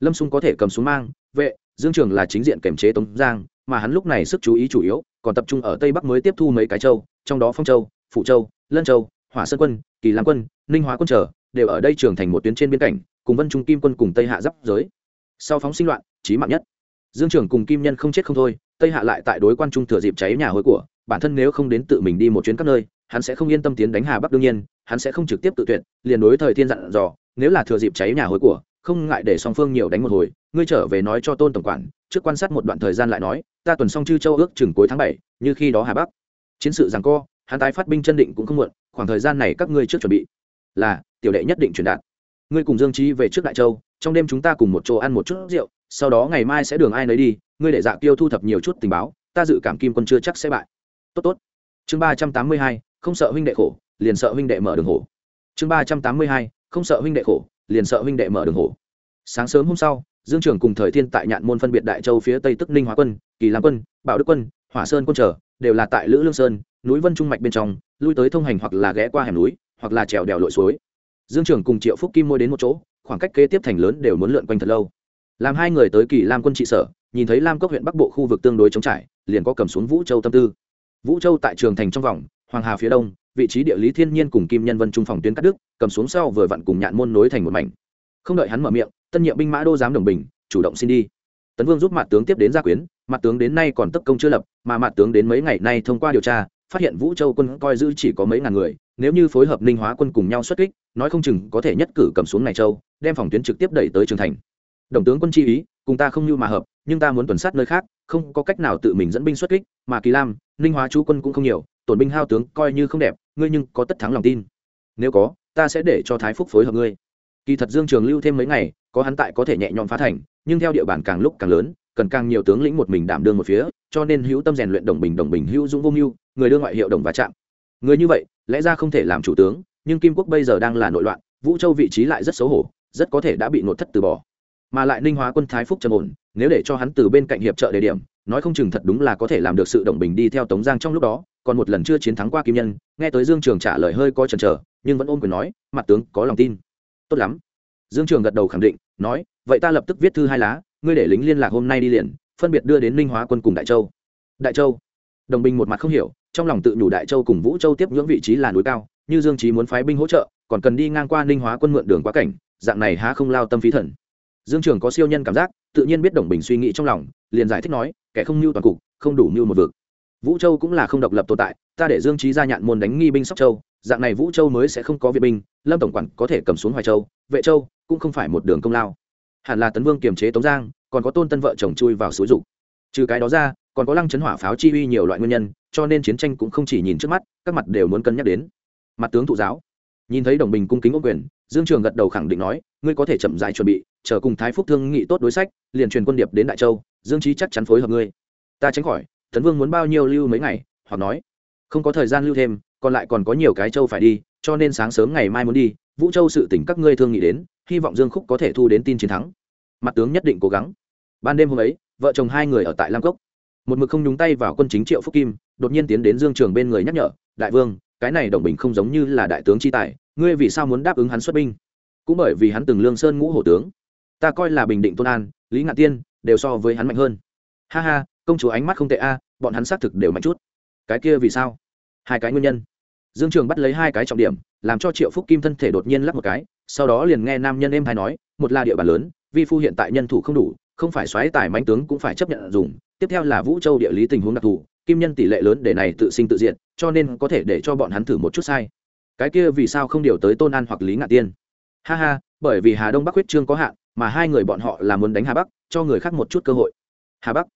A: lâm sung có thể cầm xuống mang, vệ, dương trường là chính diện kiểm chế tống giang, mà hắn lúc này sức chú ý chủ yếu, còn tập trung ở tây bắc mới tiếp thu mấy cái châu, trong đó phong châu, phủ châu, lân châu hỏa sơn quân, kỳ lam quân, ninh hóa quân trở, đều ở đây trưởng thành một tuyến trên biên cảnh, cùng vân trung kim quân cùng tây hạ giáp giới. Sau phóng sinh loạn trí mạng nhất. Dương trường cùng kim nhân không chết không thôi, tây hạ lại tại đối quan trung thừa dịp cháy nhà hối của, bản thân nếu không đến tự mình đi một chuyến các nơi, hắn sẽ không yên tâm tiến đánh hà bắc đương nhiên, hắn sẽ không trực tiếp tự tuyệt, liền đối thời thiên dặn dò, nếu là thừa dịp cháy nhà hối của, không ngại để song phương nhiều đánh một hồi, ngươi trở về nói cho tôn tổng quản, trước quan sát một đoạn thời gian lại nói, ta tuần xong chư châu ước chừng cuối tháng bảy, như khi đó hà bắc. Chiến sự rằng co hắn tái phát binh chân định cũng không muộn, khoảng thời gian này các ngươi trước chuẩn bị. Là, tiểu đệ nhất định truyền đạt. Ngươi cùng dương trí về trước đại châu, trong đêm chúng ta cùng một chỗ ăn một chút rượu, sau đó ngày mai sẽ đường ai nấy đi, ngươi để dạ tiêu thu thập nhiều chút tình báo, ta dự cảm kim quân chưa chắc sẽ bại. Tốt tốt. Chương ba trăm tám mươi hai, không sợ huynh đệ khổ, liền sợ huynh đệ mở đường hổ. Chương ba trăm tám mươi hai, không sợ huynh đệ khổ, liền sợ huynh đệ mở đường hổ. Sáng sớm hôm sau, dương trường cùng thời thiên tại nhạn môn phân biệt đại châu phía tây tức ninh hóa quân, kỳ lam quân, bảo đức quân, hỏa sơn quân trở đều là tại lữ lương sơn núi vân trung mạch bên trong, lui tới thông hành hoặc là ghé qua hẻm núi, hoặc là trèo đèo lội suối. Dương trường cùng triệu phúc kim môi đến một chỗ, khoảng cách kế tiếp thành lớn đều muốn lượn quanh thật lâu. Làm hai người tới kỳ lam quân trị sở, nhìn thấy lam cốc huyện bắc bộ khu vực tương đối chống trải, liền có cầm xuống vũ châu tâm tư. Vũ châu tại trường thành trong vòng, hoàng hà phía đông, vị trí địa lý thiên nhiên cùng kim nhân vân trung phòng tuyến cắt đức cầm xuống sau vừa vặn cùng nhạn môn nối thành một mảnh. Không đợi hắn mở miệng, tân nhiệm binh mã đô giám đồng bình, chủ động xin đi. Tấn vương giúp mặt tướng tiếp đến gia quyến, mặt tướng đến nay còn tấp công chưa lập, mà mặt tướng đến mấy ngày nay thông qua điều tra phát hiện vũ châu quân coi giữ chỉ có mấy ngàn người, nếu như phối hợp ninh hóa quân cùng nhau xuất kích, nói không chừng có thể nhất cử cầm xuống này châu, đem phòng tuyến trực tiếp đẩy tới trường thành. Đồng tướng quân chi ý, cùng ta không như mà hợp, nhưng ta muốn tuần sát nơi khác, không có cách nào tự mình dẫn binh xuất kích, mà kỳ lam, ninh hóa chú quân cũng không nhiều, tổn binh hao tướng coi như không đẹp, ngươi nhưng có tất thắng lòng tin. Nếu có, ta sẽ để cho thái phúc phối hợp ngươi. Kỳ thật dương trường lưu thêm mấy ngày có hắn tại có thể nhẹ nhõm phá thành, nhưng theo địa bàn càng lúc càng lớn, cần càng nhiều tướng lĩnh một mình đảm đương một phía, cho nên hữu tâm rèn luyện đồng bình đồng bình hữu dũng vô mưu, người đưa ngoại hiệu đồng và chạm. Người như vậy, lẽ ra không thể làm chủ tướng, nhưng kim quốc bây giờ đang là nội loạn, vũ châu vị trí lại rất xấu hổ, rất có thể đã bị nội thất từ bỏ. Mà lại ninh hóa quân thái phúc trầm ổn, nếu để cho hắn từ bên cạnh hiệp trợ đề điểm, nói không chừng thật đúng là có thể làm được sự đồng bình đi theo tống giang trong lúc đó, còn một lần chưa chiến thắng qua kim nhân, nghe tới dương trường trả lời hơi coi chần chờ, nhưng vẫn ôm quyền nói, mặt tướng có lòng tin. Tốt lắm. Dương trường gật đầu khẳng định nói, vậy ta lập tức viết thư hai lá, ngươi để lính liên lạc hôm nay đi liền, phân biệt đưa đến ninh hóa quân cùng đại châu. Đại châu? Đồng binh một mặt không hiểu, trong lòng tự nhủ đại châu cùng vũ châu tiếp ngưỡng vị trí là núi cao, như dương trí muốn phái binh hỗ trợ, còn cần đi ngang qua ninh hóa quân mượn đường quá cảnh, dạng này há không lao tâm phí thần. Dương trường có siêu nhân cảm giác, tự nhiên biết đồng bình suy nghĩ trong lòng, liền giải thích nói, kẻ không mưu toàn cục, không đủ mưu một vực vũ châu cũng là không độc lập tồn tại, ta để dương trí ra nhạn môn đánh nghi binh sóc châu, dạng này vũ châu mới sẽ không có viện binh, lâm tổng quản có thể cầm xuống hoài châu, vệ châu cũng không phải một đường công lao. Hẳn là tấn vương kiềm chế tống giang, còn có tôn tân vợ chồng chui vào xúi dục. Trừ cái đó ra, còn có lăng chấn hỏa pháo chi uy nhiều loại nguyên nhân, cho nên chiến tranh cũng không chỉ nhìn trước mắt, các mặt đều muốn cân nhắc đến. Mặt tướng thụ giáo. Nhìn thấy đồng bình cung kính ô quyền, dương trường gật đầu khẳng định nói, ngươi có thể chậm dài chuẩn bị, chờ cùng thái phúc thương nghị tốt đối sách, liền truyền quân điệp đến đại châu, dương trí chắc chắn phối hợp ngươi. Ta tránh khỏi tấn vương muốn bao nhiêu lưu mấy ngày, hoặc nói, không có thời gian lưu thêm, còn lại còn có nhiều cái châu phải đi, cho nên sáng sớm ngày mai muốn đi, vũ châu sự tỉnh các ngươi thương nghĩ đến, hy vọng dương khúc có thể thu đến tin chiến thắng. Mặt tướng nhất định cố gắng. Ban đêm hôm ấy, vợ chồng hai người ở tại lam cốc. Một mực không nhúng tay vào quân chính triệu phúc kim, đột nhiên tiến đến dương trường bên người nhắc nhở, đại vương, cái này đồng bình không giống như là đại tướng chi tài, ngươi vì sao muốn đáp ứng hắn xuất binh? Cũng bởi vì hắn từng lương sơn ngũ hổ tướng, ta coi là bình định tôn an, lý ngạn tiên, đều so với hắn mạnh hơn. Ha ha công chúa ánh mắt không tệ a, bọn hắn xác thực đều mạnh chút. Cái kia vì sao? Hai cái nguyên nhân. Dương trường bắt lấy hai cái trọng điểm, làm cho triệu phúc kim thân thể đột nhiên lắp một cái, sau đó liền nghe nam nhân em hay nói, một là địa bàn lớn, vi phu hiện tại nhân thủ không đủ, không phải xoáy tài mánh tướng cũng phải chấp nhận dùng, tiếp theo là vũ châu địa lý tình huống đặc thù, kim nhân tỷ lệ lớn để này tự sinh tự diện cho nên có thể để cho bọn hắn thử một chút sai. Cái kia vì sao không điều tới tôn an hoặc lý ngạn tiên? Ha ha, bởi vì hà đông bắc huyết trương có hạn, mà hai người bọn họ là muốn đánh hà bắc, cho người khác một chút cơ hội. Hà bắc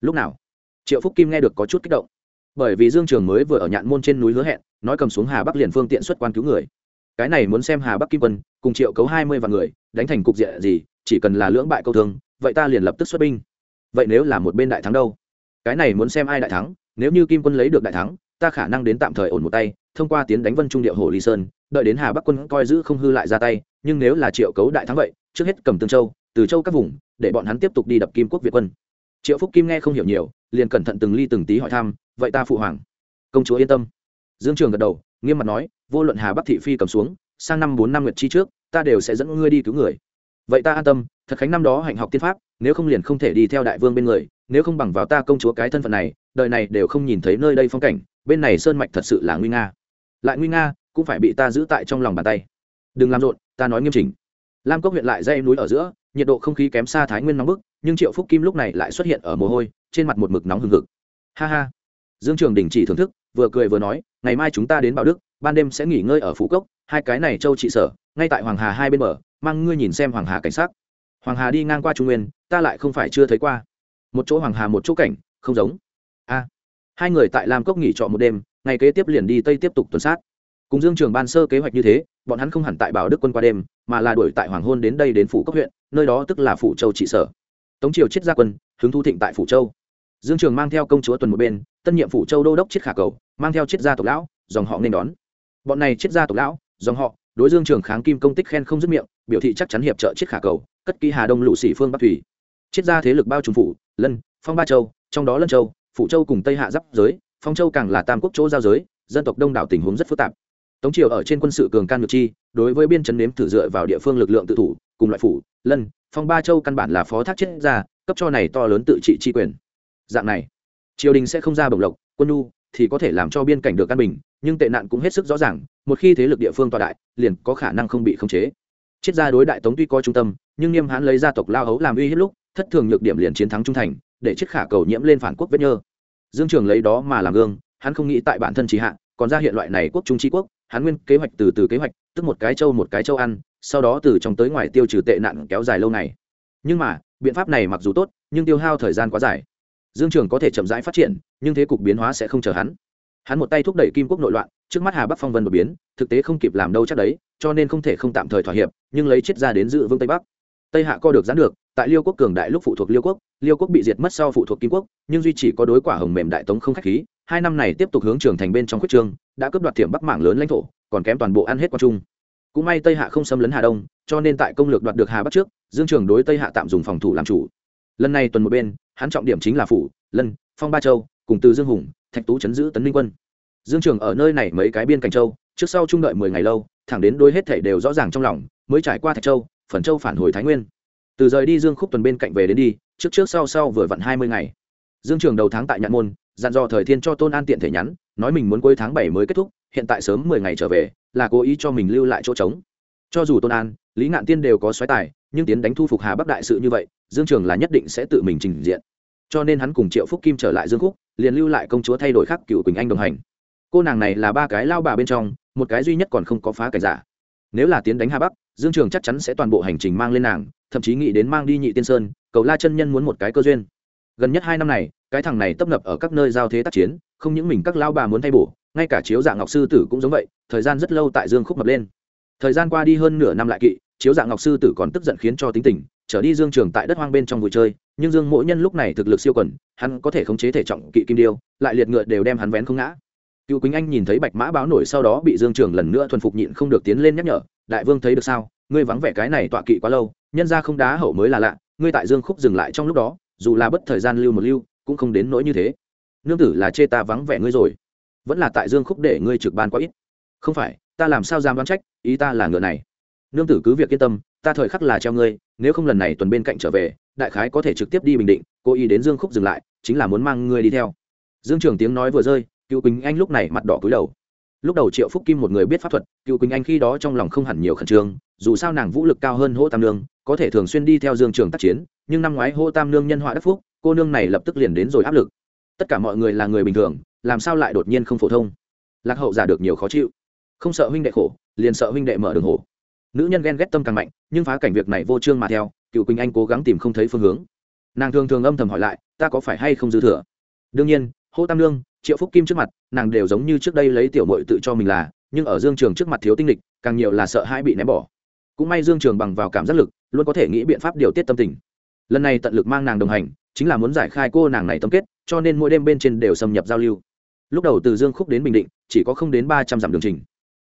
A: lúc nào? Triệu phúc kim nghe được có chút kích động. Bởi vì dương trường mới vừa ở nhạn môn trên núi hứa hẹn, nói cầm xuống hà bắc liền phương tiện xuất quan cứu người. Cái này muốn xem hà bắc kim quân, cùng triệu cấu hai mươi vạn người, đánh thành cục diện gì, chỉ cần là lưỡng bại câu thương, vậy ta liền lập tức xuất binh. Vậy nếu là một bên đại thắng đâu? Cái này muốn xem ai đại thắng, nếu như kim quân lấy được đại thắng, ta khả năng đến tạm thời ổn một tay, thông qua tiến đánh vân trung địa hồ ly sơn, đợi đến hà bắc quân coi giữ không hư lại ra tay, nhưng nếu là triệu cấu đại thắng vậy, trước hết cầm tương châu, từ châu các vùng, để bọn hắn tiếp tục đi đập kim quốc việt quân triệu phúc kim nghe không hiểu nhiều, liền cẩn thận từng ly từng tí hỏi thăm, vậy ta phụ hoàng? Công chúa yên tâm. Dương trường gật đầu, nghiêm mặt nói, vô luận hà bắc thị phi cầm xuống, sang năm bốn năm nguyệt chi trước, ta đều sẽ dẫn ngươi đi cứu người. Vậy ta an tâm, thật khánh năm đó hạnh học tiên pháp, nếu không liền không thể đi theo đại vương bên người, nếu không bằng vào ta công chúa cái thân phận này, đời này đều không nhìn thấy nơi đây phong cảnh, bên này sơn mạch thật sự là nguy nga. Lại nguy nga, cũng phải bị ta giữ tại trong lòng bàn tay. Đừng làm rộn, ta nói nghiêm chỉnh. Lam cốc huyện lại dây núi ở giữa nhiệt độ không khí kém xa thái nguyên nóng bức, nhưng triệu phúc kim lúc này lại xuất hiện ở mồ hôi, trên mặt một mực nóng hừng hực. Ha ha. Dương trường đình chỉ thưởng thức, vừa cười vừa nói, ngày mai chúng ta đến bảo đức, ban đêm sẽ nghỉ ngơi ở phủ cốc, hai cái này châu trị sở, ngay tại hoàng hà hai bên bờ, mang ngươi nhìn xem hoàng hà cảnh sát hoàng hà đi ngang qua trung nguyên, ta lại không phải chưa thấy qua. Một chỗ hoàng hà một chỗ cảnh, không giống. A. Hai người tại lam cốc nghỉ trọ một đêm, ngày kế tiếp liền đi tây tiếp tục tuần sát cùng dương trường ban sơ kế hoạch như thế, bọn hắn không hẳn tại bảo đức quân qua đêm, mà là đuổi tại hoàng hôn đến đây đến phủ cấp huyện, nơi đó tức là phủ châu trị sở. Tống triều chiết gia quân hứng thu thịnh tại phủ châu. Dương trường mang theo công chúa tuần một bên, tân nhiệm phủ châu đô đốc chiết khả cầu, mang theo chiết gia tộc lão, dòng họ nên đón. Bọn này chiết gia tộc lão, dòng họ, đối dương trường kháng kim công tích khen không dứt miệng, biểu thị chắc chắn hiệp trợ chiết khả cầu, cất ký hà đông lũ sĩ phương bắc thủy. Chiết gia thế lực bao trùm phủ, lân, phong ba châu, trong đó lân châu, phủ châu cùng tây hạ giáp giới, phong châu càng là tam quốc chỗ giao giới, dân tộc đông đảo tình huống rất phức tạp tống triều ở trên quân sự cường can ngược chi, đối với biên chấn nếm thử dựa vào địa phương lực lượng tự thủ, cùng loại phủ, lân, phong ba châu căn bản là phó thác chết ra, cấp cho này to lớn tự trị tri quyền. Dạng này, triều đình sẽ không ra bổng lộc, quân nu thì có thể làm cho biên cảnh được căn bình, nhưng tệ nạn cũng hết sức rõ ràng, một khi thế lực địa phương tọa đại, liền có khả năng không bị khống chế. Triết gia đối đại tống tuy có trung tâm, nhưng nghiêm hãn lấy gia tộc lao hấu làm uy hiếp lúc, thất thường nhược điểm liền chiến thắng trung thành, để chiếc khả cầu nhiễm lên phản quốc vết nhơ. Dương trường lấy đó mà làm gương, hắn không nghĩ tại bản thân trí hạ, còn ra hiện loại này quốc trung tri quốc hắn nguyên kế hoạch từ từ kế hoạch, tức một cái châu một cái châu ăn, sau đó từ trong tới ngoài tiêu trừ tệ nạn kéo dài lâu này. Nhưng mà, biện pháp này mặc dù tốt, nhưng tiêu hao thời gian quá dài. Dương trường có thể chậm rãi phát triển, nhưng thế cục biến hóa sẽ không chờ hắn. Hắn một tay thúc đẩy kim quốc nội loạn, trước mắt hà bắc phong vân đột biến, thực tế không kịp làm đâu chắc đấy, cho nên không thể không tạm thời thỏa hiệp, nhưng lấy chết ra đến dự vương tây bắc. Tây hạ co được gián được, tại liêu quốc cường đại lúc phụ thuộc liêu quốc liêu quốc bị diệt mất sau phụ thuộc kim quốc, nhưng duy chỉ có đối quả hồng mềm đại tống không khách khí hai năm này tiếp tục hướng trường thành bên trong quyết trương đã cướp đoạt thiểm bắc mảng lớn lãnh thổ, còn kém toàn bộ ăn hết quan trung. Cũng may tây hạ không xâm lấn hà đông, cho nên tại công lược đoạt được hà bắc trước, dương trường đối tây hạ tạm dùng phòng thủ làm chủ. Lần này tuần một bên, hắn trọng điểm chính là phủ, lân, phong ba châu, cùng từ dương hùng, thạch tú chấn giữ tấn linh quân. Dương trường ở nơi này mấy cái biên cảnh châu, trước sau trung đợi mười ngày lâu, thẳng đến đôi hết thể đều rõ ràng trong lòng, mới trải qua thạch châu, phần châu phản hồi thái nguyên. Từ rời đi dương khúc tuần bên cạnh về đến đi, trước trước sau sau vừa vặn hai mươi ngày. Dương trường đầu tháng tại nhạn môn dặn dò thời thiên cho tôn an tiện thể nhắn, nói mình muốn cuối tháng bảy mới kết thúc, hiện tại sớm mười ngày trở về, là cố ý cho mình lưu lại chỗ trống. Cho dù tôn an, lý ngạn tiên đều có xoáy tài, nhưng tiến đánh thu phục hà bắc đại sự như vậy, dương trường là nhất định sẽ tự mình trình diện. Cho nên hắn cùng triệu phúc kim trở lại dương khúc, liền lưu lại công chúa thay đổi khắc cựu quỳnh anh đồng hành. Cô nàng này là ba cái lao bà bên trong, một cái duy nhất còn không có phá cảnh giả. Nếu là tiến đánh hà bắc, dương trường chắc chắn sẽ toàn bộ hành trình mang lên nàng, thậm chí nghĩ đến mang đi nhị tiên sơn, cầu la chân nhân muốn một cái cơ duyên gần nhất hai năm này, cái thằng này tấp nập ở các nơi giao thế tác chiến, không những mình các lao bà muốn thay bổ, ngay cả chiếu dạng ngọc sư tử cũng giống vậy, thời gian rất lâu tại dương khúc mập lên. Thời gian qua đi hơn nửa năm lại kỵ, chiếu dạng ngọc sư tử còn tức giận khiến cho tính tình, trở đi dương trường tại đất hoang bên trong vui chơi, nhưng dương mỗi nhân lúc này thực lực siêu quần, hắn có thể khống chế thể trọng kỵ kim điêu, lại liệt ngựa đều đem hắn vén không ngã. Cựu quýnh anh nhìn thấy bạch mã báo nổi sau đó bị dương trường lần nữa thuần phục nhịn không được tiến lên nhắc nhở, đại vương thấy được sao? Ngươi vắng vẻ cái này tọa kỵ quá lâu, nhân ra không đá hậu mới là lạ, ngươi tại dương khúc dừng lại trong lúc đó dù là bất thời gian lưu một lưu, cũng không đến nỗi như thế. Nương tử là chê ta vắng vẻ ngươi rồi, vẫn là tại dương khúc để ngươi trực ban quá ít. Không phải, ta làm sao dám đoán trách, ý ta là ngựa này. Nương tử cứ việc yên tâm, ta thời khắc là treo ngươi, nếu không lần này tuần bên cạnh trở về, đại khái có thể trực tiếp đi bình định Cô ý đến dương khúc dừng lại, chính là muốn mang ngươi đi theo. Dương trường tiếng nói vừa rơi, cựu quỳnh anh lúc này mặt đỏ cúi đầu. Lúc đầu triệu phúc kim một người biết pháp thuật, cựu quỳnh anh khi đó trong lòng không hẳn nhiều khẩn trương, dù sao nàng vũ lực cao hơn hỗ tam nương có thể thường xuyên đi theo dương trường tác chiến, nhưng năm ngoái hô tam nương nhân họa đất phúc, cô nương này lập tức liền đến rồi áp lực. Tất cả mọi người là người bình thường, làm sao lại đột nhiên không phổ thông? Lạc hậu giả được nhiều khó chịu. Không sợ huynh đệ khổ, liền sợ huynh đệ mở đường hổ. Nữ nhân ghen ghét tâm càng mạnh, nhưng phá cảnh việc này vô trương mà theo, cựu quỳnh anh cố gắng tìm không thấy phương hướng. Nàng thường thường âm thầm hỏi lại, ta có phải hay không dư thừa? Đương nhiên, hô tam nương, triệu phúc kim trước mặt, nàng đều giống như trước đây lấy tiểu mội tự cho mình là, nhưng ở dương trường trước mặt thiếu tinh lịch, càng nhiều là sợ hai bị ném bỏ. Cũng may dương trường bằng vào cảm giác lực luôn có thể nghĩ biện pháp điều tiết tâm tình. Lần này tận lực mang nàng đồng hành, chính là muốn giải khai cô nàng này tâm kết, cho nên mỗi đêm bên trên đều xâm nhập giao lưu. Lúc đầu từ dương khúc đến bình định, chỉ có không đến ba trăm dặm đường trình.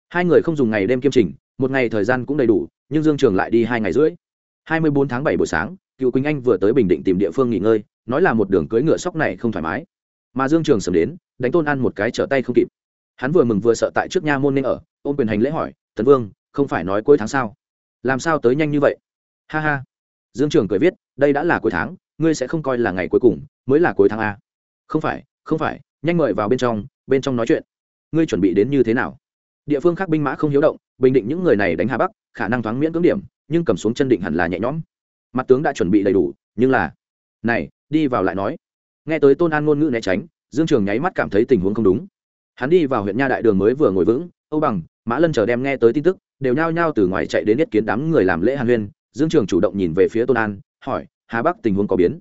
A: Hai người không dùng ngày đêm kiêm trình, một ngày thời gian cũng đầy đủ, nhưng dương trường lại đi hai ngày rưỡi. Hai mươi bốn tháng bảy buổi sáng, cựu quỳnh anh vừa tới bình định tìm địa phương nghỉ ngơi, nói là một đường cưỡi ngựa sóc này không thoải mái. Mà dương trường sớm đến, đánh tôn ăn một cái trở tay không kịp. Hắn vừa mừng vừa sợ tại trước nha môn nên ở, ôm quyền hành lễ hỏi, tấn vương, không phải nói cuối tháng sao? Làm sao tới nhanh như vậy? Ha ha. Dương trường cười viết, đây đã là cuối tháng, ngươi sẽ không coi là ngày cuối cùng, mới là cuối tháng a. Không phải không phải, nhanh mời vào bên trong bên trong nói chuyện. Ngươi chuẩn bị đến như thế nào? Địa phương khác binh mã không hiếu động, bình định những người này đánh hà bắc, khả năng thoáng miễn cưỡng điểm, nhưng cầm xuống chân định hẳn là nhẹ nhõm. Mặt tướng đã chuẩn bị đầy đủ, nhưng là, này, đi vào lại nói. Nghe tới tôn an ngôn ngữ né tránh, dương trường nháy mắt cảm thấy tình huống không đúng. Hắn đi vào huyện nha đại đường mới vừa ngồi vững, âu bằng, mã lân chờ đem nghe tới tin tức, đều nhao nhao từ ngoài chạy đến nhất kiến đám người làm lễ hàn huyên dương trường chủ động nhìn về phía tôn an hỏi hà bắc tình huống có biến?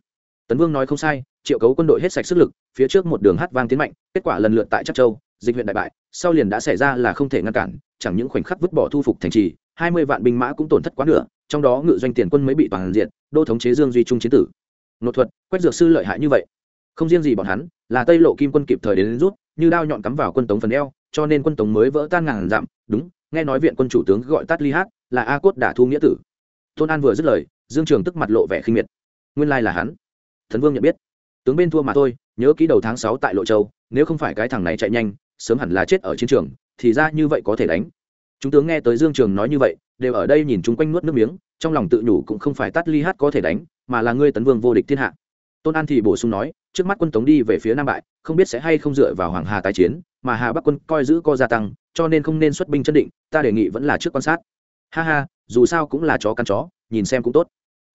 A: Tấn vương nói không sai triệu cấu quân đội hết sạch sức lực phía trước một đường hát vang tiến mạnh kết quả lần lượt tại chắc châu dịch huyện đại bại sau liền đã xảy ra là không thể ngăn cản chẳng những khoảnh khắc vứt bỏ thu phục thành trì hai mươi vạn binh mã cũng tổn thất quá nửa trong đó ngự doanh tiền quân mới bị toàn diện đô thống chế dương duy trung chiến tử. Nội thuật quách dược sư lợi hại như vậy. Không riêng gì bọn hắn là tây lộ kim quân kịp thời đến, đến rút như đao nhọn cắm vào quân tống phần eo cho nên quân tống mới vỡ tan ngàn dặm đúng nghe nói viện quân chủ tướng gọi tát ly hát là a cốt đả thu nghĩa tử tôn an vừa dứt lời, dương trường tức mặt lộ vẻ khinh miệt. Nguyên lai là hắn. Thần vương nhận biết. Tướng bên thua mà thôi, nhớ kỹ đầu tháng sáu tại lộ châu, nếu không phải cái thằng này chạy nhanh, sớm hẳn là chết ở chiến trường, thì ra như vậy có thể đánh. Chúng tướng nghe tới dương trường nói như vậy, đều ở đây nhìn chúng quanh nuốt nước miếng, trong lòng tự nhủ cũng không phải tắt ly hát có thể đánh, mà là ngươi tấn vương vô địch thiên hạ. Tôn an thì bổ sung nói, trước mắt quân tống đi về phía nam bại, không biết sẽ hay không dựa vào hoàng hà tái chiến, mà hà bắc quân coi giữ co gia tăng, cho nên không nên xuất binh chân định, ta đề nghị vẫn là trước quan sát. Ha ha dù sao cũng là chó căn chó, nhìn xem cũng tốt.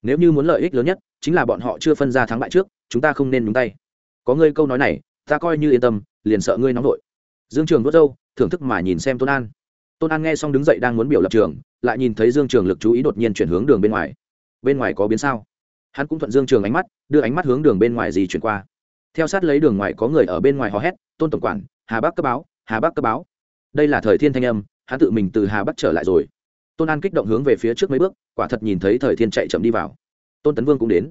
A: Nếu như muốn lợi ích lớn nhất, chính là bọn họ chưa phân ra thắng bại trước, chúng ta không nên nhúng tay. Có ngươi câu nói này, ta coi như yên tâm, liền sợ ngươi nóng vội. Dương trường vớt râu, thưởng thức mà nhìn xem tôn an. Tôn an nghe xong đứng dậy đang muốn biểu lập trường, lại nhìn thấy dương trường lực chú ý đột nhiên chuyển hướng đường bên ngoài. Bên ngoài có biến sao? Hắn cũng thuận dương trường ánh mắt, đưa ánh mắt hướng đường bên ngoài gì chuyển qua. Theo sát lấy đường ngoài có người ở bên ngoài hò hét, tôn tổng quản, hà bắc cấp báo, hà bắc cấp báo. Đây là thời thiên thanh âm, hắn tự mình từ hà bắc trở lại rồi tôn an kích động hướng về phía trước mấy bước quả thật nhìn thấy thời thiên chạy chậm đi vào tôn tấn vương cũng đến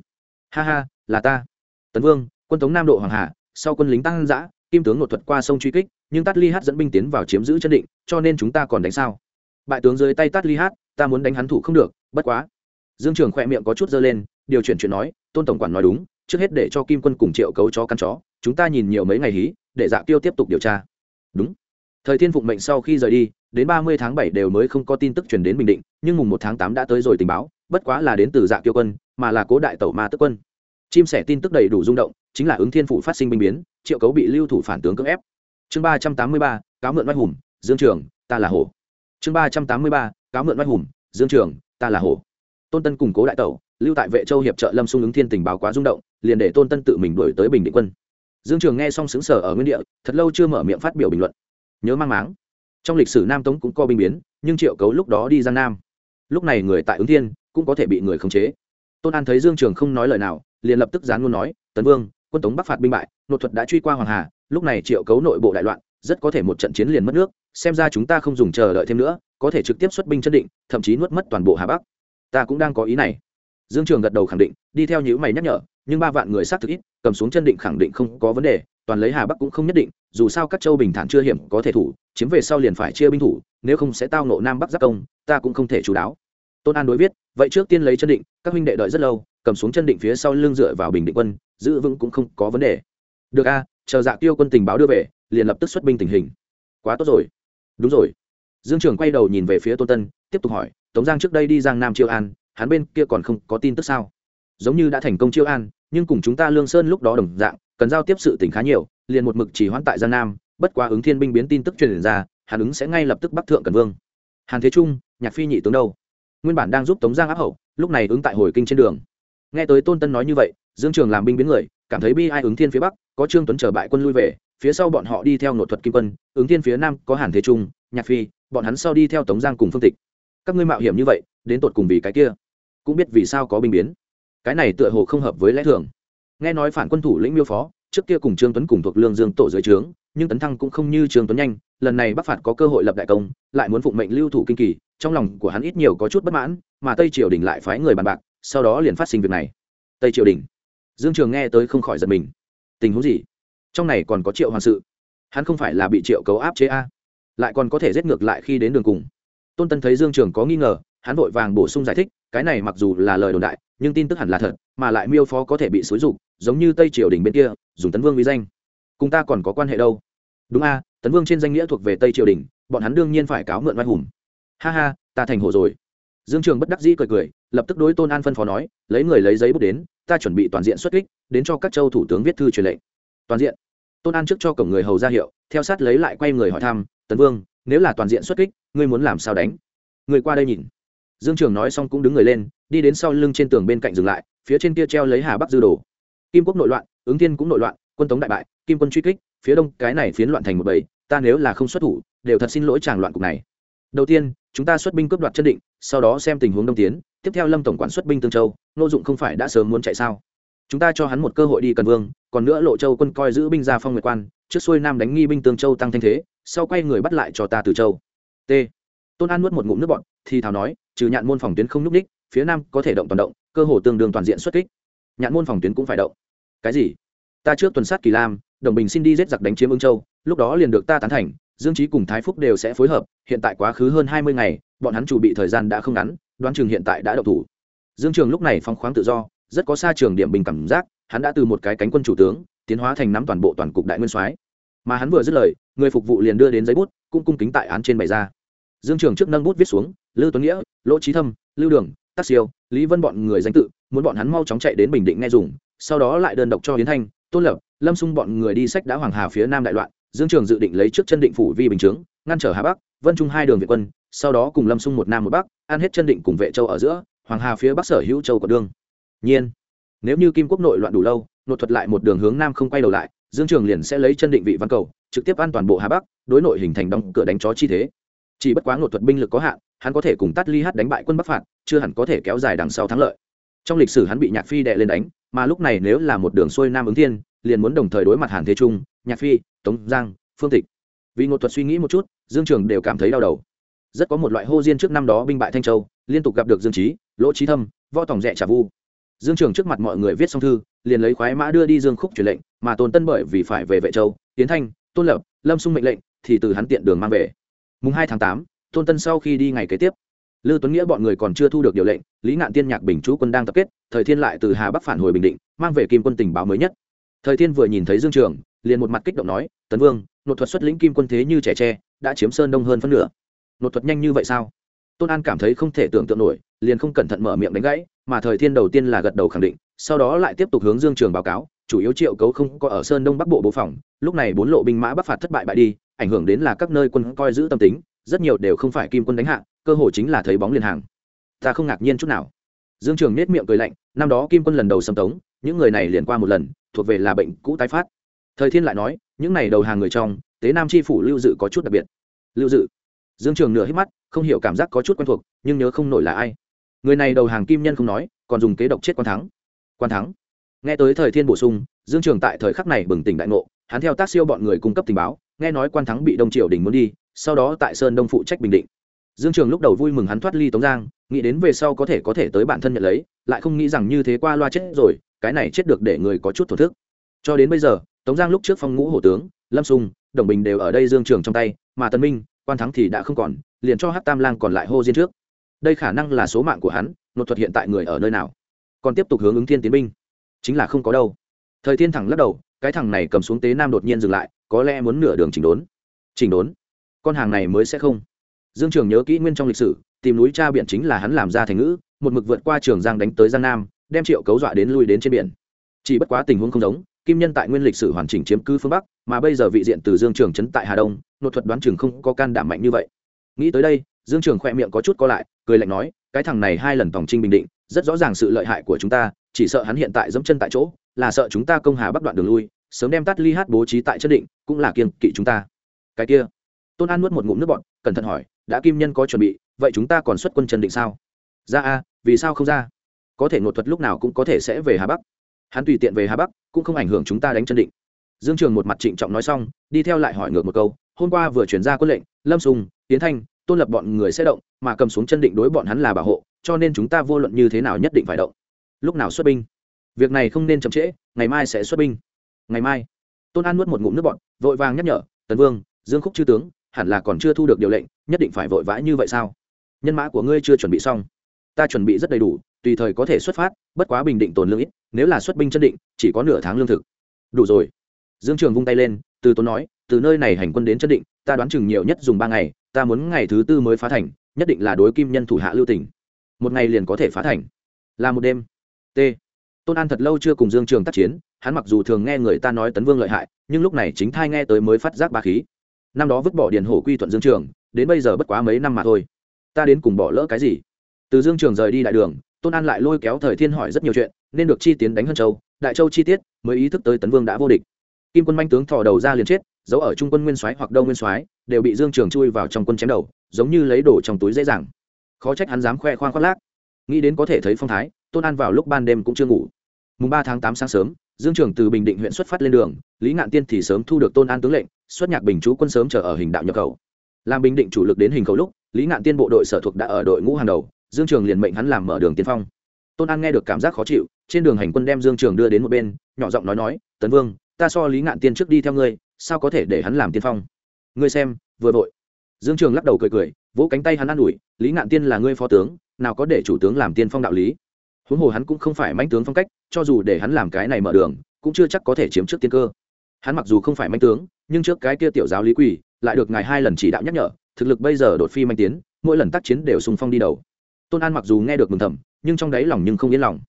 A: ha ha là ta tấn vương quân tống nam độ hoàng hà sau quân lính tăng giã kim tướng một thuật qua sông truy kích nhưng tát Li hát dẫn binh tiến vào chiếm giữ chân định cho nên chúng ta còn đánh sao bại tướng dưới tay tát Li hát ta muốn đánh hắn thủ không được bất quá dương trường khỏe miệng có chút dơ lên điều chuyển chuyện nói tôn tổng quản nói đúng trước hết để cho kim quân cùng triệu cấu chó căn chó chúng ta nhìn nhiều mấy ngày hí để dạ tiêu tiếp tục điều tra đúng thời thiên phụng mệnh sau khi rời đi, đến ba mươi tháng bảy đều mới không có tin tức chuyển đến bình định, nhưng mùng một tháng tám đã tới rồi tình báo, bất quá là đến từ dạ tiêu quân, mà là cố đại tẩu ma tức quân. Chim sẻ tin tức đầy đủ rung động, chính là ứng thiên phủ phát sinh binh biến, triệu cấu bị lưu thủ phản tướng cưỡng ép. Chương ba trăm tám mươi ba, cáo mượn oai hùng, dương trường, ta là hổ. Chương ba trăm tám mươi ba, cáo mượn oai hùng, dương trường, ta là hổ. Tôn tân củng cố đại tẩu, lưu tại vệ châu hiệp trợ lâm xung ứng thiên tình báo quá rung động, liền để tôn tân tự mình đuổi tới bình định quân. Dương trường nghe xong xứng sở ở nguyên địa, thật lâu chưa mở miệng phát biểu bình luận nhớ mang máng. Trong lịch sử nam tống cũng có binh biến, nhưng triệu cấu lúc đó đi giang nam. Lúc này người tại ứng thiên, cũng có thể bị người khống chế. Tôn an thấy dương trường không nói lời nào, liền lập tức dán luôn nói, tấn vương, quân tống bắc phạt binh bại, nội thuật đã truy qua hoàng hà, lúc này triệu cấu nội bộ đại loạn, rất có thể một trận chiến liền mất nước, xem ra chúng ta không dùng chờ đợi thêm nữa, có thể trực tiếp xuất binh chân định, thậm chí nuốt mất toàn bộ hà bắc. Ta cũng đang có ý này. Dương trường gật đầu khẳng định, đi theo những mày nhắc nhở, nhưng ba vạn người xác thực ít, cầm xuống chân định khẳng định không có vấn đề toàn lấy hà bắc cũng không nhất định, dù sao các châu bình thản chưa hiểm có thể thủ, chiếm về sau liền phải chia binh thủ, nếu không sẽ tao nộ nam bắc giáp công, ta cũng không thể chú đáo. Tôn an đối viết, vậy trước tiên lấy chân định, các huynh đệ đợi rất lâu, cầm xuống chân định phía sau lưng dựa vào bình định quân, giữ vững cũng không có vấn đề. Được a, chờ dạ tiêu quân tình báo đưa về, liền lập tức xuất binh tình hình. Quá tốt rồi. Đúng rồi. Dương trường quay đầu nhìn về phía tôn tân, tiếp tục hỏi, tống giang trước đây đi giang nam chiêu an, hắn bên kia còn không có tin tức sao? Giống như đã thành công chiêu an, nhưng cùng chúng ta lương sơn lúc đó đồng dạng cần giao tiếp sự tỉnh khá nhiều, liền một mực chỉ hoãn tại giang nam, bất quá ứng thiên binh biến tin tức truyền ra hàn ứng sẽ ngay lập tức bắc thượng cần vương. Hàn thế trung, nhạc phi nhị tướng đâu? Nguyên bản đang giúp tống giang áp hậu, lúc này ứng tại hồi kinh trên đường. Nghe tới tôn tân nói như vậy, dương trường làm binh biến người, cảm thấy bi ai ứng thiên phía bắc, có trương tuấn trở bại quân lui về, phía sau bọn họ đi theo nội thuật kim quân, ứng thiên phía nam có hàn thế trung, nhạc phi, bọn hắn sau đi theo tống giang cùng phương tịch. Các ngươi mạo hiểm như vậy, đến tột cùng vì cái kia? Cũng biết vì sao có binh biến. Cái này tựa hồ không hợp với lẽ thường nghe nói phản quân thủ lĩnh miêu phó, trước kia cùng trương tuấn cùng thuộc lương dương tổ dưới trướng, nhưng tấn thăng cũng không như trương tuấn nhanh, lần này bắc phạt có cơ hội lập đại công, lại muốn phụng mệnh lưu thủ kinh kỳ, trong lòng của hắn ít nhiều có chút bất mãn, mà tây triều đình lại phái người bàn bạc, sau đó liền phát sinh việc này. Tây triều đình. Dương trường nghe tới không khỏi giật mình. Tình huống gì? Trong này còn có triệu hoàng sự. Hắn không phải là bị triệu cấu áp chế a? Lại còn có thể giết ngược lại khi đến đường cùng. Tôn tân thấy dương trường có nghi ngờ, hắn vội vàng bổ sung giải thích, cái này mặc dù là lời đồn đại nhưng tin tức hẳn là thật, mà lại miêu phó có thể bị xúi dục, giống như tây triều đình bên kia, dùng tấn vương uy danh. Cùng ta còn có quan hệ đâu? Đúng a, tấn vương trên danh nghĩa thuộc về tây triều đình, bọn hắn đương nhiên phải cáo mượn oai hùng. Ha ha, ta thành hồ rồi. Dương trường bất đắc dĩ cười cười, lập tức đối tôn an phân phó nói, lấy người lấy giấy bút đến, ta chuẩn bị toàn diện xuất kích, đến cho các châu thủ tướng viết thư truyền lệnh. Toàn diện. Tôn an trước cho cổng người hầu ra hiệu, theo sát lấy lại quay người hỏi thăm, tấn vương, nếu là toàn diện xuất kích, ngươi muốn làm sao đánh? Người qua đây nhìn dương trường nói xong cũng đứng người lên, đi đến sau lưng trên tường bên cạnh dừng lại, phía trên kia treo lấy hà bắc dư đồ. Kim quốc nội loạn, ứng thiên cũng nội loạn, quân tống đại bại, kim quân truy kích, phía đông cái này phiến loạn thành một bầy, ta nếu là không xuất thủ, đều thật xin lỗi chàng loạn cục này. Đầu tiên, chúng ta xuất binh cướp đoạt chân định, sau đó xem tình huống đông tiến, tiếp theo lâm tổng quản xuất binh tương châu nô dụng không phải đã sớm muốn chạy sao? Chúng ta cho hắn một cơ hội đi cần vương, còn nữa lộ châu quân coi giữ binh ra phong nguyệt quan, trước xuôi nam đánh nghi binh tương châu tăng thanh thế, sau quay người bắt lại cho ta từ châu. T. Tôn an nuốt một ngụm nước bọn thì thào nói, trừ nhạn môn phòng tuyến không n ú c ních phía nam có thể động toàn động, cơ hồ tương đương toàn diện xuất kích. Nhạn môn phòng tuyến cũng phải động. Cái gì? Ta trước tuần sát kỳ lam, đồng bình xin đi giết giặc đánh chiếm ương châu, lúc đó liền được ta tán thành, dương trí cùng thái phúc đều sẽ phối hợp, hiện tại quá khứ hơn hai mươi ngày, bọn hắn chủ bị thời gian đã không ngắn, đoán chừng hiện tại đã độc thủ. Dương trường lúc này phóng khoáng tự do, rất có xa trường điểm bình cảm giác, hắn đã từ một cái cánh quân chủ tướng, tiến hóa thành nắm toàn bộ toàn cục đại nguyên soái. Mà hắn vừa dứt lời, người phục vụ liền đưa đến giấy bút, cũng cung kính tại án trên bày ra dương trường trước nâng bút viết xuống lưu tuấn nghĩa, lỗ trí thâm lưu đường, tắc siêu, lý vân bọn người danh tự, muốn bọn hắn mau chóng chạy đến bình định nghe dùng, sau đó lại đơn độc cho hiến thanh, tôn lập, lâm xung bọn người đi sách đã hoàng hà phía nam đại loạn, dương trường dự định lấy trước chân định phủ vi bình chướng, ngăn trở hà bắc, vân trung hai đường việt quân, sau đó cùng lâm xung một nam một bắc, ăn hết chân định cùng vệ châu ở giữa, hoàng hà phía bắc sở hữu châu của đương nhiên, nếu như kim quốc nội loạn đủ lâu nội thuật lại một đường hướng nam không quay đầu lại, dương trường liền sẽ lấy chân định vị văn cầu, trực tiếp an toàn bộ hà bắc, đối nội hình thành đóng cửa đánh chó chi thế chỉ bất quá ngột thuật binh lực có hạn, hắn có thể cùng tắt ly hát đánh bại quân bắc phạt, chưa hẳn có thể kéo dài đằng sau thắng lợi. Trong lịch sử hắn bị nhạc phi đệ lên đánh, mà lúc này nếu là một đường xuôi nam ứng thiên, liền muốn đồng thời đối mặt hàn thế trung, nhạc phi, tống giang, phương tịch. Vì ngột thuật suy nghĩ một chút, dương trường đều cảm thấy đau đầu. Rất có một loại hô diên trước năm đó binh bại thanh châu, liên tục gặp được dương trí lỗ trí thâm, võ tòng rẽ trả vu. Dương trường trước mặt mọi người viết xong thư, liền lấy khoái mã đưa đi dương khúc truyền lệnh, mà tôn tân bởi vì phải về vệ châu, tiến thanh, tôn lập, lâm xung mệnh lệnh, thì từ hắn tiện đường mang về mùng hai tháng tám tôn tân sau khi đi ngày kế tiếp Lưu Tuấn Nghĩa bọn người còn chưa thu được điều lệnh, Lý Ngạn Tiên nhạc Bình chú quân đang tập kết, Thời Thiên lại từ Hà Bắc phản hồi Bình Định, mang về Kim quân tình báo mới nhất. Thời Thiên vừa nhìn thấy Dương Trường, liền một mặt kích động nói, "Tấn Vương, nội thuật xuất lĩnh Kim quân thế như trẻ tre, đã chiếm sơn đông hơn phân nửa. nội thuật nhanh như vậy sao?" Tôn An cảm thấy không thể tưởng tượng nổi, liền không cẩn thận mở miệng đánh gãy, mà Thời Thiên đầu tiên là gật đầu khẳng định, sau đó lại tiếp tục hướng Dương Trường báo cáo, chủ yếu triệu cấu không có ở sơn đông bắc bộ bố phòng, lúc này bốn lộ binh mã bắc phạt thất bại bại đi, ảnh hưởng đến là các nơi quân coi giữ tâm tính, rất nhiều đều không phải Kim quân đánh hạ, cơ hội chính là thấy bóng liền hàng. Ta không ngạc nhiên chút nào. Dương trường nết miệng cười lạnh năm đó kim quân lần đầu xâm tống những người này liền qua một lần thuộc về là bệnh cũ tái phát. Thời thiên lại nói những này đầu hàng người trong tế nam chi phủ lưu dự có chút đặc biệt. Lưu dự. Dương trường nửa hít mắt không hiểu cảm giác có chút quen thuộc nhưng nhớ không nổi là ai. Người này đầu hàng kim nhân không nói còn dùng kế độc chết quan thắng. Quan thắng. Nghe tới thời thiên bổ sung dương trường tại thời khắc này bừng tỉnh đại ngộ hắn theo tác siêu bọn người cung cấp tình báo nghe nói quan thắng bị đông triều đình muốn đi, sau đó tại sơn đông phụ trách bình định. Dương trường lúc đầu vui mừng hắn thoát ly tống giang, nghĩ đến về sau có thể có thể tới bản thân nhận lấy, lại không nghĩ rằng như thế qua loa chết rồi, cái này chết được để người có chút thổ thức. Cho đến bây giờ, tống giang lúc trước phong ngũ hổ tướng, lâm sung, đồng bình đều ở đây dương trường trong tay, mà tân minh, quan thắng thì đã không còn, liền cho hát tam lang còn lại hô diên trước. Đây khả năng là số mạng của hắn, nột thuật hiện tại người ở nơi nào. Còn tiếp tục hướng ứng thiên tiến binh. Chính là không có đâu. Thời thiên thẳng lắc đầu cái thằng này cầm xuống tế nam đột nhiên dừng lại, có lẽ muốn nửa đường chỉnh đốn. Chỉnh đốn? Con hàng này mới sẽ không. Dương trường nhớ kỹ nguyên trong lịch sử, tìm núi cha biển chính là hắn làm ra thành ngữ, một mực vượt qua trường giang đánh tới giang nam, đem triệu cấu dọa đến lui đến trên biển. Chỉ bất quá tình huống không giống, kim nhân tại nguyên lịch sử hoàn chỉnh chiếm cứ phương bắc, mà bây giờ vị diện từ dương trường trấn tại hà đông nội thuật đoán chừng không có can đảm mạnh như vậy. Nghĩ tới đây, dương trường khỏe miệng có chút co lại, cười lạnh nói, cái thằng này hai lần tổng trinh bình định, rất rõ ràng sự lợi hại của chúng ta, chỉ sợ hắn hiện tại dẫm chân tại chỗ, là sợ chúng ta công hà bắc đoạn đường lui sớm đem tắt ly hát bố trí tại chất định, cũng là kiên kỵ chúng ta. Cái kia, tôn an nuốt một ngụm nước bọn cẩn thận hỏi, đã kim nhân có chuẩn bị, vậy chúng ta còn xuất quân trần định sao? Ra a, vì sao không ra? Có thể ngột thuật lúc nào cũng có thể sẽ về hà bắc. Hắn tùy tiện về hà bắc, cũng không ảnh hưởng chúng ta đánh chân định. Dương trường một mặt trịnh trọng nói xong, đi theo lại hỏi ngược một câu, hôm qua vừa chuyển ra quân lệnh, lâm sùng, tiến thanh, tôn lập bọn người sẽ động, mà cầm xuống chân định đối bọn hắn là bảo hộ, cho nên chúng ta vô luận như thế nào nhất định phải động. Lúc nào xuất binh? Việc này không nên chậm trễ, ngày mai sẽ xuất binh ngày mai. Tôn an nuốt một ngụm nước bọn vội vàng nhắc nhở, tấn vương, dương khúc chư tướng, hẳn là còn chưa thu được điều lệnh, nhất định phải vội vã như vậy sao? Nhân mã của ngươi chưa chuẩn bị xong. Ta chuẩn bị rất đầy đủ, tùy thời có thể xuất phát, bất quá bình định tồn lương ít, nếu là xuất binh chân định, chỉ có nửa tháng lương thực. Đủ rồi. Dương trường vung tay lên, từ tốn nói, từ nơi này hành quân đến chân định, ta đoán chừng nhiều nhất dùng ba ngày, ta muốn ngày thứ tư mới phá thành, nhất định là đối kim nhân thủ hạ lưu tỉnh một ngày liền có thể phá thành. Là một đêm. T tôn an thật lâu chưa cùng dương trường tác chiến, hắn mặc dù thường nghe người ta nói tấn vương lợi hại, nhưng lúc này chính thai nghe tới mới phát giác ba khí. Năm đó vứt bỏ điền hổ quy thuận dương trường, đến bây giờ bất quá mấy năm mà thôi. Ta đến cùng bỏ lỡ cái gì? Từ dương trường rời đi đại đường, tôn an lại lôi kéo thời thiên hỏi rất nhiều chuyện, nên được chi tiến đánh hơn châu, đại châu chi tiết, mới ý thức tới tấn vương đã vô địch. Kim quân manh tướng thò đầu ra liền chết, giấu ở trung quân nguyên soái hoặc đông nguyên soái, đều bị dương trường chui vào trong quân chém đầu, giống như lấy đồ trong túi dễ dàng. Khó trách hắn dám khoe khoang khoác lác. Nghĩ đến có thể thấy phong thái tôn an vào lúc ban đêm cũng chưa ngủ. Mùng ba tháng tám sáng sớm, dương trường từ bình định huyện xuất phát lên đường, lý ngạn tiên thì sớm thu được tôn an tướng lệnh, xuất nhạc bình chú quân sớm chờ ở hình đạo nhập khẩu. Làm bình định chủ lực đến hình khẩu lúc, lý ngạn tiên bộ đội sở thuộc đã ở đội ngũ hàng đầu, dương trường liền mệnh hắn làm mở đường tiên phong. Tôn an nghe được cảm giác khó chịu, trên đường hành quân đem dương trường đưa đến một bên, nhỏ giọng nói nói, tấn vương, ta so lý ngạn tiên trước đi theo ngươi, sao có thể để hắn làm tiên phong? Ngươi xem, vừa vội. Dương trường lắc đầu cười cười, vỗ cánh tay hắn an ủi, lý ngạn tiên là ngươi phó tướng, nào có để chủ tướng làm tiên phong đạo lý? Huống hồ hắn cũng không phải manh tướng phong cách, cho dù để hắn làm cái này mở đường, cũng chưa chắc có thể chiếm trước tiên cơ. Hắn mặc dù không phải manh tướng, nhưng trước cái kia tiểu giáo lý quỷ lại được ngài hai lần chỉ đạo nhắc nhở, thực lực bây giờ đột phi manh tiến, mỗi lần tác chiến đều sùng phong đi đầu. Tôn an mặc dù nghe được mừng thầm, nhưng trong đáy lòng nhưng không yên lòng.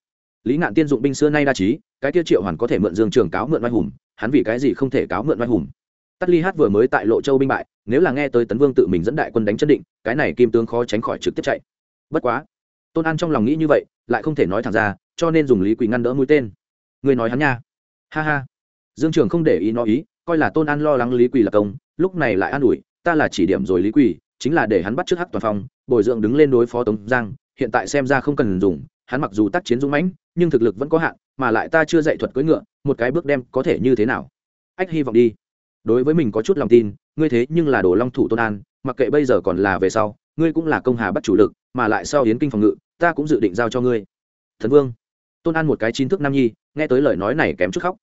A: Lý ngạn tiên dụng binh xưa nay đa trí cái kia triệu hoàn có thể mượn dương trường cáo mượn oai hùng, hắn vì cái gì không thể cáo mượn oai hùng? Tắt ly hát vừa mới tại lộ châu binh bại, nếu là nghe tới tấn vương tự mình dẫn đại quân đánh chân định, cái này kim tướng khó tránh khỏi trực tiếp chạy. Bất quá tôn an trong lòng nghĩ như vậy lại không thể nói thẳng ra cho nên dùng lý quỳ ngăn đỡ mũi tên người nói hắn nha ha ha dương trường không để ý nói ý, coi là tôn an lo lắng lý quỳ là công, lúc này lại an ủi, ta là chỉ điểm rồi lý quỳ chính là để hắn bắt trước hắc toàn phong, bồi dưỡng đứng lên đối phó tống giang, hiện tại xem ra không cần dùng, hắn mặc dù tác chiến dũng mãnh, nhưng thực lực vẫn có hạn, mà lại ta chưa dạy thuật cưỡi ngựa, một cái bước đem có thể như thế nào? Ách, hy vọng đi. Đối với mình có chút lòng tin, ngươi thế nhưng là đồ long thủ tôn an, mặc kệ bây giờ còn là về sau, ngươi cũng là công hà bắt chủ lực, mà lại sau hiến kinh phòng ngự ta cũng dự định giao cho ngươi. Thần vương. Tôn an một cái chín thức nam nhi, nghe tới lời nói này kém chút khóc.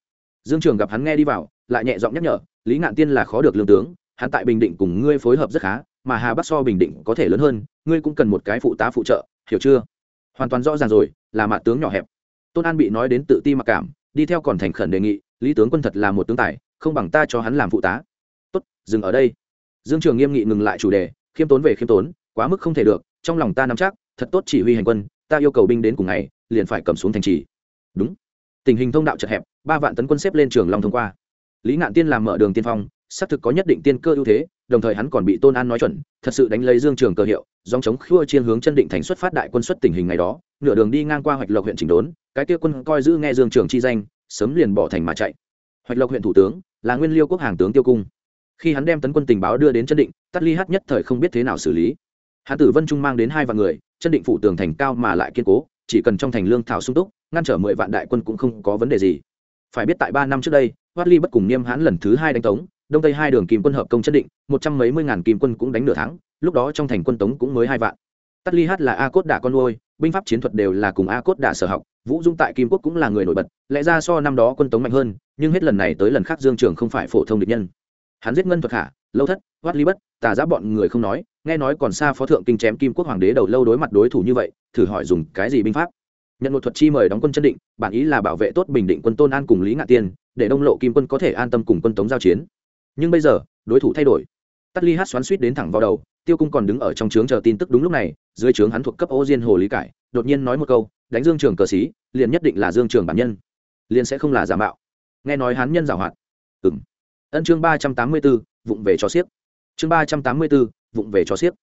A: Dương trường gặp hắn nghe đi vào, lại nhẹ giọng nhắc nhở, lý ngạn tiên là khó được lương tướng, hắn tại bình định cùng ngươi phối hợp rất khá, mà hà bắc so bình định có thể lớn hơn, ngươi cũng cần một cái phụ tá phụ trợ, hiểu chưa? Hoàn toàn rõ ràng rồi, là mạ tướng nhỏ hẹp. Tôn an bị nói đến tự ti mặc cảm, đi theo còn thành khẩn đề nghị, lý tướng quân thật là một tướng tài, không bằng ta cho hắn làm phụ tá. Tốt, dừng ở đây. Dương trường nghiêm nghị ngừng lại chủ đề, khiêm tốn về khiêm tốn, quá mức không thể được, trong lòng ta nắm chắc thật tốt chỉ huy hành quân, ta yêu cầu binh đến cùng ngày, liền phải cầm xuống thành trì. Đúng. Tình hình thông đạo chật hẹp, ba vạn tấn quân xếp lên trường long thông qua. Lý ngạn tiên làm mở đường tiên phong, xác thực có nhất định tiên cơ ưu thế, đồng thời hắn còn bị tôn an nói chuẩn, thật sự đánh lấy dương trường cơ hiệu dòng chống khua chiên hướng chân định thành xuất phát đại quân xuất tình hình ngày đó, nửa đường đi ngang qua hoạch lộc huyện chỉnh đốn, cái kia quân coi giữ nghe dương trường chi danh, sớm liền bỏ thành mà chạy. Hoạch lộc huyện thủ tướng, là nguyên liêu quốc hàng tướng tiêu cung. Khi hắn đem tấn quân tình báo đưa đến chân định tắt ly hát nhất thời không biết thế nào xử lý hạ tử vân trung mang đến hai vạn người chân định phủ tường thành cao mà lại kiên cố chỉ cần trong thành lương thảo sung túc ngăn trở mười vạn đại quân cũng không có vấn đề gì phải biết tại ba năm trước đây Hoát Ly bất cùng Niêm Hãn lần thứ hai đánh tống, đông tây hai đường kim quân hợp công chân định, một trăm mấy mươi ngàn kim quân cũng đánh nửa tháng, lúc đó trong thành quân tống cũng mới hai vạn. Tắt Ly Hát là A Cốt đả con nuôi, binh pháp chiến thuật đều là cùng A Cốt đả sở học, Vũ Dung tại Kim Quốc cũng là người nổi bật, lẽ ra so năm đó quân tống mạnh hơn, nhưng hết lần này tới lần khác Dương Trường không phải phổ thông địch nhân. Hắn giết ngân thuật hạ, lâu thất, Hoát Ly bất, tà giáp bọn người không nói, nghe nói còn xa phó thượng kinh chém Kim Quốc hoàng đế đầu lâu đối mặt đối thủ như vậy, thử hỏi dùng cái gì binh pháp? nhận một thuật chi mời đóng quân chân định bản ý là bảo vệ tốt bình định quân tôn an cùng lý ngạn tiên để đông lộ kim quân có thể an tâm cùng quân tống giao chiến. Nhưng bây giờ đối thủ thay đổi. Tắt ly hát xoắn suýt đến thẳng vào đầu tiêu cung còn đứng ở trong trướng chờ tin tức đúng lúc này dưới trướng hắn thuộc cấp ô diên hồ lý cải đột nhiên nói một câu đánh dương trường cờ xí liền nhất định là dương trường bản nhân liền sẽ không là giả mạo. Nghe nói hắn nhân giảo hoạt. Ừng ân chương ba trăm tám mươi b ố vụng về cho xiếc chương ba trăm tám mươi b ố vụng về cho xiếc.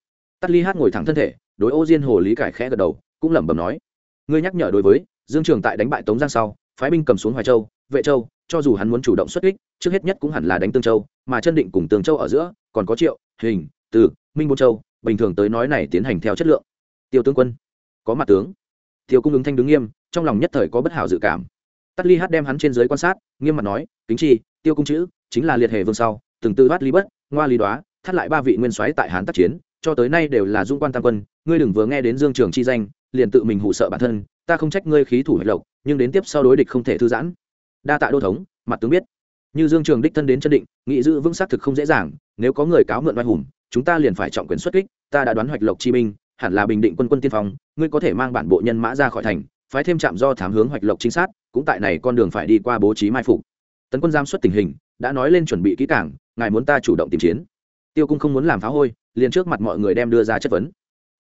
A: Tắt ly hát ngồi thẳng thân thể, đối ô diên hồ lý cải khẽ gật đầu, cũng lẩm bẩm nói, ngươi nhắc nhở đối với, dương trường tại đánh bại tống giang sau, phái binh cầm xuống hoài châu, vệ châu, cho dù hắn muốn chủ động xuất kích, trước hết nhất cũng hẳn là đánh tương châu, mà chân định cùng tương châu ở giữa, còn có triệu, hình, từ, minh bôn châu, bình thường tới nói này tiến hành theo chất lượng. Tiêu tướng quân, có mặt tướng. Tiêu cung ứng thanh đứng nghiêm, trong lòng nhất thời có bất hảo dự cảm. Tắt ly hát đem hắn trên giới quan sát, nghiêm mặt nói, kính chi, tiêu cung chữ, chính là liệt hề vương sau, từng tư bát ly bất, ngoa ly đoá thắt lại ba vị nguyên soái tại hán tác chiến, cho tới nay đều là dung quan tam quân, ngươi đừng vừa nghe đến dương trường chi danh, liền tự mình hụ sợ bản thân, ta không trách ngươi khí thủ hạch lộc, nhưng đến tiếp sau đối địch không thể thư giãn. Đa tạ đô thống, mặt tướng biết. Như dương trường đích thân đến chân định nghị giữ vững xác thực không dễ dàng, nếu có người cáo mượn oai hùng, chúng ta liền phải trọng quyền xuất kích, ta đã đoán hoạch lộc chi binh, hẳn là bình định quân quân tiên phong, ngươi có thể mang bản bộ nhân mã ra khỏi thành, phái thêm trạm do thám hướng hoạch lộc chính sát, cũng tại này con đường phải đi qua bố trí mai phục. Tấn quân giam xuất tình hình, đã nói lên chuẩn bị kỹ cảng ngài muốn ta chủ động tìm chiến tiêu cung không muốn làm phá hôi, liền trước mặt mọi người đem đưa ra chất vấn.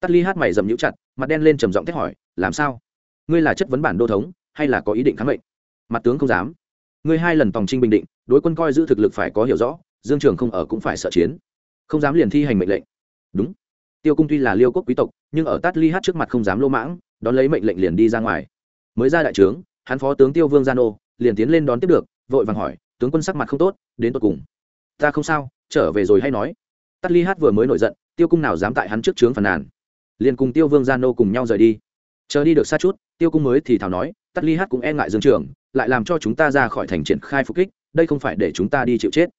A: Tắt ly hát mày dầm nhũ chặt, mặt đen lên trầm giọng thét hỏi, làm sao? Ngươi là chất vấn bản đô thống, hay là có ý định kháng mệnh? Mặt tướng không dám. Ngươi hai lần tòng trinh bình định, đối quân coi giữ thực lực phải có hiểu rõ, dương trường không ở cũng phải sợ chiến. Không dám liền thi hành mệnh lệnh. Đúng. Tiêu cung tuy là liêu quốc quý tộc, nhưng ở tát ly hát trước mặt không dám lô mãng, đón lấy mệnh lệnh liền đi ra ngoài. Mới ra đại trướng, hắn phó tướng tiêu vương gia nô, liền tiến lên đón tiếp được, vội vàng hỏi, tướng quân sắc mặt không tốt, đến tột cùng. Ta không sao, trở về rồi hay nói tắt ly hát vừa mới nổi giận, tiêu cung nào dám tại hắn trước trướng phàn nàn? Liền cùng tiêu vương gia nô cùng nhau rời đi. Chờ đi được xa chút, tiêu cung mới thì thảo nói, tắt ly hát cũng e ngại dương trường lại làm cho chúng ta ra khỏi thành triển khai phục kích, đây không phải để chúng ta đi chịu chết.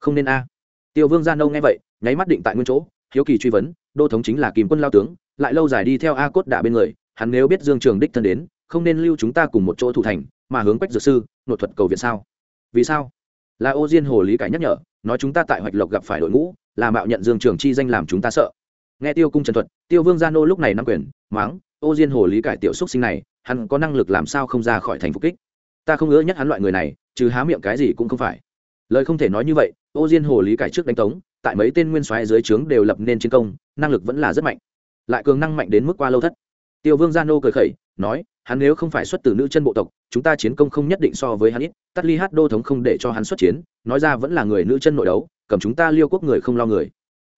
A: Không nên a. Tiêu vương gia nô nghe vậy, nháy mắt định tại nguyên chỗ, hiếu kỳ truy vấn, đô thống chính là kìm quân lao tướng, lại lâu dài đi theo a cốt đả bên người, hắn nếu biết dương trường đích thân đến, không nên lưu chúng ta cùng một chỗ thủ thành, mà hướng quách dược sư nội thuật cầu viện sao? Vì sao? Là ô diên hồ lý cải nhắc nhở, nói chúng ta tại hoạch lộc gặp phải đội ngũ là mạo nhận dương trường chi danh làm chúng ta sợ. Nghe tiêu cung trần thuật, tiêu vương gia nô lúc này nắm quyền máng ô diên hồ lý cải tiểu xúc sinh này, hắn có năng lực làm sao không ra khỏi thành phục kích? Ta không ngỡ nhất hắn loại người này chứ há miệng cái gì cũng không phải. Lời không thể nói như vậy, ô diên hồ lý cải trước đánh tống, tại mấy tên nguyên soái dưới trướng đều lập nên chiến công, năng lực vẫn là rất mạnh. Lại cường năng mạnh đến mức qua lâu thất. Tiêu vương gia nô cười khẩy, nói, hắn nếu không phải xuất từ nữ chân bộ tộc, chúng ta chiến công không nhất định so với hắn ít tắt ly hát đô thống không để cho hắn xuất chiến, nói ra vẫn là người nữ chân nội đấu cầm chúng ta liêu quốc người không lo người.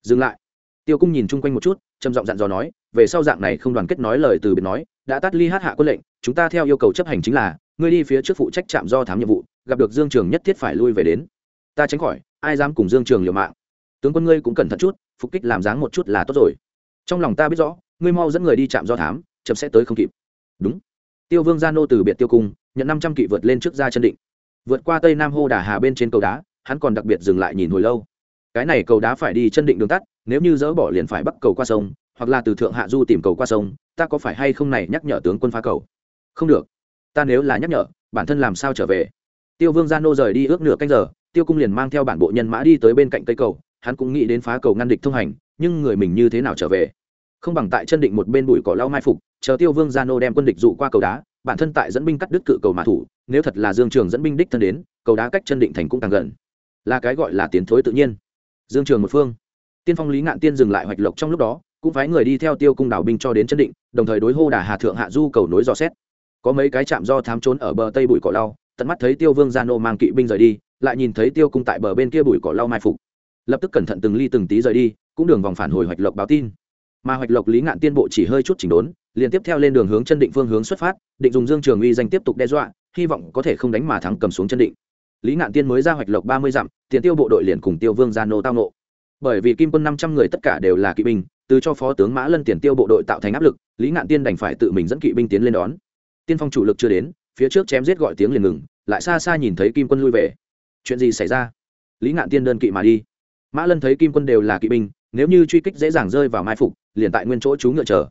A: Dừng lại. Tiêu cung nhìn chung quanh một chút, trầm giọng dặn dò nói, về sau dạng này không đoàn kết nói lời từ biệt nói, đã tắt ly hát hạ quân lệnh, chúng ta theo yêu cầu chấp hành chính là, ngươi đi phía trước phụ trách trạm do thám nhiệm vụ, gặp được dương trường nhất thiết phải lui về đến. Ta tránh khỏi, ai dám cùng dương trường liều mạng. Tướng quân ngươi cũng cẩn thận chút, phục kích làm dáng một chút là tốt rồi. Trong lòng ta biết rõ, ngươi mau dẫn người đi chạm do thám, chậm sẽ tới không kịp. Đúng. Tiêu vương gia nô từ biệt tiêu cung, nhận năm trăm kỵ vượt lên trước ra chân định. Vượt qua tây nam hô đà hà bên trên cầu đá hắn còn đặc biệt dừng lại nhìn hồi lâu. Cái này cầu đá phải đi chân định đường tắt, nếu như dỡ bỏ liền phải bắc cầu qua sông, hoặc là từ thượng hạ du tìm cầu qua sông, ta có phải hay không này nhắc nhở tướng quân phá cầu? Không được. Ta nếu là nhắc nhở, bản thân làm sao trở về? Tiêu vương gia nô rời đi ước nửa canh giờ, tiêu cung liền mang theo bản bộ nhân mã đi tới bên cạnh cây cầu, hắn cũng nghĩ đến phá cầu ngăn địch thông hành, nhưng người mình như thế nào trở về? Không bằng tại chân định một bên bụi cỏ lau mai phục, chờ tiêu vương gia nô đem quân địch dụ qua cầu đá, bản thân tại dẫn binh cắt đứt cự cầu mã thủ, nếu thật là dương trường dẫn binh đích thân đến, cầu đá cách chân định thành cũng càng gần là cái gọi là tiến thối tự nhiên. Dương trường một phương. Tiên phong lý ngạn tiên dừng lại hoạch lộc trong lúc đó, cũng phái người đi theo tiêu cung đảo binh cho đến chân định, đồng thời đối hô đà hà thượng hạ du cầu nối dò xét. Có mấy cái chạm do thám trốn ở bờ tây bụi cỏ lau, tận mắt thấy tiêu vương gia nô mang kỵ binh rời đi, lại nhìn thấy tiêu cung tại bờ bên kia bụi cỏ lau mai phục. Lập tức cẩn thận từng ly từng tí rời đi, cũng đường vòng phản hồi hoạch lộc báo tin. Mà hoạch lộc lý ngạn tiên bộ chỉ hơi chút chỉnh đốn, liền tiếp theo lên đường hướng chân định phương hướng xuất phát, định dùng dương trường uy danh tiếp tục đe dọa, hy vọng có thể không đánh mà thắng cầm xuống chân định lý ngạn tiên mới ra hoạch lộc ba mươi dặm, tiền tiêu bộ đội liền cùng tiêu vương gia nô tao nộ. Bởi vì kim quân năm trăm người tất cả đều là kỵ binh, từ cho phó tướng mã lân tiền tiêu bộ đội tạo thành áp lực, lý ngạn tiên đành phải tự mình dẫn kỵ binh tiến lên đón. Tiên phong chủ lực chưa đến, phía trước chém giết gọi tiếng liền ngừng, lại xa xa nhìn thấy kim quân lui về. Chuyện gì xảy ra? Lý ngạn tiên đơn kỵ mà đi. Mã lân thấy kim quân đều là kỵ binh, nếu như truy kích dễ dàng rơi vào mai phục, liền tại nguyên chỗ chú ngựa chờ.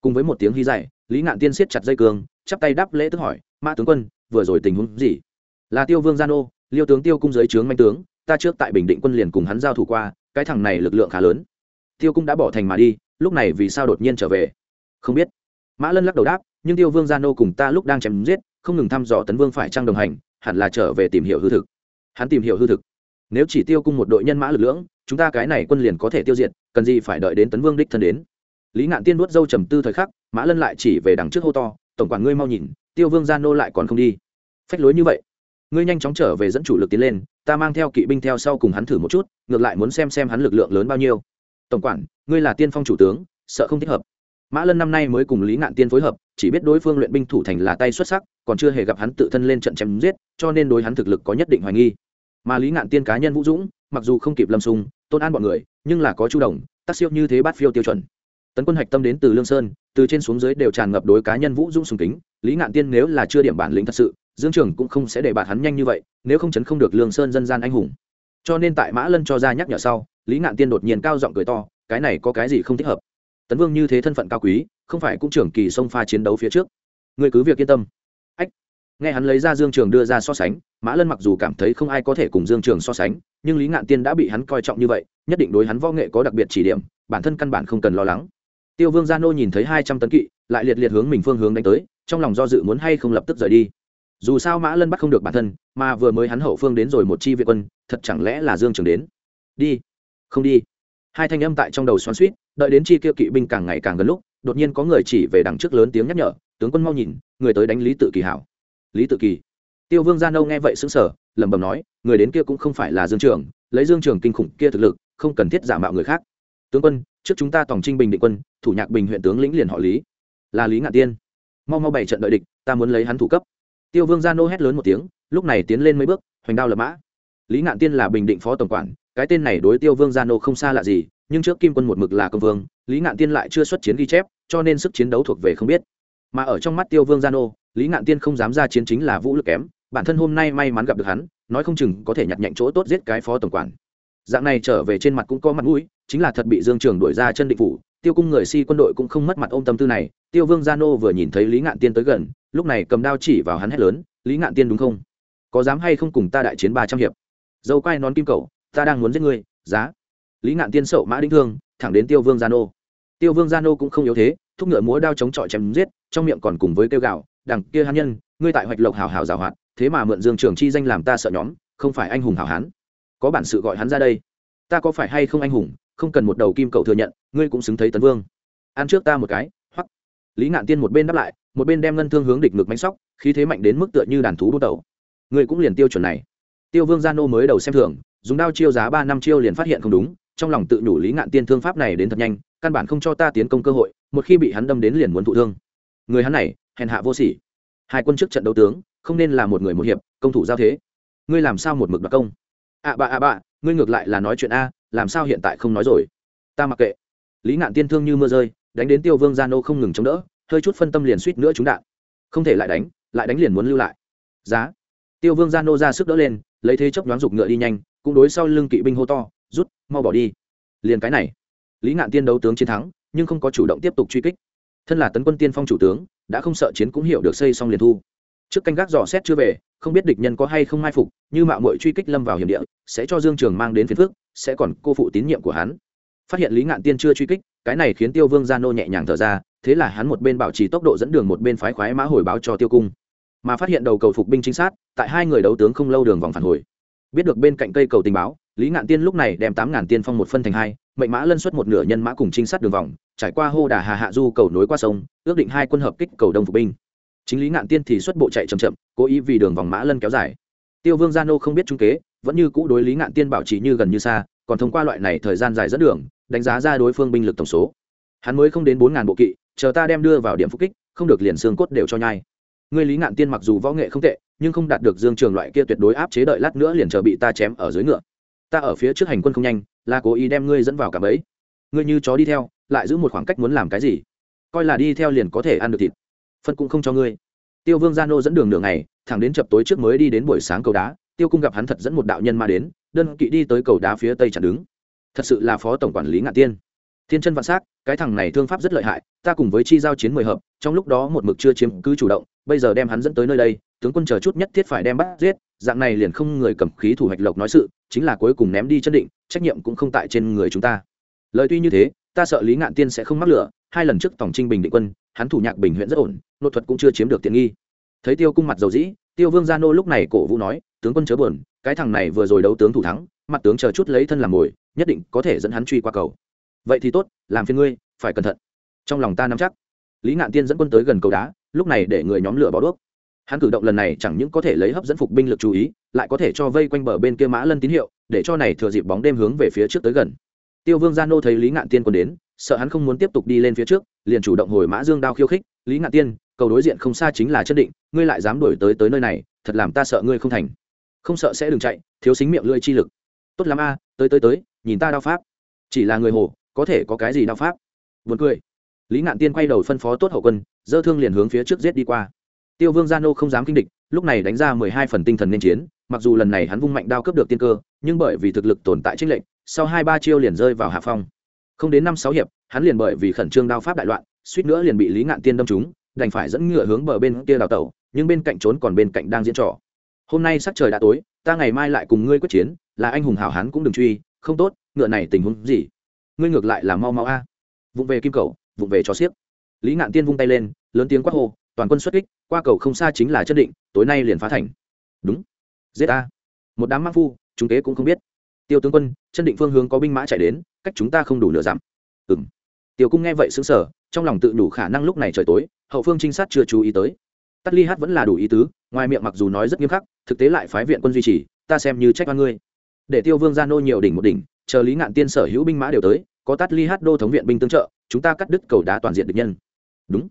A: Cùng với một tiếng hy dạy lý ngạn tiên siết chặt dây cương, chắp tay đáp lễ tức hỏi, mã tướng quân, vừa rồi tình huống gì? Là tiêu vương gian ô liêu tướng tiêu cung dưới trướng manh tướng, ta trước tại bình định quân liền cùng hắn giao thủ qua, cái thằng này lực lượng khá lớn. Tiêu cung đã bỏ thành mà đi, lúc này vì sao đột nhiên trở về? Không biết. Mã lân lắc đầu đáp, nhưng tiêu vương gian ô cùng ta lúc đang chém giết, không ngừng thăm dò tấn vương phải trang đồng hành, hẳn là trở về tìm hiểu hư thực. Hắn tìm hiểu hư thực. Nếu chỉ tiêu cung một đội nhân mã lực lượng, chúng ta cái này quân liền có thể tiêu diệt, cần gì phải đợi đến tấn vương đích thân đến? Lý ngạn tiên nuốt dâu trầm tư thời khắc, mã lân lại chỉ về đằng trước hô to, tổng quản ngươi mau nhìn, tiêu vương gia nô lại còn không đi. Phách lối như vậy ngươi nhanh chóng trở về dẫn chủ lực tiến lên, ta mang theo kỵ binh theo sau cùng hắn thử một chút, ngược lại muốn xem xem hắn lực lượng lớn bao nhiêu. Tổng quản, ngươi là tiên phong chủ tướng, sợ không thích hợp. Mã lân năm nay mới cùng lý ngạn tiên phối hợp, chỉ biết đối phương luyện binh thủ thành là tay xuất sắc, còn chưa hề gặp hắn tự thân lên trận chém giết, cho nên đối hắn thực lực có nhất định hoài nghi. Mà lý ngạn tiên cá nhân vũ dũng, mặc dù không kịp lâm sung tôn an bọn người, nhưng là có chu đồng tác siêu như thế bát phiêu tiêu chuẩn. Tấn quân hạch tâm đến từ lương sơn, từ trên xuống dưới đều tràn ngập đối cá nhân vũ dũng sùng kính lý ngạn tiên nếu là chưa điểm bản lĩnh thật sự, dương trường cũng không sẽ để bạt hắn nhanh như vậy, nếu không chấn không được lương sơn dân gian anh hùng. Cho nên tại mã lân cho ra nhắc nhở sau, lý ngạn tiên đột nhiên cao giọng cười to, cái này có cái gì không thích hợp? Tấn vương như thế thân phận cao quý, không phải cũng trưởng kỳ sông pha chiến đấu phía trước. Người cứ việc yên tâm. Ách. Nghe hắn lấy ra dương trường đưa ra so sánh, mã lân mặc dù cảm thấy không ai có thể cùng dương trường so sánh, nhưng lý ngạn tiên đã bị hắn coi trọng như vậy, nhất định đối hắn võ nghệ có đặc biệt chỉ điểm, bản thân căn bản không cần lo lắng. Tiêu vương gia nô nhìn thấy hai trăm tấn kỵ, lại liệt liệt hướng mình phương hướng đánh tới trong lòng do dự muốn hay không lập tức rời đi. Dù sao mã lân bắt không được bản thân, mà vừa mới hắn hậu phương đến rồi một chi viện quân, thật chẳng lẽ là dương trường đến? Đi. Không đi. Hai thanh âm tại trong đầu xoắn suýt đợi đến chi kia kỵ binh càng ngày càng gần lúc, đột nhiên có người chỉ về đằng trước lớn tiếng nhắc nhở, tướng quân mau nhìn, người tới đánh lý tự kỳ hảo. Lý tự kỳ? Tiêu vương gia nâu nghe vậy xứng sở lẩm bẩm nói, người đến kia cũng không phải là dương trường, lấy dương trường kinh khủng kia thực lực, không cần thiết giả mạo người khác. Tướng quân, trước chúng ta tổng trinh bình định quân, thủ nhạc bình huyện tướng lĩnh liền họ lý. Là lý ngạn tiên mau mau bảy trận đợi địch, ta muốn lấy hắn thủ cấp. Tiêu vương gia nô hét lớn một tiếng, lúc này tiến lên mấy bước, hoành đao lập mã. Lý ngạn tiên là bình định phó tổng quản, cái tên này đối tiêu vương gia nô không xa lạ gì, nhưng trước kim quân một mực là công vương, lý ngạn tiên lại chưa xuất chiến ghi chép, cho nên sức chiến đấu thuộc về không biết. Mà ở trong mắt tiêu vương gia nô, lý ngạn tiên không dám ra chiến chính là vũ lực kém, bản thân hôm nay may mắn gặp được hắn, nói không chừng có thể nhặt nhạnh chỗ tốt giết cái phó tổng quản. Dạng này trở về trên mặt cũng có mặt mũi, chính là thật bị dương trường đuổi ra chân định phủ tiêu cung người si quân đội cũng không mất mặt ôm tâm tư này, tiêu vương gia nô vừa nhìn thấy lý ngạn tiên tới gần, lúc này cầm đao chỉ vào hắn hét lớn, lý ngạn tiên đúng không? Có dám hay không cùng ta đại chiến ba trăm hiệp? Dâu quai nón kim cầu ta đang muốn giết ngươi, giá. Lý ngạn tiên sậu mã đinh thương, thẳng đến tiêu vương gia nô. Tiêu vương gia nô cũng không yếu thế, thúc ngựa múa đao chống chọi chém giết, trong miệng còn cùng với kêu gạo đằng kia hán nhân, ngươi tại hoạch lộc hào hào giảo hoạt, thế mà mượn dương trường chi danh làm ta sợ nhóm, không phải anh hùng hảo hán. Có bản sự gọi hắn ra đây. Ta có phải hay không anh hùng, không cần một đầu kim cầu thừa nhận ngươi cũng xứng thấy tấn vương. Ăn trước ta một cái hoặc lý ngạn tiên một bên đáp lại, một bên đem ngân thương hướng địch ngược mánh sóc, khí thế mạnh đến mức tựa như đàn thú bút đầu ngươi cũng liền tiêu chuẩn này. Tiêu vương gia nô mới đầu xem thường, dùng đao chiêu giá ba năm chiêu liền phát hiện không đúng, trong lòng tự nhủ lý ngạn tiên thương pháp này đến thật nhanh, căn bản không cho ta tiến công cơ hội, một khi bị hắn đâm đến liền muốn thụ thương. Người hắn này, hèn hạ vô sỉ. Hai quân trước trận đấu tướng, không nên là một người một hiệp, công thủ giao thế. Ngươi làm sao một mực đặc công? Ạ à bạ ạ à bạ ngươi ngược lại là nói chuyện a, làm sao hiện tại không nói rồi? Ta mặc kệ lý ngạn tiên thương như mưa rơi, đánh đến tiêu vương gia nô không ngừng chống đỡ, hơi chút phân tâm liền suýt nữa trúng đạn. Không thể lại đánh lại đánh liền muốn lưu lại. Giá. Tiêu vương gia nô ra sức đỡ lên, lấy thế chấp đoán dục ngựa đi nhanh, cũng đối sau lưng kỵ binh hô to, rút, mau bỏ đi. Liền cái này, lý ngạn tiên đấu tướng chiến thắng, nhưng không có chủ động tiếp tục truy kích. Thân là tấn quân tiên phong chủ tướng, đã không sợ chiến cũng hiểu được xây xong liền thu. Trước canh gác dò xét chưa về, không biết địch nhân có hay không mai phục, như mạo muội truy kích lâm vào hiểm địa, sẽ cho dương trường mang đến phiền phước sẽ còn cô phụ tín nhiệm của hắn phát hiện lý ngạn tiên chưa truy kích, cái này khiến tiêu vương gia nô nhẹ nhàng thở ra, thế là hắn một bên bảo trì tốc độ dẫn đường một bên phái khoái mã hồi báo cho tiêu cung. Mà phát hiện đầu cầu phục binh chính xác, tại hai người đấu tướng không lâu đường vòng phản hồi. Biết được bên cạnh cây cầu tình báo, lý ngạn tiên lúc này đem tám ngàn tiên phong một phân thành hai, mệnh mã lân xuất một nửa nhân mã cùng trinh sát đường vòng, trải qua hô đà hà hạ du cầu nối qua sông, ước định hai quân hợp kích cầu đông phục binh. Chính lý ngạn tiên thì xuất bộ chạy chậm chậm, cố ý vì đường vòng mã lân kéo dài. Tiêu vương gia nô không biết trung kế, vẫn như cũ đối lý ngạn tiên bảo trì như gần như xa, còn thông qua loại này thời gian dài dẫn đường đánh giá ra đối phương binh lực tổng số. Hắn mới không đến bốn ngàn bộ kỵ, chờ ta đem đưa vào điểm phục kích, không được liền xương cốt đều cho nhai. Ngươi lý ngạn tiên mặc dù võ nghệ không tệ, nhưng không đạt được dương trường loại kia tuyệt đối áp chế đợi lát nữa liền chờ bị ta chém ở dưới ngựa. Ta ở phía trước hành quân không nhanh, là cố ý đem ngươi dẫn vào cả bẫy. Ngươi như chó đi theo, lại giữ một khoảng cách muốn làm cái gì? Coi là đi theo liền có thể ăn được thịt. Phân cũng không cho ngươi. Tiêu vương gia nô dẫn đường đường này thẳng đến chập tối trước mới đi đến buổi sáng cầu đá, tiêu cung gặp hắn thật dẫn một đạo nhân ma đến, đơn kỵ đi tới cầu đá phía tây chặn đứng thật sự là phó tổng quản lý ngạn tiên. Thiên chân vạn s á c cái thằng này thương pháp rất lợi hại, ta cùng với chi giao chiến mười hợp, trong lúc đó một mực chưa chiếm cứ chủ động, bây giờ đem hắn dẫn tới nơi đây, tướng quân chờ chút nhất thiết phải đem bắt giết, dạng này liền không người cầm khí thủ hạch lộc nói sự, chính là cuối cùng ném đi chân định, trách nhiệm cũng không tại trên người chúng ta. Lời tuy như thế, ta sợ lý ngạn tiên sẽ không mắc lửa, hai lần trước tổng trinh bình định quân, hắn thủ nhạc bình huyện rất ổn, nội thuật cũng chưa chiếm được tiện nghi. Thấy tiêu cung mặt dầu dĩ, tiêu vương gia nô lúc này cổ vũ nói, tướng quân chớ buồn, cái thằng này vừa rồi đấu tướng thủ thắng, mặt tướng chờ chút lấy thân làm mồi nhất định có thể dẫn hắn truy qua cầu. Vậy thì tốt, làm phiền ngươi, phải cẩn thận. Trong lòng ta nắm chắc. Lý ngạn tiên dẫn quân tới gần cầu đá, lúc này để người nhóm lửa bó đuốc. Hắn cử động lần này chẳng những có thể lấy hấp dẫn phục binh lực chú ý, lại có thể cho vây quanh bờ bên kia mã lân tín hiệu, để cho này thừa dịp bóng đêm hướng về phía trước tới gần. Tiêu vương gia nô thấy lý ngạn tiên quân đến, sợ hắn không muốn tiếp tục đi lên phía trước, liền chủ động hồi mã dương đao khiêu khích, lý ngạn tiên, cầu đối diện không xa chính là chân định, ngươi lại dám đổi tới tới nơi này, thật làm ta sợ ngươi không thành. Không sợ sẽ đừng chạy, thiếu xính miệng lưỡi chi lực. Tốt lắm a, tới tới tới nhìn ta đao pháp. Chỉ là người hồ, có thể có cái gì đao pháp? Vượt cười. Lý ngạn tiên quay đầu phân phó tốt hậu quân, dơ thương liền hướng phía trước giết đi qua. Tiêu vương gia nô không dám kinh địch, lúc này đánh ra mười hai phần tinh thần nên chiến, mặc dù lần này hắn vung mạnh đao cướp được tiên cơ, nhưng bởi vì thực lực tồn tại trích lệnh sau hai ba chiêu liền rơi vào hạ phong. Không đến năm sáu hiệp, hắn liền bởi vì khẩn trương đao pháp đại loạn, suýt nữa liền bị lý ngạn tiên đâm trúng, đành phải dẫn ngựa hướng bờ bên kia đào tẩu, nhưng bên cạnh trốn còn bên cạnh đang diễn trò. Hôm nay sắc trời đã tối, ta ngày mai lại cùng ngươi quyết chiến, là anh hùng hảo hán cũng đừng truy không tốt, ngựa này tình huống gì? Ngươi ngược lại là mau mau a. Vụng về kim cầu, vụng về cho xiếc. Lý ngạn tiên vung tay lên, lớn tiếng quát hô, toàn quân xuất kích, qua cầu không xa chính là chân định, tối nay liền phá thành. Đúng. Giết a một đám mang phu, chúng tế cũng không biết. Tiêu tướng quân, chân định phương hướng có binh mã chạy đến, cách chúng ta không đủ nửa dặm. Ừ m tiêu cung nghe vậy xứng sở trong lòng tự đủ khả năng lúc này trời tối, hậu phương trinh sát chưa chú ý tới. Tắt ly hát vẫn là đủ ý tứ, ngoài miệng mặc dù nói rất nghiêm khắc, thực tế lại phái viện quân duy trì, ta xem như trách oan ngươi để tiêu vương gia nô nhiều đỉnh một đỉnh, chờ lý ngạn tiên sở hữu binh mã đều tới, có tắt ly hát đô thống viện binh tương trợ, chúng ta cắt đứt cầu đá toàn diện địch nhân. Đúng.